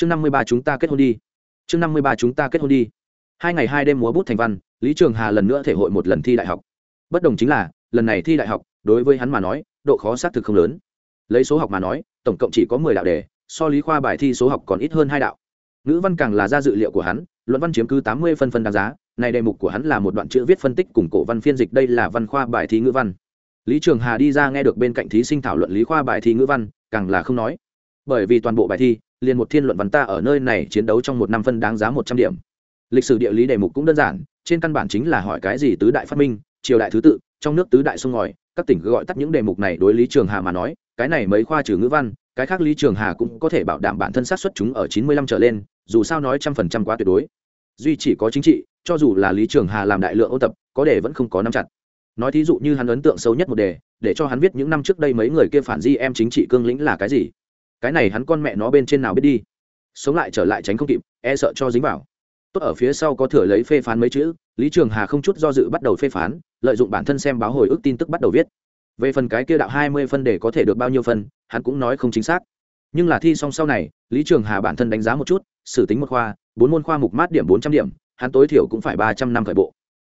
chương năm mươi ba chúng ta kết hôn đi. Chương năm mươi ba chúng ta kết hôn đi. Hai ngày hai đêm múa bút thành văn, lý trường hà lần nữa thể hội một lần thi đại học. Bất đồng chính là, lần này thi đại học, đối với hắn mà nói, độ khó xác thực không lớn. Lấy số học mà nói, tổng cộng chỉ có mười đạo đề, so lý khoa bài thi số học còn ít hơn hai đạo. Ngữ văn càng là ra dự liệu của hắn, luận văn chiếm cứ tám mươi phân phân đáng giá, này đề mục của hắn là một đoạn chữ viết phân tích cùng cổ văn phiên dịch, đây là văn khoa bài thi ngữ văn. Lý trường hà đi ra nghe được bên cạnh thí sinh thảo luận lý khoa bài thi ngữ văn, càng là không nói bởi vì toàn bộ bài thi, liền một thiên luận văn ta ở nơi này chiến đấu trong một năm phân đáng giá một trăm điểm. Lịch sử địa lý đề mục cũng đơn giản, trên căn bản chính là hỏi cái gì tứ đại phát minh, triều đại thứ tự, trong nước tứ đại sông ngòi, các tỉnh gọi tắt những đề mục này đối lý trường hà mà nói, cái này mấy khoa trừ ngữ văn, cái khác lý trường hà cũng có thể bảo đảm bản thân sát xuất chúng ở chín mươi lăm trở lên, dù sao nói trăm phần trăm quá tuyệt đối. Duy chỉ có chính trị, cho dù là lý trường hà làm đại lượng ôn tập, có đề vẫn không có nắm chặt. Nói thí dụ như hắn ấn tượng sâu nhất một đề, để cho hắn viết những năm trước đây mấy người kia phản di em chính trị cương lĩnh là cái gì? Cái này hắn con mẹ nó bên trên nào biết đi. Sống lại trở lại tránh không kịp e sợ cho dính vào. Tốt ở phía sau có thừa lấy phê phán mấy chữ, lý trường hà không chút do dự bắt đầu phê phán, lợi dụng bản thân xem báo hồi ức tin tức bắt đầu viết. Về phần cái kia đạo hai mươi phân để có thể được bao nhiêu phân, hắn cũng nói không chính xác. Nhưng là thi xong sau này, lý trường hà bản thân đánh giá một chút, xử tính một khoa, bốn môn khoa mục mát điểm bốn trăm điểm, hắn tối thiểu cũng phải ba trăm năm khởi bộ.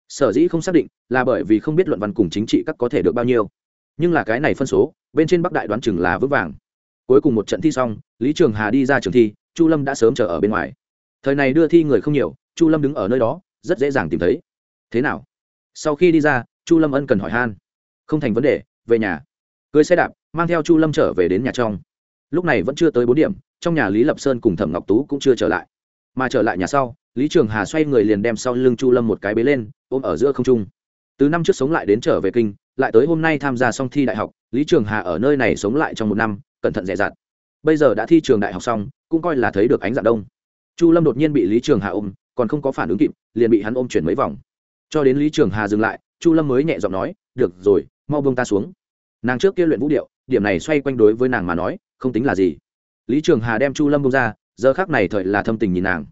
Sở dĩ không xác định, là bởi vì không biết luận văn cùng chính trị các có thể được bao nhiêu. Nhưng là cái này phân số, bên trên bắc đại đoán chừng là vững vàng cuối cùng một trận thi xong, lý trường hà đi ra trường thi, chu lâm đã sớm chờ ở bên ngoài. Thời này đưa thi người không nhiều, chu lâm đứng ở nơi đó, rất dễ dàng tìm thấy. Thế nào? Sau khi đi ra, chu lâm ân cần hỏi han. Không thành vấn đề, về nhà. Cưới xe đạp, mang theo chu lâm trở về đến nhà trong. Lúc này vẫn chưa tới bốn điểm, trong nhà lý lập sơn cùng thẩm ngọc tú cũng chưa trở lại. Mà trở lại nhà sau, lý trường hà xoay người liền đem sau lưng chu lâm một cái bế lên, ôm ở giữa không trung. Từ năm trước sống lại đến trở về kinh, lại tới hôm nay tham gia xong thi đại học, lý trường hà ở nơi này sống lại trong một năm cẩn thận dè dặt bây giờ đã thi trường đại học xong, cũng coi là thấy được ánh dạng đông. Chu lâm đột nhiên bị lý trường hà ôm, còn không có phản ứng kịp, liền bị hắn ôm chuyển mấy vòng. Cho đến lý trường hà dừng lại, chu lâm mới nhẹ giọng nói, được rồi, mau bông ta xuống. Nàng trước kia luyện vũ điệu, điểm này xoay quanh đối với nàng mà nói, không tính là gì. Lý trường hà đem chu lâm bông ra, giờ khác này thời là thâm tình nhìn nàng.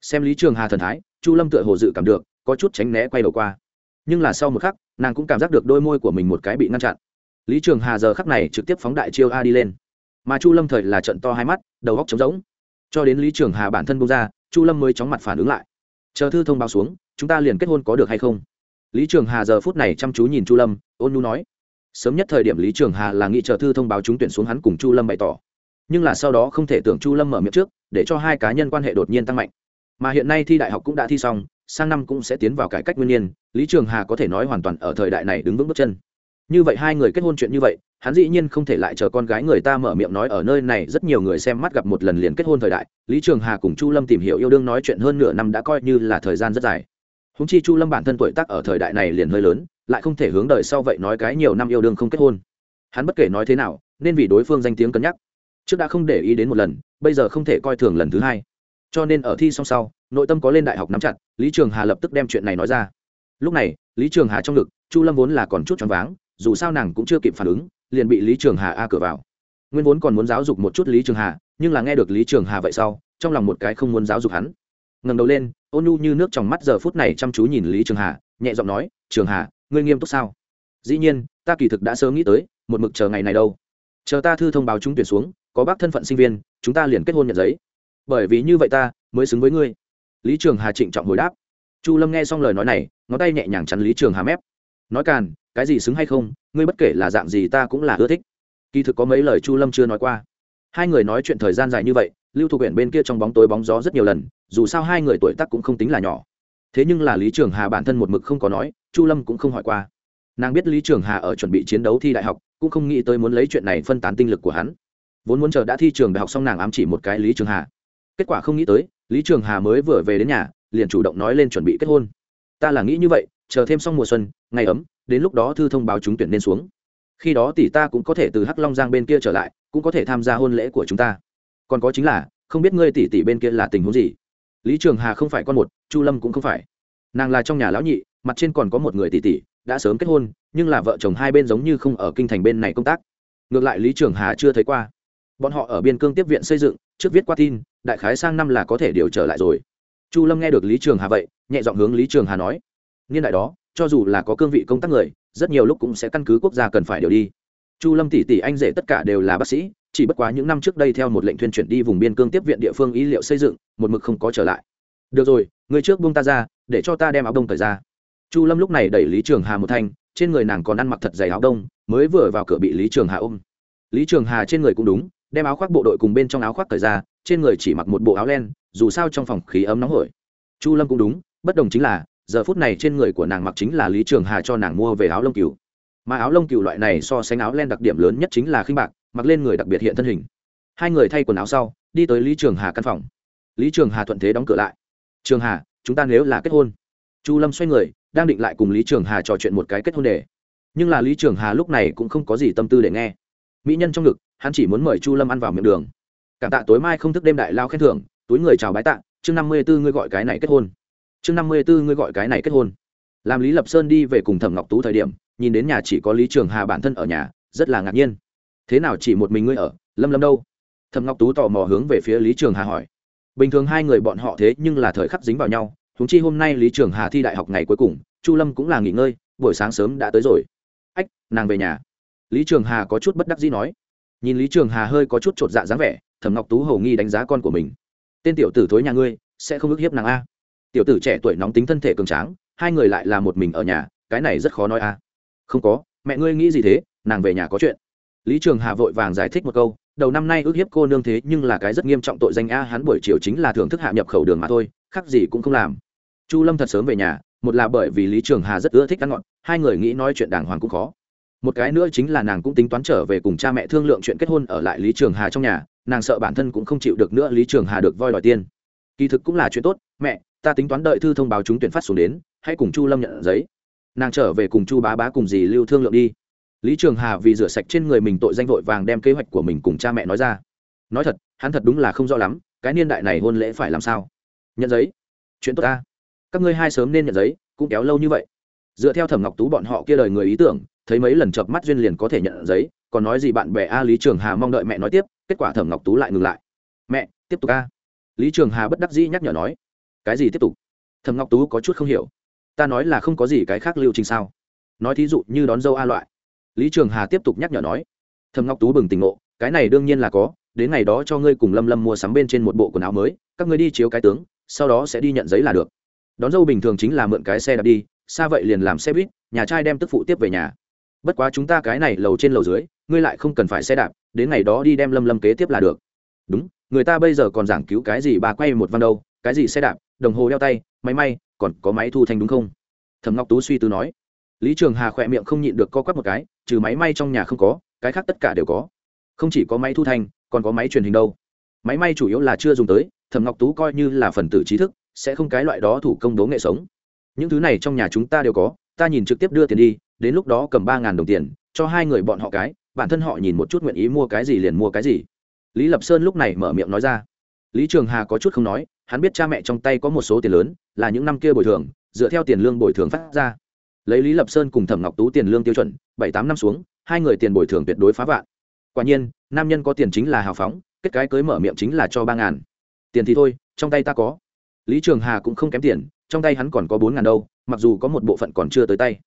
Xem lý trường hà thần thái, chu lâm tựa hồ dự cảm được, có chút tránh né quay đầu qua. Nhưng là sau một khắc, nàng cũng cảm giác được đôi môi của mình một cái bị ngăn chặn. Lý trường hà giờ khắc này trực tiếp phóng đại chiêu a đi lên mà chu lâm thời là trận to hai mắt, đầu góc trống rỗng. Cho đến lý trường hà bản thân bông ra, chu lâm mới chóng mặt phản ứng lại. Chờ thư thông báo xuống, chúng ta liền kết hôn có được hay không? Lý trường hà giờ phút này chăm chú nhìn chu lâm, ôn nhu nói. Sớm nhất thời điểm lý trường hà là nghĩ chờ thư thông báo trúng tuyển xuống hắn cùng chu lâm bày tỏ. Nhưng là sau đó không thể tưởng chu lâm mở miệng trước, để cho hai cá nhân quan hệ đột nhiên tăng mạnh. Mà hiện nay thi đại học cũng đã thi xong, sang năm cũng sẽ tiến vào cải cách nguyên nhiên lý trường hà có thể nói hoàn toàn ở thời đại này đứng vững bước chân như vậy hai người kết hôn chuyện như vậy, hắn dĩ nhiên không thể lại chờ con gái người ta mở miệng nói ở nơi này, rất nhiều người xem mắt gặp một lần liền kết hôn thời đại. Lý trường hà cùng chu lâm tìm hiểu yêu đương nói chuyện hơn nửa năm đã coi như là thời gian rất dài. Húng chi chu lâm bản thân tuổi tác ở thời đại này liền hơi lớn, lại không thể hướng đời sau vậy nói cái nhiều năm yêu đương không kết hôn. Hắn bất kể nói thế nào, nên vì đối phương danh tiếng cân nhắc. Trước đã không để ý đến một lần, bây giờ không thể coi thường lần thứ hai. Cho nên ở thi song sau, nội tâm có lên đại học nắm chặt, lý trường hà lập tức đem chuyện này nói ra. Lúc này, lý trường hà trong ngực, chu lâm vốn là còn chút choáng váng dù sao nàng cũng chưa kịp phản ứng, liền bị lý trường hà a cửa vào. Nguyên vốn còn muốn giáo dục một chút lý trường hà, nhưng là nghe được lý trường hà vậy sau, trong lòng một cái không muốn giáo dục hắn. Ngầm đầu lên, ôn nhu như nước trong mắt giờ phút này chăm chú nhìn lý trường hà, nhẹ giọng nói, trường hà, ngươi nghiêm túc sao? Dĩ nhiên, ta kỳ thực đã sớm nghĩ tới, một mực chờ ngày này đâu. Chờ ta thư thông báo chúng tuyển xuống, có bác thân phận sinh viên, chúng ta liền kết hôn nhận giấy. Bởi vì như vậy ta mới xứng với ngươi. Lý trường hà trịnh trọng hồi đáp. Chu lâm nghe xong lời nói này, ngón tay nhẹ nhàng chắn lý trường hà mép nói càn, cái gì xứng hay không, ngươi bất kể là dạng gì ta cũng là ưa thích. Kỳ thực có mấy lời chu lâm chưa nói qua. Hai người nói chuyện thời gian dài như vậy, lưu thục huyện bên kia trong bóng tối bóng gió rất nhiều lần, dù sao hai người tuổi tác cũng không tính là nhỏ. Thế nhưng là lý trường hà bản thân một mực không có nói, chu lâm cũng không hỏi qua. Nàng biết lý trường hà ở chuẩn bị chiến đấu thi đại học, cũng không nghĩ tới muốn lấy chuyện này phân tán tinh lực của hắn. Vốn muốn chờ đã thi trường đại học xong nàng ám chỉ một cái lý trường hà. Kết quả không nghĩ tới, lý trường hà mới vừa về đến nhà, liền chủ động nói lên chuẩn bị kết hôn ta là nghĩ như vậy, chờ thêm xong mùa xuân, ngày ấm, đến lúc đó thư thông báo chúng tuyển nên xuống. Khi đó tỷ ta cũng có thể từ hắc long giang bên kia trở lại, cũng có thể tham gia hôn lễ của chúng ta. Còn có chính là, không biết ngươi tỷ tỷ bên kia là tình huống gì? Lý trường hà không phải con một, chu lâm cũng không phải. Nàng là trong nhà lão nhị, mặt trên còn có một người tỷ tỷ, đã sớm kết hôn, nhưng là vợ chồng hai bên giống như không ở kinh thành bên này công tác. Ngược lại lý trường hà chưa thấy qua. Bọn họ ở biên cương tiếp viện xây dựng, trước viết qua tin, đại khái sang năm là có thể điều trở lại rồi chu lâm nghe được lý trường hà vậy, nhẹ giọng hướng lý trường hà nói, niên đại đó, cho dù là có cương vị công tác người, rất nhiều lúc cũng sẽ căn cứ quốc gia cần phải điều đi. Chu lâm tỷ tỷ, anh rể tất cả đều là bác sĩ, chỉ bất quá những năm trước đây theo một lệnh thuyền chuyển đi vùng biên cương tiếp viện địa phương y liệu xây dựng, một mực không có trở lại. Được rồi, người trước buông ta ra, để cho ta đem áo đông thời ra. Chu lâm lúc này đẩy lý trường hà một thanh, trên người nàng còn ăn mặc thật dày áo đông, mới vừa vào cửa bị lý trường hà ôm. Lý trường hà trên người cũng đúng, đem áo khoác bộ đội cùng bên trong áo khoác thời ra, trên người chỉ mặc một bộ áo len dù sao trong phòng khí ấm nóng hổi. Chu lâm cũng đúng, bất đồng chính là, giờ phút này trên người của nàng mặc chính là lý trường hà cho nàng mua về áo lông cừu. Mà áo lông cừu loại này so sánh áo len đặc điểm lớn nhất chính là khinh bạc, mặc lên người đặc biệt hiện thân hình. Hai người thay quần áo sau, đi tới lý trường hà căn phòng. Lý trường hà thuận thế đóng cửa lại. Trường hà, chúng ta nếu là kết hôn. Chu lâm xoay người, đang định lại cùng lý trường hà trò chuyện một cái kết hôn đề nhưng là lý trường hà lúc này cũng không có gì tâm tư để nghe. Mỹ nhân trong ngực, hắn chỉ muốn mời chu lâm ăn vào miệng đường. Cảm tạ tối mai không thức đêm đại lao khen thưởng túi người chào bái tạ, chương năm mươi b ố ngươi gọi cái này kết hôn. Chương năm mươi b ố ngươi gọi cái này kết hôn. Làm lý lập sơn đi về cùng thẩm ngọc tú thời điểm, nhìn đến nhà chỉ có lý trường hà bản thân ở nhà, rất là ngạc nhiên. Thế nào chỉ một mình ngươi ở, lâm lâm đâu? Thẩm ngọc tú tò mò hướng về phía lý trường hà hỏi. Bình thường hai người bọn họ thế nhưng là thời khắc dính vào nhau húng chi hôm nay lý trường hà thi đại học ngày cuối cùng, chu lâm cũng là nghỉ ngơi, buổi sáng sớm đã tới rồi. Ách, nàng về nhà. Lý trường hà có chút bất đắc dĩ nói. Nhìn lý trường hà hơi có chút chột dạ dáng vẻ, thẩm ngọc tú hầu nghi đánh giá con của mình tên tiểu tử thối nhà ngươi, sẽ không ức hiếp nàng a. Tiểu tử trẻ tuổi nóng tính thân thể cường tráng, hai người lại là một mình ở nhà, cái này rất khó nói a. Không có, mẹ ngươi nghĩ gì thế, nàng về nhà có chuyện. Lý trường hà vội vàng giải thích một câu, đầu năm nay ước hiếp cô nương thế nhưng là cái rất nghiêm trọng tội danh a, hắn buổi chiều chính là thưởng thức hạ nhập khẩu đường mà thôi, khác gì cũng không làm. Chu lâm thật sớm về nhà, một là bởi vì lý trường hà rất ưa thích ăn ngọn hai người nghĩ nói chuyện đàng hoàng cũng khó một cái nữa chính là nàng cũng tính toán trở về cùng cha mẹ thương lượng chuyện kết hôn ở lại lý trường hà trong nhà, nàng sợ bản thân cũng không chịu được nữa lý trường hà được voi đòi tiền. Kỳ thực cũng là chuyện tốt, mẹ, ta tính toán đợi thư thông báo chúng tuyển phát xuống đến, hãy cùng chu lâm nhận giấy. Nàng trở về cùng chu bá bá cùng dì lưu thương lượng đi. Lý trường hà vì rửa sạch trên người mình tội danh vội vàng đem kế hoạch của mình cùng cha mẹ nói ra. Nói thật, hắn thật đúng là không rõ lắm, cái niên đại này hôn lễ phải làm sao? Nhận giấy. Chuyện tốt ta. Các ngươi hai sớm nên nhận giấy, cũng kéo lâu như vậy. Dựa theo thẩm ngọc tú bọn họ kia đời người ý tưởng thấy mấy lần chợp mắt duyên liền có thể nhận giấy, còn nói gì bạn bè a lý trường hà mong đợi mẹ nói tiếp, kết quả thẩm ngọc tú lại ngừng lại. Mẹ, tiếp tục a. Lý trường hà bất đắc dĩ nhắc nhở nói. Cái gì tiếp tục? Thẩm ngọc tú có chút không hiểu. Ta nói là không có gì cái khác lưu trình sao? Nói thí dụ như đón dâu a loại. Lý trường hà tiếp tục nhắc nhở nói. Thầm ngọc tú bừng tỉnh ngộ. Cái này đương nhiên là có, đến ngày đó cho ngươi cùng lâm lâm mua sắm bên trên một bộ quần áo mới, các ngươi đi chiếu cái tướng, sau đó sẽ đi nhận giấy là được. Đón dâu bình thường chính là mượn cái xe đạp đi, xa vậy liền làm xe buýt, nhà trai đem tức phụ tiếp về nhà bất quá chúng ta cái này lầu trên lầu dưới, ngươi lại không cần phải xe đạp, đến ngày đó đi đem lâm lâm kế tiếp là được. Đúng, người ta bây giờ còn giảng cứu cái gì bà quay một văn đâu, cái gì xe đạp, đồng hồ đeo tay, máy may, còn có máy thu thanh đúng không? Thầm ngọc tú suy tư nói. Lý trường hà khỏe miệng không nhịn được co quắp một cái, trừ máy may trong nhà không có, cái khác tất cả đều có. Không chỉ có máy thu thanh, còn có máy truyền hình đâu. Máy may chủ yếu là chưa dùng tới, thẩm ngọc tú coi như là phần tử trí thức, sẽ không cái loại đó thủ công đố nghệ sống. Những thứ này trong nhà chúng ta đều có, ta nhìn trực tiếp đưa tiền đi đến lúc đó cầm ba ngàn đồng tiền, cho hai người bọn họ cái, bản thân họ nhìn một chút nguyện ý mua cái gì liền mua cái gì. Lý lập sơn lúc này mở miệng nói ra. Lý trường hà có chút không nói, hắn biết cha mẹ trong tay có một số tiền lớn, là những năm kia bồi thường, dựa theo tiền lương bồi thường phát ra. Lấy lý lập sơn cùng thẩm ngọc tú tiền lương tiêu chuẩn, bảy tám năm xuống, hai người tiền bồi thường tuyệt đối phá vạn. Quả nhiên, nam nhân có tiền chính là hào phóng, kết cái cưới mở miệng chính là cho ba ngàn. Tiền thì thôi, trong tay ta có. Lý trường hà cũng không kém tiền, trong tay hắn còn có bốn ngàn đâu, mặc dù có một bộ phận còn chưa tới tay.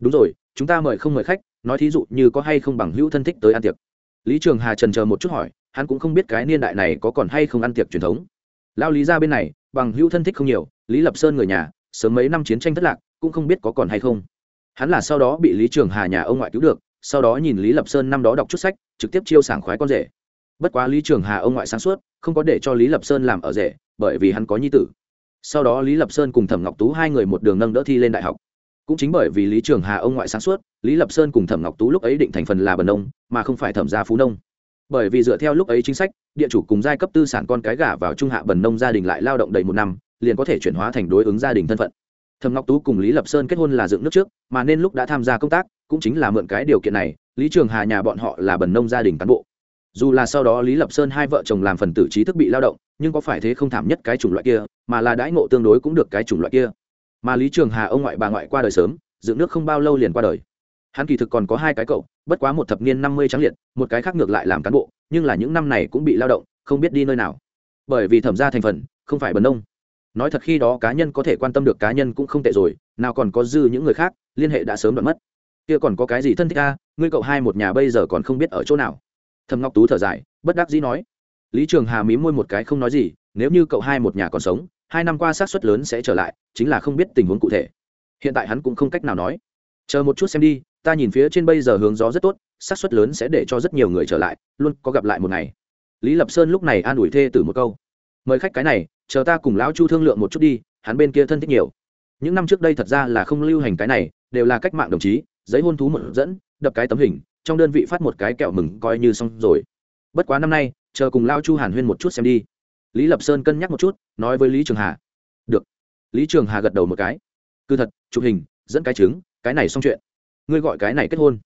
Đúng rồi chúng ta mời không mời khách, nói thí dụ như có hay không bằng hữu thân thích tới ăn tiệc. Lý trường hà trần chờ một chút hỏi, hắn cũng không biết cái niên đại này có còn hay không ăn tiệc truyền thống. Lao lý ra bên này, bằng hữu thân thích không nhiều, lý lập sơn người nhà, sớm mấy năm chiến tranh thất lạc, cũng không biết có còn hay không. Hắn là sau đó bị lý trường hà nhà ông ngoại cứu được, sau đó nhìn lý lập sơn năm đó đọc chút sách, trực tiếp chiêu sảng khoái con rể. Bất quá lý trường hà ông ngoại sáng suốt, không có để cho lý lập sơn làm ở rể, bởi vì hắn có nhi tử. Sau đó lý lập sơn cùng thẩm ngọc tú hai người một đường nâng đỡ thi lên đại học cũng chính bởi vì lý trường hà ông ngoại sáng suốt, lý lập sơn cùng thẩm ngọc tú lúc ấy định thành phần là bần nông mà không phải thẩm gia phú nông. Bởi vì dựa theo lúc ấy chính sách, địa chủ cùng giai cấp tư sản con cái gả vào trung hạ bần nông gia đình lại lao động đầy một năm, liền có thể chuyển hóa thành đối ứng gia đình thân phận. Thẩm ngọc tú cùng lý lập sơn kết hôn là dựng nước trước, mà nên lúc đã tham gia công tác, cũng chính là mượn cái điều kiện này, lý trường hà nhà bọn họ là bần nông gia đình cán bộ. Dù là sau đó lý lập sơn hai vợ chồng làm phần tử trí thức bị lao động, nhưng có phải thế không thảm nhất cái chủng loại kia, mà là đãi ngộ tương đối cũng được cái chủng loại kia mà lý trường hà ông ngoại bà ngoại qua đời sớm, dựng nước không bao lâu liền qua đời. Hắn kỳ thực còn có hai cái cậu, bất quá một thập niên năm mươi trắng liệt, một cái khác ngược lại làm cán bộ, nhưng là những năm này cũng bị lao động, không biết đi nơi nào. Bởi vì thẩm ra thành phần, không phải bần nông nói thật khi đó cá nhân có thể quan tâm được cá nhân cũng không tệ rồi, nào còn có dư những người khác, liên hệ đã sớm đoạn mất. Kia còn có cái gì thân thích a, ngươi cậu hai một nhà bây giờ còn không biết ở chỗ nào. Thầm ngọc tú thở dài, bất đắc dĩ nói. Lý trường hà mí môi một cái không nói gì, nếu như cậu hai một nhà còn sống hai năm qua sát suất lớn sẽ trở lại, chính là không biết tình huống cụ thể. Hiện tại hắn cũng không cách nào nói. Chờ một chút xem đi, ta nhìn phía trên bây giờ hướng gió rất tốt sát suất lớn sẽ để cho rất nhiều người trở lại, luôn có gặp lại một ngày. Lý lập sơn lúc này an ủi thê tử một câu. Mời khách cái này, chờ ta cùng lão chu thương lượng một chút đi, hắn bên kia thân thích nhiều. Những năm trước đây thật ra là không lưu hành cái này, đều là cách mạng đồng chí, giấy hôn thú một dẫn, đập cái tấm hình, trong đơn vị phát một cái kẹo mừng coi như xong rồi. Bất quá năm nay, chờ cùng lao chu hàn huyên một chút xem đi lý lập sơn cân nhắc một chút nói với lý trường hà. Được. Lý trường hà gật đầu một cái. Cứ thật chụp hình dẫn cái chứng, cái này xong chuyện. Ngươi gọi cái này kết hôn.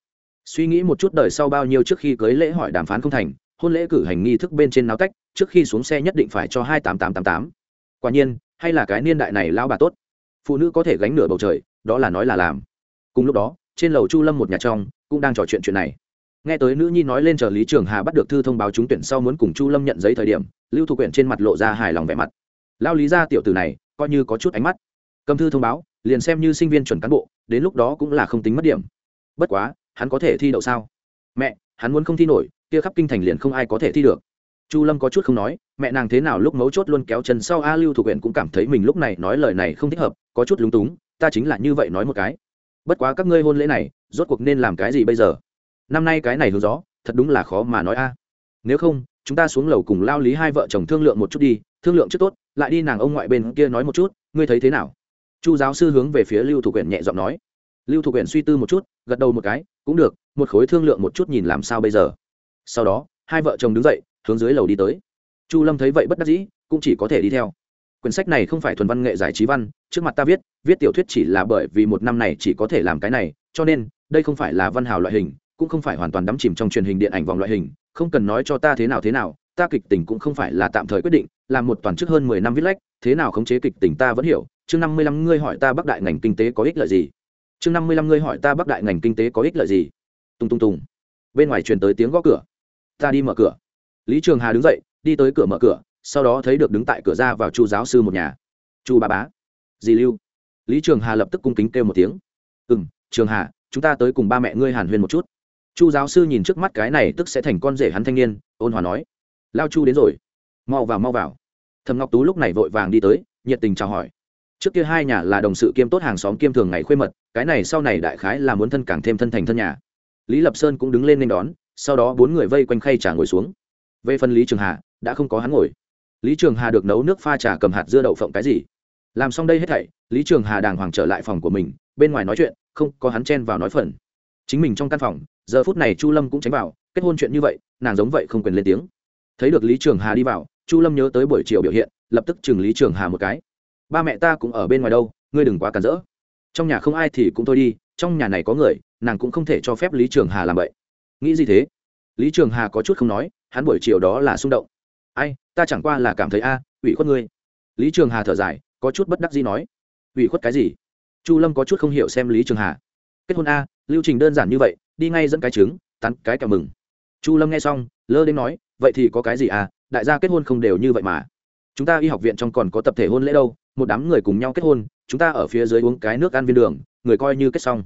Suy nghĩ một chút đời sau bao nhiêu trước khi cưới lễ hỏi đàm phán không thành hôn lễ cử hành nghi thức bên trên náo tách trước khi xuống xe nhất định phải cho hai tám tám tám tám. Quả nhiên hay là cái niên đại này lao bà tốt. Phụ nữ có thể gánh nửa bầu trời đó là nói là làm. Cùng lúc đó trên lầu chu lâm một nhà trong cũng đang trò chuyện chuyện này nghe tới nữ nhi nói lên chờ lý trường hà bắt được thư thông báo trúng tuyển sau muốn cùng chu lâm nhận giấy thời điểm, lưu thu quyển trên mặt lộ ra hài lòng vẻ mặt. Lao lý ra tiểu tử này, coi như có chút ánh mắt. Cầm thư thông báo, liền xem như sinh viên chuẩn cán bộ, đến lúc đó cũng là không tính mất điểm. Bất quá, hắn có thể thi đậu sao? Mẹ, hắn muốn không thi nổi, kia khắp kinh thành liền không ai có thể thi được. Chu lâm có chút không nói, mẹ nàng thế nào lúc mấu chốt luôn kéo chân sau a lưu thuộc huyện cũng cảm thấy mình lúc này nói lời này không thích hợp, có chút lúng túng, ta chính là như vậy nói một cái. Bất quá các ngươi hôn lễ này, rốt cuộc nên làm cái gì bây giờ? Năm nay cái này hướng gió, thật đúng là khó mà nói a. Nếu không, chúng ta xuống lầu cùng lao lý hai vợ chồng thương lượng một chút đi, thương lượng trước tốt, lại đi nàng ông ngoại bên kia nói một chút, ngươi thấy thế nào? Chu giáo sư hướng về phía lưu thủ quyển nhẹ giọng nói. Lưu thủ quyển suy tư một chút, gật đầu một cái, cũng được, một khối thương lượng một chút nhìn làm sao bây giờ. Sau đó, hai vợ chồng đứng dậy, hướng dưới lầu đi tới. Chu lâm thấy vậy bất đắc dĩ, cũng chỉ có thể đi theo. Quyển sách này không phải thuần văn nghệ giải trí văn, trước mặt ta viết viết tiểu thuyết chỉ là bởi vì một năm này chỉ có thể làm cái này, cho nên, đây không phải là văn hào loại hình cũng không phải hoàn toàn đắm chìm trong truyền hình điện ảnh vòng loại hình, không cần nói cho ta thế nào thế nào, ta kịch tình cũng không phải là tạm thời quyết định, làm một toàn chức hơn mười năm viết lách, thế nào khống chế kịch tình ta vẫn hiểu, chương năm mươi lăm ngươi hỏi ta bắc đại ngành kinh tế có ích lợi gì? Chương năm mươi lăm ngươi hỏi ta bắc đại ngành kinh tế có ích lợi gì? Tung tung tung. Bên ngoài truyền tới tiếng gõ cửa. Ta đi mở cửa. Lý trường hà đứng dậy, đi tới cửa mở cửa, sau đó thấy được đứng tại cửa ra vào chu giáo sư một nhà. Chu bà bá. Dì lưu. Lý trường hà lập tức cung kính kêu một tiếng. Ừ m trường hà, chúng ta tới cùng ba mẹ ngươi hàn huyên một chút chu giáo sư nhìn trước mắt cái này tức sẽ thành con rể hắn thanh niên, ôn hòa nói, lao chu đến rồi, mau vào mau vào. Thầm ngọc tú lúc này vội vàng đi tới, nhiệt tình chào hỏi, trước kia hai nhà là đồng sự kiêm tốt hàng xóm kiêm thường ngày khuê mật, cái này sau này đại khái là muốn thân càng thêm thân thành thân nhà. Lý lập sơn cũng đứng lên nên đón, sau đó bốn người vây quanh khay trà ngồi xuống. Về phần lý trường hà, đã không có hắn ngồi. Lý trường hà được nấu nước pha trà cầm hạt dưa đậu phộng cái gì? Làm xong đây hết thảy, lý trường hà đàng hoàng trở lại phòng của mình, bên ngoài nói chuyện, không có hắn chen vào nói phần. Chính mình trong căn phòng giờ phút này chu lâm cũng tránh vào, kết hôn chuyện như vậy, nàng giống vậy không quyền lên tiếng. Thấy được lý trường hà đi vào, chu lâm nhớ tới buổi chiều biểu hiện, lập tức chừng lý trường hà một cái. Ba mẹ ta cũng ở bên ngoài đâu, ngươi đừng quá cản rỡ. Trong nhà không ai thì cũng thôi đi, trong nhà này có người, nàng cũng không thể cho phép lý trường hà làm vậy. Nghĩ gì thế? Lý trường hà có chút không nói, hắn buổi chiều đó là xung động. Ai, ta chẳng qua là cảm thấy a, ủy khuất ngươi. Lý trường hà thở dài, có chút bất đắc gì nói. Ủy khuất cái gì? Chu lâm có chút không hiểu xem lý trường hà. Kết hôn a, lưu trình đơn giản như vậy đi ngay dẫn cái trứng tắn cái kẹo mừng. Chu lâm nghe xong, lơ đến nói, vậy thì có cái gì à? Đại gia kết hôn không đều như vậy mà. Chúng ta y học viện trong còn có tập thể hôn lễ đâu, một đám người cùng nhau kết hôn, chúng ta ở phía dưới uống cái nước ăn viên đường, người coi như kết xong.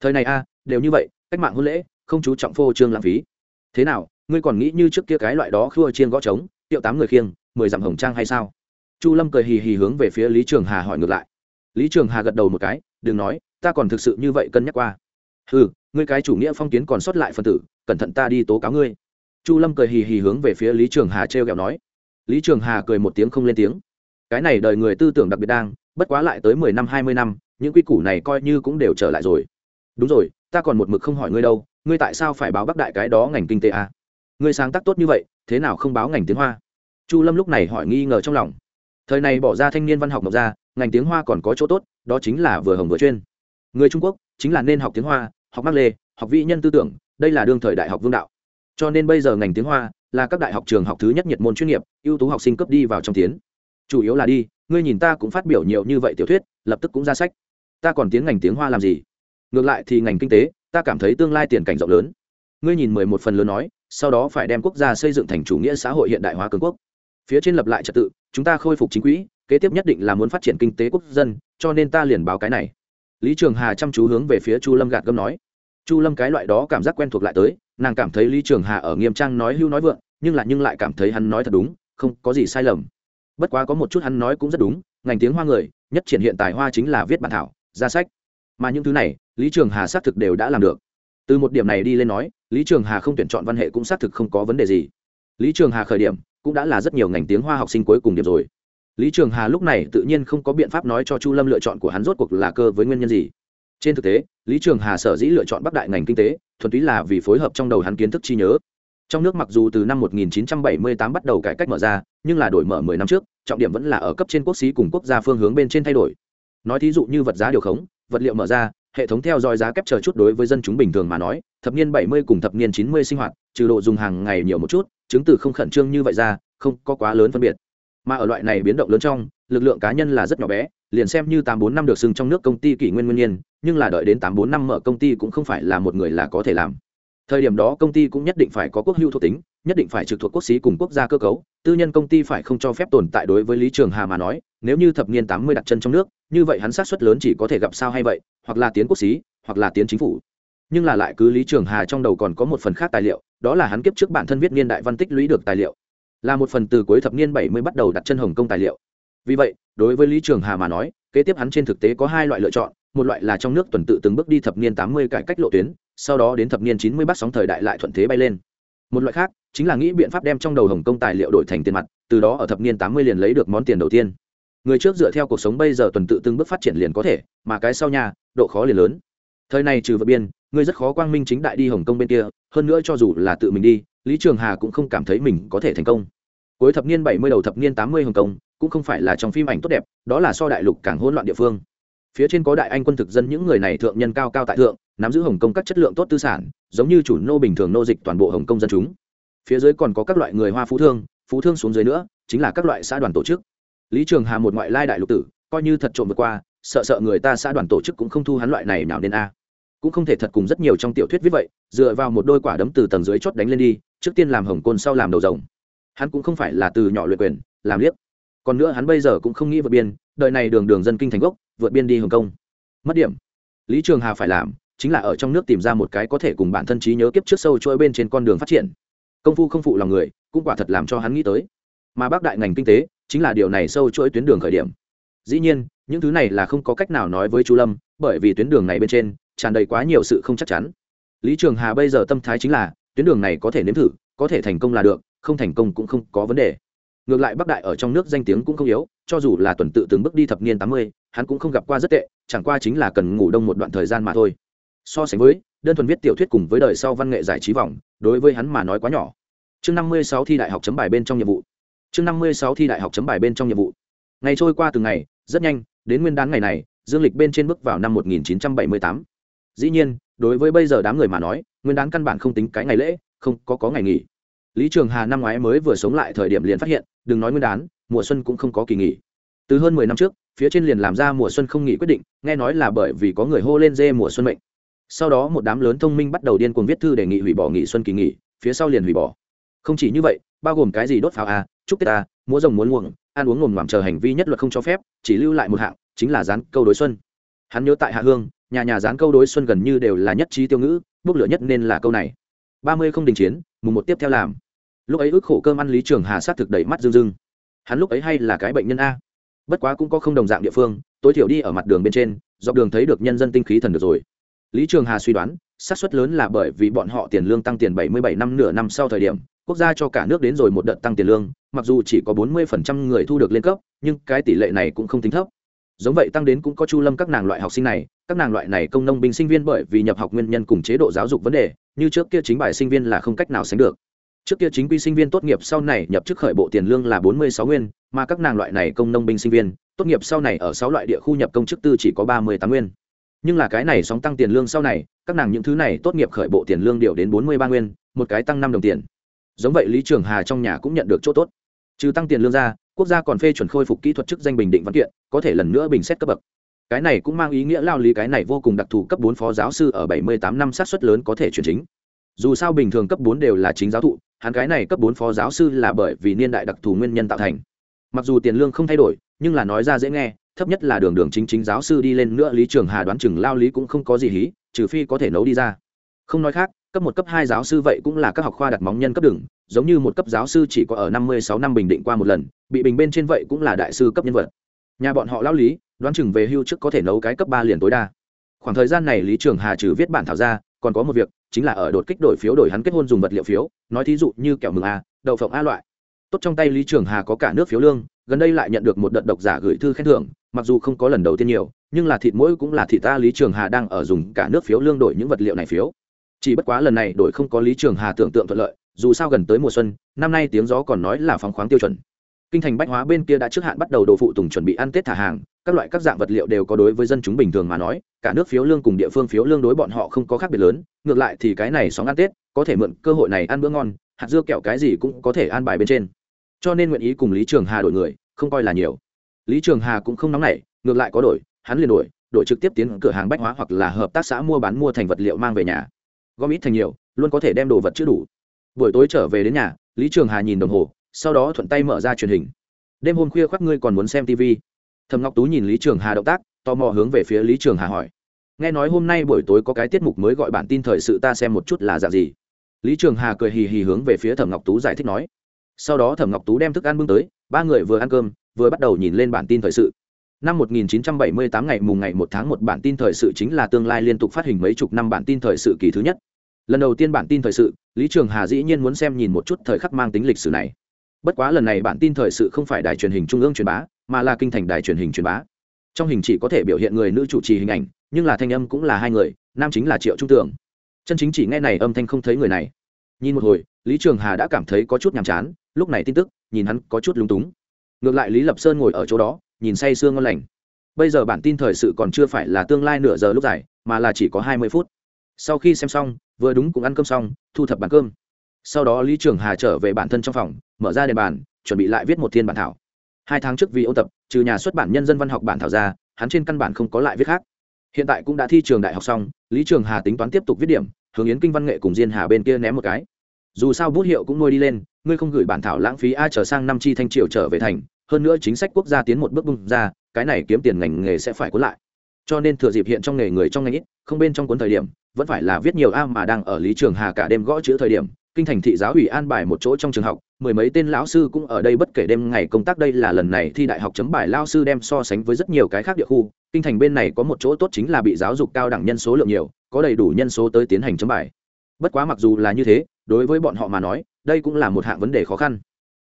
Thời này a đều như vậy, cách mạng hôn lễ, không chú trọng phô trương lãng phí. Thế nào, ngươi còn nghĩ như trước kia cái loại đó khua chiên gõ trống, tiệu tám người khiêng, mười dặm hồng trang hay sao? Chu lâm cười hì hì hướng về phía lý trường hà hỏi ngược lại. Lý trường hà gật đầu một cái, đừng nói, ta còn thực sự như vậy cân nhắc qua. Ừ ngươi cái chủ nghĩa phong kiến còn sót lại phân tử, cẩn thận ta đi tố cáo ngươi. Chu lâm cười hì hì hướng về phía lý trường hà t r kẹo nói. Lý trường hà cười một tiếng không lên tiếng. Cái này đời người tư tưởng đặc biệt đang, bất quá lại tới mười năm, hai mươi năm, những quy củ này coi như cũng đều trở lại rồi. Đúng rồi, ta còn một mực không hỏi ngươi đâu, ngươi tại sao phải báo bắc đại cái đó ngành kinh tế à? ngươi sáng tác tốt như vậy, thế nào không báo ngành tiếng hoa? Chu lâm lúc này hỏi nghi ngờ trong lòng. Thời này bỏ ra thanh niên văn học mộc ra, ngành tiếng hoa còn có chỗ tốt, đó chính là vừa hồng vừa chuyên. Người trung quốc, chính là nên học tiếng hoa học mắc lê, học vị nhân tư tưởng, đây là đương thời đại học vương đạo. Cho nên bây giờ ngành tiếng hoa là các đại học trường học thứ nhất nhiệt môn chuyên nghiệp, ưu tú học sinh cấp đi vào trong tiến. Chủ yếu là đi, ngươi nhìn ta cũng phát biểu nhiều như vậy tiểu thuyết, lập tức cũng ra sách. Ta còn tiến ngành tiếng hoa làm gì? Ngược lại thì ngành kinh tế, ta cảm thấy tương lai tiền cảnh rộng lớn. Ngươi nhìn mười một phần lớn nói, sau đó phải đem quốc gia xây dựng thành chủ nghĩa xã hội hiện đại hóa cường quốc. Phía trên lập lại trật tự, chúng ta khôi phục chính quỹ, kế tiếp nhất định là muốn phát triển kinh tế quốc dân, cho nên ta liền báo cái này lý trường hà chăm chú hướng về phía chu lâm gạt gâm nói. Chu lâm cái loại đó cảm giác quen thuộc lại tới, nàng cảm thấy lý trường hà ở nghiêm trang nói hưu nói vượng, nhưng lại nhưng lại cảm thấy hắn nói thật đúng, không có gì sai lầm. Bất quá có một chút hắn nói cũng rất đúng, ngành tiếng hoa người, nhất triển hiện tài hoa chính là viết bản thảo, ra sách. Mà những thứ này, lý trường hà xác thực đều đã làm được. Từ một điểm này đi lên nói, lý trường hà không tuyển chọn văn hệ cũng xác thực không có vấn đề gì. Lý trường hà khởi điểm, cũng đã là rất nhiều ngành tiếng hoa học sinh cuối cùng điểm rồi lý trường hà lúc này tự nhiên không có biện pháp nói cho chu lâm lựa chọn của hắn rốt cuộc là cơ với nguyên nhân gì. Trên thực tế, lý trường hà sở dĩ lựa chọn bắc đại ngành kinh tế, thuần túy là vì phối hợp trong đầu hắn kiến thức chi nhớ. Trong nước mặc dù từ năm 1978 bắt đầu cải cách mở ra, nhưng là đổi mở 10 năm trước, trọng điểm vẫn là ở cấp trên quốc xí cùng quốc gia phương hướng bên trên thay đổi. Nói thí dụ như vật giá điều khống, vật liệu mở ra, hệ thống theo dõi giá kép chờ chút đối với dân chúng bình thường mà nói, thập niên 70 cùng thập niên 90 sinh hoạt, trừ độ dùng hàng ngày nhiều một chút, chứng từ không khẩn trương như vậy ra, không có quá lớn phân biệt mà ở loại này biến động lớn trong, lực lượng cá nhân là rất nhỏ bé, liền xem như tám bốn năm được xưng trong nước công ty kỷ nguyên nguyên nhiên, nhưng là đợi đến tám bốn năm mở công ty cũng không phải là một người là có thể làm. Thời điểm đó công ty cũng nhất định phải có quốc hữu thuộc tính, nhất định phải trực thuộc quốc xí cùng quốc gia cơ cấu, tư nhân công ty phải không cho phép tồn tại đối với lý trường hà mà nói, nếu như thập niên tám mươi đặt chân trong nước, như vậy hắn sát suất lớn chỉ có thể gặp sao hay vậy, hoặc là tiến quốc xí hoặc là tiến chính phủ. Nhưng là lại cứ lý trường hà trong đầu còn có một phần khác tài liệu, đó là hắn kiếp trước bản thân viết niên đại văn tích lũy được tài liệu là một phần từ cuối thập niên bảy mươi bắt đầu đặt chân hồng công tài liệu. Vì vậy, đối với lý trường hà mà nói, kế tiếp hắn trên thực tế có hai loại lựa chọn, một loại là trong nước tuần tự từng bước đi thập niên tám mươi cải cách lộ tuyến, sau đó đến thập niên chín mươi bắt sóng thời đại lại thuận thế bay lên. Một loại khác, chính là nghĩ biện pháp đem trong đầu hồng công tài liệu đổi thành tiền mặt, từ đó ở thập niên tám mươi liền lấy được món tiền đầu tiên. Người trước dựa theo cuộc sống bây giờ tuần tự từng bước phát triển liền có thể, mà cái sau nhà độ khó liền lớn. Thời này trừ vượt biên, người rất khó quang minh chính đại đi hồng kông bên kia hơn nữa cho dù là tự mình đi, lý trường hà cũng không cảm thấy mình có thể thành công. Cuối thập niên bảy mươi đầu thập niên tám mươi hồng kông cũng không phải là trong phim ảnh tốt đẹp, đó là so đại lục càng hỗn loạn địa phương. Phía trên có đại anh quân thực dân những người này thượng nhân cao cao tại thượng, nắm giữ hồng kông các chất lượng tốt tư sản, giống như chủ nô bình thường nô dịch toàn bộ hồng kông dân chúng. Phía dưới còn có các loại người hoa phú thương phú thương xuống dưới nữa, chính là các loại xã đoàn tổ chức. Lý trường hà một ngoại lai đại lục tử, coi như thật trộm vượt qua, sợ sợ người ta xã đoàn tổ chức cũng không thu hắn loại này nào nên a cũng không thể thật cùng rất nhiều trong tiểu thuyết viết vậy, dựa vào một đôi quả đấm từ tầng dưới chót đánh lên đi, trước tiên làm hồng côn sau làm đầu rồng. Hắn cũng không phải là từ nhỏ luyện quyền, làm liếc. Còn nữa hắn bây giờ cũng không nghĩ vượt biên đợi này đường đường dân kinh thành gốc, vượt biên đi hồng kông. Mất điểm. Lý trường hà phải làm, chính là ở trong nước tìm ra một cái có thể cùng bản thân trí nhớ kiếp trước sâu chuỗi bên trên con đường phát triển. Công phu không phụ lòng người, cũng quả thật làm cho hắn nghĩ tới. Mà bác đại ngành kinh tế, chính là điều này sâu chuỗi tuyến đường khởi điểm. Dĩ nhiên, những thứ này là không có cách nào nói với chú lâm, bởi vì tuyến đường này bên trên tràn đầy quá nhiều sự không chắc chắn. Lý trường hà bây giờ tâm thái chính là, tuyến đường này có thể nếm thử, có thể thành công là được, không thành công cũng không có vấn đề. Ngược lại bắc đại ở trong nước danh tiếng cũng không yếu, cho dù là tuần tự từng bước đi thập niên tám mươi, hắn cũng không gặp qua rất tệ, chẳng qua chính là cần ngủ đông một đoạn thời gian mà thôi. So sánh với, đơn thuần viết tiểu thuyết cùng với đời sau văn nghệ giải trí vòng, đối với hắn mà nói quá nhỏ. Chương năm mươi sáu thi đại học chấm bài bên trong nhiệm vụ. Chương năm mươi sáu thi đại học chấm bài bên trong nhiệm vụ. Ngày trôi qua từng ngày, rất nhanh, đến nguyên đán ngày này, dương lịch bên trên bước vào năm một nghìn chín trăm bảy mươi tám dĩ nhiên, đối với bây giờ đám người mà nói, nguyên đán căn bản không tính cái ngày lễ, không có có ngày nghỉ. Lý trường hà năm ngoái mới vừa sống lại thời điểm liền phát hiện, đừng nói nguyên đán, mùa xuân cũng không có kỳ nghỉ. Từ hơn mười năm trước, phía trên liền làm ra mùa xuân không nghỉ quyết định, nghe nói là bởi vì có người hô lên dê mùa xuân mệnh. Sau đó một đám lớn thông minh bắt đầu điên cuồng viết thư đề nghị hủy bỏ nghỉ xuân kỳ nghỉ, phía sau liền hủy bỏ. Không chỉ như vậy, bao gồm cái gì đốt pháo a chúc tết a múa rồng muốn luồng, ăn uống ngồm ngoàm chờ hành vi nhất luật không cho phép, chỉ lưu lại một hạng, chính là dán câu đối xuân hắn nhớ tại hạ hương, nhà nhà dán câu đối xuân gần như đều là nhất trí tiêu ngữ, bốc lửa nhất nên là câu này. Ba mươi không đình chiến, mùng một tiếp theo làm. Lúc ấy ước khổ cơm ăn lý trường hà sát thực đẩy mắt rưng rưng. Hắn lúc ấy hay là cái bệnh nhân a. Bất quá cũng có không đồng dạng địa phương, tối thiểu đi ở mặt đường bên trên, dọc đường thấy được nhân dân tinh khí thần được rồi. Lý trường hà suy đoán, xác suất lớn là bởi vì bọn họ tiền lương tăng tiền bảy mươi bảy năm nửa năm sau thời điểm, quốc gia cho cả nước đến rồi một đợt tăng tiền lương, mặc dù chỉ có bốn mươi phần trăm người thu được lên cấp, nhưng cái tỷ lệ này cũng không tính thấp giống vậy tăng đến cũng có chu lâm các nàng loại học sinh này, các nàng loại này công nông binh sinh viên bởi vì nhập học nguyên nhân cùng chế độ giáo dục vấn đề, như trước kia chính bài sinh viên là không cách nào sánh được. Trước kia chính quy sinh viên tốt nghiệp sau này nhập chức khởi bộ tiền lương là bốn mươi sáu nguyên, mà các nàng loại này công nông binh sinh viên, tốt nghiệp sau này ở sáu loại địa khu nhập công chức tư chỉ có ba mươi tám nguyên. Nhưng là cái này sóng tăng tiền lương sau này, các nàng những thứ này tốt nghiệp khởi bộ tiền lương điều đến bốn mươi ba nguyên, một cái tăng năm đồng tiền. Giống vậy lý trường hà trong nhà cũng nhận được chỗ tốt. Trừ tăng tiền lương ra quốc gia còn phê chuẩn khôi phục kỹ thuật chức danh bình định văn kiện, có thể lần nữa bình xét cấp bậc. Cái này cũng mang ý nghĩa lao lý cái này vô cùng đặc thù cấp bốn phó giáo sư ở bảy mươi tám năm sát xuất lớn có thể chuyển chính. Dù sao bình thường cấp bốn đều là chính giáo thụ, hắn cái này cấp bốn phó giáo sư là bởi vì niên đại đặc thù nguyên nhân tạo thành. Mặc dù tiền lương không thay đổi, nhưng là nói ra dễ nghe, thấp nhất là đường đường chính chính giáo sư đi lên nữa lý trường hà đoán chừng lao lý cũng không có gì hí, trừ phi có thể nấu đi ra. Không nói khác cấp một, cấp hai giáo sư vậy cũng là các học khoa đặt móng nhân cấp đường, giống như một cấp giáo sư chỉ có ở năm mươi sáu năm bình định qua một lần, bị bình bên trên vậy cũng là đại sư cấp nhân vật. Nhà bọn họ lao lý, đoán chừng về hưu trước có thể nấu cái cấp ba liền tối đa. Khoảng thời gian này lý trường hà trừ viết bản thảo ra, còn có một việc, chính là ở đột kích đổi phiếu đổi hắn kết hôn dùng vật liệu phiếu, nói thí dụ như kẹo mừng a, đậu phộng a loại. Tốt trong tay lý trường hà có cả nước phiếu lương, gần đây lại nhận được một đợt độc giả gửi thư khen thưởng, mặc dù không có lần đầu tiên nhiều, nhưng là thịt mỗi cũng là thịt ta lý trường hà đang ở dùng cả nước phiếu lương đổi những vật liệu này phiếu chỉ bất quá lần này đổi không có lý trường hà tưởng tượng thuận lợi, dù sao gần tới mùa xuân, năm nay tiếng gió còn nói là phóng khoáng tiêu chuẩn. Kinh thành bách hóa bên kia đã trước hạn bắt đầu đồ phụ tùng chuẩn bị ăn tết thả hàng, các loại các dạng vật liệu đều có đối với dân chúng bình thường mà nói, cả nước phiếu lương cùng địa phương phiếu lương đối bọn họ không có khác biệt lớn, ngược lại thì cái này sóng ăn tết, có thể mượn cơ hội này ăn bữa ngon, hạt dưa kẹo cái gì cũng có thể an bài bên trên. Cho nên nguyện ý cùng lý trường hà đổi người, không coi là nhiều. Lý trường hà cũng không nóng nảy, ngược lại có đổi, hắn liền đổi đổi trực tiếp tiến cửa hàng bách hóa hoặc là hợp tác xã mua bán mua thành vật liệu mang về nhà gom ít thành nhiều, luôn có thể đem đồ vật chữ đủ. Buổi tối trở về đến nhà, lý trường hà nhìn đồng hồ, sau đó thuận tay mở ra truyền hình. Đêm hôm khuya khoác ngươi còn muốn xem tv thầm ngọc tú nhìn lý trường hà động tác, tò mò hướng về phía lý trường hà hỏi. Nghe nói hôm nay buổi tối có cái tiết mục mới gọi bản tin thời sự ta xem một chút là dạng gì? Lý trường hà cười hì hì hướng về phía thẩm ngọc tú giải thích nói. Sau đó thẩm ngọc tú đem thức ăn bưng tới, ba người vừa ăn cơm, vừa bắt đầu nhìn lên bản tin thời sự. Năm 1978 ngày mùng ngày 1 tháng 1 bản tin thời sự chính là tương lai liên tục phát hình mấy chục năm bản tin thời sự kỳ thứ nhất lần đầu tiên bản tin thời sự, lý trường hà dĩ nhiên muốn xem nhìn một chút thời khắc mang tính lịch sử này. Bất quá lần này bản tin thời sự không phải đài truyền hình trung ương truyền bá, mà là kinh thành đài truyền hình truyền bá. Trong hình chỉ có thể biểu hiện người nữ chủ trì hình ảnh, nhưng là thanh âm cũng là hai người, nam chính là triệu trung tường. Chân chính chỉ nghe này âm thanh không thấy người này. Nhìn một hồi, lý trường hà đã cảm thấy có chút nhàm chán, lúc này tin tức, nhìn hắn có chút lúng túng. Ngược lại lý lập sơn ngồi ở chỗ đó, nhìn say sương ngon lành. Bây giờ bản tin thời sự còn chưa phải là tương lai nửa giờ lúc dài, mà là chỉ có hai mươi phút. Sau khi xem xong vừa đúng cũng ăn cơm xong, thu thập bàn cơm. Sau đó lý trường hà trở về bản thân trong phòng, mở ra đèn bàn, chuẩn bị lại viết một thiên bản thảo. Hai tháng trước vì ôn tập, trừ nhà xuất bản nhân dân văn học bản thảo ra, hắn trên căn bản không có lại viết khác. Hiện tại cũng đã thi trường đại học xong, lý trường hà tính toán tiếp tục viết điểm, hướng yến kinh văn nghệ cùng diên hà bên kia ném một cái. Dù sao bút hiệu cũng nuôi đi lên, ngươi không gửi bản thảo lãng phí ai trở sang năm chi thanh triều trở về thành, hơn nữa chính sách quốc gia tiến một bước bung ra, cái này kiếm tiền ngành nghề sẽ phải cuốn lại. Cho nên thừa dịp hiện trong nghề người trong ngành ít, không bên trong cuốn thời điểm vẫn phải là viết nhiều a mà đang ở lý trường hà cả đêm gõ chữ thời điểm, kinh thành thị giáo ủy an bài một chỗ trong trường học, mười mấy tên lão sư cũng ở đây bất kể đêm ngày công tác đây là lần này thi đại học chấm bài lao sư đem so sánh với rất nhiều cái khác địa khu, kinh thành bên này có một chỗ tốt chính là bị giáo dục cao đẳng nhân số lượng nhiều, có đầy đủ nhân số tới tiến hành chấm bài. Bất quá mặc dù là như thế, đối với bọn họ mà nói, đây cũng là một hạng vấn đề khó khăn.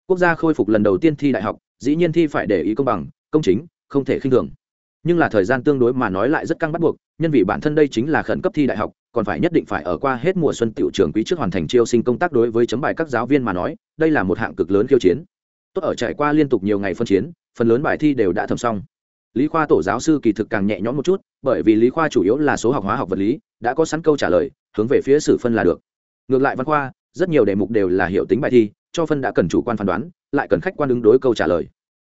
Quốc gia khôi phục lần đầu tiên thi đại học, dĩ nhiên thi phải để ý công bằng, công chính, không thể khinh thường. Nhưng là thời gian tương đối mà nói lại rất căng bắt buộc, nhân vì bản thân đây chính là khẩn cấp thi đại học còn phải nhất định phải ở qua hết mùa xuân tiểu trường quý trước hoàn thành chiêu sinh công tác đối với chấm bài các giáo viên mà nói, đây là một hạng cực lớn khiêu chiến. Tốt ở trải qua liên tục nhiều ngày phân chiến, phần lớn bài thi đều đã thẩm xong. Lý khoa tổ giáo sư kỳ thực càng nhẹ nhõm một chút, bởi vì lý khoa chủ yếu là số học hóa học vật lý, đã có sẵn câu trả lời, hướng về phía sử phân là được. Ngược lại văn khoa, rất nhiều đề mục đều là hiệu tính bài thi, cho phân đã cần chủ quan phán đoán, lại cần khách quan ứng đối câu trả lời.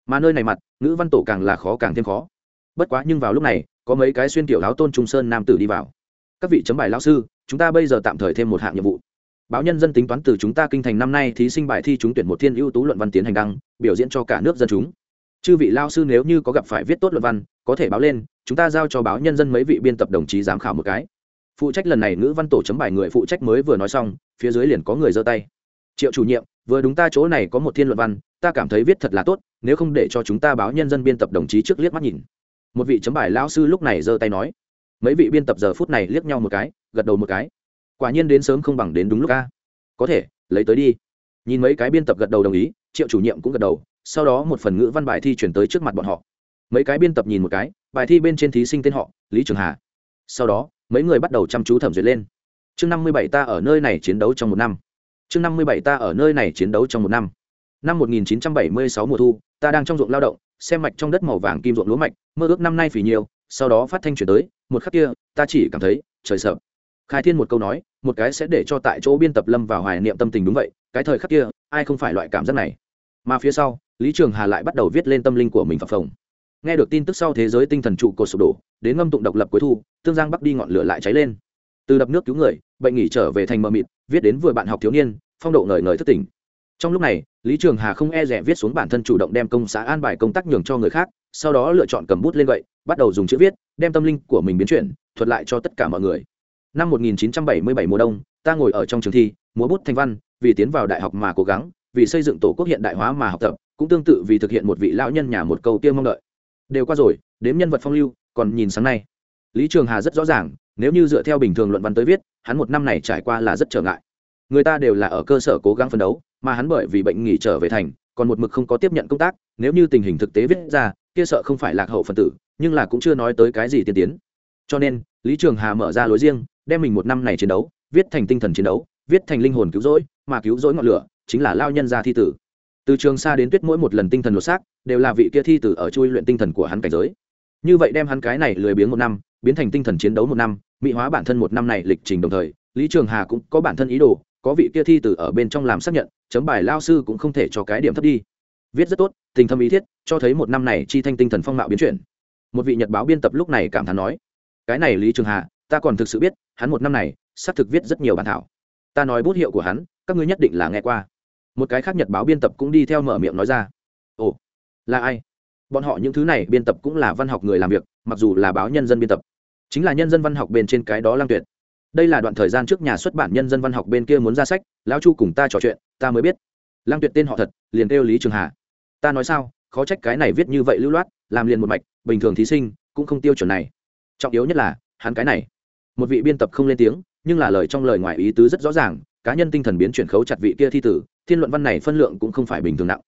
Mà nơi này mặt, ngữ văn tổ càng là khó càng thêm khó. Bất quá nhưng vào lúc này, có mấy cái xuyên tiểu áo tôn trung sơn nam tử đi vào các vị chấm bài lao sư, chúng ta bây giờ tạm thời thêm một hạng nhiệm vụ. Báo nhân dân tính toán từ chúng ta kinh thành năm nay thí sinh bài thi trúng tuyển một thiên ưu tú luận văn tiến hành đăng, biểu diễn cho cả nước dân chúng. Chư vị lao sư nếu như có gặp phải viết tốt luận văn, có thể báo lên, chúng ta giao cho báo nhân dân mấy vị biên tập đồng chí giám khảo một cái. Phụ trách lần này ngữ văn tổ chấm bài người phụ trách mới vừa nói xong, phía dưới liền có người giơ tay. Triệu chủ nhiệm, vừa đúng ta chỗ này có một thiên luận văn, ta cảm thấy viết thật là tốt, nếu không để cho chúng ta báo nhân dân biên tập đồng chí trước liếc mắt nhìn. Một vị chấm bài lão sư lúc này giơ tay nói mấy vị biên tập giờ phút này liếc nhau một cái, gật đầu một cái. Quả nhiên đến sớm không bằng đến đúng lúc ca có thể, lấy tới đi. Nhìn mấy cái biên tập gật đầu đồng ý, triệu chủ nhiệm cũng gật đầu, sau đó một phần ngữ văn bài thi chuyển tới trước mặt bọn họ. Mấy cái biên tập nhìn một cái, bài thi bên trên thí sinh tên họ, lý trường hà. Sau đó, mấy người bắt đầu chăm chú thẩm duyệt lên. Chương năm mươi bảy ta ở nơi này chiến đấu trong một năm. Chương năm mươi bảy ta ở nơi này chiến đấu trong một năm. Năm một nghìn chín trăm bảy mươi sáu mùa thu, ta đang trong ruộng lao động, xem mạch trong đất màu vàng kim ruộng lúa mạch, mơ ước năm nay phỉ nhiều sau đó phát thanh chuyển tới, một khắc kia, ta chỉ cảm thấy, trời sợ. Khai thiên một câu nói, một cái sẽ để cho tại chỗ biên tập lâm vào hoài niệm tâm tình đúng vậy, cái thời khắc kia, ai không phải loại cảm giác này? Mà phía sau, lý trường hà lại bắt đầu viết lên tâm linh của mình phập phồng. Nghe được tin tức sau thế giới tinh thần trụ cột sụp đổ, đến ngâm tụng độc lập cuối thu, tương giang bắc đi ngọn lửa lại cháy lên. Từ đập nước cứu người, bệnh nghỉ trở về thành mờ mịt, viết đến vừa bạn học thiếu niên, phong độ ngời ngời thất tỉnh trong lúc này, lý trường hà không e rẻ viết xuống bản thân chủ động đem công xã an bài công tác nhường cho người khác sau đó lựa chọn cầm bút lên gậy bắt đầu dùng chữ viết, đem tâm linh của mình biến chuyển, thuật lại cho tất cả mọi người. Năm 1977 mùa đông, ta ngồi ở trong trường thi, múa bút thành văn, vì tiến vào đại học mà cố gắng, vì xây dựng tổ quốc hiện đại hóa mà học tập, cũng tương tự vì thực hiện một vị lão nhân nhà một câu kia mong đợi. Đều qua rồi, đếm nhân vật phong lưu, còn nhìn sáng nay. Lý trường hà rất rõ ràng, nếu như dựa theo bình thường luận văn tới viết, hắn một năm này trải qua là rất trở ngại. Người ta đều là ở cơ sở cố gắng phấn đấu, mà hắn bởi vì bệnh nghỉ trở về thành, còn một mực không có tiếp nhận công tác, nếu như tình hình thực tế viết ra kia sợ không phải lạc hậu phần tử, nhưng là cũng chưa nói tới cái gì tiên tiến. Cho nên, lý trường hà mở ra lối riêng, đem mình một năm này chiến đấu, viết thành tinh thần chiến đấu, viết thành linh hồn cứu rỗi, mà cứu rỗi ngọn lửa chính là lao nhân ra thi tử. Từ trường xa đến tuyết mỗi một lần tinh thần lột xác, đều là vị kia thi tử ở chui luyện tinh thần của hắn cảnh giới. Như vậy đem hắn cái này lười biếng một năm, biến thành tinh thần chiến đấu một năm, mỹ hóa bản thân một năm này lịch trình đồng thời, lý trường hà cũng có bản thân ý đồ, có vị kia thi tử ở bên trong làm xác nhận, chấm bài lao sư cũng không thể cho cái điểm thấp đi. Viết rất tốt tình thâm ý thiết, cho thấy một năm này chi thanh tinh thần phong mạo biến chuyển. Một vị nhật báo biên tập lúc này cảm thán nói, cái này lý trường hà, ta còn thực sự biết, hắn một năm này, xác thực viết rất nhiều bản thảo. Ta nói bút hiệu của hắn, các ngươi nhất định là nghe qua. Một cái khác nhật báo biên tập cũng đi theo mở miệng nói ra, ồ, là ai? Bọn họ những thứ này biên tập cũng là văn học người làm việc, mặc dù là báo nhân dân biên tập. Chính là nhân dân văn học bên trên cái đó lang tuyệt. Đây là đoạn thời gian trước nhà xuất bản nhân dân văn học bên kia muốn ra sách, lão chu cùng ta trò chuyện, ta mới biết. Lang tuyệt tên họ thật, liền kêu lý trường hà ta nói sao, khó trách cái này viết như vậy lưu loát, làm liền một mạch, bình thường thí sinh cũng không tiêu chuẩn này. Trọng yếu nhất là, hắn cái này. Một vị biên tập không lên tiếng, nhưng là lời trong lời ngoài ý tứ rất rõ ràng, cá nhân tinh thần biến chuyển khấu chặt vị kia thi tử, thiên luận văn này phân lượng cũng không phải bình thường nặng.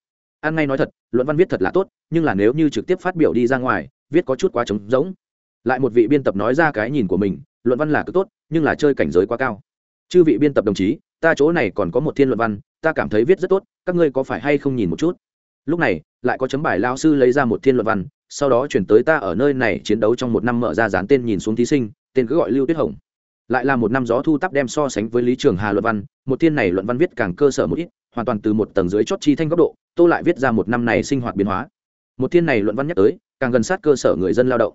An ngay nói thật, luận văn viết thật là tốt, nhưng là nếu như trực tiếp phát biểu đi ra ngoài, viết có chút quá trống rỗng. Lại một vị biên tập nói ra cái nhìn của mình, luận văn là cứ tốt, nhưng là chơi cảnh giới quá cao. Chư vị biên tập đồng chí, ta chỗ này còn có một thiên luận văn, ta cảm thấy viết rất tốt, các ngươi có phải hay không nhìn một chút? Lúc này, lại có chấm bài lao sư lấy ra một thiên luận văn, sau đó chuyển tới ta ở nơi này chiến đấu trong một năm mở ra dán tên nhìn xuống thí sinh, tên cứ gọi lưu tuyết hồng. Lại là một năm gió thu tắp đem so sánh với lý trường hà luận văn, một thiên này luận văn viết càng cơ sở một ít, hoàn toàn từ một tầng dưới chót chi thanh góc độ, tô lại viết ra một năm này sinh hoạt biến hóa. Một thiên này luận văn nhắc tới, càng gần sát cơ sở người dân lao động.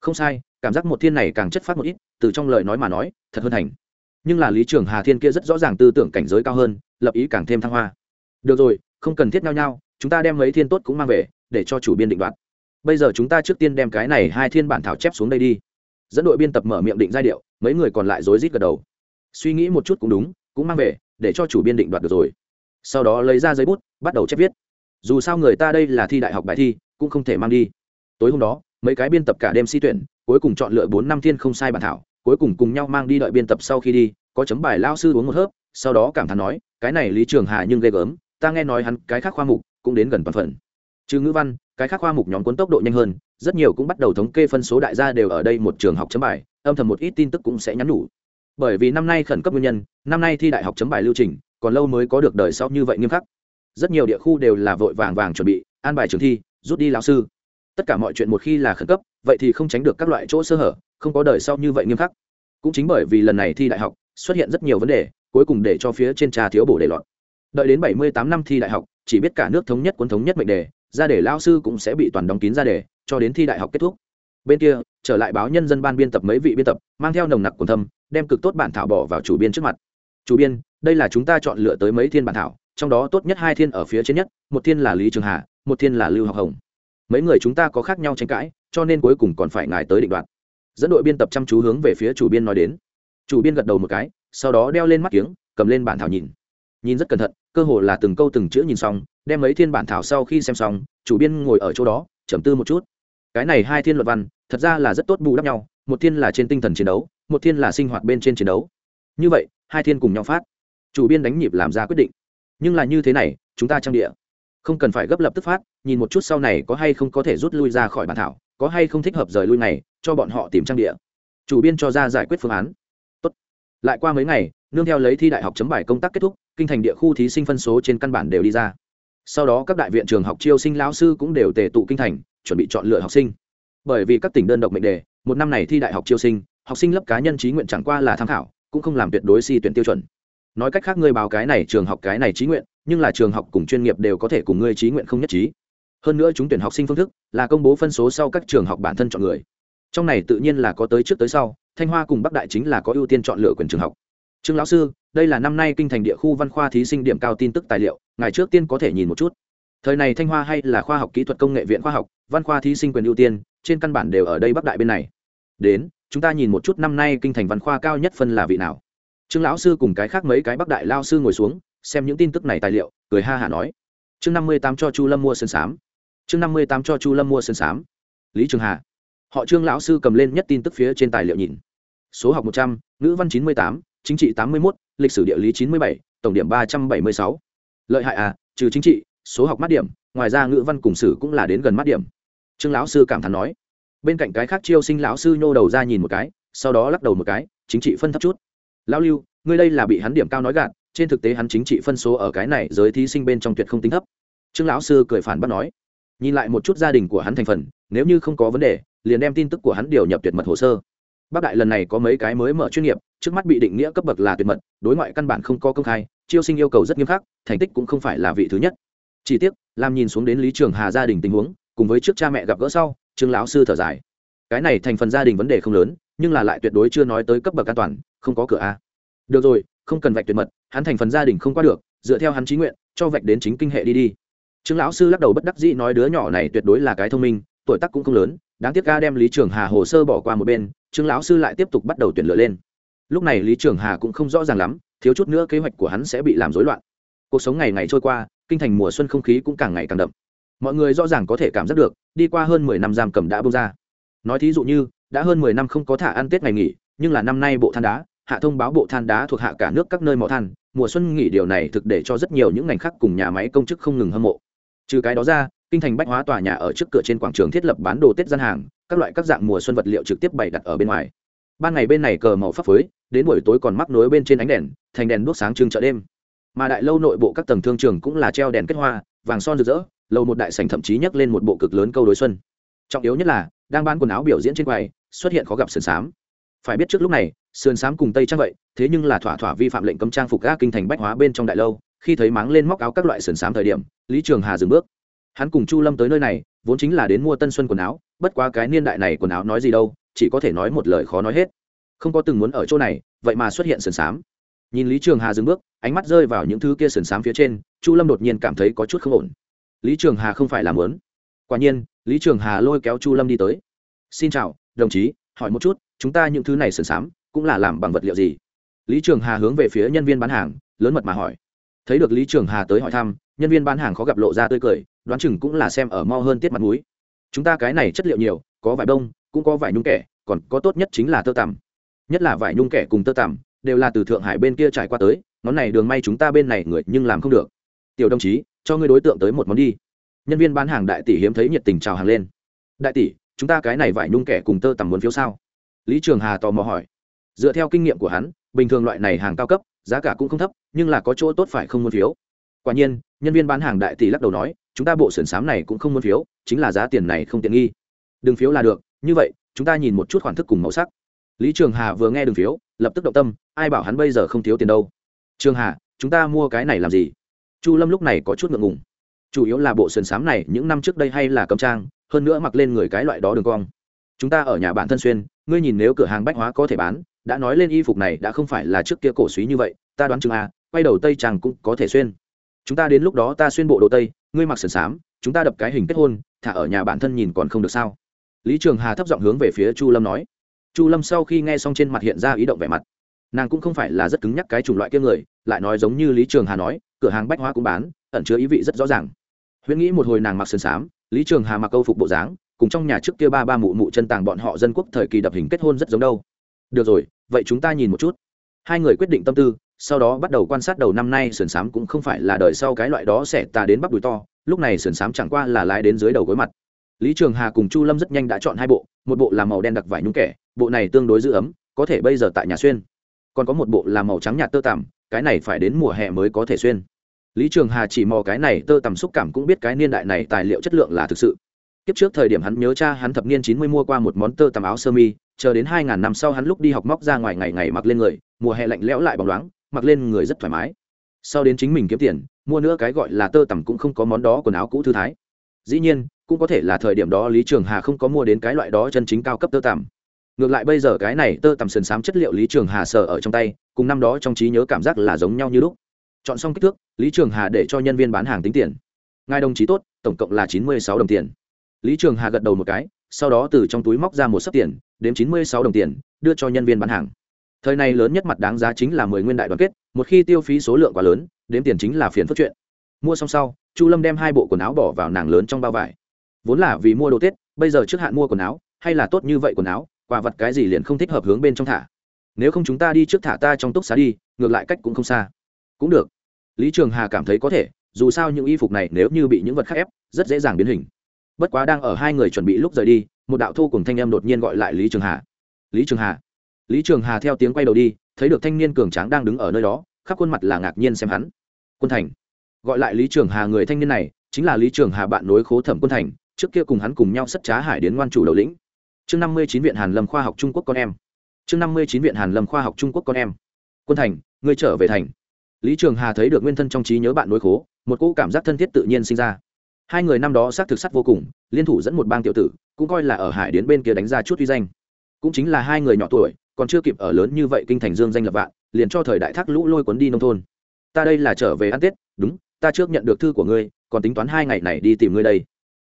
Không sai, cảm giác một thiên này càng chất phát một ít, từ trong lời nói mà nói, thật hơn thành. Nhưng là lý trường hà thiên kia rất rõ ràng tư tưởng cảnh giới cao hơn, lập ý càng thêm thăng hoa. Được rồi, không cần thiết nhau nhau chúng ta đem mấy thiên tốt cũng mang về, để cho chủ biên định đoạt. Bây giờ chúng ta trước tiên đem cái này hai thiên bản thảo chép xuống đây đi. Dẫn đội biên tập mở miệng định giai điệu, mấy người còn lại rối rít gật đầu. Suy nghĩ một chút cũng đúng, cũng mang về, để cho chủ biên định đoạt được rồi. Sau đó lấy ra giấy bút, bắt đầu chép viết. Dù sao người ta đây là thi đại học bài thi, cũng không thể mang đi. Tối hôm đó, mấy cái biên tập cả đêm si tuyển, cuối cùng chọn lựa bốn năm thiên không sai bản thảo, cuối cùng cùng nhau mang đi đợi biên tập sau khi đi, có chấm bài lao sư uống một hớp, sau đó cảm thán nói, cái này lý trường hà nhưng ghê gớm, ta nghe nói hắn cái khác khoa mục cũng đến gần toàn phần trừ ngữ văn, cái khác khoa mục nhóm cuốn tốc độ nhanh hơn, rất nhiều cũng bắt đầu thống kê phân số đại gia đều ở đây một trường học chấm bài, âm thầm một ít tin tức cũng sẽ nhắn nhủ. bởi vì năm nay khẩn cấp nguyên nhân, năm nay thi đại học chấm bài lưu trình, còn lâu mới có được đời sau như vậy nghiêm khắc rất nhiều địa khu đều là vội vàng vàng chuẩn bị, an bài trường thi, rút đi lão sư tất cả mọi chuyện một khi là khẩn cấp, vậy thì không tránh được các loại chỗ sơ hở, không có đời sau như vậy nghiêm khắc cũng chính bởi vì lần này thi đại học, xuất hiện rất nhiều vấn đề, cuối cùng để cho phía trên trà thiếu bổ để loạn. đợi đến bảy mươi tám năm thi đại học chỉ biết cả nước thống nhất quân thống nhất mệnh đề, ra để lao sư cũng sẽ bị toàn đóng kín ra đề, cho đến thi đại học kết thúc. Bên kia, trở lại báo nhân dân ban biên tập mấy vị biên tập, mang theo nồng nặc quần thâm, đem cực tốt bản thảo bỏ vào chủ biên trước mặt. Chủ biên, đây là chúng ta chọn lựa tới mấy thiên bản thảo, trong đó tốt nhất hai thiên ở phía trên nhất, một thiên là lý trường hà, một thiên là lưu học hồng. Mấy người chúng ta có khác nhau tranh cãi, cho nên cuối cùng còn phải ngài tới định đoạt. Dẫn đội biên tập chăm chú hướng về phía chủ biên nói đến. Chủ biên gật đầu một cái, sau đó đeo lên mắt kiếng, cầm lên bản thảo nhìn nhìn rất cẩn thận, cơ hồ là từng câu từng chữ nhìn xong, đem mấy thiên bản thảo sau khi xem xong, chủ biên ngồi ở chỗ đó, trầm tư một chút. Cái này hai thiên luật văn, thật ra là rất tốt bù đắp nhau, một thiên là trên tinh thần chiến đấu, một thiên là sinh hoạt bên trên chiến đấu. Như vậy, hai thiên cùng nhau phát. Chủ biên đánh nhịp làm ra quyết định. Nhưng là như thế này, chúng ta trang địa. Không cần phải gấp lập tức phát, nhìn một chút sau này có hay không có thể rút lui ra khỏi bản thảo, có hay không thích hợp rời lui này, cho bọn họ tìm trang địa. Chủ biên cho ra giải quyết phương án. Tốt. lại qua mấy ngày nương theo lấy thi đại học chấm bài công tác kết thúc, kinh thành địa khu thí sinh phân số trên căn bản đều đi ra. Sau đó các đại viện trường học chiêu sinh lão sư cũng đều tề tụ kinh thành, chuẩn bị chọn lựa học sinh. Bởi vì các tỉnh đơn độc mệnh đề, một năm này thi đại học chiêu sinh, học sinh lớp cá nhân trí nguyện chẳng qua là tham khảo, cũng không làm tuyệt đối si tuyển tiêu chuẩn. Nói cách khác, ngươi báo cái này trường học cái này trí nguyện, nhưng là trường học cùng chuyên nghiệp đều có thể cùng ngươi trí nguyện không nhất trí. Hơn nữa chúng tuyển học sinh phương thức là công bố phân số sau các trường học bản thân chọn người. Trong này tự nhiên là có tới trước tới sau, thanh hoa cùng bắc đại chính là có ưu tiên chọn lựa quyền trường học trương lão sư, đây là năm nay kinh thành địa khu văn khoa thí sinh điểm cao tin tức tài liệu ngày trước tiên có thể nhìn một chút. Thời này thanh hoa hay là khoa học kỹ thuật công nghệ viện khoa học, văn khoa thí sinh quyền ưu tiên, trên căn bản đều ở đây bắc đại bên này. Đến, chúng ta nhìn một chút năm nay kinh thành văn khoa cao nhất phân là vị nào. Trương lão sư cùng cái khác mấy cái bắc đại lao sư ngồi xuống, xem những tin tức này tài liệu, cười ha hả nói. Chương năm mươi tám cho chu lâm mua sơn sám. Chương năm mươi tám cho chu lâm mua sơn sám. Lý trường hà. Họ trương lão sư cầm lên nhất tin tức phía trên tài liệu nhìn. Số học một trăm, ngữ văn chín mươi tám chính trị tám mươi một lịch sử địa lý chín mươi bảy, tổng điểm ba trăm bảy mươi sáu. Lợi hại à trừ chính trị, số học mắt điểm, ngoài ra ngữ văn cùng sử cũng là đến gần mắt điểm. Trương lão sư cảm thán nói. Bên cạnh cái khác chiêu sinh lão sư nhô đầu ra nhìn một cái, sau đó lắc đầu một cái, chính trị phân thấp chút. Lão lưu, ngươi đây là bị hắn điểm cao nói gạt, trên thực tế hắn chính trị phân số ở cái này giới thí sinh bên trong tuyệt không tính thấp. Trương lão sư cười phản bác nói. Nhìn lại một chút gia đình của hắn thành phần, nếu như không có vấn đề, liền đem tin tức của hắn điều nhập tuyệt mật hồ sơ bác đại lần này có mấy cái mới mở chuyên nghiệp, trước mắt bị định nghĩa cấp bậc là tuyệt mật, đối ngoại căn bản không có công khai, chiêu sinh yêu cầu rất nghiêm khắc, thành tích cũng không phải là vị thứ nhất. Chỉ tiếc, làm nhìn xuống đến lý trường hà gia đình tình huống, cùng với trước cha mẹ gặp gỡ sau, trương lão sư thở dài. Cái này thành phần gia đình vấn đề không lớn, nhưng là lại tuyệt đối chưa nói tới cấp bậc an toàn, không có cửa a. Được rồi, không cần vạch tuyệt mật, hắn thành phần gia đình không qua được, dựa theo hắn trí nguyện, cho vạch đến chính kinh hệ đi đi. Trương lão sư lắc đầu bất đắc dĩ nói đứa nhỏ này tuyệt đối là cái thông minh tuổi tác cũng không lớn, đáng tiếc ca đem lý trường hà hồ sơ bỏ qua một bên, trương lão sư lại tiếp tục bắt đầu tuyển lựa lên. Lúc này lý trường hà cũng không rõ ràng lắm, thiếu chút nữa kế hoạch của hắn sẽ bị làm rối loạn. Cuộc sống ngày ngày trôi qua, kinh thành mùa xuân không khí cũng càng ngày càng đậm. Mọi người rõ ràng có thể cảm giác được, đi qua hơn mười năm giam cầm đã bông ra. Nói thí dụ như, đã hơn mười năm không có thả ăn tết ngày nghỉ, nhưng là năm nay bộ than đá, hạ thông báo bộ than đá thuộc hạ cả nước các nơi mỏ than, mùa xuân nghỉ điều này thực để cho rất nhiều những ngành khác cùng nhà máy công chức không ngừng hâm mộ. Trừ cái đó ra kinh thành bách hóa tòa nhà ở trước cửa trên quảng trường thiết lập bán đồ tết gian hàng, các loại các dạng mùa xuân vật liệu trực tiếp bày đặt ở bên ngoài. Ban ngày bên này cờ màu phấp phới, đến buổi tối còn mắc nối bên trên ánh đèn, thành đèn đuốc sáng trưng chợ đêm. Mà đại lâu nội bộ các tầng thương trường cũng là treo đèn kết hoa, vàng son rực rỡ lâu một đại sành thậm chí nhấc lên một bộ cực lớn câu đối xuân. Trọng yếu nhất là, đang bán quần áo biểu diễn trên quầy, xuất hiện khó gặp sườn xám. Phải biết trước lúc này, sườn xám cùng tây trang vậy, thế nhưng là thỏa thỏa vi phạm lệnh cấm trang phục ga kinh thành bách hóa bên trong đại lâu, khi thấy máng lên móc áo các loại sườn xám thời điểm, lý trường hà dừng bước hắn cùng chu lâm tới nơi này, vốn chính là đến mua tân xuân quần áo, bất quá cái niên đại này quần áo nói gì đâu, chỉ có thể nói một lời khó nói hết. Không có từng muốn ở chỗ này, vậy mà xuất hiện sườn xám. Nhìn lý trường hà dừng bước, ánh mắt rơi vào những thứ kia sườn xám phía trên, chu lâm đột nhiên cảm thấy có chút không ổn. Lý trường hà không phải làm lớn quả nhiên, lý trường hà lôi kéo chu lâm đi tới. Xin chào, đồng chí, hỏi một chút, chúng ta những thứ này sườn xám cũng là làm bằng vật liệu gì? Lý trường hà hướng về phía nhân viên bán hàng, lớn mật mà hỏi. Thấy được lý trường hà tới hỏi thăm nhân viên bán hàng khó gặp lộ ra tươi cười, đoán chừng cũng là xem ở mo hơn tiết mặt mũi. Chúng ta cái này chất liệu nhiều, có vải đông, cũng có vải nhung kẻ, còn có tốt nhất chính là tơ tằm. Nhất là vải nhung kẻ cùng tơ tằm, đều là từ thượng hải bên kia trải qua tới Món này đường may chúng ta bên này người nhưng làm không được. Tiểu đồng chí, cho ngươi đối tượng tới một món đi. Nhân viên bán hàng đại tỷ hiếm thấy nhiệt tình chào hàng lên. Đại tỷ, chúng ta cái này vải nhung kẻ cùng tơ tằm muốn phiếu sao? Lý trường hà tò mò hỏi. Dựa theo kinh nghiệm của hắn, bình thường loại này hàng cao cấp, giá cả cũng không thấp, nhưng là có chỗ tốt phải không muốn phiếu quả nhiên, nhân viên bán hàng đại tỷ lắc đầu nói, chúng ta bộ sườn xám này cũng không muốn phiếu, chính là giá tiền này không tiện nghi. Đừng phiếu là được, như vậy, chúng ta nhìn một chút khoản thức cùng màu sắc. Lý trường hà vừa nghe đường phiếu, lập tức động tâm, ai bảo hắn bây giờ không thiếu tiền đâu. Trường hà, chúng ta mua cái này làm gì? Chu lâm lúc này có chút ngượng ngùng. Chủ yếu là bộ sườn xám này những năm trước đây hay là cầm trang, hơn nữa mặc lên người cái loại đó đường cong. Chúng ta ở nhà bạn thân xuyên, ngươi nhìn nếu cửa hàng bách hóa có thể bán, đã nói lên y phục này đã không phải là trước kia cổ suý như vậy, ta đoán chừng à quay đầu tây chàng cũng có thể xuyên chúng ta đến lúc đó ta xuyên bộ đồ tây, ngươi mặc sườn xám, chúng ta đập cái hình kết hôn, thả ở nhà bản thân nhìn còn không được sao? Lý trường hà thấp giọng hướng về phía chu lâm nói. Chu lâm sau khi nghe xong trên mặt hiện ra ý động vẻ mặt, nàng cũng không phải là rất cứng nhắc cái chủng loại kia người, lại nói giống như lý trường hà nói, cửa hàng bách hóa cũng bán, ẩn chứa ý vị rất rõ ràng. Huyễn nghĩ một hồi nàng mặc sườn xám, lý trường hà mặc câu phục bộ dáng, cùng trong nhà trước kia ba ba mụ mụ chân tàng bọn họ dân quốc thời kỳ đập hình kết hôn rất giống đâu. Được rồi, vậy chúng ta nhìn một chút. Hai người quyết định tâm tư sau đó bắt đầu quan sát đầu năm nay sườn xám cũng không phải là đời sau cái loại đó sẽ tà đến bắp đùi to, lúc này sườn xám chẳng qua là lái đến dưới đầu gối mặt. Lý trường hà cùng chu lâm rất nhanh đã chọn hai bộ, một bộ là màu đen đặc vải nhung kẻ, bộ này tương đối giữ ấm, có thể bây giờ tại nhà xuyên. Còn có một bộ là màu trắng nhạt tơ tằm, cái này phải đến mùa hè mới có thể xuyên. Lý trường hà chỉ mò cái này tơ tằm xúc cảm cũng biết cái niên đại này tài liệu chất lượng là thực sự. Kiếp trước thời điểm hắn nhớ cha hắn thập niên chín mươi mua qua một món tơ tằm áo sơ mi, chờ đến hai ngàn năm sau hắn lúc đi học móc ra ngoài ngày ngày mặc lên người, mùa hè lạnh lẽo lại bóng loáng mặc lên người rất thoải mái. Sau đến chính mình kiếm tiền, mua nữa cái gọi là tơ tằm cũng không có món đó quần áo cũ thư thái. Dĩ nhiên, cũng có thể là thời điểm đó lý trường hà không có mua đến cái loại đó chân chính cao cấp tơ tằm. Ngược lại bây giờ cái này tơ tằm sườn xám chất liệu lý trường hà sờ ở trong tay, cùng năm đó trong trí nhớ cảm giác là giống nhau như lúc. Chọn xong kích thước, lý trường hà để cho nhân viên bán hàng tính tiền. Ngài đồng chí tốt, tổng cộng là chín mươi sáu đồng tiền. Lý trường hà gật đầu một cái, sau đó từ trong túi móc ra một sấp tiền đếm chín mươi sáu đồng tiền, đưa cho nhân viên bán hàng thời này lớn nhất mặt đáng giá chính là mười nguyên đại đoàn kết, một khi tiêu phí số lượng quá lớn, đếm tiền chính là phiền phức chuyện. Mua xong sau, chu lâm đem hai bộ quần áo bỏ vào nàng lớn trong bao vải. Vốn là vì mua đồ tết, bây giờ trước hạn mua quần áo, hay là tốt như vậy quần áo, quà vật cái gì liền không thích hợp hướng bên trong thả. Nếu không chúng ta đi trước thả ta trong túc xá đi, ngược lại cách cũng không xa. Cũng được. Lý trường hà cảm thấy có thể, dù sao những y phục này nếu như bị những vật khác ép, rất dễ dàng biến hình. Bất quá đang ở hai người chuẩn bị lúc rời đi, một đạo thu cùng thanh em đột nhiên gọi lại lý trường hà. Lý trường hà lý trường hà theo tiếng quay đầu đi, thấy được thanh niên cường tráng đang đứng ở nơi đó, khắp khuôn mặt là ngạc nhiên xem hắn. Quân thành. Gọi lại lý trường hà người thanh niên này, chính là lý trường hà bạn nối khố thẩm quân thành, trước kia cùng hắn cùng nhau sất trá hải đến ngoan chủ đầu lĩnh. Chương năm mươi chín viện hàn lâm khoa học trung quốc con em. Chương năm mươi chín viện hàn lâm khoa học trung quốc con em. Quân thành, ngươi trở về thành. Lý trường hà thấy được nguyên thân trong trí nhớ bạn nối khố, một cỗ cảm giác thân thiết tự nhiên sinh ra. Hai người năm đó xác thực sắt vô cùng, liên thủ dẫn một bang tiểu tử, cũng coi là ở hải đến bên kia đánh ra chút uy danh. Cũng chính là hai người nhỏ tuổi còn chưa kịp ở lớn như vậy kinh thành dương danh lập vạn, liền cho thời đại thác lũ lôi cuốn đi nông thôn. Ta đây là trở về ăn tết, đúng, ta trước nhận được thư của ngươi, còn tính toán hai ngày này đi tìm ngươi đây.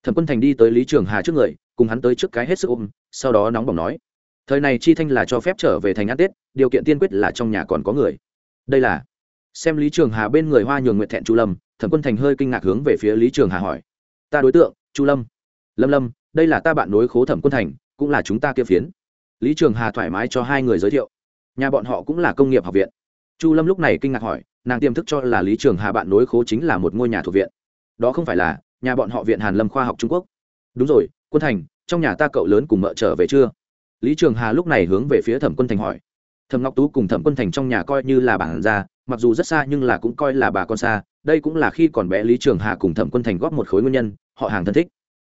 Thẩm quân thành đi tới lý trường hà trước người, cùng hắn tới trước cái hết sức ôm, sau đó nóng bỏng nói, thời này chi thanh là cho phép trở về thành ăn tết, điều kiện tiên quyết là trong nhà còn có người. Đây là, xem lý trường hà bên người hoa nhường nguyện thẹn chu lâm, thẩm quân thành hơi kinh ngạc hướng về phía lý trường hà hỏi, ta đối tượng, chu lâm. Lâm lâm, đây là ta bạn nối khố thẩm quân thành, cũng là chúng ta kia phiến lý trường hà thoải mái cho hai người giới thiệu. Nhà bọn họ cũng là công nghiệp học viện. Chu lâm lúc này kinh ngạc hỏi nàng tiềm thức cho là lý trường hà bạn nối khố chính là một ngôi nhà thuộc viện. Đó không phải là nhà bọn họ viện hàn lâm khoa học trung quốc. Đúng rồi quân thành trong nhà ta cậu lớn cùng mợ trở về chưa? Lý trường hà lúc này hướng về phía thẩm quân thành hỏi. Thẩm ngọc tú cùng thẩm quân thành trong nhà coi như là bản già, mặc dù rất xa nhưng là cũng coi là bà con xa. Đây cũng là khi còn bé lý trường hà cùng thẩm quân thành góp một khối nguyên nhân họ hàng thân thích.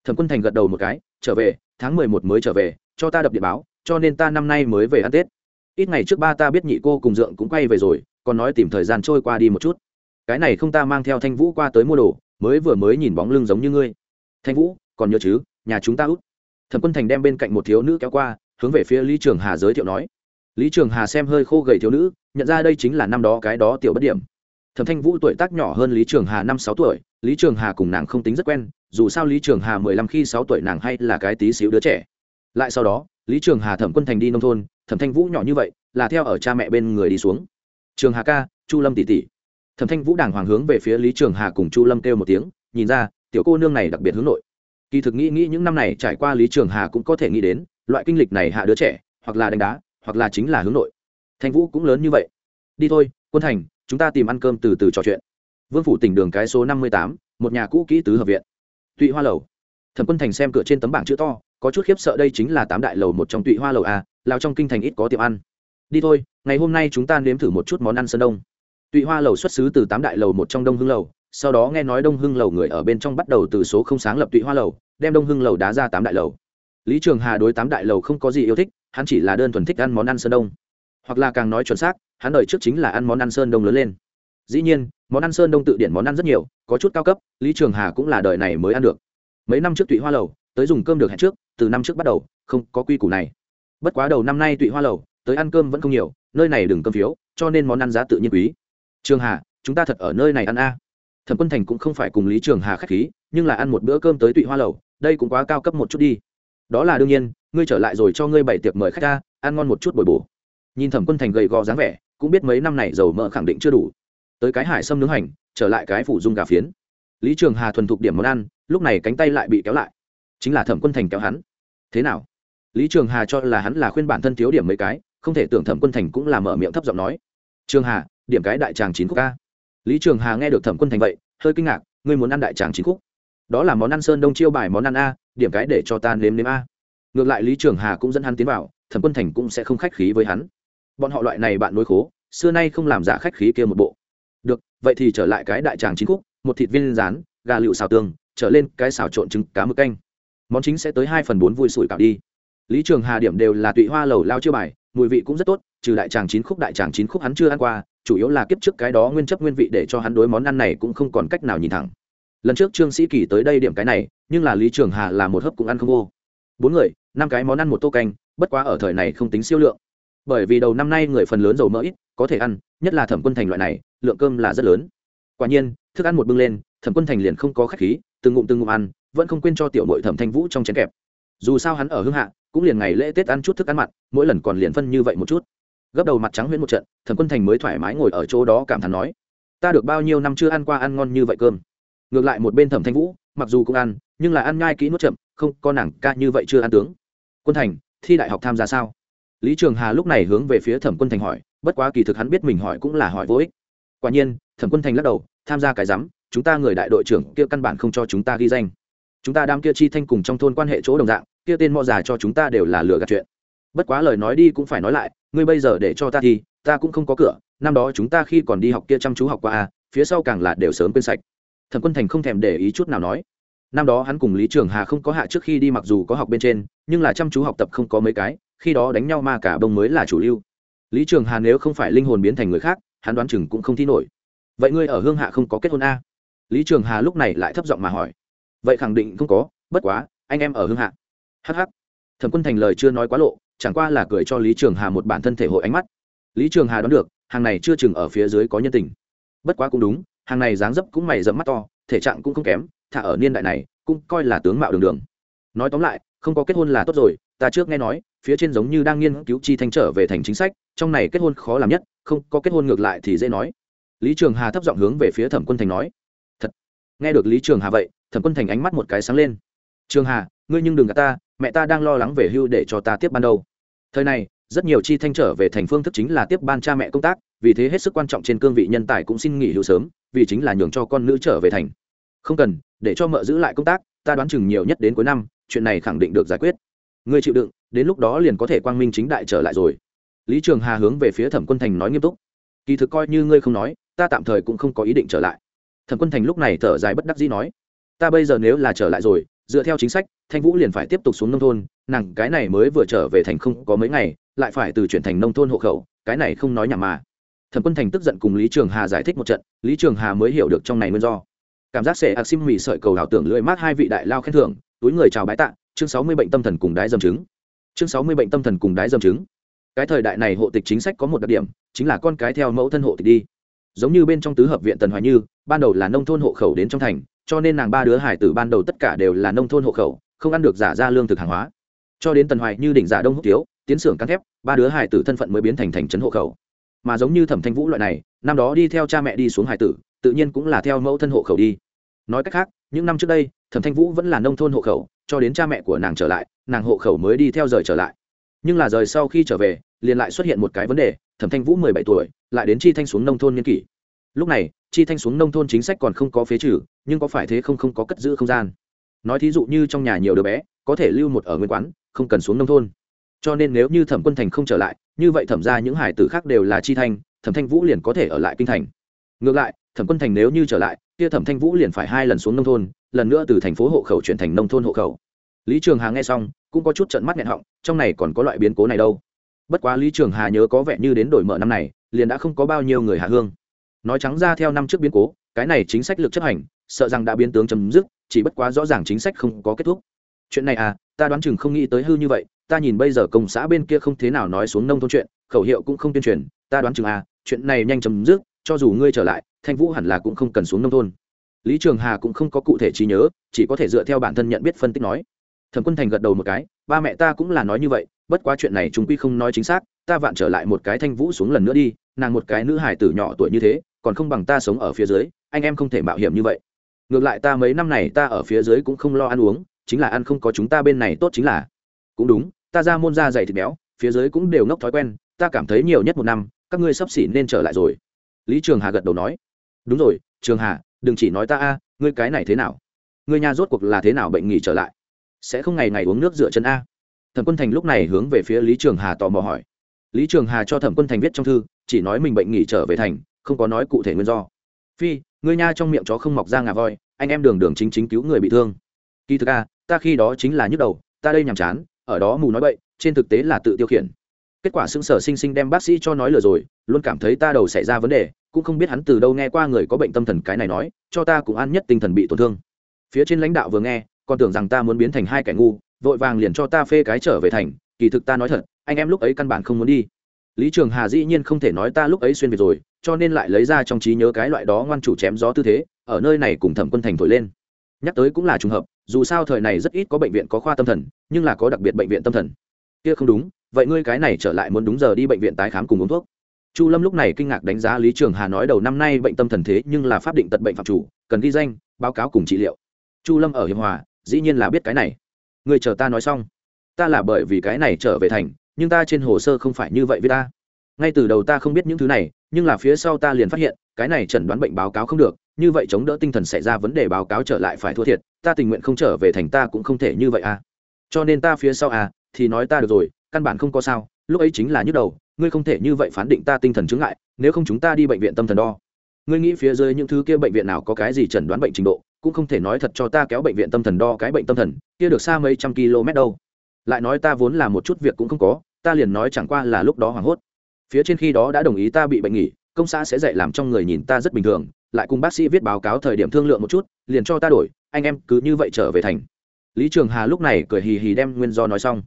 Thẩm quân thành gật đầu một cái trở về tháng mười một mới trở về cho ta đập điện báo cho nên ta năm nay mới về ăn tết. Ít ngày trước ba ta biết nhị cô cùng dượng cũng quay về rồi, còn nói tìm thời gian trôi qua đi một chút. Cái này không ta mang theo thanh vũ qua tới mua đồ, mới vừa mới nhìn bóng lưng giống như ngươi. Thanh vũ, còn nhớ chứ, nhà chúng ta út. Thẩm quân thành đem bên cạnh một thiếu nữ kéo qua, hướng về phía lý trường hà giới thiệu nói. Lý trường hà xem hơi khô gầy thiếu nữ, nhận ra đây chính là năm đó cái đó tiểu bất điểm. Thẩm thanh vũ tuổi tác nhỏ hơn lý trường hà năm sáu tuổi, lý trường hà cùng nàng không tính rất quen, dù sao lý trường hà mười lăm khi sáu tuổi nàng hay là cái tí xíu đứa trẻ. Lại sau đó lý trường hà thẩm quân thành đi nông thôn, thẩm thanh vũ nhỏ như vậy, là theo ở cha mẹ bên người đi xuống. Trường hà ca, chu lâm tỷ tỷ. Thẩm thanh vũ đàng hoàng hướng về phía lý trường hà cùng chu lâm kêu một tiếng, nhìn ra, tiểu cô nương này đặc biệt hướng nội. Kỳ thực nghĩ nghĩ những năm này trải qua lý trường hà cũng có thể nghĩ đến, loại kinh lịch này hạ đứa trẻ, hoặc là đánh đá, hoặc là chính là hướng nội. Thanh vũ cũng lớn như vậy. Đi thôi, quân thành, chúng ta tìm ăn cơm từ từ trò chuyện. Vương phủ tỉnh đường cái số năm mươi tám, một nhà cũ kỹ tứ hợp viện. Tụy hoa lầu. Thẩm quân thành xem cửa trên tấm bảng chữ to có chút khiếp sợ đây chính là tám đại lầu một trong tụy hoa lầu a lao trong kinh thành ít có tiệm ăn. Đi thôi, ngày hôm nay chúng ta nếm thử một chút món ăn sơn đông. Tụy hoa lầu xuất xứ từ tám đại lầu một trong đông hưng lầu, sau đó nghe nói đông hưng lầu người ở bên trong bắt đầu từ số không sáng lập tụy hoa lầu, đem đông hưng lầu đá ra tám đại lầu. Lý trường hà đối tám đại lầu không có gì yêu thích, hắn chỉ là đơn thuần thích ăn món ăn sơn đông. Hoặc là càng nói chuẩn xác, hắn đợi trước chính là ăn món ăn sơn đông lớn lên. Dĩ nhiên, món ăn sơn đông tự điển món ăn rất nhiều, có chút cao cấp, lý trường hà cũng là đời này mới ăn được. Mấy năm trước tụy hoa lầu, tới dùng cơm được hẹn trước từ năm trước bắt đầu, không có quy củ này. Bất quá đầu năm nay tụy hoa lầu, tới ăn cơm vẫn không nhiều, nơi này đừng cơm phiếu, cho nên món ăn giá tự nhiên quý. Trường hà, chúng ta thật ở nơi này ăn a. Thẩm quân thành cũng không phải cùng lý trường hà k h á c h khí, nhưng là ăn một bữa cơm tới tụy hoa lầu, đây cũng quá cao cấp một chút đi. Đó là đương nhiên, ngươi trở lại rồi cho ngươi bảy tiệc mời khách ta ăn ngon một chút bồi bổ. Nhìn thẩm quân thành gầy gò dáng vẻ, cũng biết mấy năm này dầu mỡ khẳng định chưa đủ. Tới cái hải sâm nướng hành, trở lại cái phủ dung gà phiến. Lý trường hà thuần thục điểm món ăn, lúc này cánh tay lại bị kéo lại. Chính là thẩm quân thành kéo hắn thế nào? Lý trường hà cho là hắn là khuyên bản thân thiếu điểm mấy cái, không thể tưởng thẩm quân thành cũng là mở miệng thấp giọng nói. Trường hà, điểm cái đại tràng chín khúc ca. Lý trường hà nghe được thẩm quân thành vậy, hơi kinh ngạc, ngươi muốn ăn đại tràng chín khúc? Đó là món ăn sơn đông chiêu bài món ăn a, điểm cái để cho ta nếm nếm a. Ngược lại lý trường hà cũng dẫn hắn tiến vào, thẩm quân thành cũng sẽ không khách khí với hắn. Bọn họ loại này bạn nối khố, xưa nay không làm giả khách khí kia một bộ. Được, vậy thì trở lại cái đại tràng chín khúc, một thịt viên rán, gà lựu xào tương trở lên cái xào trộn trứng cá mực canh món chính sẽ tới hai phần bốn vui sủi cảo đi. Lý trường hà điểm đều là tụy hoa lầu lao chưa bài, mùi vị cũng rất tốt, trừ đại tràng chín khúc đại tràng chín khúc hắn chưa ăn qua, chủ yếu là kiếp trước cái đó nguyên chấp nguyên vị để cho hắn đối món ăn này cũng không còn cách nào nhìn thẳng. Lần trước trương sĩ kỳ tới đây điểm cái này, nhưng là lý trường hà là một hớp cũng ăn không vô. Bốn người, năm cái món ăn một tô canh, bất quá ở thời này không tính siêu lượng. Bởi vì đầu năm nay người phần lớn dầu mỡ ít, có thể ăn, nhất là thẩm quân thành loại này, lượng cơm là rất lớn. Quả nhiên, thức ăn một bưng lên, thẩm quân thành liền không có khách khí, từng ngụm từng ngụm ăn vẫn không quên cho tiểu nội thẩm thanh vũ trong chén kẹp. Dù sao hắn ở hưng hạ, cũng liền ngày lễ tết ăn chút thức ăn mặn, mỗi lần còn liền phân như vậy một chút. Gấp đầu mặt trắng huyễn một trận, thẩm quân thành mới thoải mái ngồi ở chỗ đó cảm thán nói, ta được bao nhiêu năm chưa ăn qua ăn ngon như vậy cơm. Ngược lại một bên thẩm thanh vũ, mặc dù cũng ăn, nhưng là ăn nhai kỹ nuốt chậm, không có nàng ca như vậy chưa ăn tướng. Quân thành, thi đại học tham gia sao? Lý trường hà lúc này hướng về phía thẩm quân thành hỏi, bất quá kỳ thực hắn biết mình hỏi cũng là hỏi vô ích. Quả nhiên, thẩm quân thành lắc đầu, tham gia cái rắm chúng ta người đại đội trưởng kia căn bản không cho chúng ta ghi danh chúng ta đám kia chi thanh cùng trong thôn quan hệ chỗ đồng dạng, kia tên mò già cho chúng ta đều là lừa gạt chuyện. Bất quá lời nói đi cũng phải nói lại, ngươi bây giờ để cho ta thì, ta cũng không có cửa, năm đó chúng ta khi còn đi học kia chăm chú học qua a, phía sau càng là đều sớm quên sạch. Thẩm quân thành không thèm để ý chút nào nói. Năm đó hắn cùng lý trường hà không có hạ trước khi đi mặc dù có học bên trên, nhưng là chăm chú học tập không có mấy cái, khi đó đánh nhau ma cả bông mới là chủ lưu. Lý trường hà nếu không phải linh hồn biến thành người khác, hắn đoán chừng cũng không thi nổi. Vậy ngươi ở hương hạ không có kết hôn a? Lý trường hà lúc này lại thấp giọng mà hỏi vậy khẳng định không có, bất quá, anh em ở hương hạ. Hh thẩm quân thành lời chưa nói quá lộ, chẳng qua là cười cho lý trường hà một bản thân thể hội ánh mắt. Lý trường hà đoán được, hàng này chưa chừng ở phía dưới có nhân tình. Bất quá cũng đúng, hàng này dáng dấp cũng mày dẫm mắt to, thể trạng cũng không kém, thả ở niên đại này, cũng coi là tướng mạo đường đường. Nói tóm lại, không có kết hôn là tốt rồi, ta trước nghe nói, phía trên giống như đang nghiên cứu chi thanh trở về thành chính sách, trong này kết hôn khó làm nhất, không có kết hôn ngược lại thì dễ nói. Lý trường hà thấp giọng hướng về phía thẩm quân thành nói. Thật. Nghe được lý trường hà vậy thẩm quân thành ánh mắt một cái sáng lên. Trường hà, ngươi nhưng đừng gạt ta, mẹ ta đang lo lắng về hưu để cho ta tiếp ban đầu thời này, rất nhiều chi thanh trở về thành phương thức chính là tiếp ban cha mẹ công tác, vì thế hết sức quan trọng trên cương vị nhân tài cũng xin nghỉ hưu sớm, vì chính là nhường cho con nữ trở về thành. Không cần, để cho mợ giữ lại công tác, ta đoán chừng nhiều nhất đến cuối năm, chuyện này khẳng định được giải quyết. Ngươi chịu đựng, đến lúc đó liền có thể quang minh chính đại trở lại rồi. Lý trường hà hướng về phía thẩm quân thành nói nghiêm túc. Kỳ thực coi như ngươi không nói, ta tạm thời cũng không có ý định trở lại. Thẩm quân thành lúc này thở dài bất đắc dĩ nói ta bây giờ nếu là trở lại rồi, dựa theo chính sách, thanh vũ liền phải tiếp tục xuống nông thôn, nàng cái này mới vừa trở về thành không có mấy ngày, lại phải từ chuyển thành nông thôn hộ khẩu, cái này không nói nhảm mà. Thẩm quân thành tức giận cùng lý trường hà giải thích một trận, lý trường hà mới hiểu được trong này nguyên do. Cảm giác sẽ ạc sim mì sợi cầu đào tưởng lưỡi mát hai vị đại lao khen thưởng, túi người chào bái tạ, chương sáu mươi bệnh tâm thần cùng đái dâm chứng chương sáu mươi bệnh tâm thần cùng đái dâm chứng cái thời đại này hộ tịch chính sách có một đặc điểm, chính là con cái theo mẫu thân hộ tịch đi. Giống như bên trong tứ hợp viện tần hoài như, ban đầu là nông thôn hộ khẩu đến trong thành cho nên nàng ba đứa hải tử ban đầu tất cả đều là nông thôn hộ khẩu, không ăn được giả ra lương thực hàng hóa. Cho đến tần hoài như đỉnh giả đông húc tiếu tiến xưởng cắn thép, ba đứa hải tử thân phận mới biến thành thành trấn hộ khẩu. Mà giống như thẩm thanh vũ loại này, năm đó đi theo cha mẹ đi xuống hải tử, tự nhiên cũng là theo mẫu thân hộ khẩu đi. Nói cách khác, những năm trước đây, thẩm thanh vũ vẫn là nông thôn hộ khẩu, cho đến cha mẹ của nàng trở lại, nàng hộ khẩu mới đi theo rời trở lại. Nhưng là rời sau khi trở về, liền lại xuất hiện một cái vấn đề, thẩm thanh vũ mười bảy tuổi, lại đến chi thanh xuống nông thôn niên kỷ lúc này, chi thanh xuống nông thôn chính sách còn không có phế trừ, nhưng có phải thế không không có cất giữ không gian? Nói thí dụ như trong nhà nhiều đứa bé, có thể lưu một ở nguyên quán, không cần xuống nông thôn. Cho nên nếu như thẩm quân thành không trở lại, như vậy thẩm ra những hải tử khác đều là chi thanh, thẩm thanh vũ liền có thể ở lại kinh thành. Ngược lại, thẩm quân thành nếu như trở lại, kia thẩm thanh vũ liền phải hai lần xuống nông thôn, lần nữa từ thành phố hộ khẩu chuyển thành nông thôn hộ khẩu. Lý trường hà nghe xong, cũng có chút trận mắt nghẹn họng, trong này còn có loại biến cố này đâu. Bất quá lý trường hà nhớ có vẻ như đến đổi mở năm này, liền đã không có bao nhiêu người hạ hương nói trắng ra theo năm trước biến cố, cái này chính sách lực chấp hành, sợ rằng đã biến tướng chấm dứt, chỉ bất quá rõ ràng chính sách không có kết thúc. Chuyện này à ta đoán chừng không nghĩ tới hư như vậy, ta nhìn bây giờ công xã bên kia không thế nào nói xuống nông thôn chuyện, khẩu hiệu cũng không tuyên truyền, ta đoán chừng à chuyện này nhanh chấm dứt, cho dù ngươi trở lại, thanh vũ hẳn là cũng không cần xuống nông thôn. Lý trường hà cũng không có cụ thể trí nhớ, chỉ có thể dựa theo bản thân nhận biết phân tích nói. Thẩm quân thành gật đầu một cái, ba mẹ ta cũng là nói như vậy, bất quá chuyện này chúng quy không nói chính xác, ta vạn trở lại một cái thanh vũ xuống lần nữa đi, nàng một cái nữ hải tử nhỏ tuổi như thế còn không bằng ta sống ở phía dưới, anh em không thể mạo hiểm như vậy. Ngược lại ta mấy năm này ta ở phía dưới cũng không lo ăn uống, chính là ăn không có chúng ta bên này tốt chính là. Cũng đúng, ta ra môn ra dày thịt béo, phía dưới cũng đều ngốc thói quen, ta cảm thấy nhiều nhất một năm, các ngươi sắp xỉ nên trở lại rồi. Lý trường hà gật đầu nói. Đúng rồi, trường hà, đừng chỉ nói ta a, ngươi cái này thế nào? Ngươi nhà rốt cuộc là thế nào bệnh nghỉ trở lại? Sẽ không ngày ngày uống nước dựa chân a? Thẩm quân thành lúc này hướng về phía lý trường hà tò mò hỏi. Lý trường hà cho thẩm quân thành viết trong thư, chỉ nói mình bệnh nghỉ trở về thành không có nói cụ thể nguyên do. Phi, ngươi nha trong miệng chó không mọc ra ngà voi, anh em đường đường chính chính cứu người bị thương. Kỳ thực a, ta khi đó chính là nhức đầu, ta đây nhàm chán, ở đó mù nói bậy, trên thực tế là tự tiêu khiển. Kết quả xưng sở sinh sinh đem bác sĩ cho nói lừa rồi, luôn cảm thấy ta đầu xảy ra vấn đề, cũng không biết hắn từ đâu nghe qua người có bệnh tâm thần cái này nói, cho ta cũng an nhất tinh thần bị tổn thương. Phía trên lãnh đạo vừa nghe, còn tưởng rằng ta muốn biến thành hai kẻ ngu, vội vàng liền cho ta phê cái trở về thành, kỳ thực ta nói thật, anh em lúc ấy căn bản không muốn đi. Lý trường hà dĩ nhiên không thể nói ta lúc ấy xuyên việt rồi cho nên lại lấy ra trong trí nhớ cái loại đó ngoan chủ chém gió tư thế, ở nơi này cùng thẩm quân thành thổi lên. Nhắc tới cũng là trùng hợp, dù sao thời này rất ít có bệnh viện có khoa tâm thần, nhưng là có đặc biệt bệnh viện tâm thần. Kia không đúng, vậy ngươi cái này trở lại muốn đúng giờ đi bệnh viện tái khám cùng uống thuốc. Chu lâm lúc này kinh ngạc đánh giá lý trường hà nói đầu năm nay bệnh tâm thần thế nhưng là pháp định tật bệnh phạm chủ, cần ghi danh, báo cáo cùng trị liệu. Chu lâm ở hiệp hòa, dĩ nhiên là biết cái này. Người chờ ta nói xong. Ta là bởi vì cái này trở về thành, nhưng ta trên hồ sơ không phải như vậy với ta ngay từ đầu ta không biết những thứ này, nhưng là phía sau ta liền phát hiện, cái này chẩn đoán bệnh báo cáo không được, như vậy chống đỡ tinh thần xảy ra vấn đề báo cáo trở lại phải thua thiệt, ta tình nguyện không trở về thành ta cũng không thể như vậy à. Cho nên ta phía sau à thì nói ta được rồi, căn bản không có sao, lúc ấy chính là nhức đầu, ngươi không thể như vậy phán định ta tinh thần chứng ngại, nếu không chúng ta đi bệnh viện tâm thần đo. Ngươi nghĩ phía dưới những thứ kia bệnh viện nào có cái gì chẩn đoán bệnh trình độ, cũng không thể nói thật cho ta kéo bệnh viện tâm thần đo cái bệnh tâm thần, kia được xa mấy trăm km đâu. Lại nói ta vốn là một chút việc cũng không có, ta liền nói chẳng qua là lúc đó hoảng hốt phía trên khi đó đã đồng ý ta bị bệnh nghỉ, công xã sẽ dạy làm trong người nhìn ta rất bình thường, lại cùng bác sĩ viết báo cáo thời điểm thương lượng một chút, liền cho ta đổi, anh em cứ như vậy trở về thành. Lý trường hà lúc này cười hì hì đem nguyên do nói xong.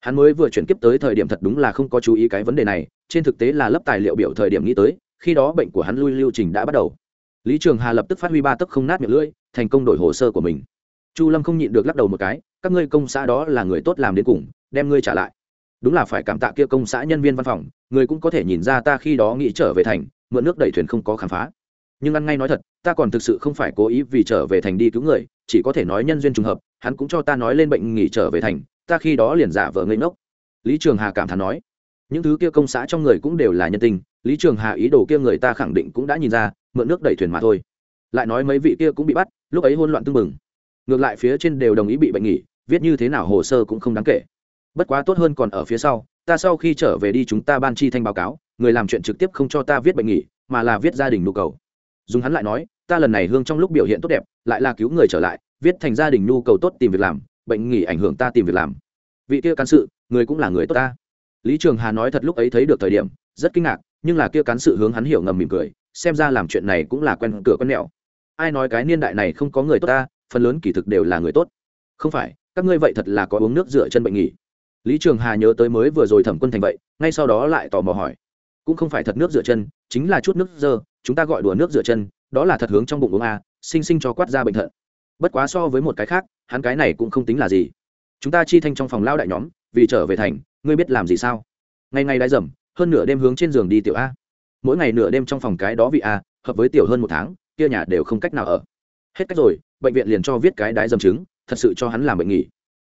Hắn mới vừa chuyển kiếp tới thời điểm thật đúng là không có chú ý cái vấn đề này, trên thực tế là lấp tài liệu biểu thời điểm nghĩ tới, khi đó bệnh của hắn lui lưu trình đã bắt đầu. Lý trường hà lập tức phát huy ba tấc không nát miệng lưỡi, thành công đổi hồ sơ của mình. Chu lâm không nhịn được lắc đầu một cái, các ngươi công xã đó là người tốt làm đến cùng, đem ngươi trả lại đúng là phải cảm tạ kia công xã nhân viên văn phòng, người cũng có thể nhìn ra ta khi đó nghĩ trở về thành, mượn nước đẩy thuyền không có khám phá. Nhưng ăn ngay nói thật, ta còn thực sự không phải cố ý vì trở về thành đi cứu người, chỉ có thể nói nhân duyên trùng hợp, hắn cũng cho ta nói lên bệnh nghỉ trở về thành, ta khi đó liền giả vờ ngây ngốc. Lý trường hà cảm thán nói, những thứ kia công xã trong người cũng đều là nhân tình, lý trường hà ý đồ kia người ta khẳng định cũng đã nhìn ra, mượn nước đẩy thuyền mà thôi. Lại nói mấy vị kia cũng bị bắt, lúc ấy hôn loạn tưng bừng. Ngược lại phía trên đều đồng ý bị bệnh nghỉ, viết như thế nào hồ sơ cũng không đáng kể bất quá tốt hơn còn ở phía sau, ta sau khi trở về đi chúng ta ban chi thanh báo cáo, người làm chuyện trực tiếp không cho ta viết bệnh nghỉ, mà là viết gia đình nhu cầu. Dùng hắn lại nói, ta lần này hương trong lúc biểu hiện tốt đẹp, lại là cứu người trở lại, viết thành gia đình nhu cầu tốt tìm việc làm, bệnh nghỉ ảnh hưởng ta tìm việc làm. Vị kia cán sự, người cũng là người tốt ta. Lý trường hà nói thật lúc ấy thấy được thời điểm, rất kinh ngạc, nhưng là kia cán sự hướng hắn hiểu ngầm mỉm cười, xem ra làm chuyện này cũng là quen cửa quen mẹo. Ai nói cái niên đại này không có người tốt ta, phần lớn kỳ thực đều là người tốt. Không phải, các ngươi vậy thật là có uống nước dựa chân bệnh nghỉ lý trường hà nhớ tới mới vừa rồi thẩm quân thành vậy, ngay sau đó lại tò mò hỏi. Cũng không phải thật nước rửa chân, chính là chút nước dơ, chúng ta gọi đùa nước rửa chân, đó là thật hướng trong bụng uống a, sinh sinh cho quát ra bệnh thận. Bất quá so với một cái khác, hắn cái này cũng không tính là gì. Chúng ta chi thanh trong phòng lao đại nhóm, vì trở về thành, ngươi biết làm gì sao? Ngày ngày đái dầm, hơn nửa đêm hướng trên giường đi tiểu a. Mỗi ngày nửa đêm trong phòng cái đó vị a, hợp với tiểu hơn một tháng, kia nhà đều không cách nào ở. Hết cách rồi, bệnh viện liền cho viết cái đái dầm chứng, thật sự cho hắn làm bệnh nghỉ.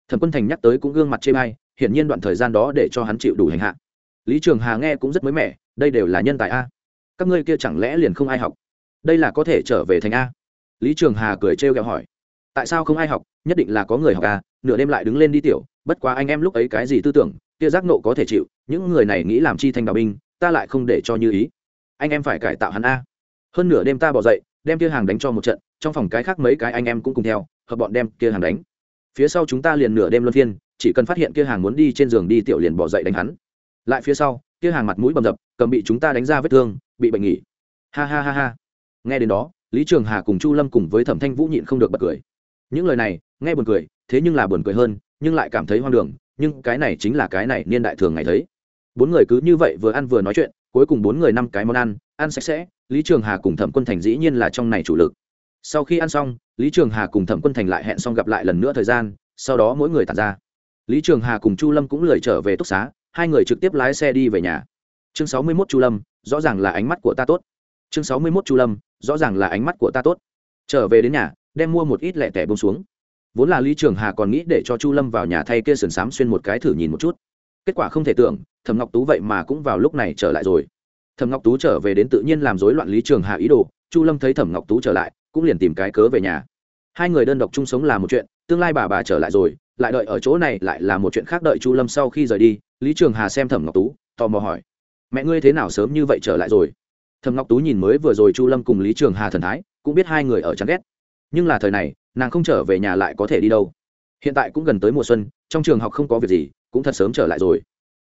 Thẩm quân thành nhắc tới cũng gương mặt chê bai hiển nhiên đoạn thời gian đó để cho hắn chịu đủ hành hạ. Lý trường hà nghe cũng rất mới mẻ, đây đều là nhân tài a. Các ngươi kia chẳng lẽ liền không ai học? Đây là có thể trở về thành a. Lý trường hà cười trêu ghẹo hỏi. Tại sao không ai học? Nhất định là có người học a, nửa đêm lại đứng lên đi tiểu, bất quá anh em lúc ấy cái gì tư tưởng, kia giác nộ có thể chịu, những người này nghĩ làm chi thành đạo binh, ta lại không để cho như ý. Anh em phải cải tạo hắn a. Hơn nửa đêm ta bỏ dậy, đem kia hàng đánh cho một trận, trong phòng cái khác mấy cái anh em cũng cùng theo, hợp bọn đem kia hàng đánh. Phía sau chúng ta liền nửa đêm luân phiên chỉ cần phát hiện kia hàng muốn đi trên giường đi tiểu liền bỏ dậy đánh hắn. Lại phía sau, kia hàng mặt mũi bầm dập, cầm bị chúng ta đánh ra vết thương, bị bệnh nghỉ. Ha ha ha ha. Nghe đến đó, lý trường hà cùng chu lâm cùng với thẩm thanh vũ nhịn không được bật cười. Những lời này, nghe buồn cười, thế nhưng là buồn cười hơn, nhưng lại cảm thấy hoang đường, nhưng cái này chính là cái này niên đại thường ngày thấy. Bốn người cứ như vậy vừa ăn vừa nói chuyện, cuối cùng bốn người năm cái món ăn ăn sạch sẽ, lý trường hà cùng thẩm quân thành dĩ nhiên là trong này chủ lực. Sau khi ăn xong, lý trường hà cùng thẩm quân thành lại hẹn xong gặp lại lần nữa thời gian, sau đó mỗi người tàn ra lý trường hà cùng chu lâm cũng lười trở về túc xá, hai người trực tiếp lái xe đi về nhà. Chương sáu mươi mốt chu lâm, rõ ràng là ánh mắt của ta tốt. Chương sáu mươi mốt chu lâm, rõ ràng là ánh mắt của ta tốt. Trở về đến nhà, đem mua một ít lẻ tẻ bông xuống. Vốn là lý trường hà còn nghĩ để cho chu lâm vào nhà thay kia sườn xám xuyên một cái thử nhìn một chút. Kết quả không thể tưởng thầm ngọc tú vậy mà cũng vào lúc này trở lại rồi. Thầm ngọc tú trở về đến tự nhiên làm rối loạn lý trường hà ý đồ, chu lâm thấy thẩm ngọc tú trở lại, cũng liền tìm cái cớ về nhà. Hai người đơn độc chung sống là một chuyện, tương lai bà bà trở lại rồi lại đợi ở chỗ này lại là một chuyện khác đợi chu lâm sau khi rời đi, lý trường hà xem thẩm ngọc tú, tò mò hỏi, mẹ ngươi thế nào sớm như vậy trở lại rồi? Thẩm ngọc tú nhìn mới vừa rồi chu lâm cùng lý trường hà thần thái, cũng biết hai người ở chán ghét. Nhưng là thời này, nàng không trở về nhà lại có thể đi đâu. Hiện tại cũng gần tới mùa xuân, trong trường học không có việc gì, cũng thật sớm trở lại rồi.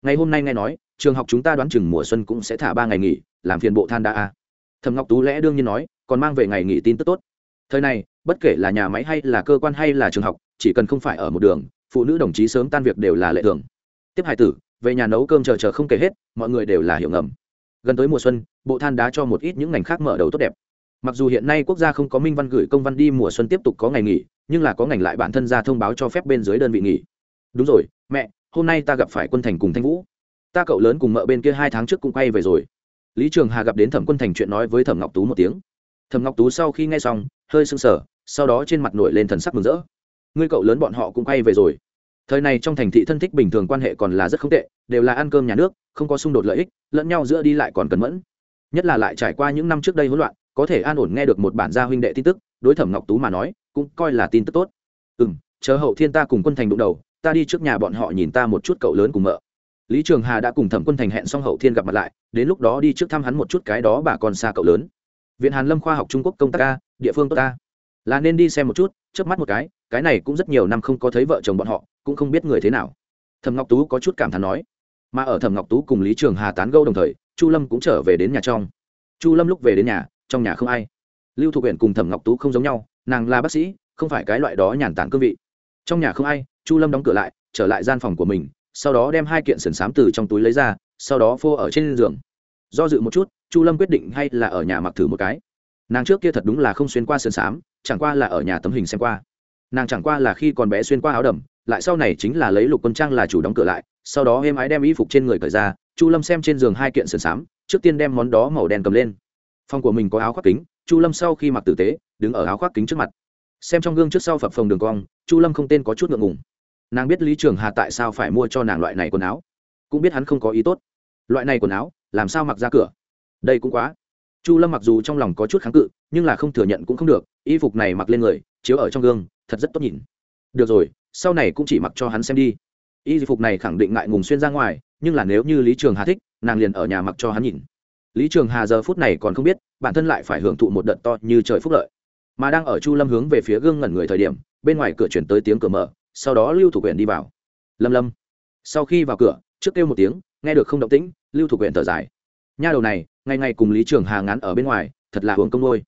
Ngày hôm nay nghe nói, trường học chúng ta đoán chừng mùa xuân cũng sẽ thả ba ngày nghỉ, làm phiền bộ than đa a. Thẩm ngọc tú lẽ đương nhiên nói, còn mang về ngày nghỉ tin tức tốt. Thời này, bất kể là nhà máy hay là cơ quan hay là trường học chỉ cần không phải ở một đường, phụ nữ đồng chí sớm tan việc đều là lệ thường. Tiếp hải tử, về nhà nấu cơm chờ chờ không kể hết, mọi người đều là hiểu ngầm. Gần tới mùa xuân, bộ than đá cho một ít những ngành khác mở đầu tốt đẹp. Mặc dù hiện nay quốc gia không có minh văn gửi công văn đi mùa xuân tiếp tục có ngày nghỉ, nhưng là có ngành lại bản thân ra thông báo cho phép bên dưới đơn vị nghỉ. Đúng rồi, mẹ, hôm nay ta gặp phải quân thành cùng thanh vũ. Ta cậu lớn cùng mợ bên kia hai tháng trước cũng quay về rồi. Lý trường hà gặp đến thẩm quân thành chuyện nói với thẩm ngọc tú một tiếng. Thẩm ngọc tú sau khi nghe xong, hơi sưng sờ, sau đó trên mặt nổi lên thần sắc mừng rỡ ngươi cậu lớn bọn họ cũng quay về rồi. Thời này trong thành thị thân thích bình thường quan hệ còn là rất không tệ, đều là ăn cơm nhà nước, không có xung đột lợi ích, lẫn nhau giữa đi lại còn cẩn mẫn. Nhất là lại trải qua những năm trước đây hỗn loạn, có thể an ổn nghe được một bản gia huynh đệ tin tức, đối thẩm ngọc tú mà nói, cũng coi là tin tức tốt. Ừ m chờ hậu thiên ta cùng quân thành đụng đầu, ta đi trước nhà bọn họ nhìn ta một chút cậu lớn cùng mợ. Lý trường hà đã cùng thẩm quân thành hẹn xong hậu thiên gặp mặt lại, đến lúc đó đi trước thăm hắn một chút cái đó bà con xa cậu lớn. Viện hàn lâm khoa học trung quốc công tác ca địa phương tốt ta là nên đi xem một chút trước mắt một cái cái này cũng rất nhiều năm không có thấy vợ chồng bọn họ, cũng không biết người thế nào. Thầm ngọc tú có chút cảm thán nói. Mà ở thầm ngọc tú cùng lý trường hà tán gâu đồng thời, chu lâm cũng trở về đến nhà trong. Chu lâm lúc về đến nhà, trong nhà không ai. Lưu thục huyện cùng thẩm ngọc tú không giống nhau, nàng là bác sĩ, không phải cái loại đó nhàn tản cương vị. Trong nhà không ai, chu lâm đóng cửa lại, trở lại gian phòng của mình, sau đó đem hai kiện sườn xám từ trong túi lấy ra, sau đó phô ở trên giường. Do dự một chút, chu lâm quyết định hay là ở nhà mặc thử một cái. Nàng trước kia thật đúng là không xuyên qua sườn xám, chẳng qua là ở nhà tấm hình xem qua nàng chẳng qua là khi còn bé xuyên qua áo đầm, lại sau này chính là lấy lục quân trang là chủ đóng cửa lại, sau đó êm ái đem y phục trên người cởi ra, chu lâm xem trên giường hai kiện sườn xám, trước tiên đem món đó màu đen cầm lên. Phòng của mình có áo khoác kính, chu lâm sau khi mặc tử tế, đứng ở áo khoác kính trước mặt. Xem trong gương trước sau phập phồng đường cong, chu lâm không tên có chút ngượng ngùng. Nàng biết lý trường hà tại sao phải mua cho nàng loại này quần áo, cũng biết hắn không có ý tốt. Loại này quần áo, làm sao mặc ra cửa? Đây cũng quá. Chu lâm mặc dù trong lòng có chút kháng cự, nhưng là không thừa nhận cũng không được, y phục này mặc lên người, chiếu ở trong gương thật rất tốt nhìn. Được rồi, sau này cũng chỉ mặc cho hắn xem đi. Y phục này khẳng định ngại ngùng xuyên ra ngoài, nhưng là nếu như lý trường hà thích, nàng liền ở nhà mặc cho hắn nhìn. Lý trường hà giờ phút này còn không biết, bản thân lại phải hưởng thụ một đợt to như trời phúc lợi. Mà đang ở chu lâm hướng về phía gương ngẩn người thời điểm, bên ngoài cửa chuyển tới tiếng cửa mở, sau đó lưu thủ Quyền đi vào. Lâm lâm. Sau khi vào cửa, trước kêu một tiếng, nghe được không động tĩnh, lưu thủ Quyền thở dài. Nha đầu này, ngày ngày cùng lý trường hà ngán ở bên ngoài, thật là hưởng công ngôi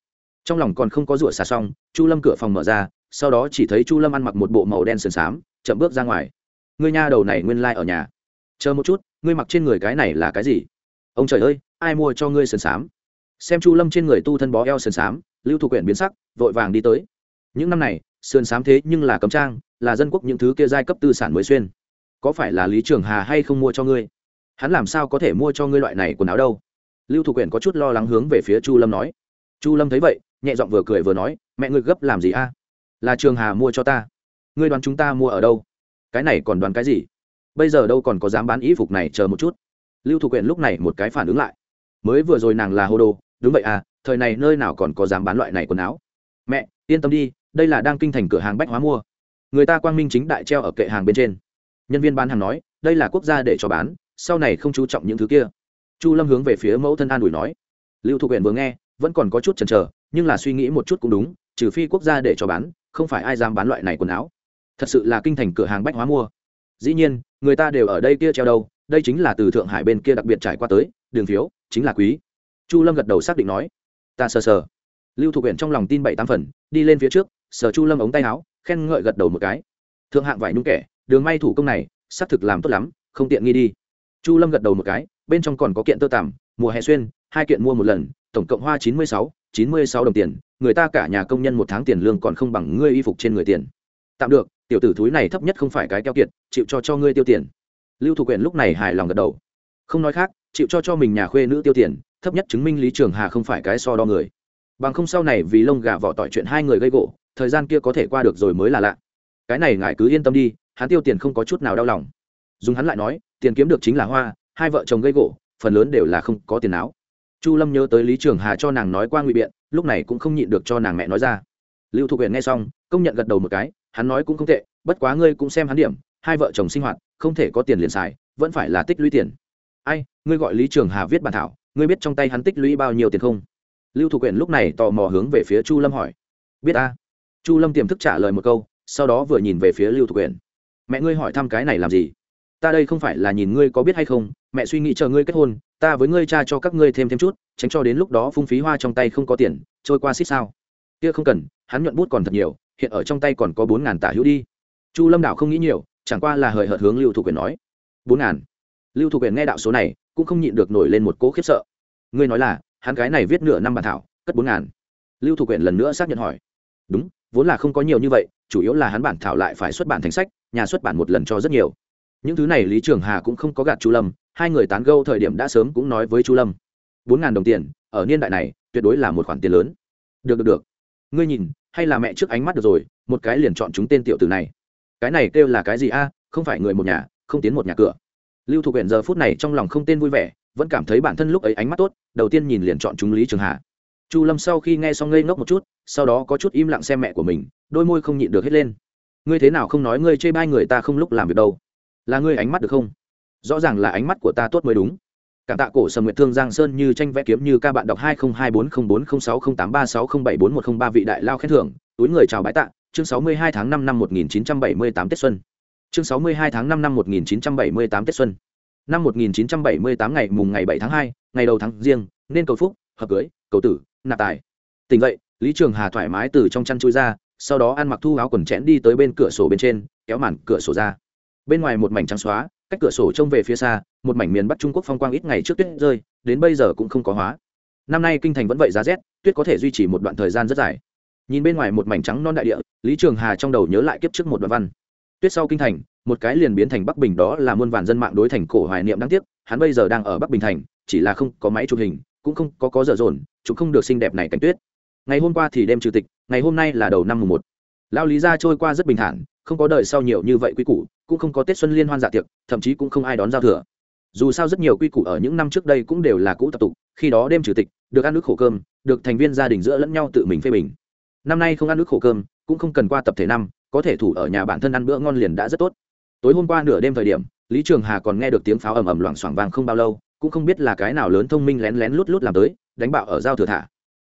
trong lòng còn không có rủa xà xong, chu lâm cửa phòng mở ra sau đó chỉ thấy chu lâm ăn mặc một bộ màu đen sườn xám, chậm bước ra ngoài. Ngươi nha đầu này nguyên lai、like、ở nhà. Chờ một chút, ngươi mặc trên người cái này là cái gì? Ông trời ơi, ai mua cho ngươi sườn xám? Xem chu lâm trên người tu thân bó eo sườn xám, lưu thủ quyển biến sắc, vội vàng đi tới. Những năm này, sườn xám thế nhưng là cấm trang, là dân quốc những thứ kia giai cấp tư sản mới xuyên. Có phải là lý trường hà hay không mua cho ngươi? Hắn làm sao có thể mua cho ngươi loại này quần áo đâu? Lưu thủ quyển có chút lo lắng hướng về phía chu lâm nói. Chu lâm thấy vậy, nhẹ giọng vừa cười vừa nói, mẹ ngươi gấp làm gì a? Là trường hà mua cho ta. Ngươi đoán chúng ta mua ở đâu? Cái này còn đoán cái gì? Bây giờ đâu còn có dám bán y phục này, chờ một chút. Lưu thục quyện lúc này một cái phản ứng lại. Mới vừa rồi nàng là hô đồ. Đúng vậy à thời này nơi nào còn có dám bán loại này quần áo? Mẹ, yên tâm đi, đây là đang kinh thành cửa hàng bách hóa mua. Người ta quang minh chính đại treo ở kệ hàng bên trên. Nhân viên bán hàng nói, đây là quốc gia để cho bán, sau này không chú trọng những thứ kia. Chu lâm hướng về phía mẫu thân an ủi nói. Lưu thục huyện vừa nghe, vẫn còn có chút chần chờ, nhưng là suy nghĩ một chút cũng đúng, trừ phi quốc gia để cho bán không phải ai dám bán loại này quần áo. Thật sự là kinh thành cửa hàng bách hóa mua. Dĩ nhiên, người ta đều ở đây kia treo đâu, đây chính là từ thượng hải bên kia đặc biệt trải qua tới, đường phiếu, chính là quý. Chu lâm gật đầu xác định nói, ta sờ sờ. Lưu thục huyện trong lòng tin bảy tám phần, đi lên phía trước, sờ chu lâm ống tay áo, khen ngợi gật đầu một cái. Thượng hạng vải nhung kẻ, đường may thủ công này, xác thực làm tốt lắm, không tiện nghi đi. Chu lâm gật đầu một cái, bên trong còn có kiện tơ tằm, mùa hè xuyên, hai kiện mua một lần, tổng cộng hoa chín mươi sáu, chín mươi sáu đồng tiền người ta cả nhà công nhân một tháng tiền lương còn không bằng ngươi y phục trên người tiền. Tạm được, tiểu tử thúi này thấp nhất không phải cái keo kiệt, chịu cho cho ngươi tiêu tiền. Lưu thủ quyền lúc này hài lòng gật đầu. Không nói khác, chịu cho cho mình nhà khuê nữ tiêu tiền, thấp nhất chứng minh lý trường hà không phải cái so đo người. Bằng không sau này vì lông gà vỏ tỏi chuyện hai người gây gỗ, thời gian kia có thể qua được rồi mới là lạ. Cái này ngài cứ yên tâm đi, hắn tiêu tiền không có chút nào đau lòng. Dùng hắn lại nói, tiền kiếm được chính là hoa, hai vợ chồng gây gỗ, phần lớn đều là không có tiền áo. Chu lâm nhớ tới lý trường hà cho nàng nói qua ngụy biện lúc này cũng không nhịn được cho nàng mẹ nói ra. Lưu thục huyền nghe xong, công nhận gật đầu một cái, hắn nói cũng không tệ, bất quá ngươi cũng xem hắn điểm, hai vợ chồng sinh hoạt, không thể có tiền liền xài, vẫn phải là tích lũy tiền. Ai, ngươi gọi lý trường hà viết bản thảo, ngươi biết trong tay hắn tích lũy bao nhiêu tiền không? Lưu thục huyền lúc này tò mò hướng về phía chu lâm hỏi. Biết a. Chu lâm tiềm thức trả lời một câu, sau đó vừa nhìn về phía lưu thục huyền mẹ ngươi hỏi thăm cái này làm gì? Ta đây không phải là nhìn ngươi có biết hay không, mẹ suy nghĩ chờ ngươi kết hôn ta với ngươi cha cho các ngươi thêm thêm chút, tránh cho đến lúc đó phung phí hoa trong tay không có tiền, trôi qua xích sao. Kia không cần, hắn nhuận bút còn thật nhiều, hiện ở trong tay còn có bốn ngàn tả hữu đi. Chu lâm đạo không nghĩ nhiều, chẳng qua là hời hợt hướng lưu thủ quyền nói. Bốn ngàn? Lưu thủ quyền nghe đạo số này, cũng không nhịn được nổi lên một cỗ khiếp sợ. Ngươi nói là, hắn gái này viết nửa năm bản thảo, cất bốn ngàn. Lưu thủ Quyền lần nữa xác nhận hỏi. Đúng, vốn là không có nhiều như vậy, chủ yếu là hắn bản thảo lại phải xuất bản thành sách, nhà xuất bản một lần cho rất nhiều. Những thứ này lý trường hà cũng không có gạt chu lâm hai người tán gâu thời điểm đã sớm cũng nói với chu lâm. Bốn ngàn đồng tiền, ở niên đại này, tuyệt đối là một khoản tiền lớn. Được được được. Ngươi nhìn, hay là mẹ trước ánh mắt được rồi, một cái liền chọn chúng tên tiểu tử này. Cái này kêu là cái gì a? Không phải người một nhà, không tiến một nhà cửa. Lưu thục huyện giờ phút này trong lòng không tên vui vẻ, vẫn cảm thấy bản thân lúc ấy ánh mắt tốt, đầu tiên nhìn liền chọn chúng lý trường hà. Chu lâm sau khi nghe xong ngây ngốc một chút, sau đó có chút im lặng xem mẹ của mình, đôi môi không nhịn được hết lên. Ngươi thế nào không nói ngươi chê bai người ta không lúc làm việc đâu? Là ngươi ánh mắt được không? Rõ ràng là ánh mắt của ta tốt mới đúng. Cảm tạ cổ sầm nguyệt thương giang sơn như tranh vẽ kiếm như ca bạn đọc hai nghìn hai bốn không bốn không sáu không tám ba sáu không bảy bốn một không ba vị đại lao khen thưởng, túi người chào bái tạ, chương sáu mươi hai tháng năm năm một nghìn chín trăm bảy mươi tám tết xuân. Chương sáu mươi hai tháng năm năm một nghìn chín trăm bảy mươi tám tết xuân. Năm một nghìn chín trăm bảy mươi tám ngày mùng ngày bảy tháng hai, ngày đầu tháng riêng, nên cầu phúc, hợp cưới, cầu tử, nạp tài. Tỉnh vậy lý trường hà thoải mái từ trong chăn chui ra, sau đó ăn mặc thu áo quần chẽn đi tới bên cửa sổ bên trên, kéo màn cửa sổ ra. Bên ngoài một mảnh trắng xóa cách cửa sổ trông về phía xa, một mảnh miền bắc trung quốc phong quang ít ngày trước tuyết rơi, đến bây giờ cũng không có hóa. Năm nay kinh thành vẫn vậy giá rét, tuyết có thể duy trì một đoạn thời gian rất dài. Nhìn bên ngoài một mảnh trắng non đại địa, lý trường hà trong đầu nhớ lại kiếp trước một đoạn văn. Tuyết sau kinh thành, một cái liền biến thành bắc bình đó là muôn vàn dân mạng đối thành cổ hoài niệm đáng tiếc, hắn bây giờ đang ở bắc bình thành, chỉ là không có máy chụp hình, cũng không có có dở dồn chúng không được xinh đẹp này cảnh tuyết. Ngày hôm qua thì đêm trừ tịch, ngày hôm nay là đầu năm mùng một. Lao lý ra trôi qua rất bình thản không có đời sau nhiều như vậy quy củ, cũng không có tết xuân liên hoan dạ tiệc, thậm chí cũng không ai đón giao thừa. Dù sao rất nhiều quy củ ở những năm trước đây cũng đều là cũ tập tục, khi đó đêm chủ tịch, được ăn nước khổ cơm, được thành viên gia đình giữa lẫn nhau tự mình phê bình. Năm nay không ăn nước khổ cơm, cũng không cần qua tập thể năm, có thể thủ ở nhà bản thân ăn bữa ngon liền đã rất tốt. Tối hôm qua nửa đêm thời điểm, lý trường hà còn nghe được tiếng pháo ầm ầm loảng xoảng vang không bao lâu, cũng không biết là cái nào lớn thông minh lén lén lút lút làm tới, đánh bạo ở giao thừa thả.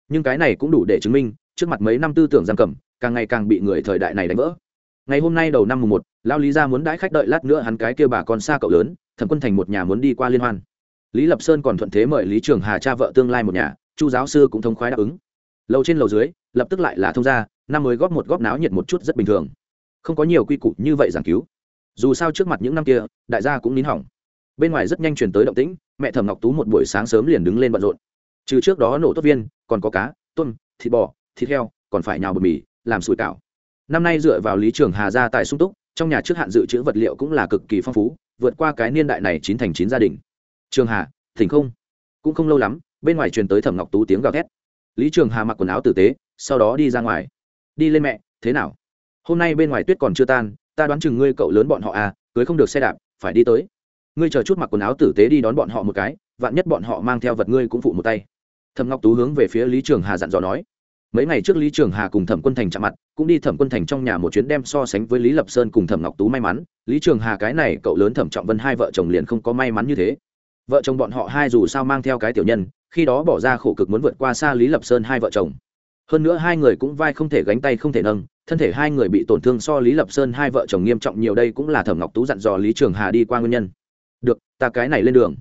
Nhưng cái này cũng đủ để chứng minh, trước mặt mấy năm tư tưởng giam cầm, càng ngày càng bị người thời đại này đánh vỡ ngày hôm nay đầu năm mùng một lao lý ra muốn đãi khách đợi lát nữa hắn cái kêu bà con xa cậu lớn, thẩm quân thành một nhà muốn đi qua liên hoan. Lý lập sơn còn thuận thế mời lý trường hà cha vợ tương lai một nhà, chu giáo sư cũng thông khoái đáp ứng. Lầu trên lầu dưới, lập tức lại là thông gia, năm mới góp một góp náo nhiệt một chút rất bình thường. Không có nhiều quy củ như vậy giảng cứu. Dù sao trước mặt những năm kia, đại gia cũng nín hỏng. Bên ngoài rất nhanh chuyển tới động tĩnh, mẹ thẩm ngọc tú một buổi sáng sớm liền đứng lên bận rộn. Trừ trước đó nổ tốt viên, còn có cá, tôm, thịt bò, thịt heo, còn phải nhào bột mì, làm sủi cảo năm nay dựa vào lý trường hà gia tài sung túc, trong nhà trước hạn dự trữ vật liệu cũng là cực kỳ phong phú, vượt qua cái niên đại này chín thành chín gia đình. Trường hà, thỉnh không. Cũng không lâu lắm, bên ngoài truyền tới thẩm ngọc tú tiếng gào thét. Lý trường hà mặc quần áo tử tế, sau đó đi ra ngoài. Đi lên mẹ, thế nào? Hôm nay bên ngoài tuyết còn chưa tan, ta đoán chừng ngươi cậu lớn bọn họ à cưới không được xe đạp, phải đi tới. Ngươi chờ chút mặc quần áo tử tế đi đón bọn họ một cái, vạn nhất bọn họ mang theo vật ngươi cũng phụ một tay. Thẩm ngọc tú hướng về phía lý trường hà dặn dò nói mấy ngày trước lý trường hà cùng thẩm quân thành chạm mặt, cũng đi thẩm quân thành trong nhà một chuyến đem so sánh với lý lập sơn cùng thẩm ngọc tú may mắn. Lý trường hà cái này, cậu lớn thẩm trọng vân hai vợ chồng liền không có may mắn như thế. Vợ chồng bọn họ hai dù sao mang theo cái tiểu nhân, khi đó bỏ ra khổ cực muốn vượt qua xa lý lập sơn hai vợ chồng. Hơn nữa hai người cũng vai không thể gánh tay không thể nâng, thân thể hai người bị tổn thương so lý lập sơn hai vợ chồng nghiêm trọng nhiều đây cũng là thẩm ngọc tú dặn dò lý trường hà đi qua nguyên nhân. Được, ta cái này lên đường.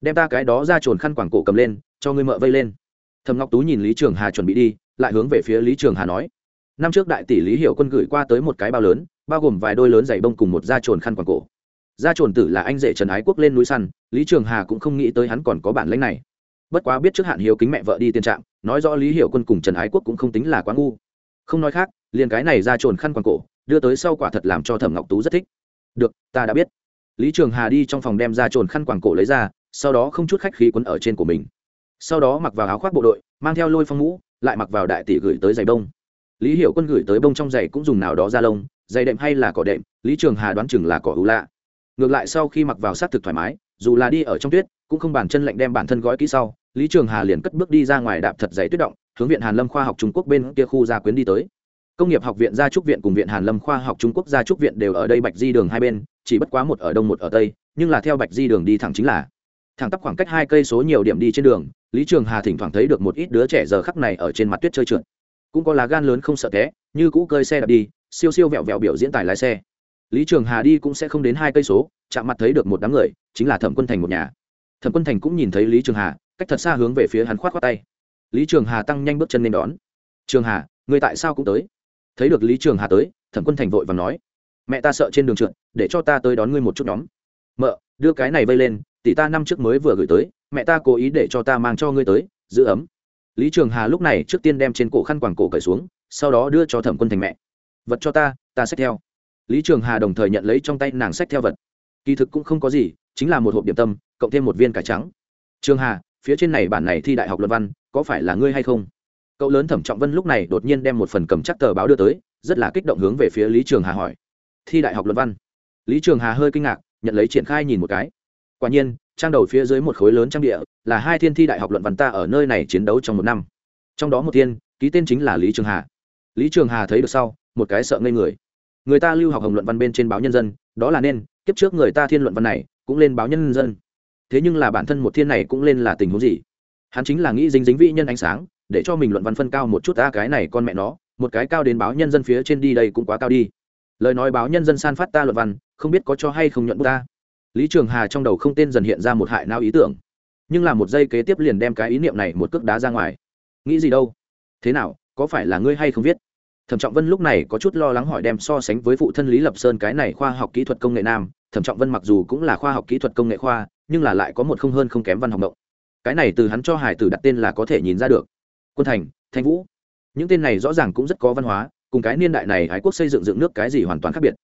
Đem ta cái đó ra trồn khăn quảng cổ cầm lên, cho ngươi mợ vây lên. Thẩm ngọc tú nhìn lý trường hà chuẩn bị đi lại hướng về phía lý trường hà nói. Năm trước đại tỷ lý hiểu quân gửi qua tới một cái bao lớn, bao gồm vài đôi lớn giày bông cùng một da trồn khăn quàng cổ. Da trồn tử là anh rể trần ái quốc lên núi săn, lý trường hà cũng không nghĩ tới hắn còn có bản lãnh này. Bất quá biết trước hạn hiếu kính mẹ vợ đi tiên trạng nói rõ lý hiểu quân cùng trần ái quốc cũng không tính là quá ngu. Không nói khác, liền cái này ra trồn khăn quàng cổ, đưa tới sau quả thật làm cho thẩm ngọc tú rất thích. Được, ta đã biết. Lý trường hà đi trong phòng đem ra trồn khăn quàng cổ lấy ra, sau đó không chút khách khí quấn ở trên của mình. Sau đó mặc vào áo khoác bộ đội, mang theo lôi phong mũ lại mặc vào đại tỷ gửi tới giày bông. Lý hiểu quân gửi tới bông trong giày cũng dùng nào đó ra lông, giày đệm hay là cỏ đệm, lý trường hà đoán chừng là cỏ ưu lạ. Ngược lại sau khi mặc vào s á t thực thoải mái, dù là đi ở trong tuyết, cũng không bàn chân lạnh đem bản thân gói kỹ sau, lý trường hà liền cất bước đi ra ngoài đạp thật giấy tuyết động, hướng viện hàn lâm khoa học trung quốc bên kia khu gia quyến đi tới. Công nghiệp học viện, gia trúc viện cùng viện hàn lâm khoa học trung quốc gia trúc viện đều ở đây bạch di đường hai bên, chỉ bất quá một ở đông một ở tây, nhưng là theo bạch di đường đi thẳng chính là thẳng tắp khoảng cách hai cây số nhiều điểm đi trên đường lý trường hà thỉnh thoảng thấy được một ít đứa trẻ giờ khắc này ở trên mặt tuyết chơi trượt. Cũng có lá gan lớn không sợ té, như cũ cơi xe đạp đi, siêu siêu vẹo vẹo biểu diễn tài lái xe. Lý trường hà đi cũng sẽ không đến hai cây số, chạm mặt thấy được một đám người, chính là thẩm quân thành một nhà. Thẩm quân thành cũng nhìn thấy lý trường hà, cách thật xa hướng về phía hắn khoát khoát tay. Lý trường hà tăng nhanh bước chân lên đón. Trường hà, người tại sao cũng tới? Thấy được lý trường hà tới, thẩm quân thành vội và nói, mẹ ta sợ trên đường trượt, để cho ta tới đón ngươi một chút nhóm. Mợ, đưa cái này vây lên tỷ ta năm trước mới vừa gửi tới, mẹ ta cố ý để cho ta mang cho ngươi tới, giữ ấm. Lý trường hà lúc này trước tiên đem trên cổ khăn quàng cổ cởi xuống, sau đó đưa cho thẩm quân thành mẹ. Vật cho ta ta xách theo. Lý trường hà đồng thời nhận lấy trong tay nàng xách theo vật. Kỳ thực cũng không có gì, chính là một hộp điểm tâm, cộng thêm một viên cải trắng. Trường hà, phía trên này bản này thi đại học luận văn, có phải là ngươi hay không? Cậu lớn thẩm trọng vân lúc này đột nhiên đem một phần cầm chắc tờ báo đưa tới, rất là kích động hướng về phía lý trường hà hỏi. Thi đại học luận văn. Lý trường hà hơi kinh ngạc, nhận lấy triển khai nhìn một cái quả nhiên, trang đầu phía dưới một khối lớn trang địa là hai thiên thi đại học luận văn ta ở nơi này chiến đấu trong một năm. Trong đó một thiên, ký tên chính là lý trường hà. Lý trường hà thấy được sau, một cái sợ ngây người. Người ta lưu học hồng luận văn bên trên báo nhân dân, đó là nên, kiếp trước người ta thiên luận văn này cũng lên báo nhân dân. Thế nhưng là bản thân một thiên này cũng lên là tình huống gì? Hắn chính là nghĩ dính dính vị nhân ánh sáng, để cho mình luận văn phân cao một chút ta cái này con mẹ nó, một cái cao đến báo nhân dân phía trên đi đây cũng quá cao đi. Lời nói báo nhân dân san phát ta luận văn, không biết có cho hay không nhuận bút ta lý trường hà trong đầu không tên dần hiện ra một hại não ý tưởng. Nhưng là một giây kế tiếp liền đem cái ý niệm này một cước đá ra ngoài. Nghĩ gì đâu? Thế nào, có phải là ngươi hay không viết thẩm trọng vân lúc này có chút lo lắng hỏi đem so sánh với phụ thân lý lập sơn cái này khoa học kỹ thuật công nghệ nam. Thẩm trọng vân mặc dù cũng là khoa học kỹ thuật công nghệ khoa, nhưng là lại có một không hơn không kém văn học động. Cái này từ hắn cho hải tử đặt tên là có thể nhìn ra được. Quân thành, thanh vũ. Những tên này rõ ràng cũng rất có văn hóa, cùng cái niên đại này ái quốc xây dựng dựng nước cái gì hoàn toàn khác biệt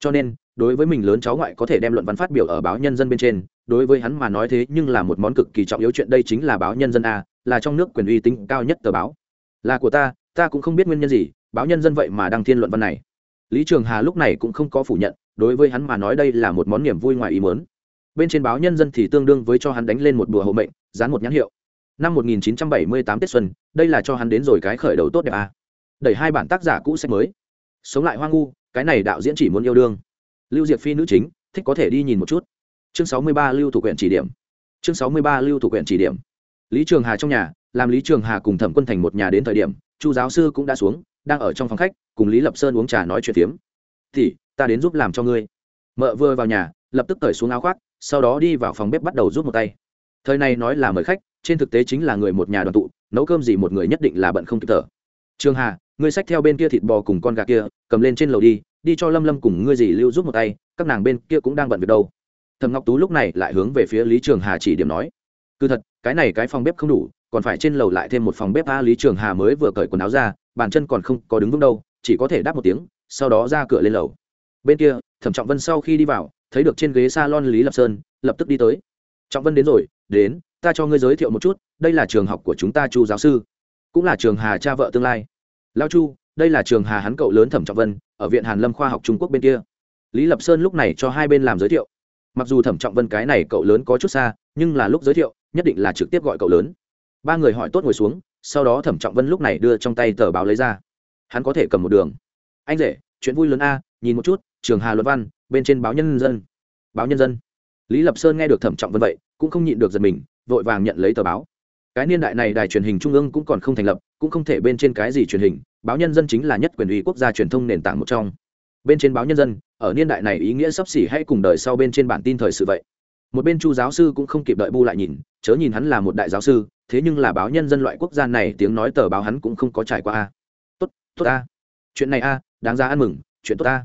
cho nên, đối với mình lớn cháu ngoại có thể đem luận văn phát biểu ở báo nhân dân bên trên, đối với hắn mà nói thế nhưng là một món cực kỳ trọng yếu chuyện, đây chính là báo nhân dân a, là trong nước quyền uy tín cao nhất tờ báo. Là của ta ta cũng không biết nguyên nhân gì, báo nhân dân vậy mà đăng thiên luận văn này. Lý trường hà lúc này cũng không có phủ nhận, đối với hắn mà nói đây là một món niềm vui ngoài ý mớn bên trên báo nhân dân thì tương đương với cho hắn đánh lên một bùa hộ mệnh, dán một nhãn hiệu. Năm 1978 tết xuân, đây là cho hắn đến rồi cái khởi đầu tốt đẹp à. đẩy hai bản tác giả cũ sách mới. Sống lại hoang ngu cái này đạo diễn chỉ muốn yêu đương. Lưu diệp phi nữ chính, thích có thể đi nhìn một chút. Chương 63 lưu thủ quyển chỉ điểm. Chương 63 lưu thủ quyển chỉ điểm. Lý trường hà trong nhà, làm lý trường hà cùng thẩm quân thành một nhà đến thời điểm, chu giáo sư cũng đã xuống, đang ở trong phòng khách, cùng lý lập sơn uống trà nói chuyện tiếm thì ta đến giúp làm cho ngươi. Mợ vừa vào nhà, lập tức cởi xuống áo khoác, sau đó đi vào phòng bếp bắt đầu giúp một tay. Thời này nói là mời khách, trên thực tế chính là người một nhà đoàn tụ, nấu cơm gì một người nhất định là bận không kịp thở. Trường hà, ngươi xách theo bên kia thịt bò cùng con gà kia, cầm lên trên lầu đi đi cho lâm lâm cùng ngươi dì lưu giúp một tay, các nàng bên kia cũng đang bận việc đâu. Thầm ngọc tú lúc này lại hướng về phía lý trường hà chỉ điểm nói, cứ thật, cái này cái phòng bếp không đủ, còn phải trên lầu lại thêm một phòng bếp a. Lý trường hà mới vừa cởi quần áo ra, bàn chân còn không có đứng vững đâu, chỉ có thể đáp một tiếng, sau đó ra cửa lên lầu. Bên kia, thẩm trọng vân sau khi đi vào, thấy được trên ghế s a lon lý lập sơn, lập tức đi tới. Trọng vân đến rồi, đến, ta cho ngươi giới thiệu một chút, đây là trường học của chúng ta chu giáo sư, cũng là trường hà cha vợ tương lai. Lao chu, đây là trường hà hắn cậu lớn thẩm trọng vân ở viện hàn lâm khoa học trung quốc bên kia. Lý lập sơn lúc này cho hai bên làm giới thiệu. Mặc dù thẩm trọng vân cái này cậu lớn có chút xa, nhưng là lúc giới thiệu, nhất định là trực tiếp gọi cậu lớn. Ba người hỏi tốt ngồi xuống, sau đó thẩm trọng vân lúc này đưa trong tay tờ báo lấy ra. Hắn có thể cầm một đường. Anh rể, chuyện vui lớn a, nhìn một chút, trường hà luật văn, bên trên báo nhân dân. Báo nhân dân? Lý lập sơn nghe được thẩm trọng vân vậy, cũng không nhịn được giật mình, vội vàng nhận lấy tờ báo cái niên đại này đài truyền hình trung ương cũng còn không thành lập, cũng không thể bên trên cái gì truyền hình, báo nhân dân chính là nhất quyền ủy quốc gia truyền thông nền tảng một trong. Bên trên báo nhân dân, ở niên đại này ý nghĩa sắp xỉ hay cùng đời sau bên trên bản tin thời sự vậy. Một bên chu giáo sư cũng không kịp đợi bu lại nhìn, chớ nhìn hắn là một đại giáo sư, thế nhưng là báo nhân dân loại quốc gia này tiếng nói tờ báo hắn cũng không có trải qua a. Tốt tốt a. Chuyện này a, đáng ra ăn mừng, chuyện tốt a.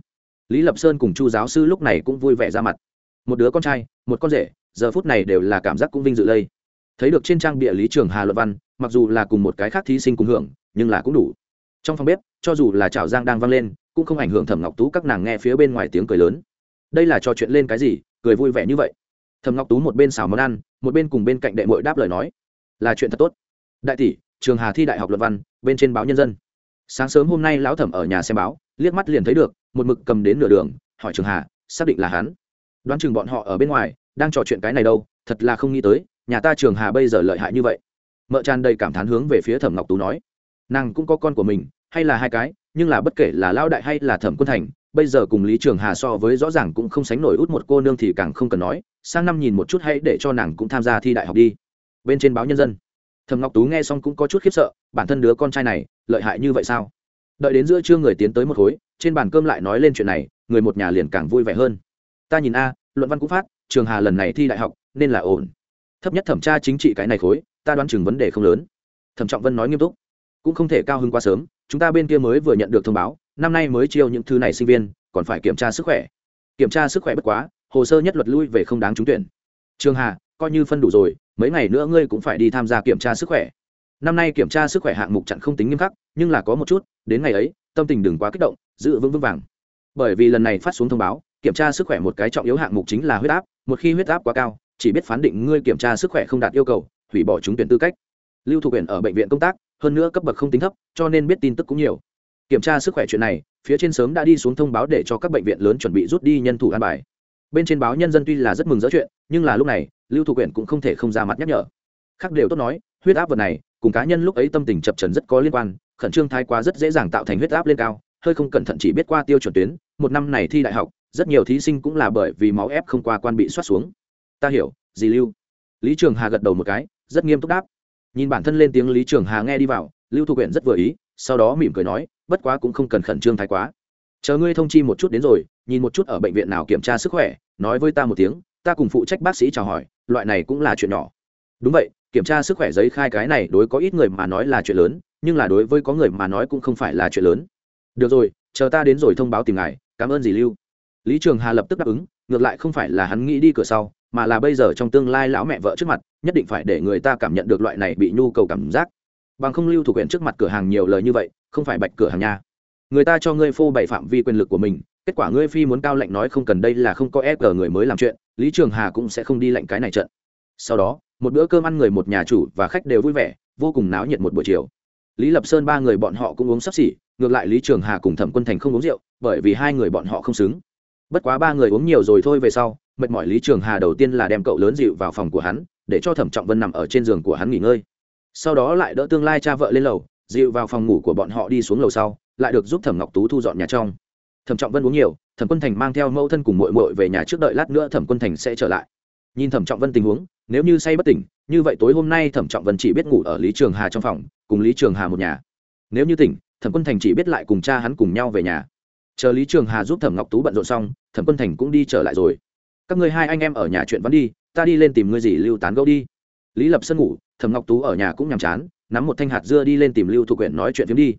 Lý lập sơn cùng chu giáo sư lúc này cũng vui vẻ ra mặt. Một đứa con trai, một con rể, giờ phút này đều là cảm giác cũng vinh dự lây thấy được trên trang bịa lý trường hà luận văn, mặc dù là cùng một cái khác thí sinh cùng hưởng, nhưng là cũng đủ. Trong phòng bếp, cho dù là chảo giang đang vang lên, cũng không ảnh hưởng thẩm ngọc tú các nàng nghe phía bên ngoài tiếng cười lớn. Đây là trò chuyện lên cái gì, cười vui vẻ như vậy. Thẩm ngọc tú một bên xào món ăn, một bên cùng bên cạnh đệ mội đáp lời nói. Là chuyện thật tốt. Đại tỷ, trường hà thi đại học luận văn, bên trên báo nhân dân. Sáng sớm hôm nay lão thẩm ở nhà xem báo, liếc mắt liền thấy được, một mực cầm đến nửa đường, hỏi trường hà, xác định là hắn. Đoán chừng bọn họ ở bên ngoài, đang trò chuyện cái này đâu, thật là không nghĩ tới nhà ta trường hà bây giờ lợi hại như vậy. Mợ tràn đầy cảm thán hướng về phía thẩm ngọc tú nói. Nàng cũng có con của mình, hay là hai cái, nhưng là bất kể là lao đại hay là thẩm quân thành, bây giờ cùng lý trường hà so với rõ ràng cũng không sánh nổi út một cô nương thì càng không cần nói, sang năm nhìn một chút hãy để cho nàng cũng tham gia thi đại học đi. Bên trên báo nhân dân. Thầm ngọc tú nghe xong cũng có chút khiếp sợ, bản thân đứa con trai này, lợi hại như vậy sao? Đợi đến giữa trưa người tiến tới một khối, trên bàn cơm lại nói lên chuyện này, người một nhà liền càng vui vẻ hơn. Ta nhìn a, luận văn cũng phát, trường hà lần này thi đại học, nên là ổn thấp nhất thẩm tra chính trị cái này khối, ta đoán chừng vấn đề không lớn. Thẩm trọng vân nói nghiêm túc, cũng không thể cao hơn quá sớm, chúng ta bên kia mới vừa nhận được thông báo, năm nay mới chiêu những thứ này sinh viên, còn phải kiểm tra sức khỏe. Kiểm tra sức khỏe bất quá, hồ sơ nhất luật lui về không đáng trúng tuyển. Trường hà, coi như phân đủ rồi, mấy ngày nữa ngươi cũng phải đi tham gia kiểm tra sức khỏe. Năm nay kiểm tra sức khỏe hạng mục chặn không tính nghiêm khắc, nhưng là có một chút, đến ngày ấy, tâm tình đừng quá kích động, giữ vững vững vàng. Bởi vì lần này phát xuống thông báo, kiểm tra sức khỏe một cái trọng yếu hạng mục chính là huyết áp, một khi huyết áp quá cao chỉ biết phán định ngươi kiểm tra sức khỏe không đạt yêu cầu, hủy bỏ trúng tuyển tư cách. Lưu thục huyện ở bệnh viện công tác, hơn nữa cấp bậc không tính thấp, cho nên biết tin tức cũng nhiều. Kiểm tra sức khỏe chuyện này, phía trên sớm đã đi xuống thông báo để cho các bệnh viện lớn chuẩn bị rút đi nhân thủ an bài. Bên trên báo nhân dân tuy là rất mừng dỡ chuyện, nhưng là lúc này, lưu thục huyện cũng không thể không ra mặt nhắc nhở. Khác đều tốt nói, huyết áp vật này, cùng cá nhân lúc ấy tâm tình chập trần rất có liên quan, khẩn trương thái quá rất dễ dàng tạo thành huyết áp lên cao, hơi không cẩn thận chỉ biết qua tiêu chuẩn tuyến, một năm này thi đại học, rất nhiều thí sinh cũng là bởi vì máu ép không qua quan bị soát xuống ta hiểu, dì lưu. Lý trường hà gật đầu một cái, rất nghiêm túc đáp. Nhìn bản thân lên tiếng, lý trường hà nghe đi vào, lưu thu quyển rất vừa ý, sau đó mỉm cười nói, bất quá cũng không cần khẩn trương thái quá. Chờ ngươi thông chi một chút đến rồi, nhìn một chút ở bệnh viện nào kiểm tra sức khỏe, nói với ta một tiếng, ta cùng phụ trách bác sĩ chào hỏi, loại này cũng là chuyện nhỏ. Đúng vậy, kiểm tra sức khỏe giấy khai cái này đối có ít người mà nói là chuyện lớn, nhưng là đối với có người mà nói cũng không phải là chuyện lớn. Được rồi, chờ ta đến rồi thông báo tìm ngài, cảm ơn dì lưu. Lý trường hà lập tức đáp ứng, ngược lại không phải là hắn nghĩ đi cửa sau mà là bây giờ trong tương lai lão mẹ vợ trước mặt, nhất định phải để người ta cảm nhận được loại này bị nhu cầu cảm giác. Bằng không lưu thủ quyền trước mặt cửa hàng nhiều lời như vậy, không phải bạch cửa hàng nhà người ta cho ngươi phô bày phạm vi quyền lực của mình, kết quả ngươi phi muốn cao lệnh nói không cần đây là không có ép ở người mới làm chuyện, lý trường hà cũng sẽ không đi lệnh cái này trận. Sau đó, một bữa cơm ăn người một nhà chủ và khách đều vui vẻ, vô cùng náo nhiệt một buổi chiều. Lý lập sơn ba người bọn họ cũng uống sắp xỉ, ngược lại lý trường hà cùng thẩm quân thành không uống rượu, bởi vì hai người bọn họ không xứng. Bất quá ba người uống nhiều rồi thôi về sau mệt mỏi lý trường hà đầu tiên là đem cậu lớn dịu vào phòng của hắn, để cho thẩm trọng vân nằm ở trên giường của hắn nghỉ ngơi. Sau đó lại đỡ tương lai cha vợ lên lầu, dịu vào phòng ngủ của bọn họ đi xuống lầu sau, lại được giúp thẩm ngọc tú thu dọn nhà trong. Thẩm trọng vân uống nhiều, thẩm quân thành mang theo mẫu thân cùng mội mội về nhà trước đợi lát nữa thẩm quân thành sẽ trở lại. Nhìn thẩm trọng vân tình huống, nếu như say bất tỉnh, như vậy tối hôm nay thẩm trọng vân chỉ biết ngủ ở lý trường hà trong phòng, cùng lý trường hà một nhà. Nếu như tỉnh, thẩm quân thành chỉ biết lại cùng cha hắn cùng nhau về nhà. Chờ lý trường hà giúp thẩm ngọc tú bận rộn xong, thẩm quân thành cũng đi trở lại rồi các ngươi hai anh em ở nhà chuyện vẫn đi, ta đi lên tìm ngươi gì lưu tán gẫu đi. Lý lập sân ngủ, thẩm ngọc tú ở nhà cũng nhàm chán, nắm một thanh hạt dưa đi lên tìm lưu thuộc quyển nói chuyện phiếm đi.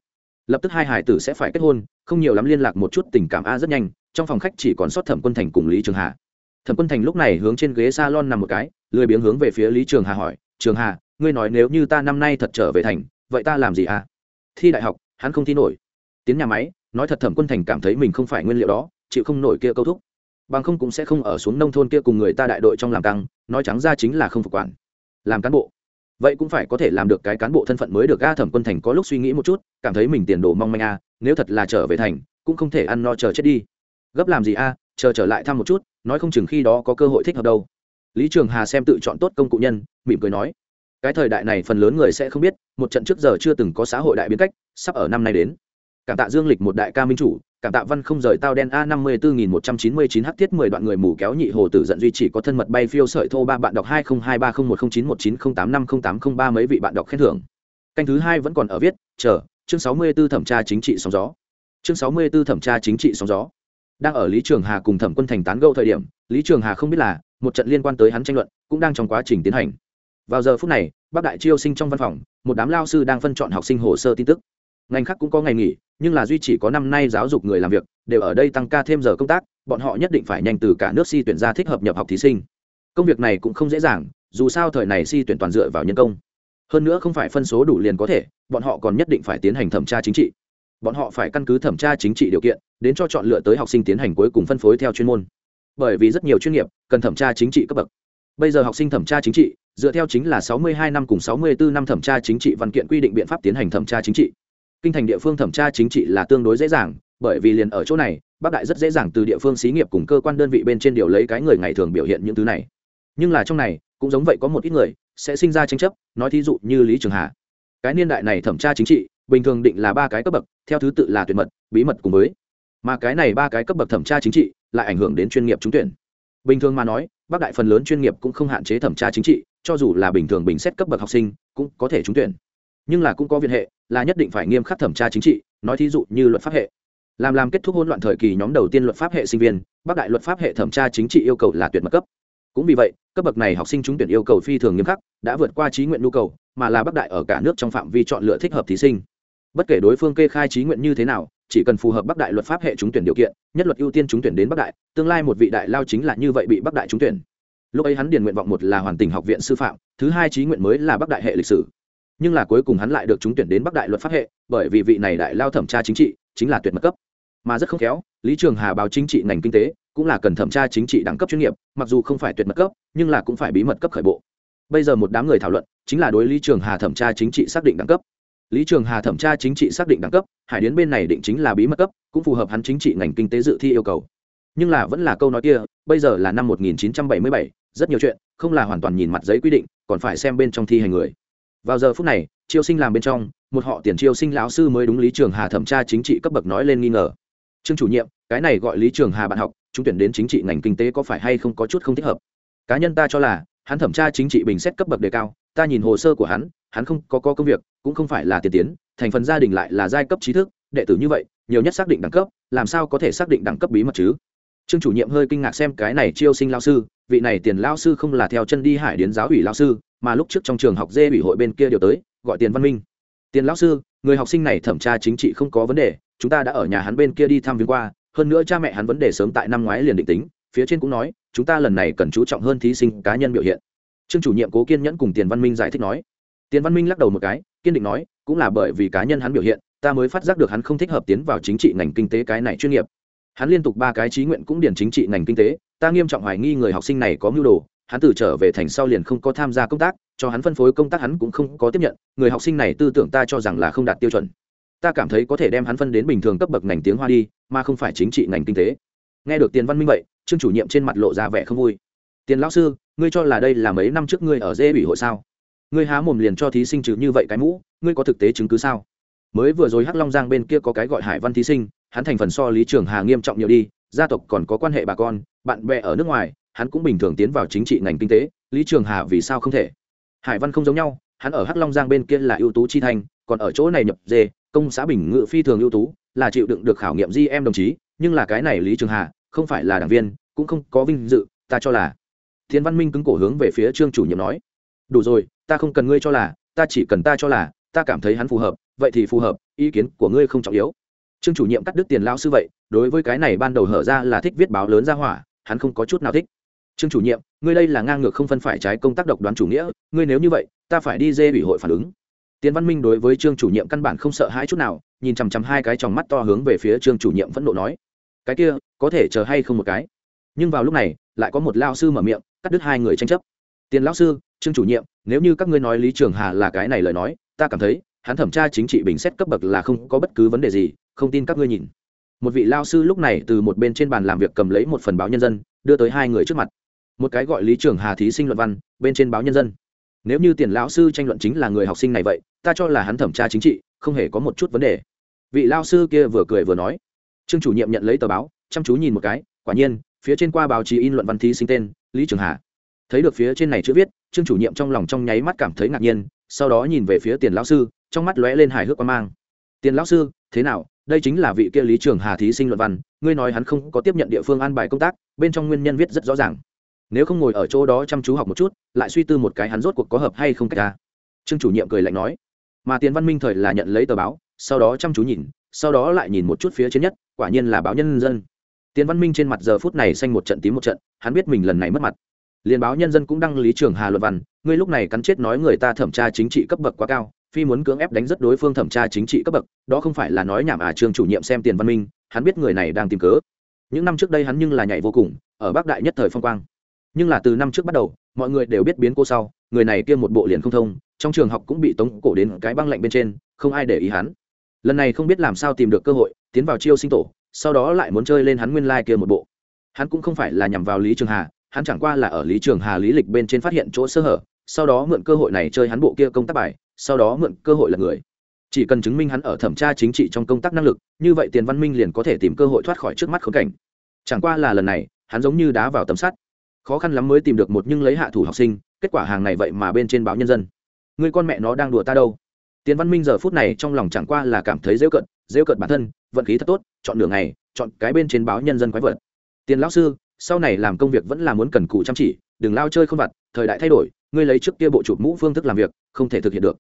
Lập tức hai hải tử sẽ phải kết hôn, không nhiều lắm liên lạc một chút tình cảm a rất nhanh, trong phòng khách chỉ còn sót thẩm quân thành cùng lý trường hà. Thẩm quân thành lúc này hướng trên ghế s a lon nằm một cái, lười biếng hướng về phía lý trường hà hỏi, trường hà, ngươi nói nếu như ta năm nay thật trở về thành, vậy ta làm gì à? Thi đại học, hắn không thi nổi. Tiến nhà máy, nói thật thẩm quân thành cảm thấy mình không phải nguyên liệu đó, chịu không nổi kia câu thúc bằng không cũng sẽ không ở xuống nông thôn kia cùng người ta đại đội trong làm căng, nói trắng ra chính là không phục quản. Làm cán bộ. Vậy cũng phải có thể làm được cái cán bộ thân phận mới được. A thẩm quân thành có lúc suy nghĩ một chút, cảm thấy mình tiền đồ mong manh a, nếu thật là trở về thành, cũng không thể ăn no chờ chết đi. Gấp làm gì a, chờ trở lại thăm một chút, nói không chừng khi đó có cơ hội thích hợp đâu. Lý trường hà xem tự chọn tốt công cụ nhân, mỉm cười nói, cái thời đại này phần lớn người sẽ không biết, một trận trước giờ chưa từng có xã hội đại biến cách, sắp ở năm nay đến. Cảm tạ dương lịch một đại ca minh chủ cảm tạ văn không rời tao đen a năm mươi bốn nghìn một trăm chín mươi chín h tiết mười đoạn người mù kéo nhị hồ tử giận duy chỉ có thân mật bay phiêu sợi thô ba bạn đọc hai không hai ba không một không chín một chín không tám năm không tám không ba mấy vị bạn đọc khen thưởng. Canh thứ hai vẫn còn ở viết, chờ, chương sáu mươi b ố thẩm tra chính trị sóng gió. Chương sáu mươi b ố thẩm tra chính trị sóng gió. Đang ở lý trường hà cùng thẩm quân thành tán gâu thời điểm, lý trường hà không biết là, một trận liên quan tới hắn tranh luận, cũng đang trong quá trình tiến hành. Vào giờ phút này, bác đại chiêu sinh trong văn phòng, một đám lao sư đang phân chọn học sinh hồ sơ tin tức ngành khác cũng có ngày nghỉ, nhưng là duy chỉ có năm nay giáo dục người làm việc, đều ở đây tăng ca thêm giờ công tác, bọn họ nhất định phải nhanh từ cả nước si tuyển ra thích hợp nhập học thí sinh. Công việc này cũng không dễ dàng, dù sao thời này si tuyển toàn dựa vào nhân công. Hơn nữa không phải phân số đủ liền có thể, bọn họ còn nhất định phải tiến hành thẩm tra chính trị. Bọn họ phải căn cứ thẩm tra chính trị điều kiện, đến cho chọn lựa tới học sinh tiến hành cuối cùng phân phối theo chuyên môn. Bởi vì rất nhiều chuyên nghiệp cần thẩm tra chính trị cấp bậc. Bây giờ học sinh thẩm tra chính trị, dựa theo chính là sáu mươi hai năm cùng sáu mươi bốn năm thẩm tra chính trị văn kiện quy định biện pháp tiến hành thẩm tra chính trị kinh thành địa phương thẩm tra chính trị là tương đối dễ dàng, bởi vì liền ở chỗ này bác đại rất dễ dàng từ địa phương xí nghiệp cùng cơ quan đơn vị bên trên điều lấy cái người ngày thường biểu hiện những thứ này. Nhưng là trong này, cũng giống vậy có một ít người, sẽ sinh ra tranh chấp, nói thí dụ như lý trường hà. Cái niên đại này thẩm tra chính trị, bình thường định là ba cái cấp bậc, theo thứ tự là tuyệt mật, bí mật cùng với. Mà cái này ba cái cấp bậc thẩm tra chính trị, lại ảnh hưởng đến chuyên nghiệp trúng tuyển. Bình thường mà nói bác đại phần lớn chuyên nghiệp cũng không hạn chế thẩm tra chính trị, cho dù là bình thường bình xét cấp bậc học sinh, cũng có thể trúng tuyển nhưng là cũng có viện hệ, là nhất định phải nghiêm khắc thẩm tra chính trị, nói thí dụ như luật pháp hệ. Làm làm kết thúc hỗn loạn thời kỳ nhóm đầu tiên luật pháp hệ sinh viên bác đại luật pháp hệ thẩm tra chính trị yêu cầu là tuyệt mật cấp. Cũng vì vậy, cấp bậc này học sinh trúng tuyển yêu cầu phi thường nghiêm khắc, đã vượt qua trí nguyện nhu cầu, mà là bác đại ở cả nước trong phạm vi chọn lựa thích hợp thí sinh. Bất kể đối phương kê khai trí nguyện như thế nào, chỉ cần phù hợp bắc đại luật pháp hệ trúng tuyển điều kiện, nhất luật ưu tiên trúng tuyển đến bắc đại, tương lai một vị đại lao chính là như vậy bị bắc đại trúng tuyển. Lúc ấy hắn điền nguyện vọng một là hoàn tỉnh học viện sư phạm, thứ hai trí nguyện mới là bắc đại hệ lịch sử nhưng là cuối cùng hắn lại được trúng tuyển đến bắc đại luật pháp hệ bởi vì vị này đại lao thẩm tra chính trị chính là tuyệt mật cấp. Mà rất không khéo lý trường hà báo chính trị ngành kinh tế cũng là cần thẩm tra chính trị đẳng cấp chuyên nghiệp mặc dù không phải tuyệt mật cấp nhưng là cũng phải bí mật cấp khởi bộ. Bây giờ một đám người thảo luận chính là đối lý trường hà thẩm tra chính trị xác định đẳng cấp. Lý trường hà thẩm tra chính trị xác định đẳng cấp hải đến bên này định chính là bí mật cấp cũng phù hợp hắn chính trị ngành kinh tế dự thi yêu cầu. Nhưng là vẫn là câu nói kia bây giờ là năm 1977, rất nhiều chuyện không là hoàn toàn nhìn mặt giấy quy định còn phải xem bên trong thi hành người vào giờ phút này chiêu sinh làm bên trong một họ tiền chiêu sinh lão sư mới đúng lý trường hà thẩm tra chính trị cấp bậc nói lên nghi ngờ. Trương chủ nhiệm cái này gọi lý trường hà bạn học chúng tuyển đến chính trị ngành kinh tế có phải hay không có chút không thích hợp? Cá nhân ta cho là hắn thẩm tra chính trị bình xét cấp bậc đề cao ta nhìn hồ sơ của hắn hắn không có, có công việc cũng không phải là tiền tiến thành phần gia đình lại là giai cấp trí thức đệ tử như vậy nhiều nhất xác định đẳng cấp làm sao có thể xác định đẳng cấp bí mật chứ? Trương chủ nhiệm hơi kinh ngạc xem cái này chiêu sinh lao sư vị này tiền lao sư không là theo chân đi hải đến giáo ủy lao sư mà lúc trước trong trường học dê ủy hội bên kia điều tới, gọi tiền văn minh. Tiền lão sư, người học sinh này thẩm tra chính trị không có vấn đề, chúng ta đã ở nhà hắn bên kia đi thăm viếng qua, hơn nữa cha mẹ hắn vấn đề sớm tại năm ngoái liền định tính, phía trên cũng nói, chúng ta lần này cần chú trọng hơn thí sinh cá nhân biểu hiện. Trương chủ nhiệm cố kiên nhẫn cùng tiền văn minh giải thích nói. Tiền văn minh lắc đầu một cái, kiên định nói, cũng là bởi vì cá nhân hắn biểu hiện, ta mới phát giác được hắn không thích hợp tiến vào chính trị ngành kinh tế cái này chuyên nghiệp. Hắn liên tục ba cái trí nguyện cũng điển chính trị ngành kinh tế, ta nghiêm trọng hoài nghi người học sinh này có mưu đồ hắn từ trở về thành sau liền không có tham gia công tác, cho hắn phân phối công tác hắn cũng không có tiếp nhận, người học sinh này tư tưởng ta cho rằng là không đạt tiêu chuẩn. Ta cảm thấy có thể đem hắn phân đến bình thường cấp bậc ngành tiếng hoa đi, mà không phải chính trị ngành kinh tế. Nghe được tiền văn minh vậy, trương chủ nhiệm trên mặt lộ ra vẻ không vui. Tiền lão sư, ngươi cho là đây là mấy năm trước ngươi ở dê ủy hội sao? Ngươi há mồm liền cho thí sinh trừ như vậy cái mũ, ngươi có thực tế chứng cứ sao? Mới vừa rồi hắc long giang bên kia có cái gọi hải văn thí sinh, hắn thành phần so lý trường hà nghiêm trọng nhiều đi, gia tộc còn có quan hệ bà con, bạn bè ở nước ngoài hắn cũng bình thường tiến vào chính trị ngành kinh tế, lý trường hà vì sao không thể? Hải văn không giống nhau, hắn ở hắc long giang bên kia là ưu tú chi thành còn ở chỗ này nhập dê, công xã bình ngự phi thường ưu tú, là chịu đựng được khảo nghiệm di em đồng chí, nhưng là cái này lý trường hà, không phải là đảng viên, cũng không có vinh dự, ta cho là. Thiên văn minh cứng cổ hướng về phía trương chủ nhiệm nói. Đủ rồi, ta không cần ngươi cho là, ta chỉ cần ta cho là, ta cảm thấy hắn phù hợp, vậy thì phù hợp, ý kiến của ngươi không trọng yếu. Trương chủ nhiệm cắt đứt tiền lao sư vậy, đối với cái này ban đầu hở ra là thích viết báo lớn ra hỏa, hắn không có chút nào thích trương chủ nhiệm, ngươi đây là ngang ngược không phân phải trái công tác độc đoán chủ nghĩa, ngươi nếu như vậy, ta phải đi dê ủy hội phản ứng. Tiến văn minh đối với trương chủ nhiệm căn bản không sợ hãi chút nào, nhìn chằm chằm hai cái tròng mắt to hướng về phía trương chủ nhiệm phẫn nộ nói, cái kia, có thể chờ hay không một cái? Nhưng vào lúc này, lại có một lao sư mở miệng, cắt đứt hai người tranh chấp. Tiền lão sư, trương chủ nhiệm, nếu như các ngươi nói lý trường hà là cái này lời nói, ta cảm thấy, hắn thẩm tra chính trị bình xét cấp bậc là không có bất cứ vấn đề gì, không tin các ngươi nhìn. Một vị lao sư lúc này từ một bên trên bàn làm việc cầm lấy một phần báo nhân dân, đưa tới hai người trước mặt một cái gọi lý trường hà thí sinh luận văn bên trên báo nhân dân. Nếu như tiền lão sư tranh luận chính là người học sinh này vậy, ta cho là hắn thẩm tra chính trị, không hề có một chút vấn đề. Vị lao sư kia vừa cười vừa nói. Trương chủ nhiệm nhận lấy tờ báo, chăm chú nhìn một cái, quả nhiên, phía trên qua báo chí in luận văn thí sinh tên, lý trường hà. Thấy được phía trên này chữ viết, trương chủ nhiệm trong lòng trong nháy mắt cảm thấy ngạc nhiên, sau đó nhìn về phía tiền lão sư, trong mắt lóe lên hài hước quan mang. Tiền lão sư, thế nào? Đây chính là vị kia lý trường hà thí sinh luận văn, ngươi nói hắn không có tiếp nhận địa phương an bài công tác, bên trong nguyên nhân viết rất rõ ràng nếu không ngồi ở chỗ đó chăm chú học một chút, lại suy tư một cái hắn rốt cuộc có hợp hay không cách ta trương chủ nhiệm cười lạnh nói, mà tiền văn minh thời là nhận lấy tờ báo, sau đó chăm chú nhìn, sau đó lại nhìn một chút phía trên nhất, quả nhiên là báo nhân dân. Tiền văn minh trên mặt giờ phút này xanh một trận tím một trận, hắn biết mình lần này mất mặt. Liên báo nhân dân cũng đăng lý trường hà luận văn, ngươi lúc này cắn chết nói người ta thẩm tra chính trị cấp bậc quá cao, phi muốn cưỡng ép đánh rất đối phương thẩm tra chính trị cấp bậc, đó không phải là nói nhảm à trường chủ nhiệm xem tiền văn minh, hắn biết người này đang tìm cớ. Những năm trước đây hắn nhưng là nhảy vô cùng, ở bắc đại nhất thời phong quang nhưng là từ năm trước bắt đầu, mọi người đều biết biến cô sau, người này kia một bộ liền không thông, trong trường học cũng bị tống cổ đến cái băng lạnh bên trên, không ai để ý hắn. Lần này không biết làm sao tìm được cơ hội, tiến vào chiêu sinh tổ, sau đó lại muốn chơi lên hắn nguyên lai kia một bộ. Hắn cũng không phải là nhằm vào lý trường hà, hắn chẳng qua là ở lý trường hà lý lịch bên trên phát hiện chỗ sơ hở, sau đó mượn cơ hội này chơi hắn bộ kia công tác bài, sau đó mượn cơ hội là người. Chỉ cần chứng minh hắn ở thẩm tra chính trị trong công tác năng lực, như vậy tiền văn minh liền có thể tìm cơ hội thoát khỏi trước mắt khốn cảnh. Chẳng qua là lần này, hắn giống như đá vào tấm sắt khó khăn lắm mới tìm được một nhưng lấy hạ thủ học sinh, kết quả hàng này vậy mà bên trên báo nhân dân. Người con mẹ nó đang đùa ta đâu? Tiền văn minh giờ phút này trong lòng chẳng qua là cảm thấy dễ cận dễ cận bản thân, vận khí thật tốt, chọn đường này chọn cái bên trên báo nhân dân quái vật. Tiền lão sư, sau này làm công việc vẫn là muốn cần cù chăm chỉ, đừng lao chơi không vặt, thời đại thay đổi, ngươi lấy trước kia bộ chụp mũ phương thức làm việc, không thể thực hiện được.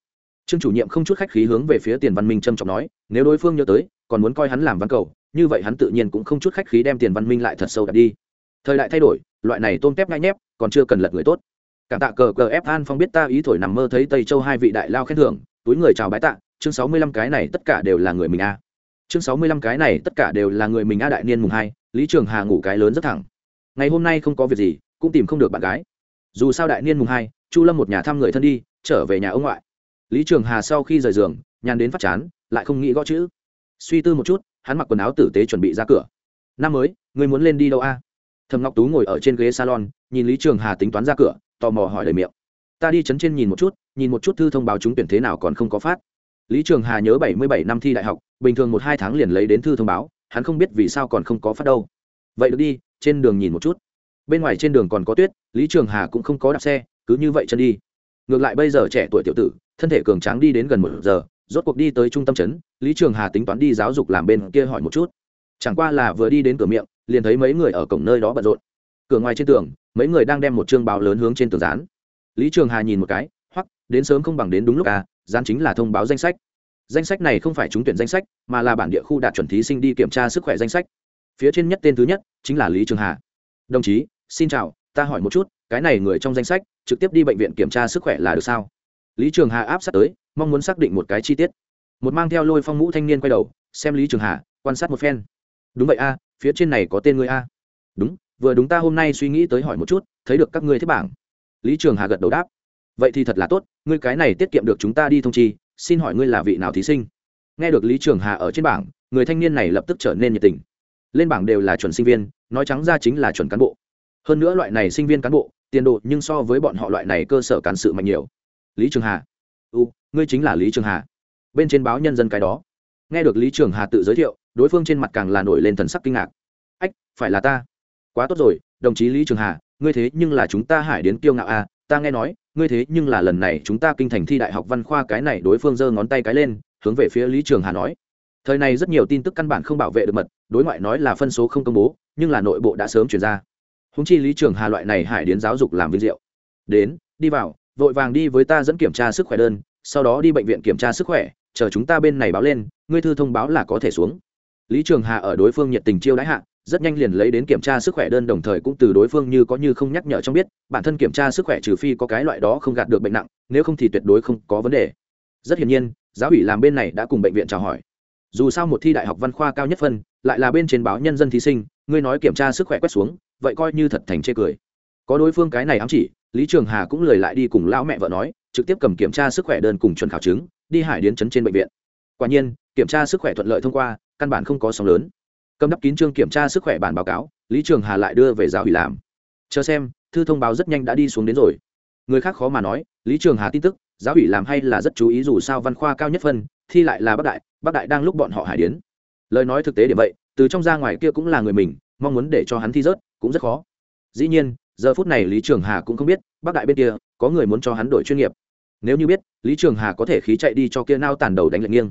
Trương chủ nhiệm không chút khách khí hướng về phía tiền văn minh trâm trọng nói, nếu đối phương nhớ tới, còn muốn coi hắn làm văn cầu, như vậy hắn tự nhiên cũng không chút khách khí đem tiền văn minh lại thật sâu đặt đi. Thời đại thay đổi loại này tôm tép ngay nhép, còn chưa cần lật người tốt. Cảm tạ cờ cờ ép an phong biết ta ý thổi nằm mơ thấy tây châu hai vị đại lao khen thưởng, túi người chào bái tạ, chương sáu mươi lăm cái này tất cả đều là người mình a. Chương sáu mươi lăm cái này tất cả đều là người mình a đại niên mùng hai, lý trường hà ngủ cái lớn rất thẳng. Ngày hôm nay không có việc gì, cũng tìm không được bạn gái. Dù sao đại niên mùng hai, chu lâm một nhà thăm người thân đi, trở về nhà ông ngoại. Lý trường hà sau khi rời giường, nhàn đến phát chán, lại không nghĩ gõ chữ. Suy tư một chút, hắn mặc quần áo tử tế chuẩn bị ra cửa. Năm mới, người muốn lên đi đâu a? à? Thầm ngọc tú ngồi ở trên ghế salon, nhìn lý trường hà tính toán ra cửa, tò mò hỏi lời miệng. Ta đi chấn trên nhìn một chút, nhìn một chút thư thông báo trúng tuyển thế nào còn không có phát. Lý trường hà nhớ bảy mươi bảy năm thi đại học, bình thường một hai tháng liền lấy đến thư thông báo, hắn không biết vì sao còn không có phát đâu. Vậy được đi, trên đường nhìn một chút. Bên ngoài trên đường còn có tuyết, lý trường hà cũng không có đạp xe, cứ như vậy chân đi. Ngược lại bây giờ trẻ tuổi tiểu tử, thân thể cường tráng đi đến gần một giờ, rốt cuộc đi tới trung tâm trấn lý trường hà tính toán đi giáo dục làm bên kia hỏi một chút. Chẳng qua là vừa đi đến cửa miệng liền thấy mấy người ở cổng nơi đó bận rộn. Cửa ngoài trên tường, mấy người đang đem một chương báo lớn hướng trên tường dán. Lý trường hà nhìn một cái hoặc đến sớm không bằng đến đúng lúc à dán chính là thông báo danh sách. Danh sách này không phải trúng tuyển danh sách, mà là bản địa khu đạt chuẩn thí sinh đi kiểm tra sức khỏe danh sách. Phía trên nhất tên thứ nhất, chính là lý trường hà. Đồng chí, xin chào, ta hỏi một chút, cái này người trong danh sách, trực tiếp đi bệnh viện kiểm tra sức khỏe là được sao? Lý trường hà áp sát tới, mong muốn xác định một cái chi tiết. Một mang theo lôi phong mũ thanh niên quay đầu, xem lý trường hà, quan sát một phen đúng vậy a, phía trên này có tên ngươi a. Đúng, vừa đúng ta hôm nay suy nghĩ tới hỏi một chút, thấy được các ngươi thiết bảng. Lý trường hà gật đầu đáp. Vậy thì thật là tốt, ngươi cái này tiết kiệm được chúng ta đi thông chi, xin hỏi ngươi là vị nào thí sinh? Nghe được lý trường hà ở trên bảng, người thanh niên này lập tức trở nên nhiệt tình. Lên bảng đều là chuẩn sinh viên, nói trắng ra chính là chuẩn cán bộ. Hơn nữa loại này sinh viên cán bộ, tiền độ nhưng so với bọn họ loại này cơ sở cán sự mạnh nhiều. Lý trường hà. U ngươi chính là lý trường hà. Bên trên báo nhân dân cái đó nghe được lý trường hà tự giới thiệu đối phương trên mặt càng là nổi lên thần sắc kinh ngạc. Ách phải là ta. Quá tốt rồi đồng chí lý trường hà ngươi thế nhưng là chúng ta hải đến kiêu ngạo a à, ta nghe nói ngươi thế nhưng là lần này chúng ta kinh thành thi đại học văn khoa cái này đối phương giơ ngón tay cái lên hướng về phía lý trường hà nói. Thời này rất nhiều tin tức căn bản không bảo vệ được mật đối ngoại nói là phân số không công bố nhưng là nội bộ đã sớm chuyển ra. Húng chi lý trường hà loại này hải đến giáo dục làm viên diệu. Đến đi vào vội vàng đi với ta dẫn kiểm tra sức khỏe đơn sau đó đi bệnh viện kiểm tra sức khỏe chờ chúng ta bên này báo lên, ngươi thư thông báo là có thể xuống. Lý trường hà ở đối phương nhiệt tình chiêu đãi hạ, rất nhanh liền lấy đến kiểm tra sức khỏe đơn đồng thời cũng từ đối phương như có như không nhắc nhở trong biết, bản thân kiểm tra sức khỏe trừ phi có cái loại đó không gạt được bệnh nặng, nếu không thì tuyệt đối không có vấn đề. Rất hiển nhiên, giáo ủy làm bên này đã cùng bệnh viện chào hỏi. Dù sao một thi đại học văn khoa cao nhất phân, lại là bên trên báo nhân dân thí sinh, ngươi nói kiểm tra sức khỏe quét xuống, vậy coi như thật thành chê cười. Có đối phương cái này ám chỉ, lý trường hà cũng lời lại đi cùng lão mẹ vợ nói, trực tiếp cầm kiểm tra sức khỏe đơn cùng chuẩn khảo chứng đi hải điến chấn trên bệnh viện. Quả nhiên, kiểm tra sức khỏe thuận lợi thông qua, căn bản không có sóng lớn. Cầm đắp kín trương kiểm tra sức khỏe bản báo cáo, lý trường hà lại đưa về giáo ủy làm. Chờ xem, thư thông báo rất nhanh đã đi xuống đến rồi. Người khác khó mà nói, lý trường hà tin tức, giáo ủy làm hay là rất chú ý dù sao văn khoa cao nhất phân, thi lại là bắc đại bắc đại đang lúc bọn họ hải điến. Lời nói thực tế để vậy, từ trong ra ngoài kia cũng là người mình, mong muốn để cho hắn thi rớt, cũng rất khó. Dĩ nhiên, giờ phút này lý trường hà cũng không biết bắc đại bên kia, có người muốn cho hắn đổi chuyên nghiệp nếu như biết lý trường hà có thể khí chạy đi cho kia nao tàn đầu đánh lệnh nghiêng.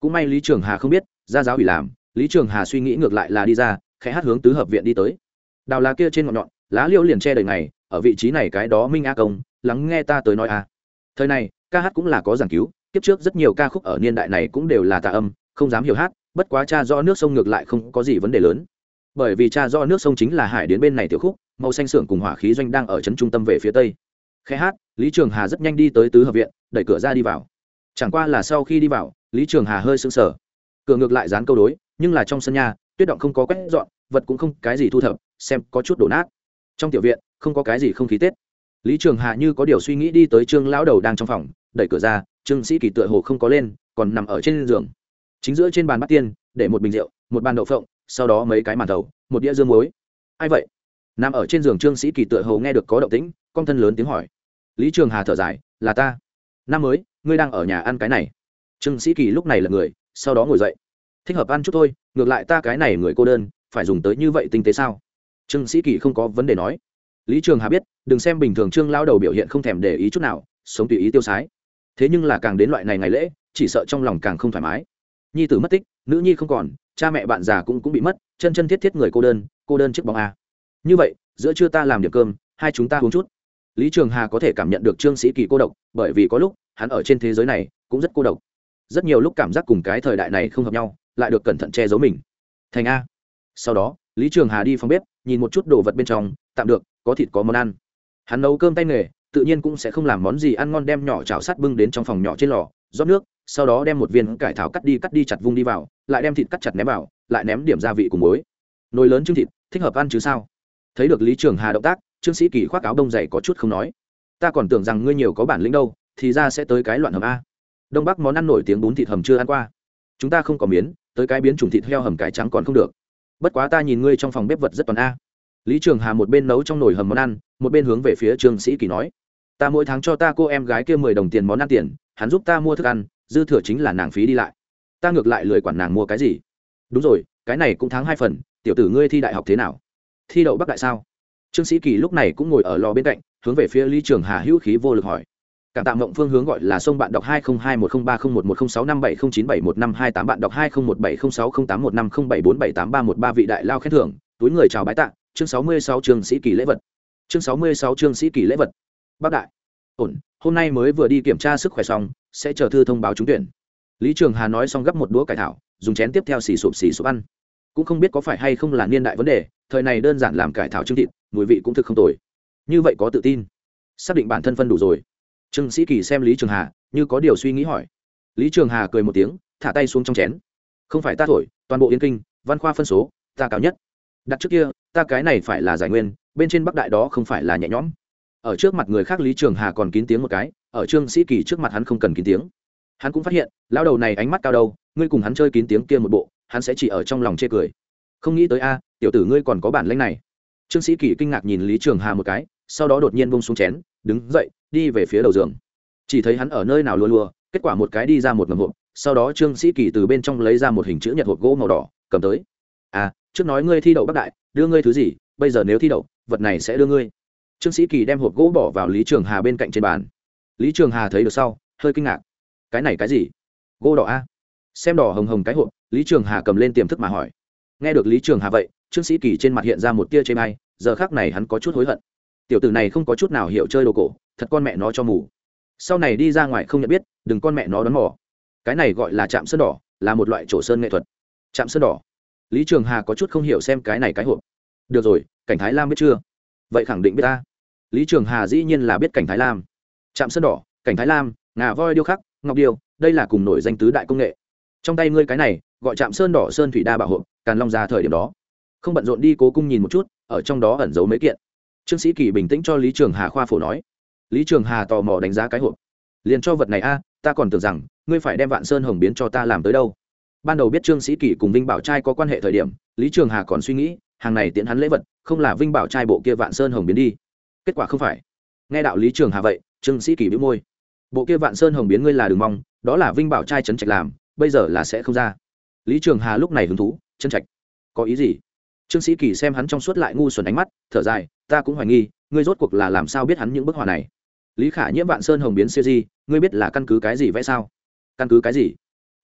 Cũng may lý trường hà không biết ra giáo ủy làm lý trường hà suy nghĩ ngược lại là đi ra khẽ hát hướng tứ hợp viện đi tới. Đào lá kia trên ngọn nhọn lá liễu liền che đời này, ở vị trí này cái đó minh a công lắng nghe ta tới nói a thời này ca hát cũng là có giảng cứu kiếp trước rất nhiều ca khúc ở niên đại này cũng đều là tà âm không dám hiểu hát bất quá cha do nước sông ngược lại không có gì vấn đề lớn. Bởi vì cha do nước sông chính là hải đến bên này tiểu khúc màu xanh sưởng cùng hỏa khí doanh đang ở trấn trung tâm về phía tây khẽ hát, lý trường hà rất nhanh đi tới tứ hợp viện, đẩy cửa ra đi vào. Chẳng qua là sau khi đi vào, lý trường hà hơi sững sờ. Cửa ngược lại dán câu đối, nhưng là trong sân nhà, tuyết động không có quét dọn, vật cũng không cái gì thu thập, xem có chút đổ nát. Trong tiểu viện, không có cái gì không khí tết. Lý trường hà như có điều suy nghĩ đi tới trương lão đầu đang trong phòng, đẩy cửa ra, trương sĩ kỳ tựa hồ không có lên, còn nằm ở trên giường. Chính giữa trên bàn bát tiên, để một bình rượu, một bàn đậu phộng, sau đó mấy cái màn thầu, một đĩa dương muối. Ai vậy? Nằm ở trên giường trương sĩ kỳ tựa hồ nghe được có động tĩnh, con thân lớn tiếng hỏi lý trường hà thở dài, là ta. Năm mới, ngươi đang ở nhà ăn cái này. Trương sĩ kỳ lúc này là người, sau đó ngồi dậy. Thích hợp ăn chút thôi, ngược lại ta cái này người cô đơn, phải dùng tới như vậy tinh tế sao? Trương sĩ kỳ không có vấn đề nói. Lý trường hà biết, đừng xem bình thường trương lao đầu biểu hiện không thèm để ý chút nào, sống tùy ý tiêu sái. Thế nhưng là càng đến loại này ngày lễ, chỉ sợ trong lòng càng không thoải mái. Nhi tử mất tích, nữ nhi không còn, cha mẹ bạn già cũng cũng bị mất, chân chân thiết thiết người cô đơn cô đơn chiếc bóng a. Như vậy, giữa trưa ta làm điểm cơm, hai chúng ta uống chút lý trường hà có thể cảm nhận được trương sĩ kỳ cô độc, bởi vì có lúc, hắn ở trên thế giới này, cũng rất cô độc. Rất nhiều lúc cảm giác cùng cái thời đại này không hợp nhau, lại được cẩn thận che giấu mình. Thành a. Sau đó, lý trường hà đi phòng bếp, nhìn một chút đồ vật bên trong, tạm được, có thịt có món ăn. Hắn nấu cơm tay nghề, tự nhiên cũng sẽ không làm món gì ăn ngon đem nhỏ chảo sắt bưng đến trong phòng nhỏ trên lò, rót nước, sau đó đem một viên cải thảo cắt đi cắt đi chặt vung đi vào, lại đem thịt cắt chặt ném vào, lại ném điểm gia vị cùng muối. Nồi lớn trứng thịt, thích hợp ăn chứ sao? Thấy được lý trường hà động tác trương sĩ kỳ khoác áo đông dày có chút không nói. Ta còn tưởng rằng ngươi nhiều có bản lĩnh đâu, thì ra sẽ tới cái loạn hầm a. Đông bắc món ăn nổi tiếng bún thịt hầm chưa ăn qua. Chúng ta không có miến, tới cái biến chủng thịt heo hầm cái trắng còn không được. Bất quá ta nhìn ngươi trong phòng bếp vật rất toàn a. Lý trường hà một bên nấu trong nồi hầm món ăn, một bên hướng về phía trương sĩ kỳ nói. Ta mỗi tháng cho ta cô em gái kia mười đồng tiền món ăn tiền, hắn giúp ta mua thức ăn, dư thừa chính là nàng phí đi lại. Ta ngược lại lười quản nàng mua cái gì. Đúng rồi, cái này cũng tháng hai phần, tiểu tử ngươi thi đại học thế nào? Thi đậu bắc đại sao? Trương sĩ kỳ lúc này cũng ngồi ở lò bên cạnh, hướng về phía lý trường hà hữu khí vô lực hỏi. Cảm tạ mộng phương hướng gọi là sông bạn đọc hai không hai một không ba không một một không sáu năm bảy không chín bảy một năm hai tám, bạn đọc hai không một bảy không sáu không tám một năm không bảy bốn bảy tám ba một ba vị đại lao khen thưởng, túi người chào bái tạ, chương sáu mươi sáu Trương sĩ kỳ lễ vật. Chương sáu mươi sáu Trương sĩ kỳ lễ vật. Bác đại. Ổn, hôm nay mới vừa đi kiểm tra sức khỏe xong, sẽ chờ thư thông báo trúng tuyển. Lý trường hà nói xong gấp một đũa cải thảo, dùng chén tiếp theo xì sụp xì sụp ăn. Cũng không biết có phải hay không là niên đại vấn đề thời này đơn giản làm cải thảo trứng thịt, mùi vị cũng thực không tồi. Như vậy có tự tin. Xác định bản thân phân đủ rồi. Trương sĩ kỳ xem lý trường hà, như có điều suy nghĩ hỏi. Lý trường hà cười một tiếng, thả tay xuống trong chén. Không phải ta thổi, toàn bộ yên kinh, văn khoa phân số, ta cao nhất. Đặt trước kia, ta cái này phải là giải nguyên, bên trên bắc đại đó không phải là nhẹ nhõm. Ở trước mặt người khác lý trường hà còn kín tiếng một cái, ở trương sĩ kỳ trước mặt hắn không cần kín tiếng. Hắn cũng phát hiện, lão đầu này ánh mắt cao đâu, ngươi cùng hắn chơi kín tiếng kia một bộ, hắn sẽ chỉ ở trong lòng chê cười. Không nghĩ tới a tiểu tử ngươi còn có bản lĩnh này. Trương sĩ kỳ kinh ngạc nhìn lý trường hà một cái, sau đó đột nhiên bông xuống chén, đứng dậy, đi về phía đầu giường. Chỉ thấy hắn ở nơi nào lùa lùa, kết quả một cái đi ra một ngầm hộp, sau đó trương sĩ kỳ từ bên trong lấy ra một hình chữ nhật hộp gỗ màu đỏ, cầm tới. À trước nói ngươi thi đậu bắc đại, đưa ngươi thứ gì, bây giờ nếu thi đậu, vật này sẽ đưa ngươi. Trương sĩ kỳ đem hộp gỗ bỏ vào lý trường hà bên cạnh trên bàn. Lý trường hà thấy được sau, hơi kinh ngạc. Cái này cái gì? Gỗ đỏ a. Xem đỏ hồng hồng cái hộp, lý trường hà cầm lên tiềm thức mà hỏi nghe được lý trường hà vậy, trương sĩ kỳ trên mặt hiện ra một tia chê may giờ khác này hắn có chút hối hận. Tiểu tử này không có chút nào hiểu chơi đồ cổ, thật con mẹ nó cho mù. Sau này đi ra ngoài không nhận biết, đừng con mẹ nó đón mỏ cái này gọi là chạm sơn đỏ, là một loại trổ sơn nghệ thuật. Chạm sơn đỏ. Lý trường hà có chút không hiểu xem cái này cái hộp. Được rồi, cảnh thái lam biết chưa? Vậy khẳng định biết ta. Lý trường hà dĩ nhiên là biết cảnh thái lam. Chạm sơn đỏ, cảnh thái lam, ngà voi điêu khắc, ngọc điêu, đây là cùng nổi danh tứ đại công nghệ. Trong tay ngươi cái này, gọi chạm sơn đỏ sơn thủy đa bảo hộp càn long ra thời điểm đó. Không bận rộn đi cố cung nhìn một chút, ở trong đó ẩn giấu mấy kiện. Trương sĩ kỳ bình tĩnh cho lý trường hà khoa phổ nói. Lý trường hà tò mò đánh giá cái hộp. Liền cho vật này a, ta còn tưởng rằng, ngươi phải đem vạn sơn hồng biến cho ta làm tới đâu. Ban đầu biết trương sĩ kỳ cùng vinh bảo trai có quan hệ thời điểm, lý trường hà còn suy nghĩ, hàng này tiễn hắn lễ vật, không là vinh bảo trai bộ kia vạn sơn hồng biến đi. Kết quả không phải. Nghe đạo lý trường hà vậy, trương sĩ kỳ bĩu môi. Bộ kia vạn sơn hồng biến ngươi là đừng mong, đó là vinh bảo trai trấn trạch làm, bây giờ là sẽ không ra. Lý trường hà lúc này hứng thú chân trạch. Có ý gì? Trương sĩ kỳ xem hắn trong suốt lại ngu xuẩn ánh mắt, thở dài, ta cũng hoài nghi, ngươi rốt cuộc là làm sao biết hắn những bức họa này? Lý khả nhiễm vạn sơn hồng biến siêu di, ngươi biết là căn cứ cái gì vẽ sao? Căn cứ cái gì?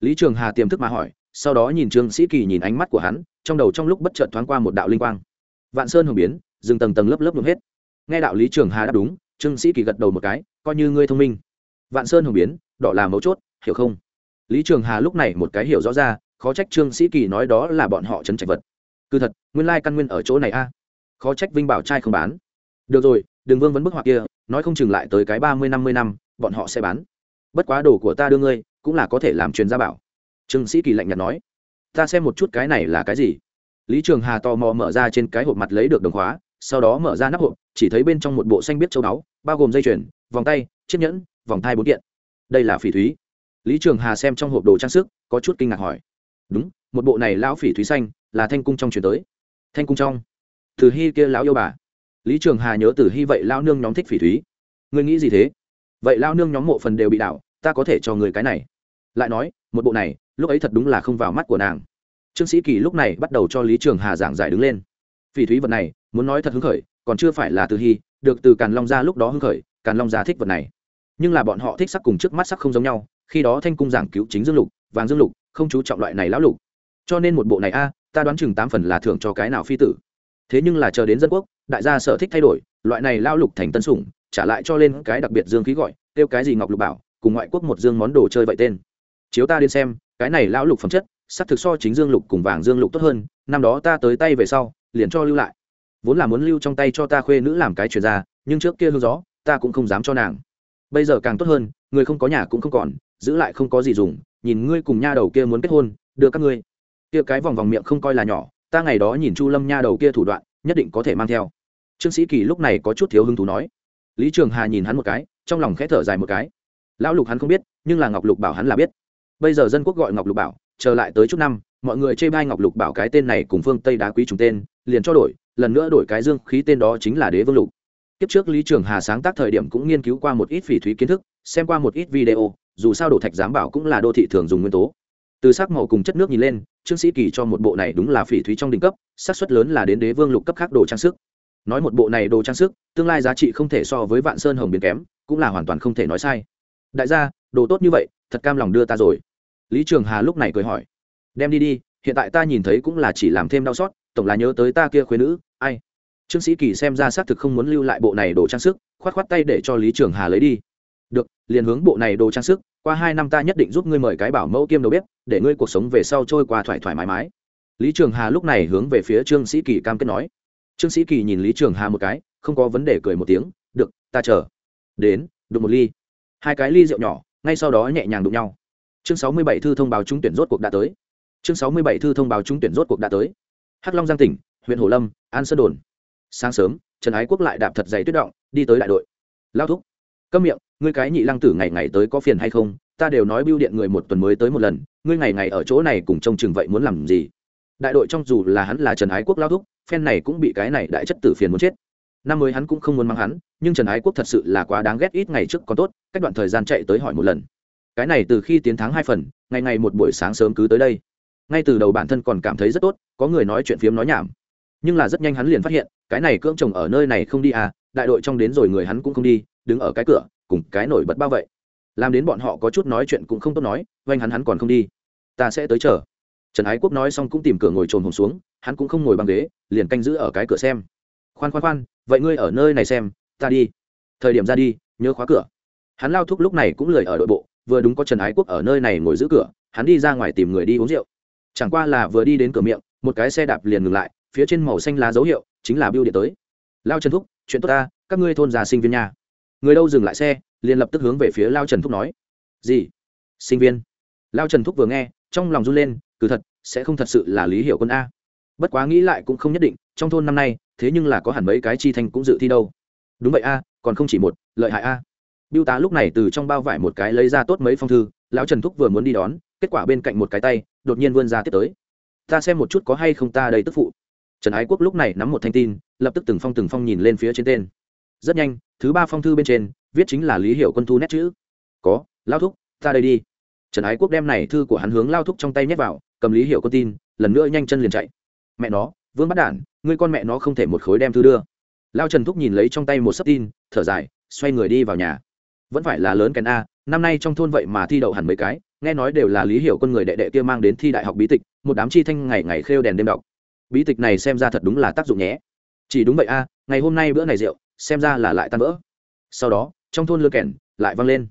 Lý trường hà tiềm thức mà hỏi, sau đó nhìn trương sĩ kỳ nhìn ánh mắt của hắn, trong đầu trong lúc bất chợt thoáng qua một đạo linh quang. Vạn sơn hồng biến, dừng tầng tầng lớp lớp luôn hết. Nghe đạo lý trường hà đáp đúng, trương sĩ kỳ gật đầu một cái, coi như ngươi thông minh. Vạn sơn hồng biến, đỏ là mấu chốt, hiểu không? Lý trường hà lúc này một cái hiểu rõ ra khó trách trương sĩ kỳ nói đó là bọn họ chấn trạch vật. Cứ thật, nguyên lai căn nguyên ở chỗ này a. Khó trách vinh bảo trai không bán. Được rồi đừng vương vấn bức họa kia, nói không chừng lại tới cái ba mươi, năm mươi năm, bọn họ sẽ bán. Bất quá đồ của ta đưa ngươi, cũng là có thể làm truyền gia bảo. Trương sĩ kỳ lạnh nhạt nói. Ta xem một chút cái này là cái gì. Lý trường hà tò mò mở ra trên cái hộp mặt lấy được đồng khóa, sau đó mở ra nắp hộp, chỉ thấy bên trong một bộ xanh biết châu báu, bao gồm dây chuyền, vòng tay, chiếc nhẫn, vòng thai bốn kiện. Đây là phỉ thúy. Lý trường hà xem trong hộp đồ trang sức, có chút kinh ngạc hỏi đúng, một bộ này lão phỉ thúy xanh, là thanh cung trong chuyển tới. Thanh cung trong. Từ hy kia lão yêu bà. Lý trường hà nhớ từ hy vậy lao nương nhóm thích phỉ thúy. Ngươi nghĩ gì thế? Vậy lao nương nhóm mộ phần đều bị đảo, ta có thể cho người cái này. Lại nói, một bộ này, lúc ấy thật đúng là không vào mắt của nàng. Trương sĩ kỳ lúc này bắt đầu cho lý trường hà giảng giải đứng lên. Phỉ thúy vật này, muốn nói thật hứng khởi, còn chưa phải là từ hy, được từ càn long ra lúc đó hứng khởi, càn long gia thích vật này. Nhưng là bọn họ thích sắc cùng trước mắt sắc không giống nhau, khi đó thanh cung giảng cứu chính dương lục, vàng dương lục không chú trọng loại này lão lục. Cho nên một bộ này a, ta đoán chừng tám phần là thưởng cho cái nào phi tử. Thế nhưng là chờ đến dân quốc, đại gia sở thích thay đổi, loại này lao lục thành tân sủng, trả lại cho lên cái đặc biệt dương khí gọi, kêu cái gì ngọc lục bảo, cùng ngoại quốc một dương món đồ chơi vậy tên. Chiếu ta đến xem, cái này lão lục phẩm chất sắc thực so chính dương lục cùng vàng dương lục tốt hơn, năm đó ta tới tay về sau, liền cho lưu lại. Vốn là muốn lưu trong tay cho ta khuê nữ làm cái chuyển ra, nhưng trước kia hương gió, ta cũng không dám cho nàng. Bây giờ càng tốt hơn, người không có nhà cũng không còn, giữ lại không có gì dùng nhìn ngươi cùng nha đầu kia muốn kết hôn, đưa các ngươi. Kia cái vòng vòng miệng không coi là nhỏ, ta ngày đó nhìn chu lâm nha đầu kia thủ đoạn, nhất định có thể mang theo. Trương sĩ kỳ lúc này có chút thiếu hứng thú nói. Lý trường hà nhìn hắn một cái, trong lòng khẽ thở dài một cái. Lão lục hắn không biết, nhưng là ngọc lục bảo hắn là biết. Bây giờ dân quốc gọi ngọc lục bảo trở lại tới chút năm, mọi người chê bai ngọc lục bảo cái tên này cùng phương tây đá quý trùng tên, liền cho đổi, lần nữa đổi cái dương khí tên đó chính là đế vương lục. Tiếp trước lý trường hà sáng tác thời điểm cũng nghiên cứu qua một ít phỉ thúy kiến thức, xem qua một ít video dù sao đổ thạch giám bảo cũng là đô thị thường dùng nguyên tố. Từ sắc màu cùng chất nước nhìn lên, trương sĩ kỳ cho một bộ này đúng là phỉ thúy trong đỉnh cấp, xác suất lớn là đến đế vương lục cấp khác đồ trang sức. Nói một bộ này đồ trang sức, tương lai giá trị không thể so với vạn sơn hồng biến kém, cũng là hoàn toàn không thể nói sai. Đại gia, đồ tốt như vậy, thật cam lòng đưa ta rồi. Lý trường hà lúc này cười hỏi. Đem đi đi, hiện tại ta nhìn thấy cũng là chỉ làm thêm đau xót, tổng là nhớ tới ta kia khuyên nữ, ai? Trương sĩ kỳ xem ra xác thực không muốn lưu lại bộ này đồ trang sức, khoát khoát tay để cho lý trường hà lấy đi được, liền hướng bộ này đồ trang sức, qua hai năm ta nhất định giúp ngươi mời cái bảo mẫu kiêm đầu bếp, để ngươi cuộc sống về sau trôi qua thoải thoải mái mái. Lý trường hà lúc này hướng về phía trương sĩ kỳ cam kết nói. Trương sĩ kỳ nhìn lý trường hà một cái, không có vấn đề cười một tiếng, được, ta chờ. Đến, đụng một ly. Hai cái ly rượu nhỏ, ngay sau đó nhẹ nhàng đụng nhau. Chương sáu mươi bảy thư thông báo trúng tuyển rốt cuộc đã tới. Chương sáu mươi bảy thư thông báo trúng tuyển rốt cuộc đã tới. Hắc long giang tỉnh, huyện hồ lâm, an sơn đồn. Sáng sớm, trần ái quốc lại đạp thật dày tuyết động, đi tới đại đội. Lao thúc. Câm miệng ngươi cái nhị lăng tử ngày ngày tới có phiền hay không? Ta đều nói bưu điện người một tuần mới tới một lần, ngươi ngày ngày ở chỗ này cùng trông chừng vậy muốn làm gì? Đại đội trong dù là hắn là trần ái quốc lao thúc, phen này cũng bị cái này đại chất tử phiền muốn chết. Năm mới hắn cũng không muốn mắng hắn, nhưng trần ái quốc thật sự là quá đáng ghét ít ngày trước còn tốt, cách đoạn thời gian chạy tới hỏi một lần. Cái này từ khi tiến tháng hai phần, ngày ngày một buổi sáng sớm cứ tới đây. Ngay từ đầu bản thân còn cảm thấy rất tốt, có người nói chuyện phiếm nói nhảm. Nhưng là rất nhanh hắn liền phát hiện, cái này cưỡng chồng ở nơi này không đi à đại đội trong đến rồi người hắn cũng không đi, đứng ở cái cửa cùng cái nổi bật bao vậy? Làm đến bọn họ có chút nói chuyện cũng không tốt nói, oanh hắn hắn còn không đi. Ta sẽ tới chờ. Trần ái quốc nói xong cũng tìm cửa ngồi trồn hồn xuống, hắn cũng không ngồi băng ghế, liền canh giữ ở cái cửa xem. Khoan khoan khoan, vậy ngươi ở nơi này xem, ta đi. Thời điểm ra đi, nhớ khóa cửa. Hắn lao thúc lúc này cũng lười ở đội bộ, vừa đúng có trần ái quốc ở nơi này ngồi giữ cửa, hắn đi ra ngoài tìm người đi uống rượu. Chẳng qua là vừa đi đến cửa miệng, một cái xe đạp liền ngừng lại, phía trên màu xanh lá dấu hiệu chính là biêu điện tới. Lao trần thúc, chuyện tốt ta, các ngươi thôn già sinh viên nhà người đâu dừng lại xe, liền lập tức hướng về phía lao trần thúc nói. Gì? Sinh viên. Lao trần thúc vừa nghe, trong lòng run lên, cứ thật, sẽ không thật sự là lý hiểu quân a. Bất quá nghĩ lại cũng không nhất định, trong thôn năm nay, thế nhưng là có hẳn mấy cái chi thanh cũng dự thi đâu. Đúng vậy a, còn không chỉ một, lợi hại a. Biêu tá lúc này từ trong bao vải một cái lấy ra tốt mấy phong thư lão trần thúc vừa muốn đi đón, kết quả bên cạnh một cái tay, đột nhiên vươn ra tiếp tới. Ta xem một chút có hay không ta đây tức phụ. Trần ái quốc lúc này nắm một thanh tin, lập tức từng phong từng phong nhìn lên phía trên tên rất nhanh, thứ ba phong thư bên trên, viết chính là lý hiệu quân thu nét chữ. Có, lao thúc, ta đây đi. Trần ái quốc đem này thư của hắn hướng lao thúc trong tay nhét vào, cầm lý hiệu quân tin, lần nữa nhanh chân liền chạy. Mẹ nó, vương bắt đản, ngươi con mẹ nó không thể một khối đem thư đưa. Lao trần thúc nhìn lấy trong tay một sấp tin, thở dài, xoay người đi vào nhà. Vẫn phải là lớn kèn a, năm nay trong thôn vậy mà thi đậu hẳn mấy cái, nghe nói đều là lý hiểu con người đệ đệ kia mang đến thi đại học bí tịch, một đám chi thanh ngày ngày khêu đèn đêm đọc. Bí tịch này xem ra thật đúng là tác dụng nhé. Chỉ đúng vậy a, ngày hôm nay bữa này rượu xem ra là lại tan vỡ. Sau đó trong thôn lơ kèn lại vang lên.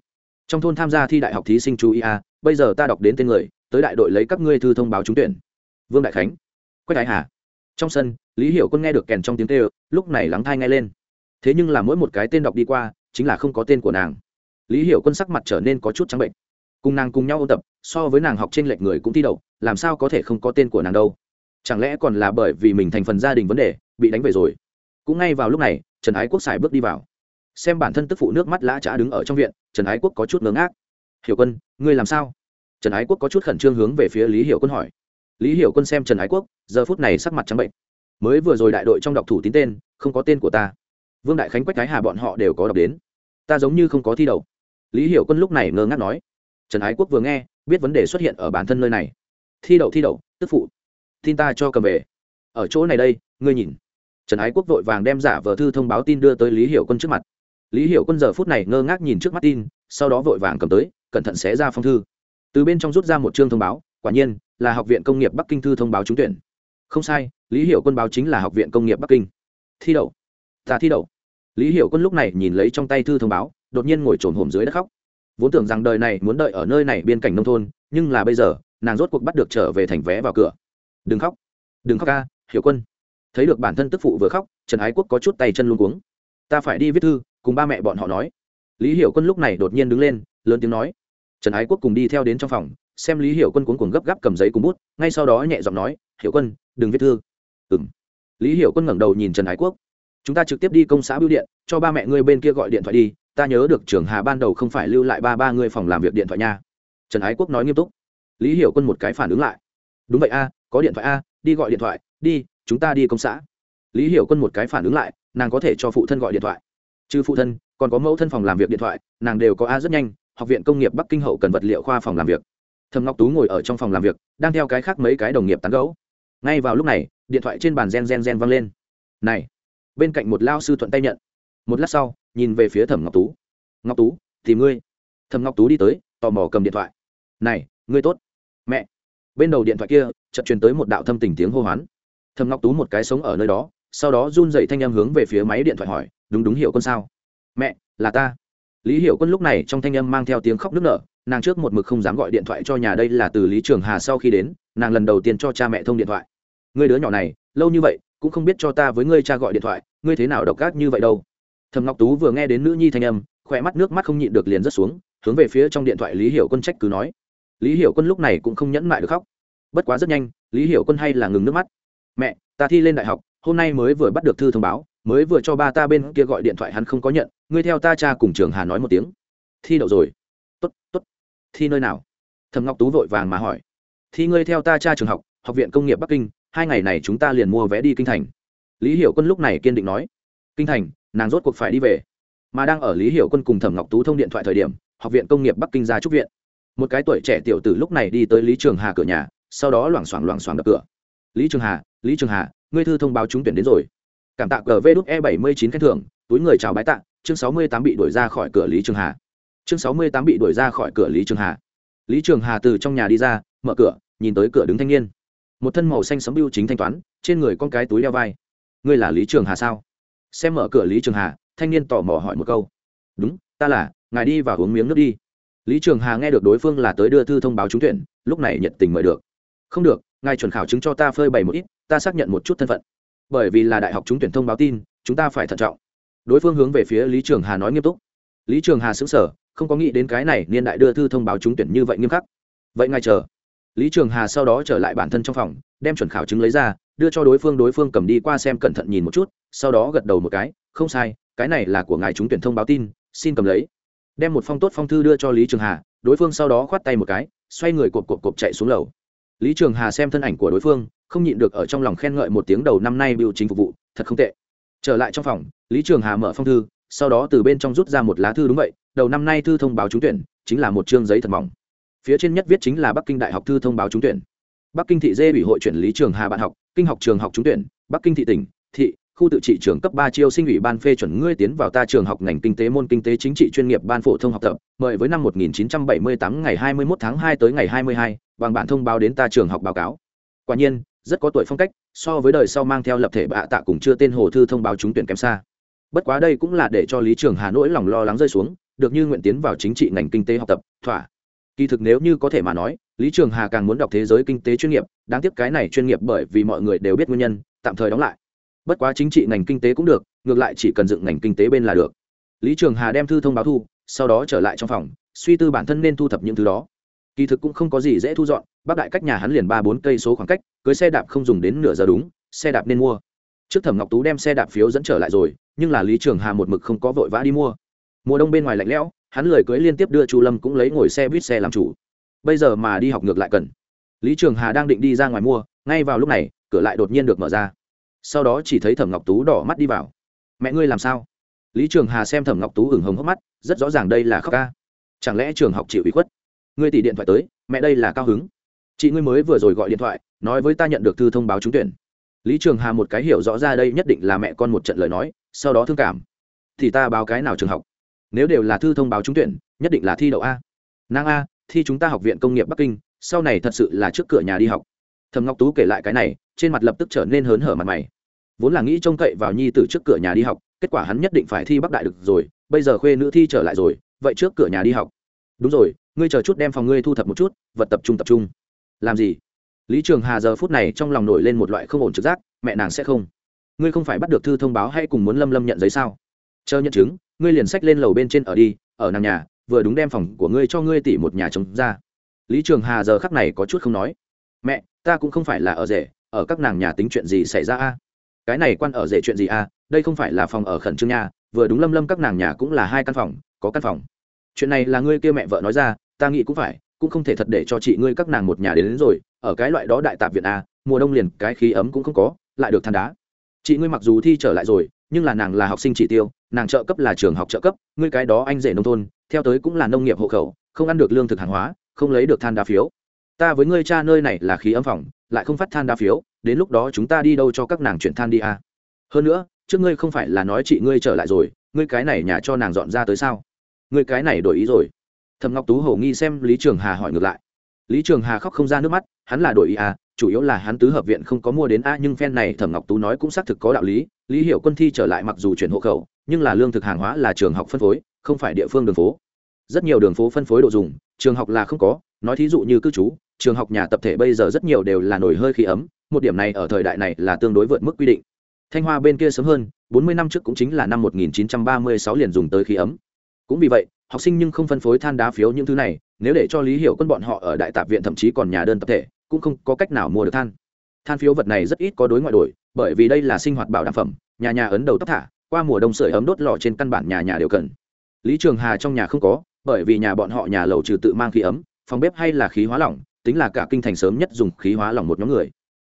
Trong thôn tham gia thi đại học thí sinh chú ý a bây giờ ta đọc đến tên người tới đại đội lấy các ngươi thư thông báo trúng tuyển. Vương đại khánh. Quách đại hà. Trong sân lý hiểu quân nghe được kèn trong tiếng tê, lúc này lắng thai ngay lên. Thế nhưng là mỗi một cái tên đọc đi qua chính là không có tên của nàng. Lý hiểu quân sắc mặt trở nên có chút trắng bệnh. Cùng nàng cùng nhau ôn tập so với nàng học trên lệch người cũng thi đậu làm sao có thể không có tên của nàng đâu? Chẳng lẽ còn là bởi vì mình thành phần gia đình vấn đề bị đánh về rồi? Cũng ngay vào lúc này trần ái quốc xài bước đi vào. Xem bản thân tức phụ nước mắt lã trá đứng ở trong viện, trần ái quốc có chút ngớ ngác. Hiểu quân, ngươi làm sao? Trần ái quốc có chút khẩn trương hướng về phía lý hiểu quân hỏi. Lý hiểu quân xem trần ái quốc, giờ phút này sắc mặt trắng bệnh. Mới vừa rồi đại đội trong đọc thủ tín tên, không có tên của ta. Vương đại khánh quách cái hà bọn họ đều có đọc đến. Ta giống như không có thi đầu lý hiểu quân lúc này ngơ ngác nói. Trần ái quốc vừa nghe, biết vấn đề xuất hiện ở bản thân nơi này. Thi đậu thi đậu, tức phụ, tin ta cho cầm về. Ở chỗ này đây, ngươi nhìn trần ái quốc vội vàng đem giả vờ thư thông báo tin đưa tới lý hiểu quân trước mặt. Lý hiểu quân giờ phút này ngơ ngác nhìn trước mắt tin, sau đó vội vàng cầm tới, cẩn thận xé ra phong thư. Từ bên trong rút ra một chương thông báo, quả nhiên là học viện công nghiệp bắc kinh thư thông báo trúng tuyển. Không sai, lý hiểu quân báo chính là học viện công nghiệp bắc kinh. Thi đậu. Ta thi đậu. Lý hiểu quân lúc này nhìn lấy trong tay thư thông báo, đột nhiên ngồi trồn hổm dưới đất khóc. Vốn tưởng rằng đời này muốn đợi ở nơi này bên cạnh nông thôn, nhưng là bây giờ, nàng rốt cuộc bắt được trở về thành vé vào cửa. Đừng khóc. Đừng khóc ca, hiểu quân thấy được bản thân tức phụ vừa khóc, trần ái quốc có chút tay chân luôn cuống. Ta phải đi viết thư, cùng ba mẹ bọn họ nói. Lý hiểu quân lúc này đột nhiên đứng lên, lớn tiếng nói. Trần ái quốc cùng đi theo đến trong phòng, xem lý hiểu quân cuống cuồng gấp gáp cầm giấy cùng bút, ngay sau đó nhẹ giọng nói, hiểu quân, đừng viết thư. Ừ m lý hiểu quân ngẩng đầu nhìn trần ái quốc. Chúng ta trực tiếp đi công xã bưu điện, cho ba mẹ ngươi bên kia gọi điện thoại đi, ta nhớ được trưởng hà ban đầu không phải lưu lại ba ba ngươi phòng làm việc điện thoại nha. Trần ái quốc nói nghiêm túc. Lý hiểu quân một cái phản ứng lại. Đúng vậy a, có điện thoại a, đi gọi điện thoại, đi chúng ta đi công xã. Lý hiểu quân một cái phản ứng lại, nàng có thể cho phụ thân gọi điện thoại. Chứ phụ thân, còn có mẫu thân phòng làm việc điện thoại, nàng đều có a rất nhanh, học viện công nghiệp bắc kinh hậu cần vật liệu khoa phòng làm việc. Thầm ngọc tú ngồi ở trong phòng làm việc, đang theo cái khác mấy cái đồng nghiệp tán gấu ngay vào lúc này, điện thoại trên bàn gen gen gen vang lên. Này, bên cạnh một lao sư thuận tay nhận. Một lát sau, nhìn về phía thẩm ngọc tú. Ngọc tú, tìm ngươi. Thẩm ngọc tú đi tới, tò mò cầm điện thoại. Này, ngươi tốt. Mẹ. Bên đầu điện thoại kia, chợt truyền tới một đạo thâm tình tiếng hô hoán thẩm ngọc tú một cái sống ở nơi đó, sau đó run dậy thanh em hướng về phía máy điện thoại hỏi, đúng đúng hiểu con sao? Mẹ, là ta. Lý hiểu quân lúc này trong thanh âm mang theo tiếng khóc nức nở, nàng trước một mực không dám gọi điện thoại cho nhà đây là từ lý trường hà sau khi đến, nàng lần đầu tiên cho cha mẹ thông điện thoại. Người đứa nhỏ này, lâu như vậy, cũng không biết cho ta với ngươi cha gọi điện thoại, ngươi thế nào độc ác như vậy đâu? Thầm ngọc tú vừa nghe đến nữ nhi thanh âm, khỏe mắt nước mắt không nhịn được liền rớt xuống, hướng về phía trong điện thoại lý hiểu quân trách cứ nói. Lý hiểu quân lúc này cũng không nhẫn mại được khóc. Bất quá rất nhanh, lý hiểu quân hay là ngừng nước mắt mẹ, ta thi lên đại học, hôm nay mới vừa bắt được thư thông báo, mới vừa cho ba ta bên kia gọi điện thoại hắn không có nhận, ngươi theo ta cha cùng trường hà nói một tiếng. Thi đậu rồi. Tốt tốt. Thi nơi nào? Thầm ngọc tú vội vàng mà hỏi. Thi ngươi theo ta cha trường học học viện công nghiệp bắc kinh, hai ngày này chúng ta liền mua vé đi kinh thành. Lý hiểu quân lúc này kiên định nói. Kinh thành, nàng rốt cuộc phải đi về. Mà đang ở lý hiểu quân cùng thẩm ngọc tú thông điện thoại thời điểm, học viện công nghiệp bắc kinh ra trúc viện. Một cái tuổi trẻ tiểu tử lúc này đi tới lý trường hà cửa nhà, sau đó loảng xoảng loảng xoảng đập cửa. Lý trường hà lý trường hà, ngươi thư thông báo trúng tuyển đến rồi. Cảm tạ cờ vê đúc e bảy mươi chín khen thưởng, túi người chào bái tạ, chương sáu mươi tám bị đuổi ra khỏi cửa lý trường hà. Chương sáu mươi tám bị đuổi ra khỏi cửa lý trường hà. Lý trường hà từ trong nhà đi ra, mở cửa, nhìn tới cửa đứng thanh niên. Một thân màu xanh sấm biêu chính thanh toán, trên người con cái túi đeo vai. Ngươi là lý trường hà sao? Xem mở cửa lý trường hà, thanh niên tò mò hỏi một câu. Đúng, ta là, ngài đi và uống miếng nước đi. Lý trường hà nghe được đối phương là tới đưa thư thông báo trúng tuyển, lúc này nhiệt tình mời được. Không được, ngài chuẩn khảo chứng cho ta phơi bày một ít ta xác nhận một chút thân phận. Bởi vì là đại học trúng tuyển thông báo tin, chúng ta phải thận trọng. Đối phương hướng về phía lý trường hà nói nghiêm túc. Lý trường hà xứng sở không có nghĩ đến cái này niên đại đưa thư thông báo trúng tuyển như vậy nghiêm khắc. Vậy ngài chờ. Lý trường hà sau đó trở lại bản thân trong phòng, đem chuẩn khảo chứng lấy ra, đưa cho đối phương đối phương cầm đi qua xem cẩn thận nhìn một chút, sau đó gật đầu một cái, không sai, cái này là của ngài trúng tuyển thông báo tin, xin cầm lấy. Đem một phong tốt phong thư đưa cho lý trường hà, đối phương sau đó khoát tay một cái, xoay người cộp cộp cộp chạy xuống lầu. Lý trường hà xem thân ảnh của đối phương không nhịn được ở trong lòng khen ngợi một tiếng đầu năm nay biểu chính phục vụ thật không tệ. Trở lại trong phòng lý trường hà mở phong thư sau đó từ bên trong rút ra một lá thư đúng vậy đầu năm nay thư thông báo trúng tuyển chính là một chương giấy thật mỏng. Phía trên nhất viết chính là bắc kinh đại học thư thông báo trúng tuyển. Bắc kinh thị dê ủy hội chuyển lý trường hà bạn học kinh học trường học trúng tuyển bắc kinh thị tỉnh thị khu tự trị trường cấp ba chiêu sinh ủy ban phê chuẩn ngươi tiến vào ta trường học ngành kinh tế môn kinh tế chính trị chuyên nghiệp ban phổ thông học tập mời với năm 1978 ngày 21 tháng 2 tới ngày 22, bằng bản thông báo đến ta trường học báo cáo. Quả nhiên rất có tuổi phong cách, so với đời sau mang theo lập thể bạ tạ cùng chưa tên hồ thư thông báo trúng tuyển kém xa. Bất quá đây cũng là để cho lý trường hà nỗi lòng lo lắng rơi xuống, được như nguyện tiến vào chính trị ngành kinh tế học tập, thỏa. Kỳ thực nếu như có thể mà nói, lý trường hà càng muốn đọc thế giới kinh tế chuyên nghiệp, đáng tiếc cái này chuyên nghiệp bởi vì mọi người đều biết nguyên nhân, tạm thời đóng lại. Bất quá chính trị ngành kinh tế cũng được, ngược lại chỉ cần dựng ngành kinh tế bên là được. Lý trường hà đem thư thông báo thu, sau đó trở lại trong phòng, suy tư bản thân nên thu thập những thứ đó kỳ thực cũng không có gì dễ thu dọn, bác đại cách nhà hắn liền ba bốn cây số khoảng cách, cưới xe đạp không dùng đến nửa giờ đúng, xe đạp nên mua. Trước thẩm ngọc tú đem xe đạp phiếu dẫn trở lại rồi, nhưng là lý trường hà một mực không có vội vã đi mua. Mùa đông bên ngoài lạnh lẽo, hắn lời cưới liên tiếp đưa chu lâm cũng lấy ngồi xe buýt xe làm chủ. Bây giờ mà đi học ngược lại cần. Lý trường hà đang định đi ra ngoài mua, ngay vào lúc này, cửa lại đột nhiên được mở ra. Sau đó chỉ thấy thẩm ngọc tú đỏ mắt đi vào. Mẹ ngươi làm sao? Lý trường hà xem thẩm ngọc tú hừng hồng hốc mắt, rất rõ ràng đây là khóc ca. Chẳng lẽ trường học chịu ủy khuất? Ngươi tỷ điện thoại tới, mẹ đây là cao hứng. Chị ngươi mới vừa rồi gọi điện thoại, nói với ta nhận được thư thông báo trúng tuyển. Lý trường hà một cái hiểu rõ ra đây nhất định là mẹ con một trận lời nói, sau đó thương cảm. Thì ta báo cái nào trường học? Nếu đều là thư thông báo trúng tuyển, nhất định là thi đậu a. Nang a, thi chúng ta học viện công nghiệp bắc kinh, sau này thật sự là trước cửa nhà đi học. Thầm ngọc tú kể lại cái này, trên mặt lập tức trở nên hớn hở mặt mày. Vốn là nghĩ trông cậy vào nhi từ trước cửa nhà đi học, kết quả hắn nhất định phải thi bắc đại được rồi, bây giờ khuê nữ thi trở lại rồi, vậy trước cửa nhà đi học đúng rồi, ngươi chờ chút đem phòng ngươi thu thập một chút, vật tập trung tập trung. Làm gì? Lý trường hà giờ phút này trong lòng nổi lên một loại không ổn trực giác, mẹ nàng sẽ không. Ngươi không phải bắt được thư thông báo hay cùng muốn lâm lâm nhận giấy sao? Chờ nhận chứng, ngươi liền sách lên lầu bên trên ở đi, ở nàng nhà, vừa đúng đem phòng của ngươi cho ngươi tỉ một nhà chống ra. Lý trường hà giờ khắc này có chút không nói. Mẹ, ta cũng không phải là ở rể, ở các nàng nhà tính chuyện gì xảy ra a? Cái này quan ở rể chuyện gì a? Đây không phải là phòng ở khẩn trương nhà vừa đúng lâm lâm các nàng nhà cũng là hai căn phòng, có căn phòng chuyện này là ngươi kia mẹ vợ nói ra ta nghĩ cũng phải cũng không thể thật để cho chị ngươi các nàng một nhà đến, đến rồi ở cái loại đó đại tạp viện a mùa đông liền cái khí ấm cũng không có lại được than đá. Chị ngươi mặc dù thi trở lại rồi nhưng là nàng là học sinh chỉ tiêu nàng trợ cấp là trường học trợ cấp ngươi cái đó anh rể nông thôn theo tới cũng là nông nghiệp hộ khẩu không ăn được lương thực hàng hóa không lấy được than đá phiếu. Ta với ngươi cha nơi này là khí ấm phòng lại không phát than đá phiếu đến lúc đó chúng ta đi đâu cho các nàng chuyển than đi à. hơn nữa trước ngươi không phải là nói chị ngươi trở lại rồi ngươi cái này nhà cho nàng dọn ra tới sao? Người cái này đổi ý rồi. Thầm ngọc tú hầu nghi xem lý trường hà hỏi ngược lại. Lý trường hà khóc không ra nước mắt, hắn là đổi ý à chủ yếu là hắn tứ hợp viện không có mua đến a, nhưng phen này thẩm ngọc tú nói cũng xác thực có đạo lý lý hiểu quân thi trở lại mặc dù chuyển hộ khẩu, nhưng là lương thực hàng hóa là trường học phân phối, không phải địa phương đường phố. Rất nhiều đường phố phân phối đồ dùng, trường học là không có, nói thí dụ như cư trú, trường học nhà tập thể bây giờ rất nhiều đều là nổi hơi khí ấm, một điểm này ở thời đại này là tương đối vượt mức quy định. Thanh hoa bên kia sớm hơn, bốn mươi năm trước cũng chính là năm một nghìn chín trăm ba mươi sáu liền dùng tới khí ấm cũng vì vậy, học sinh nhưng không phân phối than đá phiếu những thứ này, nếu để cho lý hiểu quân bọn họ ở đại tạp viện thậm chí còn nhà đơn tập thể, cũng không có cách nào mua được than. Than phiếu vật này rất ít có đối ngoại đổi, bởi vì đây là sinh hoạt bảo đảm phẩm, nhà nhà ấn đầu tóc thả, qua mùa đông sưởi ấm đốt lò trên căn bản nhà nhà đều cần. Lý trường hà trong nhà không có, bởi vì nhà bọn họ nhà lầu trừ tự mang khí ấm, phòng bếp hay là khí hóa lỏng, tính là cả kinh thành sớm nhất dùng khí hóa lỏng một nhóm người.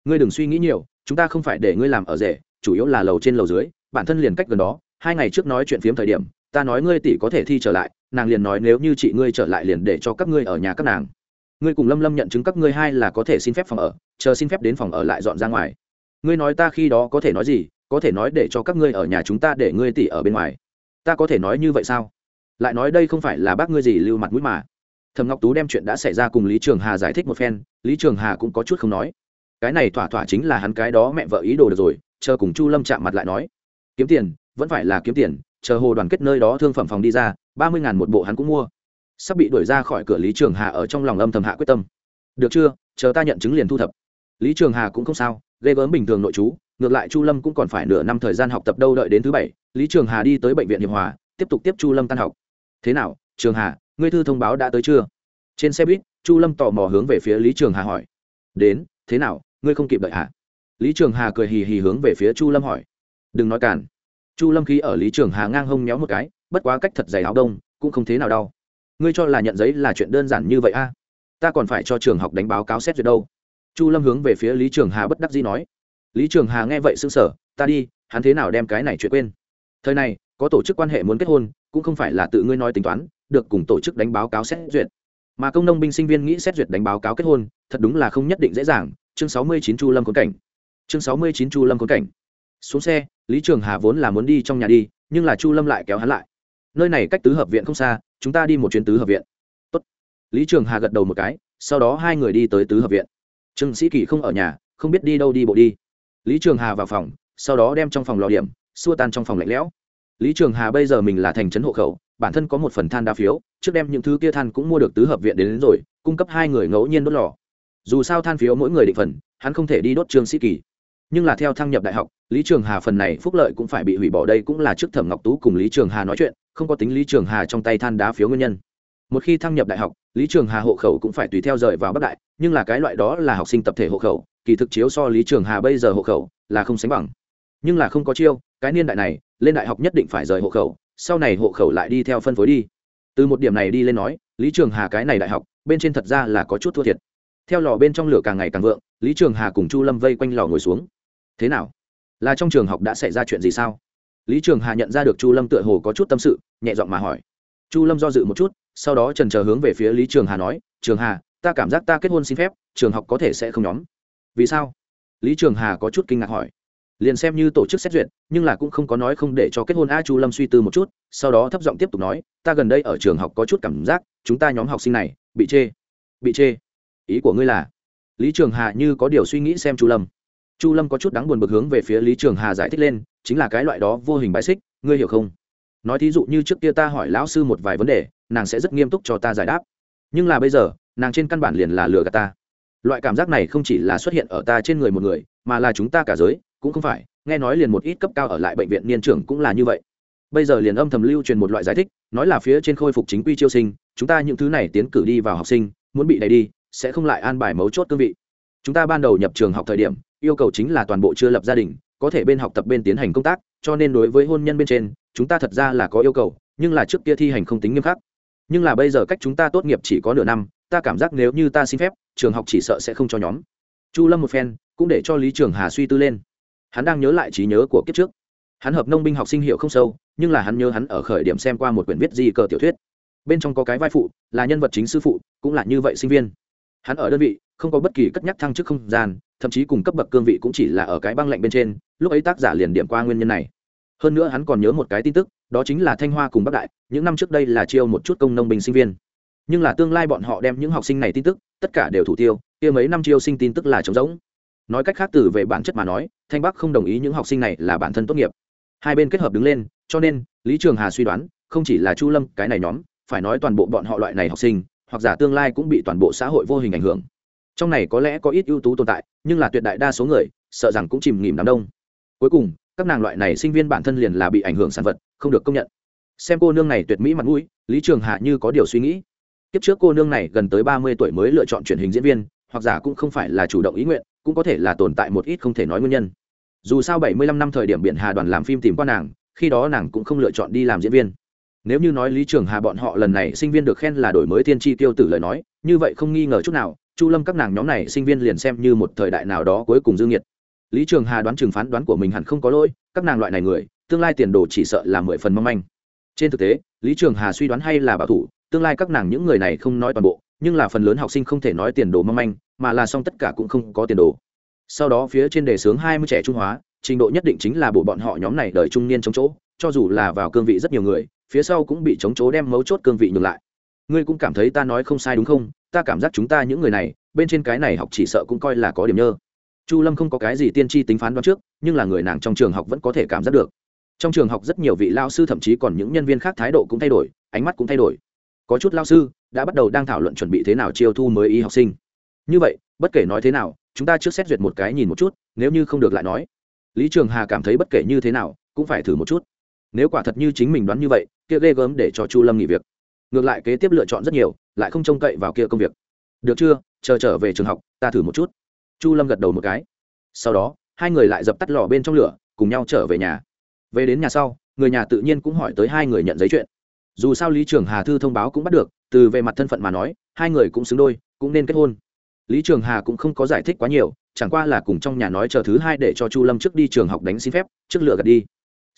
Ngươi đừng suy nghĩ nhiều, chúng ta không phải để ngươi làm ở rể, chủ yếu là lầu trên lầu dưới, bản thân liền cách gần đó, hai ngày trước nói chuyện phiếm thời điểm ta nói ngươi tỷ có thể thi trở lại, nàng liền nói nếu như chị ngươi trở lại liền để cho các ngươi ở nhà các nàng. Ngươi cùng lâm lâm nhận chứng các ngươi hai là có thể xin phép phòng ở, chờ xin phép đến phòng ở lại dọn ra ngoài. Ngươi nói ta khi đó có thể nói gì, có thể nói để cho các ngươi ở nhà chúng ta để ngươi tỷ ở bên ngoài. Ta có thể nói như vậy sao? Lại nói đây không phải là bác ngươi gì lưu mặt mũi mà. Thầm ngọc tú đem chuyện đã xảy ra cùng lý trường hà giải thích một phen, lý trường hà cũng có chút không nói. Cái này thỏa thỏa chính là hắn cái đó mẹ vợ ý đồ được rồi, chờ cùng chu lâm chạm mặt lại nói. Kiếm tiền, vẫn phải là kiếm tiền chờ hồ đoàn kết nơi đó thương phẩm phòng đi ra, ba mươi ngàn một bộ hắn cũng mua. Sắp bị đuổi ra khỏi cửa lý trường hà ở trong lòng âm thầm hạ quyết tâm. Được chưa, chờ ta nhận chứng liền thu thập. Lý trường hà cũng không sao, ghê gớm bình thường nội chú ngược lại chu lâm cũng còn phải nửa năm thời gian học tập đâu đợi đến thứ bảy, lý trường hà đi tới bệnh viện hiệp hòa, tiếp tục tiếp chu lâm tan học. Thế nào, trường hà, ngươi thư thông báo đã tới chưa? Trên xe buýt, chu lâm tò mò hướng về phía lý trường hà hỏi. Đến, thế nào, ngươi không kịp đợi hả? Lý trường hà cười hì hì hướng về phía chu lâm hỏi. Đừng nói cản chu lâm khí ở lý trường hà ngang hông méo một cái, bất quá cách thật dày áo đông, cũng không thế nào đau. Ngươi cho là nhận giấy là chuyện đơn giản như vậy a ta còn phải cho trường học đánh báo cáo xét duyệt đâu. Chu lâm hướng về phía lý trường hà bất đắc dĩ nói. Lý trường hà nghe vậy s ư n g sở ta đi, hắn thế nào đem cái này chuyện quên? Thời này, có tổ chức quan hệ muốn kết hôn, cũng không phải là tự ngươi nói tính toán, được cùng tổ chức đánh báo cáo xét duyệt. Mà công nông binh sinh viên nghĩ xét duyệt đánh báo cáo kết hôn, thật đúng là không nhất định dễ dàng. Chương sáu mươi chín chu lâm khốn cảnh. Chương sáu mươi chín chu lâm khốn cảnh xuống xe lý trường hà vốn là muốn đi trong nhà đi nhưng là chu lâm lại kéo hắn lại. Nơi này cách tứ hợp viện không xa chúng ta đi một chuyến tứ hợp viện. Tốt. lý trường hà gật đầu một cái sau đó hai người đi tới tứ hợp viện. Trương sĩ kỳ không ở nhà không biết đi đâu đi bộ đi. Lý trường hà vào phòng sau đó đem trong phòng lò điểm xua tan trong phòng lạnh lẽo. Lý trường hà bây giờ mình là thành trấn hộ khẩu bản thân có một phần than đa phiếu trước đem những thứ kia than cũng mua được tứ hợp viện đến, đến rồi cung cấp hai người ngẫu nhiên đốt lò. Dù sao than phiếu mỗi người định phần hắn không thể đi đốt trương sĩ kỳ nhưng là theo thăng nhập đại học, lý trường hà phần này phúc lợi cũng phải bị hủy bỏ đây cũng là trước thẩm ngọc tú cùng lý trường hà nói chuyện, không có tính lý trường hà trong tay than đá phiếu nguyên nhân. Một khi thăng nhập đại học, lý trường hà hộ khẩu cũng phải tùy theo rời vào bắc đại, nhưng là cái loại đó là học sinh tập thể hộ khẩu, kỳ thực chiếu so lý trường hà bây giờ hộ khẩu là không sánh bằng. Nhưng là không có chiêu, cái niên đại này, lên đại học nhất định phải rời hộ khẩu, sau này hộ khẩu lại đi theo phân phối đi. Từ một điểm này đi lên nói, lý trường hà cái này đại học, bên trên thật ra là có chút thua thiệt. Theo lò bên trong lửa càng ngày càng vượng, lý trường hà cùng chu lâm vây quanh lò ngồi xuống thế nào? Là trong trường học đã xảy ra chuyện gì sao? Lý trường hà nhận ra được chu lâm tựa hồ có chút tâm sự, nhẹ giọng mà hỏi. Chu lâm do dự một chút, sau đó trần chờ hướng về phía lý trường hà nói, trường hà, ta cảm giác ta kết hôn xin phép, trường học có thể sẽ không nhóm. Vì sao? Lý trường hà có chút kinh ngạc hỏi. Liền xem như tổ chức xét duyệt, nhưng là cũng không có nói không để cho kết hôn a chu lâm suy tư một chút, sau đó thấp giọng tiếp tục nói, ta gần đây ở trường học có chút cảm giác, chúng ta nhóm học sinh này, bị chê bị chê. Ý của ngươi là? Lý trường hà như có điều suy nghĩ xem chu lâm chu lâm có chút đáng buồn bực hướng về phía lý trường hà giải thích lên, chính là cái loại đó vô hình bài xích, ngươi hiểu không? Nói thí dụ như trước kia ta hỏi lão sư một vài vấn đề, nàng sẽ rất nghiêm túc cho ta giải đáp. Nhưng là bây giờ, nàng trên căn bản liền là lừa gạt ta. Loại cảm giác này không chỉ là xuất hiện ở ta trên người một người, mà là chúng ta cả giới, cũng không phải, nghe nói liền một ít cấp cao ở lại bệnh viện niên trưởng cũng là như vậy. Bây giờ liền âm thầm lưu truyền một loại giải thích, nói là phía trên khôi phục chính quy chiêu sinh, chúng ta những thứ này tiến cử đi vào học sinh, muốn bị đẩy đi, sẽ không lại an bài mấu chốt cương vị chúng ta ban đầu nhập trường học thời điểm, yêu cầu chính là toàn bộ chưa lập gia đình, có thể bên học tập bên tiến hành công tác, cho nên đối với hôn nhân bên trên, chúng ta thật ra là có yêu cầu, nhưng là trước kia thi hành không tính nghiêm khắc. Nhưng là bây giờ cách chúng ta tốt nghiệp chỉ có nửa năm, ta cảm giác nếu như ta xin phép, trường học chỉ sợ sẽ không cho nhóm. Chu lâm một phen, cũng để cho lý trường hà suy tư lên. Hắn đang nhớ lại trí nhớ của kiếp trước. Hắn hợp nông binh học sinh hiệu không sâu, nhưng là hắn nhớ hắn ở khởi điểm xem qua một quyển viết di cờ tiểu thuyết. Bên trong có cái vai phụ, là nhân vật chính sư phụ, cũng là như vậy sinh viên. Hắn ở đơn vị không có bất kỳ cất nhắc thăng chức không gian, thậm chí cùng cấp bậc cương vị cũng chỉ là ở cái băng lạnh bên trên, lúc ấy tác giả liền điểm qua nguyên nhân này. Hơn nữa hắn còn nhớ một cái tin tức, đó chính là thanh hoa cùng bắc đại, những năm trước đây là chiêu một chút công nông binh sinh viên. Nhưng là tương lai bọn họ đem những học sinh này tin tức, tất cả đều thủ tiêu, kia mấy năm chiêu sinh tin tức là trống rỗng. Nói cách khác từ về bản chất mà nói, thanh bắc không đồng ý những học sinh này là bản thân tốt nghiệp. Hai bên kết hợp đứng lên, cho nên, lý trường hà suy đoán, không chỉ là chu lâm, cái này nhóm, phải nói toàn bộ bọn họ loại này học sinh, hoặc giả tương lai cũng bị toàn bộ xã hội vô hình ảnh hưởng trong này có lẽ có ít ưu tú tồn tại, nhưng là tuyệt đại đa số người, sợ rằng cũng chìm nghỉm đám đông. Cuối cùng, các nàng loại này sinh viên bản thân liền là bị ảnh hưởng sản vật, không được công nhận. Xem cô nương này tuyệt mỹ mặt mũi, lý trường hạ như có điều suy nghĩ. Kiếp trước cô nương này gần tới ba mươi tuổi mới lựa chọn truyền hình diễn viên, hoặc giả cũng không phải là chủ động ý nguyện, cũng có thể là tồn tại một ít không thể nói nguyên nhân. Dù sao bảy mươi lăm năm thời điểm biển hà đoàn làm phim tìm qua nàng, khi đó nàng cũng không lựa chọn đi làm diễn viên nếu như nói lý trường hà bọn họ lần này sinh viên được khen là đổi mới tiên tri tiêu tử lời nói, như vậy không nghi ngờ chút nào, chu lâm các nàng nhóm này sinh viên liền xem như một thời đại nào đó cuối cùng dương nhiệt. Lý trường hà đoán chừng phán đoán của mình hẳn không có lỗi, các nàng loại này người, tương lai tiền đồ chỉ sợ là mười phần mong manh. Trên thực tế, lý trường hà suy đoán hay là bảo thủ, tương lai các nàng những người này không nói toàn bộ, nhưng là phần lớn học sinh không thể nói tiền đồ mong manh, mà là xong tất cả cũng không có tiền đồ. Sau đó phía trên đề xướng hai mươi trẻ trung hóa, trình độ nhất định chính là bộ bọn họ nhóm này đời trung niên chống chỗ, cho dù là vào cương vị rất nhiều người phía sau cũng bị chống chố đem mấu chốt cương vị nhường lại. Ngươi cũng cảm thấy ta nói không sai đúng không? Ta cảm giác chúng ta những người này, bên trên cái này học chỉ sợ cũng coi là có điểm nhơ. Chu lâm không có cái gì tiên tri tính phán đoán trước, nhưng là người nàng trong trường học vẫn có thể cảm giác được. Trong trường học rất nhiều vị lao sư thậm chí còn những nhân viên khác thái độ cũng thay đổi, ánh mắt cũng thay đổi. Có chút lao sư đã bắt đầu đang thảo luận chuẩn bị thế nào chiêu thu mới y học sinh. Như vậy, bất kể nói thế nào, chúng ta trước xét duyệt một cái nhìn một chút, nếu như không được lại nói. Lý trường hà cảm thấy bất kể như thế nào, cũng phải thử một chút nếu quả thật như chính mình đoán như vậy, kia ghê gớm để cho chu lâm nghỉ việc. Ngược lại kế tiếp lựa chọn rất nhiều, lại không trông cậy vào kia công việc. Được chưa? Chờ trở về trường học, ta thử một chút. Chu lâm gật đầu một cái. Sau đó, hai người lại dập tắt lò bên trong lửa, cùng nhau trở về nhà. Về đến nhà sau, người nhà tự nhiên cũng hỏi tới hai người nhận giấy chuyện. Dù sao lý trường hà thư thông báo cũng bắt được, từ về mặt thân phận mà nói, hai người cũng xứng đôi, cũng nên kết hôn. Lý trường hà cũng không có giải thích quá nhiều, chẳng qua là cùng trong nhà nói chờ thứ hai để cho chu lâm trước đi trường học đánh xin phép, trước lựa gật đi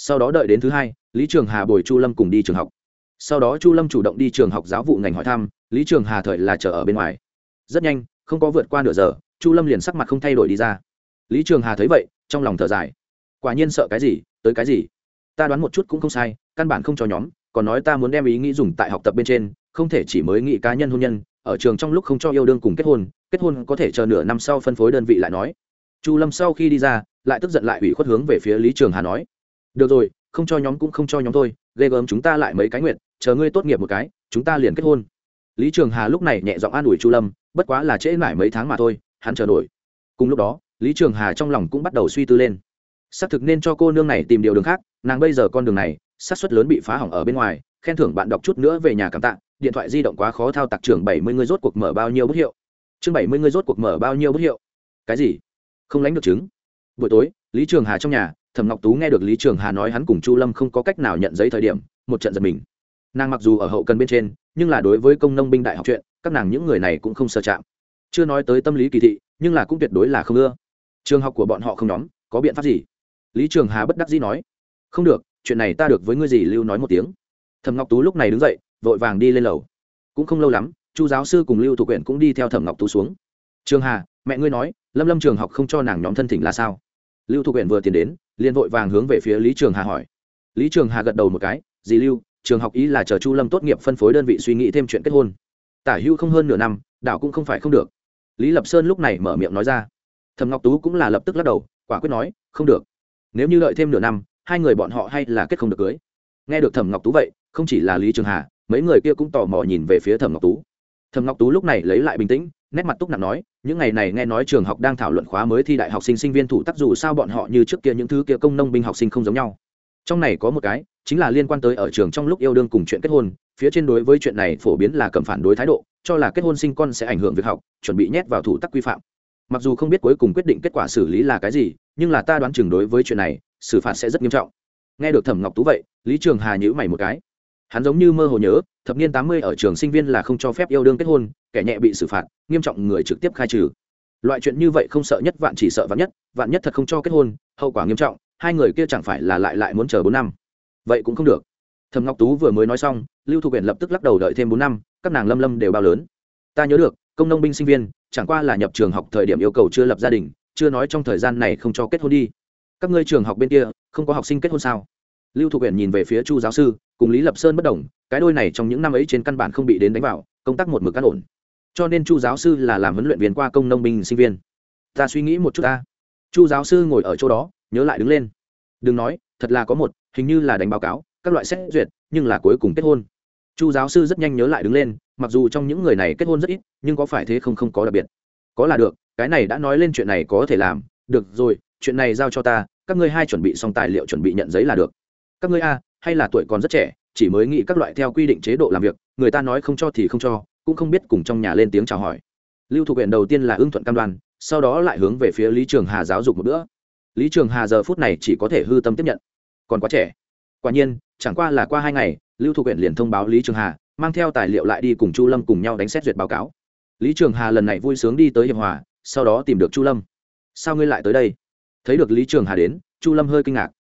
sau đó đợi đến thứ hai, lý trường hà bồi chu lâm cùng đi trường học. Sau đó chu lâm chủ động đi trường học giáo vụ ngành hỏi thăm, lý trường hà thời là chờ ở bên ngoài. Rất nhanh, không có vượt qua nửa giờ, chu lâm liền sắc mặt không thay đổi đi ra. Lý trường hà thấy vậy, trong lòng thở dài. Quả nhiên sợ cái gì, tới cái gì? Ta đoán một chút cũng không sai, căn bản không cho nhóm, còn nói ta muốn đem ý nghĩ dùng tại học tập bên trên, không thể chỉ mới nghĩ cá nhân hôn nhân, ở trường trong lúc không cho yêu đương cùng kết hôn kết hôn có thể chờ nửa năm sau phân phối đơn vị lại nói. Chu lâm sau khi đi ra, lại tức giận lại ủy khuất hướng về phía lý trường hà nói được rồi, không cho nhóm cũng không cho nhóm thôi, ghê gớm chúng ta lại mấy cái nguyện, chờ ngươi tốt nghiệp một cái, chúng ta liền kết hôn. Lý trường hà lúc này nhẹ giọng an ủi chu lâm, bất quá là trễ mãi mấy tháng mà thôi, hắn chờ nổi. Cùng lúc đó, lý trường hà trong lòng cũng bắt đầu suy tư lên. Xác thực nên cho cô nương này tìm điều đường khác, nàng bây giờ con đường này, xác suất lớn bị phá hỏng ở bên ngoài, khen thưởng bạn đọc chút nữa về nhà cảm tạ, điện thoại di động quá khó thao tác trưởng bảy mươi người rốt cuộc mở bao nhiêu bút hiệu. Chương bảy mươi người rốt cuộc mở bao nhiêu bút hiệu. Cái gì? Không lánh được chứng. Buổi tối, lý trường hà trong nhà thẩm ngọc tú nghe được lý trường hà nói hắn cùng chu lâm không có cách nào nhận giấy thời điểm, một trận giật mình. Nàng mặc dù ở hậu cần bên trên, nhưng là đối với công nông binh đại học chuyện, các nàng những người này cũng không sơ chạm. Chưa nói tới tâm lý kỳ thị, nhưng là cũng tuyệt đối là không ưa. Trường học của bọn họ không nhóm, có biện pháp gì? Lý trường hà bất đắc dĩ nói. Không được, chuyện này ta được với ngươi gì lưu nói một tiếng. Thẩm ngọc tú lúc này đứng dậy, vội vàng đi lên lầu. Cũng không lâu lắm, chu giáo sư cùng lưu thủ quyển cũng đi theo thẩm ngọc tú xuống. Trường hà, mẹ ngươi nói, lâm lâm trường học không cho nàng nhóm thân thỉnh là sao? Lưu thủ quyển vừa tiến đến liền vội vàng hướng về phía lý trường hà hỏi. Lý trường hà gật đầu một cái, dì lưu, trường học ý là chờ chu lâm tốt nghiệp phân phối đơn vị suy nghĩ thêm chuyện kết hôn. Tả hưu không hơn nửa năm đạo cũng không phải không được. Lý lập sơn lúc này mở miệng nói ra. Thầm ngọc tú cũng là lập tức lắc đầu, quả quyết nói, không được. Nếu như đợi thêm nửa năm, hai người bọn họ hay là kết không được cưới. Nghe được thẩm ngọc tú vậy, không chỉ là lý trường hà, mấy người kia cũng tò mò nhìn về phía thẩm ngọc tú thẩm ngọc tú lúc này lấy lại bình tĩnh, nét mặt túc nặng nói, những ngày này nghe nói trường học đang thảo luận khóa mới thi đại học sinh sinh viên thủ tác dù sao bọn họ như trước kia những thứ kia công nông binh học sinh không giống nhau. Trong này có một cái, chính là liên quan tới ở trường trong lúc yêu đương cùng chuyện kết hôn, phía trên đối với chuyện này phổ biến là cầm phản đối thái độ, cho là kết hôn sinh con sẽ ảnh hưởng việc học, chuẩn bị nhét vào thủ tắc quy phạm. Mặc dù không biết cuối cùng quyết định kết quả xử lý là cái gì, nhưng là ta đoán chừng đối với chuyện này, xử phạt sẽ rất nghiêm trọng. Nghe được thẩm ngọc tú vậy, lý trường hà nhữ mày một cái hắn giống như mơ hồ nhớ, thập niên tám mươi ở trường sinh viên là không cho phép yêu đương kết hôn, kẻ nhẹ bị xử phạt, nghiêm trọng người trực tiếp khai trừ. Loại chuyện như vậy không sợ nhất, vạn chỉ sợ vạn nhất vạn nhất thật không cho kết hôn, hậu quả nghiêm trọng, hai người kia chẳng phải là lại lại muốn chờ bốn năm. Vậy cũng không được. Thầm ngọc tú vừa mới nói xong, lưu thục huyện lập tức lắc đầu đợi thêm bốn năm, các nàng lâm lâm đều bao lớn. Ta nhớ được, công nông binh sinh viên, chẳng qua là nhập trường học thời điểm yêu cầu chưa lập gia đình, chưa nói trong thời gian này không cho kết hôn đi. Các ngươi trường học bên kia, không có học sinh kết hôn sao? Lưu thục huyện nhìn về phía chu giáo sư, cùng lý lập sơn bất đồng, cái đôi này trong những năm ấy trên căn bản không bị đến đánh vào, công tác một mực cắt ổn. Cho nên chu giáo sư là làm huấn luyện viên qua công nông binh sinh viên. Ta suy nghĩ một chút ta. Chu giáo sư ngồi ở chỗ đó, nhớ lại đứng lên. Đừng nói, thật là có một, hình như là đánh báo cáo, các loại xét duyệt, nhưng là cuối cùng kết hôn. Chu giáo sư rất nhanh nhớ lại đứng lên, mặc dù trong những người này kết hôn rất ít, nhưng có phải thế không không có đặc biệt. Có là được, cái này đã nói lên chuyện này có thể làm. Được rồi, chuyện này giao cho ta, các ngươi hai chuẩn bị xong tài liệu chuẩn bị nhận giấy là được các ngươi a, hay là tuổi còn rất trẻ, chỉ mới nghĩ các loại theo quy định chế độ làm việc, người ta nói không cho thì không cho, cũng không biết cùng trong nhà lên tiếng chào hỏi. Lưu thục huyện đầu tiên là ưng thuận cam đoan, sau đó lại hướng về phía lý trường hà giáo dục một bữa. Lý trường hà giờ phút này chỉ có thể hư tâm tiếp nhận. Còn quá trẻ. Quả nhiên, chẳng qua là qua hai ngày, lưu thục huyện liền thông báo lý trường hà, mang theo tài liệu lại đi cùng chu lâm cùng nhau đánh xét duyệt báo cáo. Lý trường hà lần này vui sướng đi tới hiệp hòa, sau đó tìm được chu lâm. Sao ngươi lại tới đây? Thấy được lý trường hà đến, chu lâm hơi kinh ngạc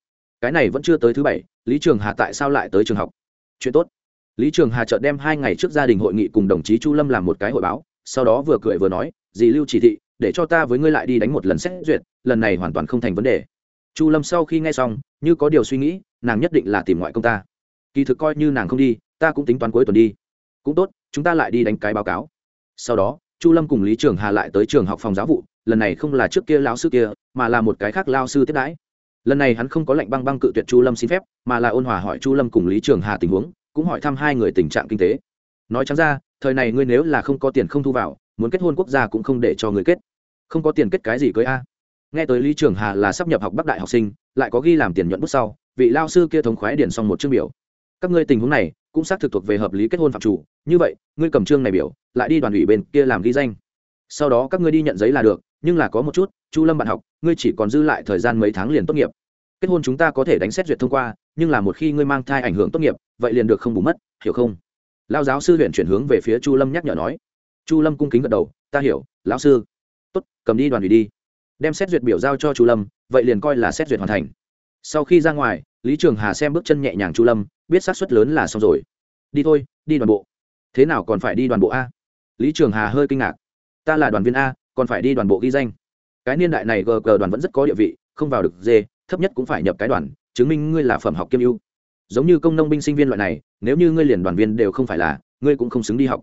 cái này vẫn chưa tới thứ bảy, lý trường hà tại sao lại tới trường học? Chuyện tốt. Lý trường hà chợt đem hai ngày trước gia đình hội nghị cùng đồng chí chu lâm làm một cái hội báo, sau đó vừa cười vừa nói, dì lưu chỉ thị, để cho ta với ngươi lại đi đánh một lần xét duyệt, lần này hoàn toàn không thành vấn đề. Chu lâm sau khi nghe xong, như có điều suy nghĩ, nàng nhất định là tìm ngoại công ta. Kỳ thực coi như nàng không đi, ta cũng tính toán cuối tuần đi. Cũng tốt, chúng ta lại đi đánh cái báo cáo. Sau đó, chu lâm cùng lý trường hà lại tới trường học phòng giáo vụ, lần này không là trước kia lao sư kia, mà là một cái khác lao sư tiếp đãi lần này hắn không có lệnh băng băng cự tuyệt chu lâm xin phép, mà là ôn hòa hỏi chu lâm cùng lý trường hà tình huống, cũng hỏi thăm hai người tình trạng kinh tế. Nói chẳng ra, thời này ngươi nếu là không có tiền không thu vào, muốn kết hôn quốc gia cũng không để cho người kết. Không có tiền kết cái gì cưới a? Nghe tới lý trường hà là sắp nhập học bắc đại học sinh, lại có ghi làm tiền nhuận bút sau, vị lao sư kia thống khoái điển xong một chương biểu. Các ngươi tình huống này, cũng xác thực thuộc về hợp lý kết hôn phạm chủ. Như vậy, ngươi cầm chương này biểu, lại đi đoàn ủy bên kia làm ghi danh. Sau đó các ngươi đi nhận giấy là được, nhưng là có một chút, chu lâm bạn học ngươi chỉ còn dư lại thời gian mấy tháng liền tốt nghiệp. Kết hôn chúng ta có thể đánh xét duyệt thông qua, nhưng là một khi ngươi mang thai ảnh hưởng tốt nghiệp, vậy liền được không bù mất, hiểu không? Lao giáo sư huyện chuyển hướng về phía chu lâm nhắc nhở nói. Chu lâm cung kính gật đầu, ta hiểu, lão sư. Tốt, cầm đi đoàn ủy đi. Đem xét duyệt biểu giao cho chu lâm, vậy liền coi là xét duyệt hoàn thành. Sau khi ra ngoài, lý trường hà xem bước chân nhẹ nhàng chu lâm, biết xác suất lớn là xong rồi. Đi thôi, đi đoàn bộ. Thế nào còn phải đi đoàn bộ a? Lý trường hà hơi kinh ngạc. Ta là đoàn viên a, còn phải đi đoàn bộ ghi danh cái niên đại này gg đoàn vẫn rất có địa vị, không vào được dê, thấp nhất cũng phải nhập cái đoàn, chứng minh ngươi là phẩm học kiêm ưu. Giống như công nông binh sinh viên loại này, nếu như ngươi liền đoàn viên đều không phải là, ngươi cũng không xứng đi học.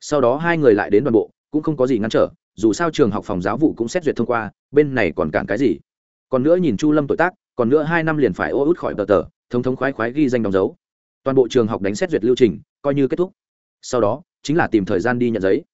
Sau đó hai người lại đến đoàn bộ, cũng không có gì ngăn trở, dù sao trường học phòng giáo vụ cũng xét duyệt thông qua, bên này còn cản cái gì? Còn nữa nhìn chu lâm tội tác, còn nữa hai năm liền phải ô út khỏi tờ tờ, thống thống khoái khoái ghi danh đóng dấu. Toàn bộ trường học đánh xét duyệt lưu trình, coi như kết thúc. Sau đó, chính là tìm thời gian đi nhận giấy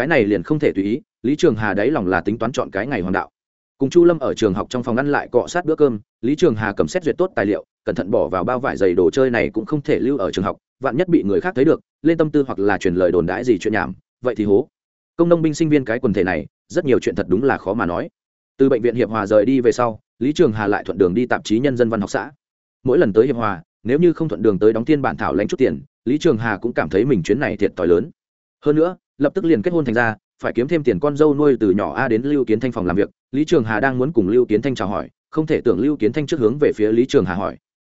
cái này liền không thể tùy ý, lý trường hà đáy lòng là tính toán chọn cái ngày hoàng đạo. Cùng chu lâm ở trường học trong phòng ngăn lại cọ sát bữa cơm, lý trường hà cầm xét duyệt tốt tài liệu, cẩn thận bỏ vào bao vải giày đồ chơi này cũng không thể lưu ở trường học, vạn nhất bị người khác thấy được, lên tâm tư hoặc là truyền lời đồn đãi gì chuyện nhảm, vậy thì hố. Công nông binh sinh viên cái quần thể này, rất nhiều chuyện thật đúng là khó mà nói. Từ bệnh viện hiệp hòa rời đi về sau, lý trường hà lại thuận đường đi tạp chí nhân dân văn học xã. Mỗi lần tới hiệp hòa, nếu như không thuận đường tới đóng tiên bản thảo lãnh chút tiền, lý trường hà cũng cảm thấy mình chuyến này thiệt t lớn. Hơn nữa lập tức liền kết hôn thành ra, phải kiếm thêm tiền con dâu nuôi từ nhỏ a đến lưu kiến thanh phòng làm việc. Lý trường hà đang muốn cùng lưu kiến thanh chào hỏi, không thể tưởng lưu kiến thanh trước hướng về phía lý trường hà hỏi.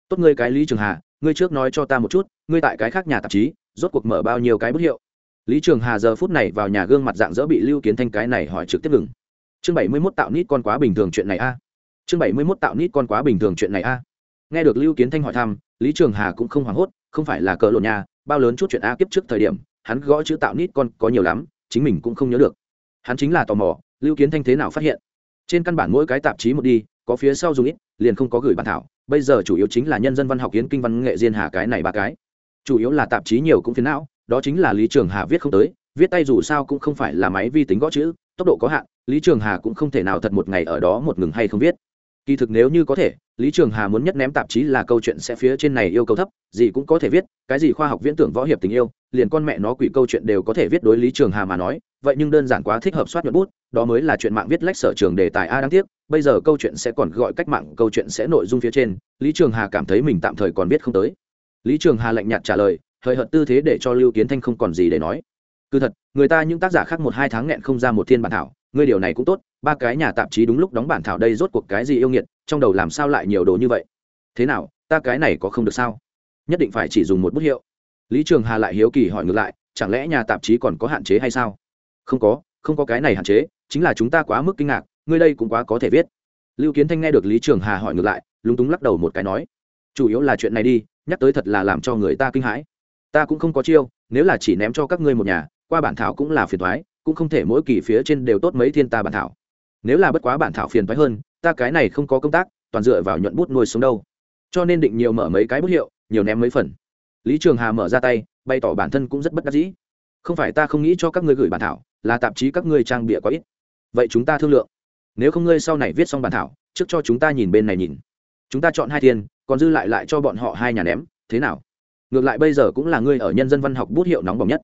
Tốt ngươi cái lý trường hà, ngươi trước nói cho ta một chút, ngươi tại cái khác nhà tạp chí, rốt cuộc mở bao nhiêu cái bút hiệu? Lý trường hà giờ phút này vào nhà gương mặt dạng dỡ bị lưu kiến thanh cái này hỏi trực tiếp ngừng. Chương bảy mươi mốt tạo nít con quá bình thường chuyện này a. Chương bảy mươi mốt tạo nít con quá bình thường chuyện này a. Nghe được lưu kiến thanh hỏi thăm, lý trường hà cũng không hoảng hốt, không phải là cờ lộn nhà, bao lớn chút chuyện a kiếp trước thời điểm hắn gõ chữ tạo nít con có nhiều lắm, chính mình cũng không nhớ được. Hắn chính là tò mò, lưu kiến thanh thế nào phát hiện. Trên căn bản mỗi cái tạp chí một đi, có phía sau dùng ít, liền không có gửi bản thảo. Bây giờ chủ yếu chính là nhân dân văn học kiến kinh văn nghệ diên hà cái này ba cái. Chủ yếu là tạp chí nhiều cũng phiến não, đó chính là lý trường hà viết không tới, viết tay dù sao cũng không phải là máy vi tính gõ chữ, tốc độ có hạn, lý trường hà cũng không thể nào thật một ngày ở đó một ngừng hay không viết kỳ thực nếu như có thể, lý trường hà muốn nhất ném tạp chí là câu chuyện sẽ phía trên này yêu cầu thấp, gì cũng có thể viết, cái gì khoa học viễn tưởng võ hiệp tình yêu, liền con mẹ nó quỷ câu chuyện đều có thể viết đối lý trường hà mà nói, vậy nhưng đơn giản quá thích hợp soát nhuận bút, đó mới là chuyện mạng viết lách sở trường đề tài a đáng tiếc, bây giờ câu chuyện sẽ còn gọi cách mạng, câu chuyện sẽ nội dung phía trên, lý trường hà cảm thấy mình tạm thời còn biết không tới. Lý trường hà lạnh nhạt trả lời, hơi hợt tư thế để cho lưu kiến thanh không còn gì để nói. Cứ thật, người ta những tác giả khác một hai tháng nghẹn không ra một thiên bản thảo ngươi điều này cũng tốt, ba cái nhà tạp chí đúng lúc đóng bản thảo đây rốt cuộc cái gì yêu nghiệt, trong đầu làm sao lại nhiều đồ như vậy? Thế nào, ta cái này có không được sao? Nhất định phải chỉ dùng một bút hiệu. Lý trường hà lại hiếu kỳ hỏi ngược lại, chẳng lẽ nhà tạp chí còn có hạn chế hay sao? Không có không có cái này hạn chế, chính là chúng ta quá mức kinh ngạc, ngươi đây cũng quá có thể viết. Lưu kiến thanh nghe được lý trường hà hỏi ngược lại, lúng túng lắc đầu một cái nói, chủ yếu là chuyện này đi, nhắc tới thật là làm cho người ta kinh hãi. Ta cũng không có chiêu, nếu là chỉ ném cho các ngươi một nhà, qua bản thảo cũng là phiền thoái cũng không thể mỗi kỳ phía trên đều tốt mấy thiên ta bản thảo. Nếu là bất quá bản thảo phiền thoái hơn, ta cái này không có công tác, toàn dựa vào nhuận bút nuôi sống đâu. Cho nên định nhiều mở mấy cái bút hiệu, nhiều ném mấy phần. Lý trường hà mở ra tay, bày tỏ bản thân cũng rất bất đắc dĩ. Không phải ta không nghĩ cho các ngươi gửi bản thảo, là tạp chí các ngươi trang bịa quá ít. Vậy chúng ta thương lượng. Nếu không ngươi sau này viết xong bản thảo, trước cho chúng ta nhìn bên này nhìn. Chúng ta chọn hai tiền, còn dư lại lại cho bọn họ hai nhà ném, thế nào? Ngược lại bây giờ cũng là ngươi ở nhân dân văn học bút hiệu nóng bỏng nhất.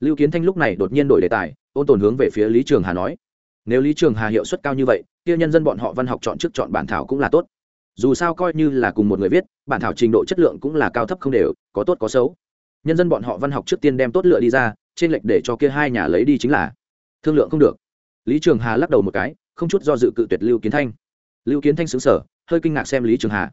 Lưu kiến thanh lúc này đột nhiên đổi đề tài ôn tồn hướng về phía lý trường hà nói. Nếu lý trường hà hiệu suất cao như vậy, kia nhân dân bọn họ văn học chọn trước chọn bản thảo cũng là tốt. Dù sao coi như là cùng một người viết, bản thảo trình độ chất lượng cũng là cao thấp không đều, có tốt có xấu. Nhân dân bọn họ văn học trước tiên đem tốt lựa đi ra, trên lệch để cho kia hai nhà lấy đi chính là thương lượng không được. Lý trường hà lắc đầu một cái, không chút do dự cự tuyệt lưu kiến thanh. Lưu kiến thanh xứng sở hơi kinh ngạc xem lý trường hà.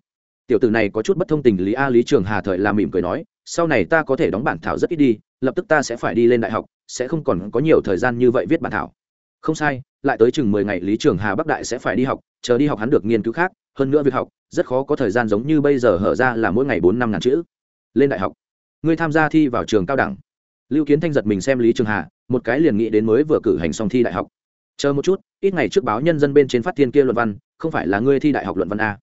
Tiểu tử này có chút bất thông tình lý a, lý trường hà thời làm mỉm cười nói, sau này ta có thể đóng bản thảo rất ít đi, lập tức ta sẽ phải đi lên đại học sẽ không còn có nhiều thời gian như vậy viết bản thảo. Không sai, lại tới chừng mười ngày, lý trường hà bắc đại sẽ phải đi học, chờ đi học hắn được nghiên cứu khác, hơn nữa việc học, rất khó có thời gian giống như bây giờ hở ra là mỗi ngày bốn năm ngàn chữ. Lên đại học, ngươi tham gia thi vào trường cao đẳng. Lưu kiến thanh giật mình xem lý trường hà, một cái liền nghĩ đến mới vừa cử hành xong thi đại học. Chờ một chút, ít ngày trước báo nhân dân bên trên phát thiên kia luận văn, không phải là ngươi thi đại học luận văn a.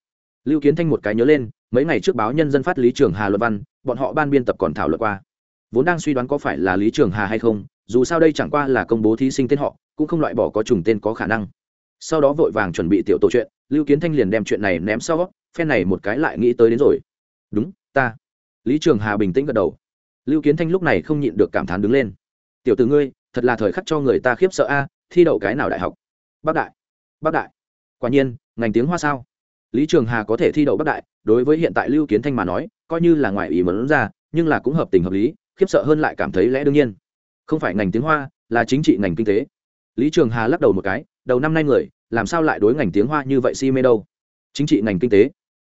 Lưu kiến thanh một cái nhớ lên, mấy ngày trước báo nhân dân phát lý trường hà luận văn, bọn họ ban biên tập còn thảo luận qua. Vốn đang suy đoán có phải là lý trường hà hay không dù sao đây chẳng qua là công bố thí sinh tên họ, cũng không loại bỏ có trùng tên có khả năng. Sau đó vội vàng chuẩn bị tiểu tổ chuyện, lưu kiến thanh liền đem chuyện này ném sau, phen này một cái lại nghĩ tới đến rồi. Đúng, ta. Lý trường hà bình tĩnh gật đầu. Lưu kiến thanh lúc này không nhịn được cảm thán đứng lên. Tiểu t ử ngươi, thật là thời khắc cho người ta khiếp sợ a, thi đậu cái nào đại học? Bắc đại bắc đại. Quả nhiên, ngành tiếng hoa sao? Lý trường hà có thể thi đậu bắc đại, đối với hiện tại lưu kiến thanh mà nói, coi như là ngoài ý mẫn ra, nhưng là cũng hợp tình hợp lý, khiếp sợ hơn lại cảm thấy lẽ đương nhiên không phải ngành tiếng hoa, là chính trị ngành kinh tế. Lý trường hà lắc đầu một cái, đầu năm nay người, làm sao lại đối ngành tiếng hoa như vậy si mê đâu? Chính trị ngành kinh tế.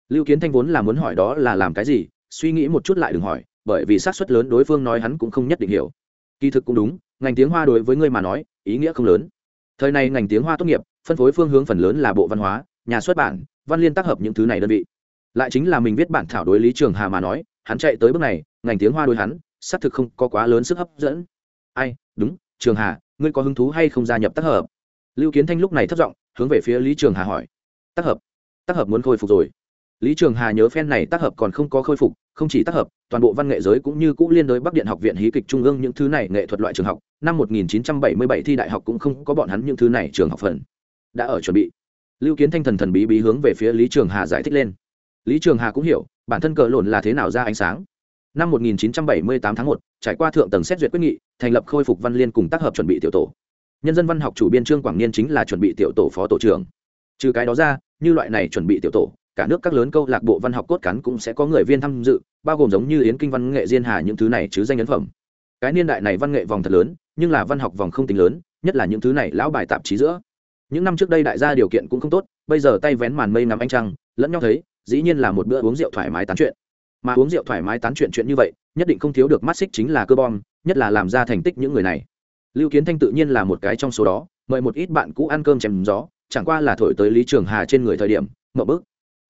Lưu kiến thanh vốn là muốn hỏi đó là làm cái gì, suy nghĩ một chút lại đừng hỏi, bởi vì xác suất lớn đối phương nói hắn cũng không nhất định hiểu. Kỳ thực cũng đúng, ngành tiếng hoa đối với ngươi mà nói, ý nghĩa không lớn. Thời này ngành tiếng hoa tốt nghiệp, phân phối phương hướng phần lớn là bộ văn hóa, nhà xuất bản, văn liên tác hợp những thứ này đơn vị. Lại chính là mình viết bản thảo đối lý trường hà mà nói, hắn chạy tới bước này, ngành tiếng hoa đối hắn, xác thực không có quá lớn sức hấp dẫn ai, đúng, trường hà, ngươi có hứng thú hay không gia nhập tác hợp? Lưu kiến thanh lúc này thất giọng, hướng về phía lý trường hà hỏi. Tác hợp tác hợp muốn khôi phục rồi. Lý trường hà nhớ phen này tác hợp còn không có khôi phục, không chỉ tác hợp, toàn bộ văn nghệ giới cũng như cũ liên đối bắc điện học viện hí kịch trung ương những thứ này nghệ thuật loại trường học. Năm 1977 thi đại học cũng không có bọn hắn những thứ này trường học phần. Đã ở chuẩn bị. Lưu kiến thanh thần thần bí bí hướng về phía lý trường hà giải thích lên. Lý trường hà cũng hiểu, bản thân cờ lộn là thế nào ra ánh sáng năm 1978 tháng 1, trải qua thượng tầng xét duyệt quyết nghị thành lập khôi phục văn liên cùng tác hợp chuẩn bị tiểu tổ. Nhân dân văn học chủ biên trương quảng niên chính là chuẩn bị tiểu tổ phó tổ trưởng. Trừ cái đó ra như loại này chuẩn bị tiểu tổ cả nước các lớn câu lạc bộ văn học cốt cán cũng sẽ có người viên tham dự bao gồm giống như yến kinh văn nghệ diên hà những thứ này chứ danh ấn phẩm. Cái niên đại này văn nghệ vòng thật lớn nhưng là văn học vòng không tính lớn nhất là những thứ này lão bài tạp chí giữa. Những năm trước đây đại gia điều kiện cũng không tốt bây giờ tay vén màn mây ngắm ánh trăng lẫn nhau thấy dĩ nhiên là một bữa uống rượu thoải mái tán chuyện mà uống rượu thoải mái tán chuyện chuyện như vậy, nhất định không thiếu được mắt xích chính là cơ bom, nhất là làm ra thành tích những người này. Lưu kiến thanh tự nhiên là một cái trong số đó, mời một ít bạn cũ ăn cơm chém gió, chẳng qua là thổi tới lý trường hà trên người thời điểm mậu bức.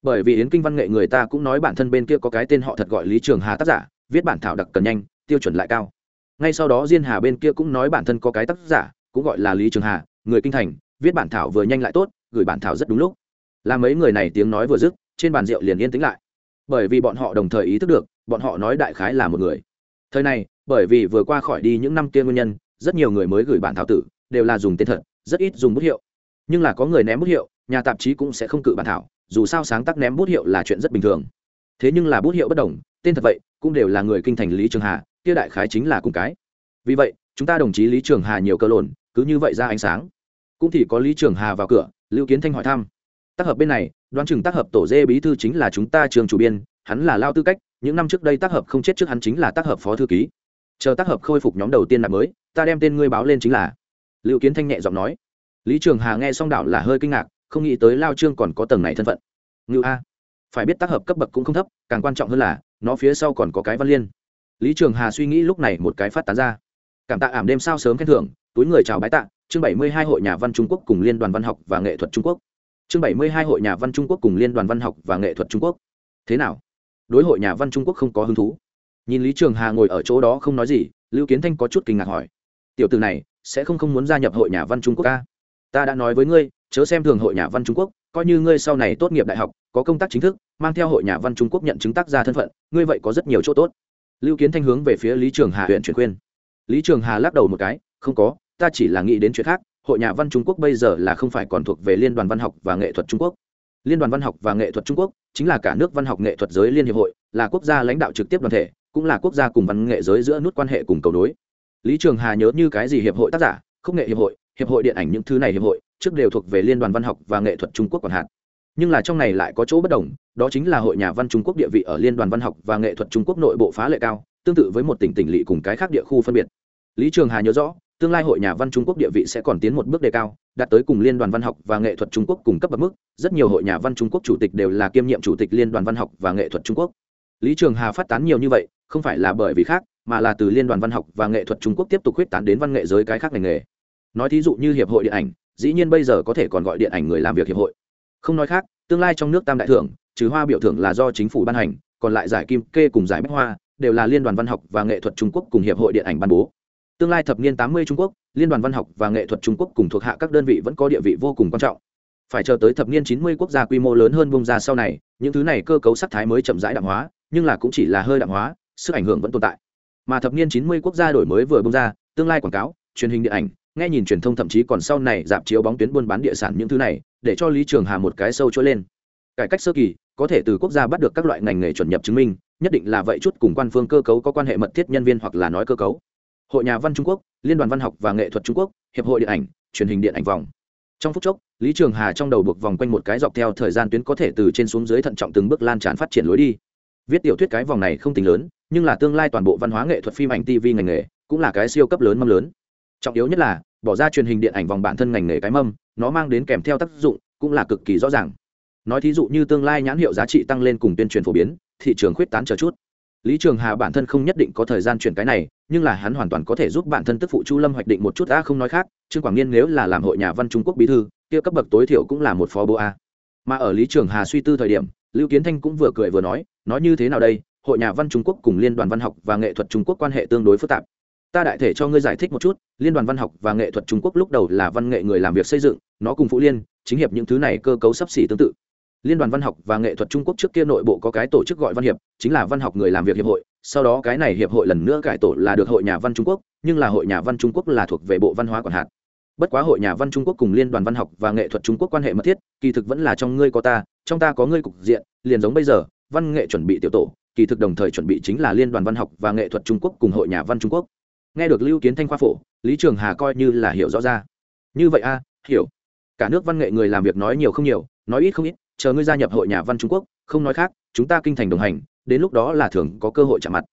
Bởi vì yến kinh văn nghệ người ta cũng nói bản thân bên kia có cái tên họ thật gọi lý trường hà tác giả, viết bản thảo đặc cần nhanh, tiêu chuẩn lại cao. Ngay sau đó diên hà bên kia cũng nói bản thân có cái tác giả, cũng gọi là lý trường hà, người kinh thành, viết bản thảo vừa nhanh lại tốt, gửi bản thảo rất đúng lúc. Là mấy người này tiếng nói vừa dứt, trên bàn rượu liền yên tĩnh lại bởi vì bọn họ đồng thời ý thức được, bọn họ nói đại khái là một người. Thời này, bởi vì vừa qua khỏi đi những năm kia nguyên nhân, rất nhiều người mới gửi bản thảo tử, đều là dùng tên thật, rất ít dùng bút hiệu. Nhưng là có người ném bút hiệu, nhà tạp chí cũng sẽ không cự bản thảo, dù sao sáng tác ném bút hiệu là chuyện rất bình thường. Thế nhưng là bút hiệu bất đồng, tên thật vậy, cũng đều là người kinh thành lý trường hà, kia đại khái chính là cùng cái. Vì vậy, chúng ta đồng chí lý trường hà nhiều cơ lồn, cứ như vậy ra ánh sáng. Cũng thì có lý trường hà vào cửa, lưu kiến thanh hỏi thăm. Tác hợp bên này đoán chừng tác hợp tổ dê bí thư chính là chúng ta trường chủ biên, hắn là lao tư cách, những năm trước đây tác hợp không chết trước hắn chính là tác hợp phó thư ký. Chờ tác hợp khôi phục nhóm đầu tiên nạp mới, ta đem tên ngươi báo lên chính là. Liệu kiến thanh nhẹ giọng nói. Lý trường hà nghe xong đảo là hơi kinh ngạc, không nghĩ tới lao trương còn có tầng này thân phận. Ngự a. Phải biết tác hợp cấp bậc cũng không thấp, càng quan trọng hơn là, nó phía sau còn có cái văn liên. Lý trường hà suy nghĩ lúc này một cái phát tán ra. Cảm tạ ảm đêm sao sớm khen thưởng, túi người chào bái tạ, chương bảy mươi hai hội nhà văn trung quốc cùng liên đoàn văn học và nghệ thuật trung quốc chương bảy mươi hai hội nhà văn trung quốc cùng liên đoàn văn học và nghệ thuật trung quốc. Thế nào? Đối hội nhà văn trung quốc không có hứng thú? Nhìn lý trường hà ngồi ở chỗ đó không nói gì, lưu kiến thanh có chút kinh ngạc hỏi. Tiểu từ này, sẽ không không muốn gia nhập hội nhà văn trung quốc ca ta đã nói với ngươi, chớ xem thường hội nhà văn trung quốc, coi như ngươi sau này tốt nghiệp đại học, có công tác chính thức, mang theo hội nhà văn trung quốc nhận chứng tác ra thân phận, ngươi vậy có rất nhiều chỗ tốt. Lưu kiến thanh hướng về phía lý trường hà huyện chuyển khuyên. Lý trường hà lắc đầu một cái, không có, ta chỉ là nghĩ đến chuyện khác hội nhà văn trung quốc bây giờ là không phải còn thuộc về liên đoàn văn học và nghệ thuật trung quốc. Liên đoàn văn học và nghệ thuật trung quốc chính là cả nước văn học nghệ thuật giới liên hiệp hội, là quốc gia lãnh đạo trực tiếp đoàn thể, cũng là quốc gia cùng văn nghệ giới giữa nút quan hệ cùng cầu nối. Lý trường hà nhớ như cái gì hiệp hội tác giả không nghệ hiệp hội hiệp hội điện ảnh những thứ này hiệp hội, trước đều thuộc về liên đoàn văn học và nghệ thuật trung quốc còn hạn nhưng là trong này lại có chỗ bất đồng, đó chính là hội nhà văn trung quốc địa vị ở liên đoàn văn học và nghệ thuật trung quốc nội bộ phá lệ cao, tương tự với một tỉnh tỉnh lỵ cùng cái khác địa khu phân biệt. Lý trường hà nhớ rõ tương lai hội nhà văn trung quốc địa vị sẽ còn tiến một bước đề cao, đạt tới cùng liên đoàn văn học và nghệ thuật trung quốc cùng cấp bậc mức. Rất nhiều hội nhà văn trung quốc chủ tịch đều là kiêm nhiệm chủ tịch liên đoàn văn học và nghệ thuật trung quốc. Lý trường hà phát tán nhiều như vậy, không phải là bởi vì khác, mà là từ liên đoàn văn học và nghệ thuật trung quốc tiếp tục huyết tán đến văn nghệ giới cái khác ngành nghề. Nói thí dụ như hiệp hội điện ảnh, dĩ nhiên bây giờ có thể còn gọi điện ảnh người làm việc hiệp hội. Không nói khác, tương lai trong nước tam đại thưởng, trừ hoa biểu thưởng là do chính phủ ban hành, còn lại giải kim kê cùng giải bách hoa, đều là liên đoàn văn học và nghệ thuật trung quốc cùng hiệp hội điện ảnh ban bố tương lai thập niên tám mươi trung quốc, liên đoàn văn học và nghệ thuật trung quốc cùng thuộc hạ các đơn vị vẫn có địa vị vô cùng quan trọng. Phải chờ tới thập niên chín mươi quốc gia quy mô lớn hơn bung ra sau này, những thứ này cơ cấu sắc thái mới chậm rãi đạm hóa, nhưng là cũng chỉ là hơi đạm hóa, sức ảnh hưởng vẫn tồn tại. Mà thập niên chín mươi quốc gia đổi mới vừa bung ra, tương lai quảng cáo, truyền hình điện ảnh, nghe nhìn truyền thông thậm chí còn sau này giảm chiếu bóng tuyến buôn bán địa sản những thứ này, để cho lý trường hà một cái sâu trôi lên. Cải cách sơ kỳ, có thể từ quốc gia bắt được các loại ngành nghề chuẩn nhập chứng minh, nhất định là vậy chút cùng quan phương cơ cấu có quan hệ mật thiết nhân viên hoặc là nói cơ cấu hội nhà văn trung quốc, liên đoàn văn học và nghệ thuật trung quốc, hiệp hội điện ảnh, truyền hình điện ảnh vòng. Trong phút chốc, lý trường hà trong đầu buộc vòng quanh một cái dọc theo thời gian tuyến có thể từ trên xuống dưới thận trọng từng bước lan tràn phát triển lối đi. Viết tiểu thuyết cái vòng này không tính lớn, nhưng là tương lai toàn bộ văn hóa nghệ thuật phim ảnh tv ngành nghề cũng là cái siêu cấp lớn mâm lớn. Trọng yếu nhất là, bỏ ra truyền hình điện ảnh vòng bản thân ngành nghề cái mâm, nó mang đến kèm theo tác dụng cũng là cực kỳ rõ ràng. Nói thí dụ như tương lai nhãn hiệu giá trị tăng lên cùng tuyên truyền phổ biến, thị trường khuyết tán chờ chút lý trường hà bản thân không nhất định có thời gian chuyển cái này, nhưng là hắn hoàn toàn có thể giúp bản thân tức phụ chu lâm hoạch định một chút, a, không nói khác, trương quảng niên nếu là làm hội nhà văn trung quốc bí thư, kia cấp bậc tối thiểu cũng là một phó bố a. Mà ở lý trường hà suy tư thời điểm, lưu kiến thanh cũng vừa cười vừa nói nói như thế nào đây, hội nhà văn trung quốc cùng liên đoàn văn học và nghệ thuật trung quốc quan hệ tương đối phức tạp. Ta đại thể cho ngươi giải thích một chút, liên đoàn văn học và nghệ thuật trung quốc lúc đầu là văn nghệ người làm việc xây dựng, nó cùng phụ liên, chính hiệp những thứ này cơ cấu sắp xỉ tương tự liên đoàn văn học và nghệ thuật trung quốc trước kia nội bộ có cái tổ chức gọi văn hiệp, chính là văn học người làm việc hiệp hội. Sau đó cái này hiệp hội lần nữa cải tổ là được hội nhà văn trung quốc, nhưng là hội nhà văn trung quốc là thuộc về bộ văn hóa quản hạt. Bất quá hội nhà văn trung quốc cùng liên đoàn văn học và nghệ thuật trung quốc quan hệ mật thiết, kỳ thực vẫn là trong ngươi có ta, trong ta có ngươi cục diện, liền giống bây giờ, văn nghệ chuẩn bị tiểu tổ, kỳ thực đồng thời chuẩn bị chính là liên đoàn văn học và nghệ thuật trung quốc cùng hội nhà văn trung quốc. Nghe được lưu kiến thanh khoa phổ, lý trường hà coi như là hiểu rõ ra. Như vậy a, hiểu. Cả nước văn nghệ người làm việc nói nhiều không nhiều, nói ít không ít chờ ngươi gia nhập hội nhà văn trung quốc không nói khác chúng ta kinh thành đồng hành đến lúc đó là thường có cơ hội chạm mặt.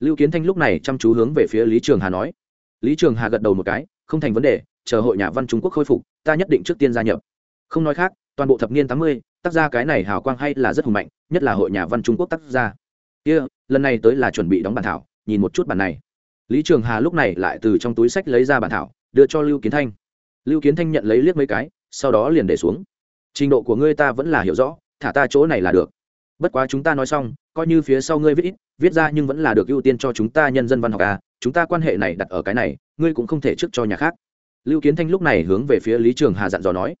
Lưu kiến thanh lúc này chăm chú hướng về phía lý trường hà nói. Lý trường hà gật đầu một cái không thành vấn đề chờ hội nhà văn trung quốc khôi phục ta nhất định trước tiên gia nhập. Không nói khác toàn bộ thập niên tám mươi tác gia cái này hào quang hay là rất hùng mạnh nhất là hội nhà văn trung quốc tác gia. Kia、yeah, lần này tới là chuẩn bị đóng bản thảo nhìn một chút bản này. Lý trường hà lúc này lại từ trong túi sách lấy ra bản thảo đưa cho lưu kiến thanh. Lưu kiến thanh nhận lấy liếc mấy cái sau đó liền để xuống trình độ của ngươi ta vẫn là hiểu rõ, thả ta chỗ này là được. Bất quá chúng ta nói xong, coi như phía sau ngươi viết ít, viết ra nhưng vẫn là được ưu tiên cho chúng ta nhân dân văn học à chúng ta quan hệ này đặt ở cái này, ngươi cũng không thể trước cho nhà khác. Lưu kiến thanh lúc này hướng về phía lý trường hà dặn dò nói.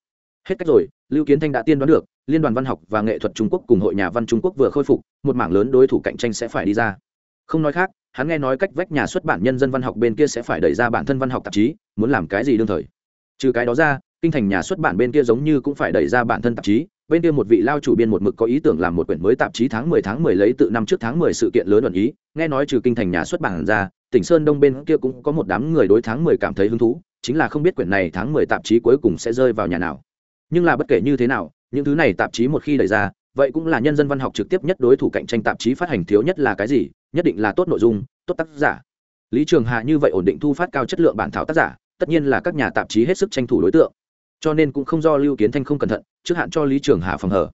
Hết cách rồi, lưu kiến thanh đã tiên đoán được, liên đoàn văn học và nghệ thuật trung quốc cùng hội nhà văn trung quốc vừa khôi phục, một mảng lớn đối thủ cạnh tranh sẽ phải đi ra. Không nói khác, hắn nghe nói cách vách nhà xuất bản nhân dân văn học bên kia sẽ phải đẩy ra bản thân văn học tạp chí, muốn làm cái gì đương thời. Trừ cái đó ra kinh thành nhà xuất bản bên kia giống như cũng phải đẩy ra bản thân tạp chí bên kia một vị lao chủ biên một mực có ý tưởng làm một quyển mới tạp chí tháng 10 tháng 10 lấy tự năm trước tháng 10 sự kiện lớn luận ý, nghe nói trừ kinh thành nhà xuất bản ra, tỉnh Sơn Đông bên kia cũng có một đám người đối tháng 10 cảm thấy hứng thú, chính là không biết quyển này tháng 10 tạp chí cuối cùng sẽ rơi vào nhà nào. Nhưng là bất kể như thế nào, những thứ này tạp chí một khi đẩy ra, vậy cũng là nhân dân văn học trực tiếp nhất đối thủ cạnh tranh tạp chí phát hành thiếu nhất là cái gì, nhất định là tốt nội dung, tốt tác giả. Lý Trường Hạ như vậy ổn định thu phát cao chất lượng bản thảo tác giả, tất nhiên là các nhà tạp chí hết sức tranh thủ đối tượng cho nên cũng không do lưu kiến thanh không cẩn thận, trước hạn cho lý trường hà phòng hở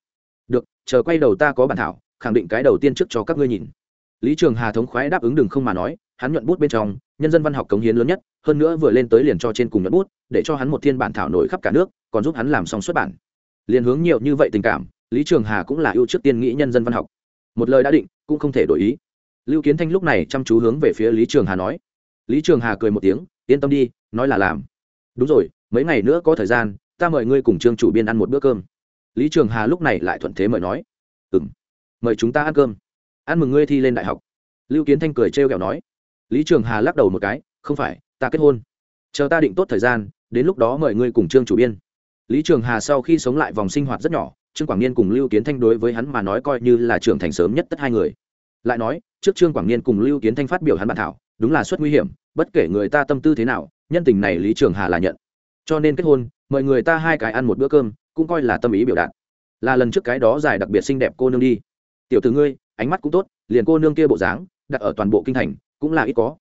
được, chờ quay đầu ta có bản thảo, khẳng định cái đầu tiên trước cho các ngươi nhìn. Lý trường hà thống khoái đáp ứng đừng không mà nói, hắn nhuận bút bên trong, nhân dân văn học cống hiến lớn nhất, hơn nữa vừa lên tới liền cho trên cùng nhuận bút, để cho hắn một thiên bản thảo nổi khắp cả nước, còn giúp hắn làm xong xuất bản. Liền hướng nhiều như vậy tình cảm, lý trường hà cũng là ưu trước tiên nghĩ nhân dân văn học. Một lời đã định, cũng không thể đổi ý. Lưu kiến thanh lúc này chăm chú hướng về phía lý trường hà nói. Lý trường hà cười một tiếng, yên tâm đi, nói là làm. Đúng rồi mấy ngày nữa có thời gian, ta mời ngươi cùng trương chủ biên ăn một bữa cơm. Lý trường hà lúc này lại thuận thế mời nói ừ m mời chúng ta ăn cơm. Ăn mừng ngươi thi lên đại học. Lưu kiến thanh cười trêu ghẹo nói. Lý trường hà lắc đầu một cái, không phải, ta kết hôn. Chờ ta định tốt thời gian, đến lúc đó mời ngươi cùng trương chủ biên. Lý trường hà sau khi sống lại vòng sinh hoạt rất nhỏ, trương quảng niên cùng lưu kiến thanh đối với hắn mà nói coi như là trưởng thành sớm nhất tất hai người. Lại nói, trước trương quảng niên cùng lưu kiến thanh phát biểu hắn bản thảo, đúng là suất nguy hiểm, bất kể người ta tâm tư thế nào, nhân tình này lý trường hà là nhận cho nên kết hôn, mời người ta hai cái ăn một bữa cơm, cũng coi là tâm ý biểu đạt. Là lần trước cái đó dài đặc biệt xinh đẹp cô nương đi. Tiểu từ ngươi, ánh mắt cũng tốt, liền cô nương kia bộ dáng, đặt ở toàn bộ kinh thành, cũng là ít có.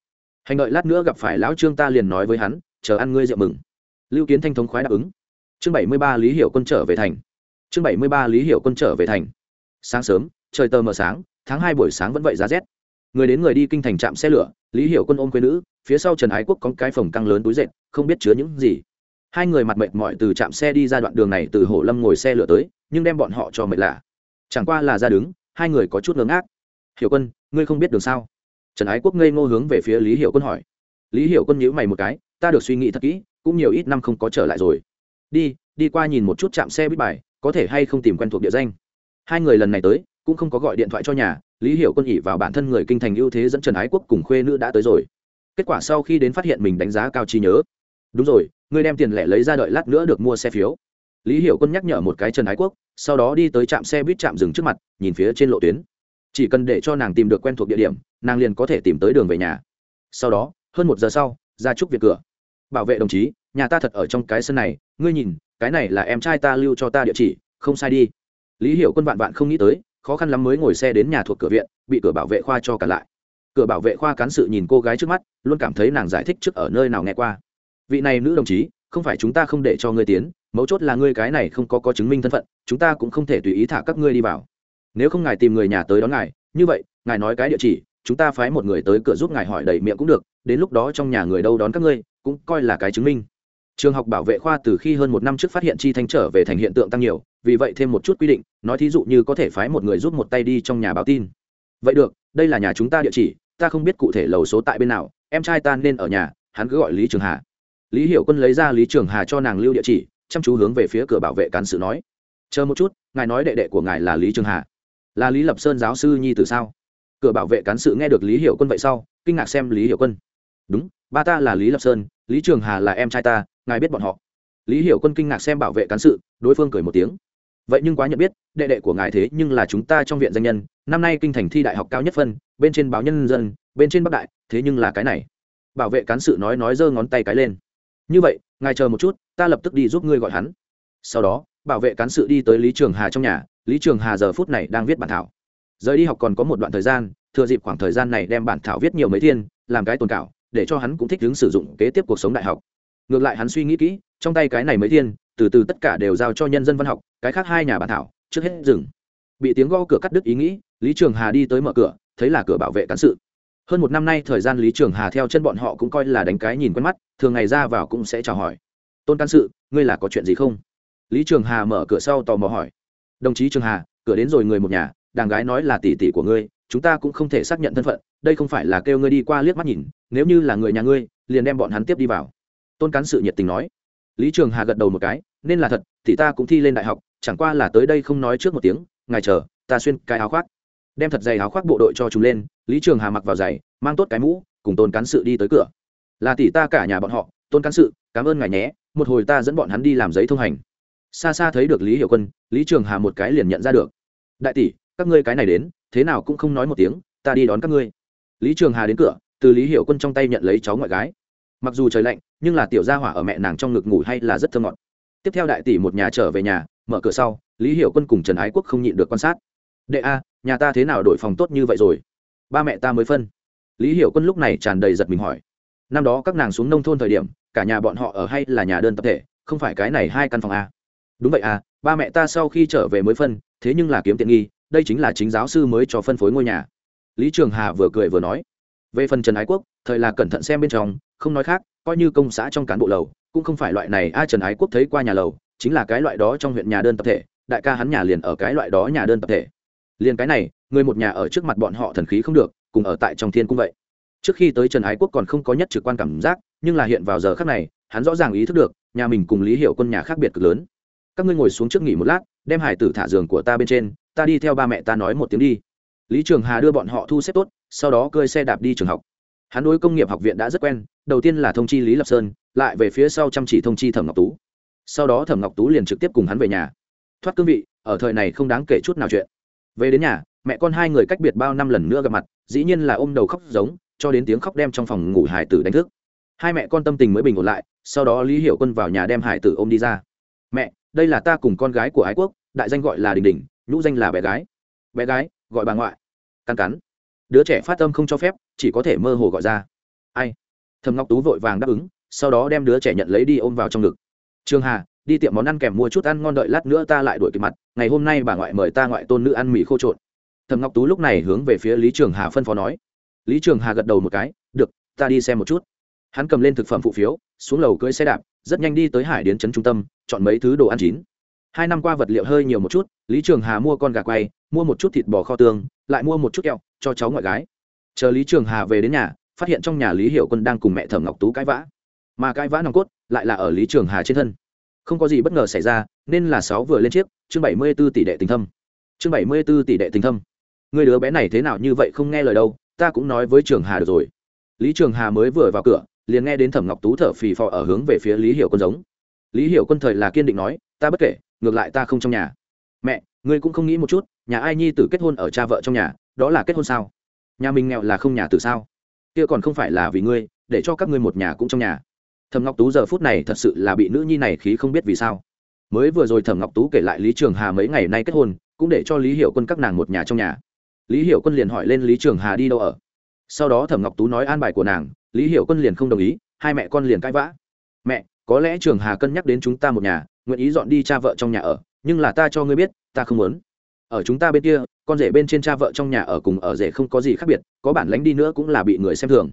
Hành đợi lát nữa gặp phải lão trương ta liền nói với hắn, chờ ăn ngươi rượu mừng. Lưu kiến thanh thống khoái đáp ứng. Chương bảy mươi ba lý hiểu quân trở về thành. Chương bảy mươi ba lý hiểu quân trở về thành. Sáng sớm, trời tờ mờ sáng, tháng hai buổi sáng vẫn vậy giá rét. Người đến người đi kinh thành trạm xe lửa, lý hiểu quân ôm quê nữ, phía sau trần ái quốc có cái phòng căng lớn túi dệt, không biết chứa những gì hai người mặt mệt mỏi từ trạm xe đi ra đoạn đường này từ hồ lâm ngồi xe lửa tới, nhưng đem bọn họ cho mệt lạ. Chẳng qua là ra đứng, hai người có chút ngớ ngác. Hiểu quân, ngươi không biết đường sao? Trần ái quốc ngây ngô hướng về phía lý hiểu quân hỏi. Lý hiểu quân nhíu mày một cái, ta được suy nghĩ thật kỹ, cũng nhiều ít năm không có trở lại rồi. Đi đi qua nhìn một chút trạm xe bít bài, có thể hay không tìm quen thuộc địa danh. Hai người lần này tới, cũng không có gọi điện thoại cho nhà, lý hiểu quân ỉ vào bản thân người kinh thành ưu thế dẫn trần ái quốc cùng khuê nữ đã tới rồi. Kết quả sau khi đến phát hiện mình đánh giá cao trí nhớ. Đúng rồi ngươi đem tiền lẻ lấy ra đợi lát nữa được mua xe phiếu. Lý hiểu quân nhắc nhở một cái trần ái quốc, sau đó đi tới trạm xe buýt trạm dừng trước mặt, nhìn phía trên lộ tuyến. Chỉ cần để cho nàng tìm được quen thuộc địa điểm, nàng liền có thể tìm tới đường về nhà. Sau đó, hơn một giờ sau, ra trúc việc cửa. Bảo vệ đồng chí, nhà ta thật ở trong cái sân này, ngươi nhìn, cái này là em trai ta lưu cho ta địa chỉ, không sai đi. Lý hiểu quân vạn vạn không nghĩ tới, khó khăn lắm mới ngồi xe đến nhà thuộc cửa viện, bị cửa bảo vệ khoa cho cả lại. Cửa bảo vệ khoa cán sự nhìn cô gái trước mắt, luôn cảm thấy nàng giải thích trước ở nơi nào nghe qua vị này nữ đồng chí, không phải chúng ta không để cho ngươi tiến, mấu chốt là ngươi cái này không có có chứng minh thân phận, chúng ta cũng không thể tùy ý thả các ngươi đi vào. Nếu không ngài tìm người nhà tới đón ngài, như vậy, ngài nói cái địa chỉ, chúng ta phái một người tới cửa giúp ngài hỏi đầy miệng cũng được, đến lúc đó trong nhà người đâu đón các ngươi, cũng coi là cái chứng minh. Trường học bảo vệ khoa từ khi hơn một năm trước phát hiện chi thanh trở về thành hiện tượng tăng nhiều, vì vậy thêm một chút quy định, nói thí dụ như có thể phái một người giúp một tay đi trong nhà báo tin. Vậy được, đây là nhà chúng ta địa chỉ, ta không biết cụ thể lầu số tại bên nào, em trai ta nên ở nhà, hắn cứ gọi lý trường hà lý hiểu quân lấy ra lý trường hà cho nàng lưu địa chỉ, chăm chú hướng về phía cửa bảo vệ cán sự nói. Chờ một chút, ngài nói đệ đệ của ngài là lý trường hà. Là lý lập sơn giáo sư nhi từ sao? Cửa bảo vệ cán sự nghe được lý hiểu quân vậy sau, kinh ngạc xem lý hiểu quân. Đúng, ba ta là lý lập sơn, lý trường hà là em trai ta, ngài biết bọn họ. Lý hiểu quân kinh ngạc xem bảo vệ cán sự, đối phương cười một tiếng. Vậy nhưng quá nhận biết, đệ đệ của ngài thế nhưng là chúng ta trong viện danh nhân, năm nay kinh thành thi đại học cao nhất phân, bên trên báo nhân dân, bên trên bắc đại, thế nhưng là cái này. Bảo vệ cán sự nói nói giơ ngón tay cái lên như vậy, ngài chờ một chút, ta lập tức đi giúp ngươi gọi hắn. Sau đó, bảo vệ cán sự đi tới lý trường hà trong nhà, lý trường hà giờ phút này đang viết bản thảo. Rời đi học còn có một đoạn thời gian, thừa dịp khoảng thời gian này đem bản thảo viết nhiều mấy thiên, làm cái tồn cảo, để cho hắn cũng thích ứng sử dụng kế tiếp cuộc sống đại học. Ngược lại hắn suy nghĩ kỹ, trong tay cái này mấy thiên, từ từ tất cả đều giao cho nhân dân văn học, cái khác hai nhà bản thảo, trước hết dừng. Bị tiếng gõ cửa cắt đứt ý nghĩ, lý trường hà đi tới mở cửa, thấy là cửa bảo vệ cán sự hơn một năm nay thời gian lý trường hà theo chân bọn họ cũng coi là đánh cái nhìn quen mắt, thường ngày ra vào cũng sẽ chào hỏi. Tôn can sự, ngươi là có chuyện gì không? Lý trường hà mở cửa sau tò mò hỏi. Đồng chí trường hà, cửa đến rồi người một nhà, đàng gái nói là tỷ tỷ của ngươi, chúng ta cũng không thể xác nhận thân phận, đây không phải là kêu ngươi đi qua liếc mắt nhìn, nếu như là người nhà ngươi, liền đem bọn hắn tiếp đi vào. Tôn cán sự nhiệt tình nói. Lý trường hà gật đầu một cái, nên là thật thì ta cũng thi lên đại học, chẳng qua là tới đây không nói trước một tiếng, ngài chờ, ta xuyên cái áo khoác. Đem thật dày áo khoác bộ đội cho chúng lên lý trường hà mặc vào giày, mang tốt cái mũ, cùng tôn cán sự đi tới cửa. Là tỷ ta cả nhà bọn họ, tôn cán sự, cảm ơn ngài nhé, một hồi ta dẫn bọn hắn đi làm giấy thông hành. Xa xa thấy được lý hiểu quân, lý trường hà một cái liền nhận ra được. Đại tỷ, các ngươi cái này đến, thế nào cũng không nói một tiếng, ta đi đón các ngươi. Lý trường hà đến cửa, từ lý hiểu quân trong tay nhận lấy cháu ngoại gái. Mặc dù trời lạnh, nhưng là tiểu gia hỏa ở mẹ nàng trong ngực ngủ hay là rất thơ ngọt. Tiếp theo đại tỷ một nhà trở về nhà, mở cửa sau, lý hiểu quân cùng trần ái quốc không nhịn được quan sát. Đệ a, nhà ta thế nào đổi phòng tốt như vậy rồi? Ba mẹ ta mới phân. Lý hiểu quân lúc này tràn đầy giật mình hỏi. Năm đó các nàng xuống nông thôn thời điểm, cả nhà bọn họ ở hay là nhà đơn tập thể, không phải cái này hai căn phòng a. Đúng vậy à ba mẹ ta sau khi trở về mới phân, thế nhưng là kiếm tiện nghi, đây chính là chính giáo sư mới cho phân phối ngôi nhà. Lý trường hà vừa cười vừa nói. Về phần trần ái quốc, thời là cẩn thận xem bên trong, không nói khác, coi như công xã trong cán bộ lầu, cũng không phải loại này a trần ái quốc thấy qua nhà lầu, chính là cái loại đó trong huyện nhà đơn tập thể, đại ca hắn nhà liền ở cái loại đó nhà đơn tập thể liền cái này, người một nhà ở trước mặt bọn họ thần khí không được, cùng ở tại trong thiên cũng vậy. Trước khi tới trần ái quốc còn không có nhất trực quan cảm giác, nhưng là hiện vào giờ khác này, hắn rõ ràng ý thức được, nhà mình cùng lý hiệu quân nhà khác biệt cực lớn. Các ngươi ngồi xuống trước nghỉ một lát, đem hải tử thả giường của ta bên trên, ta đi theo ba mẹ ta nói một tiếng đi. Lý trường hà đưa bọn họ thu xếp tốt, sau đó cơi xe đạp đi trường học. Hắn đối công nghiệp học viện đã rất quen, đầu tiên là thông chi lý lập sơn, lại về phía sau chăm chỉ thông chi thẩm ngọc tú. Sau đó thẩm ngọc tú liền trực tiếp cùng hắn về nhà. Thoát cương vị, ở thời này không đáng kể chút nào chuyện về đến nhà, mẹ con hai người cách biệt bao năm lần nữa gặp mặt, dĩ nhiên là ôm đầu khóc giống, cho đến tiếng khóc đem trong phòng ngủ hải tử đánh thức. Hai mẹ con tâm tình mới bình ổn lại, sau đó lý hiểu quân vào nhà đem hải tử ôm đi ra. Mẹ, đây là ta cùng con gái của ái quốc, đại danh gọi là đình đình, nhũ danh là bé gái. Bé gái? Gọi bà ngoại. Căn cắn. Đứa trẻ phát âm không cho phép, chỉ có thể mơ hồ gọi ra. Ai? Thầm ngọc tú vội vàng đáp ứng, sau đó đem đứa trẻ nhận lấy đi ôm vào trong ngực. Trương hà đi tiệm món ăn kèm mua chút ăn ngon đợi lát nữa ta lại đuổi kịp mặt. Ngày hôm nay bà ngoại mời ta ngoại tôn nữ ăn mì khô trộn. Thầm ngọc tú lúc này hướng về phía lý trường hà phân phó nói. Lý trường hà gật đầu một cái, được, ta đi xem một chút. Hắn cầm lên thực phẩm phụ phiếu, xuống lầu cưỡi xe đạp, rất nhanh đi tới hải điến trấn trung tâm, chọn mấy thứ đồ ăn chín. Hai năm qua vật liệu hơi nhiều một chút, lý trường hà mua con gà quay, mua một chút thịt bò kho tương, lại mua một chút kẹo cho cháu ngoại gái. Chờ lý trường hà về đến nhà, phát hiện trong nhà lý hiệu quân đang cùng mẹ thẩm ngọc tú cãi vã. Mà cãi vã nòng cốt lại là ở lý trường hà trên thân không có gì bất ngờ xảy ra, nên là sáu vừa lên chiếc, chương bảy mươi b ố tỷ đệ tình thâm. Chương bảy mươi b ố tỷ đệ tình thâm. Người đứa bé này thế nào như vậy không nghe lời đâu, ta cũng nói với trường hà được rồi. Lý trường hà mới vừa vào cửa, liền nghe đến thẩm ngọc tú thở phì phò ở hướng về phía lý hiểu quân giống. Lý hiểu quân thời là kiên định nói, ta bất kể, ngược lại ta không trong nhà. Mẹ, ngươi cũng không nghĩ một chút, nhà ai nhi tử kết hôn ở cha vợ trong nhà, đó là kết hôn sao? Nhà mình nghèo là không nhà tử sao? Kia còn không phải là vì ngươi, để cho các ngươi một nhà cũng trong nhà thẩm ngọc tú giờ phút này thật sự là bị nữ nhi này khí không biết vì sao. Mới vừa rồi thẩm ngọc tú kể lại lý trường hà mấy ngày nay kết hôn, cũng để cho lý hiểu quân các nàng một nhà trong nhà. Lý hiểu quân liền hỏi lên lý trường hà đi đâu ở. Sau đó thẩm ngọc tú nói an bài của nàng, lý hiểu quân liền không đồng ý, hai mẹ con liền cãi vã. Mẹ, có lẽ trường hà cân nhắc đến chúng ta một nhà, nguyện ý dọn đi cha vợ trong nhà ở, nhưng là ta cho ngươi biết, ta không muốn. Ở chúng ta bên kia, con rể bên trên cha vợ trong nhà ở cùng ở rể không có gì khác biệt, có bản lánh đi nữa cũng là bị người xem thường.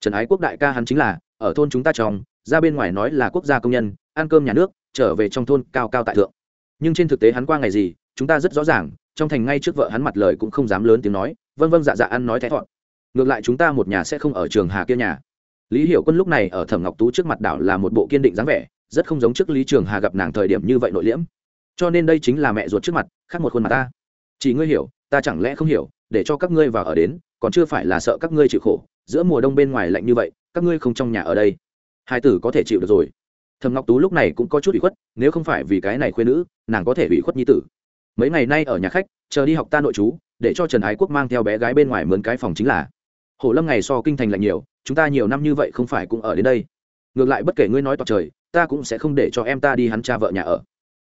Trần ái quốc đại ca hắn chính là, ở thôn chúng ta trong ra bên ngoài nói là quốc gia công nhân, ăn cơm nhà nước, trở về trong thôn cao cao tại thượng. Nhưng trên thực tế hắn qua ngày gì, chúng ta rất rõ ràng, trong thành ngay trước vợ hắn mặt lời cũng không dám lớn tiếng nói vân vân dạ dạ ăn nói thái thọn. Ngược lại chúng ta một nhà sẽ không ở trường hà kia nhà. Lý hiểu quân lúc này ở thẩm ngọc tú trước mặt đảo là một bộ kiên định dáng vẻ, rất không giống trước lý trường hà gặp nàng thời điểm như vậy nội liễm. Cho nên đây chính là mẹ ruột trước mặt, khác một khuôn mặt ta. Chỉ ngươi hiểu, ta chẳng lẽ không hiểu, để cho các ngươi vào ở đến, còn chưa phải là sợ các ngươi chịu khổ, giữa mùa đông bên ngoài lạnh như vậy, các ngươi không trong nhà ở đây hai tử có thể chịu được rồi. Thầm ngọc tú lúc này cũng có chút ủy khuất, nếu không phải vì cái này khuyên nữ, nàng có thể ủy khuất nhi tử. Mấy ngày nay ở nhà khách, chờ đi học ta nội chú, để cho trần ái quốc mang theo bé gái bên ngoài mướn cái phòng chính là. Hồ lâm ngày so kinh thành lạnh nhiều, chúng ta nhiều năm như vậy không phải cũng ở đến đây. Ngược lại bất kể ngươi nói tọt trời, ta cũng sẽ không để cho em ta đi hắn cha vợ nhà ở.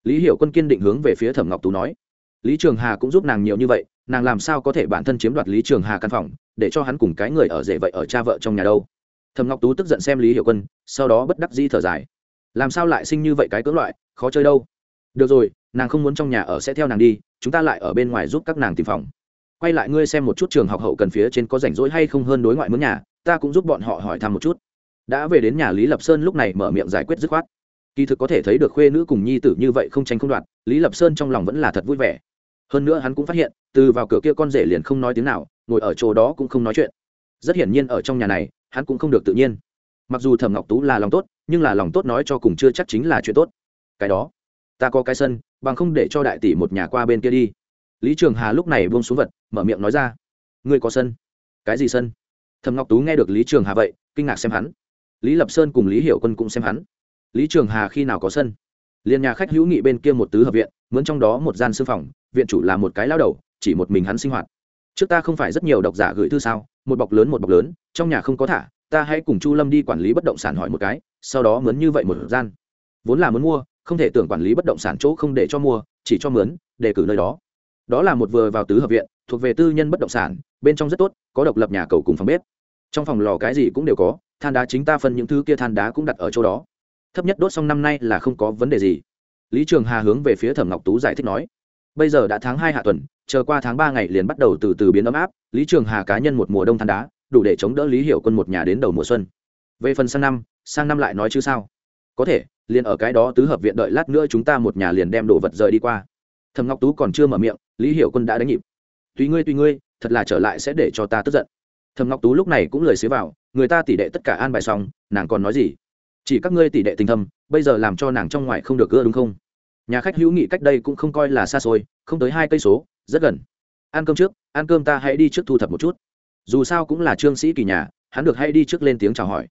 Lý hiểu quân kiên định hướng về phía thẩm ngọc tú nói. Lý trường hà cũng giúp nàng nhiều như vậy, nàng làm sao có thể bản thân chiếm đoạt lý trường hà căn phòng, để cho hắn cùng cái người ở rể vậy ở cha vợ trong nhà đâu? Thẩm ngọc tú tức giận xem lý Hiệu quân sau đó bất đắc dĩ thở dài làm sao lại sinh như vậy cái cưỡng loại khó chơi đâu được rồi nàng không muốn trong nhà ở sẽ theo nàng đi chúng ta lại ở bên ngoài giúp các nàng tìm phòng quay lại ngươi xem một chút trường học hậu cần phía trên có rảnh rỗi hay không hơn đối ngoại mướn nhà ta cũng giúp bọn họ hỏi thăm một chút đã về đến nhà lý lập sơn lúc này mở miệng giải quyết dứt khoát kỳ thực có thể thấy được khuê nữ cùng nhi tử như vậy không tranh không đoạt lý lập sơn trong lòng vẫn là thật vui vẻ hơn nữa hắn cũng phát hiện từ vào cửa kia con rể liền không nói tiếng nào ngồi ở chỗ đó cũng không nói chuyện rất hiển nhiên ở trong nhà này hắn cũng không được tự nhiên. Mặc dù thẩm ngọc tú là lòng tốt, nhưng là lòng tốt nói cho cùng chưa chắc chính là chuyện tốt. Cái đó, ta có cái sân, bằng không để cho đại tỷ một nhà qua bên kia đi. Lý trường hà lúc này buông xuống vật, mở miệng nói ra. Ngươi có sân? Cái gì sân? Thầm ngọc tú nghe được lý trường hà vậy, kinh ngạc xem hắn. Lý lập sơn cùng lý hiểu quân cũng xem hắn. Lý trường hà khi nào có sân? Liền nhà khách hữu nghị bên kia một tứ hợp viện, mướn trong đó một gian sư phòng, viện chủ là một cái lao đầu, chỉ một mình hắn sinh hoạt. Trước ta không phải rất nhiều độc giả gửi thư sao? Một bọc lớn một bọc lớn, trong nhà không có thả, ta hãy cùng chu lâm đi quản lý bất động sản hỏi một cái, sau đó mướn như vậy một gian. Vốn là muốn mua, không thể tưởng quản lý bất động sản chỗ không để cho mua, chỉ cho mướn đề cử nơi đó. Đó là một vừa vào tứ hợp viện, thuộc về tư nhân bất động sản, bên trong rất tốt, có độc lập nhà cầu cùng phòng bếp. Trong phòng lò cái gì cũng đều có, than đá chính ta phân những thứ kia than đá cũng đặt ở chỗ đó. Thấp nhất đốt xong năm nay là không có vấn đề gì. Lý trường hà hướng về phía thẩm ngọc tú giải thích nói bây giờ đã tháng hai hạ tuần, chờ qua tháng ba ngày liền bắt đầu từ từ biến ấm áp, lý trường hà cá nhân một mùa đông than đá, đủ để chống đỡ lý hiểu quân một nhà đến đầu mùa xuân. Về phần sang năm sang năm lại nói chứ sao? Có thể, liền ở cái đó tứ hợp viện đợi lát nữa chúng ta một nhà liền đem đồ vật rời đi qua. Thầm ngọc tú còn chưa mở miệng, lý hiểu quân đã đánh nhịp. Tùy ngươi tùy ngươi, thật là trở lại sẽ để cho ta tức giận. Thầm ngọc tú lúc này cũng lời xế vào, người ta tỷ đệ tất cả an bài xong, nàng còn nói gì? Chỉ các ngươi tỷ đệ tình thâm, bây giờ làm cho nàng trong ngoài không được gỡ đúng không? Nhà khách hữu nghị cách đây cũng không coi là xa xôi, không tới hai cây số, rất gần. Ăn cơm trước, ăn cơm ta hãy đi trước thu thập một chút. Dù sao cũng là trương sĩ kỳ nhà, hắn được hãy đi trước lên tiếng chào hỏi.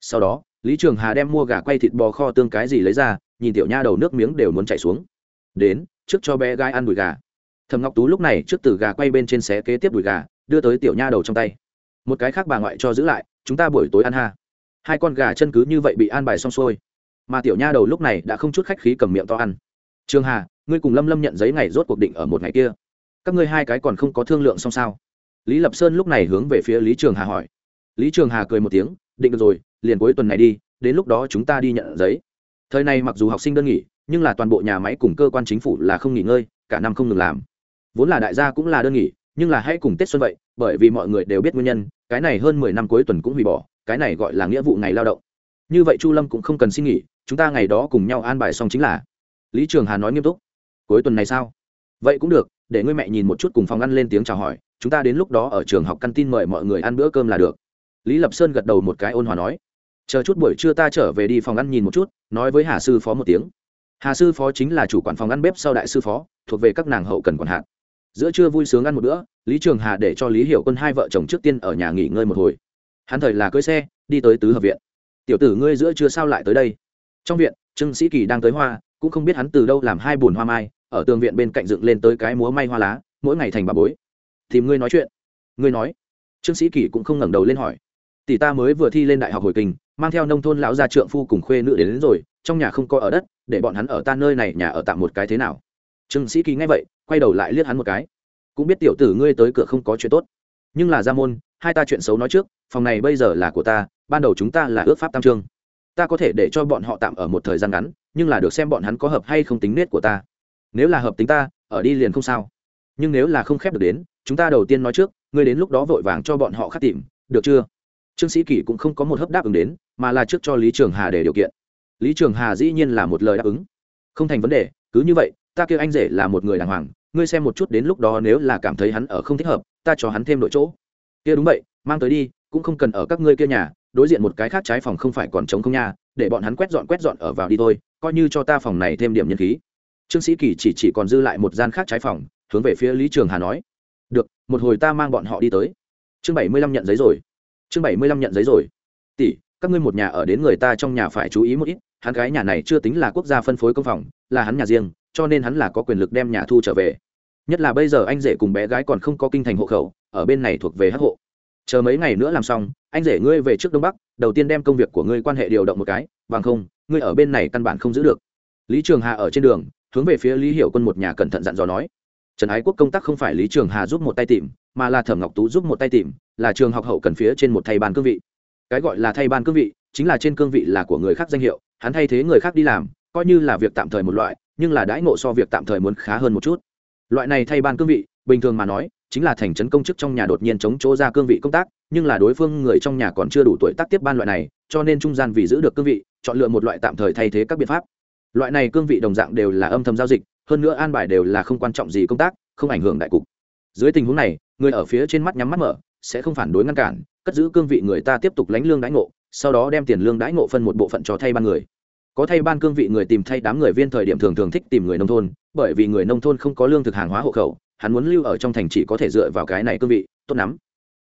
Sau đó, lý trường hà đem mua gà quay thịt bò kho tương cái gì lấy ra, nhìn tiểu nha đầu nước miếng đều muốn chảy xuống. Đến, trước cho bé gái ăn đùi gà. Thầm ngọc tú lúc này trước từ gà quay bên trên xé kế tiếp đùi gà, đưa tới tiểu nha đầu trong tay. Một cái khác bà ngoại cho giữ lại, chúng ta buổi tối ăn ha. Hai con gà chân cứ như vậy bị an bài xong xuôi. Mà tiểu nha đầu lúc này đã không chút khách khí cầm miệng to ăn trường hà, ngươi cùng lâm lâm nhận giấy ngày rốt cuộc định ở một ngày kia. Các ngươi hai cái còn không có thương lượng xong sao? Lý lập sơn lúc này hướng về phía lý trường hà hỏi. Lý trường hà cười một tiếng, định được rồi, liền cuối tuần này đi, đến lúc đó chúng ta đi nhận giấy. Thời này mặc dù học sinh đơn nghỉ, nhưng là toàn bộ nhà máy cùng cơ quan chính phủ là không nghỉ ngơi, cả năm không ngừng làm. Vốn là đại gia cũng là đơn nghỉ, nhưng là hãy cùng tết xuân vậy, bởi vì mọi người đều biết nguyên nhân, cái này hơn mười năm cuối tuần cũng hủy bỏ, cái này gọi là nghĩa vụ ngày lao động. Như vậy chu lâm cũng không cần xin nghỉ, chúng ta ngày đó cùng nhau an bài xong chính là lý trường hà nói nghiêm túc, cuối tuần này sao? Vậy cũng được, để ngươi mẹ nhìn một chút cùng phòng ăn lên tiếng chào hỏi, chúng ta đến lúc đó ở trường học căn tin mời mọi người ăn bữa cơm là được. Lý lập sơn gật đầu một cái ôn hòa nói, chờ chút buổi trưa ta trở về đi phòng ăn nhìn một chút, nói với hà sư phó một tiếng. Hà sư phó chính là chủ quản phòng ăn bếp sau đại sư phó, thuộc về các nàng hậu cần quản hạt. Giữa trưa vui sướng ăn một bữa, lý trường hà để cho lý hiểu quân hai vợ chồng trước tiên ở nhà nghỉ ngơi một hồi. Hắn thời là cưới xe, đi tới tứ hợp viện. Tiểu tử ngươi giữa trưa sao lại tới đây? Trong viện, trương sĩ kỳ đang tới hoa cũng không biết hắn từ đâu làm hai bồn hoa mai ở tường viện bên cạnh dựng lên tới cái múa may hoa lá mỗi ngày thành bà bối. Tìm ngươi nói chuyện. Ngươi nói. Trương sĩ kỳ cũng không ngẩng đầu lên hỏi. Tỷ ta mới vừa thi lên đại học hồi kinh mang theo nông thôn lão gia trượng phu cùng khuê nữ đến, đến rồi trong nhà không có ở đất để bọn hắn ở ta nơi này nhà ở tạm một cái thế nào? Trương sĩ kỳ nghe vậy quay đầu lại liếc hắn một cái. Cũng biết tiểu tử ngươi tới cửa không có chuyện tốt. Nhưng là gia môn hai ta chuyện xấu nói trước phòng này bây giờ là của ta ban đầu chúng ta là ước pháp tam trương. Ta có thể để cho bọn họ tạm ở một thời gian ngắn nhưng là được xem bọn hắn có hợp hay không tính nết của ta. Nếu là hợp tính ta, ở đi liền không sao. Nhưng nếu là không khép được đến, chúng ta đầu tiên nói trước, ngươi đến lúc đó vội vàng cho bọn họ khắc tìm, được chưa? Trương sĩ kỷ cũng không có một hấp đáp ứng đến, mà là trước cho lý trường hà để điều kiện. Lý trường hà dĩ nhiên là một lời đáp ứng. Không thành vấn đề, cứ như vậy, ta kêu anh rể là một người đàng hoàng, ngươi xem một chút đến lúc đó nếu là cảm thấy hắn ở không thích hợp, ta cho hắn thêm đội chỗ. Kia đúng vậy, mang tới đi, cũng không cần ở các ngươi kia nhà đối diện một cái khác trái phòng không phải còn trống không nha, để bọn hắn quét dọn quét dọn ở vào đi thôi, coi như cho ta phòng này thêm điểm nhân khí. Trương sĩ kỳ chỉ chỉ còn dư lại một gian khác trái phòng, hướng về phía lý trường hà nói, được, một hồi ta mang bọn họ đi tới. Chương bảy mươi lăm nhận giấy rồi. Chương bảy mươi lăm nhận giấy rồi. Tỷ, các ngươi một nhà ở đến người ta trong nhà phải chú ý một ít, hắn gái nhà này chưa tính là quốc gia phân phối công phòng, là hắn nhà riêng, cho nên hắn là có quyền lực đem nhà thu trở về. Nhất là bây giờ anh rể cùng bé gái còn không có kinh thành hộ khẩu, ở bên này thuộc về hắc hộ chờ mấy ngày nữa làm xong, anh rể ngươi về trước đông bắc, đầu tiên đem công việc của ngươi quan hệ điều động một cái, bằng không, ngươi ở bên này căn bản không giữ được. Lý trường hà ở trên đường, hướng về phía lý hiểu quân một nhà cẩn thận dặn dò nói. Trần ái quốc công tác không phải lý trường hà giúp một tay tìm, mà là thẩm ngọc tú giúp một tay tìm, là trường học hậu cần phía trên một thay ban cương vị. Cái gọi là thay ban cương vị, chính là trên cương vị là của người khác danh hiệu, hắn thay thế người khác đi làm, coi như là việc tạm thời một loại, nhưng là đãi ngộ so việc tạm thời muốn khá hơn một chút. Loại này thay ban cương vị, bình thường mà nói chính là thành trấn công chức trong nhà đột nhiên chống chỗ ra cương vị công tác, nhưng là đối phương người trong nhà còn chưa đủ tuổi tác tiếp ban loại này, cho nên trung gian vì giữ được cương vị, chọn lựa một loại tạm thời thay thế các biện pháp. Loại này cương vị đồng dạng đều là âm thầm giao dịch, hơn nữa an bài đều là không quan trọng gì công tác, không ảnh hưởng đại cục. Dưới tình huống này, người ở phía trên mắt nhắm mắt mở, sẽ không phản đối ngăn cản, cất giữ cương vị người ta tiếp tục lánh lương đãi ngộ, sau đó đem tiền lương đãi ngộ phân một bộ phận cho thay ban người. Có thay ban cương vị người tìm thay đám người viên thời điểm thường thường thích tìm người nông thôn, bởi vì người nông thôn không có lương thực hàng hóa hộ khẩu hắn muốn lưu ở trong thành chỉ có thể dựa vào cái này cương vị, tốt lắm.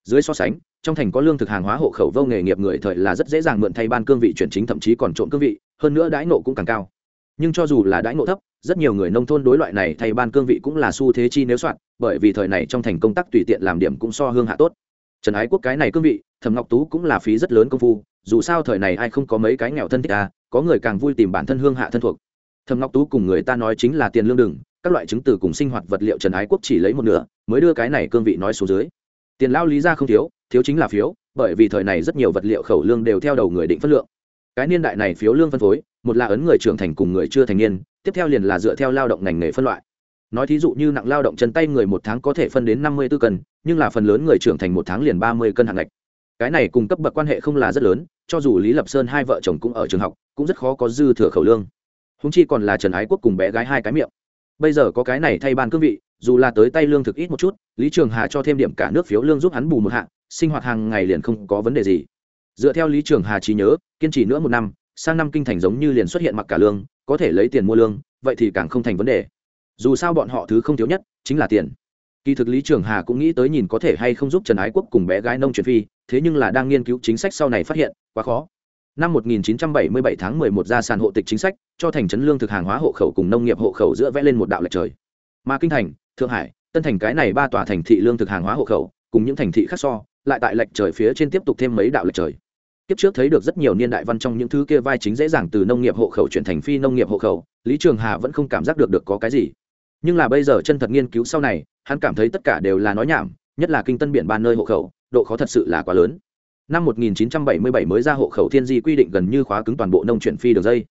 Dưới so sánh, trong thành có lương thực hàng hóa hộ khẩu vô nghề nghiệp người thời là rất dễ dàng mượn thay ban cương vị chuyển chính thậm chí còn trộn cương vị, hơn nữa đãi nộ cũng càng cao. Nhưng cho dù là đãi nộ thấp, rất nhiều người nông thôn đối loại này thay ban cương vị cũng là xu thế chi nếu soạn, bởi vì thời này trong thành công tác tùy tiện làm điểm cũng so hương hạ tốt. Trần ái quốc cái này cương vị, thẩm ngọc tú cũng là phí rất lớn công phu, dù sao thời này ai không có mấy cái nghèo thân thích à có người càng vui tìm bản thân hương hạ thân thuộc. Thẩm ngọc tú cùng người ta nói chính là tiền lương đừng các loại chứng từ cùng sinh hoạt vật liệu trần ái quốc chỉ lấy một nửa, mới đưa cái này cương vị nói xuống dưới. Tiền lao lý ra không thiếu thiếu chính là phiếu, bởi vì thời này rất nhiều vật liệu khẩu lương đều theo đầu người định phân lượng. Cái niên đại này phiếu lương phân phối, một là ấn người trưởng thành cùng người chưa thành niên, tiếp theo liền là dựa theo lao động ngành nghề phân loại. Nói thí dụ như nặng lao động chân tay người một tháng có thể phân đến năm mươi b ố cân, nhưng là phần lớn người trưởng thành một tháng liền ba mươi cân hạng ngạch. Cái này cùng cấp bậc quan hệ không là rất lớn, cho dù lý lập sơn hai vợ chồng cũng ở trường học, cũng rất khó có dư thừa khẩu lương. Húng chi còn là trần ái quốc cùng bé gái hai cái miệng bây giờ có cái này thay ban cương vị, dù là tới tay lương thực ít một chút, lý trường hà cho thêm điểm cả nước phiếu lương giúp hắn bù một hạng, sinh hoạt hàng ngày liền không có vấn đề gì. Dựa theo lý trường hà trí nhớ, kiên trì nữa một năm, sang năm kinh thành giống như liền xuất hiện mặc cả lương, có thể lấy tiền mua lương, vậy thì càng không thành vấn đề. Dù sao bọn họ thứ không thiếu nhất, chính là tiền. Kỳ thực lý trường hà cũng nghĩ tới nhìn có thể hay không giúp trần ái quốc cùng bé gái nông chuyển phi, thế nhưng là đang nghiên cứu chính sách sau này phát hiện, quá khó năm 1977 tháng 11 ra sàn hộ tịch chính sách cho thành trấn lương thực hàng hóa hộ khẩu cùng nông nghiệp hộ khẩu giữa vẽ lên một đạo lệch trời mà kinh thành thượng hải tân thành cái này ba tòa thành thị lương thực hàng hóa hộ khẩu cùng những thành thị khác so lại tại lệch trời phía trên tiếp tục thêm mấy đạo lệch trời Kiếp trước thấy được rất nhiều niên đại văn trong những thứ kia vai chính dễ dàng từ nông nghiệp hộ khẩu chuyển thành phi nông nghiệp hộ khẩu, Lý Trường Hà vẫn không cảm giác được được có cái gì. Nhưng là bây giờ chân thật nghiên cứu sau này, hắn cảm thấy tất cả đều là nói nhảm, nhất là kinh tân biển ba nơi hộ khẩu, độ khó thật sự là quá lớn. Năm 1977 mới ra hộ khẩu thiên di quy định gần như khóa cứng toàn bộ nông chuyển phi đường dây.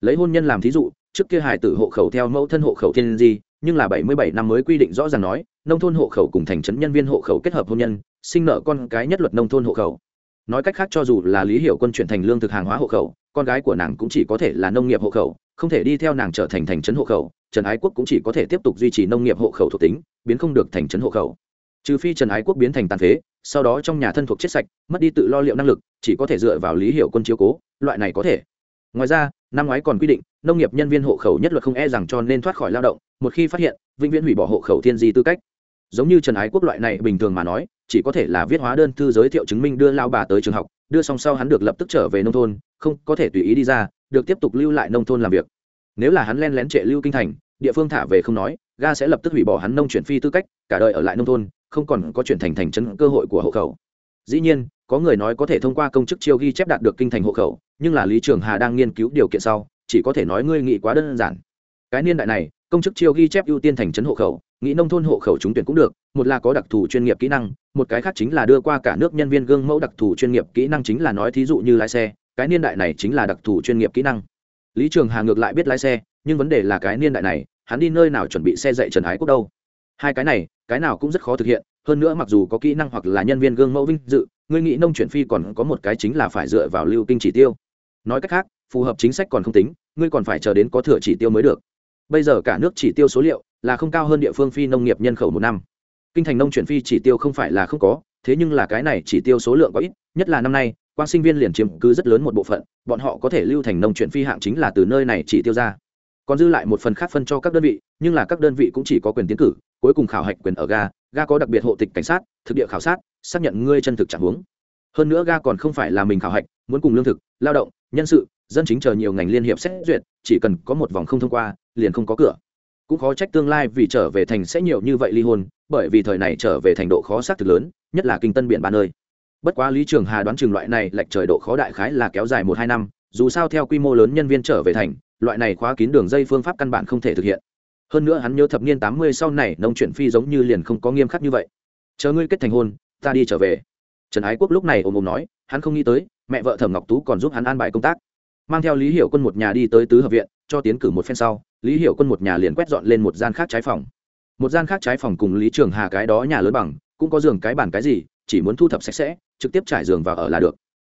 Lấy hôn nhân làm thí dụ, trước kia hài tử hộ khẩu theo mẫu thân hộ khẩu thiên di, nhưng là 77 năm mới quy định rõ ràng nói, nông thôn hộ khẩu cùng thành trấn nhân viên hộ khẩu kết hợp hôn nhân, sinh nợ con cái nhất luật nông thôn hộ khẩu nói cách khác cho dù là lý hiểu quân chuyển thành lương thực hàng hóa hộ khẩu con gái của nàng cũng chỉ có thể là nông nghiệp hộ khẩu không thể đi theo nàng trở thành thành trấn hộ khẩu trần ái quốc cũng chỉ có thể tiếp tục duy trì nông nghiệp hộ khẩu thuộc tính biến không được thành trấn hộ khẩu trừ phi trần ái quốc biến thành tàn phế sau đó trong nhà thân thuộc chết sạch, mất đi tự lo liệu năng lực, chỉ có thể dựa vào lý hiểu quân chiếu cố, loại này có thể. Ngoài ra, năm ngoái còn quy định, nông nghiệp nhân viên hộ khẩu nhất luật không e rằng cho nên thoát khỏi lao động, một khi phát hiện, vĩnh viễn hủy bỏ hộ khẩu thiên di tư cách. Giống như trần ái quốc loại này bình thường mà nói, chỉ có thể là viết hóa đơn thư giới thiệu chứng minh đưa lao bà tới trường học, đưa xong sau hắn được lập tức trở về nông thôn, không có thể tùy ý đi ra, được tiếp tục lưu lại nông thôn làm việc. Nếu là hắn len lén trệ lưu kinh thành, địa phương thả về không nói ga sẽ lập tức hủy bỏ hắn nông chuyển phi tư cách, cả đời ở lại nông thôn, không còn có chuyển thành thành chân cơ hội của hộ khẩu. Dĩ nhiên, có người nói có thể thông qua công chức chiêu ghi chép đạt được kinh thành hộ khẩu, nhưng là lý trường hà đang nghiên cứu điều kiện sau, chỉ có thể nói ngươi nghĩ quá đơn giản. Cái niên đại này, công chức chiêu ghi chép ưu tiên thành trấn hộ khẩu, nghĩ nông thôn hộ khẩu trúng tuyển cũng được, một là có đặc thù chuyên nghiệp kỹ năng, một cái khác chính là đưa qua cả nước nhân viên gương mẫu đặc thù chuyên nghiệp kỹ năng chính là nói thí dụ như lái xe, cái niên đại này chính là đặc thù chuyên nghiệp kỹ năng. Lý trường hà ngược lại biết lái xe, nhưng vấn đề là cái niên đại này hắn đi nơi nào chuẩn bị xe dạy trần ái quốc đâu? Hai cái này, cái nào cũng rất khó thực hiện, hơn nữa mặc dù có kỹ năng hoặc là nhân viên gương mẫu vinh dự, ngươi nghĩ nông chuyển phi còn có một cái chính là phải dựa vào lưu kinh chỉ tiêu. Nói cách khác, phù hợp chính sách còn không tính, ngươi còn phải chờ đến có thừa chỉ tiêu mới được. Bây giờ cả nước chỉ tiêu số liệu là không cao hơn địa phương phi nông nghiệp nhân khẩu một năm. Kinh thành nông chuyển phi chỉ tiêu không phải là không có, thế nhưng là cái này chỉ tiêu số lượng có ít, nhất là năm nay, quan sinh viên liền chiếm cứ rất lớn một bộ phận, bọn họ có thể lưu thành nông chuyển phi hạng chính là từ nơi này chỉ tiêu ra còn dư lại một phần khác phân cho các đơn vị, nhưng là các đơn vị cũng chỉ có quyền tiến cử, cuối cùng khảo hạch quyền ở ga ga có đặc biệt hộ tịch cảnh sát, thực địa khảo sát, xác nhận ngươi chân thực trạng huống. Hơn nữa ga còn không phải là mình khảo hạch, muốn cùng lương thực, lao động, nhân sự, dân chính chờ nhiều ngành liên hiệp xét duyệt, chỉ cần có một vòng không thông qua, liền không có cửa. Cũng khó trách tương lai vì trở về thành sẽ nhiều như vậy ly hôn, bởi vì thời này trở về thành độ khó xác thực lớn, nhất là kinh tân biển ba nơi. Bất quá lý trường hà đoán chừng loại này lệch trời độ khó đại khái là kéo dài một hai năm dù sao theo quy mô lớn nhân viên trở về thành, loại này khóa kín đường dây phương pháp căn bản không thể thực hiện. Hơn nữa hắn nhớ thập niên tám mươi sau này, nông chuyển phi giống như liền không có nghiêm khắc như vậy. Chờ ngươi kết thành hôn, ta đi trở về. Trần ái quốc lúc này ồm ồm nói, hắn không nghĩ tới, mẹ vợ thẩm ngọc tú còn giúp hắn an bài công tác. Mang theo lý hiểu quân một nhà đi tới tứ hợp viện, cho tiến cử một phen sau, lý hiểu quân một nhà liền quét dọn lên một gian khác trái phòng. Một gian khác trái phòng cùng lý trường hà cái đó nhà lớn bằng, cũng có giường cái bàn cái gì, chỉ muốn thu thập sạch sẽ, trực tiếp trải giường vào ở là được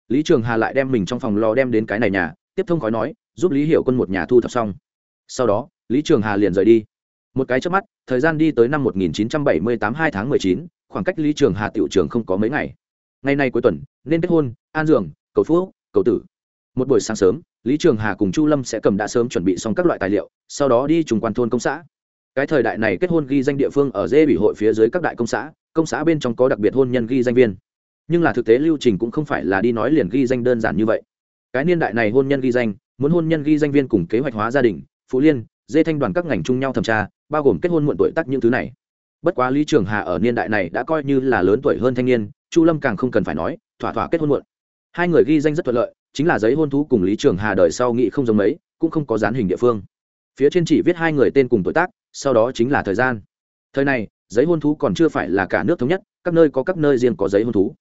lý trường hà lại đem mình trong phòng lò đem đến cái này nhà tiếp thông khói nói giúp lý hiểu quân một nhà thu thập xong. Sau đó lý trường hà liền rời đi. Một cái trước mắt thời gian đi tới năm 1978 2 tháng 19, khoảng cách lý trường hà tiểu trường không có mấy ngày. Ngày nay cuối tuần nên kết hôn an giường cầu phú cầu tử. Một buổi sáng sớm lý trường hà cùng chu lâm sẽ cầm đã sớm chuẩn bị xong các loại tài liệu sau đó đi trùng quan thôn công xã. Cái thời đại này kết hôn ghi danh địa phương ở dê bị hội phía dưới các đại công xã công xã bên trong có đặc biệt hôn nhân ghi danh viên nhưng là thực tế lưu trình cũng không phải là đi nói liền ghi danh đơn giản như vậy. Cái niên đại này hôn nhân ghi danh, muốn hôn nhân ghi danh viên cùng kế hoạch hóa gia đình phụ liên, dê thanh đoàn các ngành chung nhau thẩm tra, bao gồm kết hôn muộn tuổi tác những thứ này. Bất quá lý trường hà ở niên đại này đã coi như là lớn tuổi hơn thanh niên, chu lâm càng không cần phải nói, thỏa thỏa kết hôn muộn. Hai người ghi danh rất thuận lợi, chính là giấy hôn thú cùng lý trường hà đời sau nghị không giống mấy, cũng không có dán hình địa phương. Phía trên chỉ viết hai người tên cùng tuổi tác, sau đó chính là thời gian. Thời này, giấy hôn thú còn chưa phải là cả nước thống nhất, các nơi có các nơi riêng có giấy hôn thú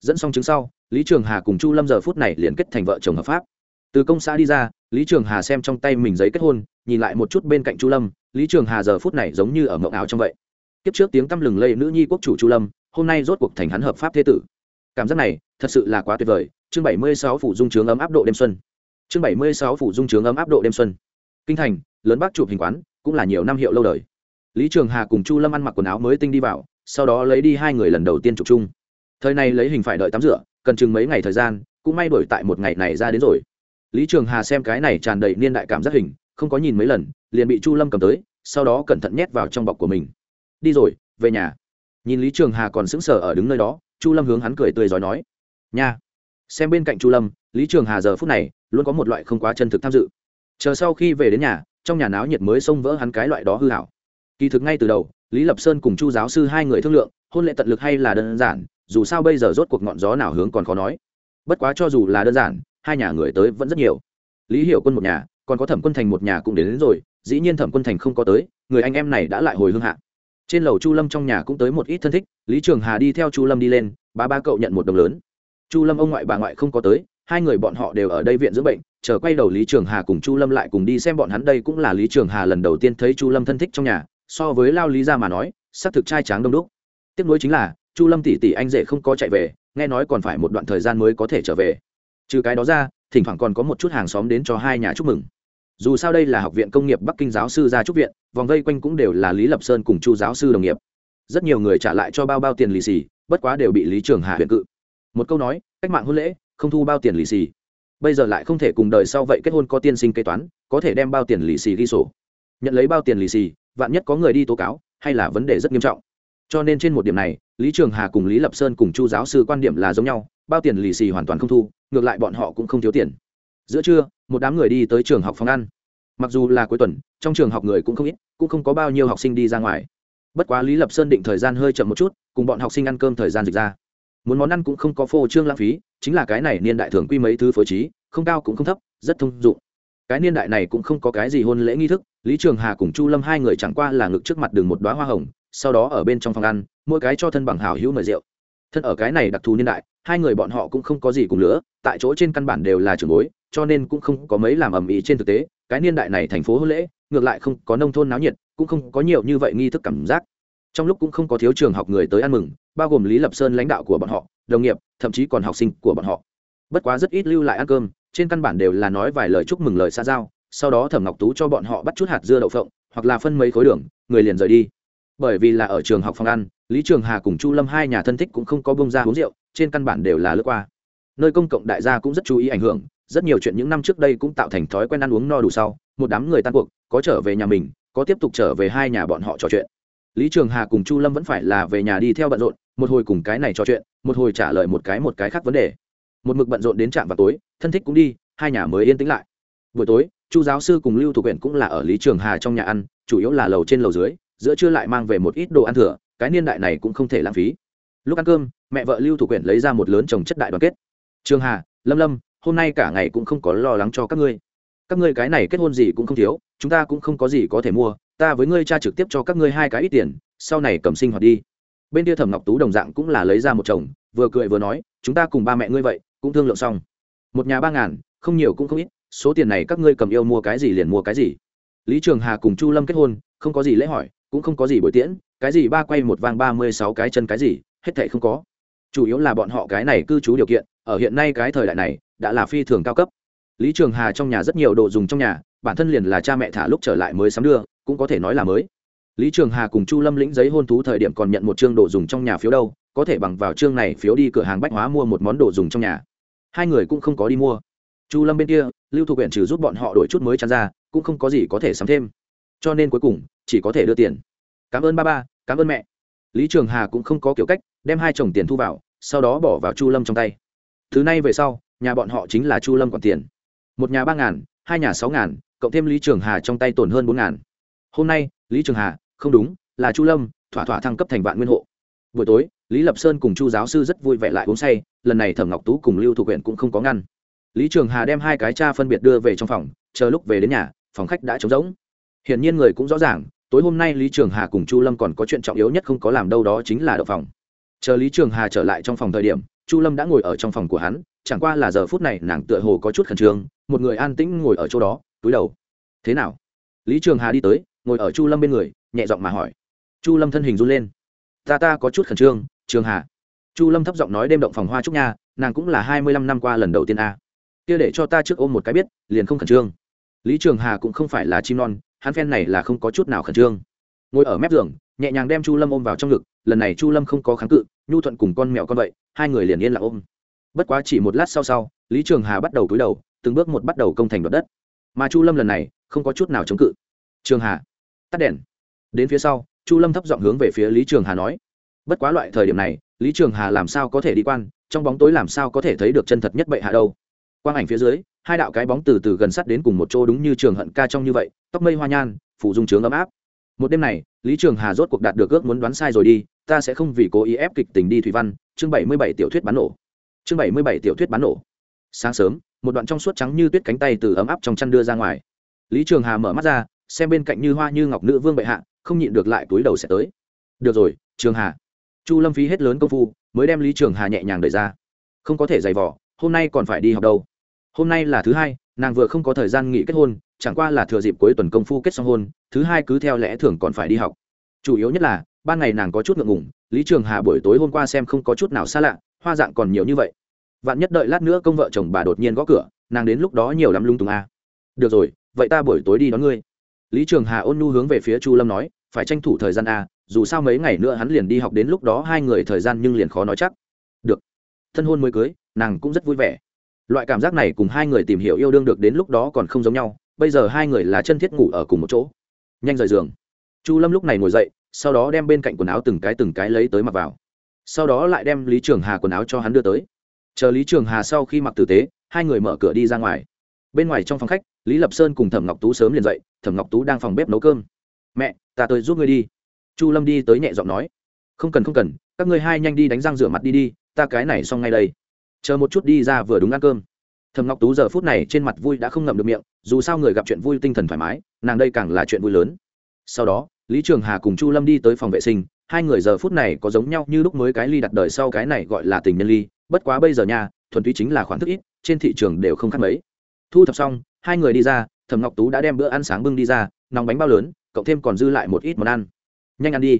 dẫn xong chứng sau, lý trường hà cùng chu lâm giờ phút này liền kết thành vợ chồng hợp pháp. Từ công xã đi ra, lý trường hà xem trong tay mình giấy kết hôn, nhìn lại một chút bên cạnh chu lâm, lý trường hà giờ phút này giống như ở mộng áo trong vậy. Kiếp trước tiếng tăm lừng lây nữ nhi quốc chủ chu lâm, hôm nay rốt cuộc thành hắn hợp pháp thế tử. Cảm giác này, thật sự là quá tuyệt vời. Chương bảy mươi sáu phủ dung trướng ấm áp độ đêm xuân. Chương bảy mươi sáu phủ dung trướng ấm áp độ đêm xuân. Kinh thành, lớn bắc chụp hình quán, cũng là nhiều năm hiệu lâu đời. Lý trường hà cùng chu lâm ăn mặc quần áo mới tinh đi vào, sau đó lấy đi hai người lần đầu tiên chụp chung thời này lấy hình phải đợi tắm rửa, cần chừng mấy ngày thời gian, cũng may đổi tại một ngày này ra đến rồi. Lý trường hà xem cái này tràn đầy niên đại cảm giác hình, không có nhìn mấy lần, liền bị chu lâm cầm tới, sau đó cẩn thận nhét vào trong bọc của mình. Đi rồi, về nhà. Nhìn lý trường hà còn sững sờ ở đứng nơi đó, chu lâm hướng hắn cười tươi giói nói, nha. Xem bên cạnh chu lâm, lý trường hà giờ phút này luôn có một loại không quá chân thực tham dự. Chờ sau khi về đến nhà, trong nhà náo nhiệt mới xông vỡ hắn cái loại đó hư hảo. Kỳ thực ngay từ đầu, lý lập sơn cùng chu giáo sư hai người thương lượng, hôn lệ tận lực hay là đơn giản dù sao bây giờ rốt cuộc ngọn gió nào hướng còn khó nói. Bất quá cho dù là đơn giản hai nhà người tới vẫn rất nhiều. Lý hiểu quân một nhà còn có thẩm quân thành một nhà cũng đến, đến rồi dĩ nhiên thẩm quân thành không có tới người anh em này đã lại hồi hương hạ. Trên lầu chu lâm trong nhà cũng tới một ít thân thích lý trường hà đi theo chu lâm đi lên ba ba cậu nhận một đồng lớn. Chu lâm ông ngoại bà ngoại không có tới hai người bọn họ đều ở đây viện dưỡng bệnh chờ quay đầu lý trường hà cùng chu lâm lại cùng đi xem bọn hắn đây cũng là lý trường hà lần đầu tiên thấy chu lâm thân thích trong nhà so với lao lý ra mà nói xác thực trai tráng đông đúc. Tiếc nuối chính là chu lâm tỷ tỷ anh rể không có chạy về, nghe nói còn phải một đoạn thời gian mới có thể trở về. Trừ cái đó ra, thỉnh thoảng còn có một chút hàng xóm đến cho hai nhà chúc mừng. Dù sao đây là học viện công nghiệp bắc kinh giáo sư ra trúc viện, vòng vây quanh cũng đều là lý lập sơn cùng chu giáo sư đồng nghiệp. Rất nhiều người trả lại cho bao bao tiền lì xì, bất quá đều bị lý trường hà huyện cự. Một câu nói, cách mạng hôn lễ, không thu bao tiền lì xì. Bây giờ lại không thể cùng đời sau vậy kết hôn có tiên sinh kế toán, có thể đem bao tiền lì xì ghi sổ. Nhận lấy bao tiền lì xì, vạn nhất có người đi tố cáo, hay là vấn đề rất nghiêm trọng. Cho nên trên một điểm này lý trường hà cùng lý lập sơn cùng chu giáo sư quan điểm là giống nhau, bao tiền lì xì hoàn toàn không thu, ngược lại bọn họ cũng không thiếu tiền. Giữa trưa, một đám người đi tới trường học phòng ăn. Mặc dù là cuối tuần, trong trường học người cũng không ít, cũng không có bao nhiêu học sinh đi ra ngoài. Bất quá lý lập sơn định thời gian hơi chậm một chút, cùng bọn học sinh ăn cơm thời gian dịch ra. Muốn món ăn cũng không có phô trương lãng phí, chính là cái này niên đại thường quy mấy thứ phối trí, không cao cũng không thấp, rất thông dụng. Cái niên đại này cũng không có cái gì hôn lễ nghi thức, lý trường hà cùng chu lâm hai người chẳng qua là ngực trước mặt đường một đoá hoa hồng, sau đó ở bên trong phòng ăn mỗi cái cho thân bằng hào hữu mời rượu. Thân ở cái này đặc thù niên đại, hai người bọn họ cũng không có gì cùng nữa tại chỗ trên căn bản đều là trường bối, cho nên cũng không có mấy làm ầm ĩ trên thực tế, cái niên đại này thành phố hôn lễ, ngược lại không có nông thôn náo nhiệt, cũng không có nhiều như vậy nghi thức cảm giác. Trong lúc cũng không có thiếu trường học người tới ăn mừng, bao gồm lý lập sơn lãnh đạo của bọn họ, đồng nghiệp, thậm chí còn học sinh của bọn họ. Bất quá rất ít lưu lại ăn cơm, trên căn bản đều là nói vài lời chúc mừng lời xa giao, sau đó thẩm ngọc tú cho bọn họ bắt chút hạt dưa đậu phộng, hoặc là phân mấy khối đường, người liền rời đi. Bởi vì là ở trường học phòng ăn lý trường hà cùng chu lâm hai nhà thân thích cũng không có bông ra uống rượu, trên căn bản đều là lướt qua. Nơi công cộng đại gia cũng rất chú ý ảnh hưởng, rất nhiều chuyện những năm trước đây cũng tạo thành thói quen ăn uống no đủ sau, một đám người tan cuộc, có trở về nhà mình, có tiếp tục trở về hai nhà bọn họ trò chuyện. Lý trường hà cùng chu lâm vẫn phải là về nhà đi theo bận rộn, một hồi cùng cái này trò chuyện, một hồi trả lời một cái một cái khác vấn đề. Một mực bận rộn đến trạm vào tối, thân thích cũng đi, hai nhà mới yên tĩnh lại. Buổi tối, chu giáo sư cùng lưu thủ quyển cũng là ở lý trường hà trong nhà ăn, chủ yếu là lầu trên lầu dưới, giữa trưa lại mang về một ít đồ ăn thừa cái niên đại này cũng không thể lãng phí. Lúc ăn cơm, mẹ vợ lưu thủ quyển lấy ra một lớn trồng chất đại đoàn kết. Trường hà, lâm lâm, hôm nay cả ngày cũng không có lo lắng cho các ngươi. Các ngươi cái này kết hôn gì cũng không thiếu, chúng ta cũng không có gì có thể mua, ta với ngươi cha trực tiếp cho các ngươi hai cái ít tiền, sau này cầm sinh hoạt đi. Bên kia thẩm ngọc tú đồng dạng cũng là lấy ra một chồng, vừa cười vừa nói, chúng ta cùng ba mẹ ngươi vậy, cũng thương lượng xong. Một nhà ba ngàn, không nhiều cũng không ít, số tiền này các ngươi cầm yêu mua cái gì liền mua cái gì. Lý trường hà cùng chu lâm kết hôn, không có gì lễ hỏi, cũng không có gì buổi tiễn cái gì ba quay một vang ba mươi sáu cái chân cái gì, hết thệ không có. Chủ yếu là bọn họ cái này cư trú điều kiện, ở hiện nay cái thời đại này, đã là phi thường cao cấp. Lý trường hà trong nhà rất nhiều đồ dùng trong nhà, bản thân liền là cha mẹ thả lúc trở lại mới sắm đưa, cũng có thể nói là mới. Lý trường hà cùng chu lâm lĩnh giấy hôn thú thời điểm còn nhận một chương đồ dùng trong nhà phiếu đâu, có thể bằng vào chương này phiếu đi cửa hàng bách hóa mua một món đồ dùng trong nhà. Hai người cũng không có đi mua. Chu lâm bên kia, lưu thuộc huyện trừ giúp bọn họ đổi chút mới chăn ra, cũng không có gì có thể sắm thêm. Cho nên cuối cùng, chỉ có thể đưa tiền cảm ơn ba ba, cảm ơn mẹ. Lý trường hà cũng không có kiểu cách, đem hai chồng tiền thu vào, sau đó bỏ vào chu lâm trong tay. Thứ này về sau, nhà bọn họ chính là chu lâm còn tiền. Một nhà ba ngàn, hai nhà sáu ngàn, cộng thêm lý trường hà trong tay tổn hơn bốn ngàn. Hôm nay, lý trường hà, không đúng, là chu lâm, thỏa thỏa thăng cấp thành vạn nguyên hộ. Buổi tối, lý lập sơn cùng chu giáo sư rất vui vẻ lại uống say, lần này thẩm ngọc tú cùng lưu thuộc huyện cũng không có ngăn. Lý trường hà đem hai cái cha phân biệt đưa về trong phòng, chờ lúc về đến nhà, phòng khách đã trống rỗng. Hiển nhiên người cũng rõ ràng tối hôm nay lý trường hà cùng chu lâm còn có chuyện trọng yếu nhất không có làm đâu đó chính là đậu phòng. Chờ lý trường hà trở lại trong phòng thời điểm, chu lâm đã ngồi ở trong phòng của hắn, chẳng qua là giờ phút này nàng tựa hồ có chút khẩn trương, một người an tĩnh ngồi ở chỗ đó, túi đầu. Thế nào? Lý trường hà đi tới, ngồi ở chu lâm bên người, nhẹ giọng mà hỏi. Chu lâm thân hình run lên. Ta ta có chút khẩn trương, trường hà. Chu lâm thấp giọng nói đêm động phòng hoa trúc nha, nàng cũng là hai mươi lăm năm qua lần đầu tiên a. Kia để cho ta trước ôm một cái biết, liền không khẩn trương. Lý trường hà cũng không phải là chim non hắn phen này là không có chút nào khẩn trương. Ngồi ở mép giường, nhẹ nhàng đem chu lâm ôm vào trong ngực, lần này chu lâm không có kháng cự, nhu thuận cùng con mèo con vậy, hai người liền yên lặng ôm. Bất quá chỉ một lát sau sau, lý trường hà bắt đầu cúi đầu, từng bước một bắt đầu công thành đoạt đất. Mà chu lâm lần này, không có chút nào chống cự. Trường hà, tắt đèn. Đến phía sau, chu lâm thấp giọng hướng về phía lý trường hà nói. Bất quá loại thời điểm này, lý trường hà làm sao có thể đi quan, trong bóng tối làm sao có thể thấy được chân thật nhất bệ hạ đâu. Quang ảnh phía dưới hai đạo cái bóng từ từ gần sát đến cùng một chỗ đúng như trường hận ca trong như vậy, tóc mây hoa nhan, phủ dung trướng ấm áp. Một đêm này, lý trường hà rốt cuộc đạt được ước muốn đoán sai rồi đi, ta sẽ không vì cố ý ép kịch tình đi thủy văn, chương bảy mươi bảy tiểu thuyết bán nổ. Chương bảy mươi bảy tiểu thuyết bán nổ. Sáng sớm, một đoạn trong suốt trắng như tuyết cánh tay từ ấm áp trong chăn đưa ra ngoài. Lý trường hà mở mắt ra, xem bên cạnh như hoa như ngọc nữ vương bệ hạ, không nhịn được lại túi đầu sẽ tới. Được rồi, trường hà. Chu lâm phí hết lớn công phu, mới đem lý trường hà nhẹ nhàng đẩy ra. Không có thể giày vỏ hôm nay còn phải đi học đâu hôm nay là thứ hai nàng vừa không có thời gian nghỉ kết hôn chẳng qua là thừa dịp cuối tuần công phu kết xong hôn thứ hai cứ theo lẽ thường còn phải đi học. Chủ yếu nhất là ban ngày nàng có chút ngượng ngùng lý trường hà buổi tối hôm qua xem không có chút nào xa lạ hoa dạng còn nhiều như vậy. Vạn nhất đợi lát nữa công vợ chồng bà đột nhiên gõ cửa nàng đến lúc đó nhiều lắm lung tung à. được rồi vậy ta buổi tối đi đón ngươi. Lý trường hà ôn nhu hướng về phía chu lâm nói phải tranh thủ thời gian à, dù sao mấy ngày nữa hắn liền đi học đến lúc đó hai người thời gian nhưng liền khó nói chắc. Được. Thân hôn mới cưới nàng cũng rất vui vẻ loại cảm giác này cùng hai người tìm hiểu yêu đương được đến lúc đó còn không giống nhau, bây giờ hai người là chân thiết ngủ ở cùng một chỗ. Nhanh rời giường. Chu lâm lúc này ngồi dậy, sau đó đem bên cạnh quần áo từng cái từng cái lấy tới mặc vào. Sau đó lại đem lý trường hà quần áo cho hắn đưa tới. Chờ lý trường hà sau khi mặc tử tế, hai người mở cửa đi ra ngoài. Bên ngoài trong phòng khách, lý lập sơn cùng thẩm ngọc tú sớm liền dậy, thẩm ngọc tú đang phòng bếp nấu cơm. Mẹ, ta tới giúp ngươi đi. Chu lâm đi tới nhẹ giọng nói. Không cần không cần, các ngươi hai nhanh đi đánh răng rửa mặt đi đi, ta cái này xong ngay đây chờ một chút đi ra vừa đúng ăn cơm. Thầm ngọc tú giờ phút này trên mặt vui đã không ngậm được miệng, dù sao người gặp chuyện vui tinh thần thoải mái, nàng đây càng là chuyện vui lớn. Sau đó, lý trường hà cùng chu lâm đi tới phòng vệ sinh, hai người giờ phút này có giống nhau như lúc mới cái ly đặt đời sau cái này gọi là tình nhân ly, bất quá bây giờ nha, thuần túy chính là khoản thức ít, trên thị trường đều không khác mấy. Thu thập xong, hai người đi ra thầm ngọc tú đã đem bữa ăn sáng bưng đi ra nòng bánh bao lớn cộng thêm còn dư lại một ít món ăn. Nhanh ăn đi.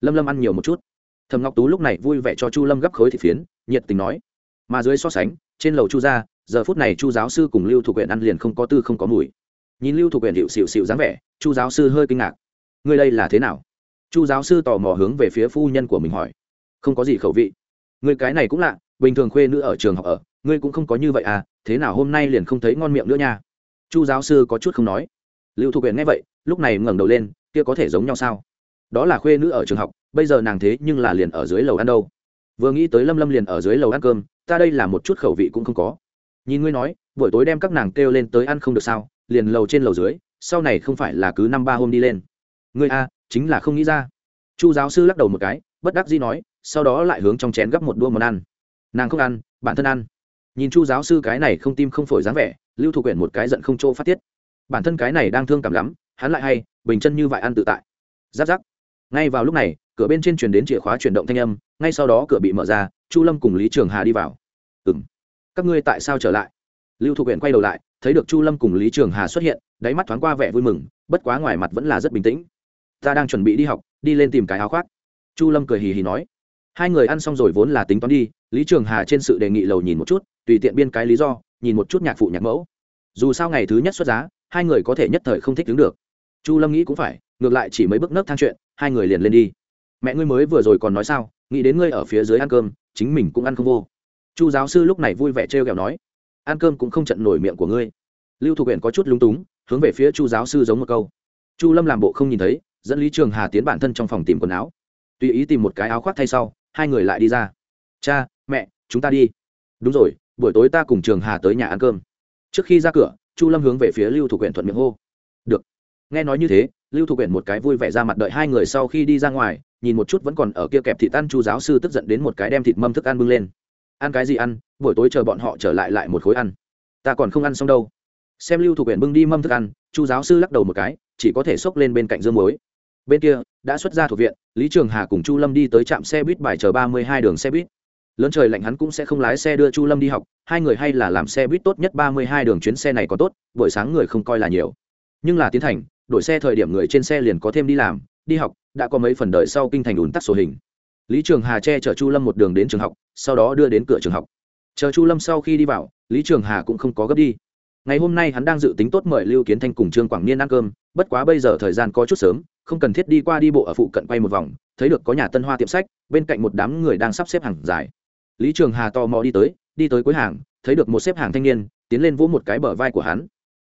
Lâm lâm ăn nhiều một chút. Thầm ngọc tú lúc này vui vẻ cho chu lâm gấp khối thịt phiến, nhiệt tình nói mà dưới so sánh, trên lầu chu ra giờ phút này chu giáo sư cùng lưu thủ quyển ăn liền không có tư không có mùi. Nhìn lưu thủ quyển hiệu xịu xịu dáng vẻ, chu giáo sư hơi kinh ngạc. Ngươi đây là thế nào? Chu giáo sư tò mò hướng về phía phu nhân của mình hỏi. Không có gì khẩu vị. Người cái này cũng lạ, bình thường khuê nữ ở trường học ở, ngươi cũng không có như vậy à thế nào hôm nay liền không thấy ngon miệng nữa nha? Chu giáo sư có chút không nói. Lưu thục huyện nghe vậy, lúc này ngẩng đầu lên, kia có thể giống nhau sao? Đó là khuê nữ ở trường học, bây giờ nàng thế nhưng là liền ở dưới lầu ăn đâu. Vừa nghĩ tới lâm lâm liền ở dưới lầu ăn cơm ta đây là một chút khẩu vị cũng không có. Nhìn ngươi nói, buổi tối đem các nàng kêu lên tới ăn không được sao, liền lầu trên lầu dưới, sau này không phải là cứ năm ba hôm đi lên. Ngươi a, chính là không nghĩ ra. Chu giáo sư lắc đầu một cái, bất đắc dĩ nói, sau đó lại hướng trong chén gấp một đua món ăn. Nàng không ăn, bản thân ăn. Nhìn chu giáo sư cái này không tim không phổi dáng vẻ, lưu thủ quyển một cái giận không chỗ phát tiết. Bản thân cái này đang thương cảm lắm, hắn lại hay, bình chân như vậy ăn tự tại. Giáp giáp. Ngay vào lúc này, cửa bên trên truyền đến chìa khóa chuyển động thanh âm, ngay sau đó cửa bị mở ra chu lâm cùng lý trường hà đi vào. Ừ m các ngươi tại sao trở lại? Lưu thục huyện quay đầu lại, thấy được chu lâm cùng lý trường hà xuất hiện, đáy mắt thoáng qua vẻ vui mừng, bất quá ngoài mặt vẫn là rất bình tĩnh. Ta đang chuẩn bị đi học, đi lên tìm cái áo khoác. Chu lâm cười hì hì nói. Hai người ăn xong rồi vốn là tính toán đi, lý trường hà trên sự đề nghị lầu nhìn một chút, tùy tiện biên cái lý do, nhìn một chút nhạc phụ nhạc mẫu. Dù sao ngày thứ nhất xuất giá, hai người có thể nhất thời không thích đứng được. Chu lâm nghĩ cũng phải, ngược lại chỉ mấy bước nấc thang chuyện, hai người liền lên đi. Mẹ ngươi mới vừa rồi còn nói sao, nghĩ đến ngươi ở phía dưới ăn cơm chính mình cũng ăn không vô. Chu giáo sư lúc này vui vẻ trêu ghẹo nói, ăn cơm cũng không trận nổi miệng của ngươi. Lưu thục huyện có chút lúng túng, hướng về phía chu giáo sư giống một câu. Chu lâm làm bộ không nhìn thấy, dẫn lý trường hà tiến bản thân trong phòng tìm quần áo. Tùy ý tìm một cái áo khoác thay sau, hai người lại đi ra. Cha, mẹ, chúng ta đi. Đúng rồi, buổi tối ta cùng trường hà tới nhà ăn cơm. Trước khi ra cửa, chu lâm hướng về phía lưu thục quyển thuận miệng hô. Được. Nghe nói như thế, lưu thục quyển một cái vui vẻ ra mặt đợi hai người sau khi đi ra ngoài nhìn một chút vẫn còn ở kia kẹp thịt ăn chu giáo sư tức giận đến một cái đem thịt mâm thức ăn bưng lên. Ăn cái gì ăn, buổi tối chờ bọn họ trở lại lại một khối ăn. Ta còn không ăn xong đâu. Xem lưu thủ quyển bưng đi mâm thức ăn, chu giáo sư lắc đầu một cái, chỉ có thể xốc lên bên cạnh dương muối. Bên kia, đã xuất ra thuộc viện, lý trường hà cùng chu lâm đi tới trạm xe buýt bài chờ ba mươi hai đường xe buýt. Lớn trời lạnh hắn cũng sẽ không lái xe đưa chu lâm đi học, hai người hay là làm xe buýt tốt nhất ba mươi hai đường chuyến xe này có tốt, buổi sáng người không coi là nhiều. Nhưng là tiến thành, đổi xe thời điểm người trên xe liền có thêm đi làm, đi học đã có mấy phần đợi sau kinh thành ủn tắc sổ hình. Lý trường hà che chở chu lâm một đường đến trường học, sau đó đưa đến cửa trường học. Chờ chu lâm sau khi đi vào, lý trường hà cũng không có gấp đi. Ngày hôm nay hắn đang dự tính tốt mời lưu kiến thanh cùng trương quảng niên ăn cơm, bất quá bây giờ thời gian có chút sớm, không cần thiết đi qua đi bộ ở phụ cận quay một vòng, thấy được có nhà tân hoa tiệm sách, bên cạnh một đám người đang sắp xếp hàng dài. Lý trường hà tò mò đi tới đi tới cuối hàng, thấy được một xếp hàng thanh niên, tiến lên vỗ một cái bờ vai của hắn.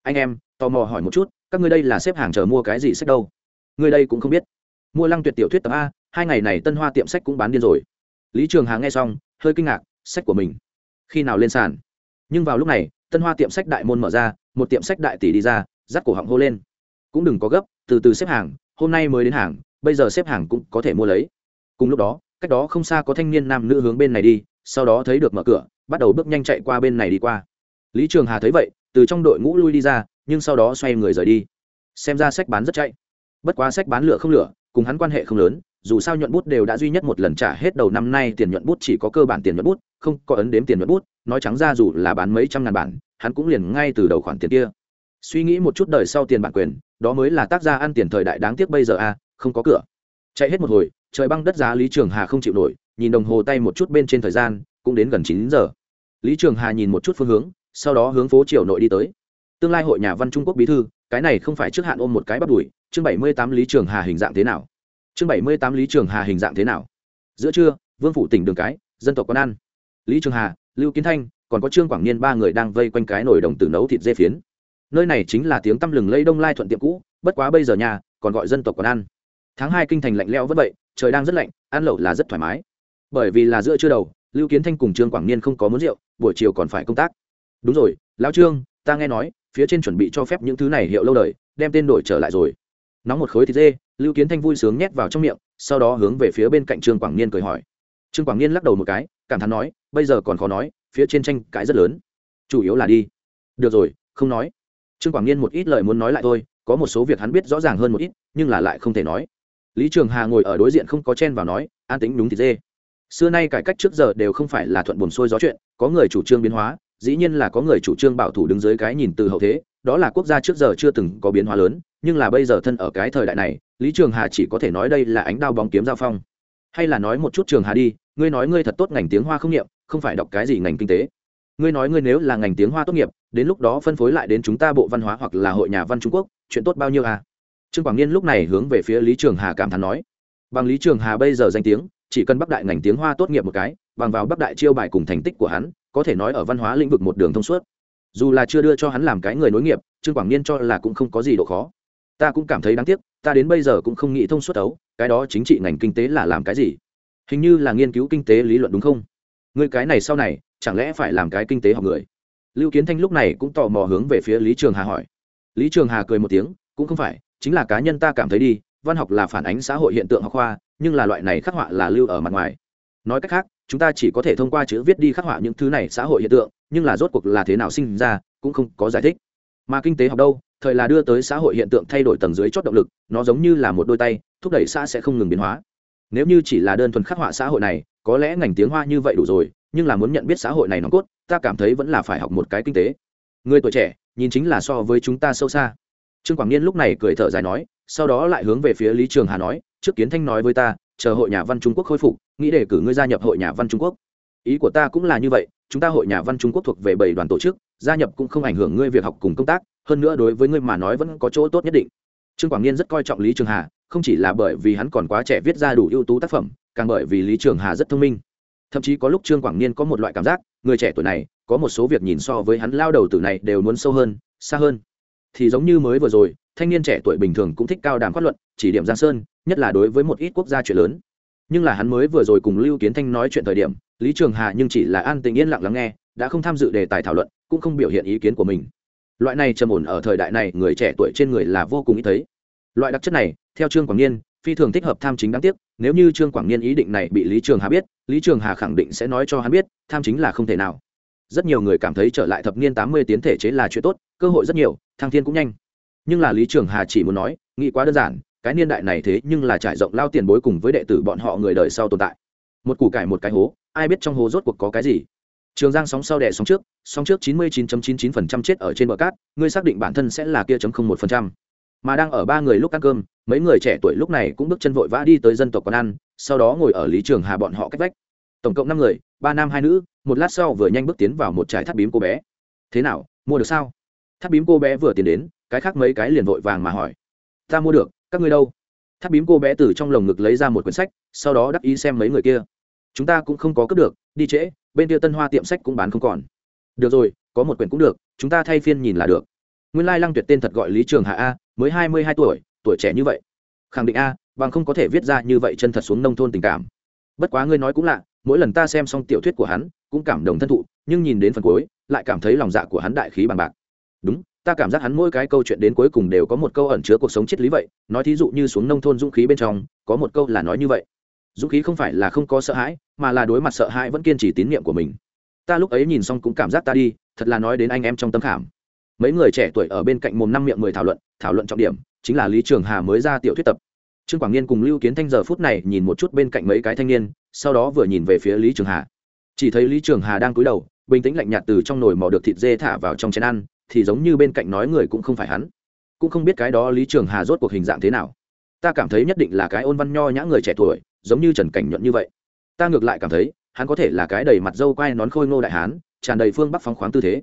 Anh em, tò mò hỏi một chút, các ngươi đây là xếp hàng chờ mua cái gì sách đâu? Người đây cũng không biết mua lăng tuyệt tiểu thuyết tập a, hai ngày này tân hoa tiệm sách cũng bán điên rồi. Lý trường hà nghe xong, hơi kinh ngạc, sách của mình khi nào lên sàn? Nhưng vào lúc này, tân hoa tiệm sách đại môn mở ra, một tiệm sách đại tỷ đi ra, dắt cổ họng hô lên. Cũng đừng có gấp, từ từ xếp hàng, hôm nay mới đến hàng, bây giờ xếp hàng cũng có thể mua lấy. Cùng lúc đó, cách đó không xa có thanh niên nam nữ hướng bên này đi, sau đó thấy được mở cửa, bắt đầu bước nhanh chạy qua bên này đi qua. Lý trường hà thấy vậy, từ trong đội ngũ lui đi ra, nhưng sau đó xoay người rời đi. Xem ra sách bán rất chạy. Bất quá sách bán lửa không lửa cùng hắn quan hệ không lớn dù sao nhuận bút đều đã duy nhất một lần trả hết đầu năm nay tiền nhuận bút chỉ có cơ bản tiền nhuận bút không có ấn đếm tiền nhuận bút nói trắng ra dù là bán mấy trăm ngàn bản hắn cũng liền ngay từ đầu khoản tiền kia. Suy nghĩ một chút đời sau tiền bản quyền đó mới là tác gia ăn tiền thời đại đáng tiếc bây giờ a à, không có cửa. Chạy hết một hồi trời băng đất giá lý trường hà không chịu nổi nhìn đồng hồ tay một chút bên trên thời gian cũng đến gần chín giờ. Lý trường hà nhìn một chút phương hướng sau đó hướng phố triều nội đi tới tương lai hội nhà văn trung quốc bí thư, cái này không phải trước hạn ôm một cái bắt đuổi chương bảy mươi tám lý trường hà hình dạng thế nào? Chương bảy mươi tám lý trường hà hình dạng thế nào? Giữa trưa, vương phủ tỉnh đường cái, dân tộc quán ăn. Lý trường hà, lưu kiến thanh, còn có trương quảng niên ba người đang vây quanh cái nồi đồng tử nấu thịt dê phiến. Nơi này chính là tiếng tăm lừng lây đông lai thuận tiệm cũ, bất quá bây giờ nhà, còn gọi dân tộc quán ăn. Tháng hai kinh thành lạnh lẽo vẫn vậy, trời đang rất lạnh, ăn lẩu là rất thoải mái. Bởi vì là giữa trưa đầu, lưu kiến thanh cùng trương quảng niên không có muốn rượu, buổi chiều còn phải công tác. Đúng rồi, lão trương, ta nghe nói phía trên chuẩn bị cho phép những thứ này hiệu lâu đời, đem tên đổi trở lại rồi. Nóng một khối thịt dê, lưu kiến thanh vui sướng nhét vào trong miệng, sau đó hướng về phía bên cạnh trương quảng niên cười hỏi. Trương quảng niên lắc đầu một cái, cảm thán nói, bây giờ còn khó nói, phía trên tranh cãi rất lớn. Chủ yếu là đi. Được rồi, không nói. Trương quảng niên một ít lời muốn nói lại thôi, có một số việc hắn biết rõ ràng hơn một ít, nhưng là lại không thể nói. Lý trường hà ngồi ở đối diện không có chen vào nói, an tính đúng thịt dê. Xưa nay cải cách trước giờ đều không phải là thuận buồn xuôi gió chuyện, có người chủ trương biến hóa dĩ nhiên là có người chủ trương bảo thủ đứng dưới cái nhìn từ hậu thế, đó là quốc gia trước giờ chưa từng có biến hóa lớn, nhưng là bây giờ thân ở cái thời đại này, lý trường hà chỉ có thể nói đây là ánh đao bóng kiếm giao phong. Hay là nói một chút trường hà đi, ngươi nói ngươi thật tốt ngành tiếng hoa không nghiệm, không phải đọc cái gì ngành kinh tế. Ngươi nói ngươi nếu là ngành tiếng hoa tốt nghiệp, đến lúc đó phân phối lại đến chúng ta bộ văn hóa hoặc là hội nhà văn trung quốc, chuyện tốt bao nhiêu à? Trương quảng niên lúc này hướng về phía lý trường hà cảm thán nói. Bằng lý trường hà bây giờ danh tiếng, chỉ cần bắc đại ngành tiếng hoa tốt nghiệp một cái, bằng vào bắc đại chiêu bài cùng thành tích của hắn có thể nói ở văn hóa lĩnh vực một đường thông suốt. Dù là chưa đưa cho hắn làm cái người nối nghiệp, trương quảng niên cho là cũng không có gì độ khó. Ta cũng cảm thấy đáng tiếc, ta đến bây giờ cũng không nghĩ thông suốt ấu cái đó chính trị ngành kinh tế là làm cái gì? Hình như là nghiên cứu kinh tế lý luận đúng không? Người cái này sau này, chẳng lẽ phải làm cái kinh tế học người? Lưu kiến thanh lúc này cũng tò mò hướng về phía lý trường hà hỏi. Lý trường hà cười một tiếng, cũng không phải, chính là cá nhân ta cảm thấy đi, văn học là phản ánh xã hội hiện tượng học khoa, nhưng là loại này khắc họa là lưu ở mặt ngoài. Nói cách khác chúng ta chỉ có thể thông qua chữ viết đi khắc họa những thứ này xã hội hiện tượng, nhưng là rốt cuộc là thế nào sinh ra, cũng không có giải thích. Mà kinh tế học đâu, thời là đưa tới xã hội hiện tượng thay đổi tầng dưới chót động lực, nó giống như là một đôi tay, thúc đẩy xã sẽ không ngừng biến hóa. Nếu như chỉ là đơn thuần khắc họa xã hội này, có lẽ ngành tiếng hoa như vậy đủ rồi, nhưng là muốn nhận biết xã hội này nòng cốt, ta cảm thấy vẫn là phải học một cái kinh tế. Người tuổi trẻ, nhìn chính là so với chúng ta sâu xa. Trương quảng niên lúc này cười thở dài nói, sau đó lại hướng về phía lý trường hà nói, trước kiến thanh nói với ta chờ hội nhà văn trung quốc khôi phục, nghĩ để cử ngươi gia nhập hội nhà văn trung quốc. Ý của ta cũng là như vậy, chúng ta hội nhà văn trung quốc thuộc về bảy đoàn tổ chức, gia nhập cũng không ảnh hưởng ngươi việc học cùng công tác, hơn nữa đối với ngươi mà nói vẫn có chỗ tốt nhất định. Trương quảng niên rất coi trọng lý trường hà, không chỉ là bởi vì hắn còn quá trẻ viết ra đủ ưu tú tác phẩm, càng bởi vì lý trường hà rất thông minh. Thậm chí có lúc trương quảng niên có một loại cảm giác, người trẻ tuổi này, có một số việc nhìn so với hắn lao đầu từ này đều muốn sâu hơn, xa hơn. Thì giống như mới vừa rồi thanh niên trẻ tuổi bình thường cũng thích cao đàm phát luận, chỉ điểm giang sơn, nhất là đối với một ít quốc gia chuyện lớn. Nhưng là hắn mới vừa rồi cùng lưu kiến thanh nói chuyện thời điểm, lý trường hà nhưng chỉ là an tình yên lặng lắng nghe, đã không tham dự đề tài thảo luận, cũng không biểu hiện ý kiến của mình. Loại này trầm ổn ở thời đại này, người trẻ tuổi trên người là vô cùng ít thấy. Loại đặc chất này, theo trương quảng niên, phi thường thích hợp tham chính đáng tiếc, nếu như trương quảng niên ý định này bị lý trường hà biết, lý trường hà khẳng định sẽ nói cho hắn biết, tham chính là không thể nào. Rất nhiều người cảm thấy trở lại thập niên tám mươi tiến thể chế là chuyện tốt, cơ hội rất nhiều, thăng thiên cũng nhanh nhưng là lý trường hà chỉ muốn nói, nghĩ quá đơn giản, cái niên đại này thế nhưng là trải rộng lao tiền bối cùng với đệ tử bọn họ người đời sau tồn tại. Một củ cải một cái hố, ai biết trong hố rốt cuộc có cái gì. Trường giang sóng sau đẻ sóng trước sóng trước chín mươi chín chín chín phần trăm chết ở trên bờ cát, ngươi xác định bản thân sẽ là kia không một phần trăm. Mà đang ở ba người lúc ăn cơm, mấy người trẻ tuổi lúc này cũng bước chân vội vã đi tới dân tộc quán ăn, sau đó ngồi ở lý trường hà bọn họ cách vách. Tổng cộng năm người, ba nam hai nữ, một lát sau vừa nhanh bước tiến vào một trái thắt bím cô bé. Thế nào, mua được sao? Thắt bím cô bé vừa tiến đến cái khác mấy cái liền vội vàng mà hỏi. Ta mua được, các ngươi đâu? Thắt bím cô bé từ trong lồng ngực lấy ra một quyển sách, sau đó đắc ý xem mấy người kia. Chúng ta cũng không có cướp được, đi trễ, bên kia tân hoa tiệm sách cũng bán không còn. Được rồi, có một quyển cũng được, chúng ta thay phiên nhìn là được. Nguyên lai lăng tuyệt tên thật gọi lý trường hạ a, mới hai mươi hai tuổi tuổi trẻ như vậy. Khẳng định a, bằng không có thể viết ra như vậy chân thật xuống nông thôn tình cảm. Bất quá ngươi nói cũng lạ, mỗi lần ta xem xong tiểu thuyết của hắn, cũng cảm động thân thụ, nhưng nhìn đến phần cuối, lại cảm thấy lòng dạ của hắn đại khí bằng bạc. Đúng ta cảm giác hắn mỗi cái câu chuyện đến cuối cùng đều có một câu ẩn chứa cuộc sống triết lý vậy. Nói thí dụ như xuống nông thôn dũng khí bên trong, có một câu là nói như vậy. Dũng khí không phải là không có sợ hãi, mà là đối mặt sợ hãi vẫn kiên trì tín nhiệm của mình. Ta lúc ấy nhìn xong cũng cảm giác ta đi, thật là nói đến anh em trong tâm khảm. Mấy người trẻ tuổi ở bên cạnh mồm năm miệng mười thảo luận thảo luận trọng điểm, chính là lý trường hà mới ra tiểu thuyết tập. Trương quảng niên cùng lưu kiến thanh giờ phút này nhìn một chút bên cạnh mấy cái thanh niên, sau đó vừa nhìn về phía lý trường hà. Chỉ thấy lý trường hà đang cúi đầu, bình tĩnh lạnh nhạt từ trong nồi mò được thịt dê thả vào trong chén ăn thì giống như bên cạnh nói người cũng không phải hắn. Cũng không biết cái đó lý trường hà rốt cuộc hình dạng thế nào. Ta cảm thấy nhất định là cái ôn văn nho nhã người trẻ tuổi, giống như trần cảnh nhuận như vậy. Ta ngược lại cảm thấy, hắn có thể là cái đầy mặt dâu quai nón khôi ngô đại hán, tràn đầy phương bắc phóng khoáng tư thế.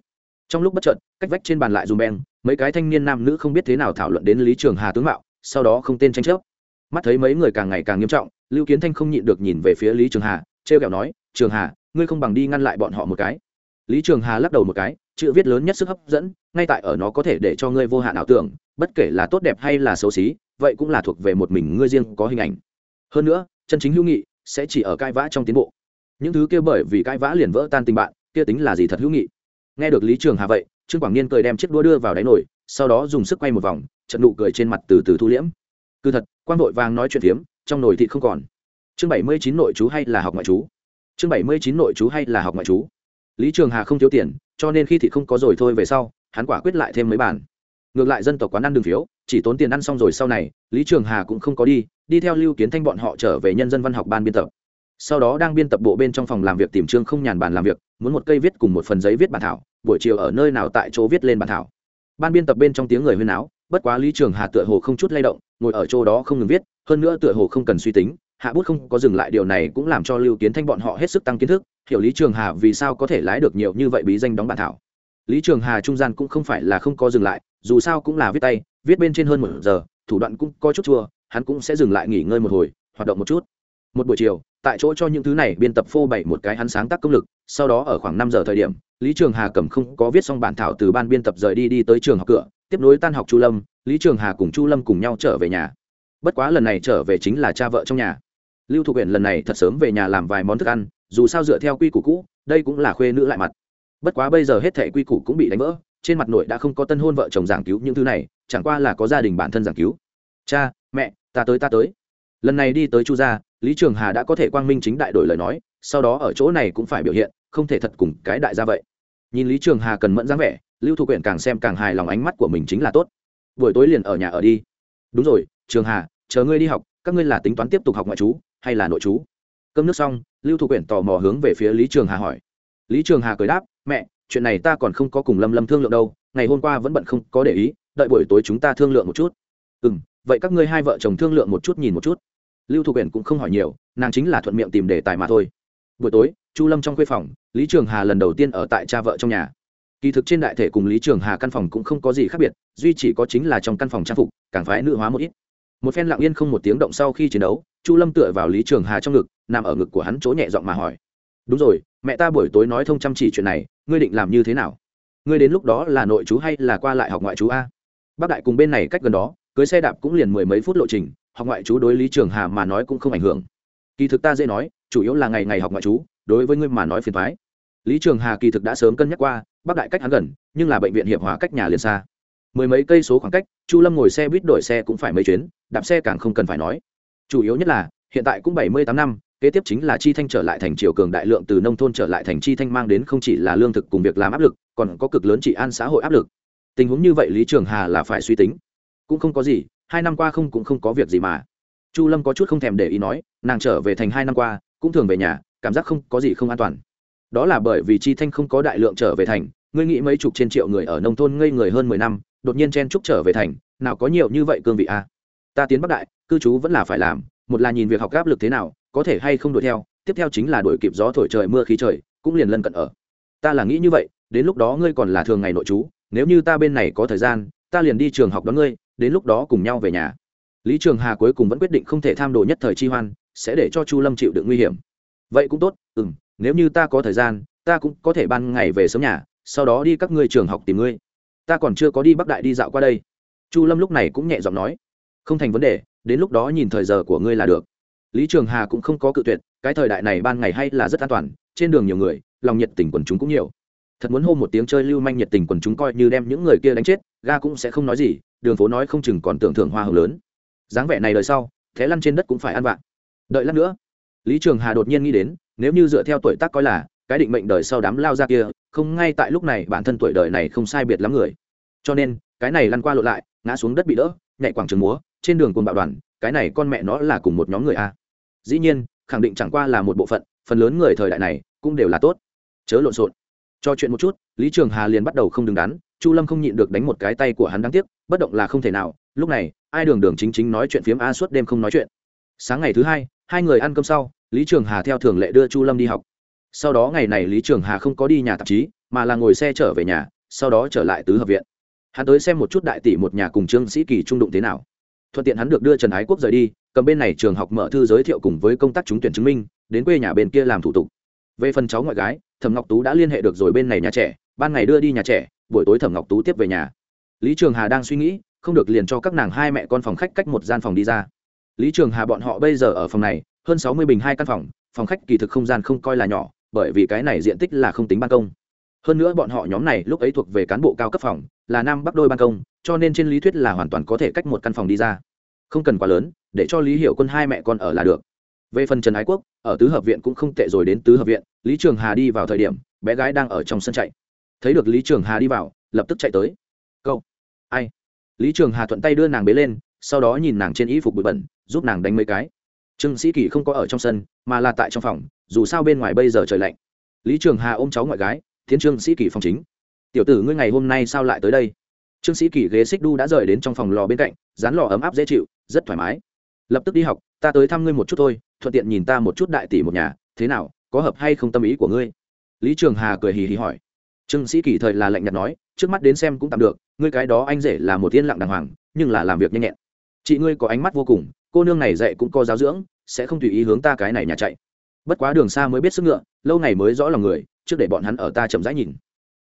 Trong lúc bất chợt, cách vách trên bàn lại dùm beng, mấy cái thanh niên nam nữ không biết thế nào thảo luận đến lý trường hà tướng mạo, sau đó không tên tranh chấp. Mắt thấy mấy người càng ngày càng nghiêm trọng, lưu kiến thanh không nhịn được nhìn về phía lý trường hà, trêu kẹo nói, trường hà, ngươi không bằng đi ngăn lại bọn họ một cái lý trường hà lắc đầu một cái, chữ viết lớn nhất sức hấp dẫn, ngay tại ở nó có thể để cho ngươi vô hạn ảo tưởng, bất kể là tốt đẹp hay là xấu xí, vậy cũng là thuộc về một mình ngươi riêng có hình ảnh. Hơn nữa, chân chính hữu nghị sẽ chỉ ở cãi vã trong tiến bộ. Những thứ kia bởi vì cãi vã liền vỡ tan tình bạn, kia tính là gì thật hữu nghị. Nghe được lý trường hà vậy, trương quảng niên cười đem chiếc đũa đưa vào đáy nồi, sau đó dùng sức quay một vòng trận nụ cười trên mặt từ từ thu liễm. Cứ thật quan vội vàng nói chuyện phiếm trong nồi thịt không còn. Chương bảy mươi chín nội chú hay là học ngoại chú? Chương bảy mươi chín nội chú hay là học ngoại chú? Lý trường hà không thiếu tiền, cho nên khi thị không có rồi thôi về sau, hắn quả quyết lại thêm mấy bản. ngược lại dân tộc quán ăn đường phiếu chỉ tốn tiền ăn xong rồi sau này, lý trường hà cũng không có đi đi theo lưu kiến thanh bọn họ trở về nhân dân văn học ban biên tập sau đó đang biên tập bộ bên trong phòng làm việc tìm trương không nhàn bàn làm việc, muốn một cây viết cùng một phần giấy viết bản thảo, buổi chiều ở nơi nào tại chỗ viết lên bản thảo ban biên tập bên trong tiếng người huyên áo bất quá lý trường hà tựa hồ không chút lay động, ngồi ở chỗ đó không ngừng viết, hơn nữa tựa hồ không cần suy tính hạ bút không có dừng lại điều này cũng làm cho lưu kiến thanh bọn họ hết sức tăng kiến thức, hiểu lý trường hà vì sao có thể lái được nhiều như vậy bí danh đóng bản thảo. Lý trường hà trung gian cũng không phải là không có dừng lại, dù sao cũng là viết tay, viết bên trên hơn một giờ, thủ đoạn cũng có chút chua, hắn cũng sẽ dừng lại nghỉ ngơi một hồi, hoạt động một chút. Một buổi chiều, tại chỗ cho những thứ này biên tập phô bày một cái hắn sáng tác công lực, sau đó ở khoảng năm giờ thời điểm, lý trường hà cầm không có viết xong bản thảo từ ban biên tập rời đi đi tới trường học cửa, tiếp nối tan học chu lâm, lý trường hà cùng chu lâm cùng nhau trở về nhà. Bất quá lần này trở về chính là cha vợ trong nhà lưu thục huyện lần này thật sớm về nhà làm vài món thức ăn, dù sao dựa theo quy củ cũ, đây cũng là khuê nữ lại mặt. Bất quá bây giờ hết thẻ quy củ cũng bị đánh vỡ, trên mặt nội đã không có tân hôn vợ chồng giảng cứu những thứ này, chẳng qua là có gia đình bản thân giảng cứu. Cha, mẹ, ta tới ta tới. Lần này đi tới chu gia, lý trường hà đã có thể quang minh chính đại đổi lời nói, sau đó ở chỗ này cũng phải biểu hiện, không thể thật cùng cái đại gia vậy. Nhìn lý trường hà cần mẫn dáng vẻ, lưu thục quyển càng xem càng hài lòng ánh mắt của mình chính là tốt. Buổi tối liền ở nhà ở đi. Đúng rồi, trường hà, chờ ngươi đi học, các ngươi là tính toán tiếp tục học ngoại chú hay là nội chú? Cơm nước xong, lưu thục quyển tò mò hướng về phía lý trường hà hỏi. Lý trường hà cười đáp, mẹ, chuyện này ta còn không có cùng lâm lâm thương lượng đâu, ngày hôm qua vẫn bận không có để ý, đợi buổi tối chúng ta thương lượng một chút. Ừ m vậy các ngươi hai vợ chồng thương lượng một chút nhìn một chút. Lưu thục Quyển cũng không hỏi nhiều, nàng chính là thuận miệng tìm đề tài mà thôi. Buổi tối, chu lâm trong khuê phòng, lý trường hà lần đầu tiên ở tại cha vợ trong nhà. Kỳ thực trên đại thể cùng lý trường hà căn phòng cũng không có gì khác biệt, duy chỉ có chính là trong căn phòng trang phục, càng phái nữ hóa một ít. Một phen lặng yên không một tiếng động sau khi chiến đấu chu lâm tựa vào lý trường hà trong ngực, nằm ở ngực của hắn chỗ nhẹ giọng mà hỏi. Đúng rồi, mẹ ta buổi tối nói thông chăm chỉ chuyện này, ngươi định làm như thế nào? Ngươi đến lúc đó là nội chú hay là qua lại học ngoại chú a? Bác đại cùng bên này cách gần đó, cưới xe đạp cũng liền mười mấy phút lộ trình, học ngoại chú đối lý trường hà mà nói cũng không ảnh hưởng. Kỳ thực ta dễ nói, chủ yếu là ngày ngày học ngoại chú, đối với ngươi mà nói phiền thoái lý trường hà kỳ thực đã sớm cân nhắc qua bắc đại cách hắn gần, nhưng là bệnh viện hiệp hòa cách nhà liền xa. Mười mấy cây số khoảng cách, chu lâm ngồi xe buýt đổi xe cũng phải mấy chuyến, đạp xe càng không cần phải nói chủ yếu nhất là, hiện tại cũng bảy mươi tám năm, kế tiếp chính là chi thanh trở lại thành triều cường đại lượng từ nông thôn trở lại thành chi thanh mang đến không chỉ là lương thực cùng việc làm áp lực, còn có cực lớn trị an xã hội áp lực. Tình huống như vậy lý trường hà là phải suy tính. Cũng không có gì, hai năm qua không cũng không có việc gì mà. Chu lâm có chút không thèm để ý nói, nàng trở về thành hai năm qua, cũng thường về nhà, cảm giác không có gì không an toàn. Đó là bởi vì chi thanh không có đại lượng trở về thành, ngươi nghĩ mấy chục trên triệu người ở nông thôn ngây người hơn mười năm, đột nhiên chen chúc trở về thành, nào có nhiều như vậy cương vị a ta tiến bắc đại, cư trú vẫn là phải làm, một là nhìn việc học áp lực thế nào, có thể hay không đuổi theo, tiếp theo chính là đuổi kịp gió thổi trời mưa khí trời, cũng liền lân cận ở. Ta là nghĩ như vậy, đến lúc đó ngươi còn là thường ngày nội trú, nếu như ta bên này có thời gian, ta liền đi trường học đón ngươi, đến lúc đó cùng nhau về nhà. Lý trường hà cuối cùng vẫn quyết định không thể tham đồ nhất thời chi hoan, sẽ để cho chu lâm chịu được nguy hiểm. Vậy cũng tốt ừ m nếu như ta có thời gian, ta cũng có thể ban ngày về sớm nhà, sau đó đi các ngươi trường học tìm ngươi. Ta còn chưa có đi bắc đại đi dạo qua đây. Chu lâm lúc này cũng nhẹ giọng nói không thành vấn đề, đến lúc đó nhìn thời giờ của ngươi là được. Lý trường hà cũng không có cự tuyệt, cái thời đại này ban ngày hay là rất an toàn, trên đường nhiều người, lòng nhiệt tình quần chúng cũng nhiều. Thật muốn hô một tiếng chơi lưu manh nhiệt tình quần chúng coi như đem những người kia đánh chết, ga cũng sẽ không nói gì, đường phố nói không chừng còn tưởng thưởng hoa hồng lớn. Dáng vẻ này đời sau, thế lăn trên đất cũng phải ăn vạn đợi lát nữa, lý trường hà đột nhiên nghĩ đến, nếu như dựa theo tuổi tác coi là, cái định mệnh đời sau đám lao ra kia, không ngay tại lúc này bản thân tuổi đời này không sai biệt lắm người. Cho nên, cái này lăn qua lộ lại, ngã xuống đất bị đỡ, nhảy quảng trường múa trên đường cùng bạo đoàn, cái này con mẹ nó là cùng một nhóm người a. Dĩ nhiên, khẳng định chẳng qua là một bộ phận, phần lớn người thời đại này cũng đều là tốt. Chớ lộn xộn. Cho chuyện một chút, lý trường hà liền bắt đầu không đứng đắn, chu lâm không nhịn được đánh một cái tay của hắn đáng tiếc, bất động là không thể nào, lúc này, ai đường đường chính chính nói chuyện phiếm a suốt đêm không nói chuyện. Sáng ngày thứ hai hai người ăn cơm sau, lý trường hà theo thường lệ đưa chu lâm đi học. Sau đó ngày này lý trường hà không có đi nhà tạp chí, mà là ngồi xe trở về nhà, sau đó trở lại tứ hợp viện. Hắn tới xem một chút đại tỷ một nhà cùng trương sĩ kỳ trung đụng thế nào thuận tiện hắn được đưa trần ái quốc rời đi, cầm bên này trường học mở thư giới thiệu cùng với công tác trúng tuyển chứng minh, đến quê nhà bên kia làm thủ tục. Về phần cháu ngoại gái, thẩm ngọc tú đã liên hệ được rồi bên này nhà trẻ, ban ngày đưa đi nhà trẻ, buổi tối thẩm ngọc tú tiếp về nhà. Lý trường hà đang suy nghĩ, không được liền cho các nàng hai mẹ con phòng khách cách một gian phòng đi ra. Lý trường hà bọn họ bây giờ ở phòng này, hơn sáu mươi bình hai căn phòng phòng khách kỳ thực không gian không coi là nhỏ, bởi vì cái này diện tích là không tính ban công hơn nữa bọn họ nhóm này lúc ấy thuộc về cán bộ cao cấp phòng, là nam bắc đôi ban công, cho nên trên lý thuyết là hoàn toàn có thể cách một căn phòng đi ra. Không cần quá lớn, để cho lý hiểu quân hai mẹ con ở là được. Về phần trần ái quốc, ở tứ hợp viện cũng không tệ rồi đến tứ hợp viện, lý trường hà đi vào thời điểm, bé gái đang ở trong sân chạy. Thấy được lý trường hà đi vào, lập tức chạy tới. Câu ai? Lý trường hà thuận tay đưa nàng bế lên, sau đó nhìn nàng trên y phục bụi bẩn, giúp nàng đánh mấy cái. Trương sĩ kỳ không có ở trong sân, mà là tại trong phòng, dù sao bên ngoài bây giờ trời lạnh. Lý trường hà ôm cháu ngoại gái thiên trương sĩ kỳ phòng chính. Tiểu tử ngươi ngày hôm nay sao lại tới đây? Trương sĩ kỳ ghế xích đu đã rời đến trong phòng lò bên cạnh, dán lò ấm áp dễ chịu, rất thoải mái. Lập tức đi học, ta tới thăm ngươi một chút thôi, thuận tiện nhìn ta một chút đại tỷ một nhà, thế nào, có hợp hay không tâm ý của ngươi? Lý trường hà cười hì hì hỏi. Trương sĩ kỳ thời là lạnh nhạt nói, trước mắt đến xem cũng tạm được, ngươi cái đó anh rể là một tiên lặng đàng hoàng, nhưng là làm việc nhanh nhẹn. Chị ngươi có ánh mắt vô cùng, cô nương này dạy cũng có giáo dưỡng, sẽ không tùy ý hướng ta cái này nhà chạy. Bất quá đường xa mới biết sức ngựa, lâu ngày mới rõ lòng người trước để bọn hắn ở ta chậm rãi nhìn.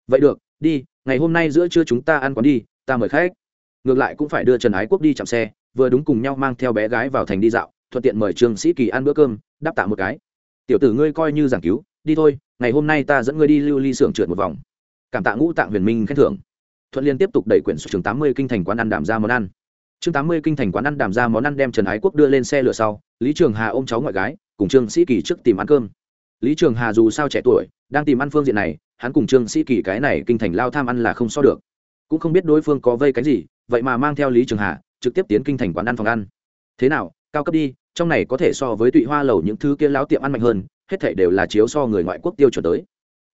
Vậy được, đi, ngày hôm nay giữa trưa chúng ta ăn quán đi, ta mời khách. Ngược lại cũng phải đưa trần ái quốc đi chạm xe, vừa đúng cùng nhau mang theo bé gái vào thành đi dạo, thuận tiện mời trương sĩ kỳ ăn bữa cơm, đáp tạ một cái. Tiểu tử ngươi coi như giảng cứu, đi thôi, ngày hôm nay ta dẫn ngươi đi lưu ly xưởng trượt một vòng. Cảm tạ ngũ tạng huyền minh khen thưởng. Thuận liên tiếp tục đẩy quyển trường tám mươi kinh thành quán ăn đảm ra món ăn. Chương tám mươi kinh thành quán ăn đảm ra món ăn đem trần ái quốc đưa lên xe lửa sau, lý trường hà ôm cháu ngoại gái, cùng trương sĩ kỳ trước tìm ăn cơm. Lý trường hà dù sao trẻ tuổi đang tìm ăn phương diện này, hắn cùng trương sĩ kỳ cái này kinh thành lao tham ăn là không so được. Cũng không biết đối phương có vây cái gì, vậy mà mang theo lý trường hà, trực tiếp tiến kinh thành quán ăn phòng ăn. Thế nào, cao cấp đi, trong này có thể so với tụy hoa lầu những thứ kia láo tiệm ăn mạnh hơn, hết thể đều là chiếu so người ngoại quốc tiêu chuẩn tới.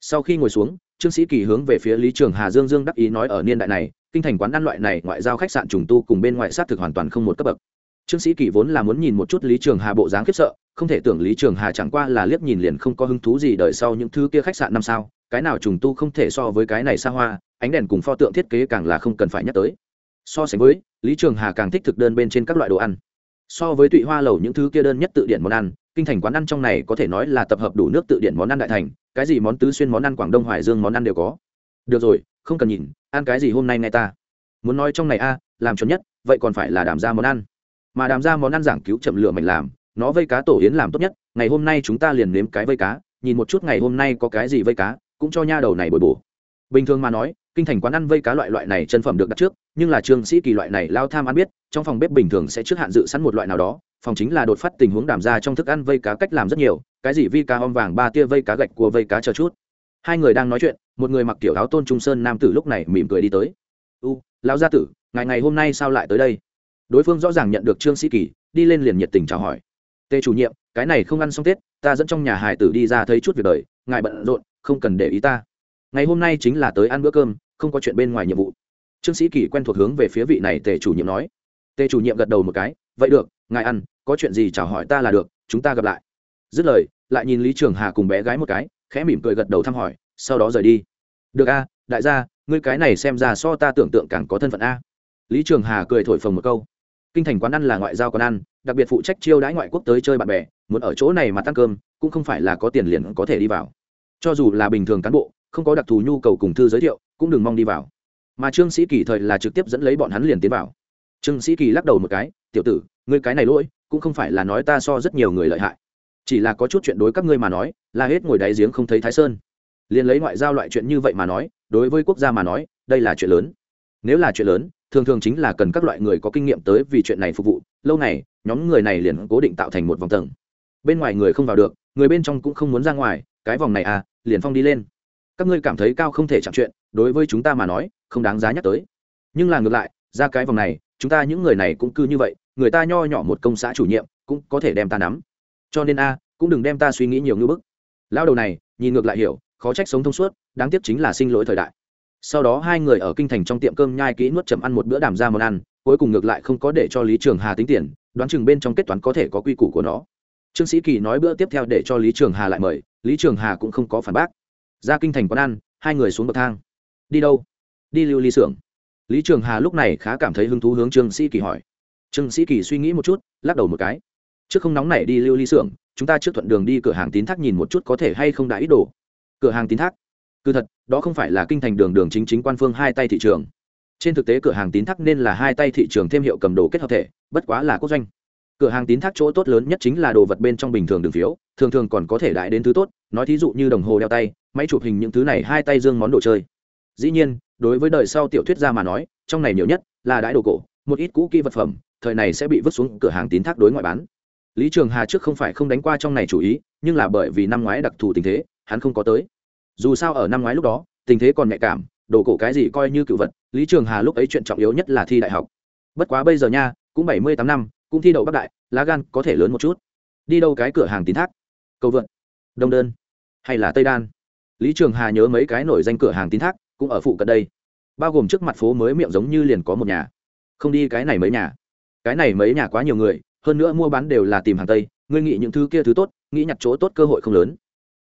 Sau khi ngồi xuống, trương sĩ kỳ hướng về phía lý trường hà dương dương đắc ý nói ở niên đại này, kinh thành quán ăn loại này ngoại giao khách sạn trùng tu cùng bên ngoại sát thực hoàn toàn không một cấp bậc. Trương sĩ kỳ vốn là muốn nhìn một chút lý trường hà bộ dáng khiếp sợ không thể tưởng lý trường hà chẳng qua là liếc nhìn liền không có hứng thú gì đợi sau những thứ kia khách sạn năm sao, cái nào trùng tu không thể so với cái này xa hoa, ánh đèn cùng pho tượng thiết kế càng là không cần phải nhắc tới. So sánh với, lý trường hà càng thích thực đơn bên trên các loại đồ ăn. So với tụy hoa lầu những thứ kia đơn nhất tự điển món ăn, kinh thành quán ăn trong này có thể nói là tập hợp đủ nước tự điển món ăn đại thành, cái gì món tứ xuyên món ăn quảng đông hoài dương món ăn đều có. Được rồi, không cần nhìn, ăn cái gì hôm nay ngay ta. Muốn nói trong này a, làm chuẩn nhất, vậy còn phải là đảm ra món ăn. Mà đảm ra món ăn giảng cứu chậm lửa mạnh làm nó vây cá tổ yến làm tốt nhất, ngày hôm nay chúng ta liền nếm cái vây cá, nhìn một chút ngày hôm nay có cái gì vây cá, cũng cho nha đầu này bồi bổ. Bình thường mà nói, kinh thành quán ăn vây cá loại loại này chân phẩm được đặt trước, nhưng là trương sĩ kỳ loại này lao tham ăn biết, trong phòng bếp bình thường sẽ trước hạn dự sẵn một loại nào đó, phòng chính là đột phát tình huống đảm ra trong thức ăn vây cá cách làm rất nhiều, cái gì vi cá om vàng ba tia vây cá gạch của vây cá chờ chút. Hai người đang nói chuyện, một người mặc kiểu áo tôn trung sơn nam tử lúc này mỉm cười đi tới. U, lão gia tử, ngày ngày hôm nay sao lại tới đây? Đối phương rõ ràng nhận được trương sĩ kỳ, đi lên liền nhiệt tình chào hỏi tề chủ nhiệm, cái này không ăn xong tết, ta dẫn trong nhà hải tử đi ra thấy chút việc đời, ngài bận rộn, không cần để ý ta. Ngày hôm nay chính là tới ăn bữa cơm, không có chuyện bên ngoài nhiệm vụ. Trương sĩ kỳ quen thuộc hướng về phía vị này tề chủ nhiệm nói. Tề chủ nhiệm gật đầu một cái, vậy được, ngài ăn, có chuyện gì chào hỏi ta là được, chúng ta gặp lại. Dứt lời, lại nhìn lý trường hà cùng bé gái một cái, khẽ mỉm cười gật đầu thăm hỏi, sau đó rời đi. Được a, đại gia, ngươi cái này xem ra so ta tưởng tượng càng có thân phận a. Lý trường hà cười thổi phồng một câu kinh thành quán ăn là ngoại giao quán ăn, đặc biệt phụ trách chiêu đãi ngoại quốc tới chơi bạn bè, muốn ở chỗ này mà tăng cơm, cũng không phải là có tiền liền có thể đi vào. Cho dù là bình thường cán bộ, không có đặc thù nhu cầu cùng thư giới thiệu, cũng đừng mong đi vào. Mà trương sĩ kỳ thời là trực tiếp dẫn lấy bọn hắn liền tiến vào. Trương sĩ kỳ lắc đầu một cái, tiểu tử, ngươi cái này lỗi, cũng không phải là nói ta so rất nhiều người lợi hại. Chỉ là có chút chuyện đối các ngươi mà nói, là hết ngồi đáy giếng không thấy thái sơn. Liền lấy ngoại giao loại chuyện như vậy mà nói, đối với quốc gia mà nói, đây là chuyện lớn. Nếu là chuyện lớn thường thường chính là cần các loại người có kinh nghiệm tới vì chuyện này phục vụ, lâu này nhóm người này liền cố định tạo thành một vòng tầng. Bên ngoài người không vào được, người bên trong cũng không muốn ra ngoài, cái vòng này à liền phong đi lên. Các ngươi cảm thấy cao không thể chạm chuyện, đối với chúng ta mà nói, không đáng giá nhắc tới. Nhưng là ngược lại, ra cái vòng này, chúng ta những người này cũng cứ như vậy, người ta nho nhỏ một công xã chủ nhiệm, cũng có thể đem ta nắm. Cho nên a, cũng đừng đem ta suy nghĩ nhiều như bức. Lao đầu này, nhìn ngược lại hiểu, khó trách sống thông suốt, đáng tiếc chính là sinh lỗi thời đại sau đó hai người ở kinh thành trong tiệm cơm nhai kỹ nuốt chậm ăn một bữa đàm ra món ăn, cuối cùng ngược lại không có để cho lý trường hà tính tiền, đoán chừng bên trong kết toán có thể có quy củ của nó. Trương sĩ kỳ nói bữa tiếp theo để cho lý trường hà lại mời, lý trường hà cũng không có phản bác. Ra kinh thành quán ăn, hai người xuống bậc thang. Đi đâu? Đi lưu ly xưởng. Lý trường hà lúc này khá cảm thấy hứng thú hướng trương sĩ kỳ hỏi. Trương sĩ kỳ suy nghĩ một chút, lắc đầu một cái. Trước không nóng này đi lưu ly xưởng, chúng ta trước thuận đường đi cửa hàng tín thác nhìn một chút có thể hay không đã ít đồ. Cửa hàng tín thác cứ thật, đó không phải là kinh thành đường đường chính chính quan phương hai tay thị trường. Trên thực tế cửa hàng tín thác nên là hai tay thị trường thêm hiệu cầm đồ kết hợp thể, bất quá là quốc doanh. Cửa hàng tín thác chỗ tốt lớn nhất chính là đồ vật bên trong bình thường đường phiếu, thường thường còn có thể đại đến thứ tốt, nói thí dụ như đồng hồ đeo tay, máy chụp hình những thứ này hai tay dương món đồ chơi. Dĩ nhiên, đối với đời sau tiểu thuyết gia mà nói, trong này nhiều nhất là đãi đồ cổ, một ít cũ kỹ vật phẩm, thời này sẽ bị vứt xuống cửa hàng tín thác đối ngoại bán. Lý trường hà trước không phải không đánh qua trong này chủ ý, nhưng là bởi vì năm ngoái đặc thù tình thế, hắn không có tới dù sao ở năm ngoái lúc đó, tình thế còn nhạy cảm, đồ cổ cái gì coi như cựu vật, lý trường hà lúc ấy chuyện trọng yếu nhất là thi đại học. Bất quá bây giờ nha, cũng bảy mươi tám năm, cũng thi đậu bắc đại, lá gan có thể lớn một chút. Đi đâu cái cửa hàng tín thác? Cầu vượn, đông đơn, hay là tây đan? Lý trường hà nhớ mấy cái nổi danh cửa hàng tín thác, cũng ở phụ cận đây. Bao gồm trước mặt phố mới miệng giống như liền có một nhà. Không đi cái này mấy nhà. Cái này mấy nhà quá nhiều người, hơn nữa mua bán đều là tìm hàng tây, ngươi nghĩ những thứ kia thứ tốt, nghĩ nhặt chỗ tốt cơ hội không lớn.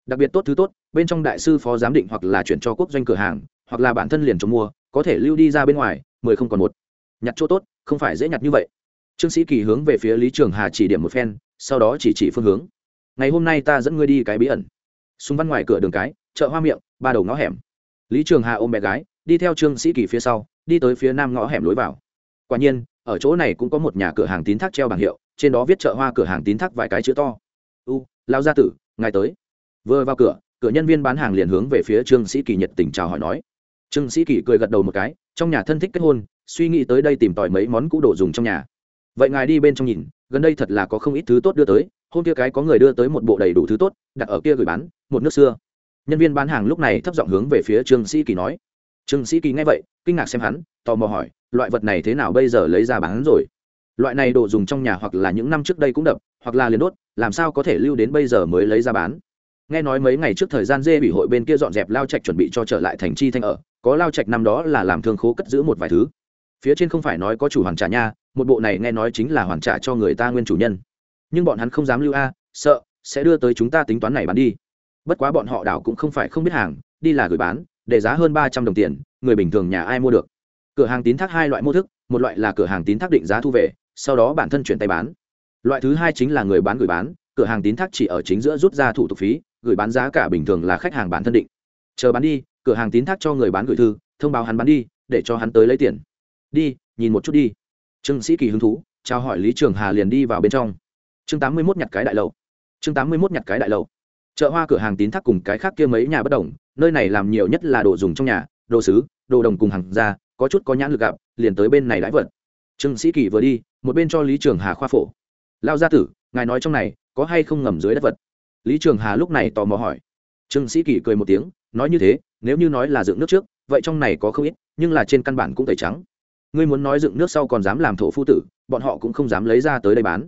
Đặc biệt tốt thứ tốt bên trong đại sư phó giám định hoặc là chuyển cho quốc doanh cửa hàng, hoặc là bản thân liền cho mua, có thể lưu đi ra bên ngoài, mười không còn một. Nhặt chỗ tốt, không phải dễ nhặt như vậy. Trương sĩ kỳ hướng về phía lý trường hà chỉ điểm một phen, sau đó chỉ chỉ phương hướng. Ngày hôm nay ta dẫn ngươi đi cái bí ẩn. Súng văn ngoài cửa đường cái, chợ hoa miệng, ba đầu ngõ hẻm. Lý trường hà ôm bé gái, đi theo trương sĩ kỳ phía sau, đi tới phía nam ngõ hẻm lối vào. Quả nhiên, ở chỗ này cũng có một nhà cửa hàng tín thác treo bảng hiệu, trên đó viết chợ hoa cửa hàng tín thác vài cái chữ to. U lao gia tử, ngài tới. Vừa vào cửa cửa nhân viên bán hàng liền hướng về phía trương sĩ kỳ nhiệt tình chào hỏi nói. Trương sĩ kỳ cười gật đầu một cái, trong nhà thân thích kết hôn, suy nghĩ tới đây tìm tòi mấy món cũ đồ dùng trong nhà. Vậy ngài đi bên trong nhìn, gần đây thật là có không ít thứ tốt đưa tới, hôm kia cái có người đưa tới một bộ đầy đủ thứ tốt, đặt ở kia gửi bán, một nước xưa. Nhân viên bán hàng lúc này thấp giọng hướng về phía trương sĩ kỳ nói. Trương sĩ kỳ nghe vậy, kinh ngạc xem hắn, tò mò hỏi, loại vật này thế nào bây giờ lấy ra bán rồi? Loại này đồ dùng trong nhà hoặc là những năm trước đây cũng đập, hoặc là liền đốt, làm sao có thể lưu đến bây giờ mới lấy ra bán? Nghe nói mấy ngày trước thời gian dê bị hội bên kia dọn dẹp lao trạch chuẩn bị cho trở lại thành chi thanh ở, có lao trạch năm đó là làm thương khố cất giữ một vài thứ. Phía trên không phải nói có chủ hoàn trả nha, một bộ này nghe nói chính là hoàn trả cho người ta nguyên chủ nhân. Nhưng bọn hắn không dám lưu a, sợ, sẽ đưa tới chúng ta tính toán này bán đi. Bất quá bọn họ đảo cũng không phải không biết hàng, đi là gửi bán, để giá hơn ba trăm đồng tiền, người bình thường nhà ai mua được. Cửa hàng tín thác hai loại mô thức, một loại là cửa hàng tín thác định giá thu về, sau đó bản thân chuyển tay bán. Loại thứ hai chính là người bán gửi bán, cửa hàng tín thác chỉ ở chính giữa rút ra thủ tục phí gửi bán giá cả bình thường là khách hàng bán thân định. Chờ bán đi, cửa hàng tín thác cho người bán gửi thư, thông báo hắn bán đi, để cho hắn tới lấy tiền. Đi, nhìn một chút đi. Trương sĩ kỳ hứng thú, chào hỏi lý trường hà liền đi vào bên trong. Chương tám mươi mốt nhặt cái đại lầu. Chương tám mươi mốt nhặt cái đại lầu. Chợ hoa cửa hàng tín thác cùng cái khác kia mấy nhà bất đồng, nơi này làm nhiều nhất là đồ dùng trong nhà, đồ sứ, đồ đồng cùng hàng ra có chút có nhãn lực gặp, liền tới bên này đãi vật. Trương sĩ kỳ vừa đi, một bên cho lý trường hà khoa phổ. Lao gia tử, ngài nói trong này, có hay không ngầm dưới đất vật? Lý trường hà lúc này tò mò hỏi. Trương sĩ kỳ cười một tiếng, nói như thế, nếu như nói là dựng nước trước, vậy trong này có không ít, nhưng là trên căn bản cũng tẩy trắng. Ngươi muốn nói dựng nước sau còn dám làm thổ phu tử, bọn họ cũng không dám lấy ra tới đây bán.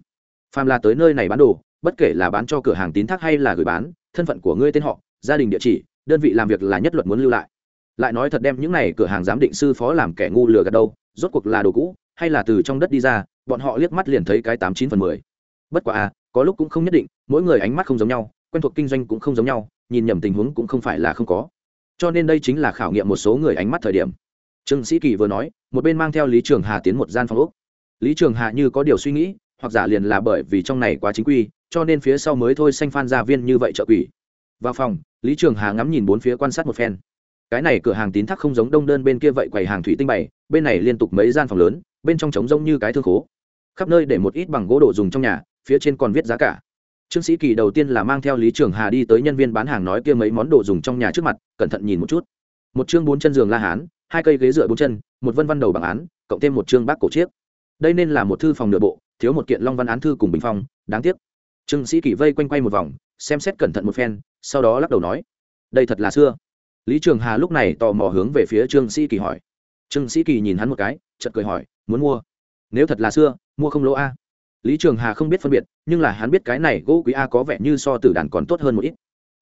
Phàm là tới nơi này bán đồ, bất kể là bán cho cửa hàng tín thác hay là gửi bán, thân phận của ngươi tên họ, gia đình địa chỉ, đơn vị làm việc là nhất luật muốn lưu lại. Lại nói thật đem những này cửa hàng giám định sư phó làm kẻ ngu lừa gạt đâu, rốt cuộc là đồ cũ, hay là từ trong đất đi ra, bọn họ liếc mắt liền thấy cái tám chín phần mười. Bất quá à có lúc cũng không nhất định, mỗi người ánh mắt không giống nhau, quen thuộc kinh doanh cũng không giống nhau, nhìn nhầm tình huống cũng không phải là không có. Cho nên đây chính là khảo nghiệm một số người ánh mắt thời điểm. Trương sĩ kỳ vừa nói, một bên mang theo lý trường hà tiến một gian phòng úc lý trường hà như có điều suy nghĩ, hoặc giả liền là bởi vì trong này quá chính quy, cho nên phía sau mới thôi xanh phan gia viên như vậy trợ quỷ. Vào phòng, lý trường hà ngắm nhìn bốn phía quan sát một phen. Cái này cửa hàng tín thác không giống đông đơn bên kia vậy quầy hàng thủy tinh bày, bên này liên tục mấy gian phòng lớn, bên trong trống rông như cái thương khố. Khắp nơi để một ít bằng gỗ đồ dùng trong nhà phía trên còn viết giá cả. Trương sĩ kỳ đầu tiên là mang theo lý trường hà đi tới nhân viên bán hàng nói kia mấy món đồ dùng trong nhà trước mặt, cẩn thận nhìn một chút. Một chương bốn chân giường la hán, hai cây ghế dựa bốn chân, một vân văn đầu bằng án, cộng thêm một chương bác cổ chiếc. Đây nên là một thư phòng nửa bộ, thiếu một kiện long văn án thư cùng bình phong, đáng tiếc. Trương sĩ kỳ vây quanh quay một vòng, xem xét cẩn thận một phen, sau đó lắc đầu nói, đây thật là xưa. Lý trường hà lúc này tò mò hướng về phía trương sĩ kỳ hỏi. Trương sĩ kỳ nhìn hắn một cái, chợt cười hỏi, muốn mua? Nếu thật là xưa, mua không lỗ a lý trường hà không biết phân biệt, nhưng là hắn biết cái này gỗ quý a có vẻ như so tử đàn còn tốt hơn một ít.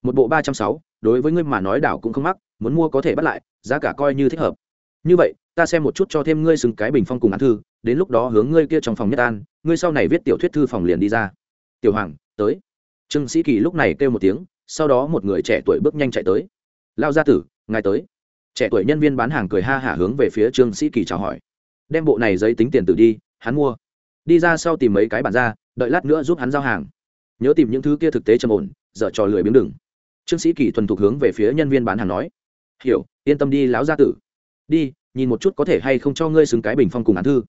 Một bộ ba trăm sáu, đối với ngươi mà nói đảo cũng không mắc, muốn mua có thể bắt lại, giá cả coi như thích hợp. Như vậy, ta xem một chút cho thêm ngươi xứng cái bình phong cùng án thư, đến lúc đó hướng ngươi kia trong phòng nhất an, ngươi sau này viết tiểu thuyết thư phòng liền đi ra. Tiểu hoàng, tới. Trương sĩ kỳ lúc này kêu một tiếng, sau đó một người trẻ tuổi bước nhanh chạy tới. Lao gia tử, ngài tới. Trẻ tuổi nhân viên bán hàng cười ha hả hướng về phía trương sĩ kỳ chào hỏi. Đem bộ này giấy tính tiền tử đi, hắn mua đi ra sau tìm mấy cái bản ra, đợi lát nữa giúp hắn giao hàng. Nhớ tìm những thứ kia thực tế trầm ổn, dở trò lười biếng đừng. Trương sĩ kỳ thuần thục hướng về phía nhân viên bán hàng nói. Hiểu, yên tâm đi láo gia tử. Đi, nhìn một chút có thể hay không cho ngươi xứng cái bình phong cùng án thư.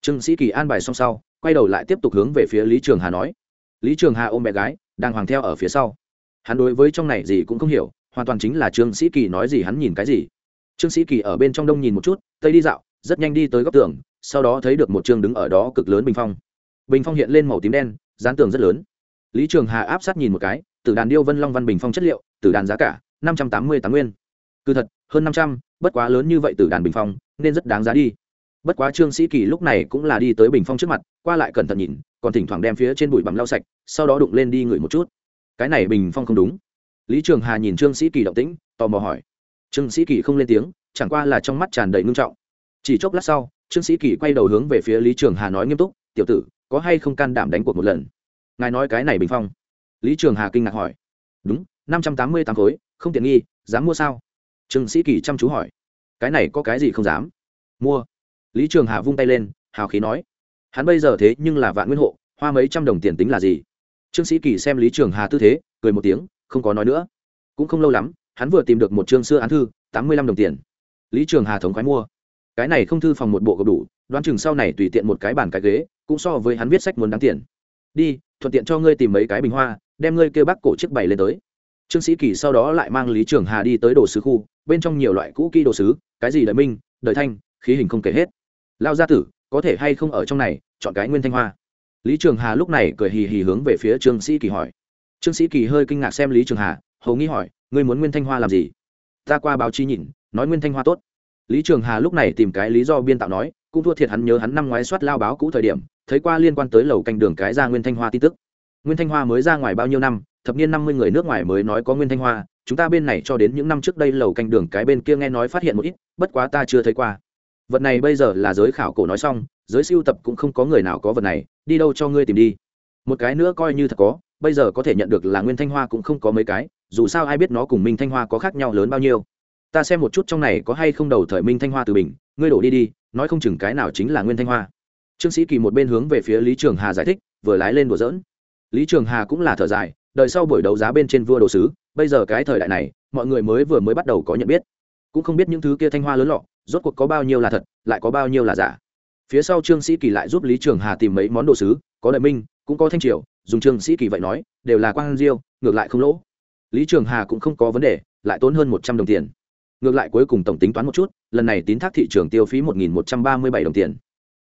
Trương sĩ kỳ an bài xong sau, quay đầu lại tiếp tục hướng về phía lý trường hà nói. Lý trường hà ôm bé gái, đang hoàng theo ở phía sau. Hắn đối với trong này gì cũng không hiểu, hoàn toàn chính là trương sĩ kỳ nói gì hắn nhìn cái gì. Trương sĩ kỳ ở bên trong đông nhìn một chút, tây đi dạo rất nhanh đi tới góc tường, sau đó thấy được một chương đứng ở đó cực lớn bình phong. Bình phong hiện lên màu tím đen, dán tường rất lớn. Lý trường hà áp sát nhìn một cái từ đàn điêu vân long văn bình phong chất liệu từ đàn giá cả, năm trăm tám mươi tám nguyên. Cứ thật, hơn năm trăm, bất quá lớn như vậy từ đàn bình phong, nên rất đáng giá đi. Bất quá trương sĩ kỳ lúc này cũng là đi tới bình phong trước mặt, qua lại cẩn thận nhìn, còn thỉnh thoảng đem phía trên bụi bằm lau sạch, sau đó đụng lên đi ngửi một chút. Cái này bình phong không đúng. Lý trường hà nhìn trương sĩ kỳ động tĩnh, tò mò hỏi. Trương sĩ kỳ không lên tiếng, chẳng qua là trong mắt tràn đầy ngưng trọng chỉ chốc lát sau, trương sĩ kỳ quay đầu hướng về phía lý trường hà nói nghiêm túc, tiểu tử, có hay không can đảm đánh cuộc một lần? Ngài nói cái này bình phong. Lý trường hà kinh ngạc hỏi. Đúng, năm trăm tám mươi tám khối, không tiện nghi, dám mua sao? Trương sĩ kỳ chăm chú hỏi. Cái này có cái gì không dám? Mua. Lý trường hà vung tay lên, hào khí nói. Hắn bây giờ thế nhưng là vạn nguyên hộ, hoa mấy trăm đồng tiền tính là gì? Trương sĩ kỳ xem lý trường hà tư thế, cười một tiếng, không có nói nữa. Cũng không lâu lắm, hắn vừa tìm được một chương xưa án thư, tám mươi lăm đồng tiền. Lý trường hà thống khoái mua cái này không thư phòng một bộ gộp đủ, đoán chừng sau này tùy tiện một cái bàn cái ghế, cũng so với hắn viết sách muốn đáng tiền. Đi, thuận tiện cho ngươi tìm mấy cái bình hoa, đem ngươi kêu bác cổ chiếc bày lên tới. Trương sĩ kỳ sau đó lại mang lý trường hà đi tới đồ sứ khu, bên trong nhiều loại cũ kỹ đồ sứ, cái gì đời minh, đời thanh, khí hình không kể hết. Lao gia tử, có thể hay không ở trong này, chọn cái nguyên thanh hoa? Lý trường hà lúc này cười hì hì hướng về phía trương sĩ kỳ hỏi. Trương sĩ kỳ hơi kinh ngạc xem lý trường hà, hầu nghĩ hỏi, ngươi muốn nguyên thanh hoa làm gì? Ta qua báo chí nhìn, nói nguyên thanh hoa tốt lý trường hà lúc này tìm cái lý do biên tạo nói, cũng thua thiệt hắn nhớ hắn năm ngoái soát lao báo cũ thời điểm, thấy qua liên quan tới lầu canh đường cái ra nguyên thanh hoa tin tức. Nguyên thanh hoa mới ra ngoài bao nhiêu năm, thập niên năm mươi người nước ngoài mới nói có nguyên thanh hoa, chúng ta bên này cho đến những năm trước đây lầu canh đường cái bên kia nghe nói phát hiện một ít, bất quá ta chưa thấy qua. Vật này bây giờ là giới khảo cổ nói xong, giới siêu tập cũng không có người nào có vật này, đi đâu cho ngươi tìm đi. Một cái nữa coi như thật có, bây giờ có thể nhận được là nguyên thanh hoa cũng không có mấy cái, dù sao ai biết nó cùng minh thanh hoa có khác nhau lớn bao nhiêu ta xem một chút trong này có hay không đầu thời minh thanh hoa từ bình, ngươi đổ đi đi, nói không chừng cái nào chính là nguyên thanh hoa. Trương sĩ kỳ một bên hướng về phía lý trường hà giải thích, vừa lái lên đùa dỡn lý trường hà cũng là thở dài, đợi sau buổi đấu giá bên trên vua đồ sứ, bây giờ cái thời đại này, mọi người mới vừa mới bắt đầu có nhận biết. Cũng không biết những thứ kia thanh hoa lớn lọ, rốt cuộc có bao nhiêu là thật, lại có bao nhiêu là giả. Phía sau trương sĩ kỳ lại giúp lý trường hà tìm mấy món đồ sứ, có đại minh, cũng có thanh triều, dùng trương sĩ kỳ vậy nói, đều là quang diêu, ngược lại không lỗ. Lý trường hà cũng không có vấn đề, lại tốn hơn một trăm đồng tiền ngược lại cuối cùng tổng tính toán một chút, lần này tín thác thị trường tiêu phí một nghìn một trăm ba mươi bảy đồng tiền.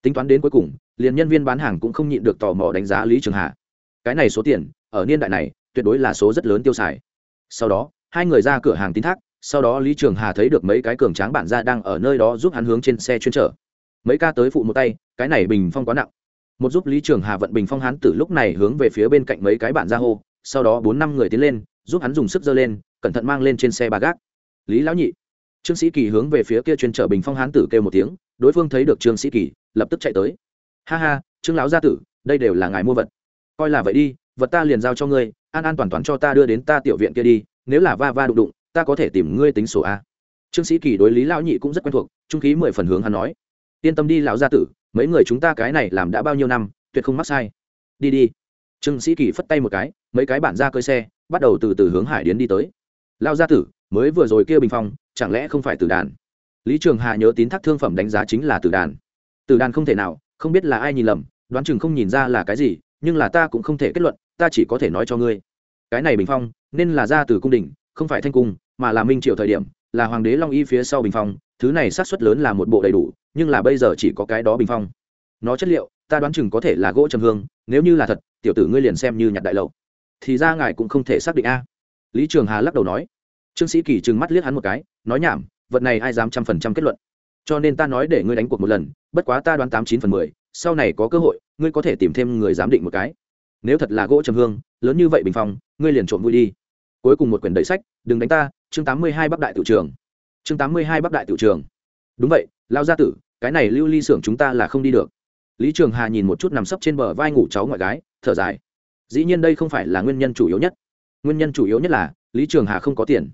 Tính toán đến cuối cùng, liền nhân viên bán hàng cũng không nhịn được tò mò đánh giá lý trường hà. Cái này số tiền, ở niên đại này, tuyệt đối là số rất lớn tiêu xài. Sau đó, hai người ra cửa hàng tín thác, sau đó lý trường hà thấy được mấy cái cường tráng bản ra đang ở nơi đó giúp hắn hướng trên xe chuyên trở mấy ca tới phụ một tay, cái này bình phong quá nặng. Một giúp lý trường hà vận bình phong hắn từ lúc này hướng về phía bên cạnh mấy cái bản ra hô, sau đó bốn năm người tiến lên, giúp hắn dùng sức giơ lên, cẩn thận mang lên trên xe ba gác. Lý lão nhị trương sĩ kỳ hướng về phía kia chuyên trở bình phong hán tử kêu một tiếng, đối phương thấy được trương sĩ kỳ, lập tức chạy tới. Ha ha, trương lão gia tử, đây đều là ngài mua vật. Coi là vậy đi, vật ta liền giao cho ngươi, an an toàn toàn cho ta đưa đến ta tiểu viện kia đi, nếu là va va đụng đụng, ta có thể tìm ngươi tính sổ a. Trương sĩ kỳ đối lý lão nhị cũng rất quen thuộc, trung khí mười phần hướng hắn nói. Yên tâm đi lão gia tử, mấy người chúng ta cái này làm đã bao nhiêu năm, tuyệt không mắc sai. Đi đi. Trương sĩ kỳ phất tay một cái, mấy cái bản ra cơi xe, bắt đầu từ từ hướng hải điến đi tới. Lao gia tử, mới vừa rồi kia bình phong chẳng lẽ không phải tử đàn? Lý trường hà nhớ tín thác thương phẩm đánh giá chính là tử đàn. Tử đàn không thể nào, không biết là ai nhìn lầm, đoán chừng không nhìn ra là cái gì, nhưng là ta cũng không thể kết luận, ta chỉ có thể nói cho ngươi. Cái này bình phong, nên là ra từ cung đình, không phải thanh cung, mà là minh triều thời điểm, là hoàng đế long y phía sau bình phong, thứ này xác suất lớn là một bộ đầy đủ, nhưng là bây giờ chỉ có cái đó bình phong. Nó chất liệu, ta đoán chừng có thể là gỗ trầm hương, nếu như là thật, tiểu tử ngươi liền xem như nhặt đại lậu. Thì ra ngài cũng không thể xác định a. Lý trường hà lắc đầu nói. Trương sĩ kỳ trừng mắt liếc hắn một cái nói nhảm, vật này ai dám trăm phần trăm kết luận. Cho nên ta nói để ngươi đánh cuộc một lần, bất quá ta đoán tám chín phần mười, sau này có cơ hội, ngươi có thể tìm thêm người giám định một cái. Nếu thật là gỗ trầm hương, lớn như vậy bình phong, ngươi liền trộm vui đi. Cuối cùng một quyển đầy sách, đừng đánh ta, chương tám mươi hai bắc đại tự trường. Chương tám mươi hai bắc đại tự trường. Đúng vậy, lao gia tử, cái này lưu ly xưởng chúng ta là không đi được. Lý trường hà nhìn một chút nằm sấp trên bờ vai ngủ cháu ngoại gái, thở dài. Dĩ nhiên đây không phải là nguyên nhân chủ yếu nhất. Nguyên nhân chủ yếu nhất là, lý trường hà không có tiền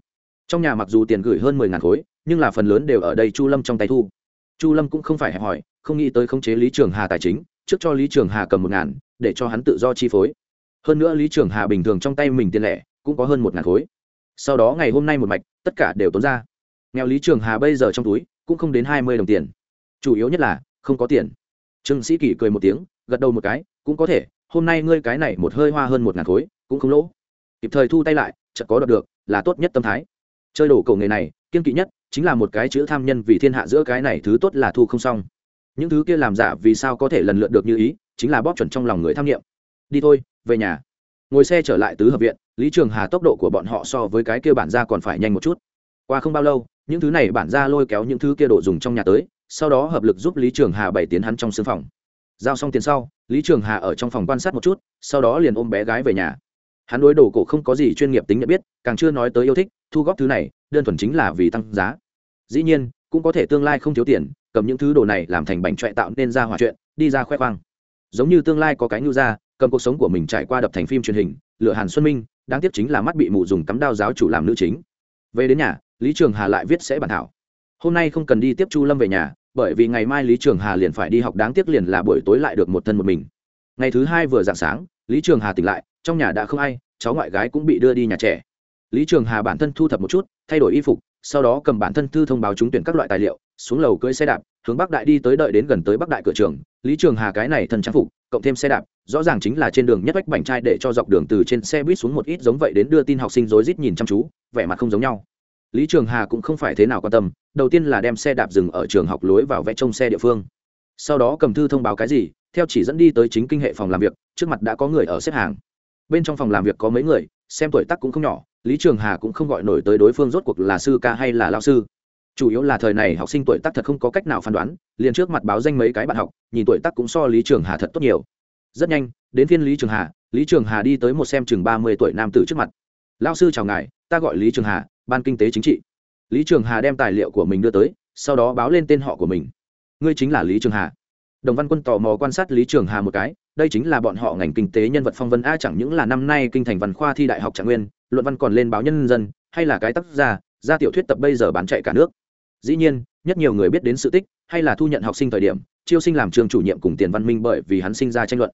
trong nhà mặc dù tiền gửi hơn mười ngàn khối, nhưng là phần lớn đều ở đây chu lâm trong tay thu. Chu lâm cũng không phải hẹp hòi, không nghĩ tới khống chế lý trường hà tài chính, trước cho lý trường hà cầm một ngàn, để cho hắn tự do chi phối. Hơn nữa lý trường hà bình thường trong tay mình tiền lẻ, cũng có hơn một ngàn khối. Sau đó ngày hôm nay một mạch, tất cả đều tốn ra. Nghèo lý trường hà bây giờ trong túi, cũng không đến hai mươi đồng tiền. Chủ yếu nhất là, không có tiền. Trương sĩ Kỷ cười một tiếng, gật đầu một cái, cũng có thể, hôm nay ngươi cái này một hơi hoa hơn một ngàn khối, cũng không lỗ. Kịp thời thu tay lại, chợt có đọc được, là tốt nhất tâm thái chơi đồ cầu nghề này, kiên kỵ nhất chính là một cái chữ tham nhân vì thiên hạ giữa cái này thứ tốt là thu không xong. Những thứ kia làm giả vì sao có thể lần lượt được như ý, chính là bóp chuẩn trong lòng người tham nghiệm. Đi thôi, về nhà. Ngồi xe trở lại tứ hợp viện, lý trường hà tốc độ của bọn họ so với cái kia bản ra còn phải nhanh một chút. Qua không bao lâu, những thứ này bản ra lôi kéo những thứ kia đồ dùng trong nhà tới, sau đó hợp lực giúp lý trường hà bày tiến hắn trong xương phòng. Giao xong tiền sau, lý trường hà ở trong phòng quan sát một chút, sau đó liền ôm bé gái về nhà hắn đối đồ cổ không có gì chuyên nghiệp tính nhận biết, càng chưa nói tới yêu thích, thu góp thứ này, đơn thuần chính là vì tăng giá. Dĩ nhiên, cũng có thể tương lai không thiếu tiền, cầm những thứ đồ này làm thành bánh trọe tạo nên ra hòa chuyện, đi ra khoe khoang. Giống như tương lai có cái nhu ra cầm cuộc sống của mình trải qua đập thành phim truyền hình, lựa hàn xuân minh, đáng tiếc chính là mắt bị mù dùng cắm đao giáo chủ làm nữ chính. Về đến nhà, lý trường hà lại viết sẽ bản thảo. Hôm nay không cần đi tiếp chu lâm về nhà, bởi vì ngày mai lý trường hà liền phải đi học, đáng tiếc liền là buổi tối lại được một thân một mình. Ngày thứ hai vừa dạng sáng, lý trường hà tỉnh lại trong nhà đã không ai, cháu ngoại gái cũng bị đưa đi nhà trẻ. Lý trường hà bản thân thu thập một chút, thay đổi y phục, sau đó cầm bản thân thư thông báo trúng tuyển các loại tài liệu, xuống lầu cưới xe đạp, hướng bắc đại đi tới đợi đến gần tới bắc đại cửa trường. Lý trường hà cái này thân trang phục, cộng thêm xe đạp, rõ ràng chính là trên đường nhất bách bảnh trai để cho dọc đường từ trên xe buýt xuống một ít giống vậy đến đưa tin học sinh rối rít nhìn chăm chú, vẻ mặt không giống nhau. Lý trường hà cũng không phải thế nào quan tâm, đầu tiên là đem xe đạp dừng ở trường học lối vào vẽ trông xe địa phương. Sau đó cầm thư thông báo cái gì, theo chỉ dẫn đi tới chính kinh hệ phòng làm việc, trước mặt đã có người ở xếp hàng bên trong phòng làm việc có mấy người, xem tuổi tác cũng không nhỏ, lý trường hà cũng không gọi nổi tới đối phương rốt cuộc là sư ca hay là lao sư. Chủ yếu là thời này học sinh tuổi tác thật không có cách nào phán đoán, liền trước mặt báo danh mấy cái bạn học, nhìn tuổi tác cũng so lý trường hà thật tốt nhiều. Rất nhanh, đến phiên lý trường hà, lý trường hà đi tới một xem chừng ba mươi tuổi nam tử trước mặt. Lao sư chào ngài, ta gọi lý trường hà, ban kinh tế chính trị. Lý trường hà đem tài liệu của mình đưa tới, sau đó báo lên tên họ của mình. Ngươi chính là lý trường hà. Đồng văn quân tò mò quan sát lý trường hà một cái đây chính là bọn họ ngành kinh tế nhân vật phong vân a, chẳng những là năm nay kinh thành văn khoa thi đại học trạng nguyên, luận văn còn lên báo nhân dân, hay là cái tác gia, ra tiểu thuyết tập bây giờ bán chạy cả nước. Dĩ nhiên, nhất nhiều người biết đến sự tích, hay là thu nhận học sinh thời điểm, chiêu sinh làm trường chủ nhiệm cùng tiền văn minh bởi vì hắn sinh ra tranh luận.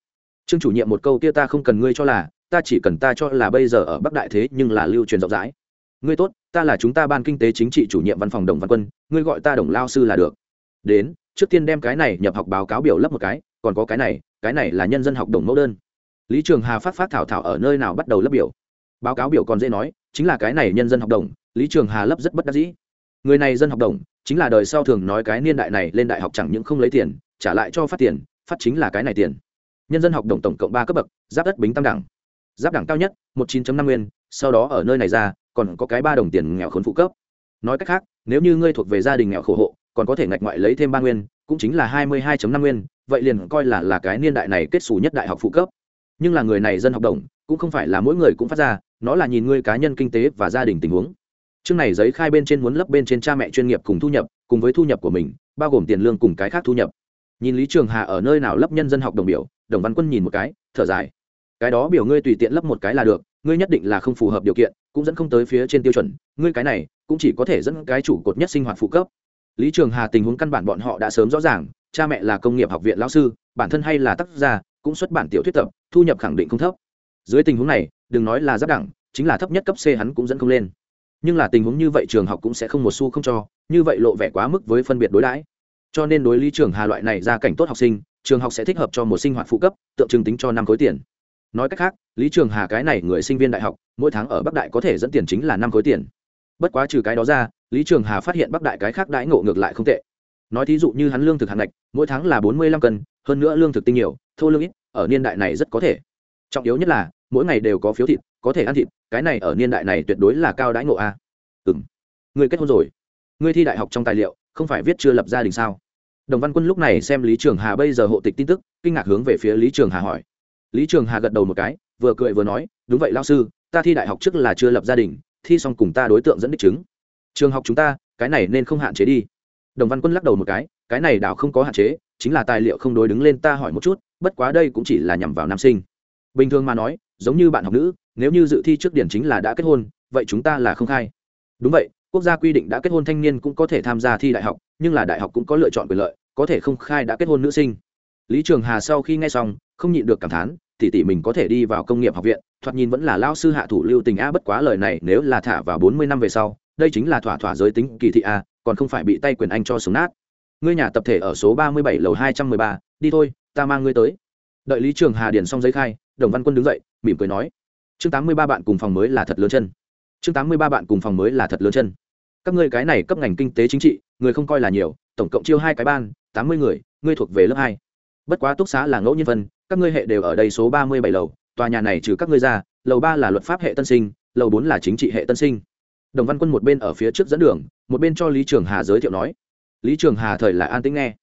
Trương chủ nhiệm một câu kia ta không cần ngươi cho là, ta chỉ cần ta cho là bây giờ ở bắc đại thế nhưng là lưu truyền rộng rãi. Ngươi tốt, ta là chúng ta ban kinh tế chính trị chủ nhiệm văn phòng đồng văn quân, ngươi gọi ta đồng lao sư là được. Đến, trước tiên đem cái này nhập học báo cáo biểu lấp một cái, còn có cái này cái này là nhân dân học đồng mẫu đơn. Lý trường hà phát phát thảo thảo ở nơi nào bắt đầu lấp biểu. Báo cáo biểu còn dễ nói, chính là cái này nhân dân học đồng, lý trường hà lấp rất bất đắc dĩ. Người này dân học đồng, chính là đời sau thường nói cái niên đại này lên đại học chẳng những không lấy tiền, trả lại cho phát tiền, phát chính là cái này tiền. Nhân dân học đồng tổng cộng ba cấp bậc, giáp đất bính tam đẳng. Giáp đẳng cao nhất, một chín năm nguyên, sau đó ở nơi này ra, còn có cái ba đồng tiền nghèo khốn phụ cấp. Nói cách khác, nếu như ngươi thuộc về gia đình nghèo khổ hộ, còn có thể ngạch ngoại lấy thêm ba nguyên, cũng chính là hai mươi hai năm nguyên vậy liền coi là là cái niên đại này kết xù nhất đại học phụ cấp. Nhưng là người này dân học đồng, cũng không phải là mỗi người cũng phát ra, nó là nhìn ngươi cá nhân kinh tế và gia đình tình huống. Chương này giấy khai bên trên muốn lấp bên trên cha mẹ chuyên nghiệp cùng thu nhập, cùng với thu nhập của mình, bao gồm tiền lương cùng cái khác thu nhập. Nhìn lý trường hà ở nơi nào lấp nhân dân học đồng biểu, đồng văn quân nhìn một cái, thở dài. Cái đó biểu ngươi tùy tiện lấp một cái là được, ngươi nhất định là không phù hợp điều kiện, cũng dẫn không tới phía trên tiêu chuẩn, ngươi cái này, cũng chỉ có thể dẫn cái chủ cột nhất sinh hoạt phụ cấp. Lý trường hà tình huống căn bản bọn họ đã sớm rõ ràng cha mẹ là công nghiệp học viện lão sư, bản thân hay là tác gia, cũng xuất bản tiểu thuyết tập, thu nhập khẳng định không thấp. Dưới tình huống này, đừng nói là giáp đẳng, chính là thấp nhất cấp c hắn cũng dẫn không lên. Nhưng là tình huống như vậy trường học cũng sẽ không một xu không cho, như vậy lộ vẻ quá mức với phân biệt đối đãi. Cho nên đối lý trường hà loại này ra cảnh tốt học sinh, trường học sẽ thích hợp cho một sinh hoạt phụ cấp, tượng trưng tính cho năm khối tiền. Nói cách khác, lý trường hà cái này người sinh viên đại học, mỗi tháng ở bắc đại có thể dẫn tiền chính là năm khối tiền. Bất quá trừ cái đó ra, lý trường hà phát hiện bắc đại cái khác đãi ngộ ngược lại không tệ nói thí dụ như hắn lương thực hạng ngạch, mỗi tháng là bốn mươi lăm cân, hơn nữa lương thực tinh nhiều, thô lương ít, ở niên đại này rất có thể. Trọng yếu nhất là, mỗi ngày đều có phiếu thịt, có thể ăn thịt, cái này ở niên đại này tuyệt đối là cao đãi ngộ a. Ừ m người kết hôn rồi. Người thi đại học trong tài liệu, không phải viết chưa lập gia đình sao? Đồng văn quân lúc này xem lý trường hà bây giờ hộ tịch tin tức, kinh ngạc hướng về phía lý trường hà hỏi. Lý trường hà gật đầu một cái, vừa cười vừa nói, đúng vậy lao sư, ta thi đại học trước là chưa lập gia đình, thi xong cùng ta đối tượng dẫn đích chứng. Trường học chúng ta, cái này nên không hạn chế đi đồng văn quân lắc đầu một cái cái này đảo không có hạn chế, chính là tài liệu không đối đứng lên ta hỏi một chút, bất quá đây cũng chỉ là nhằm vào nam sinh. Bình thường mà nói, giống như bạn học nữ, nếu như dự thi trước điển chính là đã kết hôn, vậy chúng ta là không khai. Đúng vậy, quốc gia quy định đã kết hôn thanh niên cũng có thể tham gia thi đại học, nhưng là đại học cũng có lựa chọn quyền lợi, có thể không khai đã kết hôn nữ sinh. Lý trường hà sau khi nghe xong, không nhịn được cảm thán, tỷ tỷ mình có thể đi vào công nghiệp học viện, thoạt nhìn vẫn là lao sư hạ thủ lưu tình a, bất quá lời này nếu là thả vào bốn mươi năm về sau, đây chính là thỏa thỏa giới tính kỳ thị a còn không phải bị tay quyền anh cho súng nát. Ngươi nhà tập thể ở số ba mươi bảy lầu hai trăm mười ba, đi thôi, ta mang ngươi tới. Đợi lý trường hà điền xong giấy khai, đồng văn quân đứng dậy, mỉm cười nói, chương tám mươi ba bạn cùng phòng mới là thật lớn chân. Chương tám mươi ba bạn cùng phòng mới là thật lớn chân. Các ngươi cái này cấp ngành kinh tế chính trị, người không coi là nhiều, tổng cộng chiêu hai cái ban, tám mươi người, ngươi thuộc về lớp hai. Bất quá túc xá là ngẫu nhiên phân, các ngươi hệ đều ở đây số ba mươi bảy lầu, tòa nhà này trừ các ngươi ra, lầu ba là luật pháp hệ tân sinh, lầu bốn là chính trị hệ tân sinh đồng văn quân một bên ở phía trước dẫn đường, một bên cho lý trường hà giới thiệu nói. Lý trường hà thời là an tĩnh nghe.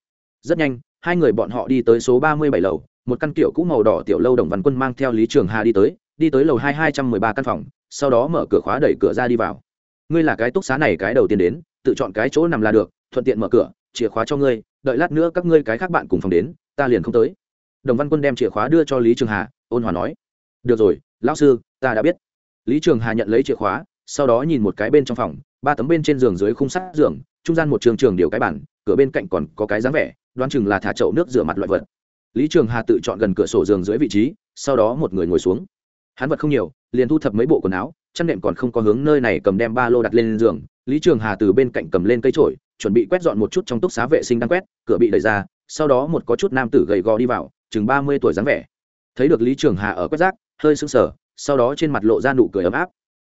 Rất nhanh, hai người bọn họ đi tới số ba mươi bảy lầu, một căn kiểu cũ màu đỏ tiểu lâu đồng văn quân mang theo lý trường hà đi tới đi tới lầu hai hai trăm mười ba căn phòng, sau đó mở cửa khóa đẩy cửa ra đi vào. Ngươi là cái túc xá này cái đầu tiên đến, tự chọn cái chỗ nằm là được, thuận tiện mở cửa, chìa khóa cho ngươi, đợi lát nữa các ngươi cái khác bạn cùng phòng đến, ta liền không tới. Đồng văn quân đem chìa khóa đưa cho lý trường hà, ôn hòa nói. Được rồi, lão sư, ta đã biết. Lý trường hà nhận lấy chìa khóa sau đó nhìn một cái bên trong phòng, ba tấm bên trên giường dưới khung sắt giường, trung gian một trường trường điều cái bản cửa bên cạnh còn có cái dáng vẻ, đoán chừng là thả chậu nước rửa mặt loại vật. Lý trường hà tự chọn gần cửa sổ giường dưới vị trí, sau đó một người ngồi xuống. Hắn vật không nhiều, liền thu thập mấy bộ quần áo, chăn nệm còn không có hướng nơi này cầm đem ba lô đặt lên giường. Lý trường hà từ bên cạnh cầm lên cây trổi chuẩn bị quét dọn một chút trong túc xá vệ sinh đang quét, cửa bị đẩy ra, sau đó một có chút nam tử gầy gò đi vào, chừng ba mươi tuổi dáng vẻ. Thấy được lý trường hà ở quét rác, hơi sững sờ, sau đó trên mặt lộ ra nụ cười ấm áp.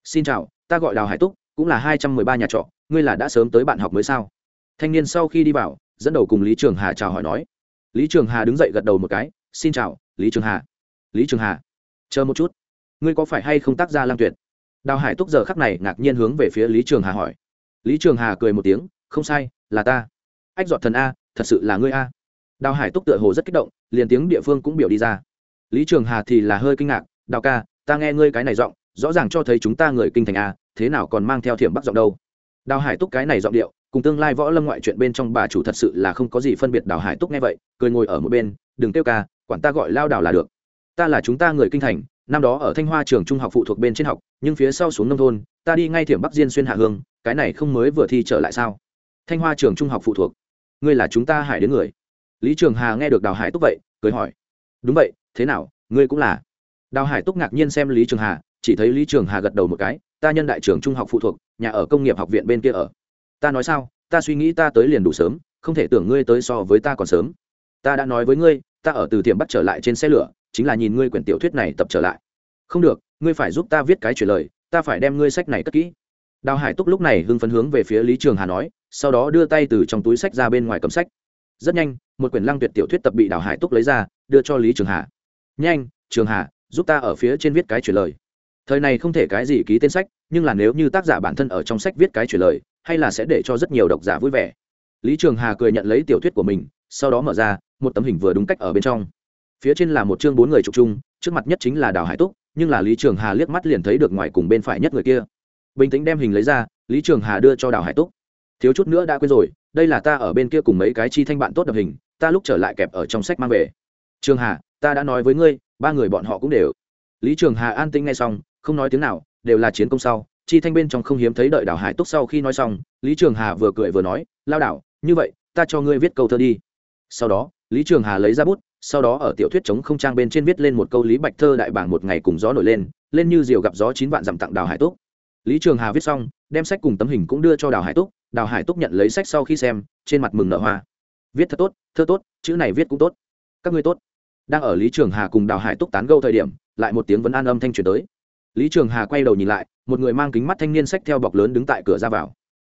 Xin chào ta gọi đào hải túc cũng là hai trăm mười ba nhà trọ ngươi là đã sớm tới bạn học mới sao thanh niên sau khi đi vào dẫn đầu cùng lý trường hà chào hỏi nói lý trường hà đứng dậy gật đầu một cái xin chào lý trường hà lý trường hà chờ một chút ngươi có phải hay không tác gia lang tuyệt đào hải túc giờ khắc này ngạc nhiên hướng về phía lý trường hà hỏi lý trường hà cười một tiếng không sai là ta ách dọn thần a thật sự là ngươi a đào hải túc tựa hồ rất kích động liền tiếng địa phương cũng biểu đi ra lý trường hà thì là hơi kinh ngạc đào ca ta nghe ngươi cái này giọng rõ ràng cho thấy chúng ta người kinh thành a thế nào còn mang theo thiểm bắc giọng đâu? Đào hải túc cái này giọng điệu, cùng tương lai võ lâm ngoại chuyện bên trong bà chủ thật sự là không có gì phân biệt. Đào hải túc nghe vậy, cười ngồi ở một bên, đừng kêu ca, quản ta gọi lao đào là được. Ta là chúng ta người kinh thành, năm đó ở thanh hoa trường trung học phụ thuộc bên trên học, nhưng phía sau xuống nông thôn, ta đi ngay thiểm bắc diên xuyên hạ hương, cái này không mới vừa thi trở lại sao? Thanh hoa trường trung học phụ thuộc, ngươi là chúng ta hải đến người. Lý trường hà nghe được đào hải túc vậy, cười hỏi, đúng vậy, thế nào, ngươi cũng là? Đào hải túc ngạc nhiên xem lý trường hà, chỉ thấy lý trường hà gật đầu một cái ta nhân đại trường trung học phụ thuộc, nhà ở công nghiệp học viện bên kia ở. Ta nói sao, ta suy nghĩ ta tới liền đủ sớm, không thể tưởng ngươi tới so với ta còn sớm. Ta đã nói với ngươi, ta ở từ tiệm bắt trở lại trên xe lửa, chính là nhìn ngươi quyển tiểu thuyết này tập trở lại. Không được, ngươi phải giúp ta viết cái chuyển lời, ta phải đem ngươi sách này cất kỹ. Đào hải túc lúc này hưng phấn hướng về phía lý trường hà nói, sau đó đưa tay từ trong túi sách ra bên ngoài cầm sách. Rất nhanh, một quyển lăng tuyệt tiểu thuyết tập bị đào hải túc lấy ra, đưa cho lý trường hà. Nhanh, trường hà, giúp ta ở phía trên viết cái chuyển lời thời này không thể cái gì ký tên sách, nhưng là nếu như tác giả bản thân ở trong sách viết cái chuyển lời, hay là sẽ để cho rất nhiều độc giả vui vẻ. Lý trường hà cười nhận lấy tiểu thuyết của mình, sau đó mở ra, một tấm hình vừa đúng cách ở bên trong. Phía trên là một chương bốn người trục chung, trước mặt nhất chính là đào hải túc, nhưng là lý trường hà liếc mắt liền thấy được ngoài cùng bên phải nhất người kia. Bình tĩnh đem hình lấy ra, lý trường hà đưa cho đào hải túc. Thiếu chút nữa đã quên rồi, đây là ta ở bên kia cùng mấy cái chi thanh bạn tốt đập hình, ta lúc trở lại kẹp ở trong sách mang về. Trường hà, ta đã nói với ngươi, ba người bọn họ cũng đều. Lý trường hà an tinh ngay xong không nói tiếng nào, đều là chiến công sau. Chi thanh bên trong không hiếm thấy đợi đào hải túc sau khi nói xong, lý trường hà vừa cười vừa nói, lao đảo, như vậy, ta cho ngươi viết câu thơ đi. Sau đó, lý trường hà lấy ra bút, sau đó ở tiểu thuyết chống không trang bên trên viết lên một câu lý bạch thơ đại bảng một ngày cùng gió nổi lên lên như diều gặp gió chín vạn dặm tặng đào hải túc. Lý trường hà viết xong, đem sách cùng tấm hình cũng đưa cho đào hải túc đào hải túc nhận lấy sách sau khi xem, trên mặt mừng nở hoa. Viết thật tốt, thơ tốt, chữ này viết cũng tốt. Các ngươi tốt. Đang ở lý trường hà cùng đào hải túc tán gâu thời điểm, lại một tiếng vấn an âm thanh truyền tới lý trường hà quay đầu nhìn lại, một người mang kính mắt thanh niên sách theo bọc lớn đứng tại cửa ra vào.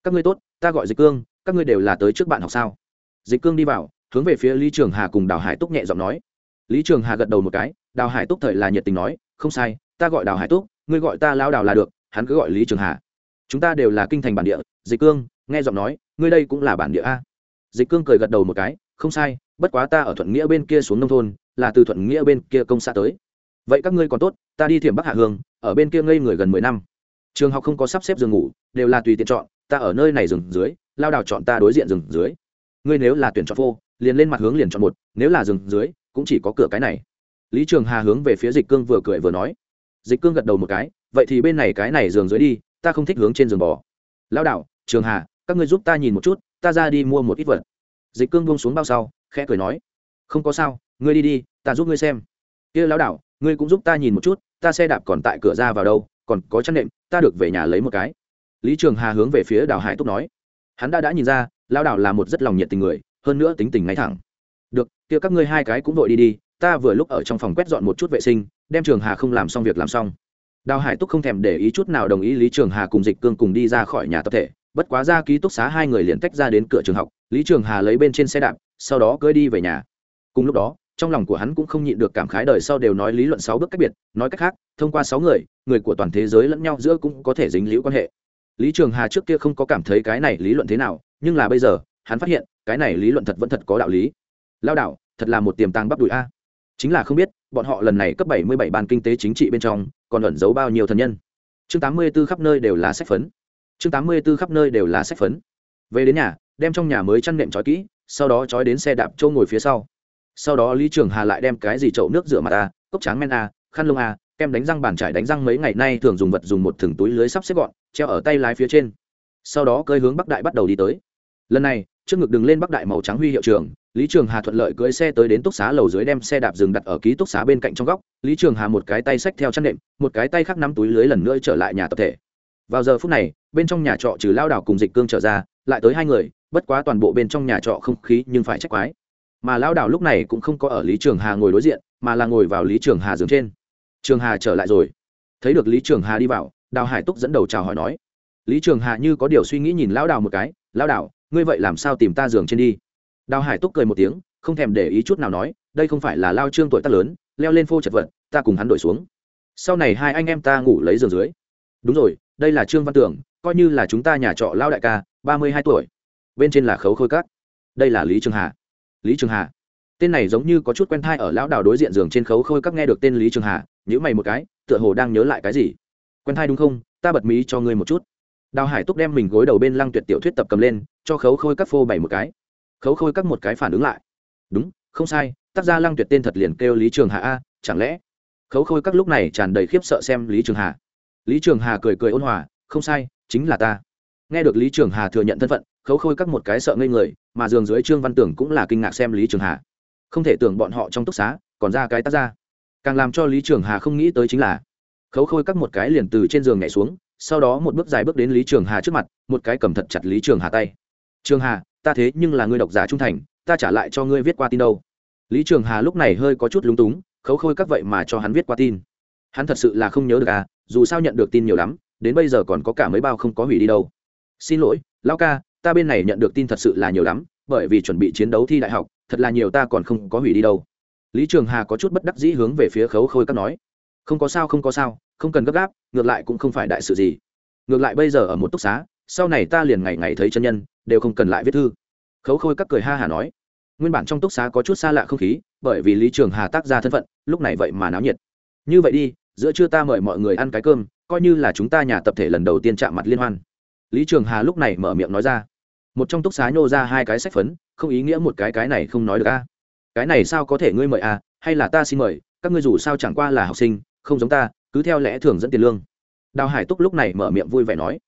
Các ngươi tốt, ta gọi dịch cương, các ngươi đều là tới trước bạn học sao? Dịch cương đi vào, hướng về phía lý trường hà cùng đào hải túc nhẹ giọng nói. Lý trường hà gật đầu một cái, đào hải túc thời là nhiệt tình nói, không sai, ta gọi đào hải túc, ngươi gọi ta lao đào là được, hắn cứ gọi lý trường hà. Chúng ta đều là kinh thành bản địa, dịch cương, nghe giọng nói, ngươi đây cũng là bản địa a. Dịch cương cười gật đầu một cái, không sai, bất quá ta ở thuận nghĩa bên kia xuống nông thôn, là từ thuận nghĩa bên kia công xã tới vậy các ngươi còn tốt ta đi thiểm bắc hạ hương ở bên kia ngây người gần mười năm. Trường học không có sắp xếp giường ngủ đều là tùy tiện chọn ta ở nơi này rừng dưới lao đào chọn ta đối diện rừng dưới. Ngươi nếu là tuyển chọn phô liền lên mặt hướng liền chọn một nếu là rừng dưới cũng chỉ có cửa cái này. Lý trường hà hướng về phía dịch cương vừa cười vừa nói. Dịch cương gật đầu một cái vậy thì bên này cái này giường dưới đi ta không thích hướng trên giường bò. Lao đảo, trường hà các ngươi giúp ta nhìn một chút ta ra đi mua một ít vật. Dịch cương buông xuống bao sau khẽ cười nói. Không có sao ngươi đi đi ta giúp ngươi xem. Kia lão đảo ngươi cũng giúp ta nhìn một chút, ta xe đạp còn tại cửa ra vào đâu, còn có chăn nệm, ta được về nhà lấy một cái. Lý trường hà hướng về phía đào hải túc nói. Hắn đã đã nhìn ra, lão Đảo là một rất lòng nhiệt tình người, hơn nữa tính tình ngay thẳng. Được, kia các ngươi hai cái cũng vội đi đi, ta vừa lúc ở trong phòng quét dọn một chút vệ sinh, đem trường hà không làm xong việc làm xong. Đào hải túc không thèm để ý chút nào đồng ý lý trường hà cùng dịch cương cùng đi ra khỏi nhà tập thể, bất quá ra ký túc xá hai người liền tách ra đến cửa trường học, lý trường hà lấy bên trên xe đạp, sau đó cưỡi đi về nhà. Cùng lúc đó trong lòng của hắn cũng không nhịn được cảm khái đời sau đều nói lý luận sáu bước cách biệt, nói cách khác, thông qua sáu người người của toàn thế giới lẫn nhau giữa cũng có thể dính liễu quan hệ. Lý trường hà trước kia không có cảm thấy cái này lý luận thế nào, nhưng là bây giờ, hắn phát hiện, cái này lý luận thật vẫn thật có đạo lý. Lao đạo thật là một tiềm tàng bắp đùi a. Chính là không biết, bọn họ lần này cấp bảy mươi bảy ban kinh tế chính trị bên trong, còn ẩn giấu bao nhiêu thần nhân. Chương tám mươi b ố khắp nơi đều là sách phấn. Chương tám mươi b ố khắp nơi đều là sách phấn. Về đến nhà, đem trong nhà mới chăn nệm trói kỹ, sau đó trói đến xe đạp trâu ngồi phía sau sau đó lý trường hà lại đem cái gì chậu nước rửa mặt a, cốc tráng men a, khăn lông a, kem đánh răng bàn trải đánh răng mấy ngày nay thường dùng vật dùng một thừng túi lưới sắp xếp gọn, treo ở tay lái phía trên. Sau đó cơi hướng bắc đại bắt đầu đi tới. Lần này, trước ngực đứng lên bắc đại màu trắng huy hiệu trường, lý trường hà thuận lợi cưỡi xe tới đến túc xá lầu dưới đem xe đạp dừng đặt ở ký túc xá bên cạnh trong góc. Lý trường hà một cái tay xách theo chăn nệm, một cái tay khác nắm túi lưới lần nữa trở lại nhà tập thể. Vào giờ phút này, bên trong nhà trọ trừ lao đảo cùng dịch cương trở ra, lại tới hai người, bất quá toàn bộ bên trong nhà trọ không khí nhưng phải trách quái mà lão đảo lúc này cũng không có ở lý trường hà ngồi đối diện, mà là ngồi vào lý trường hà giường trên. Trường hà trở lại rồi. Thấy được lý trường hà đi vào, đào hải túc dẫn đầu chào hỏi nói, lý trường hà như có điều suy nghĩ nhìn lão đào một cái, lão đào ngươi vậy làm sao tìm ta giường trên đi? Đào hải túc cười một tiếng, không thèm để ý chút nào nói, đây không phải là lao trương tuổi tác lớn, leo lên phô chật vật, ta cùng hắn đổi xuống. Sau này hai anh em ta ngủ lấy giường dưới. Đúng rồi, đây là trương văn tưởng, coi như là chúng ta nhà trọ lao đại ca, ba mươi hai tuổi. Bên trên là khấu khôi cát đây là lý trường hà lý trường hà. Tên này giống như có chút quen thai ở lão đào đối diện giường trên khấu khôi các nghe được tên lý trường hà nhữ mày một cái, tựa hồ đang nhớ lại cái gì. Quen thai đúng không? Ta bật mí cho ngươi một chút. Đào hải túc đem mình gối đầu bên lăng tuyệt tiểu thuyết tập cầm lên, cho khấu khôi các phô bày một cái. Khấu khôi các một cái phản ứng lại. Đúng, không sai, tác gia lăng tuyệt tên thật liền kêu lý trường hà a, chẳng lẽ? Khấu khôi các lúc này tràn đầy khiếp sợ xem lý trường hà. Lý trường hà cười cười ôn hòa, không sai, chính là ta. Nghe được lý trường hà thừa nhận thân phận khấu khôi các một cái sợ ngây người, mà giường dưới trương văn tưởng cũng là kinh ngạc xem lý trường hà. Không thể tưởng bọn họ trong túc xá, còn ra cái tác ra. Càng làm cho lý trường hà không nghĩ tới chính là, khấu khôi các một cái liền từ trên giường nhảy xuống, sau đó một bước dài bước đến lý trường hà trước mặt, một cái cầm thật chặt lý trường hà tay. Trường hà, ta thế nhưng là ngươi độc giả trung thành, ta trả lại cho ngươi viết qua tin đâu. Lý trường hà lúc này hơi có chút lúng túng, khấu khôi các vậy mà cho hắn viết qua tin. Hắn thật sự là không nhớ được à dù sao nhận được tin nhiều lắm, đến bây giờ còn có cả mấy bao không có hủy đi đâu. Xin lỗi lao ca ta bên này nhận được tin thật sự là nhiều lắm, bởi vì chuẩn bị chiến đấu thi đại học, thật là nhiều ta còn không có hủy đi đâu. Lý trường hà có chút bất đắc dĩ hướng về phía khấu khôi các nói, không có sao, không có sao, không cần gấp gáp, ngược lại cũng không phải đại sự gì. Ngược lại bây giờ ở một túc xá, sau này ta liền ngày ngày thấy chân nhân, đều không cần lại viết thư. Khấu khôi các cười ha hà nói, nguyên bản trong túc xá có chút xa lạ không khí, bởi vì lý trường hà tác ra thân phận, lúc này vậy mà náo nhiệt. Như vậy đi, giữa trưa ta mời mọi người ăn cái cơm, coi như là chúng ta nhà tập thể lần đầu tiên chạm mặt liên hoan. Lý trường hà lúc này mở miệng nói ra một trong túc xá nhô ra hai cái sách phấn, không ý nghĩa một cái cái này không nói được a. Cái này sao có thể ngươi mời a, hay là ta xin mời, các ngươi dù sao chẳng qua là học sinh, không giống ta, cứ theo lẽ thường dẫn tiền lương. Đào hải túc lúc này mở miệng vui vẻ nói.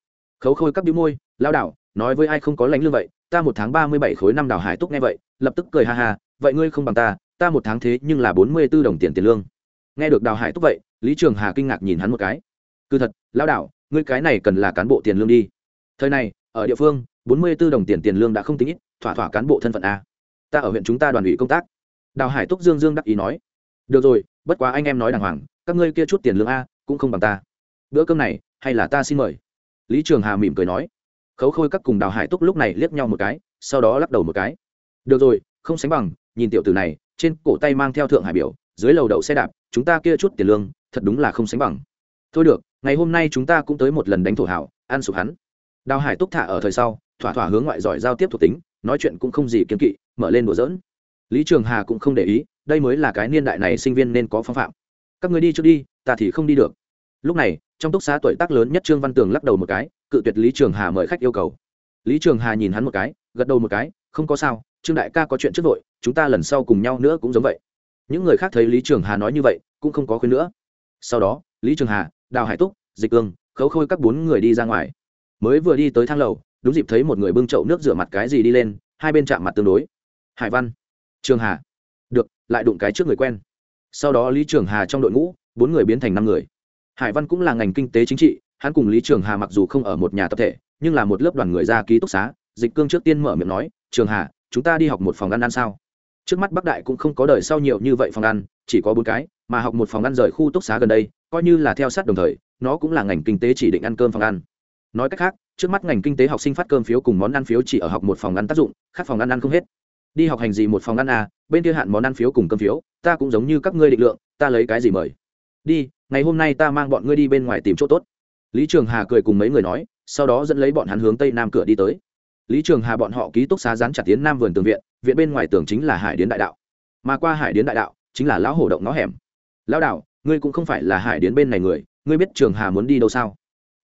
Khấu khôi các đĩu môi, lao đảo, nói với ai không có lãnh lương vậy, ta một tháng ba mươi bảy khối năm đào hải túc nghe vậy, lập tức cười ha ha, vậy ngươi không bằng ta ta một tháng thế nhưng là bốn mươi b ố đồng tiền tiền lương. Nghe được đào hải túc vậy, lý trường hà kinh ngạc nhìn hắn một cái. Cứ thật, lao đảo, ngươi cái này cần là cán bộ tiền lương đi. Thời này, ở địa phương bốn mươi b ố đồng tiền tiền lương đã không tính ít, thỏa thỏa cán bộ thân phận a. Ta ở huyện chúng ta đoàn ủy công tác. Đào hải túc dương dương đắc ý nói. Được rồi, bất quá anh em nói đàng hoàng, các ngươi kia chút tiền lương a cũng không bằng ta. Bữa cơm này, hay là ta xin mời? Lý trường hà mỉm cười nói. Khấu khôi các cùng đào hải túc lúc này liếc nhau một cái, sau đó lắc đầu một cái. Được rồi, không sánh bằng, nhìn tiểu tử này, trên cổ tay mang theo thượng hải biểu, dưới lầu đậu xe đạp, chúng ta kia chút tiền lương, thật đúng là không sánh bằng. Thôi được, ngày hôm nay chúng ta cũng tới một lần đánh thổ hảo, ăn sụp hắn. Đào hải túc thả ở thời sau thỏa thỏa hướng ngoại giỏi giao tiếp thuộc tính, nói chuyện cũng không gì kiên kỵ, mở lên đùa dỡn lý trường hà cũng không để ý, đây mới là cái niên đại này sinh viên nên có phong phạm. Các người đi trước đi, ta thì không đi được. Lúc này, trong túc xá tuổi tác lớn nhất trương văn tường lắc đầu một cái, cự tuyệt lý trường hà mời khách yêu cầu. Lý trường hà nhìn hắn một cái, gật đầu một cái, không có sao, trương đại ca có chuyện trước vội, chúng ta lần sau cùng nhau nữa cũng giống vậy. Những người khác thấy lý trường hà nói như vậy, cũng không có khuyên nữa. Sau đó, lý trường hà, đào hải túc, dịch cương, khấu khôi các bốn người đi ra ngoài. Mới vừa đi tới thang lầu đúng dịp thấy một người bưng chậu nước rửa mặt cái gì đi lên, hai bên chạm mặt tương đối. Hải văn, trường hà. Được, lại đụng cái trước người quen. Sau đó lý trường hà trong đội ngũ, bốn người biến thành năm người. Hải văn cũng là ngành kinh tế chính trị, hắn cùng lý trường hà mặc dù không ở một nhà tập thể, nhưng là một lớp đoàn người ra ký túc xá, dịch cương trước tiên mở miệng nói, trường hà, chúng ta đi học một phòng ăn ăn sao? Trước mắt bắc đại cũng không có đời sau nhiều như vậy phòng ăn, chỉ có bốn cái, mà học một phòng ăn rời khu túc xá gần đây, coi như là theo sát đồng thời, nó cũng là ngành kinh tế chỉ định ăn cơm phòng ăn. Nói cách khác trước mắt ngành kinh tế học sinh phát cơm phiếu cùng món ăn phiếu chỉ ở học một phòng ăn tác dụng, khác phòng ăn ăn không hết. Đi học hành gì một phòng ăn à bên kia hạn món ăn phiếu cùng cơm phiếu, ta cũng giống như các ngươi định lượng, ta lấy cái gì mời? Đi, ngày hôm nay ta mang bọn ngươi đi bên ngoài tìm chỗ tốt. Lý trường hà cười cùng mấy người nói, sau đó dẫn lấy bọn hắn hướng tây nam cửa đi tới. Lý trường hà bọn họ ký túc xá dán chặt tiến nam vườn tường viện viện bên ngoài tường chính là hải điến đại đạo. Mà qua hải điến đại đạo, chính là lão hổ động nó hẻm. Lão đạo, ngươi cũng không phải là hải điến bên này người, ngươi biết trường hà muốn đi đâu sao?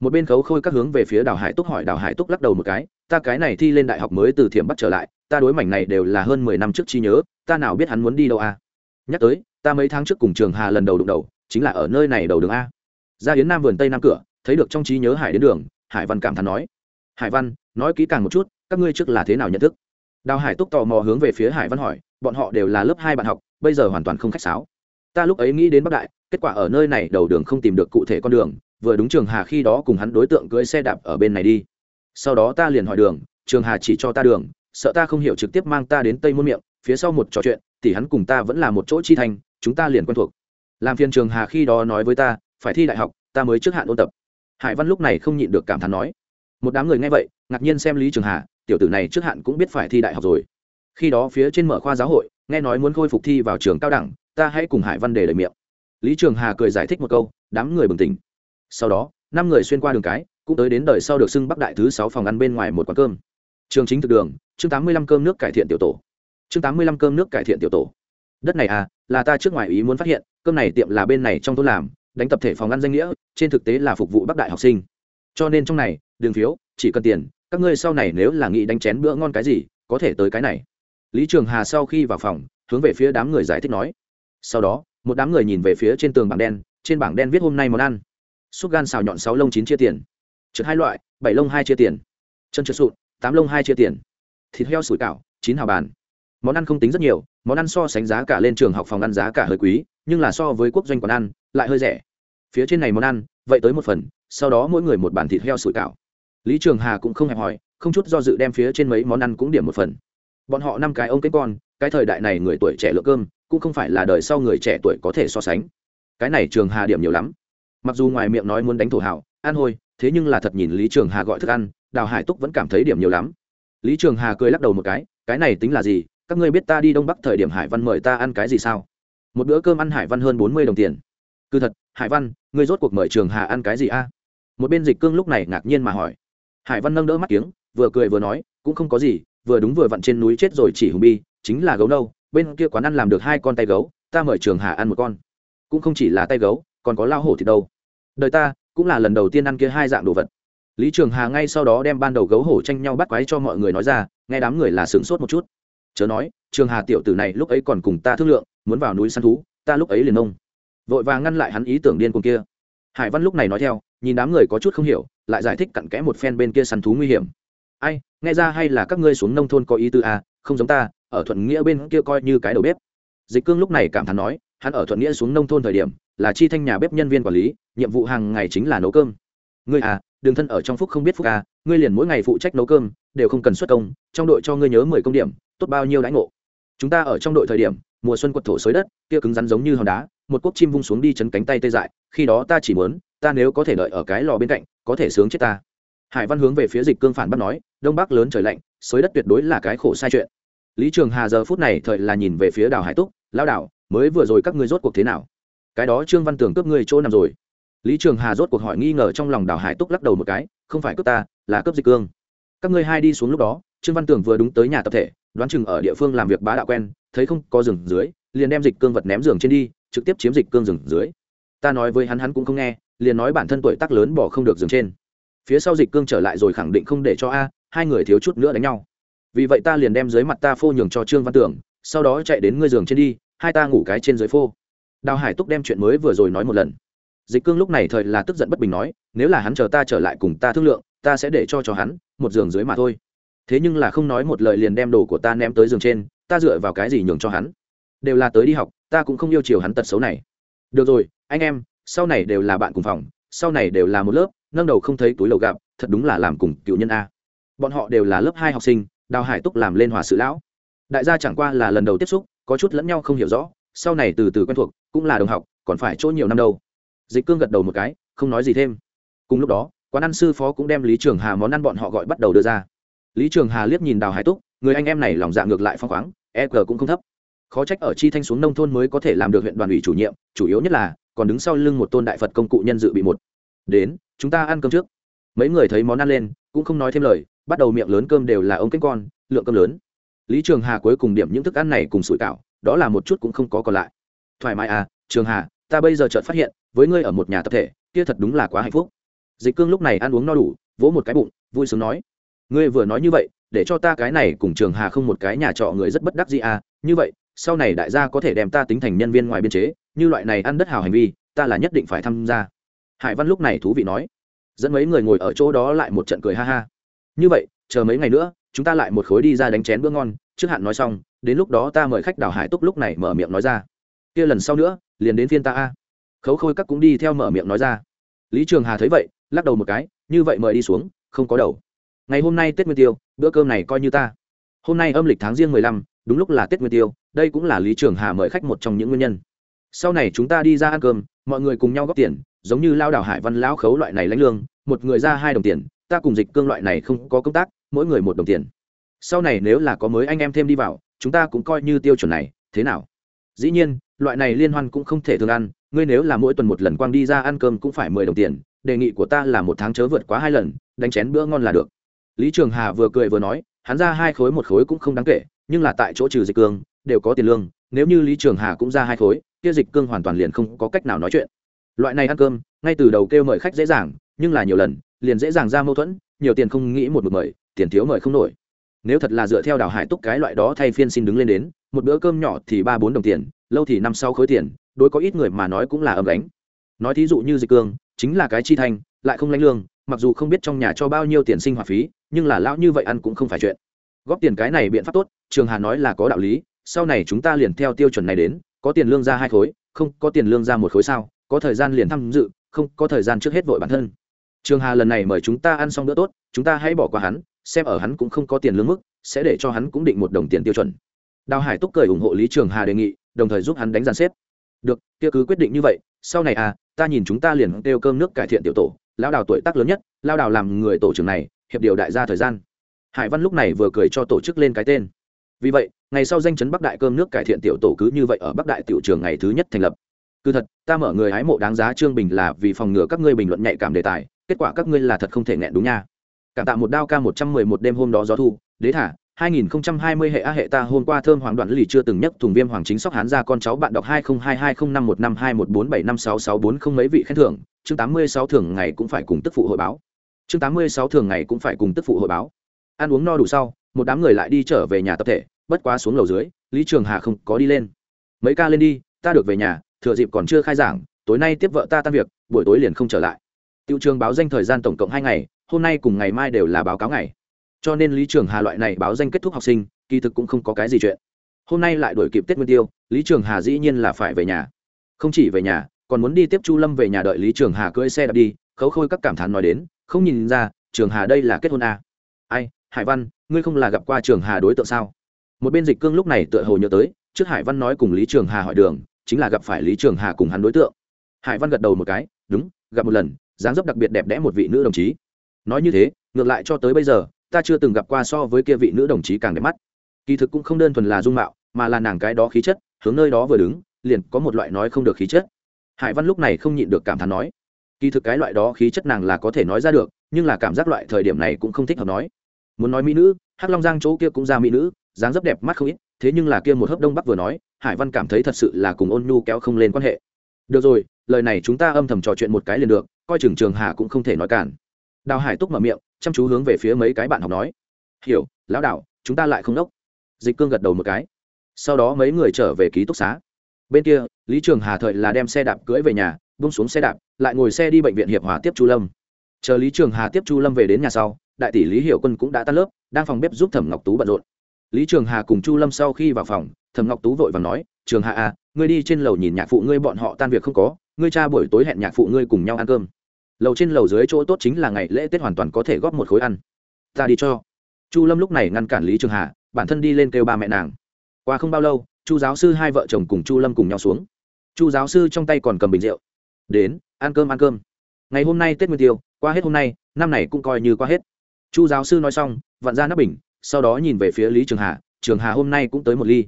Một bên khấu khôi các hướng về phía đào hải túc hỏi đào hải túc lắc đầu một cái, ta cái này thi lên đại học mới từ thiểm bắt trở lại, ta đối mảnh này đều là hơn mười năm trước chi nhớ, ta nào biết hắn muốn đi đâu à nhắc tới, ta mấy tháng trước cùng trường hà lần đầu đụng đầu, chính là ở nơi này đầu đường a. Ra hiến nam vườn tây nam cửa, thấy được trong trí nhớ hải đến đường, hải văn cảm thán nói, hải văn, nói kỹ càng một chút, các ngươi trước là thế nào nhận thức? Đào hải túc tò mò hướng về phía hải văn hỏi, bọn họ đều là lớp hai bạn học, bây giờ hoàn toàn không khách sáo. Ta lúc ấy nghĩ đến bắc đại, kết quả ở nơi này đầu đường không tìm được cụ thể con đường vừa đúng trường hà khi đó cùng hắn đối tượng cưỡi xe đạp ở bên này đi. Sau đó ta liền hỏi đường, trường hà chỉ cho ta đường, sợ ta không hiểu trực tiếp mang ta đến tây môn miệng, phía sau một trò chuyện, thì hắn cùng ta vẫn là một chỗ chi thành, chúng ta liền quen thuộc. Làm phiền trường hà khi đó nói với ta, phải thi đại học, ta mới trước hạn ôn tập. Hải văn lúc này không nhịn được cảm thán nói. Một đám người nghe vậy, ngạc nhiên xem lý trường hà, tiểu tử này trước hạn cũng biết phải thi đại học rồi. Khi đó phía trên mở khoa giáo hội, nghe nói muốn khôi phục thi vào trường cao đẳng, ta hãy cùng hải văn đề lời miệng. Lý trường hà cười giải thích một câu, đám người bừng tỉnh sau đó, năm người xuyên qua đường cái, cũng tới đến đời sau được xưng bắc đại thứ sáu phòng ăn bên ngoài một quán cơm. Trường chính thực đường, chương tám mươi lăm cơm nước cải thiện tiểu tổ. Chương tám mươi lăm cơm nước cải thiện tiểu tổ. Đất này à là ta trước ngoài ý muốn phát hiện, cơm này tiệm là bên này trong thôn làm, đánh tập thể phòng ăn danh nghĩa, trên thực tế là phục vụ bắc đại học sinh. Cho nên trong này, đường phiếu, chỉ cần tiền, các ngươi sau này nếu là nghĩ đánh chén bữa ngon cái gì, có thể tới cái này. Lý trường hà sau khi vào phòng, hướng về phía đám người giải thích nói. Sau đó, một đám người nhìn về phía trên tường bảng đen, trên bảng đen viết hôm nay món ăn xúc gan xào nhọn sáu lông chín chia tiền. Trượt hai loại, bảy lông hai chia tiền. Chân trượt sụn, tám lông hai chia tiền. Thịt heo sủi cảo, chín hào bàn. Món ăn không tính rất nhiều, món ăn so sánh giá cả lên trường học phòng ăn giá cả hơi quý, nhưng là so với quốc doanh quán ăn, lại hơi rẻ. Phía trên này món ăn, vậy tới một phần, sau đó mỗi người một bàn thịt heo sủi cảo. Lý trường hà cũng không hẹp hỏi không chút do dự đem phía trên mấy món ăn cũng điểm một phần. Bọn họ năm cái ông cái con, cái thời đại này người tuổi trẻ lượng cơm, cũng không phải là đời sau người trẻ tuổi có thể so sánh. Cái này trường hà điểm nhiều lắm mặc dù ngoài miệng nói muốn đánh thổ hảo an hôi, thế nhưng là thật nhìn lý trường hà gọi thức ăn, đào hải túc vẫn cảm thấy điểm nhiều lắm. Lý trường hà cười lắc đầu một cái cái này tính là gì? Các ngươi biết ta đi đông bắc thời điểm hải văn mời ta ăn cái gì sao? Một bữa cơm ăn hải văn hơn bốn mươi đồng tiền. Cứ thật, hải văn, ngươi rốt cuộc mời trường hà ăn cái gì a? Một bên dịch cương lúc này ngạc nhiên mà hỏi. Hải văn nâng đỡ mắt kiếng, vừa cười vừa nói, cũng không có gì, vừa đúng vừa vặn trên núi chết rồi chỉ hùng bi, chính là gấu nâu, bên kia quán ăn làm được hai con tay gấu, ta mời trường hà ăn một con. Cũng không chỉ là tay gấu còn có lao hổ thì đâu? Đời ta cũng là lần đầu tiên ăn kia hai dạng đồ vật. Lý trường hà ngay sau đó đem ban đầu gấu hổ tranh nhau bắt quái cho mọi người nói ra nghe đám người là sửng sốt một chút. Chớ nói trường hà tiểu tử này lúc ấy còn cùng ta thương lượng muốn vào núi săn thú ta lúc ấy liền ông vội vàng ngăn lại hắn ý tưởng điên cuồng kia. Hải văn lúc này nói theo nhìn đám người có chút không hiểu lại giải thích cặn kẽ một phen bên kia săn thú nguy hiểm. Ai nghe ra hay là các ngươi xuống nông thôn có ý tư à, không giống ta ở thuận nghĩa bên kia coi như cái đầu bếp. Dịch cương lúc này cảm thán nói hắn ở thuận nghĩa xuống nông thôn thời điểm là chi thanh nhà bếp nhân viên quản lý, nhiệm vụ hàng ngày chính là nấu cơm. Ngươi à đường thân ở trong phúc không biết phúc à ngươi liền mỗi ngày phụ trách nấu cơm, đều không cần xuất công, trong đội cho ngươi nhớ mười công điểm, tốt bao nhiêu đãi ngộ. Chúng ta ở trong đội thời điểm, mùa xuân quật thổ xới đất, kia cứng rắn giống như hòn đá, một cốc chim vung xuống đi chấn cánh tay tê dại, khi đó ta chỉ muốn, ta nếu có thể đợi ở cái lò bên cạnh, có thể sướng chết ta. Hải văn hướng về phía dịch cương phản bắt nói, đông bắc lớn trời lạnh, xới đất tuyệt đối là cái khổ sai chuyện. Lý trường hà giờ phút này thời là nhìn về phía đào hải túc lao đảo, mới vừa rồi các ngươi rốt cuộc thế nào? Cái đó trương văn tường cướp ngươi chỗ nằm rồi. Lý trường hà rốt cuộc hỏi nghi ngờ trong lòng đào hải túc lắc đầu một cái, không phải cướp ta, là cướp dịch cương. Các ngươi hai đi xuống lúc đó, trương văn tường vừa đúng tới nhà tập thể, đoán chừng ở địa phương làm việc bá đạo quen, thấy không có giường dưới, liền đem dịch cương vật ném giường trên đi, trực tiếp chiếm dịch cương giường dưới. Ta nói với hắn hắn cũng không nghe, liền nói bản thân tuổi tác lớn bỏ không được giường trên. Phía sau dịch cương trở lại rồi khẳng định không để cho a, hai người thiếu chút nữa đánh nhau. Vì vậy ta liền đem dưới mặt ta phô nhường cho trương văn tưởng sau đó chạy đến ngươi giường trên đi, hai ta ngủ cái trên dưới phô đào hải túc đem chuyện mới vừa rồi nói một lần. Dịch cương lúc này thời là tức giận bất bình nói, nếu là hắn chờ ta trở lại cùng ta thương lượng, ta sẽ để cho cho hắn, một giường dưới mà thôi. Thế nhưng là không nói một lời liền đem đồ của ta ném tới giường trên, ta dựa vào cái gì nhường cho hắn? Đều là tới đi học, ta cũng không yêu chiều hắn tật xấu này. Được rồi, anh em, sau này đều là bạn cùng phòng, sau này đều là một lớp, nâng đầu không thấy túi lầu gặp, thật đúng là làm cùng cựu nhân a. Bọn họ đều là lớp hai học sinh, đào hải túc làm lên hòa sự lão. Đại gia chẳng qua là lần đầu tiếp xúc, có chút lẫn nhau không hiểu rõ sau này từ từ quen thuộc, cũng là đồng học, còn phải chỗ nhiều năm đâu. Dịch cương gật đầu một cái, không nói gì thêm. Cùng lúc đó, quán ăn sư phó cũng đem lý trường hà món ăn bọn họ gọi bắt đầu đưa ra. Lý trường hà liếc nhìn đào hải túc, người anh em này lòng dạ ngược lại phong khoáng e g cũng không thấp. Khó trách ở chi thanh xuống nông thôn mới có thể làm được huyện đoàn ủy chủ nhiệm, chủ yếu nhất là, còn đứng sau lưng một tôn đại phật công cụ nhân dự bị một. Đến, chúng ta ăn cơm trước. Mấy người thấy món ăn lên, cũng không nói thêm lời, bắt đầu miệng lớn cơm đều là ống cánh con, lượng cơm lớn. Lý trường hà cuối cùng điểm những thức ăn này cùng sủi cảo đó là một chút cũng không có còn lại. Thoải mái à trường hà, ta bây giờ chợt phát hiện, với ngươi ở một nhà tập thể, kia thật đúng là quá hạnh phúc. Dịch cương lúc này ăn uống no đủ, vỗ một cái bụng, vui sướng nói. Ngươi vừa nói như vậy, để cho ta cái này cùng trường hà không một cái nhà trọ người rất bất đắc gì à như vậy, sau này đại gia có thể đem ta tính thành nhân viên ngoài biên chế, như loại này ăn đất hào hành vi, ta là nhất định phải tham gia. Hải văn lúc này thú vị nói. Dẫn mấy người ngồi ở chỗ đó lại một trận cười ha ha. Như vậy, chờ mấy ngày nữa, chúng ta lại một khối đi ra đánh chén bữa ngon, trước hạn nói xong đến lúc đó ta mời khách đào hải túc lúc này mở miệng nói ra. Kia lần sau nữa, liền đến phiên ta a. Khấu khôi các cũng đi theo mở miệng nói ra. Lý trường hà thấy vậy, lắc đầu một cái, như vậy mời đi xuống, không có đầu. Ngày hôm nay tết nguyên tiêu, bữa cơm này coi như ta. Hôm nay âm lịch tháng riêng mười lăm, đúng lúc là tết nguyên tiêu, đây cũng là lý trường hà mời khách một trong những nguyên nhân. Sau này chúng ta đi ra ăn cơm, mọi người cùng nhau góp tiền, giống như lao đảo hải văn lão khấu loại này lãnh lương, một người ra hai đồng tiền, ta cùng dịch cương loại này không có công tác, mỗi người một đồng tiền. Sau này nếu là có mới anh em thêm đi vào chúng ta cũng coi như tiêu chuẩn này, thế nào? Dĩ nhiên, loại này liên hoan cũng không thể thường ăn, ngươi nếu là mỗi tuần một lần quang đi ra ăn cơm cũng phải mười đồng tiền, đề nghị của ta là một tháng chớ vượt quá hai lần, đánh chén bữa ngon là được. Lý trường hà vừa cười vừa nói, hắn ra hai khối một khối cũng không đáng kể, nhưng là tại chỗ trừ dịch cương, đều có tiền lương, nếu như lý trường hà cũng ra hai khối, kia dịch cương hoàn toàn liền không có cách nào nói chuyện. Loại này ăn cơm, ngay từ đầu kêu mời khách dễ dàng, nhưng là nhiều lần, liền dễ dàng ra mâu thuẫn, nhiều tiền không nghĩ một mực mời, tiền thiếu mời không nổi nếu thật là dựa theo đào hải túc cái loại đó thay phiên xin đứng lên đến, một bữa cơm nhỏ thì ba bốn đồng tiền, lâu thì năm sáu khối tiền, đối có ít người mà nói cũng là âm gánh. Nói thí dụ như dịch cương, chính là cái chi thanh, lại không lãnh lương, mặc dù không biết trong nhà cho bao nhiêu tiền sinh hoạt phí, nhưng là lão như vậy ăn cũng không phải chuyện. Góp tiền cái này biện pháp tốt, trường hà nói là có đạo lý, sau này chúng ta liền theo tiêu chuẩn này đến, có tiền lương ra hai khối, không có tiền lương ra một khối sao, có thời gian liền tham dự, không có thời gian trước hết vội bản thân. Trường hà lần này mời chúng ta ăn xong bữa tốt, chúng ta hãy bỏ qua hắn xem ở hắn cũng không có tiền lương mức, sẽ để cho hắn cũng định một đồng tiền tiêu chuẩn. Đào hải túc cười ủng hộ lý trường hà đề nghị, đồng thời giúp hắn đánh giàn xếp. Được, kia cứ quyết định như vậy, sau này à ta nhìn chúng ta liền kêu cơm nước cải thiện tiểu tổ lao đào tuổi tác lớn nhất lao đào làm người tổ trưởng này, hiệp điều đại gia thời gian. Hải văn lúc này vừa cười cho tổ chức lên cái tên. Vì vậy, ngày sau danh chấn bắc đại cơm nước cải thiện tiểu tổ cứ như vậy ở bắc đại tiểu trường ngày thứ nhất thành lập. Cứ thật, ta mở người hái mộ đáng giá trương bình là vì phòng ngừa các ngươi bình luận nhạy cảm đề tài, kết quả các ngươi là thật không thể nghẹn đúng nha cảm tạ một đao ca một trăm mười một đêm hôm đó gió thu đế thả 2020 hệ a hệ ta hôm qua thơm hoàng đoạn lì chưa từng nhắc thùng viêm hoàng chính sóc hán ra con cháu bạn đọc 2022051521475664 mấy vị khen thưởng, chương 86 thường ngày cũng phải cùng tức phụ hội báo. Chương 86 thường ngày cũng phải cùng tức phụ hội báo. Ăn uống no đủ sau, một đám người lại đi trở về nhà tập thể, bất quá xuống lầu dưới, Lý Trường Hà không có đi lên. Mấy ca lên đi, ta được về nhà, thừa dịp còn chưa khai giảng, tối nay tiếp vợ ta tan việc, buổi tối liền không trở lại. Tiêu trường báo danh thời gian tổng cộng 2 ngày, hôm nay cùng ngày mai đều là báo cáo ngày. Cho nên lý trường hà loại này báo danh kết thúc học sinh, kỳ thực cũng không có cái gì chuyện. Hôm nay lại đổi kịp tết nguyên tiêu, lý trường hà dĩ nhiên là phải về nhà. Không chỉ về nhà, còn muốn đi tiếp chu lâm về nhà đợi lý trường hà cưỡi xe đạp đi, khấu khôi các cảm thán nói đến, không nhìn ra, trường hà đây là kết hôn à. ai, hải văn, ngươi không là gặp qua trường hà đối tượng sao? Một bên dịch cương lúc này tựa hồ nhớ tới, trước hải văn nói cùng lý trường hà hỏi đường, chính là gặp phải lý trường hà cùng hắn đối tượng. Hải văn gật đầu một cái, đúng, gặp một lần, dáng dấp đặc biệt đẹp đẽ một vị nữ đồng chí nói như thế, ngược lại cho tới bây giờ, ta chưa từng gặp qua so với kia vị nữ đồng chí càng đẹp mắt. Kỳ thực cũng không đơn thuần là dung mạo, mà là nàng cái đó khí chất, hướng nơi đó vừa đứng, liền có một loại nói không được khí chất. Hải văn lúc này không nhịn được cảm thán nói, kỳ thực cái loại đó khí chất nàng là có thể nói ra được, nhưng là cảm giác loại thời điểm này cũng không thích hợp nói. Muốn nói mỹ nữ, hắc long giang chỗ kia cũng ra mỹ nữ, dáng dấp đẹp mắt không ít, thế nhưng là kia một hớp đông bắc vừa nói, hải văn cảm thấy thật sự là cùng ôn nhu kéo không lên quan hệ. Được rồi, lời này chúng ta âm thầm trò chuyện một cái liền được, coi chừng trường hà cũng không thể nói cản đào hải túc mở miệng, chăm chú hướng về phía mấy cái bạn học nói. Hiểu, lão đạo chúng ta lại không đốc dịch cương gật đầu một cái. Sau đó mấy người trở về ký túc xá. Bên kia, lý trường hà thời là đem xe đạp cưỡi về nhà bung xuống xe đạp, lại ngồi xe đi bệnh viện hiệp hòa tiếp chu lâm. Chờ lý trường hà tiếp chu lâm về đến nhà sau, đại tỷ lý hiểu quân cũng đã tan lớp, đang phòng bếp giúp thẩm ngọc tú bận rộn. Lý trường hà cùng chu lâm sau khi vào phòng, thẩm ngọc tú vội và nói, trường hà à ngươi đi trên lầu nhìn nhạc phụ ngươi, bọn họ tan việc không có, ngươi cha buổi tối hẹn nhạc phụ ngươi cùng nhau ăn cơm lầu trên lầu dưới chỗ tốt chính là ngày lễ tết hoàn toàn có thể góp một khối ăn. Ta đi cho. Chu lâm lúc này ngăn cản lý trường hà, bản thân đi lên kêu ba mẹ nàng. Qua không bao lâu, chu giáo sư hai vợ chồng cùng chu lâm cùng nhau xuống. Chu giáo sư trong tay còn cầm bình rượu. Đến, ăn cơm ăn cơm. Ngày hôm nay tết nguyên tiêu, qua hết hôm nay, năm này cũng coi như qua hết. Chu giáo sư nói xong, vặn ra nắp bình, sau đó nhìn về phía lý trường hà trường hà hôm nay cũng tới một ly.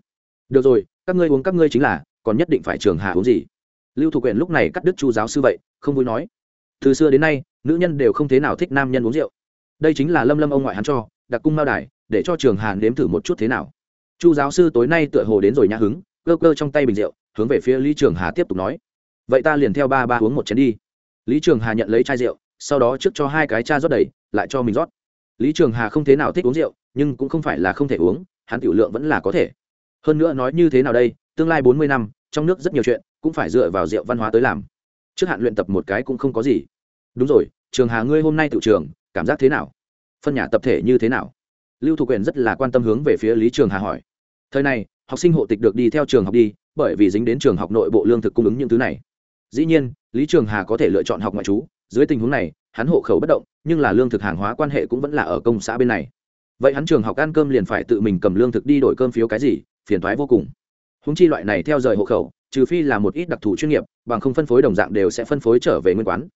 Được rồi, các ngươi uống, các ngươi chính là, còn nhất định phải trường hà uống gì? Lưu thủ quyền lúc này cắt đứt chu giáo sư vậy, không vui nói từ xưa đến nay, nữ nhân đều không thế nào thích nam nhân uống rượu. Đây chính là lâm lâm ông ngoại hắn cho, đặc cung mao đài, để cho trường hàn nếm thử một chút thế nào. Chu giáo sư tối nay tựa hồ đến rồi nhã hứng, cơ cơ trong tay bình rượu, hướng về phía lý trường hà tiếp tục nói. Vậy ta liền theo ba ba uống một chén đi. Lý trường hà nhận lấy chai rượu, sau đó trước cho hai cái cha rót đầy, lại cho mình rót. Lý trường hà không thế nào thích uống rượu, nhưng cũng không phải là không thể uống, hắn tiểu lượng vẫn là có thể. Hơn nữa nói như thế nào đây, tương lai bốn mươi năm, trong nước rất nhiều chuyện, cũng phải dựa vào rượu văn hóa tới làm trước hạn luyện tập một cái cũng không có gì. Đúng rồi, trường hà ngươi hôm nay tự trường, cảm giác thế nào? Phân nhà tập thể như thế nào? Lưu thủ quyền rất là quan tâm hướng về phía lý trường hà hỏi. Thời này, học sinh hộ tịch được đi theo trường học đi, bởi vì dính đến trường học nội bộ lương thực cung ứng những thứ này. Dĩ nhiên, lý trường hà có thể lựa chọn học ngoại trú, dưới tình huống này, hắn hộ khẩu bất động, nhưng là lương thực hàng hóa quan hệ cũng vẫn là ở công xã bên này. Vậy hắn trường học ăn cơm liền phải tự mình cầm lương thực đi đổi cơm phiếu cái gì, phiền thoái vô cùng. Húng chi loại này theo rời hộ khẩu trừ phi là một ít đặc thù chuyên nghiệp, bằng không phân phối đồng dạng đều sẽ phân phối trở về nguyên quán.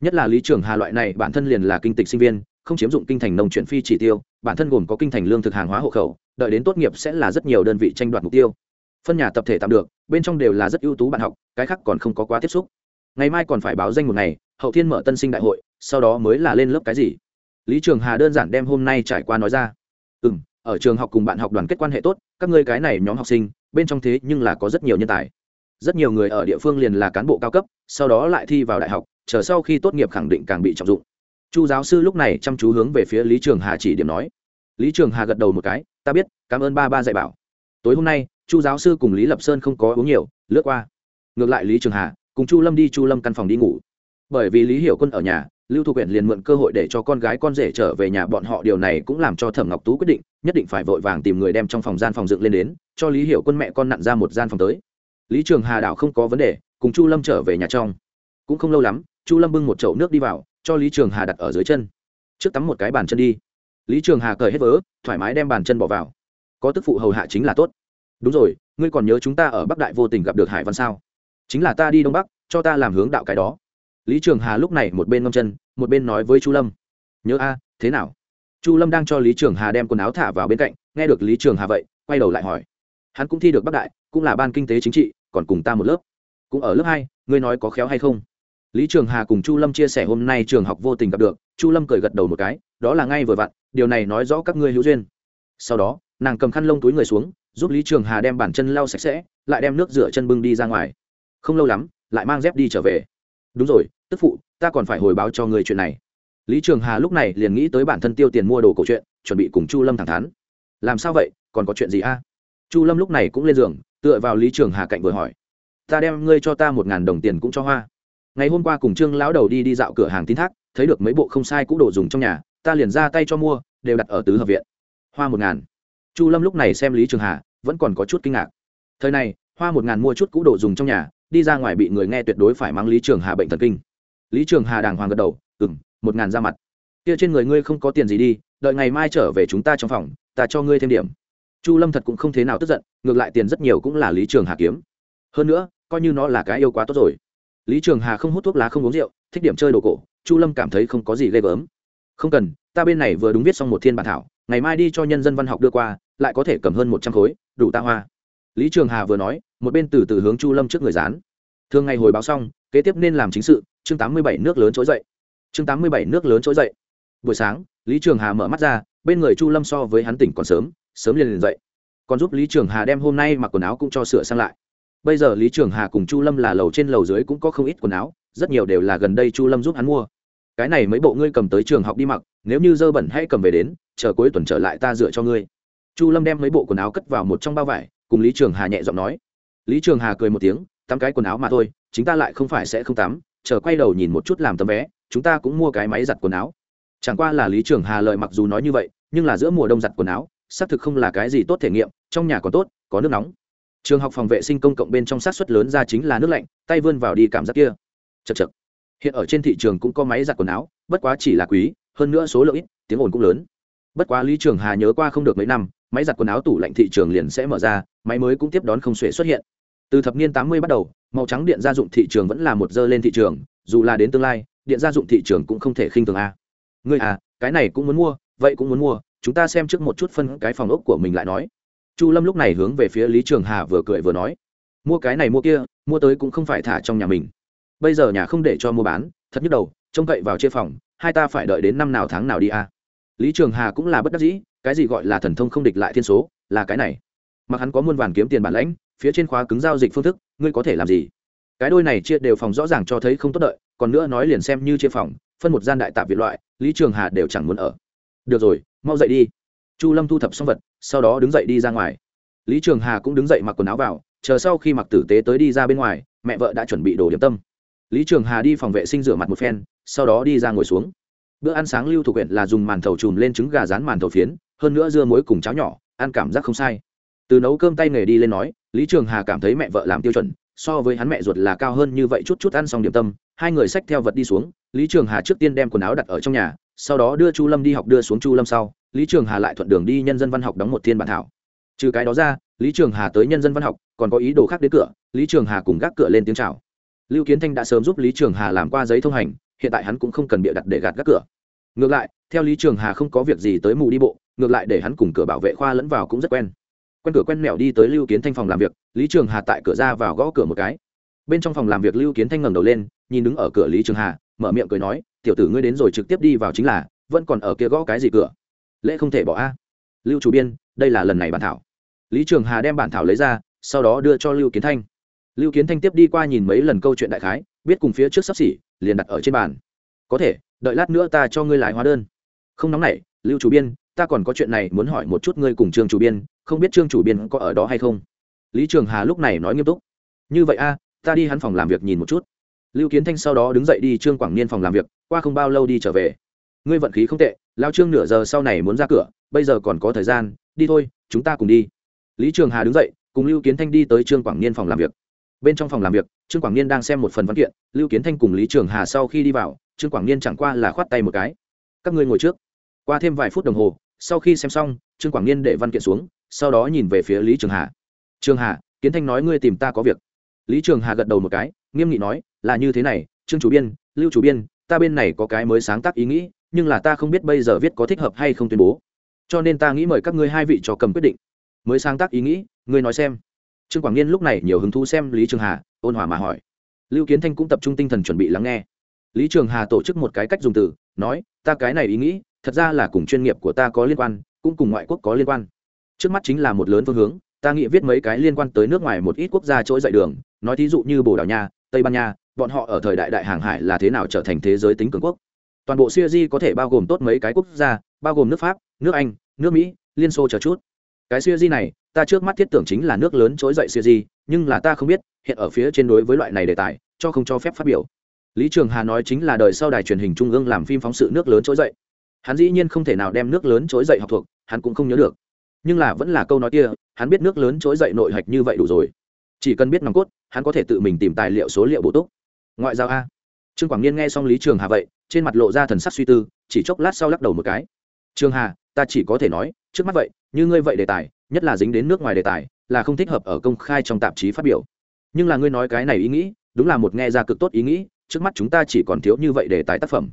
Nhất là lý trường hà loại này, bản thân liền là kinh tịch sinh viên, không chiếm dụng kinh thành nông chuyển phi chỉ tiêu, bản thân gồm có kinh thành lương thực hàng hóa hộ khẩu, đợi đến tốt nghiệp sẽ là rất nhiều đơn vị tranh đoạt mục tiêu. Phân nhà tập thể tạm được, bên trong đều là rất ưu tú bạn học, cái khác còn không có quá tiếp xúc. Ngày mai còn phải báo danh một ngày, hậu thiên mở tân sinh đại hội, sau đó mới là lên lớp cái gì? Lý trường hà đơn giản đem hôm nay trải qua nói ra. Ừ m ở trường học cùng bạn học đoàn kết quan hệ tốt, các ngươi cái này nhóm học sinh, bên trong thế nhưng là có rất nhiều nhân tài rất nhiều người ở địa phương liền là cán bộ cao cấp, sau đó lại thi vào đại học, chờ sau khi tốt nghiệp khẳng định càng bị trọng dụng. Chu giáo sư lúc này chăm chú hướng về phía lý trường hà chỉ điểm nói. Lý trường hà gật đầu một cái, ta biết, cảm ơn ba ba dạy bảo. Tối hôm nay, chu giáo sư cùng lý lập sơn không có uống nhiều, lướt qua. Ngược lại lý trường hà, cùng chu lâm đi, chu lâm căn phòng đi ngủ. Bởi vì lý hiểu quân ở nhà, lưu thu quyển liền mượn cơ hội để cho con gái con rể trở về nhà, bọn họ điều này cũng làm cho thẩm ngọc tú quyết định, nhất định phải vội vàng tìm người đem trong phòng gian phòng dựng lên đến, cho lý hiểu quân mẹ con nặn ra một gian phòng tới lý trường hà đảo không có vấn đề, cùng chu lâm trở về nhà trong. Cũng không lâu lắm, chu lâm bưng một chậu nước đi vào, cho lý trường hà đặt ở dưới chân. Trước tắm một cái bàn chân đi. Lý trường hà cởi hết vớ, thoải mái đem bàn chân bỏ vào. Có tức phụ hầu hạ chính là tốt. Đúng rồi, ngươi còn nhớ chúng ta ở bắc đại vô tình gặp được hải văn sao? Chính là ta đi đông bắc, cho ta làm hướng đạo cái đó. Lý trường hà lúc này một bên ngâm chân, một bên nói với chu lâm. Nhớ a, thế nào? Chu lâm đang cho lý trường hà đem quần áo thả vào bên cạnh, nghe được lý trường hà vậy, quay đầu lại hỏi. Hắn cũng thi được bắc đại cũng là ban kinh tế chính trị, còn cùng ta một lớp. Cũng ở lớp hai, ngươi nói có khéo hay không? Lý trường hà cùng chu lâm chia sẻ hôm nay trường học vô tình gặp được, chu lâm cười gật đầu một cái, đó là ngay vừa vặn, điều này nói rõ các ngươi hữu duyên. Sau đó, nàng cầm khăn lông túi người xuống, giúp lý trường hà đem bàn chân lau sạch sẽ, lại đem nước rửa chân bưng đi ra ngoài. Không lâu lắm, lại mang dép đi trở về. Đúng rồi, tức phụ, ta còn phải hồi báo cho người chuyện này. Lý trường hà lúc này liền nghĩ tới bản thân tiêu tiền mua đồ cổ chuyện, chuẩn bị cùng chu lâm thẳng thắn. Làm sao vậy, còn có chuyện gì a? Chu lâm lúc này cũng lên giường tựa vào lý trường hà cạnh vừa hỏi. Ta đem ngươi cho ta một ngàn đồng tiền cũng cho hoa. Ngày hôm qua cùng trương lão đầu đi đi dạo cửa hàng tin thác, thấy được mấy bộ không sai cũ đồ dùng trong nhà, ta liền ra tay cho mua, đều đặt ở tứ hợp viện. Hoa một ngàn. Chu lâm lúc này xem lý trường hà, vẫn còn có chút kinh ngạc. Thời này, hoa một ngàn mua chút cũ đồ dùng trong nhà, đi ra ngoài bị người nghe tuyệt đối phải mang lý trường hà bệnh thần kinh. Lý trường hà đàng hoàng gật đầu ừ m một ngàn ra mặt. Kia trên người ngươi không có tiền gì đi, đợi ngày mai trở về chúng ta trong phòng, ta cho ngươi thêm điểm chu lâm thật cũng không thế nào tức giận, ngược lại tiền rất nhiều cũng là lý trường hà kiếm. Hơn nữa, coi như nó là cái yêu quá tốt rồi. Lý trường hà không hút thuốc lá không uống rượu, thích điểm chơi đồ cổ, chu lâm cảm thấy không có gì ghê gớm. Không cần, ta bên này vừa đúng viết xong một thiên bản thảo, ngày mai đi cho nhân dân văn học đưa qua, lại có thể cầm hơn một trăm khối, đủ ta hoa. Lý trường hà vừa nói, một bên từ từ hướng chu lâm trước người dán. Thường ngày hồi báo xong, kế tiếp nên làm chính sự, chương tám mươi bảy nước lớn trỗi dậy. Chương tám mươi bảy nước lớn trỗi dậy. Buổi sáng, lý trường hà mở mắt ra, bên người chu lâm so với hắn tỉnh còn sớm sớm liền liền dậy. Còn giúp lý trường hà đem hôm nay mặc quần áo cũng cho sửa sang lại. Bây giờ lý trường hà cùng chu lâm là lầu trên lầu dưới cũng có không ít quần áo, rất nhiều đều là gần đây chu lâm giúp hắn mua. Cái này mấy bộ ngươi cầm tới trường học đi mặc, nếu như dơ bẩn hay cầm về đến, chờ cuối tuần trở lại ta dựa cho ngươi. Chu lâm đem mấy bộ quần áo cất vào một trong bao vải, cùng lý trường hà nhẹ giọng nói. Lý trường hà cười một tiếng, tắm cái quần áo mà thôi, chính ta lại không phải sẽ không tắm, chờ quay đầu nhìn một chút làm tấm vé, chúng ta cũng mua cái máy giặt quần áo. Chẳng qua là lý trường hà lợi mặc dù nói như vậy, nhưng là giữa mùa đông giặt quần áo xác thực không là cái gì tốt thể nghiệm, trong nhà còn tốt, có nước nóng. Trường học phòng vệ sinh công cộng bên trong sát xuất lớn ra chính là nước lạnh, tay vươn vào đi cảm giác kia. Chật chật hiện ở trên thị trường cũng có máy giặt quần áo, bất quá chỉ là quý, hơn nữa số lượng ít, tiếng ồn cũng lớn. Bất quá lý trường hà nhớ qua không được mấy năm, máy giặt quần áo tủ lạnh thị trường liền sẽ mở ra, máy mới cũng tiếp đón không xuể xuất hiện. Từ thập niên tám mươi bắt đầu, màu trắng điện gia dụng thị trường vẫn là một dơ lên thị trường, dù là đến tương lai, điện gia dụng thị trường cũng không thể khinh thường a. Ngươi à cái này cũng muốn mua, vậy cũng muốn mua chúng ta xem trước một chút phân cái phòng ốc của mình lại nói. Chu lâm lúc này hướng về phía lý trường hà vừa cười vừa nói, mua cái này mua kia, mua tới cũng không phải thả trong nhà mình. Bây giờ nhà không để cho mua bán, thật nhức đầu, trông cậy vào chia phòng, hai ta phải đợi đến năm nào tháng nào đi à. lý trường hà cũng là bất đắc dĩ, cái gì gọi là thần thông không địch lại thiên số, là cái này. Mặc hắn có muôn vàn kiếm tiền bản lãnh, phía trên khóa cứng giao dịch phương thức, ngươi có thể làm gì? Cái đôi này chia đều phòng rõ ràng cho thấy không tốt đợi, còn nữa nói liền xem như chia phòng, phân một gian đại tạp viện loại, lý trường hà đều chẳng muốn ở được rồi, mau dậy đi. Chu lâm thu thập xong vật, sau đó đứng dậy đi ra ngoài. Lý trường hà cũng đứng dậy mặc quần áo vào, chờ sau khi mặc tử tế tới đi ra bên ngoài, mẹ vợ đã chuẩn bị đồ điểm tâm. Lý trường hà đi phòng vệ sinh rửa mặt một phen, sau đó đi ra ngồi xuống. Bữa ăn sáng lưu thuộc huyện là dùng màn thầu chùm lên trứng gà rán màn thầu phiến, hơn nữa dưa muối cùng cháo nhỏ, ăn cảm giác không sai. Từ nấu cơm tay nghề đi lên nói, lý trường hà cảm thấy mẹ vợ làm tiêu chuẩn, so với hắn mẹ ruột là cao hơn như vậy chút chút ăn xong điểm tâm. Hai người xách theo vật đi xuống, lý trường hà trước tiên đem quần áo đặt ở trong nhà sau đó đưa chu lâm đi học, đưa xuống chu lâm sau, lý trường hà lại thuận đường đi nhân dân văn học đóng một thiên bản thảo. Trừ cái đó ra, lý trường hà tới nhân dân văn học, còn có ý đồ khác đến cửa, lý trường hà cùng gác cửa lên tiếng chào. Lưu kiến thanh đã sớm giúp lý trường hà làm qua giấy thông hành, hiện tại hắn cũng không cần bịa đặt để gạt gác cửa. Ngược lại, theo lý trường hà không có việc gì tới mù đi bộ, ngược lại để hắn cùng cửa bảo vệ khoa lẫn vào cũng rất quen. Quen cửa quen mẹo đi tới lưu kiến thanh phòng làm việc, lý trường hà tại cửa ra vào gõ cửa một cái. Bên trong phòng làm việc lưu kiến thanh ngẩng đầu lên, nhìn đứng ở cửa lý trường hà, mở miệng cười nói tiểu tử ngươi đến rồi trực tiếp đi vào chính là, vẫn còn ở kia gõ cái gì cửa? Lễ không thể bỏ a. Lưu chủ biên, đây là lần này bản thảo. Lý trường hà đem bản thảo lấy ra, sau đó đưa cho lưu kiến thanh. Lưu kiến thanh tiếp đi qua nhìn mấy lần câu chuyện đại khái, biết cùng phía trước sắp xỉ, liền đặt ở trên bàn. Có thể, đợi lát nữa ta cho ngươi lại hóa đơn. Không nóng nảy, lưu chủ biên, ta còn có chuyện này muốn hỏi một chút ngươi cùng trương chủ biên, không biết trương chủ biên có ở đó hay không? Lý trường hà lúc này nói nghiêm túc. Như vậy a, ta đi hắn phòng làm việc nhìn một chút lưu kiến thanh sau đó đứng dậy đi trương quảng niên phòng làm việc, qua không bao lâu đi trở về. Ngươi vận khí không tệ, lao trương nửa giờ sau này muốn ra cửa, bây giờ còn có thời gian, đi thôi, chúng ta cùng đi. Lý trường hà đứng dậy, cùng lưu kiến thanh đi tới trương quảng niên phòng làm việc. Bên trong phòng làm việc, trương quảng niên đang xem một phần văn kiện, lưu kiến thanh cùng lý trường hà sau khi đi vào, trương quảng niên chẳng qua là khoát tay một cái. Các ngươi ngồi trước. Qua thêm vài phút đồng hồ, sau khi xem xong, trương quảng niên để văn kiện xuống, sau đó nhìn về phía lý trường hà. Trường hà, kiến thanh nói ngươi tìm ta có việc. Lý trường hà gật đầu một cái nghiêm nghị nói, là như thế này, trương chủ biên, lưu chủ biên, ta bên này có cái mới sáng tác ý nghĩ, nhưng là ta không biết bây giờ viết có thích hợp hay không tuyên bố. Cho nên ta nghĩ mời các ngươi hai vị cho cầm quyết định. Mới sáng tác ý nghĩ, ngươi nói xem. Trương quảng niên lúc này nhiều hứng thú xem lý trường hà, ôn hòa mà hỏi. Lưu kiến thanh cũng tập trung tinh thần chuẩn bị lắng nghe. Lý trường hà tổ chức một cái cách dùng từ, nói, ta cái này ý nghĩ, thật ra là cùng chuyên nghiệp của ta có liên quan, cũng cùng ngoại quốc có liên quan. Trước mắt chính là một lớn phương hướng, ta nghĩ viết mấy cái liên quan tới nước ngoài một ít quốc gia trỗi dậy đường, nói thí dụ như bồ đào nha tây ban nha, bọn họ ở thời đại đại hàng hải là thế nào trở thành thế giới tính cường quốc? Toàn bộ siêu di có thể bao gồm tốt mấy cái quốc gia, bao gồm nước pháp, nước anh, nước mỹ, liên xô chờ chút. Cái siêu di này, ta trước mắt thiết tưởng chính là nước lớn trỗi dậy siêu di, nhưng là ta không biết, hiện ở phía trên đối với loại này đề tài, cho không cho phép phát biểu. Lý trường hà nói chính là đời sau đài truyền hình trung ương làm phim phóng sự nước lớn trỗi dậy. Hắn dĩ nhiên không thể nào đem nước lớn trỗi dậy học thuộc, hắn cũng không nhớ được. Nhưng là vẫn là câu nói kia, hắn biết nước lớn trỗi dậy nội hạch như vậy đủ rồi chỉ cần biết nòng cốt, hắn có thể tự mình tìm tài liệu số liệu bổ túc. Ngoại giao a. Trương quảng niên nghe xong lý trường hà vậy, trên mặt lộ ra thần sắc suy tư, chỉ chốc lát sau lắc đầu một cái. Trường hà, ta chỉ có thể nói, trước mắt vậy, như ngươi vậy đề tài, nhất là dính đến nước ngoài đề tài, là không thích hợp ở công khai trong tạp chí phát biểu. Nhưng là ngươi nói cái này ý nghĩ, đúng là một nghe ra cực tốt ý nghĩ, trước mắt chúng ta chỉ còn thiếu như vậy đề tài tác phẩm.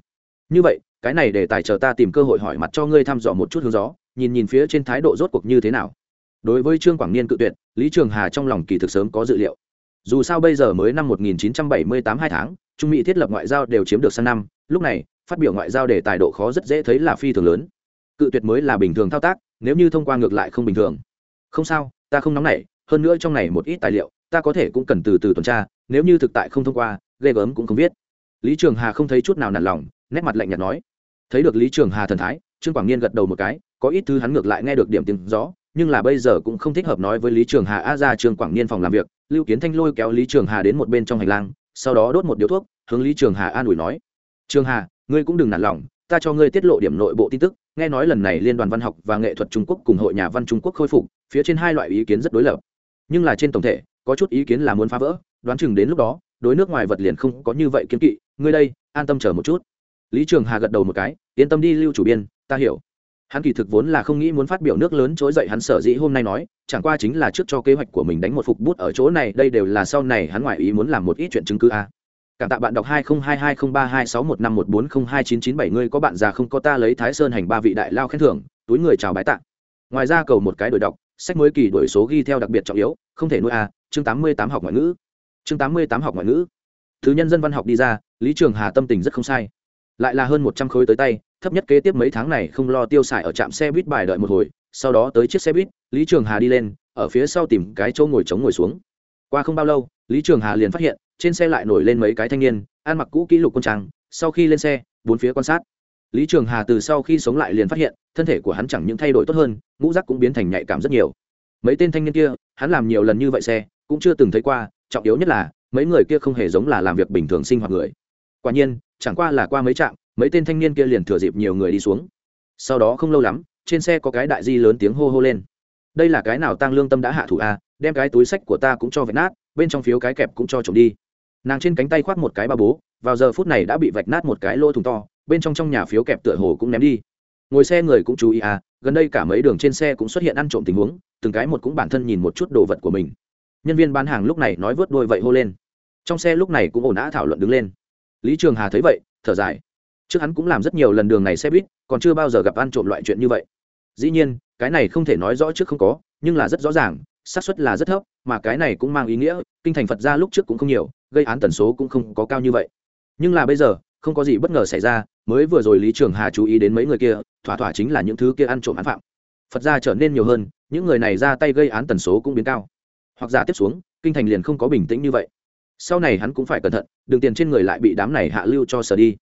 Như vậy, cái này đề tài chờ ta tìm cơ hội hỏi mặt cho ngươi thăm dò một chút hướng gió, nhìn nhìn phía trên thái độ rốt cuộc như thế nào đối với trương quảng niên cự tuyệt, lý trường hà trong lòng kỳ thực sớm có dự liệu. Dù sao bây giờ mới năm 1978 hai tháng, trung mỹ thiết lập ngoại giao đều chiếm được sang năm, lúc này, phát biểu ngoại giao để tài độ khó rất dễ thấy là phi thường lớn. Cự tuyệt mới là bình thường thao tác, nếu như thông qua ngược lại không bình thường. Không sao, ta không nóng nảy, hơn nữa trong này một ít tài liệu, ta có thể cũng cần từ từ tuần tra, nếu như thực tại không thông qua, ghê gớm cũng không biết lý trường hà không thấy chút nào nản lòng, nét mặt lạnh nhạt nói. Thấy được lý trường hà thần thái, trương quảng niên gật đầu một cái, có ít thứ hắn ngược lại nghe được điểm tiếng rõ nhưng là bây giờ cũng không thích hợp nói với lý trường hà, a ra Trường quảng niên phòng làm việc. Lưu kiến thanh lôi kéo lý trường hà đến một bên trong hành lang, sau đó đốt một điếu thuốc, hướng lý trường hà an ủi nói, trường hà, ngươi cũng đừng nản lòng, ta cho ngươi tiết lộ điểm nội bộ tin tức, nghe nói lần này liên đoàn văn học và nghệ thuật trung quốc cùng hội nhà văn trung quốc khôi phục, phía trên hai loại ý kiến rất đối lập. Nhưng là trên tổng thể, có chút ý kiến là muốn phá vỡ, đoán chừng đến lúc đó, đối nước ngoài vật liền không có như vậy kiến kỵ, ngươi đây, an tâm chờ một chút. Lý trường hà gật đầu một cái, yên tâm đi, lưu chủ biên, ta hiểu hắn kỳ thực vốn là không nghĩ muốn phát biểu nước lớn chối dậy hắn sở dĩ hôm nay nói, chẳng qua chính là trước cho kế hoạch của mình đánh một phục bút ở chỗ này, đây đều là sau này hắn ngoại ý muốn làm một ít chuyện chứng cứ a. Cảm tạ bạn đọc hai không hai hai không ba hai sáu một năm một bốn không hai chín chín bảy, ngươi có bạn già không có ta lấy thái sơn hành ba vị đại lao khen thưởng, túi người chào bái tạ. Ngoài ra cầu một cái đổi đọc, sách mới kỳ đổi số ghi theo đặc biệt trọng yếu, không thể nuôi a, chương tám mươi tám học ngoại ngữ. Chương tám mươi tám học ngoại ngữ. Thứ nhân dân văn học đi ra, lý trường hà tâm tình rất không sai. Lại là hơn một trăm khối tới tay thấp nhất kế tiếp mấy tháng này không lo tiêu xài ở trạm xe buýt bài đợi một hồi, sau đó tới chiếc xe buýt, lý trường hà đi lên, ở phía sau tìm cái chỗ ngồi trống ngồi xuống. Qua không bao lâu, lý trường hà liền phát hiện, trên xe lại nổi lên mấy cái thanh niên, ăn mặc cũ kỹ lục quân trang, sau khi lên xe, bốn phía quan sát. Lý trường hà từ sau khi sống lại liền phát hiện, thân thể của hắn chẳng những thay đổi tốt hơn, ngũ rắc cũng biến thành nhạy cảm rất nhiều. Mấy tên thanh niên kia, hắn làm nhiều lần như vậy xe, cũng chưa từng thấy qua, trọng yếu nhất là, mấy người kia không hề giống là làm việc bình thường sinh hoạt người. Quả nhiên, chẳng qua là qua mấy trạm mấy tên thanh niên kia liền thừa dịp nhiều người đi xuống. Sau đó không lâu lắm, trên xe có cái đại di lớn tiếng hô hô lên. Đây là cái nào tăng lương tâm đã hạ thủ a đem cái túi sách của ta cũng cho vạch nát, bên trong phiếu cái kẹp cũng cho trộm đi. Nàng trên cánh tay khoác một cái ba bố, vào giờ phút này đã bị vạch nát một cái lỗ thùng to, bên trong trong nhà phiếu kẹp tựa hồ cũng ném đi. Ngồi xe người cũng chú ý à gần đây cả mấy đường trên xe cũng xuất hiện ăn trộm tình huống, từng cái một cũng bản thân nhìn một chút đồ vật của mình. Nhân viên bán hàng lúc này nói vớt đôi vậy hô lên. Trong xe lúc này cũng ổn đã thảo luận đứng lên. Lý trường hà thấy vậy, thở dài trước hắn cũng làm rất nhiều lần đường này xe buýt, còn chưa bao giờ gặp ăn trộm loại chuyện như vậy. Dĩ nhiên, cái này không thể nói rõ trước không có, nhưng là rất rõ ràng, xác suất là rất thấp, mà cái này cũng mang ý nghĩa, kinh thành phật ra lúc trước cũng không nhiều, gây án tần số cũng không có cao như vậy. Nhưng là bây giờ, không có gì bất ngờ xảy ra, mới vừa rồi lý trường hà chú ý đến mấy người kia, thỏa thỏa chính là những thứ kia ăn trộm án phạm. Phật ra trở nên nhiều hơn, những người này ra tay gây án tần số cũng biến cao. Hoặc giả tiếp xuống, kinh thành liền không có bình tĩnh như vậy. Sau này hắn cũng phải cẩn thận, đường tiền trên người lại bị đám này hạ lưu cho sở đi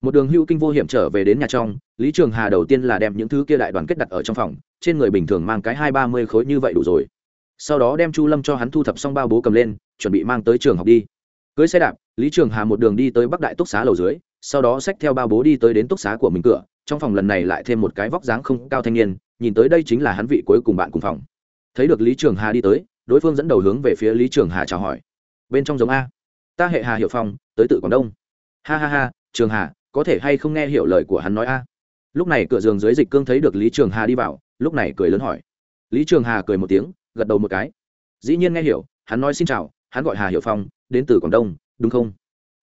một đường hữu kinh vô hiểm trở về đến nhà trong, lý trường hà đầu tiên là đem những thứ kia đại đoàn kết đặt ở trong phòng, trên người bình thường mang cái hai ba mươi khối như vậy đủ rồi. Sau đó đem chu lâm cho hắn thu thập xong bao bố cầm lên, chuẩn bị mang tới trường học đi. Cưới xe đạp, lý trường hà một đường đi tới bắc đại túc xá lầu dưới, sau đó xách theo bao bố đi tới đến túc xá của mình cửa, trong phòng lần này lại thêm một cái vóc dáng không cao thanh niên, nhìn tới đây chính là hắn vị cuối cùng bạn cùng phòng. Thấy được lý trường hà đi tới, đối phương dẫn đầu hướng về phía lý trường hà chào hỏi. Bên trong giống a. Ta, hệ hà hiệu phong, tới tự quảng đông. Ha ha ha, trường hà có thể hay không nghe hiểu lời của hắn nói a? Lúc này cửa giường dưới dịch cương thấy được lý trường hà đi vào, lúc này cười lớn hỏi. Lý trường hà cười một tiếng, gật đầu một cái. Dĩ nhiên nghe hiểu, hắn nói xin chào, hắn gọi hà hiệu phong, đến từ quảng đông, đúng không?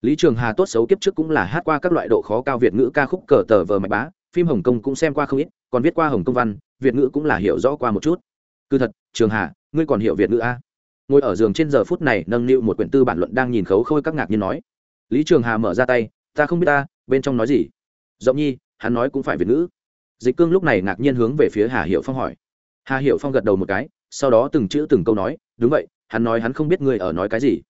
Lý trường hà tốt xấu kiếp trước cũng là hát qua các loại độ khó cao việt ngữ ca khúc cờ tờ vờ mạch bá, phim hồng kông cũng xem qua không ít, còn viết qua hồng kông văn, việt ngữ cũng là hiểu rõ qua một chút. Cứ thật, trường hà, ngươi còn hiểu việt ngữ a? Ngồi ở giường trên giờ phút này nâng niu một quyển tư bản luận đang nhìn khấu khôi các ngạc nhiên nói. Lý trường hà mở ra tay ta không biết ta, bên trong nói gì? Giọng nhi, hắn nói cũng phải việt ngữ. Dịch cương lúc này ngạc nhiên hướng về phía hà hiệu phong hỏi. Hà hiệu phong gật đầu một cái, sau đó từng chữ từng câu nói, đúng vậy, hắn nói hắn không biết người ở nói cái gì.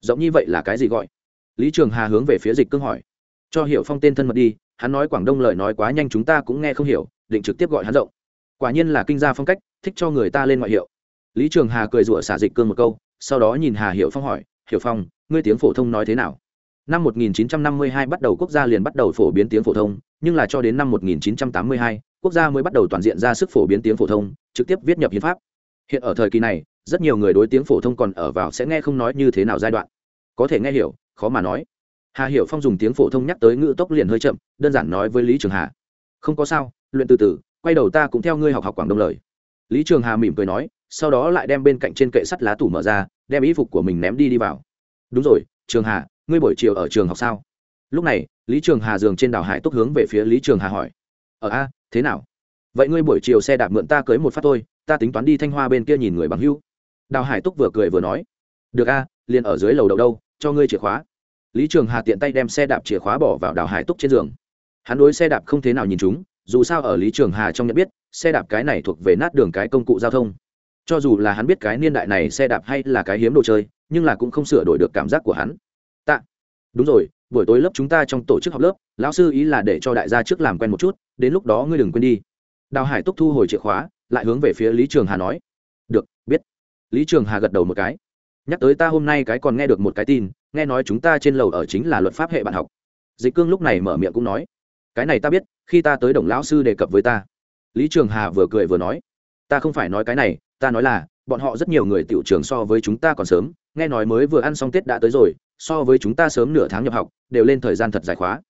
Giọng nhi vậy là cái gì gọi? Lý trường hà hướng về phía dịch cương hỏi. Cho hiệu phong tên thân mật đi, hắn nói quảng đông lời nói quá nhanh chúng ta cũng nghe không hiểu, định trực tiếp gọi hắn rộng. Quả nhiên là kinh gia phong cách, thích cho người ta lên ngoại hiệu. Lý trường hà cười rủa xả dịch cương một câu, sau đó nhìn hà hiệu phong hỏi hiệu phong, ngươi tiếng phổ thông nói thế nào? Năm 1952 bắt đầu quốc gia liền bắt đầu phổ biến tiếng phổ thông nhưng là cho đến năm 1982, quốc gia mới bắt đầu toàn diện ra sức phổ biến tiếng phổ thông trực tiếp viết nhập hiến pháp. Hiện ở thời kỳ này rất nhiều người đối tiếng phổ thông còn ở vào sẽ nghe không nói như thế nào giai đoạn. Có thể nghe hiểu khó mà nói. Hà hiểu phong dùng tiếng phổ thông nhắc tới ngữ tốc liền hơi chậm đơn giản nói với lý trường hà. Không có sao luyện từ từ quay đầu ta cũng theo ngươi học học quảng đông lời. Lý trường hà mỉm cười nói sau đó lại đem bên cạnh trên kệ sắt lá tủ mở ra đem y phục của mình ném đi đi vào. Đúng rồi trường hà ngươi buổi chiều ở trường học sao? Lúc này, lý trường hà giường trên đảo hải túc hướng về phía lý trường hà hỏi. Ở a, thế nào? Vậy ngươi buổi chiều xe đạp mượn ta cưới một phát thôi, ta tính toán đi thanh hoa bên kia nhìn người bằng hưu đào hải túc vừa cười vừa nói. Được a, liền ở dưới lầu đầu đâu, cho ngươi chìa khóa. Lý trường hà tiện tay đem xe đạp chìa khóa bỏ vào đào hải túc trên giường. Hắn đối xe đạp không thế nào nhìn chúng, dù sao ở lý trường hà trong nhận biết, xe đạp cái này thuộc về nát đường cái công cụ giao thông. Cho dù là hắn biết cái niên đại này xe đạp hay là cái hiếm đồ chơi, nhưng là cũng không sửa đổi được cảm giác của hắn đúng rồi, buổi tối lớp chúng ta trong tổ chức học lớp, lão sư ý là để cho đại gia trước làm quen một chút, đến lúc đó ngươi đừng quên đi. Đào hải túc thu hồi chìa khóa, lại hướng về phía lý trường hà nói. Được, biết. Lý trường hà gật đầu một cái. Nhắc tới ta hôm nay cái còn nghe được một cái tin, nghe nói chúng ta trên lầu ở chính là luật pháp hệ bạn học. Dịch cương lúc này mở miệng cũng nói. Cái này ta biết, khi ta tới đồng lão sư đề cập với ta. Lý trường hà vừa cười vừa nói. Ta không phải nói cái này, ta nói là, bọn họ rất nhiều người tiểu trường so với chúng ta còn sớm, nghe nói mới vừa ăn xong tết đã tới rồi so với chúng ta sớm nửa tháng nhập học, đều lên thời gian thật dài khóa.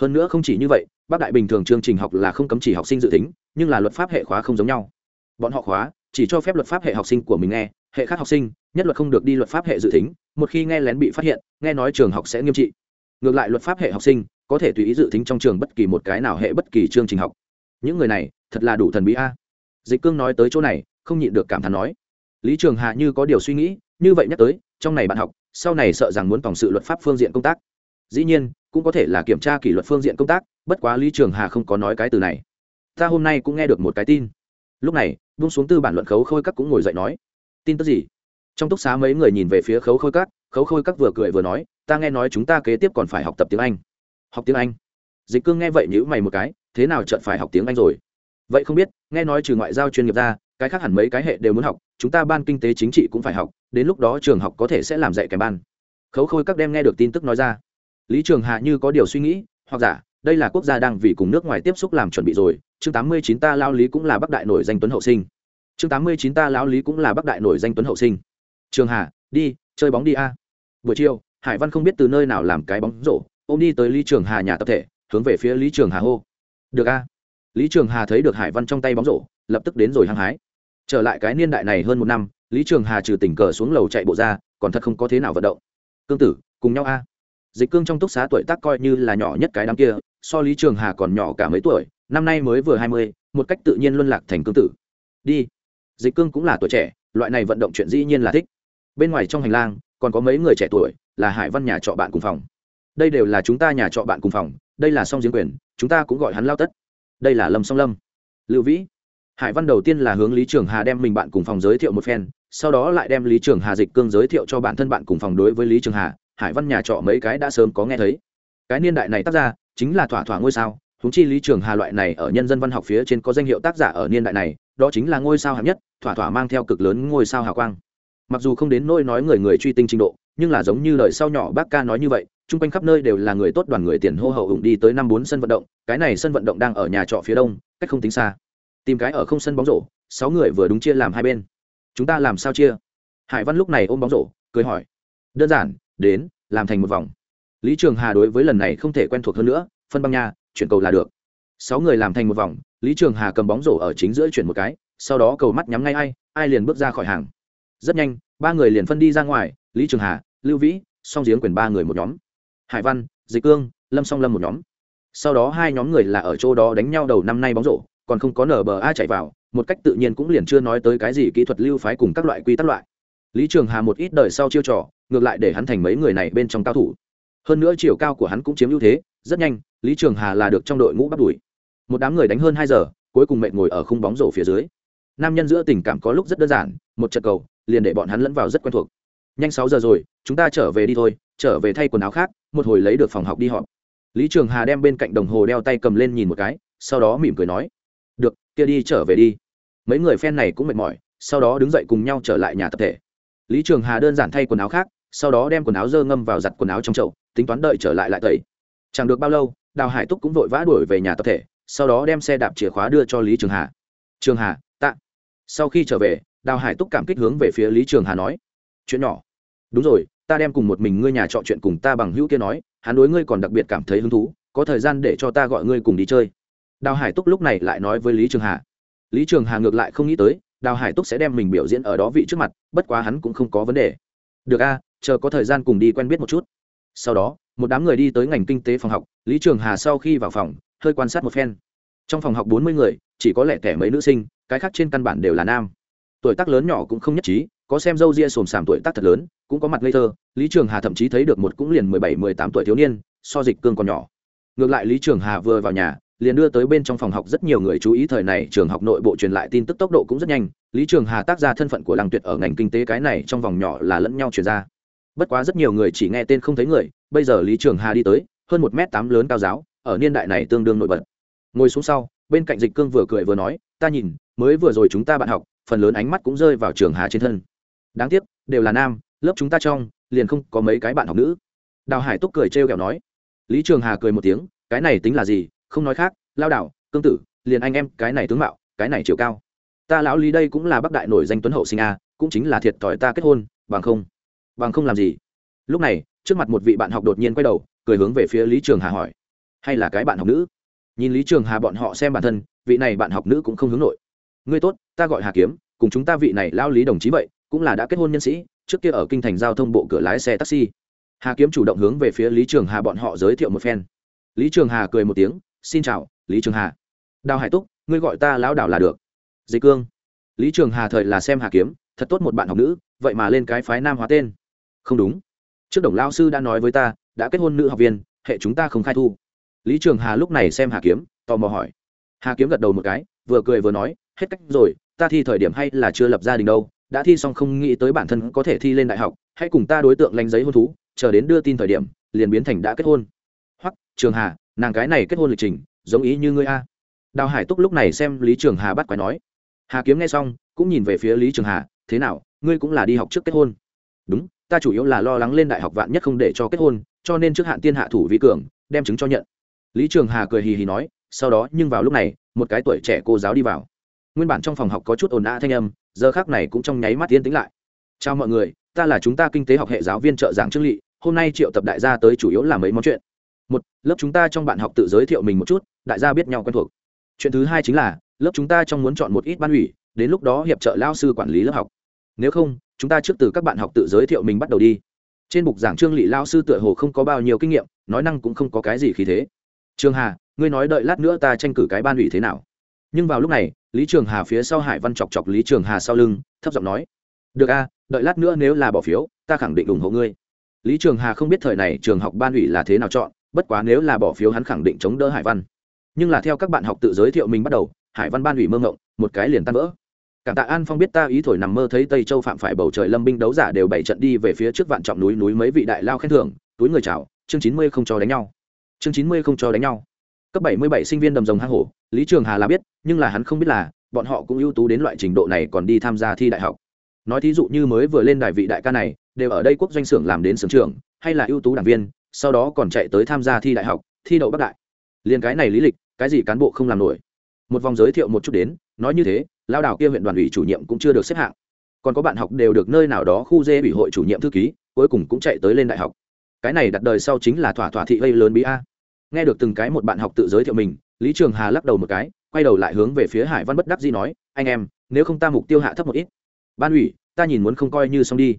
Hơn nữa không chỉ như vậy, bác đại bình thường chương trình học là không cấm chỉ học sinh dự tính, nhưng là luật pháp hệ khóa không giống nhau. Bọn họ khóa, chỉ cho phép luật pháp hệ học sinh của mình nghe, hệ khác học sinh, nhất luật không được đi luật pháp hệ dự tính, một khi nghe lén bị phát hiện, nghe nói trường học sẽ nghiêm trị. Ngược lại luật pháp hệ học sinh, có thể tùy ý dự tính trong trường bất kỳ một cái nào hệ bất kỳ chương trình học. Những người này, thật là đủ thần bí a. Dịch cương nói tới chỗ này, không nhịn được cảm thán nói. Lý trường hạ như có điều suy nghĩ, như vậy nhắc tới, trong này bạn học sau này sợ rằng muốn tổng sự luật pháp phương diện công tác. Dĩ nhiên, cũng có thể là kiểm tra kỷ luật phương diện công tác, bất quá lý trường hà không có nói cái từ này. Ta hôm nay cũng nghe được một cái tin. Lúc này, buông xuống tư bản luận khấu khôi các cũng ngồi dậy nói, tin tức gì? Trong túc xá mấy người nhìn về phía khấu khôi các, khấu khôi các vừa cười vừa nói, ta nghe nói chúng ta kế tiếp còn phải học tập tiếng anh. Học tiếng anh? Dịch cương nghe vậy nhữ mày một cái, thế nào chợt phải học tiếng anh rồi? Vậy không biết, nghe nói trừ ngoại giao chuyên nghiệp ra, cái khác hẳn mấy cái hệ đều muốn học, chúng ta ban kinh tế chính trị cũng phải học, đến lúc đó trường học có thể sẽ làm dạy kèm ban. Khấu khôi các đem nghe được tin tức nói ra. Lý trường hạ như có điều suy nghĩ, hoặc giả, đây là quốc gia đang vì cùng nước ngoài tiếp xúc làm chuẩn bị rồi, chương tám mươi chín ta lao lý cũng là bắc đại nổi danh tuấn hậu sinh. Chương tám mươi chín ta lao lý cũng là bắc đại nổi danh tuấn hậu sinh. Trường hà, đi, chơi bóng đi a. Buổi chiều, hải văn không biết từ nơi nào làm cái bóng rổ, ôm đi tới lý trường hà nhà tập thể, hướng về phía lý trường hà hô. Được a lý trường hà thấy được hải văn trong tay bóng rổ, lập tức đến rồi hăng hái. Trở lại cái niên đại này hơn một năm, lý trường hà trừ tình cờ xuống lầu chạy bộ ra, còn thật không có thế nào vận động. Cương tử, cùng nhau a. Dịch cương trong túc xá tuổi tác coi như là nhỏ nhất cái đám kia, so lý trường hà còn nhỏ cả mấy tuổi, năm nay mới vừa hai mươi, một cách tự nhiên luân lạc thành cương tử. Đi. Dịch cương cũng là tuổi trẻ, loại này vận động chuyện dĩ nhiên là thích. Bên ngoài trong hành lang, còn có mấy người trẻ tuổi, là hải văn nhà trọ bạn cùng phòng. Đây đều là chúng ta nhà trọ bạn cùng phòng, đây là song diễn quyền, chúng ta cũng gọi hắn lao tất đây là lâm song lâm lưu vĩ hải văn đầu tiên là hướng lý trường hà đem mình bạn cùng phòng giới thiệu một phen sau đó lại đem lý trường hà dịch cương giới thiệu cho bản thân bạn cùng phòng đối với lý trường hà hải văn nhà trọ mấy cái đã sớm có nghe thấy cái niên đại này tác ra chính là thỏa thỏa ngôi sao húng chi lý trường hà loại này ở nhân dân văn học phía trên có danh hiệu tác giả ở niên đại này đó chính là ngôi sao hạng nhất thỏa thỏa mang theo cực lớn ngôi sao hào quang mặc dù không đến nỗi nói người người truy tinh trình độ nhưng là giống như lời sau nhỏ bác ca nói như vậy chung quanh khắp nơi đều là người tốt đoàn người tiền hô hậu ủng đi tới năm bốn sân vận động, cái này sân vận động đang ở nhà trọ phía đông, cách không tính xa. Tìm cái ở không sân bóng rổ, sáu người vừa đúng chia làm hai bên. Chúng ta làm sao chia? Hải văn lúc này ôm bóng rổ, cười hỏi. Đơn giản, đến, làm thành một vòng. Lý trường hà đối với lần này không thể quen thuộc hơn nữa, phân băng nha, chuyển cầu là được. Sáu người làm thành một vòng, lý trường hà cầm bóng rổ ở chính giữa chuyển một cái, sau đó cầu mắt nhắm ngay ai ai liền bước ra khỏi hàng. Rất nhanh, ba người liền phân đi ra ngoài, lý trường hà, lưu vĩ, song giếng quyền ba người một nhóm hải văn, dịch cương, lâm song lâm một nhóm. Sau đó hai nhóm người là ở chỗ đó đánh nhau đầu năm nay bóng rổ, còn không có nở bờ ai chạy vào, một cách tự nhiên cũng liền chưa nói tới cái gì kỹ thuật lưu phái cùng các loại quy tắc loại. Lý trường hà một ít đời sau chiêu trò, ngược lại để hắn thành mấy người này bên trong cao thủ. Hơn nữa chiều cao của hắn cũng chiếm ưu thế, rất nhanh, lý trường hà là được trong đội ngũ bắt đuổi. Một đám người đánh hơn hai giờ, cuối cùng mệt ngồi ở khung bóng rổ phía dưới. Nam nhân giữa tình cảm có lúc rất đơn giản, một trận cầu, liền để bọn hắn lẫn vào rất quen thuộc nhanh sáu giờ rồi, chúng ta trở về đi thôi, trở về thay quần áo khác, một hồi lấy được phòng học đi họp. Lý trường hà đem bên cạnh đồng hồ đeo tay cầm lên nhìn một cái, sau đó mỉm cười nói, được, kia đi trở về đi. Mấy người phen này cũng mệt mỏi, sau đó đứng dậy cùng nhau trở lại nhà tập thể. Lý trường hà đơn giản thay quần áo khác, sau đó đem quần áo dơ ngâm vào giặt quần áo trong chậu, tính toán đợi trở lại lại tẩy. Chẳng được bao lâu, đào hải túc cũng vội vã đuổi về nhà tập thể, sau đó đem xe đạp chìa khóa đưa cho lý trường hà. Trường hà, tạ. Sau khi trở về, đào hải túc cảm kích hướng về phía lý trường hà nói, chuyện nhỏ đúng rồi, ta đem cùng một mình ngươi nhà trọ chuyện cùng ta bằng hữu kia nói, hắn đối ngươi còn đặc biệt cảm thấy hứng thú, có thời gian để cho ta gọi ngươi cùng đi chơi. Đào hải túc lúc này lại nói với lý trường hà. Lý trường hà ngược lại không nghĩ tới, đào hải túc sẽ đem mình biểu diễn ở đó vị trước mặt, bất quá hắn cũng không có vấn đề. Được a, chờ có thời gian cùng đi quen biết một chút. Sau đó, một đám người đi tới ngành kinh tế phòng học, lý trường hà sau khi vào phòng, hơi quan sát một phen. Trong phòng học bốn mươi người, chỉ có lẻ tẻ mấy nữ sinh, cái khác trên căn bản đều là nam. Tuổi tác lớn nhỏ cũng không nhất trí có xem dâu ria xồm xàm tuổi tác thật lớn, cũng có mặt ngây thơ, lý trường hà thậm chí thấy được một cũng liền mười bảy, mười tám tuổi thiếu niên, so dịch cương còn nhỏ. Ngược lại lý trường hà vừa vào nhà, liền đưa tới bên trong phòng học rất nhiều người chú ý thời này, trường học nội bộ truyền lại tin tức tốc độ cũng rất nhanh. Lý trường hà tác ra thân phận của làng tuyệt ở ngành kinh tế cái này trong vòng nhỏ là lẫn nhau truyền ra. Bất quá rất nhiều người chỉ nghe tên không thấy người, bây giờ lý trường hà đi tới, hơn một m tám lớn cao giáo, ở niên đại này tương đương nổi bật. Ngồi xuống sau, bên cạnh dịch cương vừa cười vừa nói, ta nhìn, mới vừa rồi chúng ta bạn học, phần lớn ánh mắt cũng rơi vào trường hà trên thân đáng tiếc, đều là nam, lớp chúng ta trong, liền không có mấy cái bạn học nữ. Đào hải túc cười trêu ghẹo nói. Lý trường hà cười một tiếng, cái này tính là gì, không nói khác, lao đảo, cương tử, liền anh em, cái này tướng mạo, cái này chiều cao. Ta lão lý đây cũng là bắc đại nổi danh tuấn hậu sinh a, cũng chính là thiệt thòi ta kết hôn, bằng không bằng không làm gì. Lúc này, trước mặt một vị bạn học đột nhiên quay đầu, cười hướng về phía lý trường hà hỏi. Hay là cái bạn học nữ? Nhìn lý trường hà bọn họ xem bản thân, vị này bạn học nữ cũng không hướng nội. Ngươi tốt, ta gọi hà kiếm, cùng chúng ta vị này lao lý đồng chí vậy cũng là đã kết hôn nhân sĩ, trước kia ở kinh thành giao thông bộ cửa lái xe taxi. Hà kiếm chủ động hướng về phía lý trường hà bọn họ giới thiệu một phen. Lý trường hà cười một tiếng, xin chào, lý trường hà. Đào hải túc, ngươi gọi ta lão đảo là được. Dịch cương. Lý trường hà thời là xem hà kiếm, thật tốt một bạn học nữ, vậy mà lên cái phái nam hóa tên. Không đúng. Trước đồng lao sư đã nói với ta, đã kết hôn nữ học viên, hệ chúng ta không khai thu. Lý trường hà lúc này xem hà kiếm, tò mò hỏi. Hà kiếm gật đầu một cái, vừa cười vừa nói, hết cách rồi, ta thi thời điểm hay là chưa lập gia đình đâu đã thi xong không nghĩ tới bản thân có thể thi lên đại học, hãy cùng ta đối tượng lánh giấy hôn thú, chờ đến đưa tin thời điểm, liền biến thành đã kết hôn. Hoặc trường hà, nàng cái này kết hôn lịch trình, giống ý như ngươi a. Đào hải túc lúc này xem lý trường hà bắt quái nói. Hà kiếm nghe xong, cũng nhìn về phía lý trường hà, thế nào, ngươi cũng là đi học trước kết hôn. Đúng, ta chủ yếu là lo lắng lên đại học vạn nhất không để cho kết hôn, cho nên trước hạn tiên hạ thủ vi cường, đem chứng cho nhận. Lý trường hà cười hì hì nói, sau đó nhưng vào lúc này, một cái tuổi trẻ cô giáo đi vào. Nguyên bản trong phòng học có chút ồn ào thanh âm giờ khác này cũng trong nháy mắt yên tĩnh lại. Chào mọi người, ta là chúng ta kinh tế học hệ giáo viên trợ giảng trương lị. hôm nay triệu tập đại gia tới chủ yếu là mấy món chuyện. Một, lớp chúng ta trong bạn học tự giới thiệu mình một chút, đại gia biết nhau quen thuộc. Chuyện thứ hai chính là, lớp chúng ta trong muốn chọn một ít ban ủy, đến lúc đó hiệp trợ lao sư quản lý lớp học. Nếu không, chúng ta trước từ các bạn học tự giới thiệu mình bắt đầu đi. Trên bục giảng trương lị lao sư tựa hồ không có bao nhiêu kinh nghiệm, nói năng cũng không có cái gì khí thế. Trường hà, ngươi nói đợi lát nữa ta tranh cử cái ban ủy thế nào? Nhưng vào lúc này lý trường hà phía sau hải văn chọc chọc lý trường hà sau lưng, thấp giọng nói, được a, đợi lát nữa nếu là bỏ phiếu, ta khẳng định ủng hộ ngươi. Lý trường hà không biết thời này trường học ban ủy là thế nào chọn, bất quá nếu là bỏ phiếu hắn khẳng định chống đỡ hải văn. Nhưng là theo các bạn học tự giới thiệu mình bắt đầu, hải văn ban ủy mơ ngộng, một cái liền tan vỡ. Cảm tạ an phong biết ta ý thổi nằm mơ thấy tây châu phạm phải bầu trời lâm binh đấu giả đều bảy trận đi về phía trước vạn trọng núi núi mấy vị đại lao khen thưởng, túi người chào, chương chín mươi không cho đánh nhau. Chương chín mươi không cho đánh nhau cấp bảy mươi bảy sinh viên đầm rồng hang hổ, lý trường hà là biết, nhưng là hắn không biết là, bọn họ cũng ưu tú đến loại trình độ này còn đi tham gia thi đại học. Nói thí dụ như mới vừa lên đại vị đại ca này, đều ở đây quốc doanh xưởng làm đến xưởng trưởng, hay là ưu tú đảng viên, sau đó còn chạy tới tham gia thi đại học, thi đậu bắc đại. Liền cái này lý lịch, cái gì cán bộ không làm nổi. Một vòng giới thiệu một chút đến, nói như thế, lao đảo kia huyện đoàn ủy chủ nhiệm cũng chưa được xếp hạng. Còn có bạn học đều được nơi nào đó khu dê ủy hội chủ nhiệm thư ký, cuối cùng cũng chạy tới lên đại học. Cái này đặt đời sau chính là thỏa thỏa thị gây lớn bí a nghe được từng cái một bạn học tự giới thiệu mình, lý trường hà lắc đầu một cái, quay đầu lại hướng về phía hải văn bất đắc dĩ nói, anh em, nếu không ta mục tiêu hạ thấp một ít. Ban ủy, ta nhìn muốn không coi như xong đi.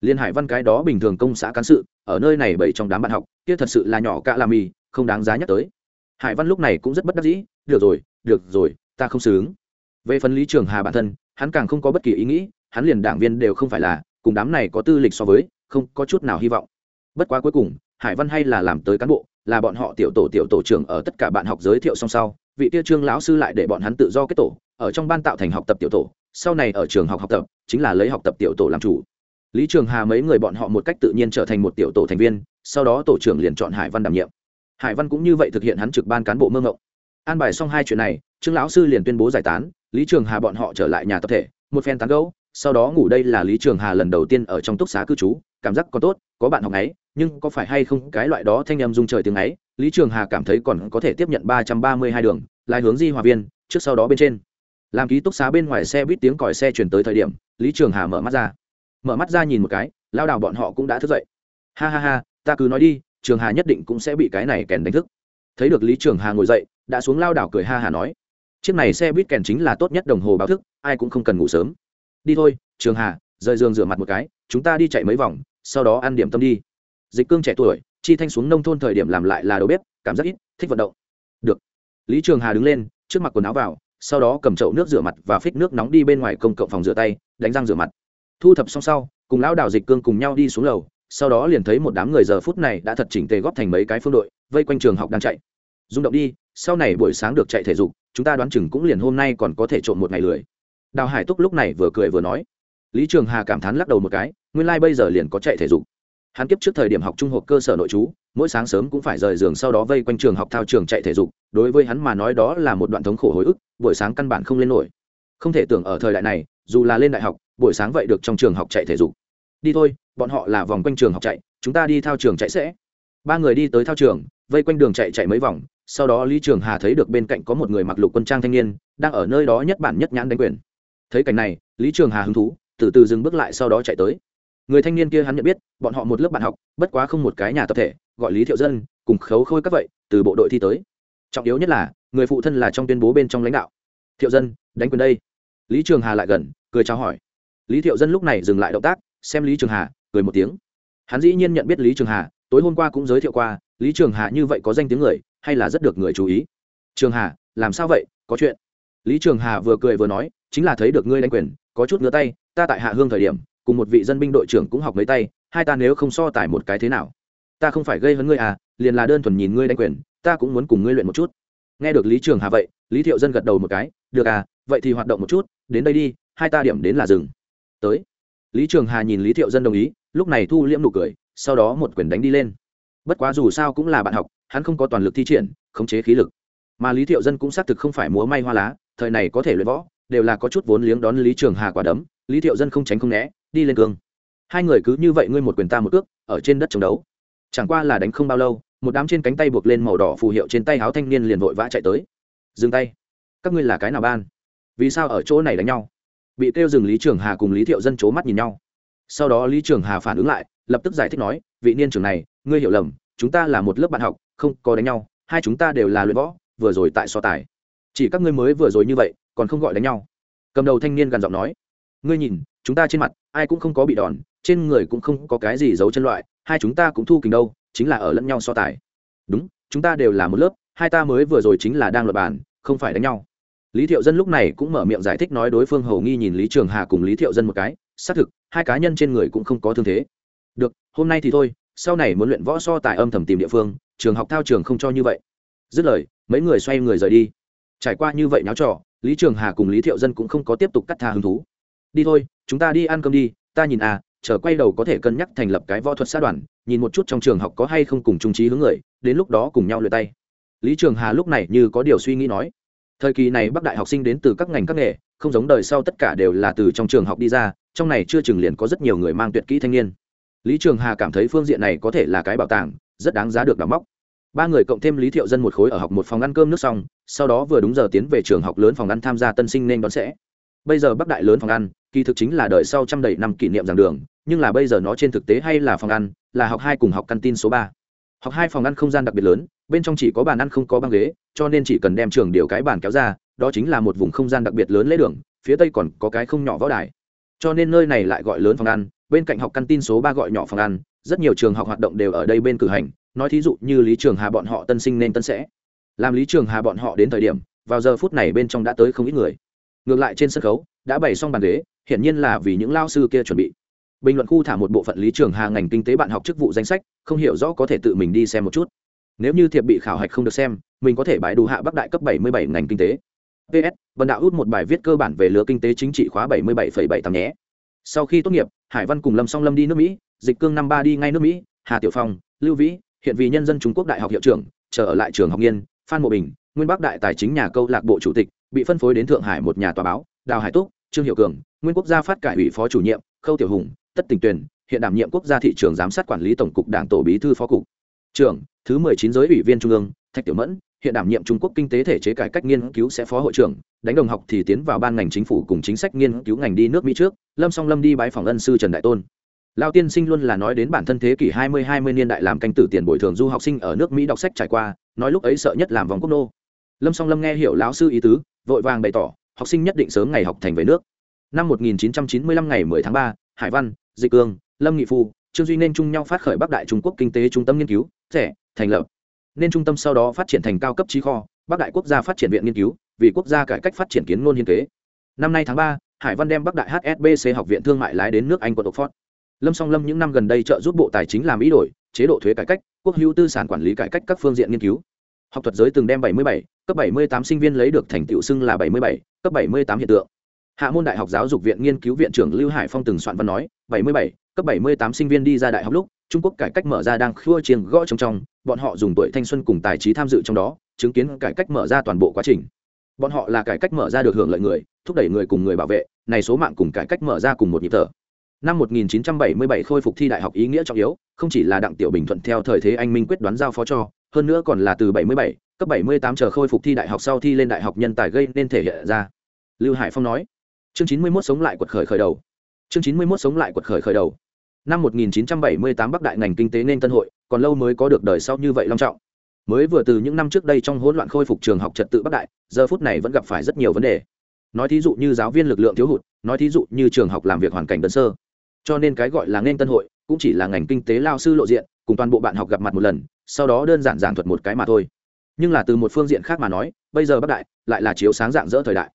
Liên hải văn cái đó bình thường công xã cán sự, ở nơi này bảy trong đám bạn học, kia thật sự là nhỏ cạ làm mì, không đáng giá nhắc tới. Hải văn lúc này cũng rất bất đắc dĩ, được rồi được rồi, ta không xứng. Về phần lý trường hà bản thân, hắn càng không có bất kỳ ý nghĩ, hắn liền đảng viên đều không phải là, cùng đám này có tư lịch so với, không có chút nào hy vọng. Bất quá cuối cùng, hải văn hay là làm tới cán bộ là bọn họ tiểu tổ tiểu tổ trưởng ở tất cả bạn học giới thiệu song sau, vị tiêu trương lão sư lại để bọn hắn tự do kết tổ, ở trong ban tạo thành học tập tiểu tổ, sau này ở trường học học tập, chính là lấy học tập tiểu tổ làm chủ. Lý trường hà mấy người bọn họ một cách tự nhiên trở thành một tiểu tổ thành viên, sau đó tổ trưởng liền chọn hải văn đảm nhiệm. Hải văn cũng như vậy thực hiện hắn trực ban cán bộ mơ ngộng an bài xong hai chuyện này, trương lão sư liền tuyên bố giải tán, lý trường hà bọn họ trở lại nhà tập thể, một phen tán gấu sau đó ngủ đây là lý trường hà lần đầu tiên ở trong túc xá cư trú cảm giác có tốt, có bạn học ấy, nhưng có phải hay không cái loại đó thanh em dung trời tiếng ấy, lý trường hà cảm thấy còn có thể tiếp nhận ba trăm ba mươi hai đường lai hướng di hòa viên, trước sau đó bên trên. Làm ký túc xá bên ngoài xe buýt tiếng còi xe chuyển tới thời điểm, lý trường hà mở mắt ra. Mở mắt ra nhìn một cái, lao đào bọn họ cũng đã thức dậy. Ha ha ha, ta cứ nói đi, trường hà nhất định cũng sẽ bị cái này kèn đánh thức. Thấy được lý trường hà ngồi dậy, đã xuống lao đảo cười ha hà nói. Chiếc này xe buýt kèn chính là tốt nhất đồng hồ báo thức, ai cũng không cần ngủ sớm. Đi thôi, trường hà, rời giường rửa mặt một cái, chúng ta đi chạy mấy vòng sau đó ăn điểm tâm đi. Dịch cương trẻ tuổi, chi thanh xuống nông thôn thời điểm làm lại là đầu bếp, cảm giác ít, thích vận động. Được. Lý trường hà đứng lên, trước mặt quần áo vào, sau đó cầm chậu nước rửa mặt và phích nước nóng đi bên ngoài công cộng phòng rửa tay, đánh răng rửa mặt. Thu thập xong sau, cùng lão đào dịch cương cùng nhau đi xuống lầu, sau đó liền thấy một đám người giờ phút này đã thật chỉnh tề góp thành mấy cái phương đội, vây quanh trường học đang chạy. Rung động đi, sau này buổi sáng được chạy thể dục, chúng ta đoán chừng cũng liền hôm nay còn có thể trộm một ngày lười. Đào hải túc lúc này vừa cười vừa nói. Lý trường hà cảm thán lắc đầu một cái nguyên lai、like、bây giờ liền có chạy thể dục. Hắn kiếp trước thời điểm học trung học cơ sở nội trú, mỗi sáng sớm cũng phải rời giường sau đó vây quanh trường học thao trường chạy thể dục, đối với hắn mà nói đó là một đoạn thống khổ hồi ức, buổi sáng căn bản không lên nổi. Không thể tưởng ở thời đại này, dù là lên đại học, buổi sáng vậy được trong trường học chạy thể dục. Đi thôi, bọn họ là vòng quanh trường học chạy, chúng ta đi thao trường chạy sẽ. Ba người đi tới thao trường, vây quanh đường chạy chạy mấy vòng, sau đó lý trường hà thấy được bên cạnh có một người mặc lục quân trang thanh niên, đang ở nơi đó nhất bản nhất nhãn đánh quyền. Thấy cảnh này, lý trường hà hứng thú, từ từ dừng bước lại sau đó chạy tới người thanh niên kia hắn nhận biết, bọn họ một lớp bạn học, bất quá không một cái nhà tập thể, gọi lý thiệu dân, cùng khấu khôi các vậy, từ bộ đội thi tới. Trọng yếu nhất là, người phụ thân là trong tuyên bố bên trong lãnh đạo. Thiệu dân, đánh quyền đây. Lý trường hà lại gần, cười chào hỏi. Lý thiệu dân lúc này dừng lại động tác, xem lý trường hà, cười một tiếng. Hắn dĩ nhiên nhận biết lý trường hà, tối hôm qua cũng giới thiệu qua, lý trường hà như vậy có danh tiếng người, hay là rất được người chú ý. Trường hà, làm sao vậy, có chuyện? Lý trường hà vừa cười vừa nói, chính là thấy được ngươi đánh quyền, có chút ngứa tay, ta tại hạ hương thời điểm cùng một vị dân binh đội trưởng cũng học mấy tay, hai ta nếu không so tải một cái thế nào? Ta không phải gây hấn ngươi à liền là đơn thuần nhìn ngươi đánh quyền, ta cũng muốn cùng ngươi luyện một chút. Nghe được lý trường hà vậy, lý thiệu dân gật đầu một cái, được à vậy thì hoạt động một chút, đến đây đi, hai ta điểm đến là rừng tới. Lý trường hà nhìn lý thiệu dân đồng ý, lúc này thu liễm nụ cười, sau đó một quyền đánh đi lên. Bất quá dù sao cũng là bạn học, hắn không có toàn lực thi triển, khống chế khí lực. Mà lý thiệu dân cũng xác thực không phải múa may hoa lá, thời này có thể luyện võ, đều là có chút vốn liếng đón lý trường hà quả đấm, lý thiệu dân không tránh không né đi lên cương. Hai người cứ như vậy ngươi một quyền ta một cước, ở trên đất chống đấu. Chẳng qua là đánh không bao lâu, một đám trên cánh tay buộc lên màu đỏ phù hiệu trên tay áo thanh niên liền vội vã chạy tới. Dừng tay. Các ngươi là cái nào ban? Vì sao ở chỗ này đánh nhau? Bị kêu dừng lý trường hà cùng lý thiệu dân c h ố mắt nhìn nhau. Sau đó lý trường hà phản ứng lại, lập tức giải thích nói, vị niên trưởng này, ngươi hiểu lầm, chúng ta là một lớp bạn học, không có đánh nhau, hai chúng ta đều là luyện võ, vừa rồi tại so tài. Chỉ các ngươi mới vừa rồi như vậy, còn không gọi đánh nhau. Cầm đầu thanh niên gần giọng nói, ngươi nhìn chúng ta trên mặt, ai cũng không có bị đòn, trên người cũng không có cái gì giấu chân loại, hai chúng ta cũng thu kình đâu, chính là ở lẫn nhau so tài. Đúng, chúng ta đều là một lớp, hai ta mới vừa rồi chính là đang luật bàn, không phải đánh nhau. Lý thiệu dân lúc này cũng mở miệng giải thích nói đối phương hầu nghi nhìn lý trường hà cùng lý thiệu dân một cái, xác thực, hai cá nhân trên người cũng không có thương thế. Được, hôm nay thì thôi, sau này muốn luyện võ so tài âm thầm tìm địa phương, trường học thao trường không cho như vậy. Dứt lời, mấy người xoay người rời đi. Trải qua như vậy náo trò, lý trường hà cùng lý thiệu dân cũng không có tiếp tục cắt tha hứng thú. Đi thôi chúng ta đi ăn cơm đi, ta nhìn à chờ quay đầu có thể cân nhắc thành lập cái võ thuật xã đoàn, nhìn một chút trong trường học có hay không cùng trung trí hướng người, đến lúc đó cùng nhau luyện tay. Lý trường hà lúc này như có điều suy nghĩ nói. Thời kỳ này bắc đại học sinh đến từ các ngành các nghề, không giống đời sau tất cả đều là từ trong trường học đi ra, trong này chưa chừng liền có rất nhiều người mang tuyệt kỹ thanh niên. Lý trường hà cảm thấy phương diện này có thể là cái bảo tàng, rất đáng giá được đóng móc. Ba người cộng thêm lý thiệu dân một khối ở học một phòng ăn cơm nước xong, sau đó vừa đúng giờ tiến về trường học lớn phòng ăn tham gia tân sinh nên đón sẽ bây giờ bắc đại lớn phòng ăn, kỳ thực chính là đời sau trăm đầy năm kỷ niệm giảng đường, nhưng là bây giờ nó trên thực tế hay là phòng ăn, là học hai cùng học căn tin số ba. Học hai phòng ăn không gian đặc biệt lớn, bên trong chỉ có bàn ăn không có băng ghế, cho nên chỉ cần đem trường điều cái bàn kéo ra, đó chính là một vùng không gian đặc biệt lớn lễ đường, phía tây còn có cái không nhỏ võ đài. Cho nên nơi này lại gọi lớn phòng ăn, bên cạnh học căn tin số ba gọi nhỏ phòng ăn, rất nhiều trường học hoạt động đều ở đây bên cử hành, nói thí dụ như lý trường hà bọn họ tân sinh nên tân sẽ. Làm lý trường hà bọn họ đến thời điểm, vào giờ phút này bên trong đã tới không ít người ngược lại trên sân khấu đã bày xong bàn ghế hiển nhiên là vì những lao sư kia chuẩn bị. Bình luận khu thả một bộ phận lý trường hà ngành kinh tế bạn học chức vụ danh sách không hiểu rõ có thể tự mình đi xem một chút. Nếu như thiệp bị khảo hạch không được xem mình có thể bãi đủ hạ bắc đại cấp 77 ngành kinh tế. Ps vân đạo út một bài viết cơ bản về lứa kinh tế chính trị khóa 77,7 tám nhé. Sau khi tốt nghiệp hải văn cùng lâm song lâm đi nước mỹ dịch cương năm ba đi ngay nước mỹ hà tiểu phong lưu vĩ hiện vì nhân dân trung quốc đại học hiệu trưởng chờ ở lại trường học nghiên phan mộ bình nguyên bắc đại tài chính nhà câu lạc bộ chủ tịch bị phân phối đến thượng hải một nhà tòa báo, đào hải túc, trương hiệu cường, nguyên quốc gia phát cải ủy phó chủ nhiệm, khâu tiểu hùng, tất tình tuyển hiện đảm nhiệm quốc gia thị trường giám sát quản lý tổng cục đảng tổ bí thư phó cục. Trưởng, thứ mười chín giới ủy viên trung ương, thạch tiểu mẫn, hiện đảm nhiệm trung quốc kinh tế thể chế cải cách nghiên cứu sẽ phó hội trưởng, đánh đồng học thì tiến vào ban ngành chính phủ cùng chính sách nghiên cứu ngành đi nước mỹ trước, lâm song lâm đi bái phòng ân sư trần đại tôn. Lao tiên sinh luôn là nói đến bản thân thế kỷ hai mươi hai mươi niên đại làm canh tử tiền bồi thường du học sinh ở nước mỹ đọc sách trải qua, nói lúc ấy sợ nhất làm vòng quốc nô. Lâm song lâm nghe hiểu lão sư ý tứ vội vàng bày tỏ học sinh nhất định sớm ngày học thành về nước. Năm 1995 ngày 10 tháng 3, hải văn dịch cương lâm nghị phu trương duy nên chung nhau phát khởi bắc đại trung quốc kinh tế trung tâm nghiên cứu rẻ thành lập. Nên trung tâm sau đó phát triển thành cao cấp trí kho bắc đại quốc gia phát triển viện nghiên cứu vì quốc gia cải cách phát triển kiến ngôn hiên kế. Năm nay tháng ba hải văn đem bắc đại hsbc học viện thương mại lái đến nước anh quận oxford. Lâm song lâm những năm gần đây trợ giúp bộ tài chính làm ý đổi chế độ thuế cải cách quốc hữu tư sản quản lý cải cách các phương diện nghiên cứu học thuật giới từng đem 77, cấp 78 sinh viên lấy được thành tựu xưng là 77, cấp 78 hiện tượng. Hạ môn đại học giáo dục viện nghiên cứu viện trưởng lưu hải phong từng soạn văn nói 77, cấp 78 sinh viên đi ra đại học lúc trung quốc cải cách mở ra đang khua chiêng gõ trong trong bọn họ dùng tuổi thanh xuân cùng tài trí tham dự trong đó chứng kiến cải cách mở ra toàn bộ quá trình. Bọn họ là cải cách mở ra được hưởng lợi người thúc đẩy người cùng người bảo vệ này số mạng cùng cải cách mở ra cùng một nhịp thở. Năm 1977 khôi phục thi đại học ý nghĩa trọng yếu không chỉ là đặng tiểu bình thuận theo thời thế anh minh quyết đoán giao phó cho hơn nữa còn là từ 77, cấp 78 chờ khôi phục thi đại học sau thi lên đại học nhân tài gây nên thể hiện ra. Lưu hải phong nói. Chương 91 sống lại quật khởi khởi đầu. Chương 91 sống lại quật khởi khởi đầu. Năm 1978 bắc đại ngành kinh tế nên tân hội còn lâu mới có được đời sau như vậy long trọng. Mới vừa từ những năm trước đây trong hỗn loạn khôi phục trường học trật tự bắc đại giờ phút này vẫn gặp phải rất nhiều vấn đề. Nói thí dụ như giáo viên lực lượng thiếu hụt nói thí dụ như trường học làm việc hoàn cảnh đơn sơ. Cho nên cái gọi là nên tân hội cũng chỉ là ngành kinh tế lao sư lộ diện cùng toàn bộ bạn học gặp mặt một lần sau đó đơn giản giảng thuật một cái mà thôi. Nhưng là từ một phương diện khác mà nói, bây giờ bắc đại lại là chiếu sáng dạng dỡ thời đại.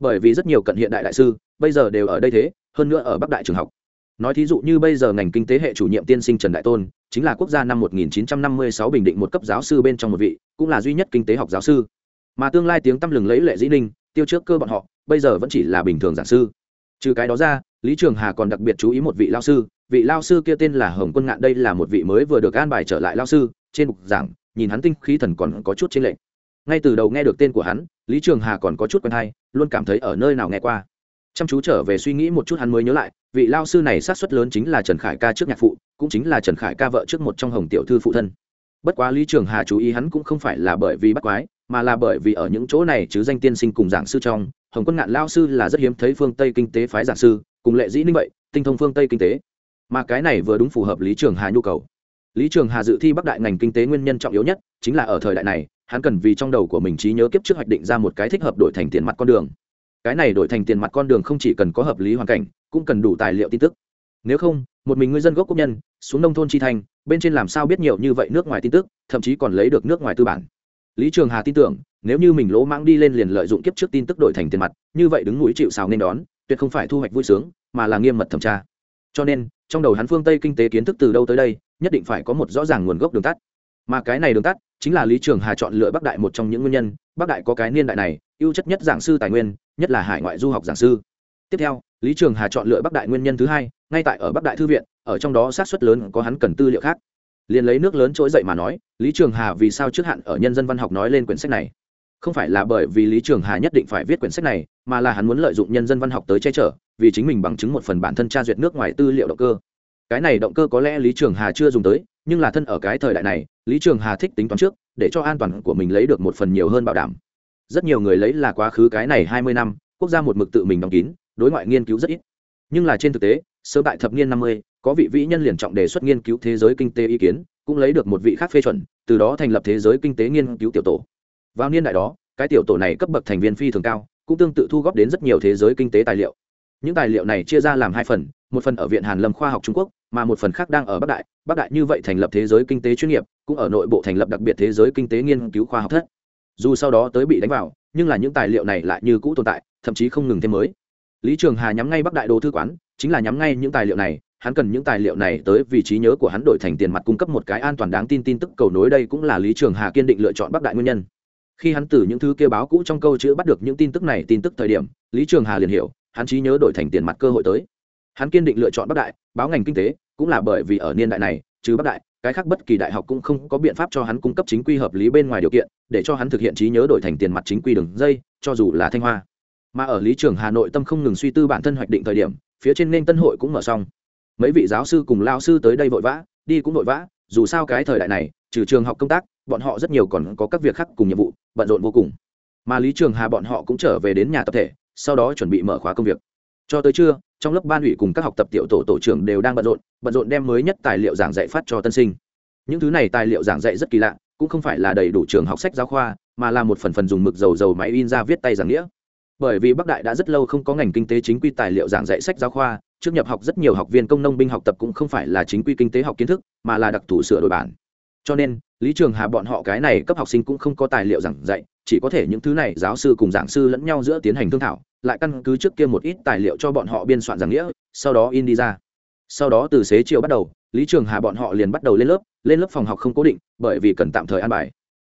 Bởi vì rất nhiều cận hiện đại đại sư, bây giờ đều ở đây thế, hơn nữa ở bắc đại trường học. Nói thí dụ như bây giờ ngành kinh tế hệ chủ nhiệm tiên sinh trần đại tôn, chính là quốc gia năm 1956 bình định một cấp giáo sư bên trong một vị, cũng là duy nhất kinh tế học giáo sư. Mà tương lai tiếng tăm lừng lấy lệ dĩ ninh, tiêu trước cơ bọn họ, bây giờ vẫn chỉ là bình thường giảng sư. Trừ cái đó ra, lý trường hà còn đặc biệt chú ý một vị lao sư, vị lao sư kia tên là hồng quân ngạn, đây là một vị mới vừa được an bài trở lại lao sư trên bục giảng, nhìn hắn tinh khí thần còn có chút trên lệnh ngay từ đầu nghe được tên của hắn, lý trường hà còn có chút quen hay, luôn cảm thấy ở nơi nào nghe qua. Chăm chú trở về suy nghĩ một chút hắn mới nhớ lại, vị lao sư này sát xuất lớn chính là trần khải ca trước nhạc phụ, cũng chính là trần khải ca vợ trước một trong hồng tiểu thư phụ thân. Bất quá lý trường hà chú ý hắn cũng không phải là bởi vì bắt quái, mà là bởi vì ở những chỗ này chứ danh tiên sinh cùng giảng sư trong, hồng quân ngạn lao sư là rất hiếm thấy phương tây kinh tế phái giảng sư, cùng lệ dĩ ninh vậy, tinh thông phương tây kinh tế. Mà cái này vừa đúng phù hợp lý trường hà nhu cầu lý trường hà dự thi bắc đại ngành kinh tế nguyên nhân trọng yếu nhất chính là ở thời đại này, hắn cần vì trong đầu của mình trí nhớ kiếp trước hoạch định ra một cái thích hợp đổi thành tiền mặt con đường. Cái này đổi thành tiền mặt con đường không chỉ cần có hợp lý hoàn cảnh, cũng cần đủ tài liệu tin tức. Nếu không, một mình người dân gốc quốc nhân, xuống nông thôn chi thành, bên trên làm sao biết nhiều như vậy nước ngoài tin tức, thậm chí còn lấy được nước ngoài tư bản. Lý trường hà tin tưởng, nếu như mình lỗ mãng đi lên liền lợi dụng kiếp trước tin tức đổi thành tiền mặt, như vậy đứng núi chịu xào nên đón, tuyệt không phải thu hoạch vui sướng, mà là nghiêm mật thẩm tra. Cho nên trong đầu hắn phương tây kinh tế kiến thức từ đâu tới đây, nhất định phải có một rõ ràng nguồn gốc đường tắt. Mà cái này đường tắt chính là lý trường hà chọn lựa bắc đại một trong những nguyên nhân. Bắc đại có cái niên đại này, ưu chất nhất giảng sư tài nguyên, nhất là hải ngoại du học giảng sư. Tiếp theo, lý trường hà chọn lựa bắc đại nguyên nhân thứ hai, ngay tại ở bắc đại thư viện, ở trong đó sát xuất lớn có hắn cần tư liệu khác. Liền lấy nước lớn trỗi dậy mà nói, lý trường hà vì sao trước hạn ở nhân dân văn học nói lên quyển sách này? Không phải là bởi vì lý trường hà nhất định phải viết quyển sách này, mà là hắn muốn lợi dụng nhân dân văn học tới che chở, vì chính mình bằng chứng một phần bản thân tra duyệt nước ngoài tư liệu động cơ. Cái này động cơ có lẽ lý trường hà chưa dùng tới, nhưng là thân ở cái thời đại này, lý trường hà thích tính toán trước, để cho an toàn của mình lấy được một phần nhiều hơn bảo đảm. Rất nhiều người lấy là quá khứ cái này hai mươi năm, quốc gia một mực tự mình đóng kín, đối ngoại nghiên cứu rất ít. Nhưng là trên thực tế, sơ bại thập niên năm mươi, có vị vĩ nhân liền trọng đề xuất nghiên cứu thế giới kinh tế ý kiến, cũng lấy được một vị khác phê chuẩn, từ đó thành lập thế giới kinh tế nghiên cứu tiểu tổ vào niên đại đó, cái tiểu tổ này cấp bậc thành viên phi thường cao, cũng tương tự thu góp đến rất nhiều thế giới kinh tế tài liệu. Những tài liệu này chia ra làm hai phần, một phần ở viện hàn lâm khoa học trung quốc, mà một phần khác đang ở bắc đại. Bắc đại như vậy thành lập thế giới kinh tế chuyên nghiệp, cũng ở nội bộ thành lập đặc biệt thế giới kinh tế nghiên cứu khoa học thất. Dù sau đó tới bị đánh vào, nhưng là những tài liệu này lại như cũ tồn tại, thậm chí không ngừng thêm mới. Lý trường hà nhắm ngay bắc đại đồ thư quán, chính là nhắm ngay những tài liệu này. Hắn cần những tài liệu này tới vị trí nhớ của hắn đổi thành tiền mặt cung cấp một cái an toàn đáng tin tin tức cầu nối. Đây cũng là lý trường hà kiên định lựa chọn bắc đại nguyên nhân khi hắn từ những thứ kêu báo cũ trong câu chữ bắt được những tin tức này, tin tức thời điểm, lý trường hà liền hiểu, hắn trí nhớ đổi thành tiền mặt cơ hội tới. Hắn kiên định lựa chọn bắc đại, báo ngành kinh tế, cũng là bởi vì ở niên đại này, trừ bắc đại, cái khác bất kỳ đại học cũng không có biện pháp cho hắn cung cấp chính quy hợp lý bên ngoài điều kiện, để cho hắn thực hiện trí nhớ đổi thành tiền mặt chính quy đường dây, cho dù là thanh hoa. Mà ở lý trường hà nội tâm không ngừng suy tư bản thân hoạch định thời điểm, phía trên nên tân hội cũng mở xong. Mấy vị giáo sư cùng lao sư tới đây vội vã, đi cũng vội vã, dù sao cái thời đại này, trừ trường học công tác bọn họ rất nhiều còn có các việc khác cùng nhiệm vụ, bận rộn vô cùng. Mà lý trường hà bọn họ cũng trở về đến nhà tập thể, sau đó chuẩn bị mở khóa công việc. Cho tới trưa, trong lớp ban ủy cùng các học tập tiểu tổ tổ trưởng đều đang bận rộn bận rộn đem mới nhất tài liệu giảng dạy phát cho tân sinh. Những thứ này tài liệu giảng dạy rất kỳ lạ, cũng không phải là đầy đủ trường học sách giáo khoa, mà là một phần phần dùng mực dầu dầu máy in ra viết tay giảng nghĩa. Bởi vì bắc đại đã rất lâu không có ngành kinh tế chính quy tài liệu giảng dạy sách giáo khoa, trước nhập học rất nhiều học viên công nông binh học tập cũng không phải là chính quy kinh tế học kiến thức, mà là đặc thù sửa đổi bản. Cho nên lý trường hà bọn họ cái này cấp học sinh cũng không có tài liệu giảng dạy, chỉ có thể những thứ này giáo sư cùng giảng sư lẫn nhau giữa tiến hành thương thảo, lại căn cứ trước kia một ít tài liệu cho bọn họ biên soạn giảng nghĩa, sau đó in đi ra. Sau đó từ xế chiều bắt đầu, lý trường hà bọn họ liền bắt đầu lên lớp lên lớp phòng học không cố định, bởi vì cần tạm thời an bài.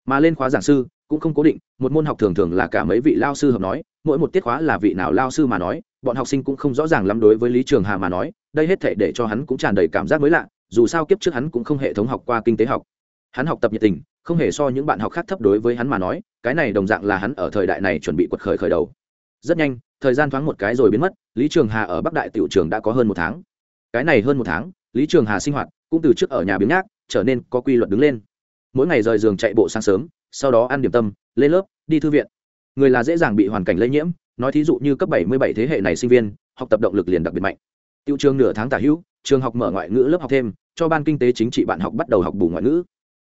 Mà lên khóa giảng sư cũng không cố định, một môn học thường thường là cả mấy vị lao sư hợp nói, mỗi một tiết khóa là vị nào lao sư mà nói, bọn học sinh cũng không rõ ràng lắm đối với lý trường hà mà nói, đây hết thể để cho hắn cũng tràn đầy cảm giác mới lạ, dù sao kiếp trước hắn cũng không hệ thống học qua kinh tế học hắn học tập nhiệt tình, không hề so những bạn học khác thấp đối với hắn mà nói, cái này đồng dạng là hắn ở thời đại này chuẩn bị quật khởi khởi đầu. Rất nhanh, thời gian thoáng một cái rồi biến mất, lý trường hà ở bắc đại tiểu trường đã có hơn một tháng. Cái này hơn một tháng, lý trường hà sinh hoạt cũng từ trước ở nhà biếng nhác, trở nên có quy luật đứng lên. Mỗi ngày rời giường chạy bộ sáng sớm, sau đó ăn điểm tâm, lên lớp, đi thư viện. Người là dễ dàng bị hoàn cảnh lây nhiễm, nói thí dụ như cấp bảy mươi bảy thế hệ này sinh viên, học tập động lực liền đặc biệt mạnh. Tiêu trường nửa tháng tả hữu, trường học mở ngoại ngữ lớp học thêm, cho ban kinh tế chính trị bạn học bắt đầu học bù ngoại ngữ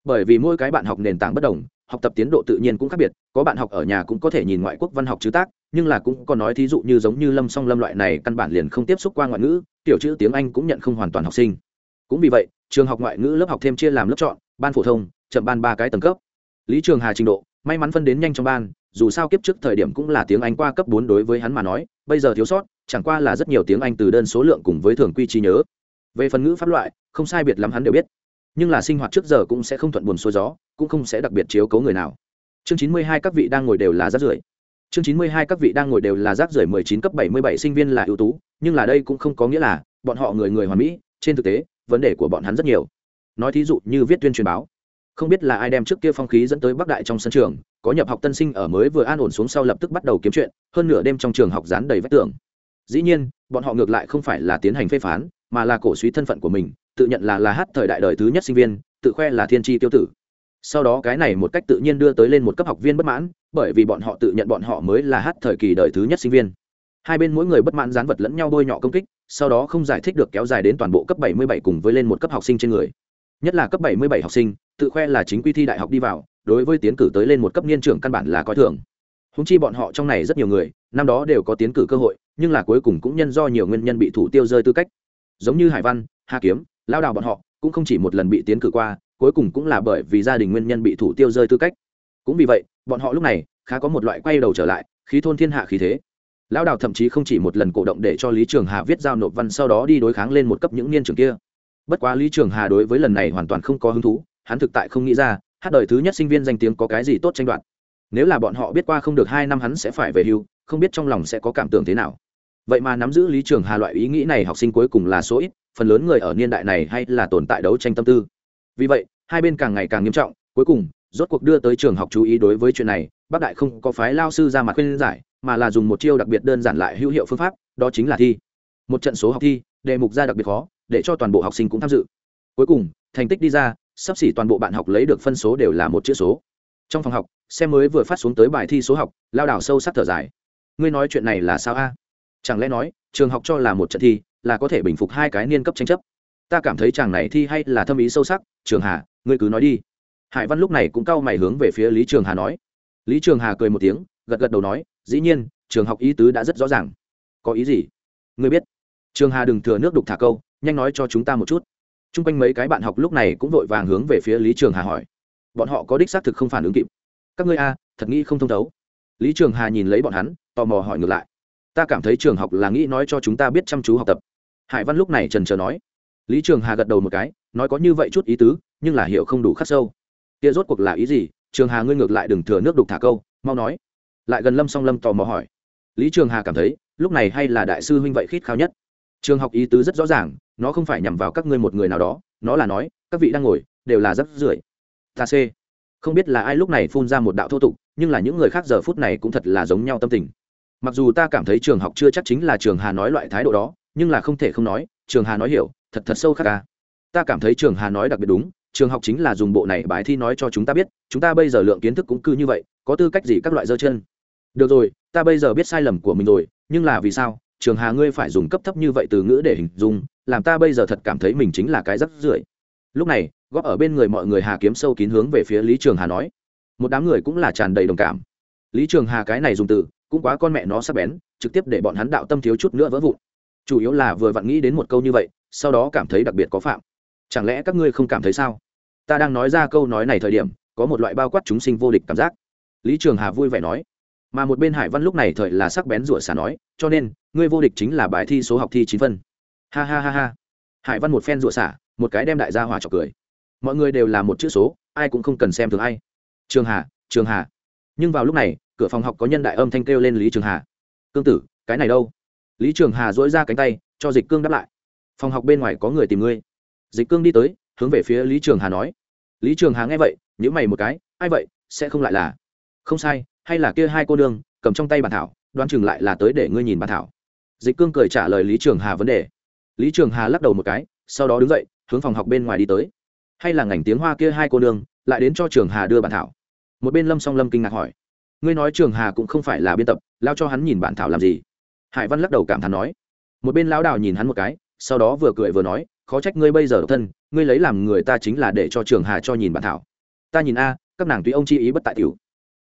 bởi vì mỗi cái bạn học nền tảng bất đồng, học tập tiến độ tự nhiên cũng khác biệt, có bạn học ở nhà cũng có thể nhìn ngoại quốc văn học chứ tác, nhưng là cũng có nói thí dụ như giống như lâm song lâm loại này căn bản liền không tiếp xúc qua ngoại ngữ, tiểu chữ tiếng anh cũng nhận không hoàn toàn học sinh. Cũng vì vậy, trường học ngoại ngữ lớp học thêm chia làm lớp chọn, ban phổ thông, chậm ban ba cái tầng cấp. Lý trường hà trình độ, may mắn phân đến nhanh trong ban, dù sao kiếp trước thời điểm cũng là tiếng anh qua cấp bốn đối với hắn mà nói, bây giờ thiếu sót, chẳng qua là rất nhiều tiếng anh từ đơn số lượng cùng với thường quy trí nhớ. Về phần ngữ pháp loại, không sai biệt lắm hắn đều biết nhưng là sinh hoạt trước giờ cũng sẽ không thuận buồn xuôi gió, cũng không sẽ đặc biệt chiếu cấu người nào. Chương chín mươi hai các vị đang ngồi đều là rác rưởi. Chương chín mươi hai các vị đang ngồi đều là rác rưởi mười chín cấp bảy mươi bảy sinh viên là ưu tú, nhưng là đây cũng không có nghĩa là bọn họ người người hoàn mỹ, trên thực tế, vấn đề của bọn hắn rất nhiều. Nói thí dụ như viết tuyên truyền báo. Không biết là ai đem trước kia phong khí dẫn tới bắc đại trong sân trường, có nhập học tân sinh ở mới vừa an ổn xuống sau lập tức bắt đầu kiếm chuyện, hơn nửa đêm trong trường học dán đầy vách tường. Dĩ nhiên, bọn họ ngược lại không phải là tiến hành phê phán, mà là cổ suý thân phận của mình tự nhận là là hát thời đại đời thứ nhất sinh viên, tự khoe là thiên tri tiêu tử. Sau đó cái này một cách tự nhiên đưa tới lên một cấp học viên bất mãn, bởi vì bọn họ tự nhận bọn họ mới là hát thời kỳ đời thứ nhất sinh viên. Hai bên mỗi người bất mãn gián vật lẫn nhau bôi nhọ công kích, sau đó không giải thích được kéo dài đến toàn bộ cấp 77 cùng với lên một cấp học sinh trên người. Nhất là cấp 77 học sinh, tự khoe là chính quy thi đại học đi vào, đối với tiến cử tới lên một cấp niên trưởng căn bản là coi thường. Húng chi bọn họ trong này rất nhiều người, năm đó đều có tiến cử cơ hội, nhưng là cuối cùng cũng nhân do nhiều nguyên nhân bị thủ tiêu rơi tư cách. Giống như hải văn, hà kiếm lao đào bọn họ cũng không chỉ một lần bị tiến cử qua, cuối cùng cũng là bởi vì gia đình nguyên nhân bị thủ tiêu rơi tư cách. Cũng vì vậy, bọn họ lúc này khá có một loại quay đầu trở lại, khí thôn thiên hạ khí thế. Lao đào thậm chí không chỉ một lần cổ động để cho lý trường hà viết giao nộp văn sau đó đi đối kháng lên một cấp những niên trường kia. Bất quá lý trường hà đối với lần này hoàn toàn không có hứng thú, hắn thực tại không nghĩ ra, hát đời thứ nhất sinh viên danh tiếng có cái gì tốt tranh đoạt. Nếu là bọn họ biết qua không được hai năm hắn sẽ phải về hưu, không biết trong lòng sẽ có cảm tưởng thế nào. Vậy mà nắm giữ lý trường hà loại ý nghĩ này học sinh cuối cùng là số ít phần lớn người ở niên đại này hay là tồn tại đấu tranh tâm tư. Vì vậy, hai bên càng ngày càng nghiêm trọng, cuối cùng, rốt cuộc đưa tới trường học chú ý đối với chuyện này, bác đại không có phái lao sư ra mặt khuyên giải, mà là dùng một chiêu đặc biệt đơn giản lại hữu hiệu phương pháp, đó chính là thi. Một trận số học thi, đề mục ra đặc biệt khó, để cho toàn bộ học sinh cũng tham dự. Cuối cùng, thành tích đi ra, sắp xỉ toàn bộ bạn học lấy được phân số đều là một chữ số. Trong phòng học, xem mới vừa phát xuống tới bài thi số học, lao đảo sâu sắc thở dài. Ngươi nói chuyện này là sao a? Chẳng lẽ nói, trường học cho là một trận thi là có thể bình phục hai cái niên cấp tranh chấp. Ta cảm thấy chàng này thi hay là thâm ý sâu sắc, trường hà, ngươi cứ nói đi. Hải văn lúc này cũng cau mày hướng về phía lý trường hà nói. Lý trường hà cười một tiếng, gật gật đầu nói, dĩ nhiên, trường học ý tứ đã rất rõ ràng. Có ý gì? Ngươi biết. Trường hà đừng thừa nước đục thả câu, nhanh nói cho chúng ta một chút. T r u n g quanh mấy cái bạn học lúc này cũng vội vàng hướng về phía lý trường hà hỏi. Bọn họ có đích xác thực không phản ứng kịp. Các ngươi a, thật nghĩ không thông thấu. Lý trường hà nhìn lấy bọn hắn, tò mò hỏi ngược lại ta cảm thấy trường học là nghĩ nói cho chúng ta biết chăm chú học tập. Hải văn lúc này trần trờ nói. Lý trường hà gật đầu một cái, nói có như vậy chút ý tứ, nhưng là hiểu không đủ khắc sâu. Kia rốt cuộc là ý gì? Trường hà ngươi ngược lại đừng thừa nước đục thả câu, mau nói. Lại gần lâm song lâm tò mò hỏi. Lý trường hà cảm thấy, lúc này hay là đại sư huynh vậy khít khao nhất? Trường học ý tứ rất rõ ràng, nó không phải nhằm vào các ngươi một người nào đó, nó là nói, các vị đang ngồi, đều là rất rưởi. Ta c không biết là ai lúc này phun ra một đạo thô tục, nhưng là những người khác giờ phút này cũng thật là giống nhau tâm tình mặc dù ta cảm thấy trường học chưa chắc chính là trường hà nói loại thái độ đó, nhưng là không thể không nói, trường hà nói hiểu, thật thật sâu khác ca à. ta cảm thấy trường hà nói đặc biệt đúng, trường học chính là dùng bộ này bài thi nói cho chúng ta biết, chúng ta bây giờ lượng kiến thức cũng cư như vậy, có tư cách gì các loại dơ chân. Được rồi, ta bây giờ biết sai lầm của mình rồi, nhưng là vì sao, trường hà ngươi phải dùng cấp thấp như vậy từ ngữ để hình dung, làm ta bây giờ thật cảm thấy mình chính là cái rắc rưởi. Lúc này, góp ở bên người mọi người hà kiếm sâu kín hướng về phía lý trường hà nói. Một đám người cũng là tràn đầy đồng cảm. Lý trường hà cái này dùng từ cũng quá con mẹ nó sắp bén, trực tiếp để bọn hắn đạo tâm thiếu chút nữa vỡ vụn. Chủ yếu là vừa vặn nghĩ đến một câu như vậy, sau đó cảm thấy đặc biệt có phạm. Chẳng lẽ các ngươi không cảm thấy sao? Ta đang nói ra câu nói này thời điểm, có một loại bao quát chúng sinh vô địch cảm giác. Lý trường hà vui vẻ nói, mà một bên hải văn lúc này thời là sắc bén rủa xả nói, cho nên, ngươi vô địch chính là bài thi số học thi chín phân. Ha ha ha ha. Hải văn một phen rủa xả, một cái đem đại gia hòa trọc cười. Mọi người đều là một chữ số, ai cũng không cần xem thường ai. Trường hà trường hà. Nhưng vào lúc này cửa phòng học có nhân đại âm thanh kêu lên lý trường hà cương tử cái này đâu lý trường hà dỗi ra cánh tay cho dịch cương đáp lại phòng học bên ngoài có người tìm ngươi dịch cương đi tới hướng về phía lý trường hà nói lý trường hà nghe vậy nhữ mày một cái ai vậy sẽ không lại là không sai hay là kia hai cô nương cầm trong tay bàn thảo đoán chừng lại là tới để ngươi nhìn bàn thảo dịch cương cười trả lời lý trường hà vấn đề lý trường hà lắc đầu một cái sau đó đứng dậy hướng phòng học bên ngoài đi tới hay là ngành tiếng hoa kia hai cô nương lại đến cho trường hà đưa bản thảo một bên lâm song lâm kinh ngạc hỏi ngươi nói trường hà cũng không phải là biên tập, lao cho hắn nhìn bản thảo làm gì? Hải văn lắc đầu cảm thán nói. Một bên lão đào nhìn hắn một cái, sau đó vừa cười vừa nói, khó trách ngươi bây giờ độc thân, ngươi lấy làm người ta chính là để cho trường hà cho nhìn bản thảo. Ta nhìn a, các nàng tùy ông chi ý bất tại tiểu.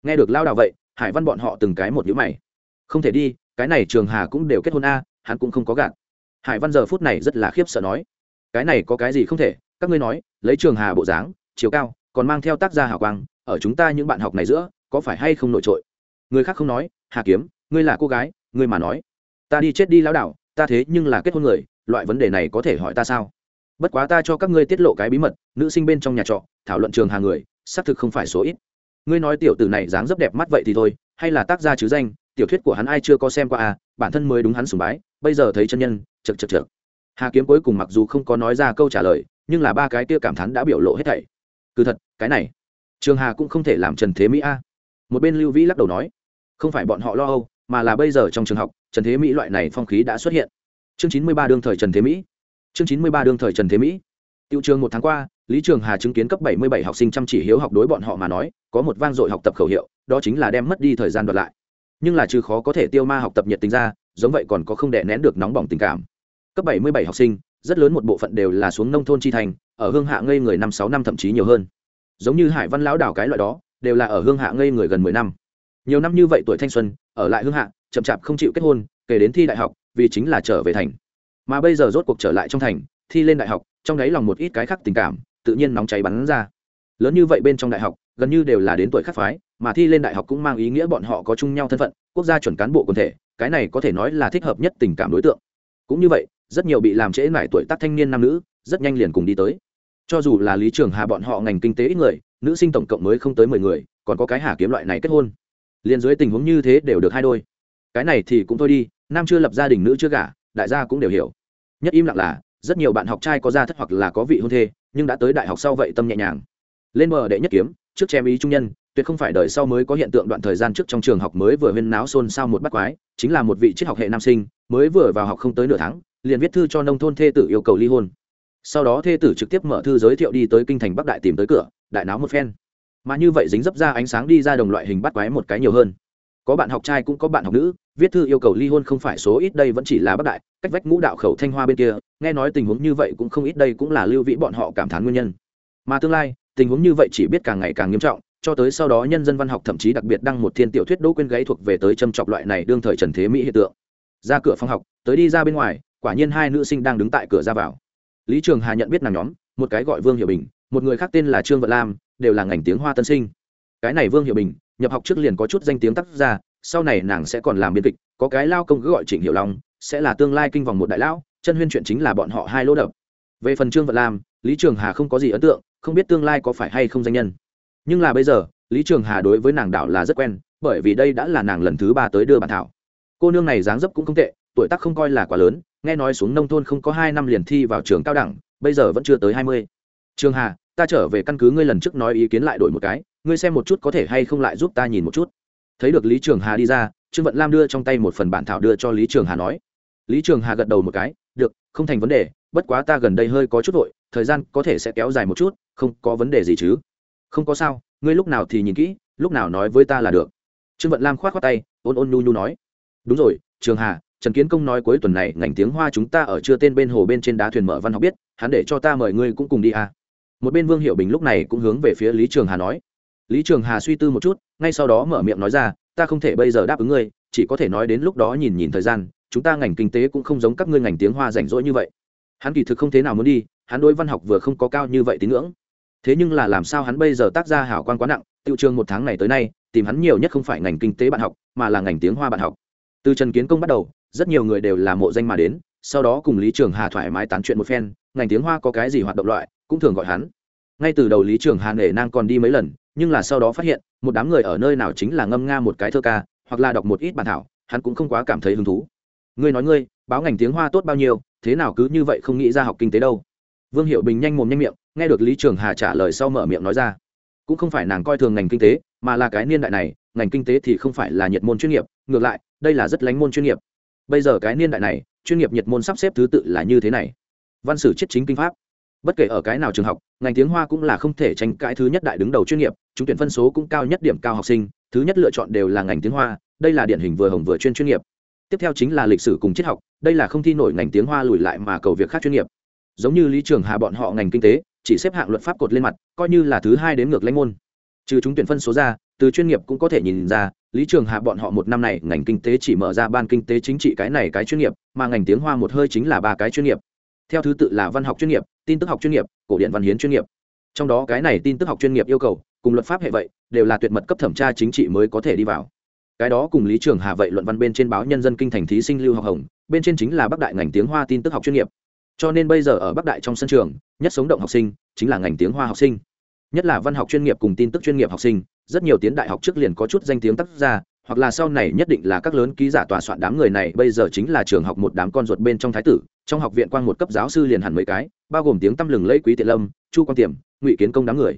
Nghe được lao đào vậy, hải văn bọn họ từng cái một nhữ mày. Không thể đi, cái này trường hà cũng đều kết hôn a, hắn cũng không có gạt. Hải văn giờ phút này rất là khiếp sợ nói. Cái này có cái gì không thể, các ngươi nói, lấy trường hà bộ dáng, chiều cao, còn mang theo tác gia hào quang, ở chúng ta những bạn học này giữa có phải hay không nổi trội? Người khác không nói hà kiếm ngươi là cô gái ngươi mà nói. Ta đi chết đi lão đảo, ta thế nhưng là kết hôn người loại vấn đề này có thể hỏi ta sao? Bất quá ta cho các ngươi tiết lộ cái bí mật nữ sinh bên trong nhà trọ thảo luận trường hà người xác thực không phải số ít. Ngươi nói tiểu tử này dáng rất đẹp mắt vậy thì thôi hay là tác gia chứ danh tiểu thuyết của hắn ai chưa có xem qua à bản thân mới đúng hắn sùng bái bây giờ thấy chân nhân chật chật chật hà kiếm cuối cùng mặc dù không có nói ra câu trả lời nhưng là ba cái kia cảm thán đã biểu lộ hết thảy. Cứ thật cái này trường hà cũng không thể làm trần thế mỹ a một bên lưu vĩ lắc đầu nói không phải bọn họ lo âu mà là bây giờ trong trường học trần thế mỹ loại này phong khí đã xuất hiện chương chín mươi ba đương thời trần thế mỹ chương chín mươi ba đương thời trần thế mỹ Tiêu trường một tháng qua, Lý Trường Hà chứng kiến cấp 77 học sinh chăm chỉ hiếu học đối bọn họ mà nói, có một vang dội học tập khẩu hiệu, đó chính là đem mất đi thời gian đoạt lại. Nhưng là trừ khó có thể tiêu ma học tập nhiệt tình ra, giống vậy còn có không đè nén được nóng bỏng tình cảm. Cấp 77 học sinh, rất lớn một bộ phận đều là xuống nông thôn chi thành, ở hương hạ ngây người năm sáu năm thậm chí nhiều hơn. Giống như Hải Văn lão đảo cái loại đó, đều là ở hương hạ ngây người gần 10 năm. Nhiều năm như vậy tuổi thanh xuân, ở lại hương hạ, chậm chạp không chịu kết hôn, kể đến thi đại học, vì chính là trở về thành. Mà bây giờ rốt cuộc trở lại trong thành, thi lên đại học, trong đáy lòng một ít cái khác tình cảm tự nhiên nóng cháy bắn ra lớn như vậy bên trong đại học gần như đều là đến tuổi khác phái mà thi lên đại học cũng mang ý nghĩa bọn họ có chung nhau thân phận quốc gia chuẩn cán bộ quần thể cái này có thể nói là thích hợp nhất tình cảm đối tượng cũng như vậy rất nhiều bị làm trễ mải tuổi tác thanh niên nam nữ rất nhanh liền cùng đi tới cho dù là lý trường hà bọn họ ngành kinh tế ít người nữ sinh tổng cộng mới không tới mười người, còn có cái hà kiếm loại này kết hôn. Liền dưới tình huống như thế đều được hai đôi. Cái này thì cũng thôi đi, nam chưa lập gia đình, nữ chưa gả, đại gia cũng đều hiểu. Nhất im lặng là, rất nhiều bạn học trai có gia thất hoặc là có vị hôn thê, nhưng đã tới đại học sau vậy tâm nhẹ nhàng. Lên bờ đệ nhất kiếm, trước chém ý trung nhân, tuyệt không phải đời sau mới có hiện tượng đoạn thời gian trước trong trường học mới vừa huyên náo xôn xao một bắt quái, chính là một vị triết học hệ nam sinh, mới vừa vào học không tới nửa tháng, liền viết thư cho nông thôn thê tử yêu cầu ly hôn sau đó thê tử trực tiếp mở thư giới thiệu đi tới kinh thành bắc đại tìm tới cửa đại náo một phen mà như vậy dính dấp ra ánh sáng đi ra đồng loại hình bắt quái một cái nhiều hơn có bạn học trai cũng có bạn học nữ viết thư yêu cầu ly hôn không phải số ít đây vẫn chỉ là bắc đại cách vách ngũ đạo khẩu thanh hoa bên kia nghe nói tình huống như vậy cũng không ít đây cũng là lưu vĩ bọn họ cảm thán nguyên nhân mà tương lai tình huống như vậy chỉ biết càng ngày càng nghiêm trọng cho tới sau đó nhân dân văn học thậm chí đặc biệt đăng một thiên tiểu thuyết đỗ quên gáy thuộc về tới châm chọc loại này đương thời trần thế mỹ hiện tượng ra cửa phòng học tới đi ra bên ngoài quả nhiên hai nữ sinh đang đứng tại cửa ra vào lý trường hà nhận biết nàng nhóm, một cái gọi vương hiệu bình, một người khác tên là trương vận lam, đều là ngành tiếng hoa tân sinh. Cái này vương hiệu bình, nhập học trước liền có chút danh tiếng tác ra sau này nàng sẽ còn làm biên kịch, có cái lao công cứ gọi trịnh hiệu long, sẽ là tương lai kinh vòng một đại lão, chân huyên chuyện chính là bọn họ hai lỗ đập. Về phần trương vận lam, lý trường hà không có gì ấn tượng, không biết tương lai có phải hay không danh nhân. Nhưng là bây giờ, lý trường hà đối với nàng đảo là rất quen, bởi vì đây đã là nàng lần thứ ba tới đưa bản thảo. Cô nương này dáng dấp cũng không tệ, tuổi tác không coi là quá lớn nghe nói xuống nông thôn không có hai năm liền thi vào trường cao đẳng, bây giờ vẫn chưa tới hai mươi. Trường hà, ta trở về căn cứ ngươi lần trước nói ý kiến lại đổi một cái, ngươi xem một chút có thể hay không lại giúp ta nhìn một chút. Thấy được lý trường hà đi ra, trương vận lam đưa trong tay một phần bản thảo đưa cho lý trường hà nói. Lý trường hà gật đầu một cái, được, không thành vấn đề, bất quá ta gần đây hơi có chút vội, thời gian có thể sẽ kéo dài một chút, không có vấn đề gì chứ. Không có sao, ngươi lúc nào thì nhìn kỹ, lúc nào nói với ta là được. Trương vận lam k h o á t khoác tay, ôn ôn nhu nhu nói. Đúng rồi, trường hà trần kiến công nói cuối tuần này, ngành tiếng hoa chúng ta ở chưa tên bên hồ bên trên đá thuyền mở văn học biết, hắn để cho ta mời ngươi cũng cùng đi à. một bên vương hiệu bình lúc này cũng hướng về phía lý trường hà nói. Lý trường hà suy tư một chút, ngay sau đó mở miệng nói ra, ta không thể bây giờ đáp ứng ngươi, chỉ có thể nói đến lúc đó nhìn nhìn thời gian, chúng ta ngành kinh tế cũng không giống các ngươi ngành tiếng hoa rảnh rỗi như vậy. Hắn kỳ thực không thế nào muốn đi, hắn đối văn học vừa không có cao như vậy tín ngưỡng. Thế nhưng là làm sao hắn bây giờ tác ra hảo quan quá nặng, tiêu trường một tháng này tới nay, tìm hắn nhiều nhất không phải ngành kinh tế bạn học, mà là ngành tiếng hoa bạn học. Từ trần kiến công bắt đầu rất nhiều người đều là mộ danh mà đến, sau đó cùng lý trường hà thoải mái tán chuyện một phen, ngành tiếng hoa có cái gì hoạt động loại, cũng thường gọi hắn. Ngay từ đầu lý trường hà nể nang còn đi mấy lần, nhưng là sau đó phát hiện, một đám người ở nơi nào chính là ngâm nga một cái thơ ca, hoặc là đọc một ít bản thảo, hắn cũng không quá cảm thấy hứng thú. Ngươi nói ngươi, báo ngành tiếng hoa tốt bao nhiêu, thế nào cứ như vậy không nghĩ ra học kinh tế đâu. Vương hiệu bình nhanh mồm nhanh miệng, nghe được lý trường hà trả lời sau mở miệng nói ra. Cũng không phải nàng coi thường ngành kinh tế, mà là cái niên đại này, ngành kinh tế thì không phải là nhiệt môn chuyên nghiệp, ngược lại, đây là rất lánh môn chuyên nghiệp bây giờ cái niên đại này, chuyên nghiệp nhiệt môn sắp xếp thứ tự là như thế này. Văn sử chiết chính kinh pháp. Bất kể ở cái nào trường học, ngành tiếng hoa cũng là không thể tranh cãi thứ nhất đại đứng đầu chuyên nghiệp, chúng tuyển phân số cũng cao nhất điểm cao học sinh, thứ nhất lựa chọn đều là ngành tiếng hoa, đây là điển hình vừa hồng vừa chuyên chuyên nghiệp. Tiếp theo chính là lịch sử cùng triết học, đây là không thi nổi ngành tiếng hoa lùi lại mà cầu việc khác chuyên nghiệp. Giống như lý trường hà bọn họ ngành kinh tế, chỉ xếp hạng luật pháp cột lên mặt, coi như là thứ hai đến ngược lãnh môn. Trừ chúng tuyển phân số ra từ chuyên nghiệp cũng có thể nhìn ra, lý trường hạ bọn họ một năm này ngành kinh tế chỉ mở ra ban kinh tế chính trị cái này cái chuyên nghiệp, mà ngành tiếng hoa một hơi chính là ba cái chuyên nghiệp. Theo thứ tự là văn học chuyên nghiệp, tin tức học chuyên nghiệp, cổ điện văn hiến chuyên nghiệp. Trong đó cái này tin tức học chuyên nghiệp yêu cầu, cùng luật pháp hệ vậy, đều là tuyệt mật cấp thẩm tra chính trị mới có thể đi vào. Cái đó cùng lý trường hà vậy luận văn bên trên báo nhân dân kinh thành thí sinh lưu học hồng, bên trên chính là bắc đại ngành tiếng hoa tin tức học chuyên nghiệp. Cho nên bây giờ ở bắc đại trong sân trường, nhất sống động học sinh, chính là ngành tiếng hoa học sinh. Nhất là văn học chuyên nghiệp cùng tin tức chuyên nghiệp học sinh rất nhiều tiến đại học trước liền có chút danh tiếng tác ra hoặc là sau này nhất định là các lớn ký giả tòa soạn đám người này, bây giờ chính là trường học một đám con ruột bên trong thái tử, trong học viện quang một cấp giáo sư liền hẳn mấy cái, bao gồm tiếng tăm lừng lẫy quý tiện lâm, chu quan tiềm, ngụy kiến công đám người.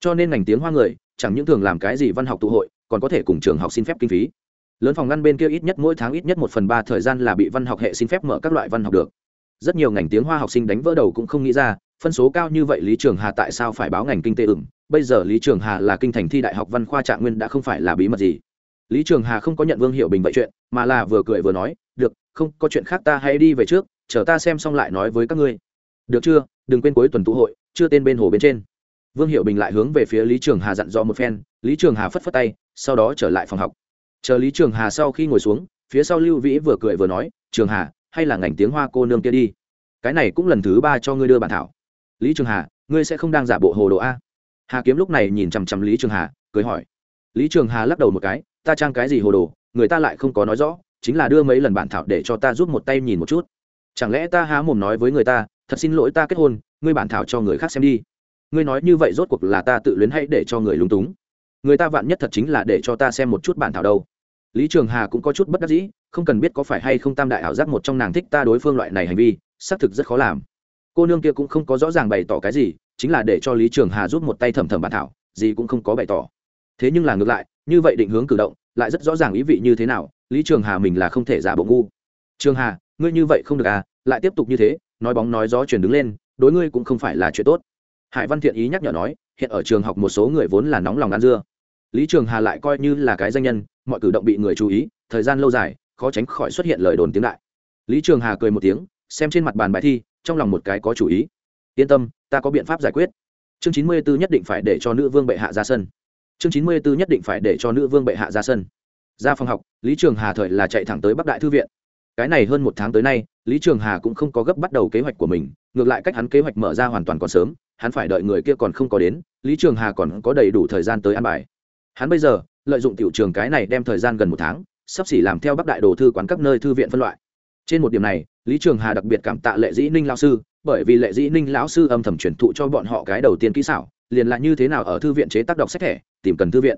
Cho nên ngành tiếng hoa người, chẳng những thường làm cái gì văn học tụ hội, còn có thể cùng trường học xin phép kinh phí. Lớn phòng ngăn bên kia ít nhất mỗi tháng ít nhất một phần ba thời gian là bị văn học hệ xin phép mở các loại văn học được. Rất nhiều ngành tiếng hoa học sinh đánh vỡ đầu cũng không nghĩ ra, phân số cao như vậy lý trường hà tại sao phải báo ngành kinh tế ửng? Bây giờ lý trường hà là kinh thành thi đại học văn khoa trạng nguyên đã không phải là bí mật gì. Lý trường hà không có nhận vương hiệu bình vậy chuyện, mà là vừa cười vừa nói, được, không, có chuyện khác ta hãy đi về trước, chờ ta xem xong lại nói với các ngươi. Được chưa, đừng quên cuối tuần tụ hội, chưa tên bên hồ bên trên. Vương hiệu bình lại hướng về phía lý trường hà dặn dò một phen, lý trường hà phất phất tay, sau đó trở lại phòng học. Chờ lý trường hà sau khi ngồi xuống, phía sau lưu vĩ vừa cười vừa nói, trường hà, hay là ngành tiếng hoa cô nương kia đi. Cái này cũng lần thứ ba cho ngươi đưa bản thảo. Lý trường hà, ngươi sẽ không đang giả bộ hồ đồ a hà kiếm lúc này nhìn chằm chằm lý trường hà, cười hỏi. Lý trường hà lắc đầu một cái, ta trang cái gì hồ đồ, người ta lại không có nói rõ, chính là đưa mấy lần bản thảo để cho ta giúp một tay nhìn một chút. Chẳng lẽ ta há mồm nói với người ta, thật xin lỗi ta kết hôn, ngươi bản thảo cho người khác xem đi. Ngươi nói như vậy rốt cuộc là ta tự luyến hay để cho người lúng túng? Người ta vạn nhất thật chính là để cho ta xem một chút bản thảo đâu. Lý trường hà cũng có chút bất đắc dĩ, không cần biết có phải hay không tam đại ảo giác một trong nàng thích ta đối phương loại này hành vi, xác thực rất khó làm. Cô nương kia cũng không có rõ ràng bày tỏ cái gì chính là để cho lý trường hà giúp một tay thầm thầm bản thảo, gì cũng không có bày tỏ. Thế nhưng là ngược lại, như vậy định hướng cử động, lại rất rõ ràng ý vị như thế nào, lý trường hà mình là không thể giả bộ ngu. Trường hà, ngươi như vậy không được à lại tiếp tục như thế, nói bóng nói gió chuyển đứng lên, đối ngươi cũng không phải là chuyện tốt. Hải văn thiện ý nhắc nhở nói, hiện ở trường học một số người vốn là nóng lòng ăn dưa. Lý trường hà lại coi như là cái danh nhân, mọi cử động bị người chú ý, thời gian lâu dài, khó tránh khỏi xuất hiện lời đồn tiếng đại. Lý trường hà cười một tiếng, xem trên mặt bàn bài thi, trong lòng một cái có chủ ý yên tâm, ta có biện pháp giải quyết. Chương chín mươi 94 nhất định phải để cho nữ vương bệ hạ ra sân. Chương chín mươi 94 nhất định phải để cho nữ vương bệ hạ ra sân. Ra phòng học, lý trường hà thời là chạy thẳng tới bắc đại thư viện. Cái này hơn một tháng tới nay, lý trường hà cũng không có gấp bắt đầu kế hoạch của mình, ngược lại cách hắn kế hoạch mở ra hoàn toàn còn sớm, hắn phải đợi người kia còn không có đến, lý trường hà còn có đầy đủ thời gian tới ăn bài. Hắn bây giờ, lợi dụng tiểu trường cái này đem thời gian gần một tháng, sắp xỉ làm theo bắc đại đồ thư quán các nơi thư viện phân loại. Trên một điểm này, lý trường hà đặc biệt cảm tạ lệ dĩ ninh lao sư bởi vì lệ dĩ ninh lão sư âm thầm truyền thụ cho bọn họ cái đầu tiên kỹ xảo, liền là như thế nào ở thư viện chế tác đọc sách thẻ, tìm cần thư viện.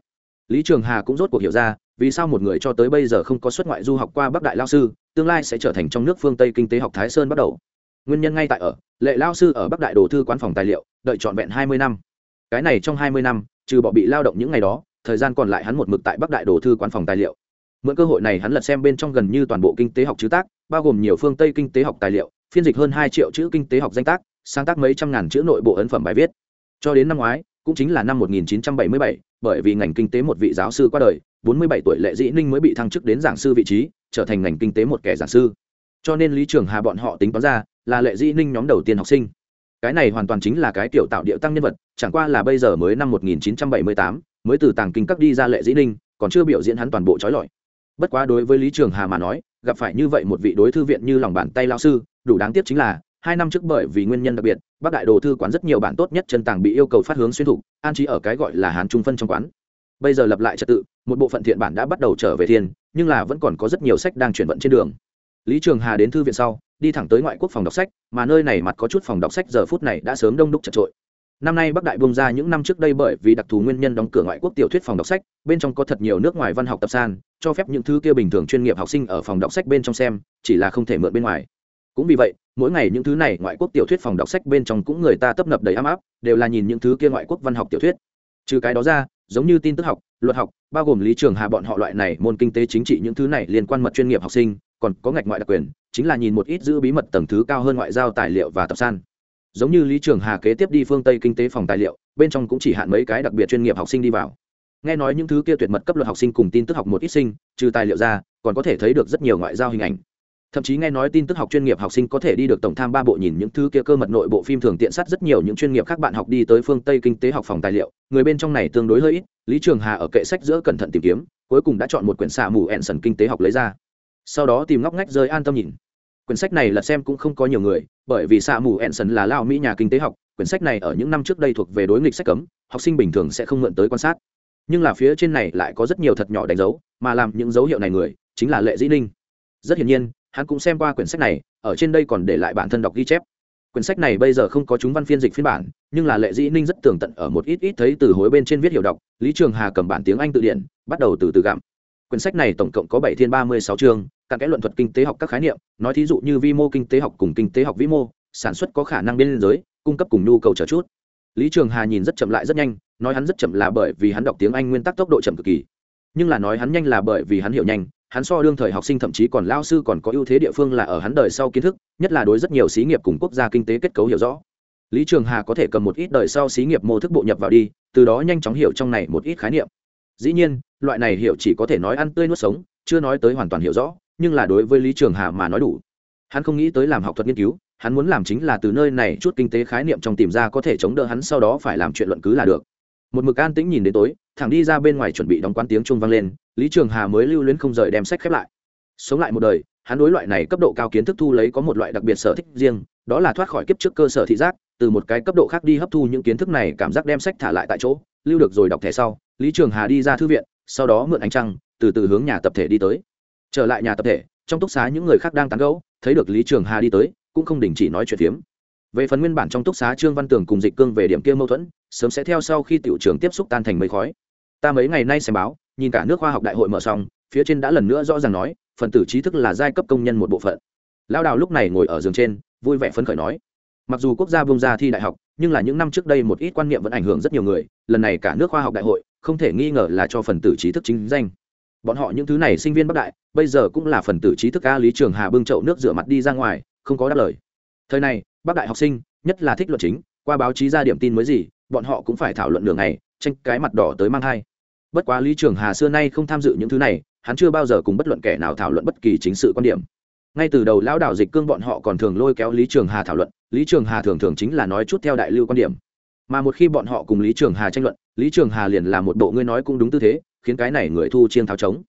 Lý trường hà cũng rốt cuộc hiểu ra, vì sao một người cho tới bây giờ không có xuất ngoại du học qua bắc đại lao sư, tương lai sẽ trở thành trong nước phương tây kinh tế học thái sơn bắt đầu. Nguyên nhân ngay tại ở, lệ lao sư ở bắc đại đồ thư quán phòng tài liệu, đợi trọn vẹn hai mươi năm. Cái này trong hai mươi năm, trừ bỏ bị lao động những ngày đó, thời gian còn lại hắn một mực tại bắc đại đồ thư quán phòng tài liệu. Mượn cơ hội này hắn lật xem bên trong gần như toàn bộ kinh tế học chứ tác, bao gồm nhiều phương tây kinh tế học tài liệu phiên dịch hơn hai triệu chữ kinh tế học danh tác sáng tác mấy trăm ngàn chữ nội bộ ấn phẩm bài viết. Cho đến năm ngoái cũng chính là năm 1977, bởi vì ngành kinh tế một vị giáo sư qua đời 47 tuổi lệ dĩ ninh mới bị thăng chức đến giảng sư vị trí trở thành ngành kinh tế một kẻ giảng sư. Cho nên lý trường hà bọn họ tính toán ra là lệ dĩ ninh nhóm đầu tiên học sinh. Cái này hoàn toàn chính là cái tiểu tạo điệu tăng nhân vật chẳng qua là bây giờ mới năm 1978, mới từ tàng kinh các đi ra lệ dĩ ninh còn chưa biểu diễn hắn toàn bộ trói lọi. Bất quá đối với lý trường hà mà nói gặp phải như vậy một vị đối thư viện như lòng bàn tay lao sư, đủ đáng tiếc chính là, hai năm trước bởi vì nguyên nhân đặc biệt, bác đại đồ thư quán rất nhiều bản tốt nhất chân tàng bị yêu cầu phát hướng xuyên thục, an trí ở cái gọi là hán trung phân trong quán. Bây giờ lập lại trật tự, một bộ phận thiện bản đã bắt đầu trở về thiên, nhưng là vẫn còn có rất nhiều sách đang chuyển vận trên đường. Lý trường hà đến thư viện sau, đi thẳng tới ngoại quốc phòng đọc sách, mà nơi này mặt có chút phòng đọc sách giờ phút này đã sớm đông đúc chật trội năm nay bắc đại bung ra những năm trước đây bởi vì đặc thù nguyên nhân đóng cửa ngoại quốc tiểu thuyết phòng đọc sách, bên trong có thật nhiều nước ngoài văn học tập san, cho phép những thứ kia bình thường chuyên nghiệp học sinh ở phòng đọc sách bên trong xem, chỉ là không thể mượn bên ngoài. Cũng vì vậy, mỗi ngày những thứ này ngoại quốc tiểu thuyết phòng đọc sách bên trong cũng người ta tấp nập đầy ấm áp, đều là nhìn những thứ kia ngoại quốc văn học tiểu thuyết. Trừ cái đó ra, giống như tin tức học, luật học, bao gồm lý trường hà bọn họ loại này môn kinh tế chính trị những thứ này liên quan mật chuyên nghiệp học sinh, còn có ngạch ngoại đặc quyền, chính là nhìn một ít giữ bí mật tầng thứ cao hơn ngoại giao tài liệu và tập san giống như lý trường hà kế tiếp đi phương tây kinh tế phòng tài liệu, bên trong cũng chỉ hạn mấy cái đặc biệt chuyên nghiệp học sinh đi vào. Nghe nói những thứ kia tuyệt mật cấp luật học sinh cùng tin tức học một ít sinh, trừ tài liệu ra, còn có thể thấy được rất nhiều ngoại giao hình ảnh. Thậm chí nghe nói tin tức học chuyên nghiệp học sinh có thể đi được tổng tham ba bộ nhìn những thứ kia cơ mật nội bộ phim thường tiện sát rất nhiều những chuyên nghiệp khác bạn học đi tới phương tây kinh tế học phòng tài liệu, người bên trong này tương đối hơi ít, lý trường hà ở kệ sách giữa cẩn thận tìm kiếm, cuối cùng đã chọn một quyển xạ mù ẹn sần kinh tế học lấy ra. Sau đó tìm ngóc ngách rơi an tâm nhìn quyển sách này là xem cũng không có nhiều người, bởi vì xạ mù ẹn sần là lao mỹ nhà kinh tế học, quyển sách này ở những năm trước đây thuộc về đối nghịch sách cấm, học sinh bình thường sẽ không mượn tới quan sát. Nhưng là phía trên này lại có rất nhiều thật nhỏ đánh dấu, mà làm những dấu hiệu này người, chính là lệ dĩ ninh. Rất hiển nhiên, hắn cũng xem qua quyển sách này, ở trên đây còn để lại bản thân đọc ghi chép. Quyển sách này bây giờ không có chúng văn phiên dịch phiên bản, nhưng là lệ dĩ ninh rất tường tận ở một ít ít thấy từ hối bên trên viết hiểu đọc, lý trường hà cầm bản tiếng anh tự điển, bắt đầu từ từ gặm quyển sách này tổng cộng có bảy thiên ba mươi sáu chương các cái luận thuật kinh tế học các khái niệm, nói thí dụ như vi mô kinh tế học cùng kinh tế học vĩ mô, sản xuất có khả năng biên giới, cung cấp cùng nhu cầu chờ chút. Lý trường hà nhìn rất chậm lại rất nhanh, nói hắn rất chậm là bởi vì hắn đọc tiếng anh nguyên tắc tốc độ chậm cực kỳ. Nhưng là nói hắn nhanh là bởi vì hắn hiểu nhanh, hắn so đương thời học sinh thậm chí còn lao sư còn có ưu thế địa phương là ở hắn đời sau kiến thức, nhất là đối rất nhiều xí nghiệp cùng quốc gia kinh tế kết cấu hiểu rõ. Lý trường hà có thể cầm một ít đời sau xí nghiệp mô thức bộ nhập vào đi, từ đó nhanh chóng hiểu trong này một ít khái niệm. Dĩ nhiên loại này hiểu chỉ có thể nói ăn tươi nuốt sống, chưa nói tới hoàn toàn hiểu rõ, nhưng là đối với lý trường hà mà nói đủ. Hắn không nghĩ tới làm học thuật nghiên cứu, hắn muốn làm chính là từ nơi này chút kinh tế khái niệm trong tìm ra có thể chống đỡ hắn sau đó phải làm chuyện luận cứ là được. Một mực an tĩnh nhìn đến tối, thẳng đi ra bên ngoài chuẩn bị đóng quán tiếng trung vang lên, lý trường hà mới lưu luyến không rời đem sách khép lại. Sống lại một đời, hắn đối loại này cấp độ cao kiến thức thu lấy có một loại đặc biệt sở thích riêng, đó là thoát khỏi kiếp trước cơ sở thị giác, từ một cái cấp độ khác đi hấp thu những kiến thức này, cảm giác đem sách thả lại tại chỗ, lưu được rồi đọc thẻ sau, lý trường hà đi ra thư viện sau đó mượn ánh trăng, từ từ hướng nhà tập thể đi tới. Trở lại nhà tập thể, trong túc xá những người khác đang tán gẫu, thấy được lý trường hà đi tới, cũng không đình chỉ nói chuyện phiếm. Về phần nguyên bản trong túc xá trương văn tường cùng dịch cương về điểm kia mâu thuẫn, sớm sẽ theo sau khi tiểu trường tiếp xúc tan thành mây khói. Ta mấy ngày nay xem báo, nhìn cả nước khoa học đại hội mở xong, phía trên đã lần nữa rõ ràng nói, phần tử trí thức là giai cấp công nhân một bộ phận. Lao đào lúc này ngồi ở giường trên, vui vẻ phấn khởi nói, mặc dù quốc gia bông ra thi đại học, nhưng là những năm trước đây một ít quan niệm vẫn ảnh hưởng rất nhiều người, lần này cả nước khoa học đại hội không thể nghi ngờ là cho phần tử trí thức chính danh. Bọn họ những thứ này sinh viên bắc đại, bây giờ cũng là phần tử trí thức ca lý trường hà bưng chậu nước rửa mặt đi ra ngoài, không có đáp lời. Thời này bắc đại học sinh, nhất là thích luận chính, qua báo chí ra điểm tin mới gì, bọn họ cũng phải thảo luận đường này tranh cái mặt đỏ tới mang hai bất quá lý trường hà xưa nay không tham dự những thứ này, hắn chưa bao giờ cùng bất luận kẻ nào thảo luận bất kỳ chính sự quan điểm. Ngay từ đầu lão đảo dịch cương bọn họ còn thường lôi kéo lý trường hà thảo luận, lý trường hà thường thường chính là nói chút theo đại lưu quan điểm mà một khi bọn họ cùng lý trường hà tranh luận, lý trường hà liền là một bộ ngươi nói cũng đúng tư thế, khiến cái này người thu chiên tháo trống.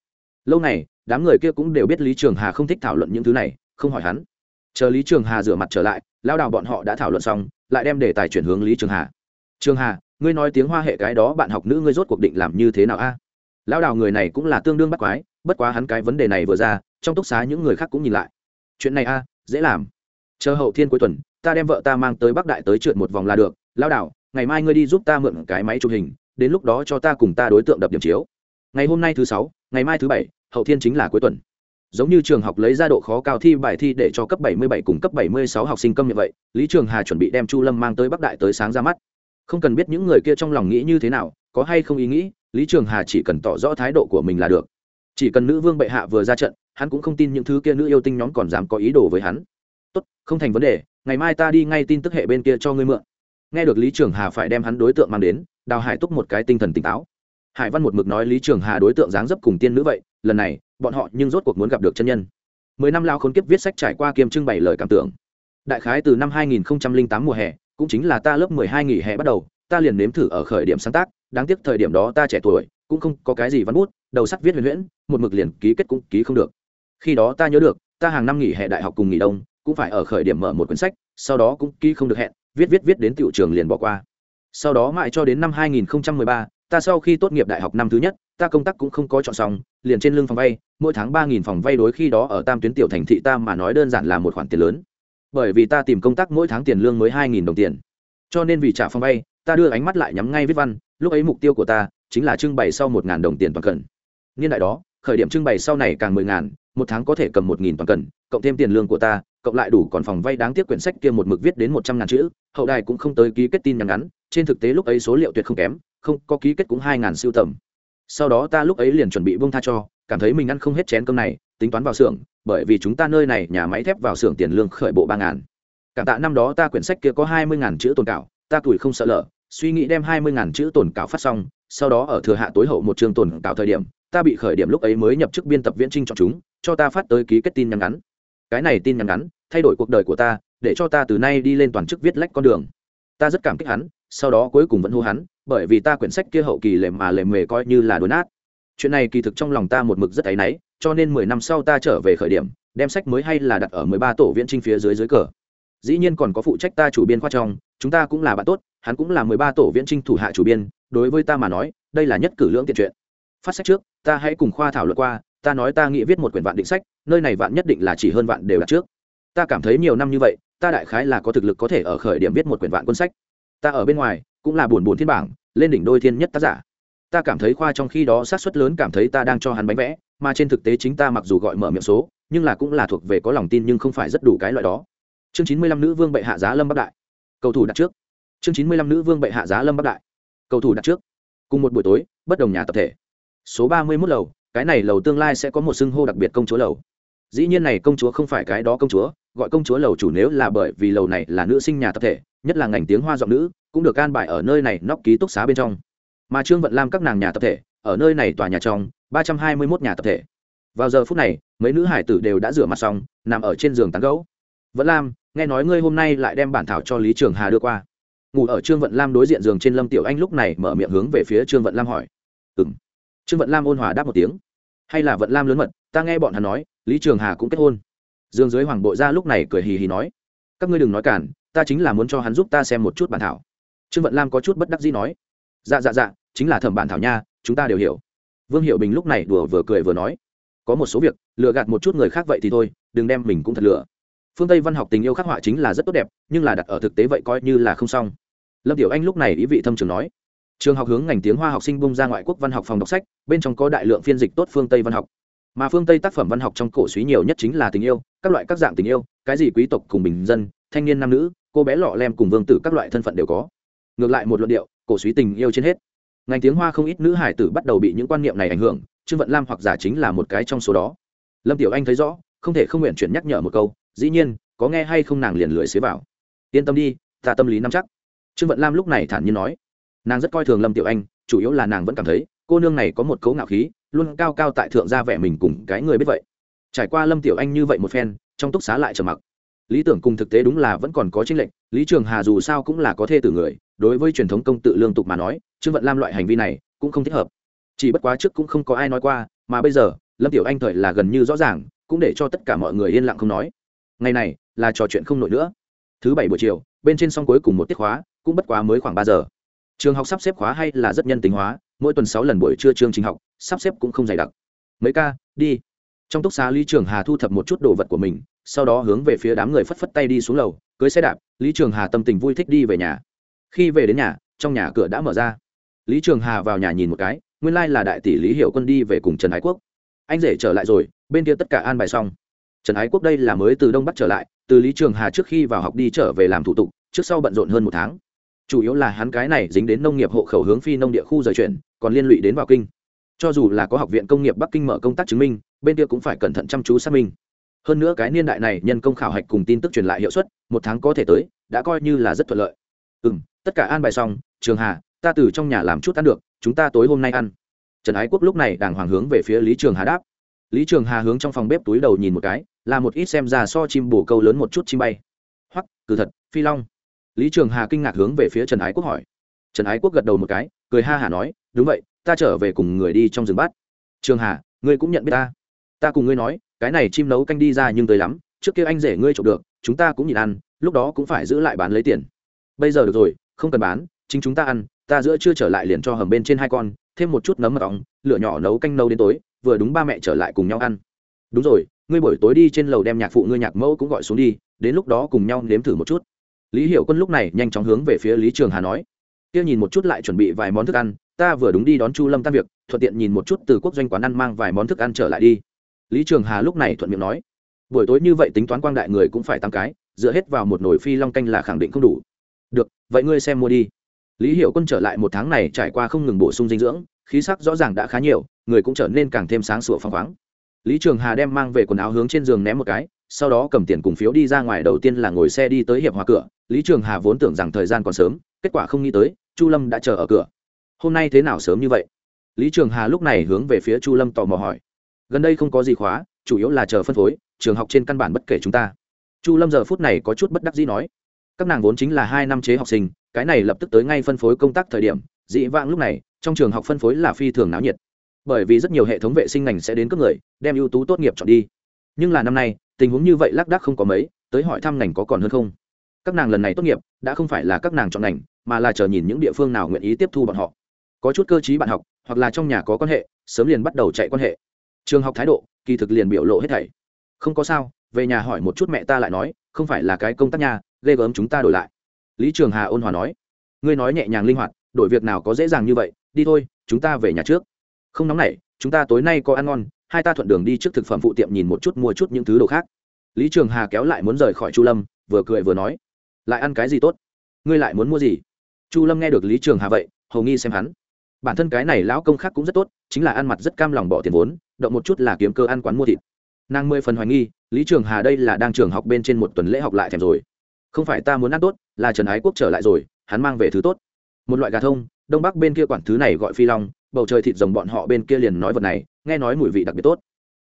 Lâu này đám người kia cũng đều biết lý trường hà không thích thảo luận những thứ này, không hỏi hắn. Chờ lý trường hà rửa mặt trở lại, lao đào bọn họ đã thảo luận xong, lại đem đề tài chuyển hướng lý trường hà. Trường hà, ngươi nói tiếng hoa hệ cái đó bạn học nữ ngươi rốt cuộc định làm như thế nào a? Lao đào người này cũng là tương đương bắt quái, bất quá hắn cái vấn đề này vừa ra, trong túc xá những người khác cũng nhìn lại. Chuyện này a, dễ làm. Chờ hậu thiên cuối tuần, ta đem vợ ta mang tới bắc đại tới trượt một vòng là được. Lao đảo ngày mai ngươi đi giúp ta mượn cái máy chụp hình, đến lúc đó cho ta cùng ta đối tượng đập điểm chiếu. Ngày hôm nay thứ sáu, ngày mai thứ bảy, hậu thiên chính là cuối tuần. Giống như trường học lấy ra độ khó cao thi bài thi để cho cấp 77 cùng cấp 76 học sinh công như vậy, lý trường hà chuẩn bị đem chu lâm mang tới bắc đại tới sáng ra mắt. Không cần biết những người kia trong lòng nghĩ như thế nào, có hay không ý nghĩ, lý trường hà chỉ cần tỏ rõ thái độ của mình là được. Chỉ cần nữ vương bệ hạ vừa ra trận, hắn cũng không tin những thứ kia nữ yêu tinh nhóm còn dám có ý đồ với hắn. Tốt, không thành vấn đề, ngày mai ta đi ngay tin tức hệ bên kia cho ngươi mượn nghe được lý trường hà phải đem hắn đối tượng mang đến, đào hải túc một cái tinh thần tỉnh táo. Hải văn một mực nói lý trường hà đối tượng dáng dấp cùng tiên nữ vậy, lần này, bọn họ nhưng rốt cuộc muốn gặp được chân nhân. Mười năm lao khốn kiếp viết sách trải qua kiêm trưng bày lời cảm tưởng. Đại khái từ năm hai nghìn tám mùa hè, cũng chính là ta lớp mười hai nghỉ hè bắt đầu, ta liền nếm thử ở khởi điểm sáng tác, đáng tiếc thời điểm đó ta trẻ tuổi, cũng không có cái gì văn bút, đầu sắc viết huyền huyễn, một mực liền ký kết cũng ký không được. Khi đó ta nhớ được, ta hàng năm nghỉ hè đại học cùng nghỉ đông, cũng phải ở khởi điểm mở một quyển sách, sau đó cũng ký không được hẹn viết viết viết đến tiểu trường liền bỏ qua. Sau đó mãi cho đến năm 2013, ta sau khi tốt nghiệp đại học năm thứ nhất ta công tác cũng không có chọn xong liền trên lưng phòng vay mỗi tháng ba nghìn phòng vay đối khi đó ở tam tuyến tiểu thành thị ta mà nói đơn giản là một khoản tiền lớn. Bởi vì ta tìm công tác mỗi tháng tiền lương mới hai nghìn đồng tiền. Cho nên vì trả phòng vay ta đưa ánh mắt lại nhắm ngay viết văn lúc ấy mục tiêu của ta chính là trưng bày sau một ngàn đồng tiền toàn cần. Niên đại đó khởi điểm trưng bày sau này càng mười ngàn một tháng có thể cầm một nghìn toàn cần cộng thêm tiền lương của ta cộng lại đủ còn phòng vay đáng tiếc quyển sách kia một mực viết đến một trăm ngàn chữ, hậu đài cũng không tới ký kết tin nhắn ngắn, trên thực tế lúc ấy số liệu tuyệt không kém, không, có ký kết cũng hai ngàn siêu tầm. Sau đó ta lúc ấy liền chuẩn bị bông tha cho, cảm thấy mình ăn không hết chén cơm này, tính toán vào xưởng, bởi vì chúng ta nơi này nhà máy thép vào xưởng tiền lương khởi bộ ba ngàn. Cảm tạ năm đó ta quyển sách kia có hai mươi ngàn chữ tồn cảo, ta tuổi không sợ lỡ suy nghĩ đem hai mươi ngàn chữ tồn cảo phát xong, sau đó ở thừa hạ tối hậu một chương tồn cảo thời điểm, ta bị khởi điểm lúc ấy mới nhập chức biên tập viễn trinh chọn chúng, cho ta phát tới ký kết tin nhắn ngắn cái này tin nhắn ngắn, thay đổi cuộc đời của ta, để cho ta từ nay đi lên toàn chức viết lách con đường. Ta rất cảm kích hắn, sau đó cuối cùng vẫn hô hắn, bởi vì ta quyển sách kia hậu kỳ lề mà lề mề coi như là đốn nát. Chuyện này kỳ thực trong lòng ta một mực rất áy náy, cho nên mười năm sau ta trở về khởi điểm, đem sách mới hay là đặt ở mười ba tổ viễn trinh phía dưới dưới cờ. Dĩ nhiên còn có phụ trách ta chủ biên khoa trong, chúng ta cũng là bạn tốt, hắn cũng là mười ba tổ viễn trinh thủ hạ chủ biên, đối với ta mà nói, đây là nhất cử lưỡng tiện chuyện. Phát sách trước, ta hãy cùng khoa thảo luận qua ta nói ta nghĩ viết một quyển vạn định sách, nơi này vạn nhất định là chỉ hơn vạn đều đặt trước. Ta cảm thấy nhiều năm như vậy, ta đại khái là có thực lực có thể ở khởi điểm viết một quyển vạn quân sách. Ta ở bên ngoài, cũng là buồn buồn thiên bảng, lên đỉnh đôi thiên nhất tác giả. Ta cảm thấy khoa trong khi đó sát suất lớn cảm thấy ta đang cho hắn bánh vẽ, mà trên thực tế chính ta mặc dù gọi mở miệng số, nhưng là cũng là thuộc về có lòng tin nhưng không phải rất đủ cái loại đó. Chương chín mươi lăm nữ vương bệ hạ giá lâm bắc đại. Cầu thủ đặt trước. Chương chín mươi lăm nữ vương bệ hạ giá lâm bắc đại. Cầu thủ đặt trước. Cùng một buổi tối, bất đồng nhà tập thể. Số ba mươi mốt lầu cái này lầu tương lai sẽ có một xưng hô đặc biệt công chúa lầu. Dĩ nhiên này công chúa không phải cái đó công chúa, gọi công chúa lầu chủ nếu là bởi vì lầu này là nữ sinh nhà tập thể, nhất là ngành tiếng hoa giọng nữ, cũng được can bài ở nơi này nóc ký túc xá bên trong. Mà trương vận lam các nàng nhà tập thể, ở nơi này tòa nhà trong, ba trăm hai mươi mốt nhà tập thể. Vào giờ phút này, mấy nữ hải tử đều đã rửa mặt xong, nằm ở trên giường tán gẫu. vận lam, nghe nói ngươi hôm nay lại đem bản thảo cho lý trường hà đưa qua. Ngủ ở trương vận lam đối diện giường trên lâm tiểu anh lúc này mở miệng hướng về phía trương vận lam hỏi. Ừ m trương vận lam ôn hòa đáp một tiếng. Hay là vận lam lớn mật, ta nghe bọn hắn nói, lý trường hà cũng kết hôn. Dương dưới hoàng bộ ra lúc này cười hì hì nói, các ngươi đừng nói cản, ta chính là muốn cho hắn giúp ta xem một chút bản thảo. Trương vận lam có chút bất đắc dĩ nói dạ dạ dạ chính là thẩm bản thảo nha, chúng ta đều hiểu. Vương hiệu bình lúc này đùa vừa cười vừa nói, có một số việc, lừa gạt một chút người khác vậy thì thôi, đừng đem mình cũng thật lừa. Phương tây văn học tình yêu khắc họa chính là rất tốt đẹp, nhưng là đặt ở thực tế vậy coi như là không xong. Lâm tiểu anh lúc này ý vị thâm trường nói trường học hướng ngành tiếng hoa học sinh bung ra ngoại quốc văn học phòng đọc sách, bên trong có đại lượng phiên dịch tốt phương tây văn học. Mà phương tây tác phẩm văn học trong cổ suý nhiều nhất chính là tình yêu, các loại các dạng tình yêu, cái gì quý tộc cùng bình dân, thanh niên nam nữ, cô bé lọ lem cùng vương tử các loại thân phận đều có. Ngược lại một luận điệu, cổ suý tình yêu trên hết. Ngành tiếng hoa không ít nữ hải tử bắt đầu bị những quan niệm này ảnh hưởng, trương vận lam hoặc giả chính là một cái trong số đó. Lâm tiểu anh thấy rõ, không thể không nguyện chuyển nhắc nhở một câu, dĩ nhiên, có nghe hay không nàng liền lười xế vào. Yên tâm đi, ta tâm lý nắm chắc. Trương vận lam lúc này thản nhiên nói nàng rất coi thường lâm tiểu anh chủ yếu là nàng vẫn cảm thấy cô nương này có một cấu ngạo khí luôn cao cao tại thượng gia vẻ mình cùng cái người biết vậy trải qua lâm tiểu anh như vậy một phen trong túc xá lại trầm mặc lý tưởng cùng thực tế đúng là vẫn còn có tranh lệch lý trường hà dù sao cũng là có thê tử người đối với truyền thống công tự lương tục mà nói trương vận lam loại hành vi này cũng không thích hợp chỉ bất quá trước cũng không có ai nói qua mà bây giờ lâm tiểu anh thời là gần như rõ ràng cũng để cho tất cả mọi người yên lặng không nói ngày này là trò chuyện không nổi nữa thứ bảy buổi chiều bên trên xong cuối cùng một tiết khóa cũng bất quá mới khoảng ba giờ trường học sắp xếp khóa hay là rất nhân tính hóa, mỗi tuần sáu lần buổi trưa chương trình học, sắp xếp cũng không dày đặc. Mấy ca, đi. Trong túc xá lý trường hà thu thập một chút đồ vật của mình, sau đó hướng về phía đám người phất phất tay đi xuống lầu, cưới xe đạp, lý trường hà tâm tình vui thích đi về nhà. Khi về đến nhà, trong nhà cửa đã mở ra. Lý trường hà vào nhà nhìn một cái, nguyên lai là đại tỷ lý hiệu quân đi về cùng trần ái quốc. Anh rể trở lại rồi, bên kia tất cả an bài xong. Trần ái quốc đây là mới từ đông bắc trở lại, từ lý trường hà trước khi vào học đi trở về làm thủ tục, trước sau bận rộn hơn một tháng chủ yếu là hắn cái này dính đến nông nghiệp hộ khẩu hướng phi nông địa khu rời chuyển, còn liên lụy đến vào kinh. Cho dù là có học viện công nghiệp bắc kinh mở công tác chứng minh, bên kia cũng phải cẩn thận chăm chú xác minh. Hơn nữa cái niên đại này, nhân công khảo hạch cùng tin tức truyền lại hiệu suất, một tháng có thể tới, đã coi như là rất thuận lợi. Ừ m tất cả an bài xong, trường hà, ta từ trong nhà làm chút ăn được, chúng ta tối hôm nay ăn. Trần ái quốc lúc này đàng hoàng hướng về phía lý trường hà đáp. Lý trường hà hướng trong phòng bếp túi đầu nhìn một cái, là một ít xem ra so chim bổ câu lớn một chút chim bay. Hoặc cử thật, phi long lý trường hà kinh ngạc hướng về phía trần ái quốc hỏi. Trần ái quốc gật đầu một cái, cười ha hả nói, đúng vậy, ta trở về cùng người đi trong rừng bát. Trường hà, ngươi cũng nhận biết ta. Ta cùng ngươi nói, cái này chim nấu canh đi ra nhưng tới lắm, trước kia anh rể ngươi trộm được, chúng ta cũng nhìn ăn, lúc đó cũng phải giữ lại bán lấy tiền. Bây giờ được rồi, không cần bán, chính chúng ta ăn, ta giữa chưa trở lại liền cho hầm bên trên hai con, thêm một chút nấm mật ong lửa nhỏ nấu canh nấu đến tối, vừa đúng ba mẹ trở lại cùng nhau ăn. Đúng rồi, ngươi buổi tối đi trên lầu đem nhạc phụ ngươi nhạc mẫu cũng gọi xuống đi, đến lúc đó cùng nhau nếm thử một chút lý hiểu quân lúc này nhanh chóng hướng về phía lý trường hà nói, kia nhìn một chút lại chuẩn bị vài món thức ăn, ta vừa đúng đi đón chu lâm tan việc, thuận tiện nhìn một chút từ quốc doanh quán ăn mang vài món thức ăn trở lại đi. Lý trường hà lúc này thuận miệng nói, buổi tối như vậy tính toán quang đại người cũng phải tăng cái, dựa hết vào một nồi phi long canh là khẳng định không đủ. Được, vậy ngươi xem mua đi. Lý hiệu quân trở lại một tháng này trải qua không ngừng bổ sung dinh dưỡng, khí sắc rõ ràng đã khá nhiều, người cũng trở nên càng thêm sáng sủa phăng khoáng. Lý trường hà đem mang về quần áo hướng trên giường ném một cái sau đó cầm tiền cùng phiếu đi ra ngoài đầu tiên là ngồi xe đi tới hiệp hòa cửa. Lý trường hà vốn tưởng rằng thời gian còn sớm, kết quả không nghĩ tới, chu lâm đã chờ ở cửa. Hôm nay thế nào sớm như vậy? Lý trường hà lúc này hướng về phía chu lâm tò mò hỏi. Gần đây không có gì khóa, chủ yếu là chờ phân phối, trường học trên căn bản bất kể chúng ta. Chu lâm giờ phút này có chút bất đắc dĩ nói. Các nàng vốn chính là hai năm chế học sinh, cái này lập tức tới ngay phân phối công tác thời điểm, dị vãng lúc này, trong trường học phân phối là phi thường náo nhiệt. Bởi vì rất nhiều hệ thống vệ sinh ngành sẽ đến các người, đem ưu tú tốt nghiệp chọn đi. Nhưng là năm nay tình huống như vậy lác đác không có mấy, tới hỏi thăm ngành có còn hơn không? Các nàng lần này tốt nghiệp, đã không phải là các nàng chọn ngành, mà là chờ nhìn những địa phương nào nguyện ý tiếp thu bọn họ. Có chút cơ chí bạn học, hoặc là trong nhà có quan hệ, sớm liền bắt đầu chạy quan hệ. Trường học thái độ, kỳ thực liền biểu lộ hết thảy. Không có sao, về nhà hỏi một chút mẹ ta lại nói, không phải là cái công tác nhà, ghê gớm chúng ta đổi lại. Lý trường hà ôn hòa nói, ngươi nói nhẹ nhàng linh hoạt, đổi việc nào có dễ dàng như vậy, đi thôi, chúng ta về nhà trước. Không nóng nảy, chúng ta tối nay có ăn ngon hai ta thuận đường đi trước thực phẩm phụ tiệm nhìn một chút mua chút những thứ đồ khác. Lý trường hà kéo lại muốn rời khỏi chu lâm, vừa cười vừa nói, lại ăn cái gì tốt? Ngươi lại muốn mua gì? Chu lâm nghe được lý trường hà vậy, hầu nghi xem hắn. Bản thân cái này lão công khác cũng rất tốt, chính là ăn mặt rất cam lòng bỏ tiền vốn, động một chút là kiếm cơ ăn quán mua thịt. Nàng mười phần hoài nghi, lý trường hà đây là đang trường học bên trên một tuần lễ học lại thèm rồi. Không phải ta muốn ăn tốt, là trần ái quốc trở lại rồi, hắn mang về thứ tốt. Một loại gà thông, đông bắc bên kia quản thứ này gọi phi long, bầu trời thịt rồng bọn họ bên kia liền nói vật này nghe nói mùi vị đặc biệt tốt.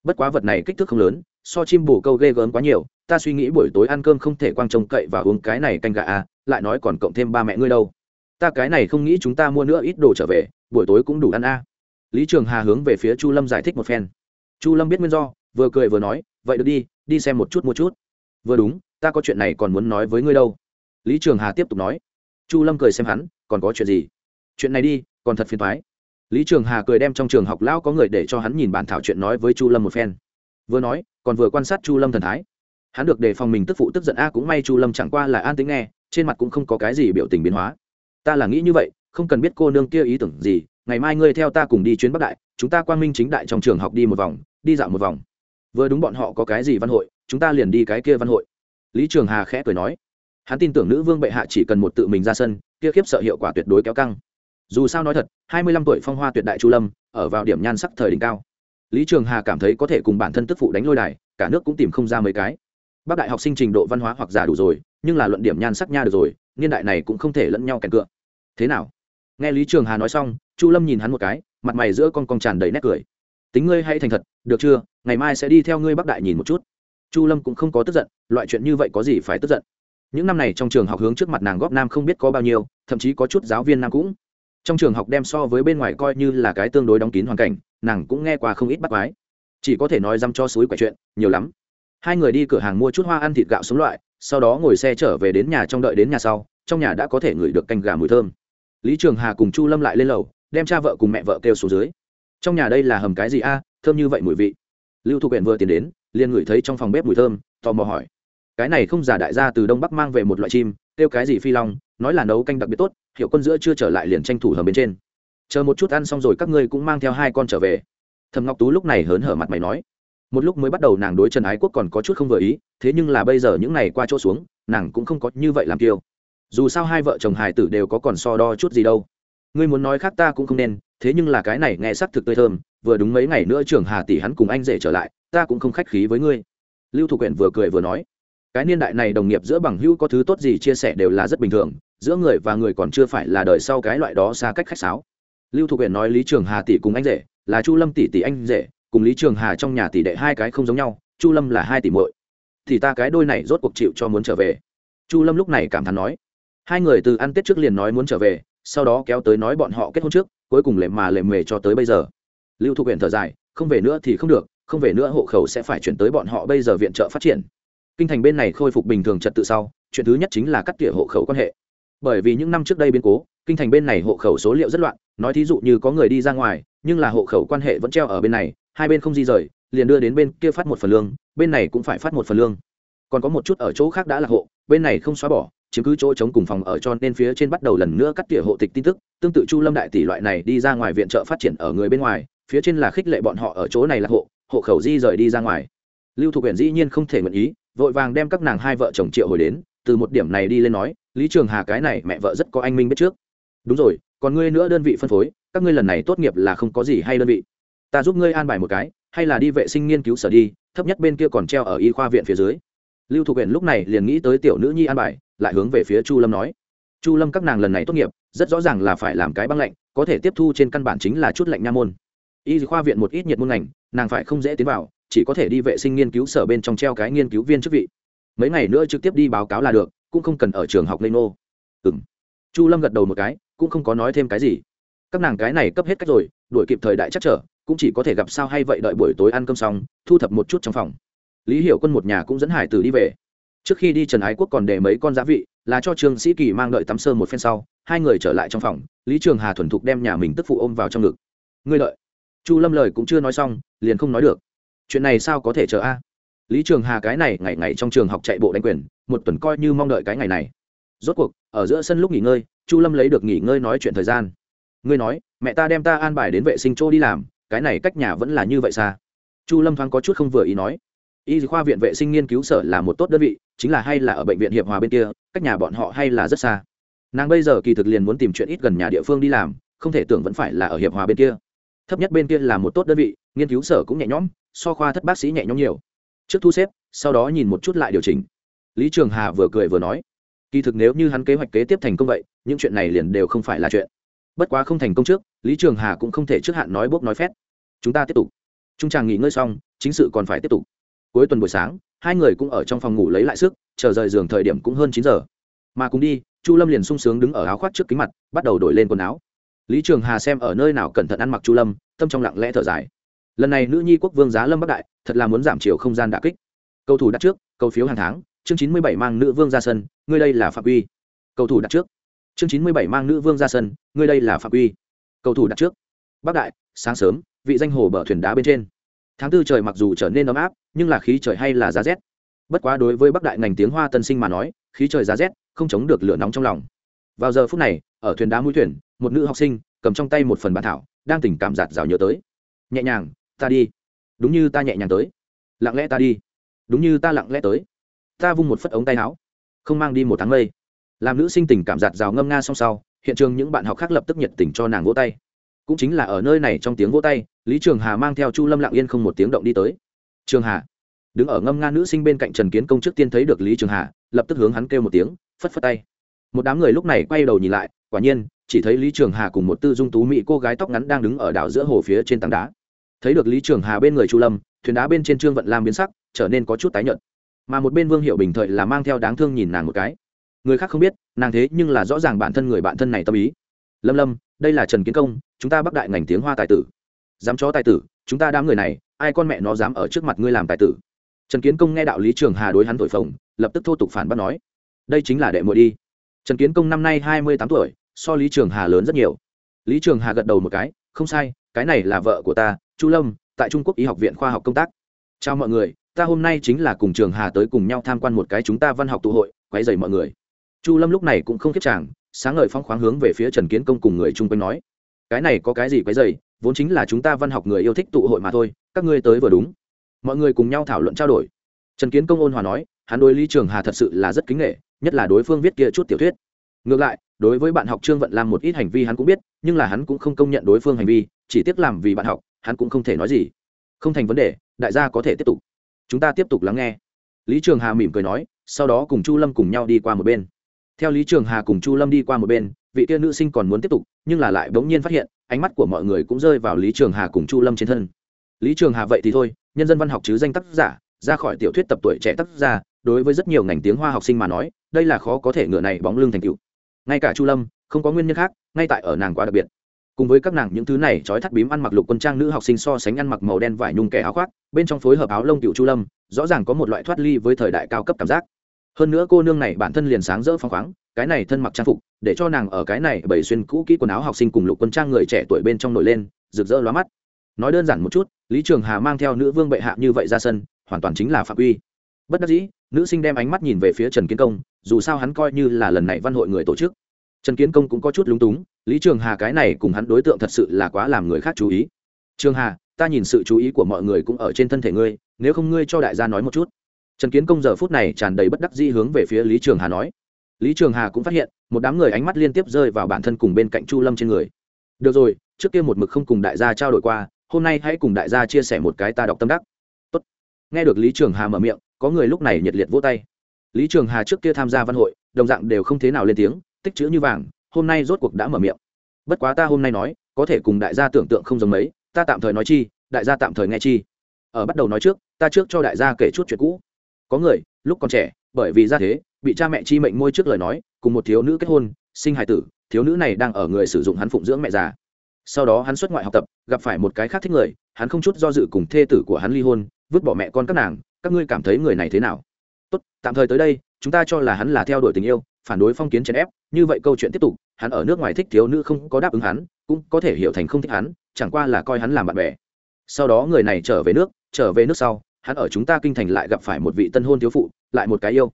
Bất quá vật này kích thước không lớn, so chim bù câu ghê gớm quá nhiều, ta suy nghĩ buổi tối ăn cơm không thể quang trông cậy và uống cái này canh gà à lại nói còn cộng thêm ba mẹ ngươi đâu. Ta cái này không nghĩ chúng ta mua nữa ít đồ trở về, buổi tối cũng đủ ăn a à. lý trường hà hướng về phía chu lâm giải thích một phen. Chu lâm biết nguyên do, vừa cười vừa nói, vậy được đi đi xem một chút mua chút. Vừa đúng, ta có chuyện này còn muốn nói với ngươi đâu. Lý trường hà tiếp tục nói. Chu lâm cười xem hắn, còn có chuyện gì? Chuyện này đi, còn thật phiền thoái lý trường hà cười đem trong trường học lão có người để cho hắn nhìn bản thảo chuyện nói với chu lâm một phen. Vừa nói, còn vừa quan sát chu lâm thần thái. Hắn được đề phòng mình tức phụ tức giận a cũng may chu lâm chẳng qua là an tính nghe, trên mặt cũng không có cái gì biểu tình biến hóa. Ta là nghĩ như vậy, không cần biết cô nương kia ý tưởng gì, ngày mai ngươi theo ta cùng đi chuyến bắc đại, chúng ta quang minh chính đại trong trường học đi một vòng, đi dạo một vòng. Vừa đúng bọn họ có cái gì văn hội, chúng ta liền đi cái kia văn hội. Lý trường hà khẽ cười nói. Hắn tin tưởng nữ vương bệ hạ chỉ cần một tự mình ra sân, kia khiếp sợ hiệu quả tuyệt đối kéo căng dù sao nói thật, hai mươi lăm tuổi phong hoa tuyệt đại chu lâm, ở vào điểm nhan sắc thời đỉnh cao. Lý trường hà cảm thấy có thể cùng bản thân tức phụ đánh lôi đài, cả nước cũng tìm không ra mấy cái. Bác đại học sinh trình độ văn hóa hoặc giả đủ rồi, nhưng là luận điểm nhan sắc nha được rồi, niên đại này cũng không thể lẫn nhau kèn cựa. Thế nào? Nghe lý trường hà nói xong, chu lâm nhìn hắn một cái, mặt mày giữa con con tràn đầy nét cười. Tính ngươi hay thành thật, được chưa? Ngày mai sẽ đi theo ngươi bắc đại nhìn một chút. Chu lâm cũng không có tức giận, loại chuyện như vậy có gì phải tức giận? Những năm này trong trường học hướng trước mặt nàng góp nam không biết có bao nhiêu, thậm chí có chút giáo viên nam cũng trong trường học đem so với bên ngoài coi như là cái tương đối đóng kín hoàn cảnh, nàng cũng nghe qua không ít bắt quái. Chỉ có thể nói dăm cho suối quẻ chuyện, nhiều lắm. Hai người đi cửa hàng mua chút hoa ăn thịt gạo sống loại, sau đó ngồi xe trở về đến nhà trong đợi đến nhà sau, trong nhà đã có thể ngửi được canh gà mùi thơm. Lý trường hà cùng chu lâm lại lên lầu, đem cha vợ cùng mẹ vợ kêu xuống dưới. Trong nhà đây là hầm cái gì a, thơm như vậy mùi vị. Lưu thục huyện vừa tiến đến, liền ngửi thấy trong phòng bếp mùi thơm, tò mò hỏi. Cái này không giả đại gia từ đông bắc mang về một loại chim, kêu cái gì phi long nói là nấu canh đặc biệt tốt, hiệu quân giữa chưa trở lại liền tranh thủ hầm bên trên. Chờ một chút ăn xong rồi các ngươi cũng mang theo hai con trở về. Thầm ngọc tú lúc này hớn hở mặt mày nói. Một lúc mới bắt đầu nàng đối trần ái quốc còn có chút không vừa ý, thế nhưng là bây giờ những ngày qua chỗ xuống, nàng cũng không có như vậy làm kiêu. Dù sao hai vợ chồng Hải tử đều có còn so đo chút gì đâu. Ngươi muốn nói khác ta cũng không nên, thế nhưng là cái này nghe sắc thực tươi thơm, vừa đúng mấy ngày nữa trưởng hà tỷ hắn cùng anh rể trở lại, ta cũng không khách khí với ngươi. Lưu thủ quyển vừa cười vừa nói. Cái niên đại này đồng nghiệp giữa bằng hữu có thứ tốt gì chia sẻ đều là rất bình thường giữa người và người còn chưa phải là đời sau cái loại đó xa cách khách sáo. Lưu thục huyền nói lý trường hà tỷ cùng anh rể, là chu lâm tỷ tỷ anh rể, cùng lý trường hà trong nhà tỷ đệ hai cái không giống nhau, chu lâm là hai tỷ muội. Thì ta cái đôi này rốt cuộc chịu cho muốn trở về. Chu lâm lúc này cảm thán nói. Hai người từ ăn tết trước liền nói muốn trở về, sau đó kéo tới nói bọn họ kết hôn trước, cuối cùng lệ mà lệ mề cho tới bây giờ. Lưu thục huyện thở dài, không về nữa thì không được, không về nữa hộ khẩu sẽ phải chuyển tới bọn họ bây giờ viện trợ phát triển. Kinh thành bên này khôi phục bình thường trật tự sau, chuyện thứ nhất chính là cắt tỉa hộ khẩu quan hệ bởi vì những năm trước đây biến cố, kinh thành bên này hộ khẩu số liệu rất loạn, nói thí dụ như có người đi ra ngoài, nhưng là hộ khẩu quan hệ vẫn treo ở bên này, hai bên không di rời, liền đưa đến bên kia phát một phần lương, bên này cũng phải phát một phần lương. Còn có một chút ở chỗ khác đã là hộ, bên này không xóa bỏ, chiếm cứ chỗ chống cùng phòng ở cho nên phía trên bắt đầu lần nữa cắt tỉa hộ tịch tin tức, tương tự chu lâm đại tỷ loại này đi ra ngoài viện trợ phát triển ở người bên ngoài, phía trên là khích lệ bọn họ ở chỗ này là hộ hộ khẩu di rời đi ra ngoài. Lưu thục huyện dĩ nhiên không thể nguyện ý, vội vàng đem các nàng hai vợ chồng triệu hồi đến từ một điểm này đi lên nói, lý trường hà cái này mẹ vợ rất có anh minh biết trước. Đúng rồi, còn ngươi nữa đơn vị phân phối, các ngươi lần này tốt nghiệp là không có gì hay đơn vị. Ta giúp ngươi an bài một cái, hay là đi vệ sinh nghiên cứu sở đi, thấp nhất bên kia còn treo ở y khoa viện phía dưới. Lưu thục huyện lúc này liền nghĩ tới tiểu nữ nhi an bài, lại hướng về phía chu lâm nói, chu lâm các nàng lần này tốt nghiệp, rất rõ ràng là phải làm cái băng lạnh, có thể tiếp thu trên căn bản chính là chút lạnh nha môn. Y khoa viện một ít nhiệt môn ngành, nàng phải không dễ tiến vào, chỉ có thể đi vệ sinh nghiên cứu sở bên trong treo cái nghiên cứu viên chức vị mấy ngày nữa trực tiếp đi báo cáo là được, cũng không cần ở trường học lê nô ừ m chu lâm gật đầu một cái, cũng không có nói thêm cái gì. Các nàng cái này cấp hết cách rồi, đuổi kịp thời đại chắc trở, cũng chỉ có thể gặp sao hay vậy đợi buổi tối ăn cơm xong, thu thập một chút trong phòng. Lý hiểu quân một nhà cũng dẫn hải tử đi về. Trước khi đi trần ái quốc còn để mấy con giá vị, là cho trương sĩ kỳ mang đợi tắm sơ một phen sau, hai người trở lại trong phòng, lý trường hà thuần thục đem nhà mình tức phụ ôm vào trong ngực. Ngươi lợi chu lâm lời cũng chưa nói xong, liền không nói được. Chuyện này sao có thể chờ a? Lý trường hà cái này ngày ngày trong trường học chạy bộ đánh quyền, một tuần coi như mong đợi cái ngày này. Rốt cuộc, ở giữa sân lúc nghỉ ngơi, chu lâm lấy được nghỉ ngơi nói chuyện thời gian. Ngươi nói, mẹ ta đem ta an bài đến vệ sinh chỗ đi làm, cái này cách nhà vẫn là như vậy xa. Chu lâm thoáng có chút không vừa ý nói. Y khoa viện vệ sinh nghiên cứu sở là một tốt đơn vị, chính là hay là ở bệnh viện hiệp hòa bên kia, cách nhà bọn họ hay là rất xa. Nàng bây giờ kỳ thực liền muốn tìm chuyện ít gần nhà địa phương đi làm, không thể tưởng vẫn phải là ở hiệp hòa bên kia. Thấp nhất bên kia là một tốt đơn vị, nghiên cứu sở cũng nhẹ nhõm, so khoa thất bác sĩ nhẹ nhõm nhiều trước thu xếp, sau đó nhìn một chút lại điều chỉnh. Lý trường hà vừa cười vừa nói, kỳ thực nếu như hắn kế hoạch kế tiếp thành công vậy, những chuyện này liền đều không phải là chuyện. Bất quá không thành công trước, lý trường hà cũng không thể trước hạn nói bốc nói phét. Chúng ta tiếp tục. Trung tràng nghỉ ngơi xong, chính sự còn phải tiếp tục. Cuối tuần buổi sáng, hai người cũng ở trong phòng ngủ lấy lại sức, chờ rời giường thời điểm cũng hơn chín giờ. Mà cùng đi, chu lâm liền sung sướng đứng ở áo khoác trước kính mặt, bắt đầu đổi lên quần áo. Lý trường hà xem ở nơi nào cẩn thận ăn mặc chu lâm, tâm trong lặng lẽ thở dài lần này nữ nhi quốc vương giá lâm bắc đại, thật là muốn giảm chiều không gian đà kích. Cầu thủ đặt trước, cầu phiếu hàng tháng, chương chín mươi bảy mang nữ vương ra sân, ngươi đây là phạm quy. Cầu thủ đặt trước, chương chín mươi bảy mang nữ vương ra sân, ngươi đây là phạm quy. Cầu thủ đặt trước, bắc đại, sáng sớm, vị danh hồ bờ thuyền đá bên trên. Tháng tư trời mặc dù trở nên ấm áp, nhưng là khí trời hay là giá rét. Bất quá đối với bắc đại ngành tiếng hoa tân sinh mà nói, khí trời giá rét, không chống được lửa nóng trong lòng. Vào giờ phút này, ở thuyền đá mũi thuyền, một nữ học sinh cầm trong tay một phần bản thảo, đang tình cảm giạt rào nhớ tới. Nhẹ nhàng ta đi. Đúng như ta nhẹ nhàng tới. Lặng lẽ ta đi. Đúng như ta lặng lẽ tới. Ta vung một phất ống tay áo. Không mang đi một tháng mây. Làm nữ sinh tình cảm giạt rào ngâm nga song sau, hiện trường những bạn học khác lập tức nhiệt tình cho nàng vỗ tay. Cũng chính là ở nơi này trong tiếng vỗ tay, lý trường hà mang theo chu lâm lặng yên không một tiếng động đi tới. Trường hà. Đứng ở ngâm nga nữ sinh bên cạnh trần kiến công trước tiên thấy được lý trường hà, lập tức hướng hắn kêu một tiếng, phất phất tay. Một đám người lúc này quay đầu nhìn lại, quả nhiên, chỉ thấy lý trường hà cùng một tư dung tú mỹ cô gái tóc ngắn đang đứng ở đảo giữa hồ phía trên tảng đá thấy được lý trường hà bên người chu lâm, thuyền đá bên trên trương vận lam biến sắc, trở nên có chút tái nhợt. Mà một bên vương hiệu bình thời là mang theo đáng thương nhìn nàng một cái. Người khác không biết, nàng thế nhưng là rõ ràng bản thân người bạn thân này tâm ý. Lâm lâm, đây là trần kiến công, chúng ta bắc đại ngành tiếng hoa tài tử. Dám cho tài tử, chúng ta đám người này, ai con mẹ nó dám ở trước mặt ngươi làm tài tử? Trần kiến công nghe đạo lý trường hà đối hắn thổi phồng, lập tức thô tục phản bác nói, đây chính là đệ muội đi. Trần kiến công năm nay hai mươi tám tuổi, so lý trường hà lớn rất nhiều. Lý trường hà gật đầu một cái, không sai, cái này là vợ của ta chu lâm, tại trung quốc y học viện khoa học công tác. Chào mọi người, ta hôm nay chính là cùng trường hà tới cùng nhau tham quan một cái chúng ta văn học tụ hội quay dày mọi người. Chu lâm lúc này cũng không kiếp chàng, sáng ngời phong khoáng hướng về phía trần kiến công cùng người chung quanh nói. Cái này có cái gì quấy dày vốn chính là chúng ta văn học người yêu thích tụ hội mà thôi, các ngươi tới vừa đúng. Mọi người cùng nhau thảo luận trao đổi. Trần kiến công ôn hòa nói, hắn đối lý trường hà thật sự là rất kính nghệ nhất là đối phương viết kia chút tiểu thuyết. Ngược lại, đối với bạn học trương vận làm một ít hành vi hắn cũng biết, nhưng là hắn cũng không công nhận đối phương hành vi, chỉ tiếc làm vì bạn học hắn cũng không thể nói gì. Không thành vấn đề, đại gia có thể tiếp tục. Chúng ta tiếp tục lắng nghe. Lý trường hà mỉm cười nói, sau đó cùng chu lâm cùng nhau đi qua một bên. Theo lý trường hà cùng chu lâm đi qua một bên, vị tiên nữ sinh còn muốn tiếp tục, nhưng là lại bỗng nhiên phát hiện, ánh mắt của mọi người cũng rơi vào lý trường hà cùng chu lâm trên thân. Lý trường hà vậy thì thôi, nhân dân văn học chứ danh tác giả, ra khỏi tiểu thuyết tập tuổi trẻ tác giả, đối với rất nhiều ngành tiếng hoa học sinh mà nói, đây là khó có thể ngựa này bóng lưng thành cựu ngay cả chu lâm, không có nguyên nhân khác, ngay tại ở nàng quá đặc biệt cùng với các nàng những thứ này trói thắt bím ăn mặc lục quân trang nữ học sinh so sánh ăn mặc màu đen vải nhung kẻ áo khoác, bên trong phối hợp áo lông cựu chu lâm, rõ ràng có một loại thoát ly với thời đại cao cấp cảm giác. Hơn nữa cô nương này bản thân liền sáng rỡ phăng khoáng, cái này thân mặc trang phục, để cho nàng ở cái này bày xuyên cũ kỹ quần áo học sinh cùng lục quân trang người trẻ tuổi bên trong nổi lên, rực rỡ lóa mắt. Nói đơn giản một chút, lý trường hà mang theo nữ vương bệ hạ như vậy ra sân, hoàn toàn chính là phạm uy bất đắc dĩ, nữ sinh đem ánh mắt nhìn về phía trần kiến công, dù sao hắn coi như là lần này văn hội người tổ chức trần kiến công cũng có chút lúng túng, lý trường hà cái này cùng hắn đối tượng thật sự là quá làm người khác chú ý. Trường hà, ta nhìn sự chú ý của mọi người cũng ở trên thân thể ngươi, nếu không ngươi cho đại gia nói một chút. Trần kiến công giờ phút này tràn đầy bất đắc dĩ hướng về phía lý trường hà nói. Lý trường hà cũng phát hiện, một đám người ánh mắt liên tiếp rơi vào bản thân cùng bên cạnh chu lâm trên người. Được rồi, trước kia một mực không cùng đại gia trao đổi qua, hôm nay hãy cùng đại gia chia sẻ một cái ta đọc tâm đắc. Tốt. nghe được lý trường hà mở miệng, có người lúc này nhiệt liệt vỗ tay. Lý trường hà trước kia tham gia văn hội, đồng dạng đều không thế nào lên tiếng tích chữ như vàng, hôm nay rốt cuộc đã mở miệng. Bất quá ta hôm nay nói, có thể cùng đại gia tưởng tượng không giống mấy, ta tạm thời nói chi, đại gia tạm thời nghe chi. Ở bắt đầu nói trước, ta trước cho đại gia kể chút chuyện cũ. Có người, lúc còn trẻ, bởi vì ra thế, bị cha mẹ chi mệnh môi trước lời nói, cùng một thiếu nữ kết hôn, sinh hài tử, thiếu nữ này đang ở người sử dụng hắn phụng dưỡng mẹ già. Sau đó hắn xuất ngoại học tập, gặp phải một cái khác thích người, hắn không chút do dự cùng thê tử của hắn ly hôn, vứt bỏ mẹ con các nàng, các ngươi cảm thấy người này thế nào? Tốt, tạm thời tới đây, chúng ta cho là hắn là theo đuổi tình yêu phản đối phong kiến chèn ép, như vậy câu chuyện tiếp tục, hắn ở nước ngoài thích thiếu nữ không có đáp ứng hắn, cũng có thể hiểu thành không thích hắn, chẳng qua là coi hắn làm bạn bè. Sau đó người này trở về nước, trở về nước sau, hắn ở chúng ta kinh thành lại gặp phải một vị tân hôn thiếu phụ, lại một cái yêu.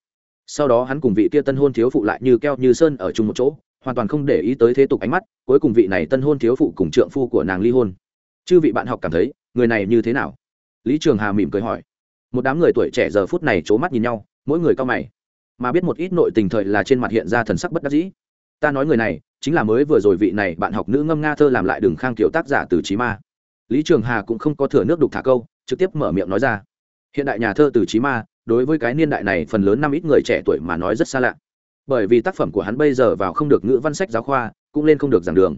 Sau đó hắn cùng vị kia tân hôn thiếu phụ lại như keo như sơn ở chung một chỗ, hoàn toàn không để ý tới thế tục ánh mắt, cuối cùng vị này tân hôn thiếu phụ cùng trượng phu của nàng ly hôn. Chư vị bạn học cảm thấy, người này như thế nào? Lý trường hà mỉm cười hỏi. Một đám người tuổi trẻ giờ phút này c h ố mắt nhìn nhau, mỗi người cao mày mà biết một ít nội tình thời là trên mặt hiện ra thần sắc bất đắc dĩ. Ta nói người này, chính là mới vừa rồi vị này bạn học nữ ngâm nga thơ làm lại đường khang kiểu tác giả từ trí ma. Lý trường hà cũng không có thừa nước đục thả câu, trực tiếp mở miệng nói ra. Hiện đại nhà thơ từ trí ma, đối với cái niên đại này phần lớn năm ít người trẻ tuổi mà nói rất xa lạ. Bởi vì tác phẩm của hắn bây giờ vào không được ngữ văn sách giáo khoa, cũng lên không được giảng đường.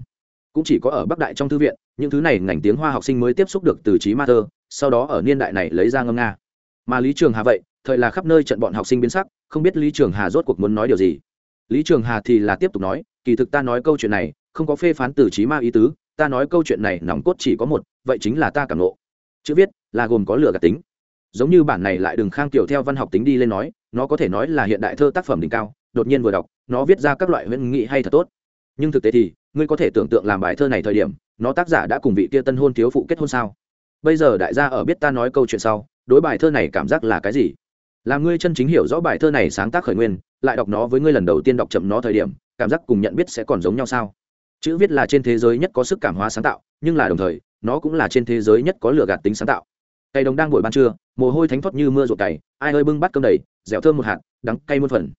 Cũng chỉ có ở bắc đại trong thư viện, những thứ này ngành tiếng hoa học sinh mới tiếp xúc được từ trí ma thơ, sau đó ở niên đại này lấy ra ngâm nga. Mà lý trường hà vậy thời là khắp nơi trận bọn học sinh biến sắc, không biết lý trường hà rốt cuộc muốn nói điều gì. Lý trường hà thì là tiếp tục nói, kỳ thực ta nói câu chuyện này, không có phê phán từ trí ma ý tứ, ta nói câu chuyện này nòng cốt chỉ có một, vậy chính là ta cảm nộ chữ viết là gồm có lửa gạt tính. Giống như bản này lại đừng khang tiểu theo văn học tính đi lên nói, nó có thể nói là hiện đại thơ tác phẩm đỉnh cao, đột nhiên vừa đọc, nó viết ra các loại huyễn nghị hay thật tốt. Nhưng thực tế thì, ngươi có thể tưởng tượng làm bài thơ này thời điểm, nó tác giả đã cùng vị kia tân hôn thiếu phụ kết hôn sao? Bây giờ đại gia ở biết ta nói câu chuyện sau, đối bài thơ này cảm giác là cái gì? Làm ngươi chân chính hiểu rõ bài thơ này sáng tác khởi nguyên, lại đọc nó với ngươi lần đầu tiên đọc chậm nó thời điểm, cảm giác cùng nhận biết sẽ còn giống nhau sao? Chữ viết là trên thế giới nhất có sức cảm hóa sáng tạo, nhưng là đồng thời, nó cũng là trên thế giới nhất có lửa gạt tính sáng tạo. Cây đồng đang buổi ban trưa, mồ hôi thánh thoát như mưa ruột cày ai ơi bưng bắt cơm đầy, dẻo thơm một hạt, đắng cay muôn phần.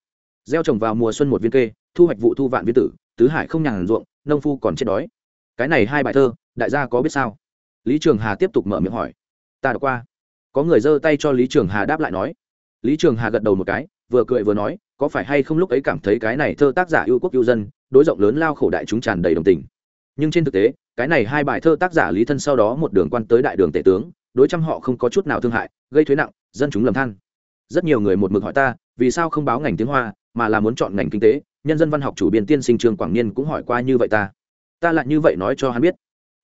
Gieo trồng vào mùa xuân một viên kê, thu hoạch vụ thu vạn viên tử, tứ hải không nhàn ruộng, nông phu còn chết đói. Cái này hai bài thơ, đại gia có biết sao? Lý trường hà tiếp tục mở miệng hỏi. Ta đọc qua. Có người giơ tay cho lý trường hà đáp lại nói lý trường hà gật đầu một cái, vừa cười vừa nói, có phải hay không lúc ấy cảm thấy cái này thơ tác giả yêu quốc yêu dân, đối rộng lớn lao khổ đại chúng tràn đầy đồng tình. Nhưng trên thực tế, cái này hai bài thơ tác giả lý thân sau đó một đường quan tới đại đường tể tướng, đối trăm họ không có chút nào thương hại, gây thuế nặng, dân chúng lầm than. Rất nhiều người một mực hỏi ta, vì sao không báo ngành tiếng hoa, mà là muốn chọn ngành kinh tế, nhân dân văn học chủ biên tiên sinh trường quảng niên cũng hỏi qua như vậy ta. Ta lại như vậy nói cho hắn biết.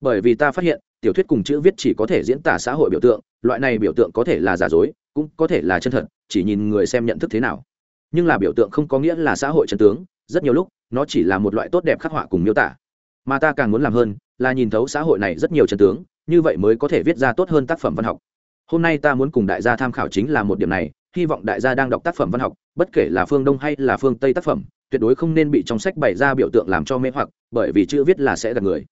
Bởi vì ta phát hiện, tiểu thuyết cùng chữ viết chỉ có thể diễn tả xã hội biểu tượng, loại này biểu tượng có thể là giả dối cũng có thể là chân thật, chỉ nhìn người xem nhận thức thế nào. Nhưng là biểu tượng không có nghĩa là xã hội chân tướng, rất nhiều lúc, nó chỉ là một loại tốt đẹp khắc họa cùng miêu tả. Mà ta càng muốn làm hơn, là nhìn thấu xã hội này rất nhiều chân tướng, như vậy mới có thể viết ra tốt hơn tác phẩm văn học. Hôm nay ta muốn cùng đại gia tham khảo chính là một điểm này, hy vọng đại gia đang đọc tác phẩm văn học, bất kể là phương đông hay là phương tây tác phẩm, tuyệt đối không nên bị trong sách bày ra biểu tượng làm cho mê hoặc, bởi vì chữ viết là sẽ gạt người.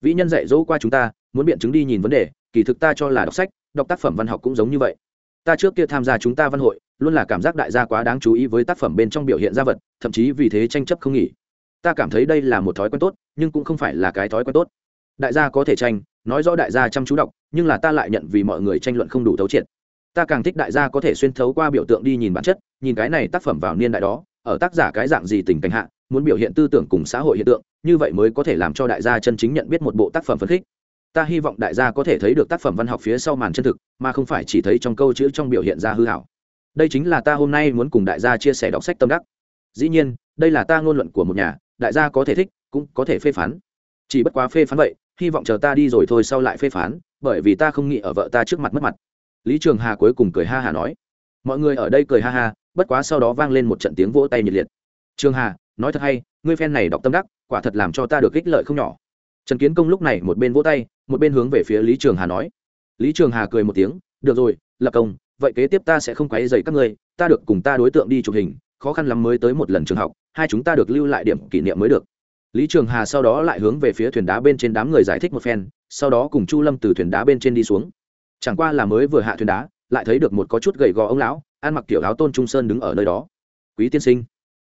Vĩ nhân dạy dỗ qua chúng ta, muốn biện chứng đi nhìn vấn đề, kỳ thực ta cho là đọc sách, đọc tác phẩm văn học cũng giống như vậy ta trước kia tham gia chúng ta văn hội, luôn là cảm giác đại gia quá đáng chú ý với tác phẩm bên trong biểu hiện ra vật, thậm chí vì thế tranh chấp không nghỉ. Ta cảm thấy đây là một thói quen tốt, nhưng cũng không phải là cái thói quen tốt. Đại gia có thể tranh, nói rõ đại gia chăm chú đọc, nhưng là ta lại nhận vì mọi người tranh luận không đủ thấu triệt. Ta càng thích đại gia có thể xuyên thấu qua biểu tượng đi nhìn bản chất, nhìn cái này tác phẩm vào niên đại đó, ở tác giả cái dạng gì tình cảnh hạ, muốn biểu hiện tư tưởng cùng xã hội hiện tượng, như vậy mới có thể làm cho đại gia chân chính nhận biết một bộ tác phẩm phấn khích ta hy vọng đại gia có thể thấy được tác phẩm văn học phía sau màn chân thực, mà không phải chỉ thấy trong câu chữ trong biểu hiện ra hư hảo. Đây chính là ta hôm nay muốn cùng đại gia chia sẻ đọc sách tâm đắc. Dĩ nhiên, đây là ta ngôn luận của một nhà, đại gia có thể thích, cũng có thể phê phán. Chỉ bất quá phê phán vậy, hy vọng chờ ta đi rồi thôi sau lại phê phán, bởi vì ta không nghĩ ở vợ ta trước mặt mất mặt. Lý trường hà cuối cùng cười ha hà nói. Mọi người ở đây cười ha ha, bất quá sau đó vang lên một trận tiếng vỗ tay nhiệt liệt. Trường hà, nói thật hay, ngươi phen này đọc tâm đắc, quả thật làm cho ta được ích lợi không nhỏ trần kiến công lúc này một bên vỗ tay, một bên hướng về phía lý trường hà nói. Lý trường hà cười một tiếng, được rồi, lập công, vậy kế tiếp ta sẽ không quấy dày các ngươi, ta được cùng ta đối tượng đi chụp hình, khó khăn lắm mới tới một lần trường học, hai chúng ta được lưu lại điểm kỷ niệm mới được. Lý trường hà sau đó lại hướng về phía thuyền đá bên trên đám người giải thích một phen, sau đó cùng chu lâm từ thuyền đá bên trên đi xuống. Chẳng qua là mới vừa hạ thuyền đá, lại thấy được một có chút gầy gò ông lão, ăn mặc kiểu áo tôn trung sơn đứng ở nơi đó. Quý tiên sinh.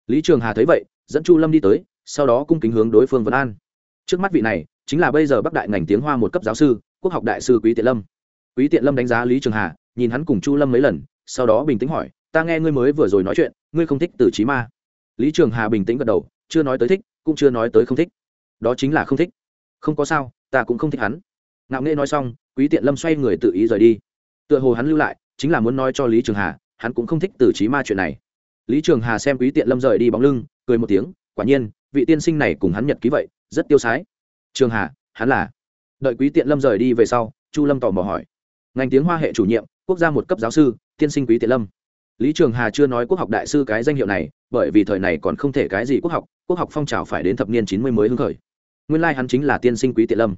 Lý trường hà thấy vậy, dẫn chu lâm đi tới, sau đó cung kính hướng đối phương vân an trước mắt vị này, chính là bây giờ bắc đại ngành tiếng hoa một cấp giáo sư, quốc học đại sư quý tiện lâm. Quý tiện lâm đánh giá lý trường hà, nhìn hắn cùng chu lâm mấy lần, sau đó bình tĩnh hỏi, ta nghe ngươi mới vừa rồi nói chuyện, ngươi không thích từ trí ma? Lý trường hà bình tĩnh gật đầu, chưa nói tới thích, cũng chưa nói tới không thích. Đó chính là không thích. Không có sao, ta cũng không thích hắn. Ngạo nghệ nói xong, quý tiện lâm xoay người tự ý rời đi. Tựa hồ hắn lưu lại, chính là muốn nói cho lý trường hà, hắn cũng không thích từ trí ma chuyện này. Lý trường hà xem quý tiện lâm rời đi bóng lưng, cười một tiếng, quả nhiên, vị tiên sinh này cùng hắn nhật ký vậy rất tiêu sái. Trường hà, hắn là. Đợi quý tiện lâm rời đi về sau, chu lâm tò mò hỏi. Ngành tiếng hoa hệ chủ nhiệm, quốc gia một cấp giáo sư, tiên sinh quý tiện lâm. Lý trường hà chưa nói quốc học đại sư cái danh hiệu này, bởi vì thời này còn không thể cái gì quốc học quốc học phong trào phải đến thập niên chín mươi mới hưng khởi. Nguyên lai、like、hắn chính là tiên sinh quý tiện lâm.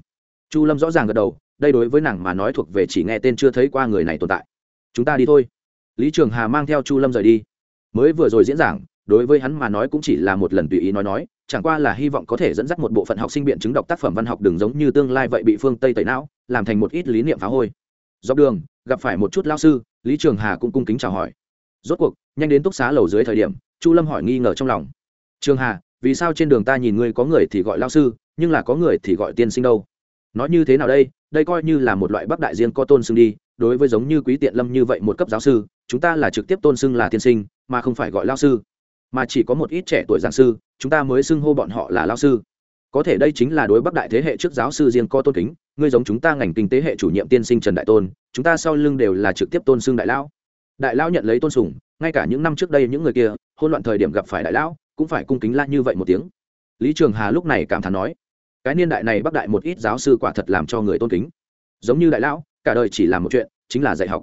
Chu lâm rõ ràng gật đầu, đây đối với nàng mà nói thuộc về chỉ nghe tên chưa thấy qua người này tồn tại. Chúng ta đi thôi. Lý trường hà mang theo chu lâm rời đi. Mới vừa rồi diễn giảng, đối với hắn mà nói cũng chỉ là một lần tùy ý nói nói chẳng qua là hy vọng có thể dẫn dắt một bộ phận học sinh biện chứng đọc tác phẩm văn học đừng giống như tương lai vậy bị phương tây tẩy não, làm thành một ít lý niệm phá hôi. Dọc đường, gặp phải một chút lao sư, lý trường hà cũng cung kính chào hỏi. Rốt cuộc, nhanh đến túc xá lầu dưới thời điểm, chu lâm hỏi nghi ngờ trong lòng. Trường hà, vì sao trên đường ta nhìn ngươi có người thì gọi lao sư, nhưng là có người thì gọi tiên sinh đâu? Nói như thế nào đây? Đây coi như là một loại bắc đại riêng có tôn xưng đi, đối với giống như quý tiện lâm như vậy một cấp giáo sư, chúng ta là trực tiếp tôn xưng là tiên sinh, mà không phải gọi lao sư mà chỉ có một ít trẻ tuổi giảng sư, chúng ta mới xưng hô bọn họ là lao sư. Có thể đây chính là đối bắc đại thế hệ trước giáo sư riêng co tôn kính, ngươi giống chúng ta ngành kinh tế hệ chủ nhiệm tiên sinh trần đại tôn, chúng ta sau lưng đều là trực tiếp tôn xưng đại lão. Đại lão nhận lấy tôn sùng, ngay cả những năm trước đây những người kia hôn loạn thời điểm gặp phải đại lão, cũng phải cung kính la như vậy một tiếng. Lý trường hà lúc này cảm thán nói, cái niên đại này bắc đại một ít giáo sư quả thật làm cho người tôn kính. Giống như đại lão, cả đời chỉ làm một chuyện, chính là dạy học.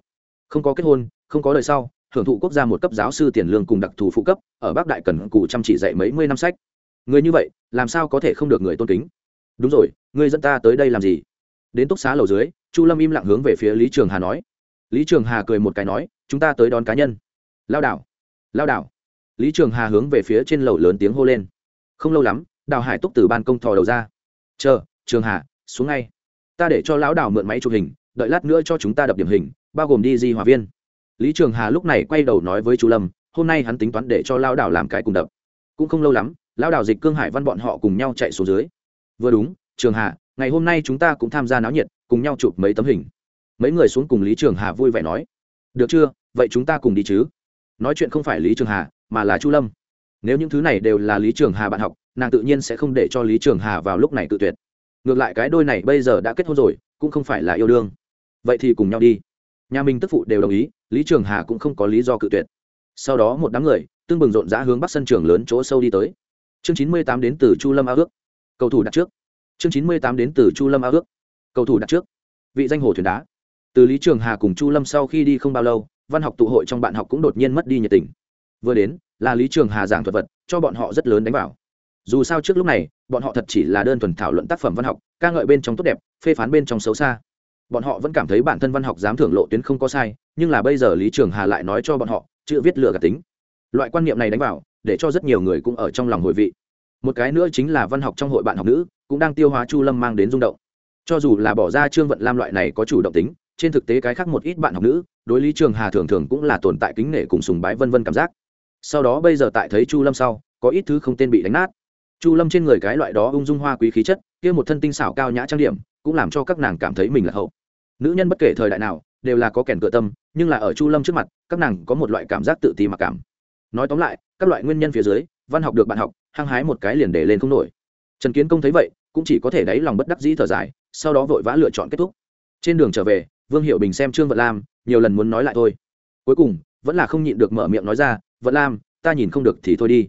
Không có kết hôn, không có đời sau hưởng thụ quốc gia một cấp giáo sư tiền lương cùng đặc thù phụ cấp, ở bắc đại cần cù chăm chỉ dạy mấy mươi năm sách. Người như vậy, làm sao có thể không được người tôn kính? Đúng rồi, người dẫn ta tới đây làm gì? Đến túc xá lầu dưới, chu lâm im lặng hướng về phía lý trường hà nói. Lý trường hà cười một cái nói, chúng ta tới đón cá nhân. Lao đảo. Lao đảo. Lý trường hà hướng về phía trên lầu lớn tiếng hô lên. Không lâu lắm, đào hải túc từ ban công thò đầu ra. Chờ, trường hà, xuống ngay. Ta để cho lão đảo mượn máy chụp hình, đợi lát nữa cho chúng ta đập điểm hình, bao gồm đi di hòa viên lý trường hà lúc này quay đầu nói với chú lâm hôm nay hắn tính toán để cho lao Đảo làm cái cùng đập. Cũng không lâu lắm lao Đảo, dịch cương hải văn bọn họ cùng nhau chạy xuống dưới. Vừa đúng trường hà ngày hôm nay chúng ta cũng tham gia náo nhiệt cùng nhau chụp mấy tấm hình. Mấy người xuống cùng lý trường hà vui vẻ nói được chưa? Vậy chúng ta cùng đi chứ. Nói chuyện không phải lý trường hà mà là chu lâm. Nếu những thứ này đều là lý trường hà bạn học nàng tự nhiên sẽ không để cho lý trường hà vào lúc này tự tuyệt. Ngược lại cái đôi này bây giờ đã kết hôn rồi cũng không phải là yêu đương. Vậy thì cùng nhau đi nhà mình tức phụ đều đồng ý, lý trường hà cũng không có lý do cự tuyệt. Sau đó một đám người, tương bừng rộn rã hướng bắc sân trường lớn chỗ sâu đi tới. Chương chín mươi tám đến từ chu lâm ao ước. Cầu thủ đặt trước. Chương chín mươi tám đến từ chu lâm ao ước. Cầu thủ đặt trước. Vị danh hồ thuyền đá. Từ lý trường hà cùng chu lâm sau khi đi không bao lâu, văn học tụ hội trong bạn học cũng đột nhiên mất đi nhiệt tình. Vừa đến, là lý trường hà giảng thuật vật, cho bọn họ rất lớn đánh vào. Dù sao trước lúc này, bọn họ thật chỉ là đơn thuần thảo luận tác phẩm văn học, ca ngợi bên trong tốt đẹp, phê phán bên trong xấu xa bọn họ vẫn cảm thấy bản thân văn học dám thưởng lộ tuyến không có sai, nhưng là bây giờ lý trường hà lại nói cho bọn họ, chữ viết lựa gạt tính. Loại quan niệm này đánh vào, để cho rất nhiều người cũng ở trong lòng hồi vị. Một cái nữa chính là văn học trong hội bạn học nữ, cũng đang tiêu hóa chu lâm mang đến rung động. Cho dù là bỏ ra trương vận lam loại này có chủ động tính, trên thực tế cái khác một ít bạn học nữ, đối lý trường hà thường thường cũng là tồn tại kính nể cùng sùng bái vân vân cảm giác. Sau đó bây giờ tại thấy chu lâm sau, có ít thứ không tên bị đánh nát. Chu lâm trên người cái loại đó ung dung hoa quý khí chất, kia một thân tinh xảo cao nhã trang điểm, cũng làm cho các nàng cảm thấy mình là hậu nữ nhân bất kể thời đại nào, đều là có kèn cửa tâm, nhưng là ở chu lâm trước mặt, các nàng có một loại cảm giác tự ti mặc cảm. Nói tóm lại, các loại nguyên nhân phía dưới, văn học được bạn học, hăng hái một cái liền để lên không nổi. Trần kiến công thấy vậy, cũng chỉ có thể đáy lòng bất đắc dĩ thở dài, sau đó vội vã lựa chọn kết thúc. Trên đường trở về, vương hiệu bình xem trương vận lam, nhiều lần muốn nói lại thôi. Cuối cùng, vẫn là không nhịn được mở miệng nói ra, vận lam, ta nhìn không được thì thôi đi.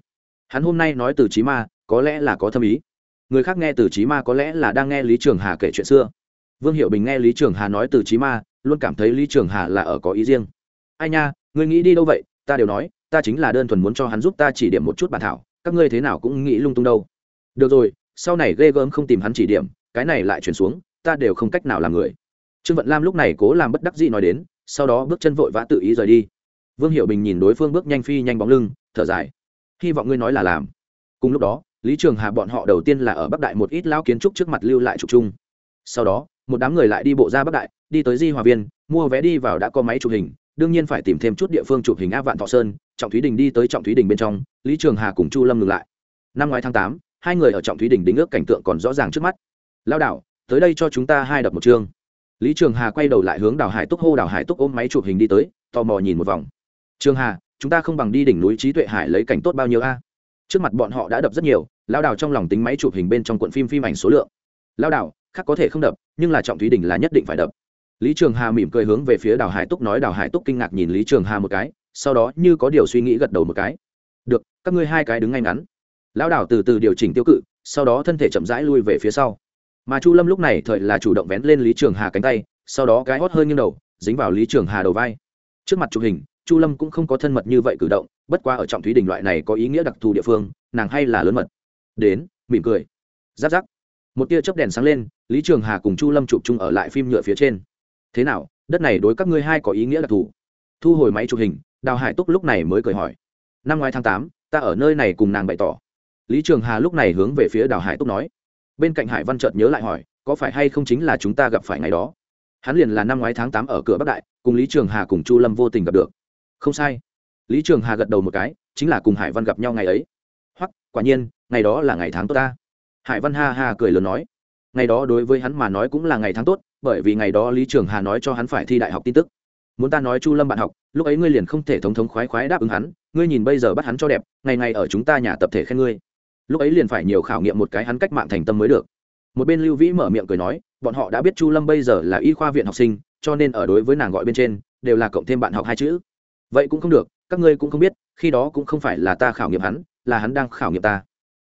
Hắn hôm nay nói từ trí ma, có lẽ là có thâm ý. Người khác nghe từ trí ma có lẽ là đang nghe lý trường hà kể chuyện xưa vương hiệu bình nghe lý trường hà nói từ trí ma, luôn cảm thấy lý trường hà là ở có ý riêng. Ai nha người nghĩ đi đâu vậy? Ta đều nói, ta chính là đơn thuần muốn cho hắn giúp ta chỉ điểm một chút bản thảo, các ngươi thế nào cũng nghĩ lung tung đâu. Được rồi, sau này ghê gớm không tìm hắn chỉ điểm, cái này lại chuyển xuống, ta đều không cách nào làm người. Trương vận lam lúc này cố làm bất đắc dĩ nói đến, sau đó bước chân vội vã tự ý rời đi. Vương hiệu bình nhìn đối phương bước nhanh phi nhanh bóng lưng, thở dài. Hy vọng ngươi nói là làm. Cùng lúc đó, lý trường hà bọn họ đầu tiên là ở bắc đại một ít lao kiến trúc trước mặt lưu lại trục chung. Sau đó một đám người lại đi bộ ra bắc đại, đi tới di hòa viên, mua vé đi vào đã có máy chụp hình, đương nhiên phải tìm thêm chút địa phương chụp hình áp vạn thọ sơn, trọng thúy đình đi tới trọng thúy đình bên trong, lý trường hà cùng chu lâm ngừng lại. Năm ngoái tháng tám, hai người ở trọng thúy đình đính ước cảnh tượng còn rõ ràng trước mắt. Lao đảo tới đây cho chúng ta hai đập một chương. Lý trường hà quay đầu lại hướng đào hải túc hô, đào hải túc ôm máy chụp hình đi tới, tò mò nhìn một vòng. Trường hà, chúng ta không bằng đi đỉnh núi trí tuệ hải lấy cảnh tốt bao nhiêu a? Trước mặt bọn họ đã đập rất nhiều lao Đảo trong lòng tính máy chụp hình bên trong cuộn phim phim ảnh số lượng. Lao Đảo khác có thể không đập, nhưng là trọng thúy đình là nhất định phải đập. Lý trường hà mỉm cười hướng về phía đào hải túc nói, đào hải túc kinh ngạc nhìn lý trường hà một cái, sau đó như có điều suy nghĩ gật đầu một cái. Được, các ngươi hai cái đứng ngay ngắn. Lão đảo từ từ điều chỉnh tiêu cự, sau đó thân thể chậm rãi lui về phía sau. Mà chu lâm lúc này thời là chủ động vén lên lý trường hà cánh tay, sau đó cái hót hơi nghiêng đầu, dính vào lý trường hà đầu vai. Trước mặt chụp hình, chu lâm cũng không có thân mật như vậy cử động, bất qua ở trọng thúy đình loại này có ý nghĩa đặc thù địa phương, nàng hay là lớn mật. Đến, mỉm cười. Giáp giáp. Một tia chớp đèn sáng lên lý trường hà cùng chu lâm chụp chung ở lại phim nhựa phía trên. Thế nào, đất này đối các ngươi hai có ý nghĩa đặc thù? Thu hồi máy chụp hình, đào hải túc lúc này mới cười hỏi. Năm ngoái tháng tám, ta ở nơi này cùng nàng bày tỏ. Lý trường hà lúc này hướng về phía đào hải túc nói. Bên cạnh hải văn chợt nhớ lại hỏi, có phải hay không chính là chúng ta gặp phải ngày đó? Hắn liền là năm ngoái tháng tám ở cửa bắc đại, cùng lý trường hà cùng chu lâm vô tình gặp được. Không sai. Lý trường hà gật đầu một cái, chính là cùng hải văn gặp nhau ngày ấy. Hoặc quả nhiên, ngày đó là ngày tháng tốt ta. Hải văn ha ha cười lớn nói ngày đó đối với hắn mà nói cũng là ngày tháng tốt, bởi vì ngày đó lý trường hà nói cho hắn phải thi đại học tin tức. Muốn ta nói chu lâm bạn học, lúc ấy ngươi liền không thể thống thống khoái khoái đáp ứng hắn, ngươi nhìn bây giờ bắt hắn cho đẹp, ngày ngày ở chúng ta nhà tập thể khen ngươi. Lúc ấy liền phải nhiều khảo nghiệm một cái hắn cách mạng thành tâm mới được. Một bên lưu vĩ mở miệng cười nói, bọn họ đã biết chu lâm bây giờ là y khoa viện học sinh, cho nên ở đối với nàng gọi bên trên, đều là cộng thêm bạn học hai chữ. Vậy cũng không được, các ngươi cũng không biết, khi đó cũng không phải là ta khảo nghiệm hắn, là hắn đang khảo nghiệm ta.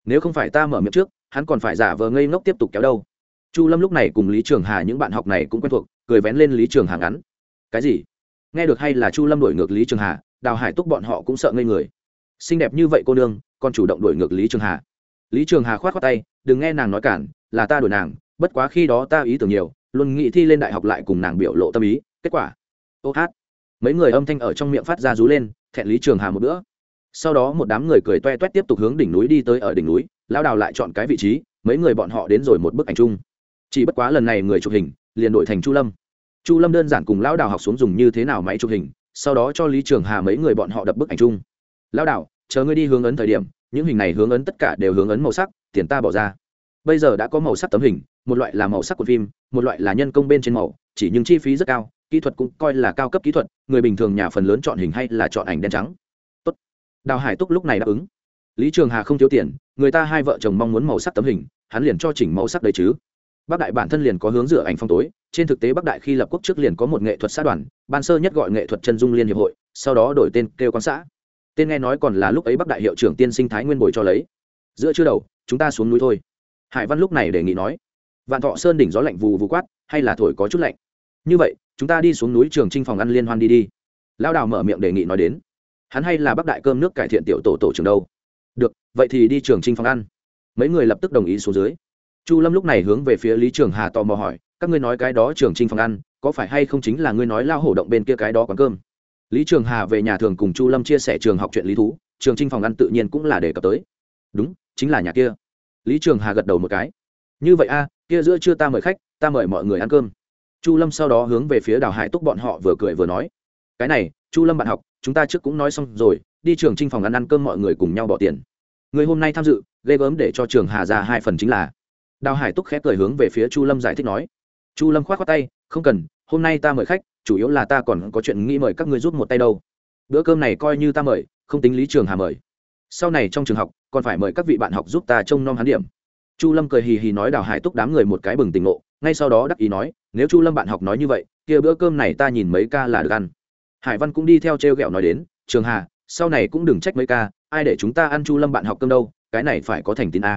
Nếu không phải ta mở miệng trước, hắn còn phải giả vờ ngây ngốc tiếp tục kéo đâu chu lâm lúc này cùng lý trường hà những bạn học này cũng quen thuộc, cười vén lên lý trường hà ngắn. Cái gì? Nghe được hay là chu lâm đổi ngược lý trường hà, đào hải túc bọn họ cũng sợ ngây người. Xinh đẹp như vậy cô nương, còn chủ động đổi ngược lý trường hà. Lý trường hà khoát khoát tay, đừng nghe nàng nói cản, là ta đổi nàng, bất quá khi đó ta ý tưởng nhiều, luôn nghĩ thi lên đại học lại cùng nàng biểu lộ tâm ý, kết quả. Ô hát. Mấy người âm thanh ở trong miệng phát ra rú lên, thẹn lý trường hà một bữa. Sau đó một đám người cười toe toét tiếp tục hướng đỉnh núi đi tới ở đỉnh núi, lão đào lại chọn cái vị trí, mấy người bọn họ đến rồi một bức ảnh chung chỉ bất quá lần này người chụp hình, liền đổi thành chu lâm. Chu lâm đơn giản cùng lão đào học xuống dùng như thế nào máy chụp hình, sau đó cho lý trường hà mấy người bọn họ đập bức ảnh chung. Lão đào chờ ngươi đi hướng ấn thời điểm, những hình này hướng ấn tất cả đều hướng ấn màu sắc, tiền ta bỏ ra. Bây giờ đã có màu sắc tấm hình, một loại là màu sắc của phim, một loại là nhân công bên trên màu, chỉ nhưng chi phí rất cao, kỹ thuật cũng coi là cao cấp kỹ thuật, người bình thường nhà phần lớn chọn hình hay là chọn ảnh đen trắng. Tốt. đào hải túc lúc này đáp ứng. Lý trường hà không thiếu tiền, người ta hai vợ chồng mong muốn màu sắc tấm hình, hắn liền cho chỉnh màu sắc đấy chứ bắc đại bản thân liền có hướng dựa ảnh phong tối, trên thực tế bắc đại khi lập quốc trước liền có một nghệ thuật xã đoàn, ban sơ nhất gọi nghệ thuật chân dung liên hiệp hội, sau đó đổi tên kêu quan xã. Tên nghe nói còn là lúc ấy bắc đại hiệu trưởng tiên sinh thái nguyên bồi cho lấy. Giữa chưa đầu, chúng ta xuống núi thôi. Hải văn lúc này đề nghị nói, vạn thọ sơn đỉnh gió lạnh vù vù quát, hay là thổi có chút lạnh? Như vậy, chúng ta đi xuống núi trường trinh phòng ăn liên hoan đi đi. Lao đào mở miệng đề nghị nói đến, hắn hay là bắc đại cơm nước cải thiện tiểu tổ tổ trưởng đâu? Được, vậy thì đi trường trinh phòng ăn. Mấy người lập tức đồng ý xuống dưới chu lâm lúc này hướng về phía lý trường hà tò mò hỏi, các ngươi nói cái đó trường trinh phòng ăn, có phải hay không chính là ngươi nói lao hổ động bên kia cái đó quán cơm? Lý trường hà về nhà thường cùng chu lâm chia sẻ trường học chuyện lý thú, trường trinh phòng ăn tự nhiên cũng là đề cập tới. Đúng, chính là nhà kia. Lý trường hà gật đầu một cái. Như vậy a, kia giữa chưa ta mời khách, ta mời mọi người ăn cơm. Chu lâm sau đó hướng về phía đào hải túc bọn họ vừa cười vừa nói, cái này, chu lâm bạn học, chúng ta trước cũng nói xong rồi, đi trường trinh phòng ăn ăn cơm mọi người cùng nhau bỏ tiền. Người hôm nay tham dự, ghê gớm để cho trường hà ra hai phần chính là đào hải túc khẽ cười hướng về phía chu lâm giải thích nói. Chu lâm k h o á t khoác tay, không cần, hôm nay ta mời khách, chủ yếu là ta còn có chuyện nghĩ mời các ngươi rút một tay đâu. Bữa cơm này coi như ta mời, không tính lý trường hà mời. Sau này trong trường học, còn phải mời các vị bạn học giúp ta trông nom hắn điểm. Chu lâm cười hì hì nói đào hải túc đám người một cái bừng tỉnh ngộ, ngay sau đó đắc ý nói, nếu chu lâm bạn học nói như vậy, kia bữa cơm này ta nhìn mấy ca là được ăn. Hải văn cũng đi theo t r e o g ẹ o nói đến, trường hà, sau này cũng đừng trách mấy ca, ai để chúng ta ăn chu lâm bạn học cơm đâu, cái này phải có thành tín a.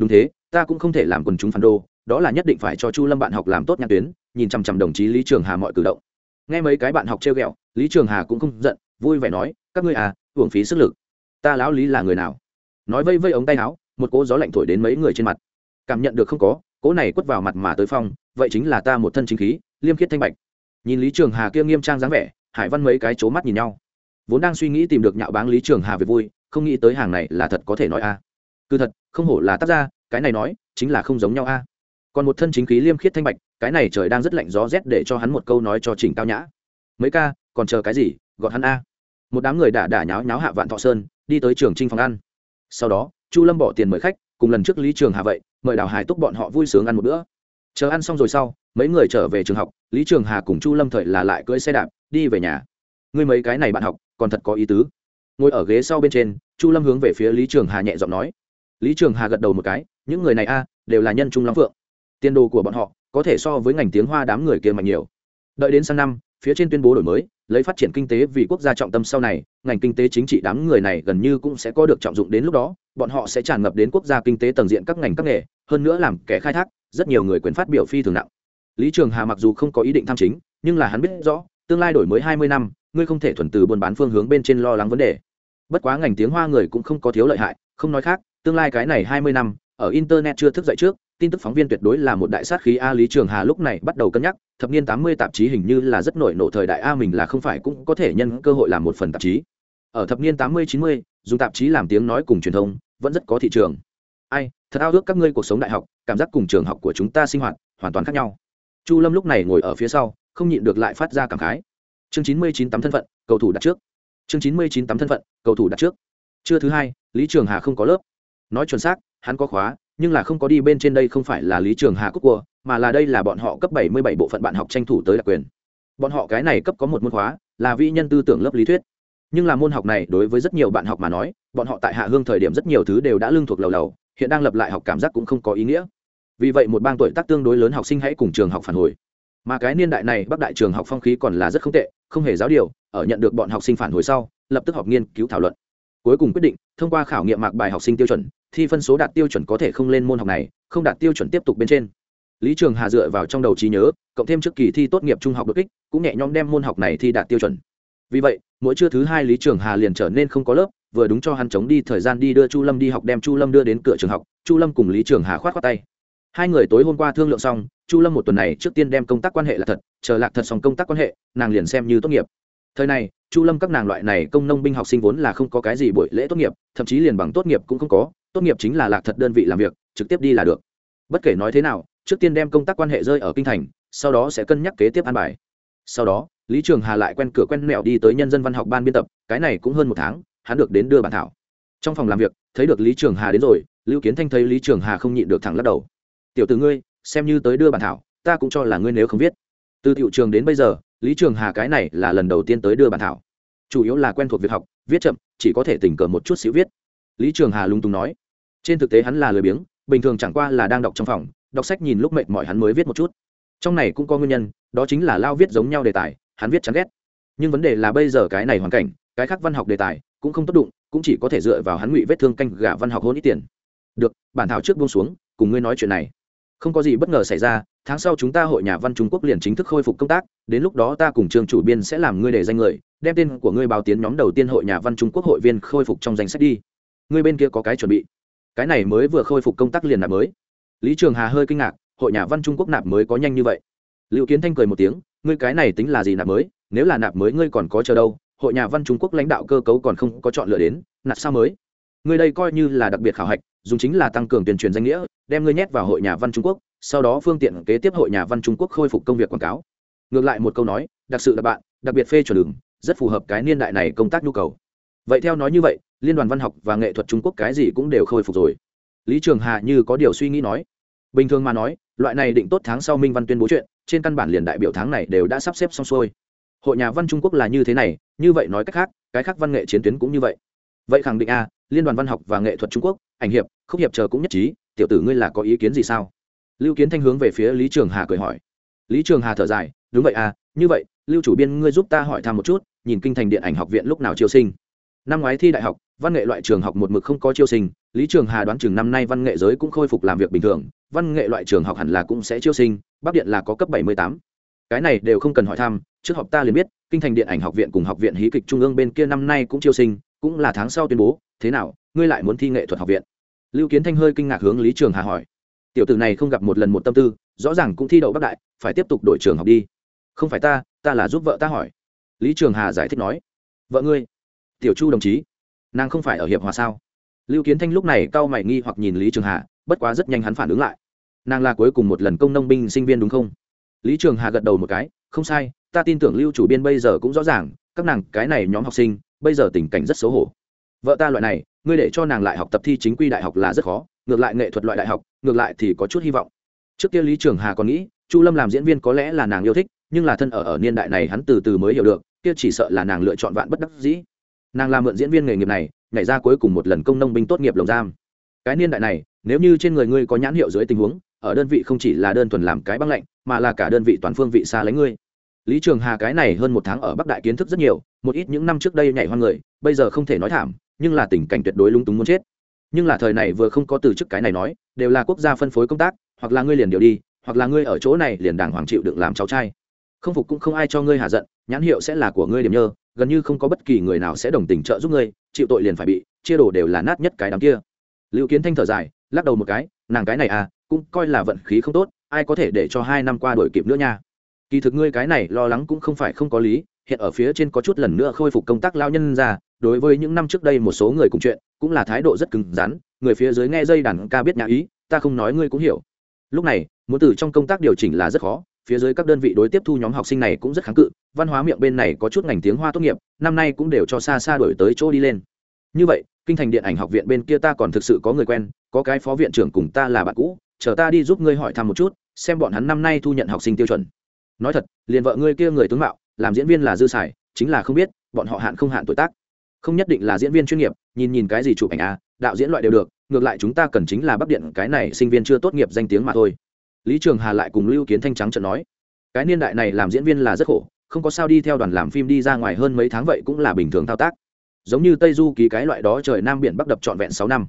Đúng thế ta cũng không thể làm quần chúng phản đô đó là nhất định phải cho chu lâm bạn học làm tốt nhãn tuyến, nhìn chằm chằm đồng chí lý trường hà mọi cử động. Nghe mấy cái bạn học trêu ghẹo, lý trường hà cũng không giận, vui vẻ nói, các ngươi à hưởng phí sức lực. Ta lão lý là người nào? Nói vây vây ống tay áo, một cỗ gió lạnh thổi đến mấy người trên mặt. Cảm nhận được không có, cỗ này quất vào mặt mà tới phong, vậy chính là ta một thân chính khí, liêm khiết thanh bạch. Nhìn lý trường hà kia nghiêm trang dáng vẻ, hải văn mấy cái c mắt nhìn nhau. Vốn đang suy nghĩ tìm được nhạo báng lý trường hà về vui, không nghĩ tới hàng này là thật có thể nói a. Cứ thật, không hổ là tác ra cái này nói, chính là không giống nhau a. Còn một thân chính khí liêm khiết thanh bạch, cái này trời đang rất lạnh gió rét để cho hắn một câu nói cho trình cao nhã. Mấy ca, còn chờ cái gì, gọi hắn a. Một đám người đả đả nháo nháo hạ vạn thọ sơn, đi tới trường trinh phòng ăn. Sau đó, chu lâm bỏ tiền mời khách, cùng lần trước lý trường hà vậy, mời đào hải túc bọn họ vui sướng ăn một bữa. Chờ ăn xong rồi sau, mấy người trở về trường học, lý trường hà cùng chu lâm thời là lại cưỡi xe đạp, đi về nhà. Ngươi mấy cái này bạn học, còn thật có ý tứ. Ngồi ở ghế sau bên trên, chu lâm hướng về phía lý trường hà nhẹ giọng nói lý trường hà gật đầu một cái, những người này a, đều là nhân trung lắm phượng. Tiền đồ của bọn họ có thể so với ngành tiếng hoa đám người kia mạnh nhiều. Đợi đến sang năm, phía trên tuyên bố đổi mới, lấy phát triển kinh tế vì quốc gia trọng tâm sau này, ngành kinh tế chính trị đám người này gần như cũng sẽ có được trọng dụng đến lúc đó, bọn họ sẽ tràn ngập đến quốc gia kinh tế tầng diện các ngành các nghề, hơn nữa làm kẻ khai thác, rất nhiều người quyền phát biểu phi thường nặng. Lý trường hà mặc dù không có ý định tham chính, nhưng là hắn biết rõ, tương lai đổi mới hai mươi năm, ngươi không thể thuần từ buôn bán phương hướng bên trên lo lắng vấn đề. Bất quá ngành tiếng hoa người cũng không có thiếu lợi hại, không nói khác tương lai cái này hai mươi năm, ở internet chưa thức dậy trước, tin tức phóng viên tuyệt đối là một đại sát khí a lý trường hà lúc này bắt đầu cân nhắc, thập niên tám mươi tạp chí hình như là rất nổi nổ thời đại a mình là không phải cũng có thể nhân cơ hội làm một phần tạp chí. Ở thập niên tám mươi, chín mươi, dùng tạp chí làm tiếng nói cùng truyền thông, vẫn rất có thị trường. Ai, thật ao ước các ngươi cuộc sống đại học, cảm giác cùng trường học của chúng ta sinh hoạt, hoàn toàn khác nhau. Chu lâm lúc này ngồi ở phía sau, không nhịn được lại phát ra cảm khái. Chương chín mươi chín tắm thân phận, cầu thủ đặt trước. Chương chín mươi chín tắm thân phận, cầu thủ đặt trước. Trưa thứ hai, lý trường hà không có lớp nói chuẩn xác, hắn có khóa, nhưng là không có đi bên trên đây không phải là lý trường hà cúc cua, mà là đây là bọn họ cấp bảy mươi bảy bộ phận bạn học tranh thủ tới đặc quyền. Bọn họ cái này cấp có một môn khóa, là vi nhân tư tưởng lớp lý thuyết. Nhưng là môn học này đối với rất nhiều bạn học mà nói, bọn họ tại hạ hương thời điểm rất nhiều thứ đều đã lương thuộc lầu lầu, hiện đang lập lại học cảm giác cũng không có ý nghĩa. Vì vậy một bang tuổi tác tương đối lớn học sinh hãy cùng trường học phản hồi. Mà cái niên đại này bắc đại trường học phong khí còn là rất không tệ, không hề giáo điều, ở nhận được bọn học sinh phản hồi sau, lập tức học nghiên cứu thảo luận cuối cùng quyết định, thông qua khảo nghiệm mạc bài học sinh tiêu chuẩn, thi phân số đạt tiêu chuẩn có thể không lên môn học này, không đạt tiêu chuẩn tiếp tục bên trên. Lý trường hà dựa vào trong đầu trí nhớ, cộng thêm trước kỳ thi tốt nghiệp trung học đột kích, cũng nhẹ nhõm đem môn học này thi đạt tiêu chuẩn. Vì vậy, mỗi trưa thứ hai lý trường hà liền trở nên không có lớp, vừa đúng cho hắn chống đi thời gian đi đưa chu lâm đi học đem chu lâm đưa đến cửa trường học, chu lâm cùng lý trường hà khoát khoát tay. Hai người tối hôm qua thương lượng xong, chu lâm một tuần này trước tiên đem công tác quan hệ là thật, chờ lạc thật xong công tác quan hệ, nàng liền xem như tốt nghiệp thời này, chu lâm các nàng loại này công nông binh học sinh vốn là không có cái gì buổi lễ tốt nghiệp, thậm chí liền bằng tốt nghiệp cũng không có, tốt nghiệp chính là lạc thật đơn vị làm việc, trực tiếp đi là được. Bất kể nói thế nào, trước tiên đem công tác quan hệ rơi ở kinh thành, sau đó sẽ cân nhắc kế tiếp an bài. Sau đó, lý trường hà lại quen cửa quen mẹo đi tới nhân dân văn học ban biên tập, cái này cũng hơn một tháng, hắn được đến đưa bản thảo. Trong phòng làm việc, thấy được lý trường hà đến rồi, lưu kiến thanh thấy lý trường hà không nhịn được thẳng lắc đầu. Tiểu từ ngươi, xem như tới đưa bản thảo, ta cũng cho là ngươi nếu không viết. Từ tiểu trường đến bây giờ lý trường hà cái này là lần đầu tiên tới đưa bản thảo. Chủ yếu là quen thuộc việc học, viết chậm, chỉ có thể tình cờ một chút xíu viết. Lý trường hà lung tung nói. Trên thực tế hắn là lười biếng, bình thường chẳng qua là đang đọc trong phòng, đọc sách nhìn lúc mệt mỏi hắn mới viết một chút. Trong này cũng có nguyên nhân, đó chính là lao viết giống nhau đề tài, hắn viết chán ghét. Nhưng vấn đề là bây giờ cái này hoàn cảnh, cái khác văn học đề tài cũng không tốt đụng, cũng chỉ có thể dựa vào hắn ngụy vết thương canh gà văn học hôn ít tiền. Được, bản thảo trước buông xuống, cùng ngươi nói chuyện này. Không có gì bất ngờ xảy ra tháng sau chúng ta hội nhà văn trung quốc liền chính thức khôi phục công tác, đến lúc đó ta cùng trường chủ biên sẽ làm ngươi để danh người, đem tên của ngươi báo tiến nhóm đầu tiên hội nhà văn trung quốc hội viên khôi phục trong danh sách đi. Ngươi bên kia có cái chuẩn bị. Cái này mới vừa khôi phục công tác liền nạp mới. Lý trường hà hơi kinh ngạc, hội nhà văn trung quốc nạp mới có nhanh như vậy. Liệu kiến thanh cười một tiếng, ngươi cái này tính là gì nạp mới, nếu là nạp mới ngươi còn có chờ đâu, hội nhà văn trung quốc lãnh đạo cơ cấu còn không có chọn lựa đến, nạp sao mới? Ngươi đây coi như là đặc biệt khảo hạch, dùng chính là tăng cường tuyên truyền danh nghĩa, đem ngươi nhét vào hội nhà văn trung quốc sau đó phương tiện kế tiếp hội nhà văn trung quốc khôi phục công việc quảng cáo. Ngược lại một câu nói, đặc sự là bạn, đặc biệt phê chuẩn đường, rất phù hợp cái niên đại này công tác nhu cầu. Vậy theo nói như vậy, liên đoàn văn học và nghệ thuật trung quốc cái gì cũng đều khôi phục rồi. Lý trường hà như có điều suy nghĩ nói. Bình thường mà nói, loại này định tốt tháng sau minh văn tuyên bố chuyện, trên căn bản liền đại biểu tháng này đều đã sắp xếp xong xuôi. Hội nhà văn trung quốc là như thế này, như vậy nói cách khác, cái khác văn nghệ chiến tuyến cũng như vậy. Vậy khẳng định a, liên đoàn văn học và nghệ thuật trung quốc, ảnh hiệp, khúc hiệp chờ cũng nhất trí, tiểu tử ngươi là có ý kiến gì sao? Lưu kiến thanh hướng về phía lý trường hà cười hỏi. Lý trường hà thở dài, đúng vậy à như vậy, lưu chủ biên ngươi giúp ta hỏi thăm một chút, nhìn kinh thành điện ảnh học viện lúc nào chiêu sinh. Năm ngoái thi đại học, văn nghệ loại trường học một mực không có chiêu sinh, lý trường hà đoán chừng năm nay văn nghệ giới cũng khôi phục làm việc bình thường, văn nghệ loại trường học hẳn là cũng sẽ chiêu sinh, bắc điện là có cấp bảy mươi tám. Cái này đều không cần hỏi thăm, trước họp ta liền biết, kinh thành điện ảnh học viện cùng học viện hí kịch trung ương bên kia năm nay cũng chiêu sinh, cũng là tháng sau tuyên bố, thế nào, ngươi lại muốn thi nghệ thuật học viện? Lưu kiến thanh hơi kinh ngạc hướng lý trường hà hỏi tiểu tử này không gặp một lần một tâm tư, rõ ràng cũng thi đậu bắc đại, phải tiếp tục đổi trường học đi. Không phải ta ta là giúp vợ ta hỏi. Lý trường hà giải thích nói. Vợ ngươi? Tiểu chu đồng chí. Nàng không phải ở hiệp hòa sao? Lưu kiến thanh lúc này cau mày nghi hoặc nhìn lý trường hà, bất quá rất nhanh hắn phản ứng lại. Nàng là cuối cùng một lần công nông binh sinh viên đúng không? Lý trường hà gật đầu một cái. Không sai, ta tin tưởng lưu chủ biên bây giờ cũng rõ ràng, các nàng, cái này nhóm học sinh, bây giờ tình cảnh rất xấu hổ. Vợ ta loại này ngươi để cho nàng lại học tập thi chính quy đại học là rất khó, ngược lại nghệ thuật loại đại học, ngược lại thì có chút hy vọng. Trước kia lý trường hà còn nghĩ, chu lâm làm diễn viên có lẽ là nàng yêu thích, nhưng là thân ở ở niên đại này hắn từ từ mới hiểu được, kia chỉ sợ là nàng lựa chọn vạn bất đắc dĩ. Nàng làm mượn diễn viên nghề nghiệp này, nhảy ra cuối cùng một lần công nông binh tốt nghiệp lồng giam. Cái niên đại này, nếu như trên người ngươi có nhãn hiệu dưới tình huống, ở đơn vị không chỉ là đơn thuần làm cái băng lạnh, mà là cả đơn vị toàn phương vị xa lấy ngươi. Lý trường hà cái này hơn một tháng ở bắc đại kiến thức rất nhiều, một ít những năm trước đây nhảy hoang người, bây giờ không thể nói thảm nhưng là tình cảnh tuyệt đối lung túng muốn chết. Nhưng là thời này vừa không có từ chức cái này nói, đều là quốc gia phân phối công tác, hoặc là ngươi liền điều đi, hoặc là ngươi ở chỗ này liền đàng hoàng chịu đựng làm cháu trai. Không phục cũng không ai cho ngươi hạ giận, nhãn hiệu sẽ là của ngươi điểm nhơ, gần như không có bất kỳ người nào sẽ đồng tình trợ giúp ngươi, chịu tội liền phải bị, chia đổ đều là nát nhất cái đám kia. Lưu kiến thanh thở dài, lắc đầu một cái, nàng cái này à cũng coi là vận khí không tốt, ai có thể để cho hai năm qua đổi kịp nữa nha. Kỳ thực ngươi cái này lo lắng cũng không phải không có lý, hiện ở phía trên có chút lần nữa khôi phục công tác lao nhân ra đối với những năm trước đây một số người cùng chuyện, cũng là thái độ rất cứng rắn, người phía dưới nghe dây đàn ca biết nhà ý, ta không nói ngươi cũng hiểu. Lúc này, muốn từ trong công tác điều chỉnh là rất khó, phía dưới các đơn vị đối tiếp thu nhóm học sinh này cũng rất kháng cự, văn hóa miệng bên này có chút ngành tiếng hoa tốt nghiệp, năm nay cũng đều cho xa xa đổi tới chỗ đi lên. Như vậy, kinh thành điện ảnh học viện bên kia ta còn thực sự có người quen, có cái phó viện trưởng cùng ta là bạn cũ, chờ ta đi giúp ngươi hỏi thăm một chút, xem bọn hắn năm nay thu nhận học sinh tiêu chuẩn. Nói thật, liền vợ ngươi kia người tướng mạo, làm diễn viên là dư xài chính là không biết, bọn họ hạn không hạn tuổi tác không nhất định là diễn viên chuyên nghiệp, nhìn nhìn cái gì chụp ảnh à đạo diễn loại đều được, ngược lại chúng ta cần chính là bắc điện cái này sinh viên chưa tốt nghiệp danh tiếng mà thôi. Lý trường hà lại cùng lưu kiến thanh trắng trận nói, cái niên đại này làm diễn viên là rất khổ, không có sao đi theo đoàn làm phim đi ra ngoài hơn mấy tháng vậy cũng là bình thường thao tác. Giống như tây du ký cái loại đó trời nam biển bắc đập trọn vẹn sáu năm.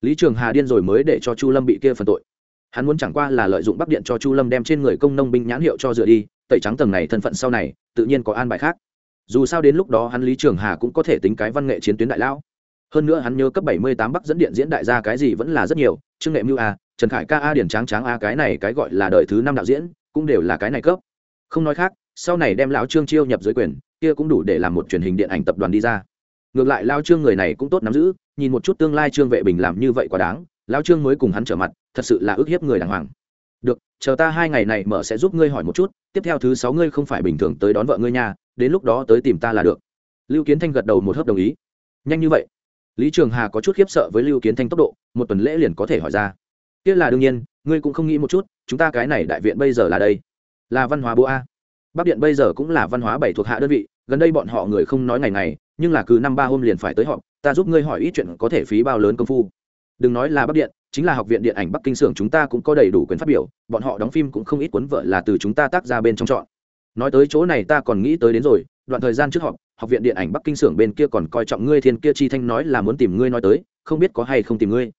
Lý trường hà điên rồi mới để cho chu lâm bị kia phần tội. Hắn muốn chẳng qua là lợi dụng bắc điện cho chu lâm đem trên người công nông binh nhãn hiệu cho dựa đi, tẩy trắng tầng này thân phận sau này, tự nhiên có an bài khác dù sao đến lúc đó hắn lý trường hà cũng có thể tính cái văn nghệ chiến tuyến đại lão. Hơn nữa hắn nhớ cấp bảy mươi tám bắc dẫn điện diễn đại gia cái gì vẫn là rất nhiều, trương nghệ mưu a trần khải ca a điển tráng tráng a cái này cái gọi là đời thứ năm đạo diễn, cũng đều là cái này cấp. Không nói khác, sau này đem lão trương chiêu nhập dưới quyền, kia cũng đủ để làm một truyền hình điện ảnh tập đoàn đi ra. Ngược lại lao trương người này cũng tốt nắm giữ, nhìn một chút tương lai trương vệ bình làm như vậy quá đáng lao trương mới cùng hắn trở mặt, thật sự là ức hiếp người đàng hoàng. Được, chờ ta hai ngày này mở sẽ giúp ngươi hỏi một chút, tiếp theo thứ sáu ngươi không phải bình thường tới đón vợ ngươi nha đến lúc đó tới tìm ta là được. Lưu kiến thanh gật đầu một hớp đồng ý. Nhanh như vậy. Lý trường hà có chút khiếp sợ với lưu kiến thanh tốc độ, một tuần lễ liền có thể hỏi ra. Kia là đương nhiên, ngươi cũng không nghĩ một chút, chúng ta cái này đại viện bây giờ là đây? Là văn hóa bố a. Bắc điện bây giờ cũng là văn hóa bảy thuộc hạ đơn vị, gần đây bọn họ người không nói ngày ngày, nhưng là cứ năm ba hôm liền phải tới họ. ta giúp ngươi hỏi ít chuyện có thể phí bao lớn công phu. Đừng nói là bắc điện, chính là học viện điện ảnh bắc kinh xưởng chúng ta cũng có đầy đủ quyền phát biểu, bọn họ đóng phim cũng không ít cuốn vợ là từ chúng ta tác ra bên trong chọn nói tới chỗ này ta còn nghĩ tới đến rồi, đoạn thời gian trước họp, học viện điện ảnh bắc kinh xưởng bên kia còn coi trọng ngươi thiên kia chi thanh nói là muốn tìm ngươi nói tới, không biết có hay không tìm ngươi.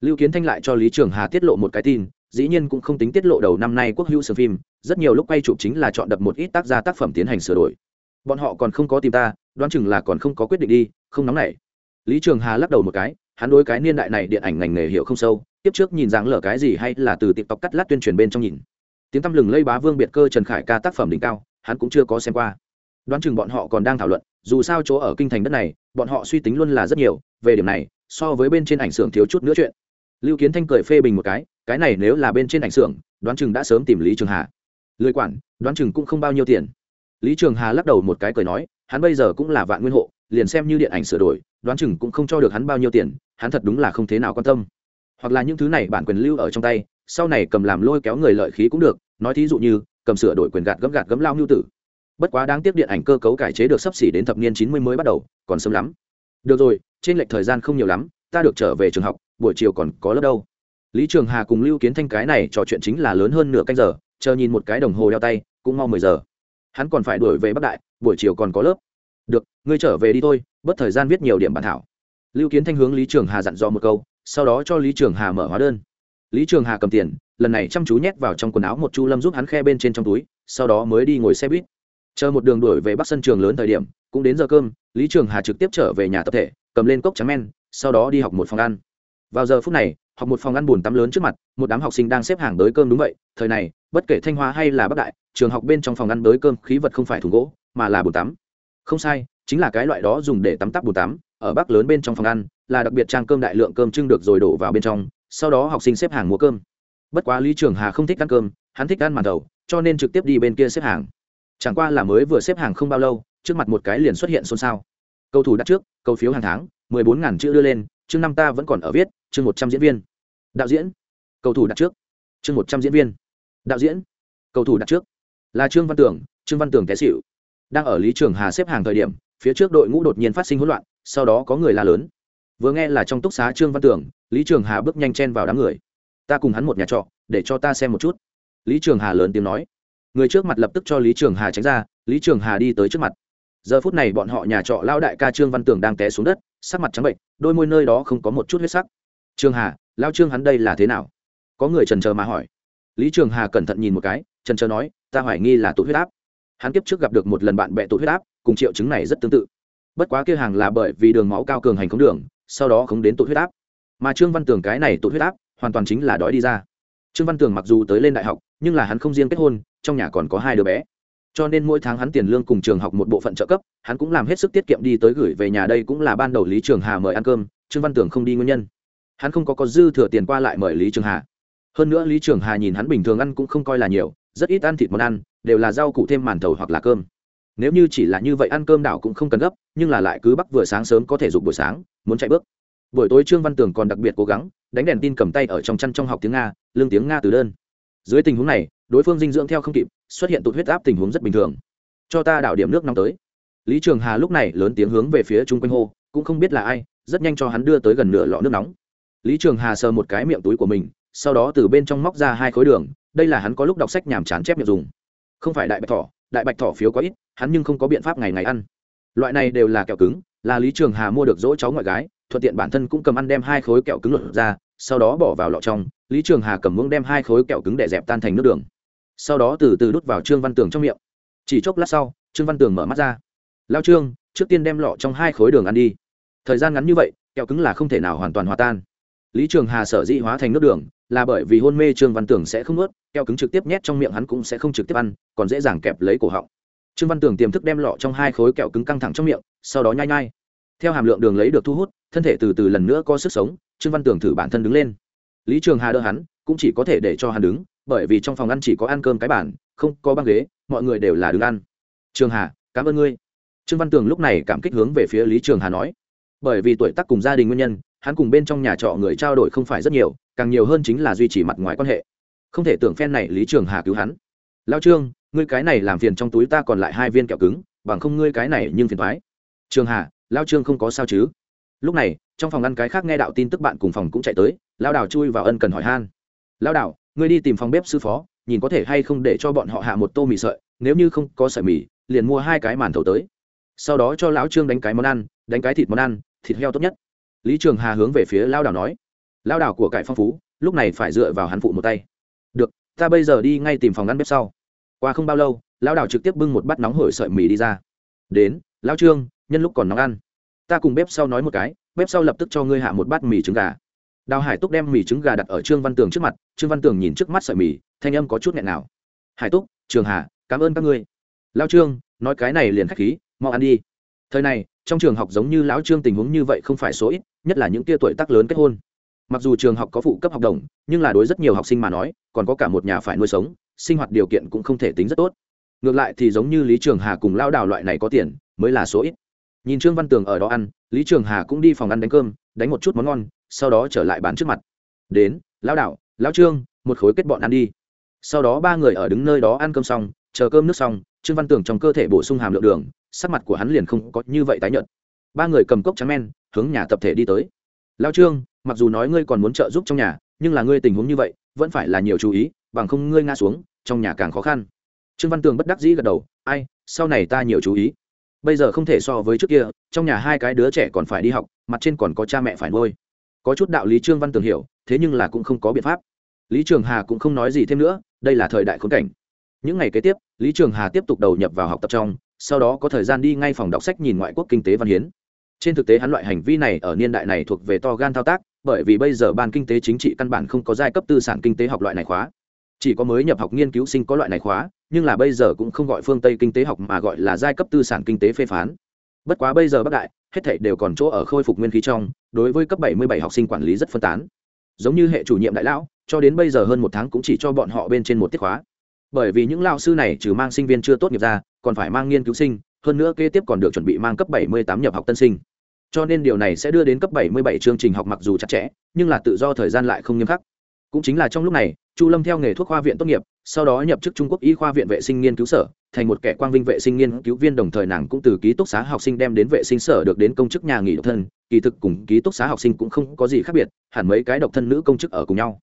Lưu kiến thanh lại cho lý trường hà tiết lộ một cái tin, dĩ nhiên cũng không tính tiết lộ đầu năm nay quốc hữu sưởng phim, rất nhiều lúc quay chụp chính là chọn đập một ít tác gia tác phẩm tiến hành sửa đổi. Bọn họ còn không có tìm ta, đoán chừng là còn không có quyết định đi, không nóng nảy. Lý trường hà lắc đầu một cái, hắn đối cái niên đại này điện ảnh ngành nghề hiểu không sâu, tiếp trước nhìn dáng lở cái gì hay là từ tiktok cắt lát tuyên truyền bên trong nhìn. Tiếng tăm lừng lây bá vương biệt cơ trần khải ca tác phẩm đỉnh cao hắn cũng chưa có xem qua. Đoán chừng bọn họ còn đang thảo luận, dù sao chỗ ở kinh thành đất này, bọn họ suy tính luôn là rất nhiều, về điểm này, so với bên trên ảnh xưởng thiếu chút nữa chuyện. Lưu kiến thanh cười phê bình một cái cái này nếu là bên trên ảnh xưởng, đoán chừng đã sớm tìm lý trường hà. Lười quản, đoán chừng cũng không bao nhiêu tiền. Lý trường hà lắc đầu một cái cười nói, hắn bây giờ cũng là vạn nguyên hộ, liền xem như điện ảnh sửa đổi, đoán chừng cũng không cho được hắn bao nhiêu tiền, hắn thật đúng là không thế nào quan tâm. Hoặc là những thứ này bản quyền lưu ở trong tay, sau này cầm làm lôi kéo người lợi khí cũng được, nói thí dụ như cầm sửa đổi quyền gạt gấm gạt gấm lao nhu tử. Bất quá đáng tiếc điện ảnh cơ cấu cải chế được sắp xỉ đến thập niên chín mươi mới bắt đầu, còn sớm lắm. Được rồi, trên lệch thời gian không nhiều lắm, ta được trở về trường học, buổi chiều còn có lớp đâu. Lý trường hà cùng lưu kiến thanh cái này trò chuyện chính là lớn hơn nửa canh giờ, chờ nhìn một cái đồng hồ đeo tay, cũng mau mười giờ. Hắn còn phải đuổi về bắc đại, buổi chiều còn có lớp. Được, ngươi trở về đi thôi bất thời gian viết nhiều điểm bản thảo. Lưu kiến thanh hướng lý trường hà dặn dò một câu, sau đó cho lý trường hà mở hóa đơn lý trường hà cầm tiền, lần này chăm chú nhét vào trong quần áo một chu lâm giúp hắn khe bên trên trong túi, sau đó mới đi ngồi xe buýt. Chờ một đường đuổi về bắc sân trường lớn thời điểm, cũng đến giờ cơm, lý trường hà trực tiếp trở về nhà tập thể, cầm lên cốc trắng men, sau đó đi học một phòng ăn. Vào giờ phút này, học một phòng ăn bùn tắm lớn trước mặt, một đám học sinh đang xếp hàng đới cơm đúng vậy, thời này, bất kể thanh hóa hay là bắc đại, trường học bên trong phòng ăn đới cơm khí vật không phải thùng gỗ, mà là bùn tắm. Không sai, chính là cái loại đó dùng để tắm tắp bùn tắm, ở bắc lớn bên trong phòng ăn, là đặc biệt trang cơm đại lượng cơm trưng được rồi đổ vào bên trong sau đó học sinh xếp hàng mua cơm. Bất quá lý trường hà không thích ăn cơm, hắn thích ăn màn đầu, cho nên trực tiếp đi bên kia xếp hàng. Chẳng qua là mới vừa xếp hàng không bao lâu, trước mặt một cái liền xuất hiện xôn xao. Cầu thủ đặt trước, cầu phiếu hàng tháng, mười bốn ngàn chữ đưa lên, chương năm ta vẫn còn ở viết, chương một trăm diễn viên. Đạo diễn. Cầu thủ đặt trước, chương một trăm diễn viên. Đạo diễn. Cầu thủ đặt trước. Là trương văn tưởng, trương văn tưởng té xịu đang ở lý trường hà xếp hàng thời điểm, phía trước đội ngũ đột nhiên phát sinh hỗn loạn, sau đó có người la lớn vừa nghe là trong túc xá trương văn tưởng lý trường hà bước nhanh chen vào đám người. Ta cùng hắn một nhà trọ, để cho ta xem một chút. Lý trường hà lớn tiếng nói. Người trước mặt lập tức cho lý trường hà tránh ra, lý trường hà đi tới trước mặt. Giờ phút này bọn họ nhà trọ lao đại ca trương văn tưởng đang té xuống đất, sắc mặt trắng bệnh, đôi môi nơi đó không có một chút huyết sắc. Trường hà lao trương hắn đây là thế nào? Có người trần chờ mà hỏi. Lý trường hà cẩn thận nhìn một cái, trần chờ nói, ta hoài nghi là tụ huyết áp. Hắn kiếp trước gặp được một lần bạn bè tụ huyết áp, cùng triệu chứng này rất tương tự. Bất quá kia hàng là bởi vì đường máu cao cường hành không đường sau đó không đến tụt huyết áp. Mà trương văn tường cái này tụt huyết áp, hoàn toàn chính là đói đi ra. Trương văn tường mặc dù tới lên đại học, nhưng là hắn không riêng kết hôn, trong nhà còn có hai đứa bé. Cho nên mỗi tháng hắn tiền lương cùng trường học một bộ phận trợ cấp, hắn cũng làm hết sức tiết kiệm đi tới gửi về nhà đây cũng là ban đầu lý trường hà mời ăn cơm, trương văn tường không đi nguyên nhân. Hắn không có có dư thừa tiền qua lại mời lý trường hà. Hơn nữa lý trường hà nhìn hắn bình thường ăn cũng không coi là nhiều, rất ít ăn thịt món ăn, đều là rau cụ thêm màn thầu hoặc là cơm. Nếu như chỉ là như vậy ăn cơm đảo cũng không cần gấp, nhưng là lại cứ bắc vừa sáng sớm có thể dục buổi sáng muốn chạy bước. Buổi tối trương văn tường còn đặc biệt cố gắng, đánh đèn tin cầm tay ở trong chăn trong học tiếng nga, lương tiếng nga từ đơn. Dưới tình huống này, đối phương dinh dưỡng theo không kịp, xuất hiện tụt huyết áp tình huống rất bình thường. Cho ta đảo điểm nước nóng tới. Lý trường hà lúc này lớn tiếng hướng về phía chung quanh hô, cũng không biết là ai, rất nhanh cho hắn đưa tới gần nửa lọ nước nóng. Lý trường hà sờ một cái miệng túi của mình, sau đó từ bên trong móc ra hai khối đường, đây là hắn có lúc đọc sách nhàm chán chép miệng dùng. Không phải đại bạch thỏ, đại bạch thỏ phiếu có ít, hắn nhưng không có biện pháp ngày ngày ăn. Loại này đều là kẹo cứng là lý trường hà mua được dỗ cháu ngoại gái, thuận tiện bản thân cũng cầm ăn đem hai khối kẹo cứng lột ra, sau đó bỏ vào lọ trong, lý trường hà cầm muỗng đem hai khối kẹo cứng để dẹp tan thành nước đường. Sau đó từ từ đút vào trương văn tường trong miệng. Chỉ chốc lát sau, trương văn tường mở mắt ra. Lao trương, trước tiên đem lọ trong hai khối đường ăn đi. Thời gian ngắn như vậy, kẹo cứng là không thể nào hoàn toàn hòa tan. Lý trường hà sở dĩ hóa thành nước đường, là bởi vì hôn mê trương văn tường sẽ không ướt kẹo cứng trực tiếp nhét trong miệng hắn cũng sẽ không trực tiếp ăn, còn dễ dàng kẹp lấy cổ họng. Trương văn tường tiềm thức đem lọ trong hai khối kẹo cứng căng thẳng trong miệng, sau đó nhai nhai theo hàm lượng đường lấy được thu hút, thân thể từ từ lần nữa có sức sống, trương văn tường thử bản thân đứng lên. Lý trường hà đỡ hắn, cũng chỉ có thể để cho hắn đứng, bởi vì trong phòng ăn chỉ có ăn cơm cái bản không có băng ghế, mọi người đều là đứng ăn. Trường hà, cảm ơn ngươi. Trương văn tường lúc này cảm kích hướng về phía lý trường hà nói. Bởi vì tuổi tác cùng gia đình nguyên nhân, hắn cùng bên trong nhà trọ người trao đổi không phải rất nhiều, càng nhiều hơn chính là duy trì mặt ngoài quan hệ. Không thể tưởng phen này lý trường hà cứu hắn. Lao trương, ngươi cái này làm phiền trong túi ta còn lại hai viên kẹo cứng, bằng không ngươi cái này nhưng phiền thoái trường hà lao trương không có sao chứ? Lúc này trong phòng ăn cái khác nghe đạo tin tức bạn cùng phòng cũng chạy tới lao đào chui vào ân cần hỏi han. Lao đào ngươi đi tìm phòng bếp sư phó nhìn có thể hay không để cho bọn họ hạ một tô mì sợi nếu như không có sợi mì liền mua hai cái màn thầu tới. Sau đó cho lão trương đánh cái món ăn đánh cái thịt món ăn thịt heo tốt nhất. Lý trường hà hướng về phía lao đào nói. Lao đào của cải phong phú lúc này phải dựa vào hắn phụ một tay. Được, ta bây giờ đi ngay tìm phòng ăn bếp sau. Qua không bao lâu lão đào trực tiếp bưng một bát nóng hổi sợi mì đi ra. Đến lão trương nhân lúc còn nóng ăn. Ta cùng bếp sau nói một cái, bếp sau lập tức cho ngươi hạ một bát mì trứng gà. Đào hải túc đem mì trứng gà đặt ở trương văn tường trước mặt, trương văn tường nhìn trước mắt sợi mì, thanh âm có chút nghẹn nào. Hải túc, trường hà, cảm ơn các ngươi. Lao trương, nói cái này liền k h á c h khí, mau ăn đi. Thời này, trong trường học giống như lão trương tình huống như vậy không phải số ít, nhất là những tia tuổi tác lớn kết hôn. Mặc dù trường học có phụ cấp học đồng, nhưng là đối rất nhiều học sinh mà nói, còn có cả một nhà phải nuôi sống, sinh hoạt điều kiện cũng không thể tính rất tốt. Ngược lại thì giống như lý trường hà cùng lao đào loại này có tiền, mới là số ít nhìn trương văn tường ở đó ăn lý trường hà cũng đi phòng ăn đánh cơm đánh một chút món ngon sau đó trở lại bán trước mặt. Đến lão đạo, lão trương một khối kết bọn ăn đi. Sau đó ba người ở đứng nơi đó ăn cơm xong chờ cơm nước xong trương văn tường trong cơ thể bổ sung hàm lượng đường sắc mặt của hắn liền không có như vậy tái nhợt. Ba người cầm cốc trắng men hướng nhà tập thể đi tới. Lao trương mặc dù nói ngươi còn muốn trợ giúp trong nhà nhưng là ngươi tình huống như vậy vẫn phải là nhiều chú ý bằng không ngươi ngã xuống trong nhà càng khó khăn. Trương văn tường bất đắc dĩ gật đầu ai sau này ta nhiều chú ý bây giờ không thể so với trước kia, trong nhà hai cái đứa trẻ còn phải đi học, mặt trên còn có cha mẹ phải nuôi. Có chút đạo lý trương văn tường hiểu, thế nhưng là cũng không có biện pháp. Lý trường hà cũng không nói gì thêm nữa, đây là thời đại khốn cảnh. Những ngày kế tiếp, lý trường hà tiếp tục đầu nhập vào học tập trong, sau đó có thời gian đi ngay phòng đọc sách nhìn ngoại quốc kinh tế văn hiến. Trên thực tế hắn loại hành vi này ở niên đại này thuộc về to gan thao tác, bởi vì bây giờ ban kinh tế chính trị căn bản không có giai cấp tư sản kinh tế học loại này khóa. Chỉ có mới nhập học nghiên cứu sinh có loại này khóa nhưng là bây giờ cũng không gọi phương tây kinh tế học mà gọi là giai cấp tư sản kinh tế phê phán. Bất quá bây giờ bắc đại, hết thảy đều còn chỗ ở khôi phục nguyên khí trong, đối với cấp 77 học sinh quản lý rất phân tán. Giống như hệ chủ nhiệm đại lão, cho đến bây giờ hơn một tháng cũng chỉ cho bọn họ bên trên một tiết khóa. Bởi vì những lao sư này trừ mang sinh viên chưa tốt nghiệp ra, còn phải mang nghiên cứu sinh, hơn nữa kế tiếp còn được chuẩn bị mang cấp 78 nhập học tân sinh. Cho nên điều này sẽ đưa đến cấp 77 chương trình học mặc dù chặt chẽ, nhưng là tự do thời gian lại không nghiêm khắc cũng chính là trong lúc này, chu lâm theo nghề thuốc khoa viện tốt nghiệp, sau đó nhập chức trung quốc y khoa viện vệ sinh nghiên cứu sở, thành một kẻ quang vinh vệ sinh nghiên cứu viên đồng thời nàng cũng từ ký túc xá học sinh đem đến vệ sinh sở được đến công chức nhà nghỉ độc thân, kỳ thực cùng ký túc xá học sinh cũng không có gì khác biệt, hẳn mấy cái độc thân nữ công chức ở cùng nhau.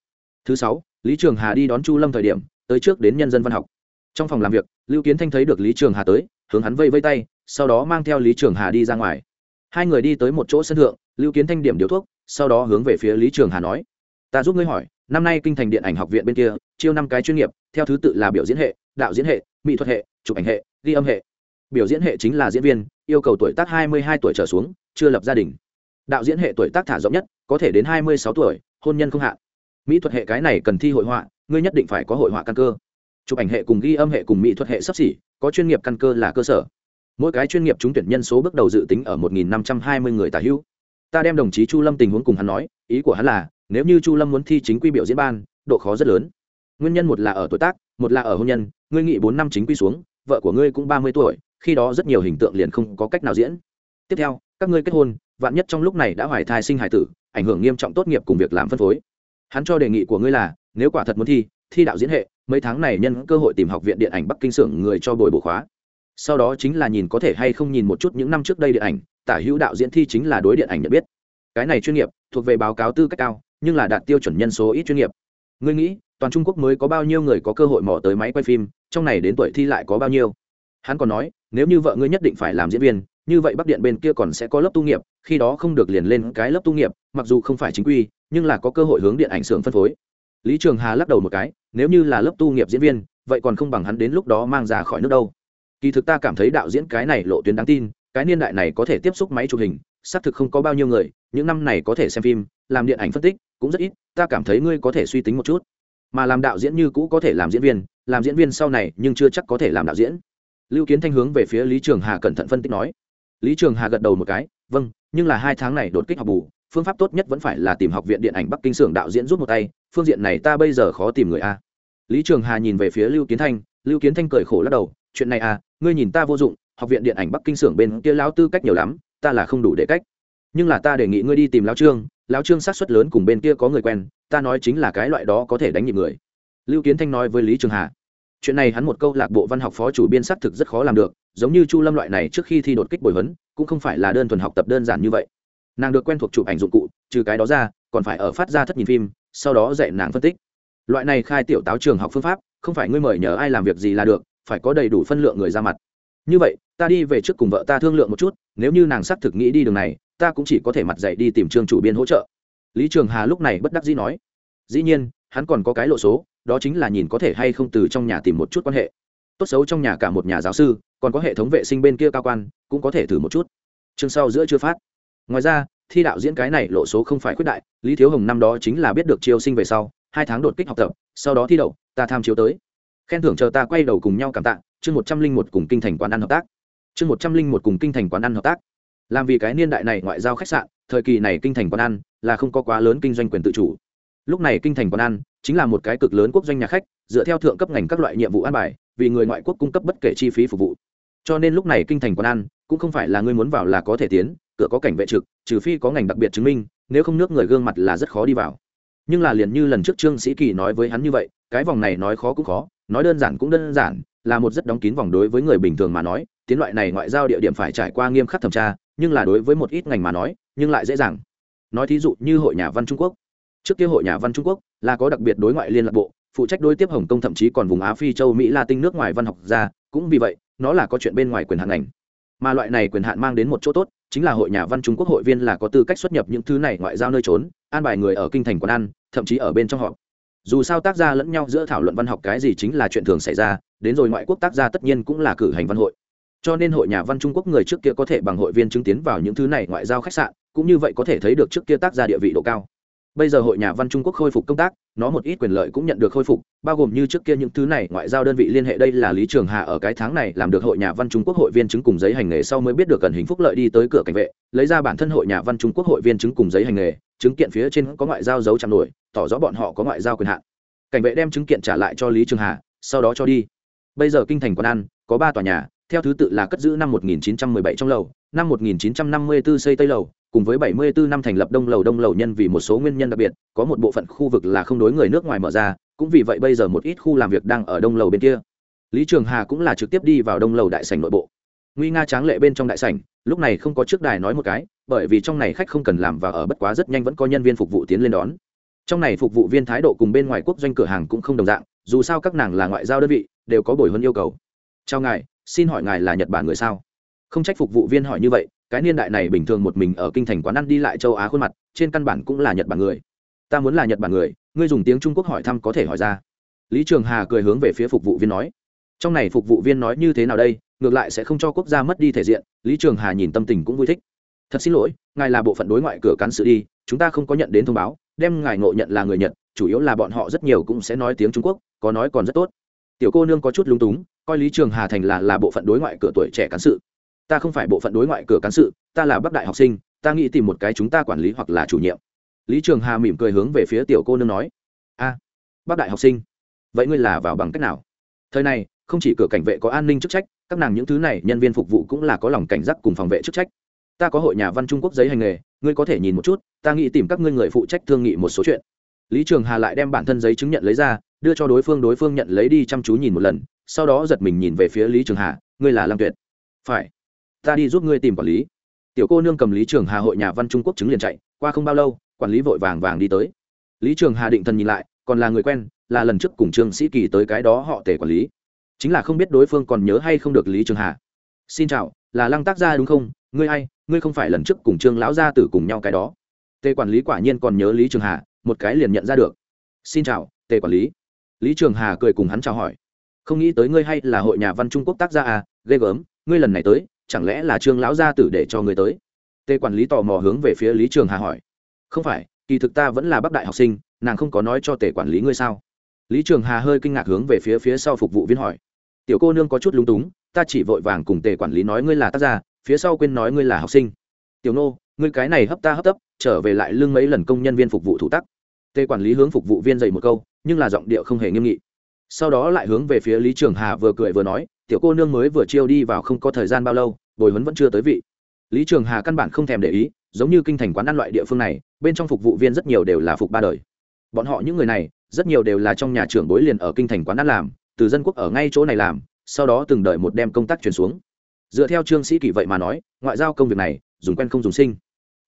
Thứ sáu, lý trường hà đi đón chu lâm thời điểm, tới trước đến nhân dân văn học. Trong phòng làm việc, lưu kiến thanh thấy được lý trường hà tới, hướng hắn vây vây tay, sau đó mang theo lý trường hà đi ra ngoài. Hai người đi tới một chỗ sân thượng, lưu kiến thanh điểm điếu thuốc, sau đó hướng về phía lý trường hà nói, ta giúp ngươi hỏi năm nay kinh thành điện ảnh học viện bên kia, chiêu năm cái chuyên nghiệp, theo thứ tự là biểu diễn hệ, đạo diễn hệ, mỹ thuật hệ, chụp ảnh hệ, ghi âm hệ. Biểu diễn hệ chính là diễn viên, yêu cầu tuổi tác hai mươi hai tuổi trở xuống, chưa lập gia đình. Đạo diễn hệ tuổi tác thả rộng nhất, có thể đến hai mươi sáu tuổi, hôn nhân không hạn. Mỹ thuật hệ cái này cần thi hội họa, ngươi nhất định phải có hội họa căn cơ. Chụp ảnh hệ cùng ghi âm hệ cùng mỹ thuật hệ sắp xỉ, có chuyên nghiệp căn cơ là cơ sở. Mỗi cái chuyên nghiệp trúng tuyển nhân số bước đầu dự tính ở một năm trăm hai mươi người tả hữu. Ta đem đồng chí chu lâm tình huống cùng hắn nói, ý của hắn là nếu như chu lâm muốn thi chính quy biểu diễn ban, độ khó rất lớn. Nguyên nhân một là ở tuổi tác, một là ở hôn nhân, ngươi nghị bốn năm chính quy xuống, vợ của ngươi cũng ba mươi tuổi, khi đó rất nhiều hình tượng liền không có cách nào diễn. Tiếp theo, các ngươi kết hôn, vạn nhất trong lúc này đã hoài thai sinh hải tử, ảnh hưởng nghiêm trọng tốt nghiệp cùng việc làm phân phối. Hắn cho đề nghị của ngươi là, nếu quả thật muốn thi thi đạo diễn hệ, mấy tháng này nhân cơ hội tìm học viện điện ảnh bắc kinh xưởng người cho bồi bổ khóa. Sau đó chính là nhìn có thể hay không nhìn một chút những năm trước đây điện ảnh, tả hữu đạo diễn thi chính là đối điện ảnh nhận biết. Cái này chuyên nghiệp, thuộc về báo cáo tư cách cao nhưng là đạt tiêu chuẩn nhân số ít chuyên nghiệp. Ngươi nghĩ, toàn trung quốc mới có bao nhiêu người có cơ hội mò tới máy quay phim, trong này đến tuổi thi lại có bao nhiêu? Hắn còn nói, nếu như vợ ngươi nhất định phải làm diễn viên, như vậy bắc điện bên kia còn sẽ có lớp tu nghiệp, khi đó không được liền lên cái lớp tu nghiệp, mặc dù không phải chính quy, nhưng là có cơ hội hướng điện ảnh xưởng phân phối. Lý trường hà lắc đầu một cái, nếu như là lớp tu nghiệp diễn viên, vậy còn không bằng hắn đến lúc đó mang ra khỏi nước đâu. Kỳ thực ta cảm thấy đạo diễn cái này lộ tuyến đáng tin, cái niên đại này có thể tiếp xúc máy chụp hình xác thực không có bao nhiêu người, những năm này có thể xem phim, làm điện ảnh phân tích cũng rất ít, ta cảm thấy ngươi có thể suy tính một chút. Mà làm đạo diễn như cũ có thể làm diễn viên, làm diễn viên sau này nhưng chưa chắc có thể làm đạo diễn. Lưu kiến thanh hướng về phía lý trường hà cẩn thận phân tích nói. Lý trường hà gật đầu một cái vâng nhưng là hai tháng này đột kích học bù, phương pháp tốt nhất vẫn phải là tìm học viện điện ảnh bắc kinh xưởng đạo diễn rút một tay, phương diện này ta bây giờ khó tìm người a. Lý trường hà nhìn về phía lưu kiến thanh, lưu kiến thanh cười khổ lắc đầu, chuyện này à ngươi nhìn ta vô dụng, học viện điện ảnh bắc kinh xưởng bên kia lão tư cách nhiều lắm ta là không đủ để cách. Nhưng là ta đề nghị ngươi đi tìm lão trương lão trương sát xuất lớn cùng bên kia có người quen, ta nói chính là cái loại đó có thể đánh nhịp người. Lưu kiến thanh nói với lý trường hà. Chuyện này hắn một câu lạc bộ văn học phó chủ biên xác thực rất khó làm được, giống như chu lâm loại này trước khi thi đột kích bồi huấn, cũng không phải là đơn thuần học tập đơn giản như vậy. Nàng được quen thuộc chụp ảnh dụng cụ, trừ cái đó ra, còn phải ở phát ra thất nhìn phim, sau đó dạy nàng phân tích. Loại này khai tiểu táo trường học phương pháp, không phải ngươi mời nhờ ai làm việc gì là được, phải có đầy đủ phân lượng người ra mặt như vậy, ta đi về trước cùng vợ ta thương lượng một chút, nếu như nàng xác thực nghĩ đi đường này, ta cũng chỉ có thể mặt dạy đi tìm trương chủ biên hỗ trợ. Lý trường hà lúc này bất đắc dĩ nói. Dĩ nhiên, hắn còn có cái lộ số, đó chính là nhìn có thể hay không từ trong nhà tìm một chút quan hệ. Tốt xấu trong nhà cả một nhà giáo sư, còn có hệ thống vệ sinh bên kia cao quan, cũng có thể thử một chút. Chương sau giữa chưa phát. Ngoài ra, thi đạo diễn cái này lộ số không phải khuyết đại, lý thiếu hồng năm đó chính là biết được chiêu sinh về sau, hai tháng đột kích học tập, sau đó thi đậu, ta tham chiếu tới. Khen thưởng chờ ta quay đầu cùng nhau cảm tạ chương một trăm linh một cùng kinh thành quán ăn hợp tác. Chương một trăm linh một cùng kinh thành quán ăn hợp tác. Làm vì cái niên đại này ngoại giao khách sạn, thời kỳ này kinh thành quán ăn là không có quá lớn kinh doanh quyền tự chủ. Lúc này kinh thành quán ăn chính là một cái cực lớn quốc doanh nhà khách, dựa theo thượng cấp ngành các loại nhiệm vụ an bài, vì người ngoại quốc cung cấp bất kể chi phí phục vụ. Cho nên lúc này kinh thành quán ăn cũng không phải là người muốn vào là có thể tiến, cửa có cảnh vệ trực, trừ phi có ngành đặc biệt chứng minh, nếu không nước người gương mặt là rất khó đi vào. Nhưng là liền như lần trước trương sĩ kỳ nói với hắn như vậy, cái vòng này nói khó cũng khó, nói đơn giản cũng đơn giản là một rất đóng kín vòng đối với người bình thường mà nói, tiến loại này ngoại giao địa điểm phải trải qua nghiêm khắc thẩm tra, nhưng là đối với một ít ngành mà nói, nhưng lại dễ dàng. Nói thí dụ như hội nhà văn trung quốc. Trước kia hội nhà văn trung quốc là có đặc biệt đối ngoại liên lạc bộ, phụ trách đối tiếp hồng kông thậm chí còn vùng á phi châu mỹ la tinh nước ngoài văn học ra, cũng vì vậy, nó là có chuyện bên ngoài quyền hạn ngành. Mà loại này quyền hạn mang đến một chỗ tốt, chính là hội nhà văn trung quốc hội viên là có tư cách xuất nhập những thứ này ngoại giao nơi trốn, an bài người ở kinh thành quán ăn, thậm chí ở bên trong họ dù sao tác gia lẫn nhau giữa thảo luận văn học cái gì chính là chuyện thường xảy ra, đến rồi ngoại quốc tác gia tất nhiên cũng là cử hành văn hội. Cho nên hội nhà văn trung quốc người trước kia có thể bằng hội viên chứng tiến vào những thứ này ngoại giao khách sạn, cũng như vậy có thể thấy được trước kia tác gia địa vị độ cao bây giờ hội nhà văn trung quốc khôi phục công tác, nó một ít quyền lợi cũng nhận được khôi phục, bao gồm như trước kia những thứ này, ngoại giao đơn vị liên hệ đây là lý trường hà ở cái tháng này làm được hội nhà văn trung quốc hội viên chứng cùng giấy hành nghề sau mới biết được cần hình phúc lợi đi tới cửa cảnh vệ, lấy ra bản thân hội nhà văn trung quốc hội viên chứng cùng giấy hành nghề, chứng kiện phía trên có ngoại giao dấu chạm nổi, tỏ rõ bọn họ có ngoại giao quyền hạn. Cảnh vệ đem chứng kiện trả lại cho lý trường hà, sau đó cho đi. Bây giờ kinh thành quán ăn, có ba tòa nhà, theo thứ tự là cất giữ năm 1917 trong lầu, năm 1954 xây tây lầu cùng với 74 năm thành lập đông lầu đông lầu nhân vì một số nguyên nhân đặc biệt, có một bộ phận khu vực là không đối người nước ngoài mở ra, cũng vì vậy bây giờ một ít khu làm việc đang ở đông lầu bên kia. Lý trường hà cũng là trực tiếp đi vào đông lầu đại sảnh nội bộ. Nguy nga tráng lệ bên trong đại sảnh, lúc này không có trước đài nói một cái, bởi vì trong này khách không cần làm và ở bất quá rất nhanh vẫn có nhân viên phục vụ tiến lên đón. Trong này phục vụ viên thái độ cùng bên ngoài quốc doanh cửa hàng cũng không đồng dạng, dù sao các nàng là ngoại giao đơn vị, đều có bồi hơn yêu cầu. Chào ngài, xin hỏi ngài là nhật bản người sao? Không trách phục vụ viên hỏi như vậy cái niên đại này bình thường một mình ở kinh thành quán ăn đi lại châu á khuôn mặt, trên căn bản cũng là nhật bản người. Ta muốn là nhật bản người, ngươi dùng tiếng trung quốc hỏi thăm có thể hỏi ra. Lý trường hà cười hướng về phía phục vụ viên nói. Trong này phục vụ viên nói như thế nào đây, ngược lại sẽ không cho quốc gia mất đi thể diện, lý trường hà nhìn tâm tình cũng vui thích. Thật xin lỗi, ngài là bộ phận đối ngoại cửa cán sự đi, chúng ta không có nhận đến thông báo, đem ngài ngộ nhận là người nhật, chủ yếu là bọn họ rất nhiều cũng sẽ nói tiếng trung quốc, có nói còn rất tốt. Tiểu cô nương có chút lung túng, coi lý trường hà thành là là bộ phận đối ngoại cửa tuổi trẻ cán sự ta không phải bộ phận đối ngoại cửa cán sự ta là bắc đại học sinh ta nghĩ tìm một cái chúng ta quản lý hoặc là chủ nhiệm. Lý trường hà mỉm cười hướng về phía tiểu cô nương nói a à, bắc đại học sinh vậy ngươi là vào bằng cách nào? Thời này không chỉ cửa cảnh vệ có an ninh chức trách các nàng những thứ này nhân viên phục vụ cũng là có lòng cảnh giác cùng phòng vệ chức trách. Ta có hội nhà văn trung quốc giấy hành nghề ngươi có thể nhìn một chút ta nghĩ tìm các ngươi người phụ trách thương nghị một số chuyện. Lý trường hà lại đem bản thân giấy chứng nhận lấy ra đưa cho đối phương đối phương nhận lấy đi chăm chú nhìn một lần sau đó giật mình nhìn về phía lý trường hà ngươi là lam tuyệt. Phải ta đi giúp ngươi tìm quản lý. Tiểu cô nương cầm lý trường hà hội nhà văn trung quốc chứng liền chạy, qua không bao lâu, quản lý vội vàng vàng đi tới. Lý trường hà định thần nhìn lại, còn là người quen, là lần trước cùng trương sĩ kỳ tới cái đó họ tể quản lý. Chính là không biết đối phương còn nhớ hay không được lý trường hà. Xin chào, là lăng tác gia đúng không? Ngươi hay ngươi không phải lần trước cùng trương lão gia tử cùng nhau cái đó. Tề quản lý quả nhiên còn nhớ lý trường hà, một cái liền nhận ra được. Xin chào, tề quản lý. Lý trường hà cười cùng hắn chào hỏi. Không nghĩ tới ngươi hay là hội nhà văn trung quốc tác gia à ghê gớm, ngươi lần này tới chẳng lẽ là trương lão gia tử để cho người tới? Tề quản lý tò mò hướng về phía lý trường hà hỏi. Không phải, kỳ thực ta vẫn là bác đại học sinh, nàng không có nói cho tề quản lý ngươi sao? Lý trường hà hơi kinh ngạc hướng về phía phía sau phục vụ viên hỏi. Tiểu cô nương có chút lúng túng, ta chỉ vội vàng cùng tề quản lý nói ngươi là tác gia, phía sau quên nói ngươi là học sinh. Tiểu nô, ngươi cái này hấp ta hấp tấp, trở về lại lương mấy lần công nhân viên phục vụ thủ tắc. Tề quản lý hướng phục vụ viên dạy một câu, nhưng là giọng điệu không hề nghiêm nghị. Sau đó lại hướng về phía lý trường hà vừa cười vừa nói tiểu cô nương mới vừa chiêu đi vào không có thời gian bao lâu, bồi huấn vẫn chưa tới vị. Lý trường hà căn bản không thèm để ý, giống như kinh thành quán ăn loại địa phương này, bên trong phục vụ viên rất nhiều đều là phục ba đời. Bọn họ những người này, rất nhiều đều là trong nhà trưởng bối liền ở kinh thành quán ăn làm, từ dân quốc ở ngay chỗ này làm, sau đó từng đợi một đem công tác chuyển xuống. Dựa theo trương sĩ kỷ vậy mà nói, ngoại giao công việc này, dùng quen không dùng sinh.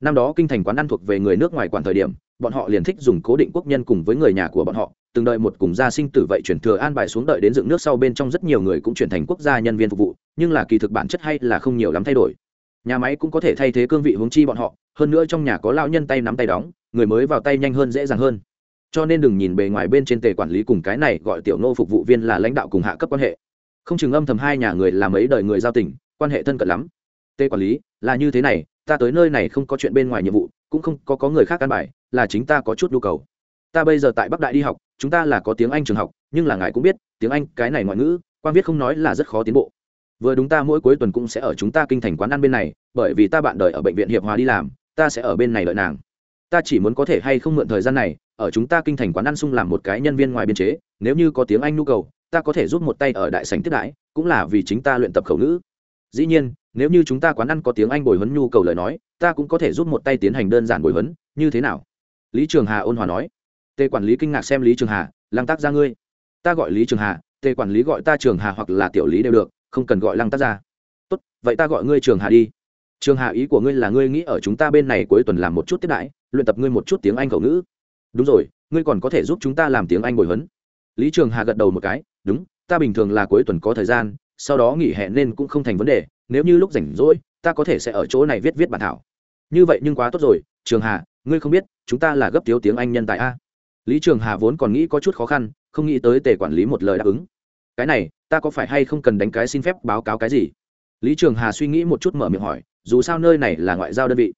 Năm đó kinh thành quán ăn thuộc về người nước ngoài quản thời điểm, bọn họ liền thích dùng cố định quốc nhân cùng với người nhà của bọn họ từng đợi một cùng gia sinh tử vậy chuyển thừa an bài xuống đợi đến dựng nước sau bên trong rất nhiều người cũng chuyển thành quốc gia nhân viên phục vụ, nhưng là kỳ thực bản chất hay là không nhiều lắm thay đổi. Nhà máy cũng có thể thay thế cương vị hướng chi bọn họ, hơn nữa trong nhà có lao nhân tay nắm tay đóng, người mới vào tay nhanh hơn dễ dàng hơn. Cho nên đừng nhìn bề ngoài bên trên tề quản lý cùng cái này gọi tiểu nô phục vụ viên là lãnh đạo cùng hạ cấp quan hệ. Không chừng âm thầm hai nhà người làm ấy đời người giao tình, quan hệ thân cận lắm. Tề quản lý, là như thế này, ta tới nơi này không có chuyện bên ngoài nhiệm vụ, cũng không có có người khác căn bài, là chính ta có chút nhu cầu ta bây giờ tại bắc đại đi học, chúng ta là có tiếng anh trường học, nhưng là ngài cũng biết, tiếng anh cái này ngoại ngữ quan viết không nói là rất khó tiến bộ. Vừa đúng ta mỗi cuối tuần cũng sẽ ở chúng ta kinh thành quán ăn bên này, bởi vì ta bạn đời ở bệnh viện hiệp hòa đi làm, ta sẽ ở bên này đợi nàng. Ta chỉ muốn có thể hay không mượn thời gian này, ở chúng ta kinh thành quán ăn sung làm một cái nhân viên ngoài biên chế, nếu như có tiếng anh nhu cầu, ta có thể giúp một tay ở đại sành tiếp đãi, cũng là vì chính ta luyện tập khẩu ngữ. Dĩ nhiên, nếu như chúng ta quán ăn có tiếng anh bồi huấn nhu cầu lời nói, ta cũng có thể giúp một tay tiến hành đơn giản bồi huấn, như thế nào? Lý trường hà ôn hòa nói tề quản lý kinh ngạc xem lý trường hà, lăng tác ra ngươi. Ta gọi lý trường hà, tề quản lý gọi ta trường hà hoặc là tiểu lý đều được, không cần gọi lăng tác ra. Tốt, vậy ta gọi ngươi trường hà đi. Trường hà ý của ngươi là ngươi nghĩ ở chúng ta bên này cuối tuần làm một chút tiếp đãi, luyện tập ngươi một chút tiếng anh khẩu ngữ. Đúng rồi, ngươi còn có thể giúp chúng ta làm tiếng anh bồi huấn. Lý trường hà gật đầu một cái, đúng, ta bình thường là cuối tuần có thời gian, sau đó nghỉ hè nên cũng không thành vấn đề, nếu như lúc rảnh rỗi, ta có thể sẽ ở chỗ này viết viết bản thảo. Như vậy nhưng quá tốt rồi, trường hà, ngươi không biết, chúng ta là gấp thiếu tiếng anh nhân tài a lý trường hà vốn còn nghĩ có chút khó khăn, không nghĩ tới tề quản lý một lời đáp ứng. Cái này, ta có phải hay không cần đánh cái xin phép báo cáo cái gì? Lý trường hà suy nghĩ một chút mở miệng hỏi, dù sao nơi này là ngoại giao đơn vị.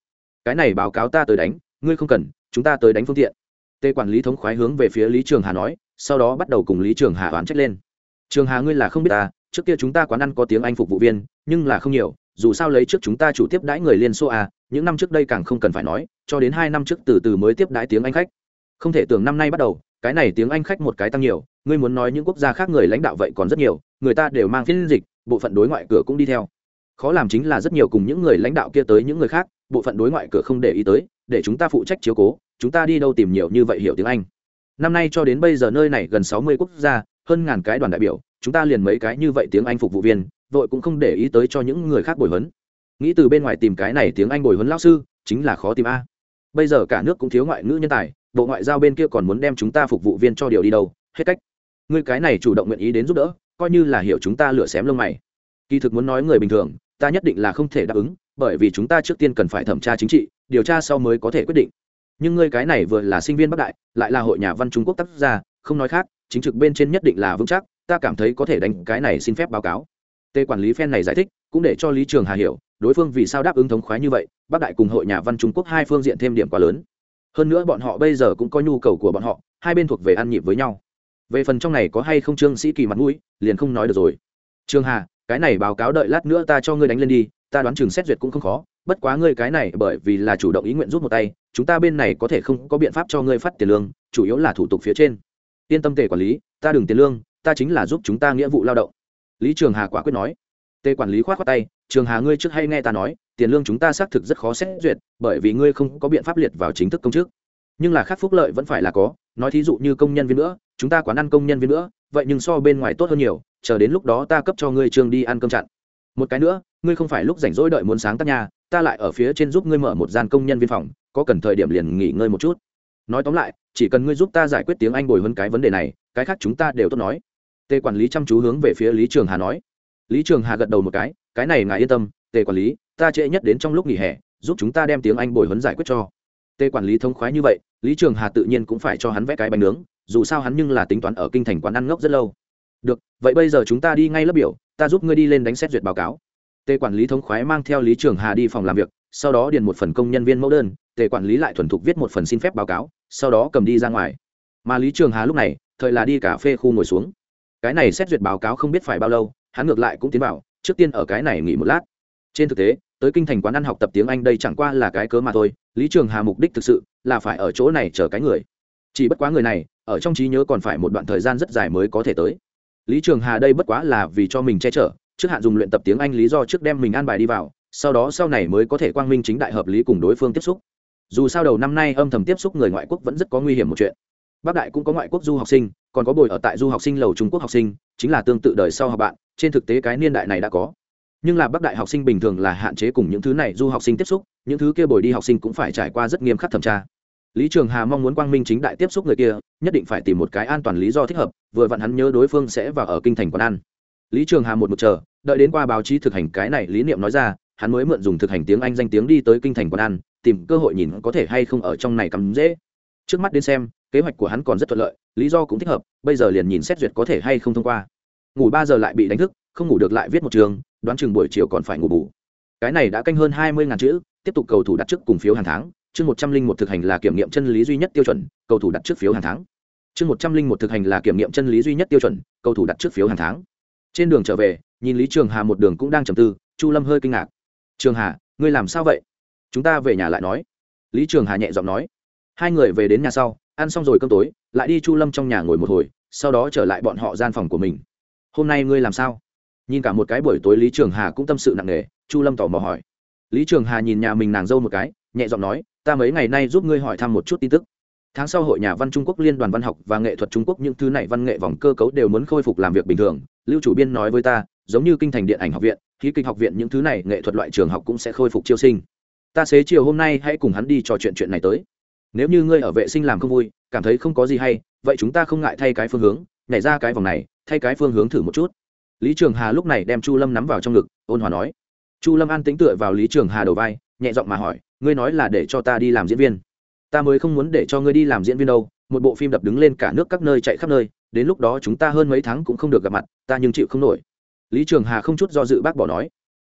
Cái này báo cáo ta tới đánh, ngươi không cần, chúng ta tới đánh phương tiện. Tề quản lý thống khoái hướng về phía lý trường hà nói, sau đó bắt đầu cùng lý trường hà oán trách lên. Trường hà ngươi là không biết ta, trước kia chúng ta quán ăn có tiếng anh phục vụ viên, nhưng là không nhiều, dù sao lấy trước chúng ta chủ tiếp đãi người liên xô à những năm trước đây càng không cần phải nói, cho đến hai năm trước từ từ mới tiếp đãi tiếng anh khách không thể tưởng năm nay bắt đầu, cái này tiếng anh khách một cái tăng nhiều, ngươi muốn nói những quốc gia khác người lãnh đạo vậy còn rất nhiều, người ta đều mang phiên dịch, bộ phận đối ngoại cửa cũng đi theo. Khó làm chính là rất nhiều cùng những người lãnh đạo kia tới những người khác, bộ phận đối ngoại cửa không để ý tới, để chúng ta phụ trách chiếu cố, chúng ta đi đâu tìm nhiều như vậy hiểu tiếng anh. Năm nay cho đến bây giờ nơi này gần sáu mươi quốc gia, hơn ngàn cái đoàn đại biểu, chúng ta liền mấy cái như vậy tiếng anh phục vụ viên, vội cũng không để ý tới cho những người khác bồi huấn. Nghĩ từ bên ngoài tìm cái này tiếng anh bồi huấn lao sư, chính là khó tìm a. Bây giờ cả nước cũng thiếu ngoại ngữ nhân tài bộ ngoại giao bên kia còn muốn đem chúng ta phục vụ viên cho điều đi đâu, hết cách. Người cái này chủ động nguyện ý đến giúp đỡ, coi như là hiểu chúng ta lựa xém lông mày. Kỳ thực muốn nói người bình thường, ta nhất định là không thể đáp ứng, bởi vì chúng ta trước tiên cần phải thẩm tra chính trị, điều tra sau mới có thể quyết định. Nhưng ngươi cái này vừa là sinh viên bắc đại, lại là hội nhà văn trung quốc tác gia, không nói khác, chính trực bên trên nhất định là vững chắc, ta cảm thấy có thể đánh cái này xin phép báo cáo. Tê quản lý phen này giải thích, cũng để cho lý trường hà hiểu, đối phương vì sao đáp ứng thống khoái như vậy, bắc đại cùng hội nhà văn trung quốc hai phương diện thêm điểm quá lớn hơn nữa bọn họ bây giờ cũng có nhu cầu của bọn họ, hai bên thuộc về ăn nhịp với nhau. Về phần trong này có hay không trương sĩ kỳ mặt mũi, liền không nói được rồi. Trương hà, cái này báo cáo đợi lát nữa ta cho ngươi đánh lên đi, ta đoán chừng xét duyệt cũng không khó, bất quá ngươi cái này bởi vì là chủ động ý nguyện rút một tay, chúng ta bên này có thể không có biện pháp cho ngươi phát tiền lương, chủ yếu là thủ tục phía trên. Yên tâm tề quản lý, ta đừng tiền lương, ta chính là giúp chúng ta nghĩa vụ lao động. Lý trường hà quả quyết nói. Tề quản lý khoát khoát tay. Trường hà ngươi trước hay nghe ta nói tiền lương chúng ta xác thực rất khó xét duyệt, bởi vì ngươi không có biện pháp liệt vào chính thức công chức. Nhưng là khác phúc lợi vẫn phải là có, nói thí dụ như công nhân viên nữa, chúng ta quán ăn công nhân viên nữa, vậy nhưng so bên ngoài tốt hơn nhiều, chờ đến lúc đó ta cấp cho ngươi trường đi ăn cơm chặn. Một cái nữa, ngươi không phải lúc rảnh rỗi đợi muốn sáng tác nhà, ta lại ở phía trên giúp ngươi mở một gian công nhân viên phòng, có cần thời điểm liền nghỉ ngơi một chút. Nói tóm lại, chỉ cần ngươi giúp ta giải quyết tiếng anh bồi hơn cái vấn đề này, cái khác chúng ta đều tốt nói. Tề quản lý chăm chú hướng về phía lý trường hà nói. Lý trường hà gật đầu một cái cái này ngài yên tâm, tề quản lý ta trễ nhất đến trong lúc nghỉ hè, giúp chúng ta đem tiếng anh bồi huấn giải quyết cho. Tề quản lý thông khoái như vậy, lý trường hà tự nhiên cũng phải cho hắn vẽ cái bánh nướng, dù sao hắn nhưng là tính toán ở kinh thành quán ăn ngốc rất lâu. Được, vậy bây giờ chúng ta đi ngay lớp biểu, ta giúp ngươi đi lên đánh xét duyệt báo cáo. Tề quản lý thống khoái mang theo lý trường hà đi phòng làm việc, sau đó điền một phần công nhân viên mẫu đơn, tề quản lý lại thuần thục viết một phần xin phép báo cáo, sau đó cầm đi ra ngoài. Mà lý trường hà lúc này, thời là đi cà phê khu ngồi xuống. Cái này xét duyệt báo cáo không biết phải bao lâu, hắn ngược lại cũng tiến vào, trước tiên ở cái này nghỉ một lát. Trên thực tế tới kinh thành quán ăn học tập tiếng anh đây chẳng qua là cái cớ mà thôi, lý trường hà mục đích thực sự là phải ở chỗ này chờ cái người. Chỉ bất quá người này, ở trong trí nhớ còn phải một đoạn thời gian rất dài mới có thể tới. Lý trường hà đây bất quá là vì cho mình che chở, trước hạn dùng luyện tập tiếng anh lý do trước đem mình an bài đi vào, sau đó sau này mới có thể quang minh chính đại hợp lý cùng đối phương tiếp xúc. Dù sao đầu năm nay âm thầm tiếp xúc người ngoại quốc vẫn rất có nguy hiểm một chuyện. Bắc đại cũng có ngoại quốc du học sinh, còn có bồi ở tại du học sinh lầu trung quốc học sinh, chính là tương tự đời sau học bạn, trên thực tế cái niên đại này đã có nhưng là bắc đại học sinh bình thường là hạn chế cùng những thứ này du học sinh tiếp xúc, những thứ kia bồi đi học sinh cũng phải trải qua rất nghiêm khắc thẩm tra. Lý trường hà mong muốn quang minh chính đại tiếp xúc người kia, nhất định phải tìm một cái an toàn lý do thích hợp, vừa vặn hắn nhớ đối phương sẽ vào ở kinh thành quán ăn. Lý trường hà một mực chờ, đợi đến qua báo chí thực hành cái này lý niệm nói ra, hắn mới mượn dùng thực hành tiếng anh danh tiếng đi tới kinh thành quán ăn, tìm cơ hội nhìn có thể hay không ở trong này cắm dễ. Trước mắt đến xem, kế hoạch của hắn còn rất thuận lợi, lý do cũng thích hợp, bây giờ liền nhìn xét duyệt có thể hay không thông qua. Ngủ ba giờ lại bị đánh thức, không ngủ được lại viết một trường đoán chừng buổi chiều còn phải ngủ bù. Cái này đã canh hơn hai mươi ngàn chữ, tiếp tục cầu thủ đặt trước cùng phiếu hàng tháng. Chương một trăm linh một thực hành là kiểm nghiệm chân lý duy nhất tiêu chuẩn, cầu thủ đặt trước phiếu hàng tháng. Chương một trăm linh một thực hành là kiểm nghiệm chân lý duy nhất tiêu chuẩn, cầu thủ đặt trước phiếu hàng tháng. Trên đường trở về, nhìn lý trường hà một đường cũng đang trầm tư, chu lâm hơi kinh ngạc. Trường hà, ngươi làm sao vậy? Chúng ta về nhà lại nói. Lý trường hà nhẹ giọng nói. Hai người về đến nhà sau, ăn xong rồi cơm tối, lại đi chu lâm trong nhà ngồi một hồi, sau đó trở lại bọn họ gian phòng của mình. Hôm nay ngươi làm sao? Nhìn cả một cái buổi tối lý trường hà cũng tâm sự nặng nề, chu lâm tỏ mò hỏi. Lý trường hà nhìn nhà mình nàng dâu một cái, nhẹ giọng nói, ta mấy ngày nay giúp ngươi hỏi thăm một chút tin tức. Tháng sau hội nhà văn trung quốc, liên đoàn văn học và nghệ thuật trung quốc những thứ này văn nghệ vòng cơ cấu đều muốn khôi phục làm việc bình thường. Lưu chủ biên nói với ta, giống như kinh thành điện ảnh học viện, khí kịch học viện những thứ này nghệ thuật loại trường học cũng sẽ khôi phục chiêu sinh. Ta xế chiều hôm nay hãy cùng hắn đi trò chuyện chuyện này tới. Nếu như ngươi ở vệ sinh làm không vui, cảm thấy không có gì hay, vậy chúng ta không ngại thay cái phương hướng, nhảy ra cái vòng này, thay cái phương hướng thử một chút lý trường hà lúc này đem chu lâm nắm vào trong ngực, ôn hòa nói. Chu lâm an tính tựa vào lý trường hà đầu vai, nhẹ giọng mà hỏi, ngươi nói là để cho ta đi làm diễn viên? Ta mới không muốn để cho ngươi đi làm diễn viên đâu, một bộ phim đập đứng lên cả nước các nơi chạy khắp nơi, đến lúc đó chúng ta hơn mấy tháng cũng không được gặp mặt, ta nhưng chịu không nổi. Lý trường hà không chút do dự bác bỏ nói,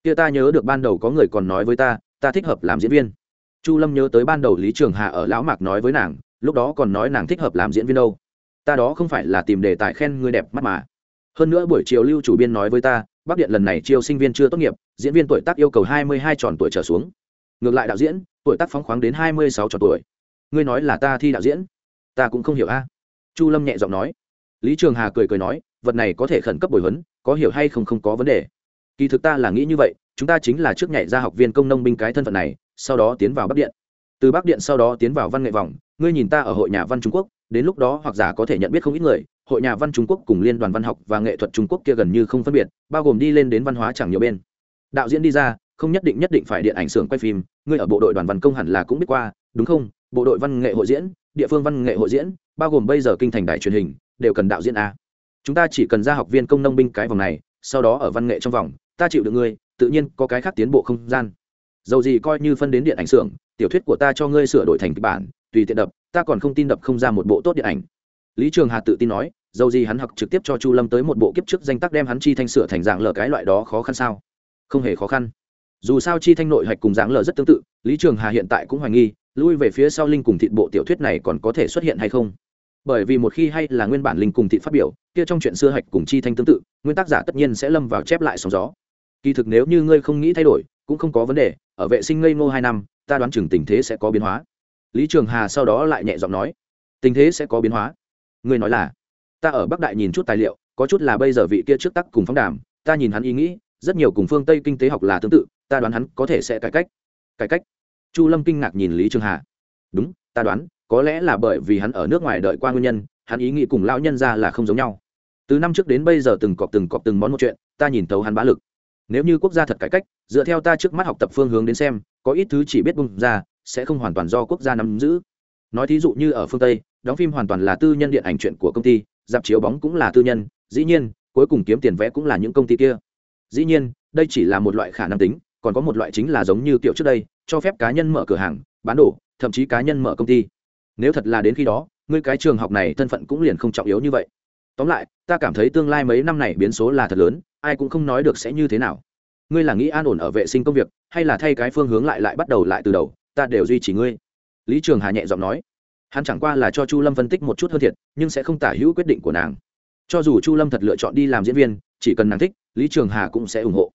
kia ta nhớ được ban đầu có người còn nói với ta ta thích hợp làm diễn viên. Chu lâm nhớ tới ban đầu lý trường hà ở lão mạc nói với nàng, lúc đó còn nói nàng thích hợp làm diễn viên đâu. Ta đó không phải là tìm đề tài khen người đẹp mắt mà hơn nữa buổi chiều lưu chủ biên nói với ta, bắc điện lần này chiêu sinh viên chưa tốt nghiệp, diễn viên tuổi tác yêu cầu hai mươi hai tròn tuổi trở xuống. Ngược lại đạo diễn, tuổi tác phóng khoáng đến hai mươi sáu tròn tuổi. Ngươi nói là ta thi đạo diễn? Ta cũng không hiểu a. Chu lâm nhẹ giọng nói. Lý trường hà cười cười nói, vật này có thể khẩn cấp bồi huấn, có hiểu hay không không có vấn đề. Kỳ thực ta là nghĩ như vậy, chúng ta chính là trước nhảy ra học viên công nông binh cái thân phận này, sau đó tiến vào bắc điện. Từ bắc điện sau đó tiến vào văn nghệ vòng, ngươi nhìn ta ở hội nhà văn trung quốc, đến lúc đó hoặc giả có thể nhận biết không ít người hội nhà văn trung quốc cùng liên đoàn văn học và nghệ thuật trung quốc kia gần như không phân biệt, bao gồm đi lên đến văn hóa chẳng nhiều bên. Đạo diễn đi ra, không nhất định nhất định phải điện ảnh xưởng quay phim, ngươi ở bộ đội đoàn văn công hẳn là cũng biết qua, đúng không? Bộ đội văn nghệ hội diễn, địa phương văn nghệ hội diễn, bao gồm bây giờ kinh thành đài truyền hình, đều cần đạo diễn a. Chúng ta chỉ cần ra học viên công nông binh cái vòng này, sau đó ở văn nghệ trong vòng, ta chịu được ngươi, tự nhiên có cái khác tiến bộ không gian. Dầu gì coi như phân đến điện ảnh xưởng, tiểu thuyết của ta cho ngươi sửa đổi thành kịch bản, tùy tiện đập, ta còn không tin đập không ra một bộ tốt điện ảnh lý trường hà tự tin nói, dầu gì hắn học trực tiếp cho chu lâm tới một bộ kiếp trước danh tác đem hắn chi thanh sửa thành dạng lờ cái loại đó khó khăn sao? Không hề khó khăn. Dù sao chi thanh nội hạch cùng dạng lờ rất tương tự, lý trường hà hiện tại cũng hoài nghi, lui về phía sau linh cùng thịt bộ tiểu thuyết này còn có thể xuất hiện hay không? Bởi vì một khi hay là nguyên bản linh cùng thịt phát biểu, kia trong chuyện xưa hạch cùng chi thanh tương tự, nguyên tác giả tất nhiên sẽ lâm vào chép lại sóng gió. Kỳ thực nếu như ngươi không nghĩ thay đổi, cũng không có vấn đề, ở vệ sinh ngây ngô hai năm, ta đoán chừng tình thế sẽ có biến hóa. Lý trường hà sau đó lại nhẹ giọng nói, tình thế sẽ có biến hóa ngươi nói là, ta ở bắc đại nhìn chút tài liệu, có chút là bây giờ vị kia trước tắc cùng phóng đàm, ta nhìn hắn ý nghĩ, rất nhiều cùng phương tây kinh tế học là tương tự, ta đoán hắn có thể sẽ cải cách. Cải cách? Chu lâm kinh ngạc nhìn lý trường hà. Đúng, ta đoán, có lẽ là bởi vì hắn ở nước ngoài đợi qua nguyên nhân, hắn ý nghĩ cùng lão nhân ra là không giống nhau. Từ năm trước đến bây giờ từng cọp từng cọp từng món một chuyện, ta nhìn thấu hắn bá lực. Nếu như quốc gia thật cải cách, dựa theo ta trước mắt học tập phương hướng đến xem, có ít thứ chỉ biết bung ra, sẽ không hoàn toàn do quốc gia nắm giữ. Nói thí dụ như ở phương tây đóng phim hoàn toàn là tư nhân điện ảnh chuyện của công ty, dạp chiếu bóng cũng là tư nhân, dĩ nhiên, cuối cùng kiếm tiền vẽ cũng là những công ty kia. Dĩ nhiên, đây chỉ là một loại khả năng tính, còn có một loại chính là giống như kiểu trước đây, cho phép cá nhân mở cửa hàng, bán đồ, thậm chí cá nhân mở công ty. Nếu thật là đến khi đó, ngươi cái trường học này thân phận cũng liền không trọng yếu như vậy. Tóm lại, ta cảm thấy tương lai mấy năm này biến số là thật lớn, ai cũng không nói được sẽ như thế nào. Ngươi là nghĩ an ổn ở vệ sinh công việc, hay là thay cái phương hướng lại lại bắt đầu lại từ đầu, ta đều duy trì ngươi. Lý trường hà nhẹ giọng nói hắn chẳng qua là cho chu lâm phân tích một chút hơn thiệt, nhưng sẽ không tả hữu quyết định của nàng. Cho dù chu lâm thật lựa chọn đi làm diễn viên, chỉ cần nàng thích, lý trường hà cũng sẽ ủng hộ.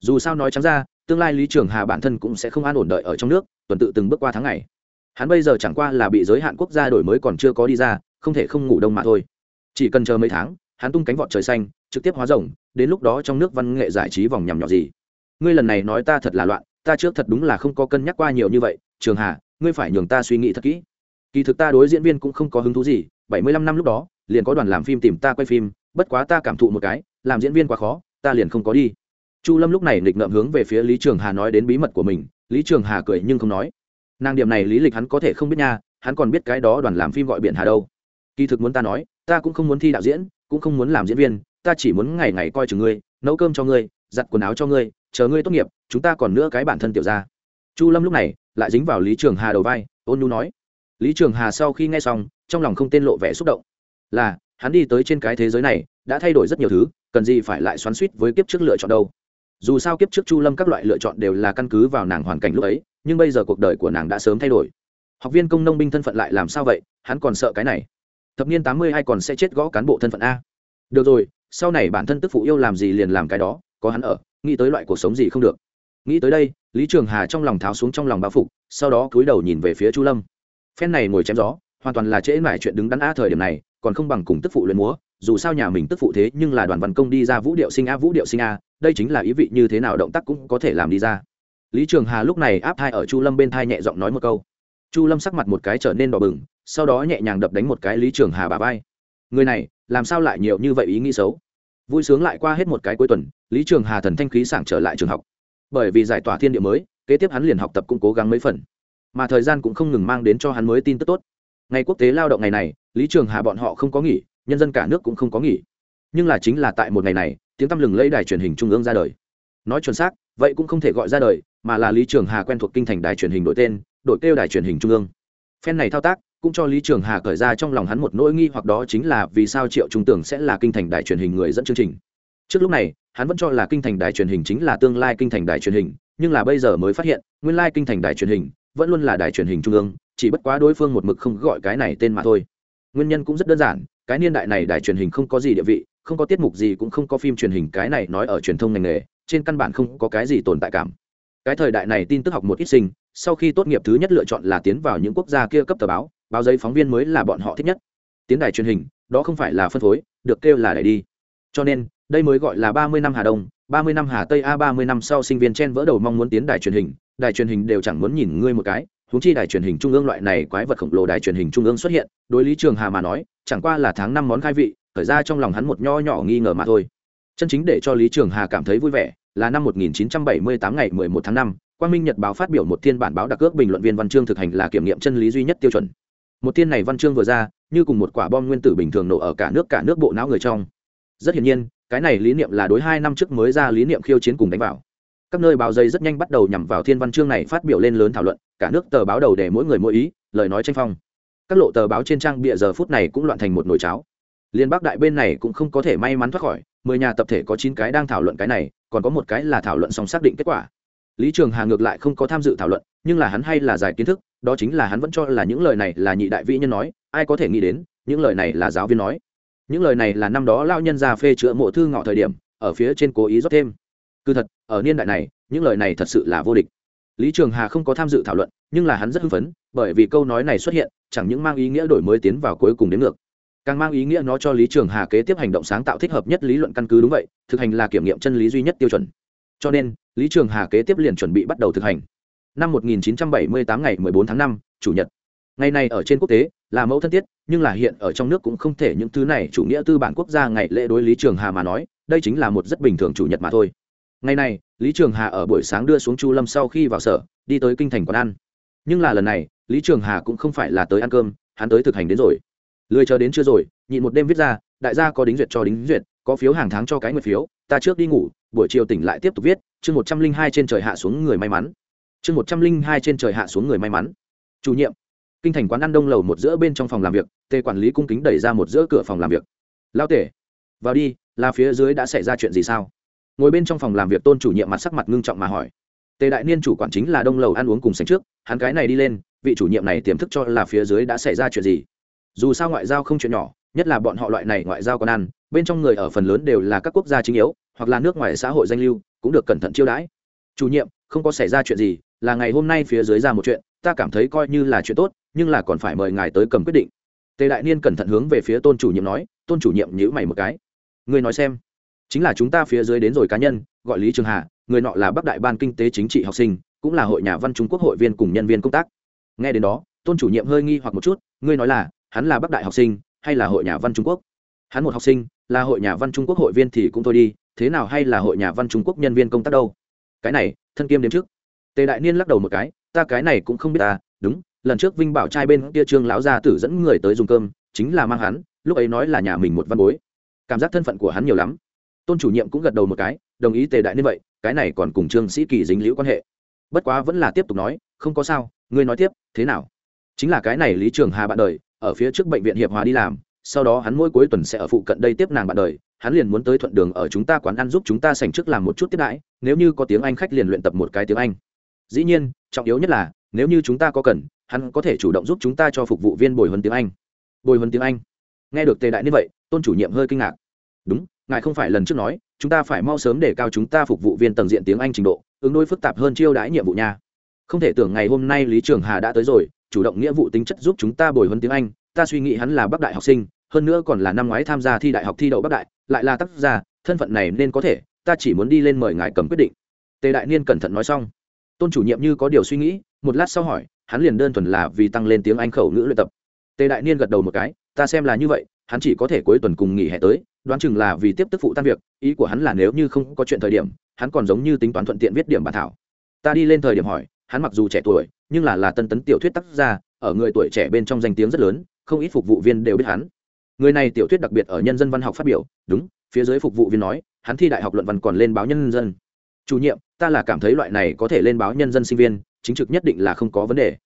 Dù sao nói trắng ra, tương lai lý trường hà bản thân cũng sẽ không an ổn đợi ở trong nước, tuần tự từng bước qua tháng ngày. Hắn bây giờ chẳng qua là bị giới hạn quốc gia đổi mới còn chưa có đi ra, không thể không ngủ đông mà thôi. Chỉ cần chờ mấy tháng, hắn tung cánh vọt trời xanh, trực tiếp hóa rồng, đến lúc đó trong nước văn nghệ giải trí vòng nhằm nhỏ gì. Ngươi lần này nói ta thật là loạn, ta trước thật đúng là không có cân nhắc qua nhiều như vậy, trường hà, ngươi phải nhường ta suy nghĩ thật kỹ kỳ thực ta đối diễn viên cũng không có hứng thú gì, bảy mươi lăm năm lúc đó, liền có đoàn làm phim tìm ta quay phim, bất quá ta cảm thụ một cái, làm diễn viên quá khó, ta liền không có đi. Chu lâm lúc này nghịch ngợm hướng về phía lý trường hà nói đến bí mật của mình, lý trường hà cười nhưng không nói. Nàng điểm này lý lịch hắn có thể không biết nha, hắn còn biết cái đó đoàn làm phim gọi biển hà đâu. Kỳ thực muốn ta nói, ta cũng không muốn thi đạo diễn, cũng không muốn làm diễn viên, ta chỉ muốn ngày ngày coi chừng ngươi, nấu cơm cho ngươi, giặt quần áo cho ngươi, chờ ngươi tốt nghiệp, chúng ta còn nữa cái bản thân tiểu ra chu lâm lúc này lại dính vào lý trường hà đầu vai, ôn nhu nói lý trường hà sau khi nghe xong, trong lòng không tên lộ vẻ xúc động. Là, hắn đi tới trên cái thế giới này, đã thay đổi rất nhiều thứ, cần gì phải lại xoắn suýt với kiếp trước lựa chọn đâu. Dù sao kiếp trước chu lâm các loại lựa chọn đều là căn cứ vào nàng hoàn cảnh lúc ấy, nhưng bây giờ cuộc đời của nàng đã sớm thay đổi. Học viên công nông binh thân phận lại làm sao vậy, hắn còn sợ cái này. Thập niên tám mươi hay còn sẽ chết gõ cán bộ thân phận a. Được rồi, sau này bản thân tức phụ yêu làm gì liền làm cái đó, có hắn ở, nghĩ tới loại cuộc sống gì không được. Nghĩ tới đây, lý trường hà trong lòng tháo xuống trong lòng bao phục, sau đó cúi đầu nhìn về phía chu lâm phen này ngồi chém gió, hoàn toàn là trễ mải chuyện đứng đắn a thời điểm này, còn không bằng cùng tức phụ luyện múa, dù sao nhà mình tức phụ thế nhưng là đoàn văn công đi ra vũ điệu sinh a vũ điệu sinh a đây chính là ý vị như thế nào động tác cũng có thể làm đi ra. Lý trường hà lúc này áp thai ở chu lâm bên thai nhẹ giọng nói một câu. Chu lâm sắc mặt một cái trở nên đỏ bừng, sau đó nhẹ nhàng đập đánh một cái lý trường hà bà vai. Người này, làm sao lại nhiều như vậy ý nghĩ xấu? Vui sướng lại qua hết một cái cuối tuần, lý trường hà thần thanh khí sảng trở lại trường học. Bởi vì giải tỏa thiên địa mới, kế tiếp hắn liền học tập cũng cố gắng mấy phần mà thời gian cũng không ngừng mang đến cho hắn mới tin tức tốt. Ngày quốc tế lao động ngày này, lý trường hà bọn họ không có nghỉ, nhân dân cả nước cũng không có nghỉ. Nhưng là chính là tại một ngày này, tiếng tăm lừng lấy đài truyền hình trung ương ra đời. Nói chuẩn xác, vậy cũng không thể gọi ra đời, mà là lý trường hà quen thuộc kinh thành đài truyền hình đổi tên, đổi kêu đài truyền hình trung ương. Phen này thao tác, cũng cho lý trường hà cởi ra trong lòng hắn một nỗi nghi hoặc đó chính là vì sao triệu trung tưởng sẽ là kinh thành đài truyền hình người dẫn chương trình. Trước lúc này, hắn vẫn cho là kinh thành đài truyền hình chính là tương lai kinh thành đài truyền hình, nhưng là bây giờ mới phát hiện, nguyên lai kinh thành đài truyền hình vẫn luôn là đài truyền hình trung ương, chỉ bất quá đối phương một mực không gọi cái này tên mà thôi. Nguyên nhân cũng rất đơn giản, cái niên đại này đài truyền hình không có gì địa vị, không có tiết mục gì cũng không có phim truyền hình, cái này nói ở truyền thông ngành nghề, trên căn bản không có cái gì tồn tại cảm. Cái thời đại này tin tức học một ít sinh, sau khi tốt nghiệp thứ nhất lựa chọn là tiến vào những quốc gia kia cấp tờ báo báo giấy phóng viên mới là bọn họ thích nhất. Tiến đài truyền hình, đó không phải là phân phối, được kêu là đẩy đi. Cho nên, đây mới gọi là ba mươi năm hà đông ba mươi năm hà tây a ba mươi năm sau sinh viên chen vỡ đầu mong muốn tiến đài truyền hình đài truyền hình đều chẳng muốn nhìn ngươi một cái huống chi đài truyền hình trung ương loại này quái vật khổng lồ đài truyền hình trung ương xuất hiện đối lý trường hà mà nói chẳng qua là tháng năm món khai vị khởi ra trong lòng hắn một nho nhỏ nghi ngờ mà thôi chân chính để cho lý trường hà cảm thấy vui vẻ là năm 1978 ngày 11 tháng 5, Quang Minh Nhật báo phát biểu một thiên bản báo đặc ước bình luận viên văn chương thực hành là kiểm nghiệm chân lý duy nhất tiêu chuẩn. Một thiên này văn chương vừa ra, như cùng một quả bom nguyên tử bình thường nổ ở cả nước cả nước bộ não người trong. Rất hiển nhiên, cái này lý niệm là đối hai năm trước mới ra lý niệm khiêu chiến cùng đánh vào. Các nơi báo dây rất nhanh bắt đầu nhằm vào thiên văn chương này phát biểu lên lớn thảo luận, cả nước tờ báo đầu để mỗi người mỗi ý, lời nói tranh phong. Các lộ tờ báo trên trang bìa giờ phút này cũng loạn thành một nồi cháo. Liên Bắc đại bên này cũng không có thể may mắn thoát khỏi, mười nhà tập thể có chín cái đang thảo luận cái này, còn có một cái là thảo luận xong xác định kết quả lý trường hà ngược lại không có tham dự thảo luận nhưng là hắn hay là giải kiến thức đó chính là hắn vẫn cho là những lời này là nhị đại vĩ nhân nói ai có thể nghĩ đến những lời này là giáo viên nói những lời này là năm đó lao nhân ra phê chữa mộ thư ngọ thời điểm ở phía trên cố ý rót thêm. Cứ thật ở niên đại này những lời này thật sự là vô địch. Lý trường hà không có tham dự thảo luận nhưng là hắn rất hưng phấn bởi vì câu nói này xuất hiện chẳng những mang ý nghĩa đổi mới tiến vào cuối cùng đến ngược. Càng mang ý nghĩa nó cho lý trường hà kế tiếp hành động sáng tạo thích hợp nhất lý luận căn cứ đúng vậy thực hành là kiểm nghiệm chân lý duy nhất tiêu chuẩn. Cho nên lý trường hà kế tiếp liền chuẩn bị bắt đầu thực hành. Năm 1978 ngày 14 tháng 5, chủ nhật. Ngày này ở trên quốc tế là mẫu thân tiết nhưng là hiện ở trong nước cũng không thể những thứ này chủ nghĩa tư bản quốc gia ngày lễ đối lý trường hà mà nói, đây chính là một rất bình thường chủ nhật mà thôi. Ngày này, lý trường hà ở buổi sáng đưa xuống chu lâm sau khi vào sở, đi tới kinh thành quán ăn. Nhưng là lần này, lý trường hà cũng không phải là tới ăn cơm, hắn tới thực hành đến rồi. Lười chờ đến chưa rồi, nhịn một đêm viết ra, đại gia có đính duyệt cho đính duyệt, có phiếu hàng tháng cho cái nguyệt phiếu, ta trước đi ngủ, buổi chiều tỉnh lại tiếp tục viết, chương một trăm linh hai trên trời hạ xuống người may mắn. Chương một trăm linh hai trên trời hạ xuống người may mắn. Chủ nhiệm kinh thành quán ăn đông lầu một giữa bên trong phòng làm việc, tề quản lý cung kính đẩy ra một giữa cửa phòng làm việc. Lao tể, vào đi, là phía dưới đã xảy ra chuyện gì sao? Ngồi bên trong phòng làm việc tôn chủ nhiệm mặt sắc mặt ngưng trọng mà hỏi. Tề đại niên chủ quản chính là đông lầu ăn uống cùng sánh trước, hắn cái này đi lên, vị chủ nhiệm này tiềm thức cho là phía dưới đã xảy ra chuyện gì. Dù sao ngoại giao không chuyện nhỏ, nhất là bọn họ loại này ngoại giao còn ăn, bên trong người ở phần lớn đều là các quốc gia chính yếu, hoặc là nước ngoài xã hội danh lưu, cũng được cẩn thận chiêu đãi. Chủ nhiệm, không có xảy ra chuyện gì, là ngày hôm nay phía dưới ra một chuyện ta cảm thấy coi như là chuyện tốt, nhưng là còn phải mời ngài tới cầm quyết định. Tề đại niên cẩn thận hướng về phía tôn chủ nhiệm nói, tôn chủ nhiệm nhữ mày một cái. Người nói xem, chính là chúng ta phía dưới đến rồi cá nhân, gọi lý trường hà, người nọ là bắc đại ban kinh tế chính trị học sinh, cũng là hội nhà văn trung quốc hội viên cùng nhân viên công tác. Nghe đến đó, tôn chủ nhiệm hơi nghi hoặc một chút, ngươi nói là, hắn là bắc đại học sinh, hay là hội nhà văn trung quốc? Hắn một học sinh, là hội nhà văn trung quốc hội viên thì cũng thôi đi, thế nào hay là hội nhà văn trung quốc nhân viên công tác đâu? Cái này, thân kiêm đến trước. Tề đại niên lắc đầu một cái ta cái này cũng không biết ta, đúng, lần trước vinh bảo trai bên kia trương lão gia tử dẫn người tới dùng cơm, chính là mang hắn, lúc ấy nói là nhà mình một văn bối. Cảm giác thân phận của hắn nhiều lắm. Tôn chủ nhiệm cũng gật đầu một cái, đồng ý tề đại niên vậy, cái này còn cùng trương sĩ kỳ dính liễu quan hệ. Bất quá vẫn là tiếp tục nói, không có sao, ngươi nói tiếp, thế nào? Chính là cái này lý trường hà bạn đời, ở phía trước bệnh viện hiệp hòa đi làm, sau đó hắn mỗi cuối tuần sẽ ở phụ cận đây tiếp nàng bạn đời, hắn liền muốn tới thuận đường ở chúng ta quán ăn giúp chúng ta sành trước làm một chút tiếp đãi, nếu như có tiếng anh khách liền luyện tập một cái tiếng anh. Dĩ nhiên trọng yếu nhất là, nếu như chúng ta có cần, hắn có thể chủ động giúp chúng ta cho phục vụ viên bồi huấn tiếng anh. Bồi huấn tiếng anh? Nghe được tề đại như vậy, tôn chủ nhiệm hơi kinh ngạc. Đúng, ngài không phải lần trước nói, chúng ta phải mau sớm để cao chúng ta phục vụ viên tầng diện tiếng anh trình độ, ứng đối phức tạp hơn chiêu đãi nhiệm vụ nha. Không thể tưởng ngày hôm nay lý trường hà đã tới rồi, chủ động nghĩa vụ tính chất giúp chúng ta bồi huấn tiếng anh, ta suy nghĩ hắn là bắc đại học sinh, hơn nữa còn là năm ngoái tham gia thi đại học thi đậu bắc đại, lại là tác gia, thân phận này nên có thể, ta chỉ muốn đi lên mời ngài cầm quyết định. Tề đại niên cẩn thận nói xong tôn chủ nhiệm như có điều suy nghĩ, một lát sau hỏi, hắn liền đơn thuần là vì tăng lên tiếng anh khẩu ngữ luyện tập. Tề đại niên gật đầu một cái, ta xem là như vậy, hắn chỉ có thể cuối tuần cùng nghỉ hè tới, đoán chừng là vì tiếp tức phụ tan việc, ý của hắn là nếu như không có chuyện thời điểm, hắn còn giống như tính toán thuận tiện viết điểm bản thảo. Ta đi lên thời điểm hỏi, hắn mặc dù trẻ tuổi, nhưng là là tân tấn tiểu thuyết tác gia, ở người tuổi trẻ bên trong danh tiếng rất lớn, không ít phục vụ viên đều biết hắn. Người này tiểu thuyết đặc biệt ở nhân dân văn học phát biểu, đúng, phía dưới phục vụ viên nói, hắn thi đại học luận văn còn lên báo nhân dân. Chủ nhiệm ta là cảm thấy loại này có thể lên báo nhân dân sinh viên, chính trực nhất định là không có vấn đề.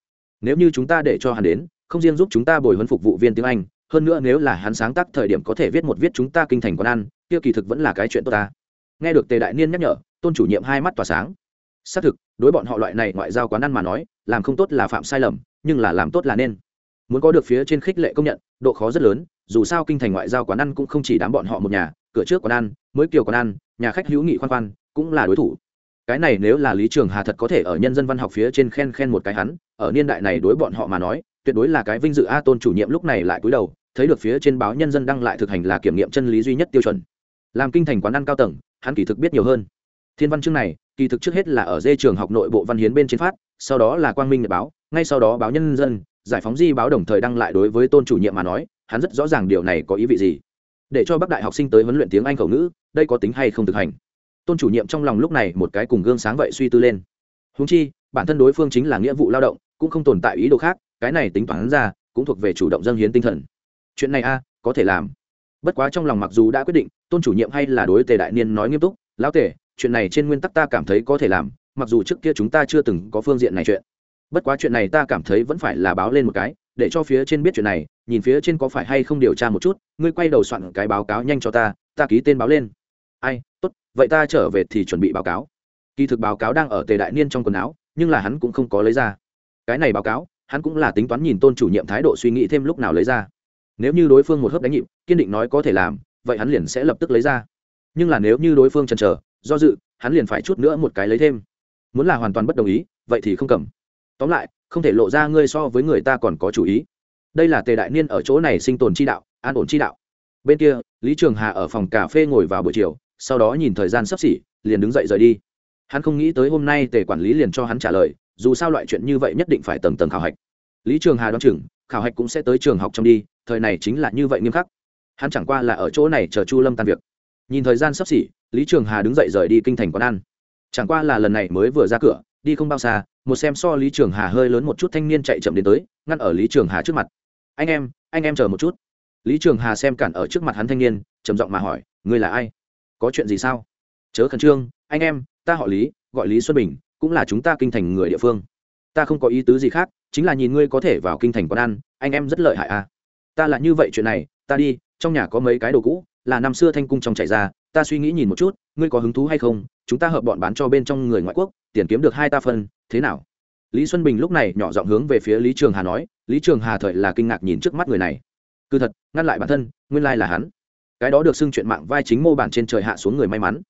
Nếu như chúng ta để cho hắn đến, không riêng giúp chúng ta bồi huấn phục vụ viên tiếng anh, hơn nữa nếu là hắn sáng tác thời điểm có thể viết một viết chúng ta kinh thành quán ăn, kia kỳ thực vẫn là cái chuyện tốt ta. Nghe được tề đại niên nhắc nhở, tôn chủ nhiệm hai mắt tỏa sáng. Xác thực, đối bọn họ loại này ngoại giao quán ăn mà nói, làm không tốt là phạm sai lầm, nhưng là làm tốt là nên. Muốn có được phía trên khích lệ công nhận, độ khó rất lớn, dù sao kinh thành ngoại giao quán ăn cũng không chỉ đám bọn họ một nhà, cửa trước quán ăn, mới kiều quán ăn, nhà khách hữu nghị khoan khoan, cũng là đối thủ cái này nếu là lý trường hà thật có thể ở nhân dân văn học phía trên khen khen một cái hắn, ở niên đại này đối bọn họ mà nói, tuyệt đối là cái vinh dự a tôn chủ nhiệm lúc này lại cúi đầu, thấy được phía trên báo nhân dân đăng lại thực hành là kiểm nghiệm chân lý duy nhất tiêu chuẩn. Làm kinh thành quán ăn cao tầng, hắn kỳ thực biết nhiều hơn. Thiên văn chương này, kỳ thực trước hết là ở dê trường học nội bộ văn hiến bên trên phát, sau đó là quang minh nhật báo, ngay sau đó báo nhân dân, giải phóng di báo đồng thời đăng lại đối với tôn chủ nhiệm mà nói, hắn rất rõ ràng điều này có ý vị gì. Để cho bắc đại học sinh tới huấn luyện tiếng anh khẩu ngữ, đây có tính hay không thực hành? Tôn chủ nhiệm trong lòng lúc này một cái cùng gương sáng vậy suy tư lên. Húng chi, bản thân đối phương chính là nghĩa vụ lao động, cũng không tồn tại ý đồ khác, cái này tính toán ra, cũng thuộc về chủ động dâng hiến tinh thần. Chuyện này a, có thể làm. Bất quá trong lòng mặc dù đã quyết định, tôn chủ nhiệm hay là đối tề đại niên nói nghiêm túc, lão tề, chuyện này trên nguyên tắc ta cảm thấy có thể làm, mặc dù trước kia chúng ta chưa từng có phương diện này chuyện. Bất quá chuyện này ta cảm thấy vẫn phải là báo lên một cái, để cho phía trên biết chuyện này, nhìn phía trên có phải hay không điều tra một chút, ngươi quay đầu soạn cái báo cáo nhanh cho ta ta ký tên báo lên. Ai? Tốt, vậy ta trở về thì chuẩn bị báo cáo. Kỳ thực báo cáo đang ở tề đại niên trong quần áo, nhưng là hắn cũng không có lấy ra. Cái này báo cáo, hắn cũng là tính toán nhìn tôn chủ nhiệm thái độ suy nghĩ thêm lúc nào lấy ra. Nếu như đối phương một hớp đánh nhịp, kiên định nói có thể làm, vậy hắn liền sẽ lập tức lấy ra. Nhưng là nếu như đối phương chần chờ, do dự, hắn liền phải chút nữa một cái lấy thêm. Muốn là hoàn toàn bất đồng ý, vậy thì không cầm. Tóm lại, không thể lộ ra ngươi so với người ta còn có chủ ý. Đây là tề đại niên ở chỗ này sinh tồn chi đạo, an ổn chi đạo. Bên kia, lý trường hà ở phòng cà phê ngồi vào buổi chiều sau đó nhìn thời gian sắp xỉ, liền đứng dậy rời đi. Hắn không nghĩ tới hôm nay tề quản lý liền cho hắn trả lời, dù sao loại chuyện như vậy nhất định phải tầng tầng khảo hạch. Lý trường hà đoán chừng, khảo hạch cũng sẽ tới trường học trong đi, thời này chính là như vậy nghiêm khắc. Hắn chẳng qua là ở chỗ này chờ chu lâm tan việc. Nhìn thời gian sắp xỉ, lý trường hà đứng dậy rời đi kinh thành quán ăn. Chẳng qua là lần này mới vừa ra cửa, đi không bao xa, một xem so lý trường hà hơi lớn một chút thanh niên chạy chậm đến tới, ngăn ở lý trường hà trước mặt. Anh em anh em chờ một chút. Lý trường hà xem cản ở trước mặt hắn thanh niên, trầm giọng mà hỏi, ngươi là ai? Có chuyện gì sao? Chớ khẩn trương, anh em, ta họ lý, gọi lý xuân bình, cũng là chúng ta kinh thành người địa phương. Ta không có ý tứ gì khác, chính là nhìn ngươi có thể vào kinh thành quán ăn, anh em rất lợi hại à. Ta là như vậy chuyện này, ta đi, trong nhà có mấy cái đồ cũ, là năm xưa thanh cung trong chạy ra, ta suy nghĩ nhìn một chút, ngươi có hứng thú hay không, chúng ta hợp bọn bán cho bên trong người ngoại quốc, tiền kiếm được hai ta phân, thế nào? Lý xuân bình lúc này nhỏ giọng hướng về phía lý trường hà nói, lý trường hà thời là kinh ngạc nhìn trước mắt người này. Cứ thật, ngăn lại bản thân, nguyên lai là hắn cái đó được xưng chuyện mạng vai chính mô bản trên trời hạ xuống người may mắn.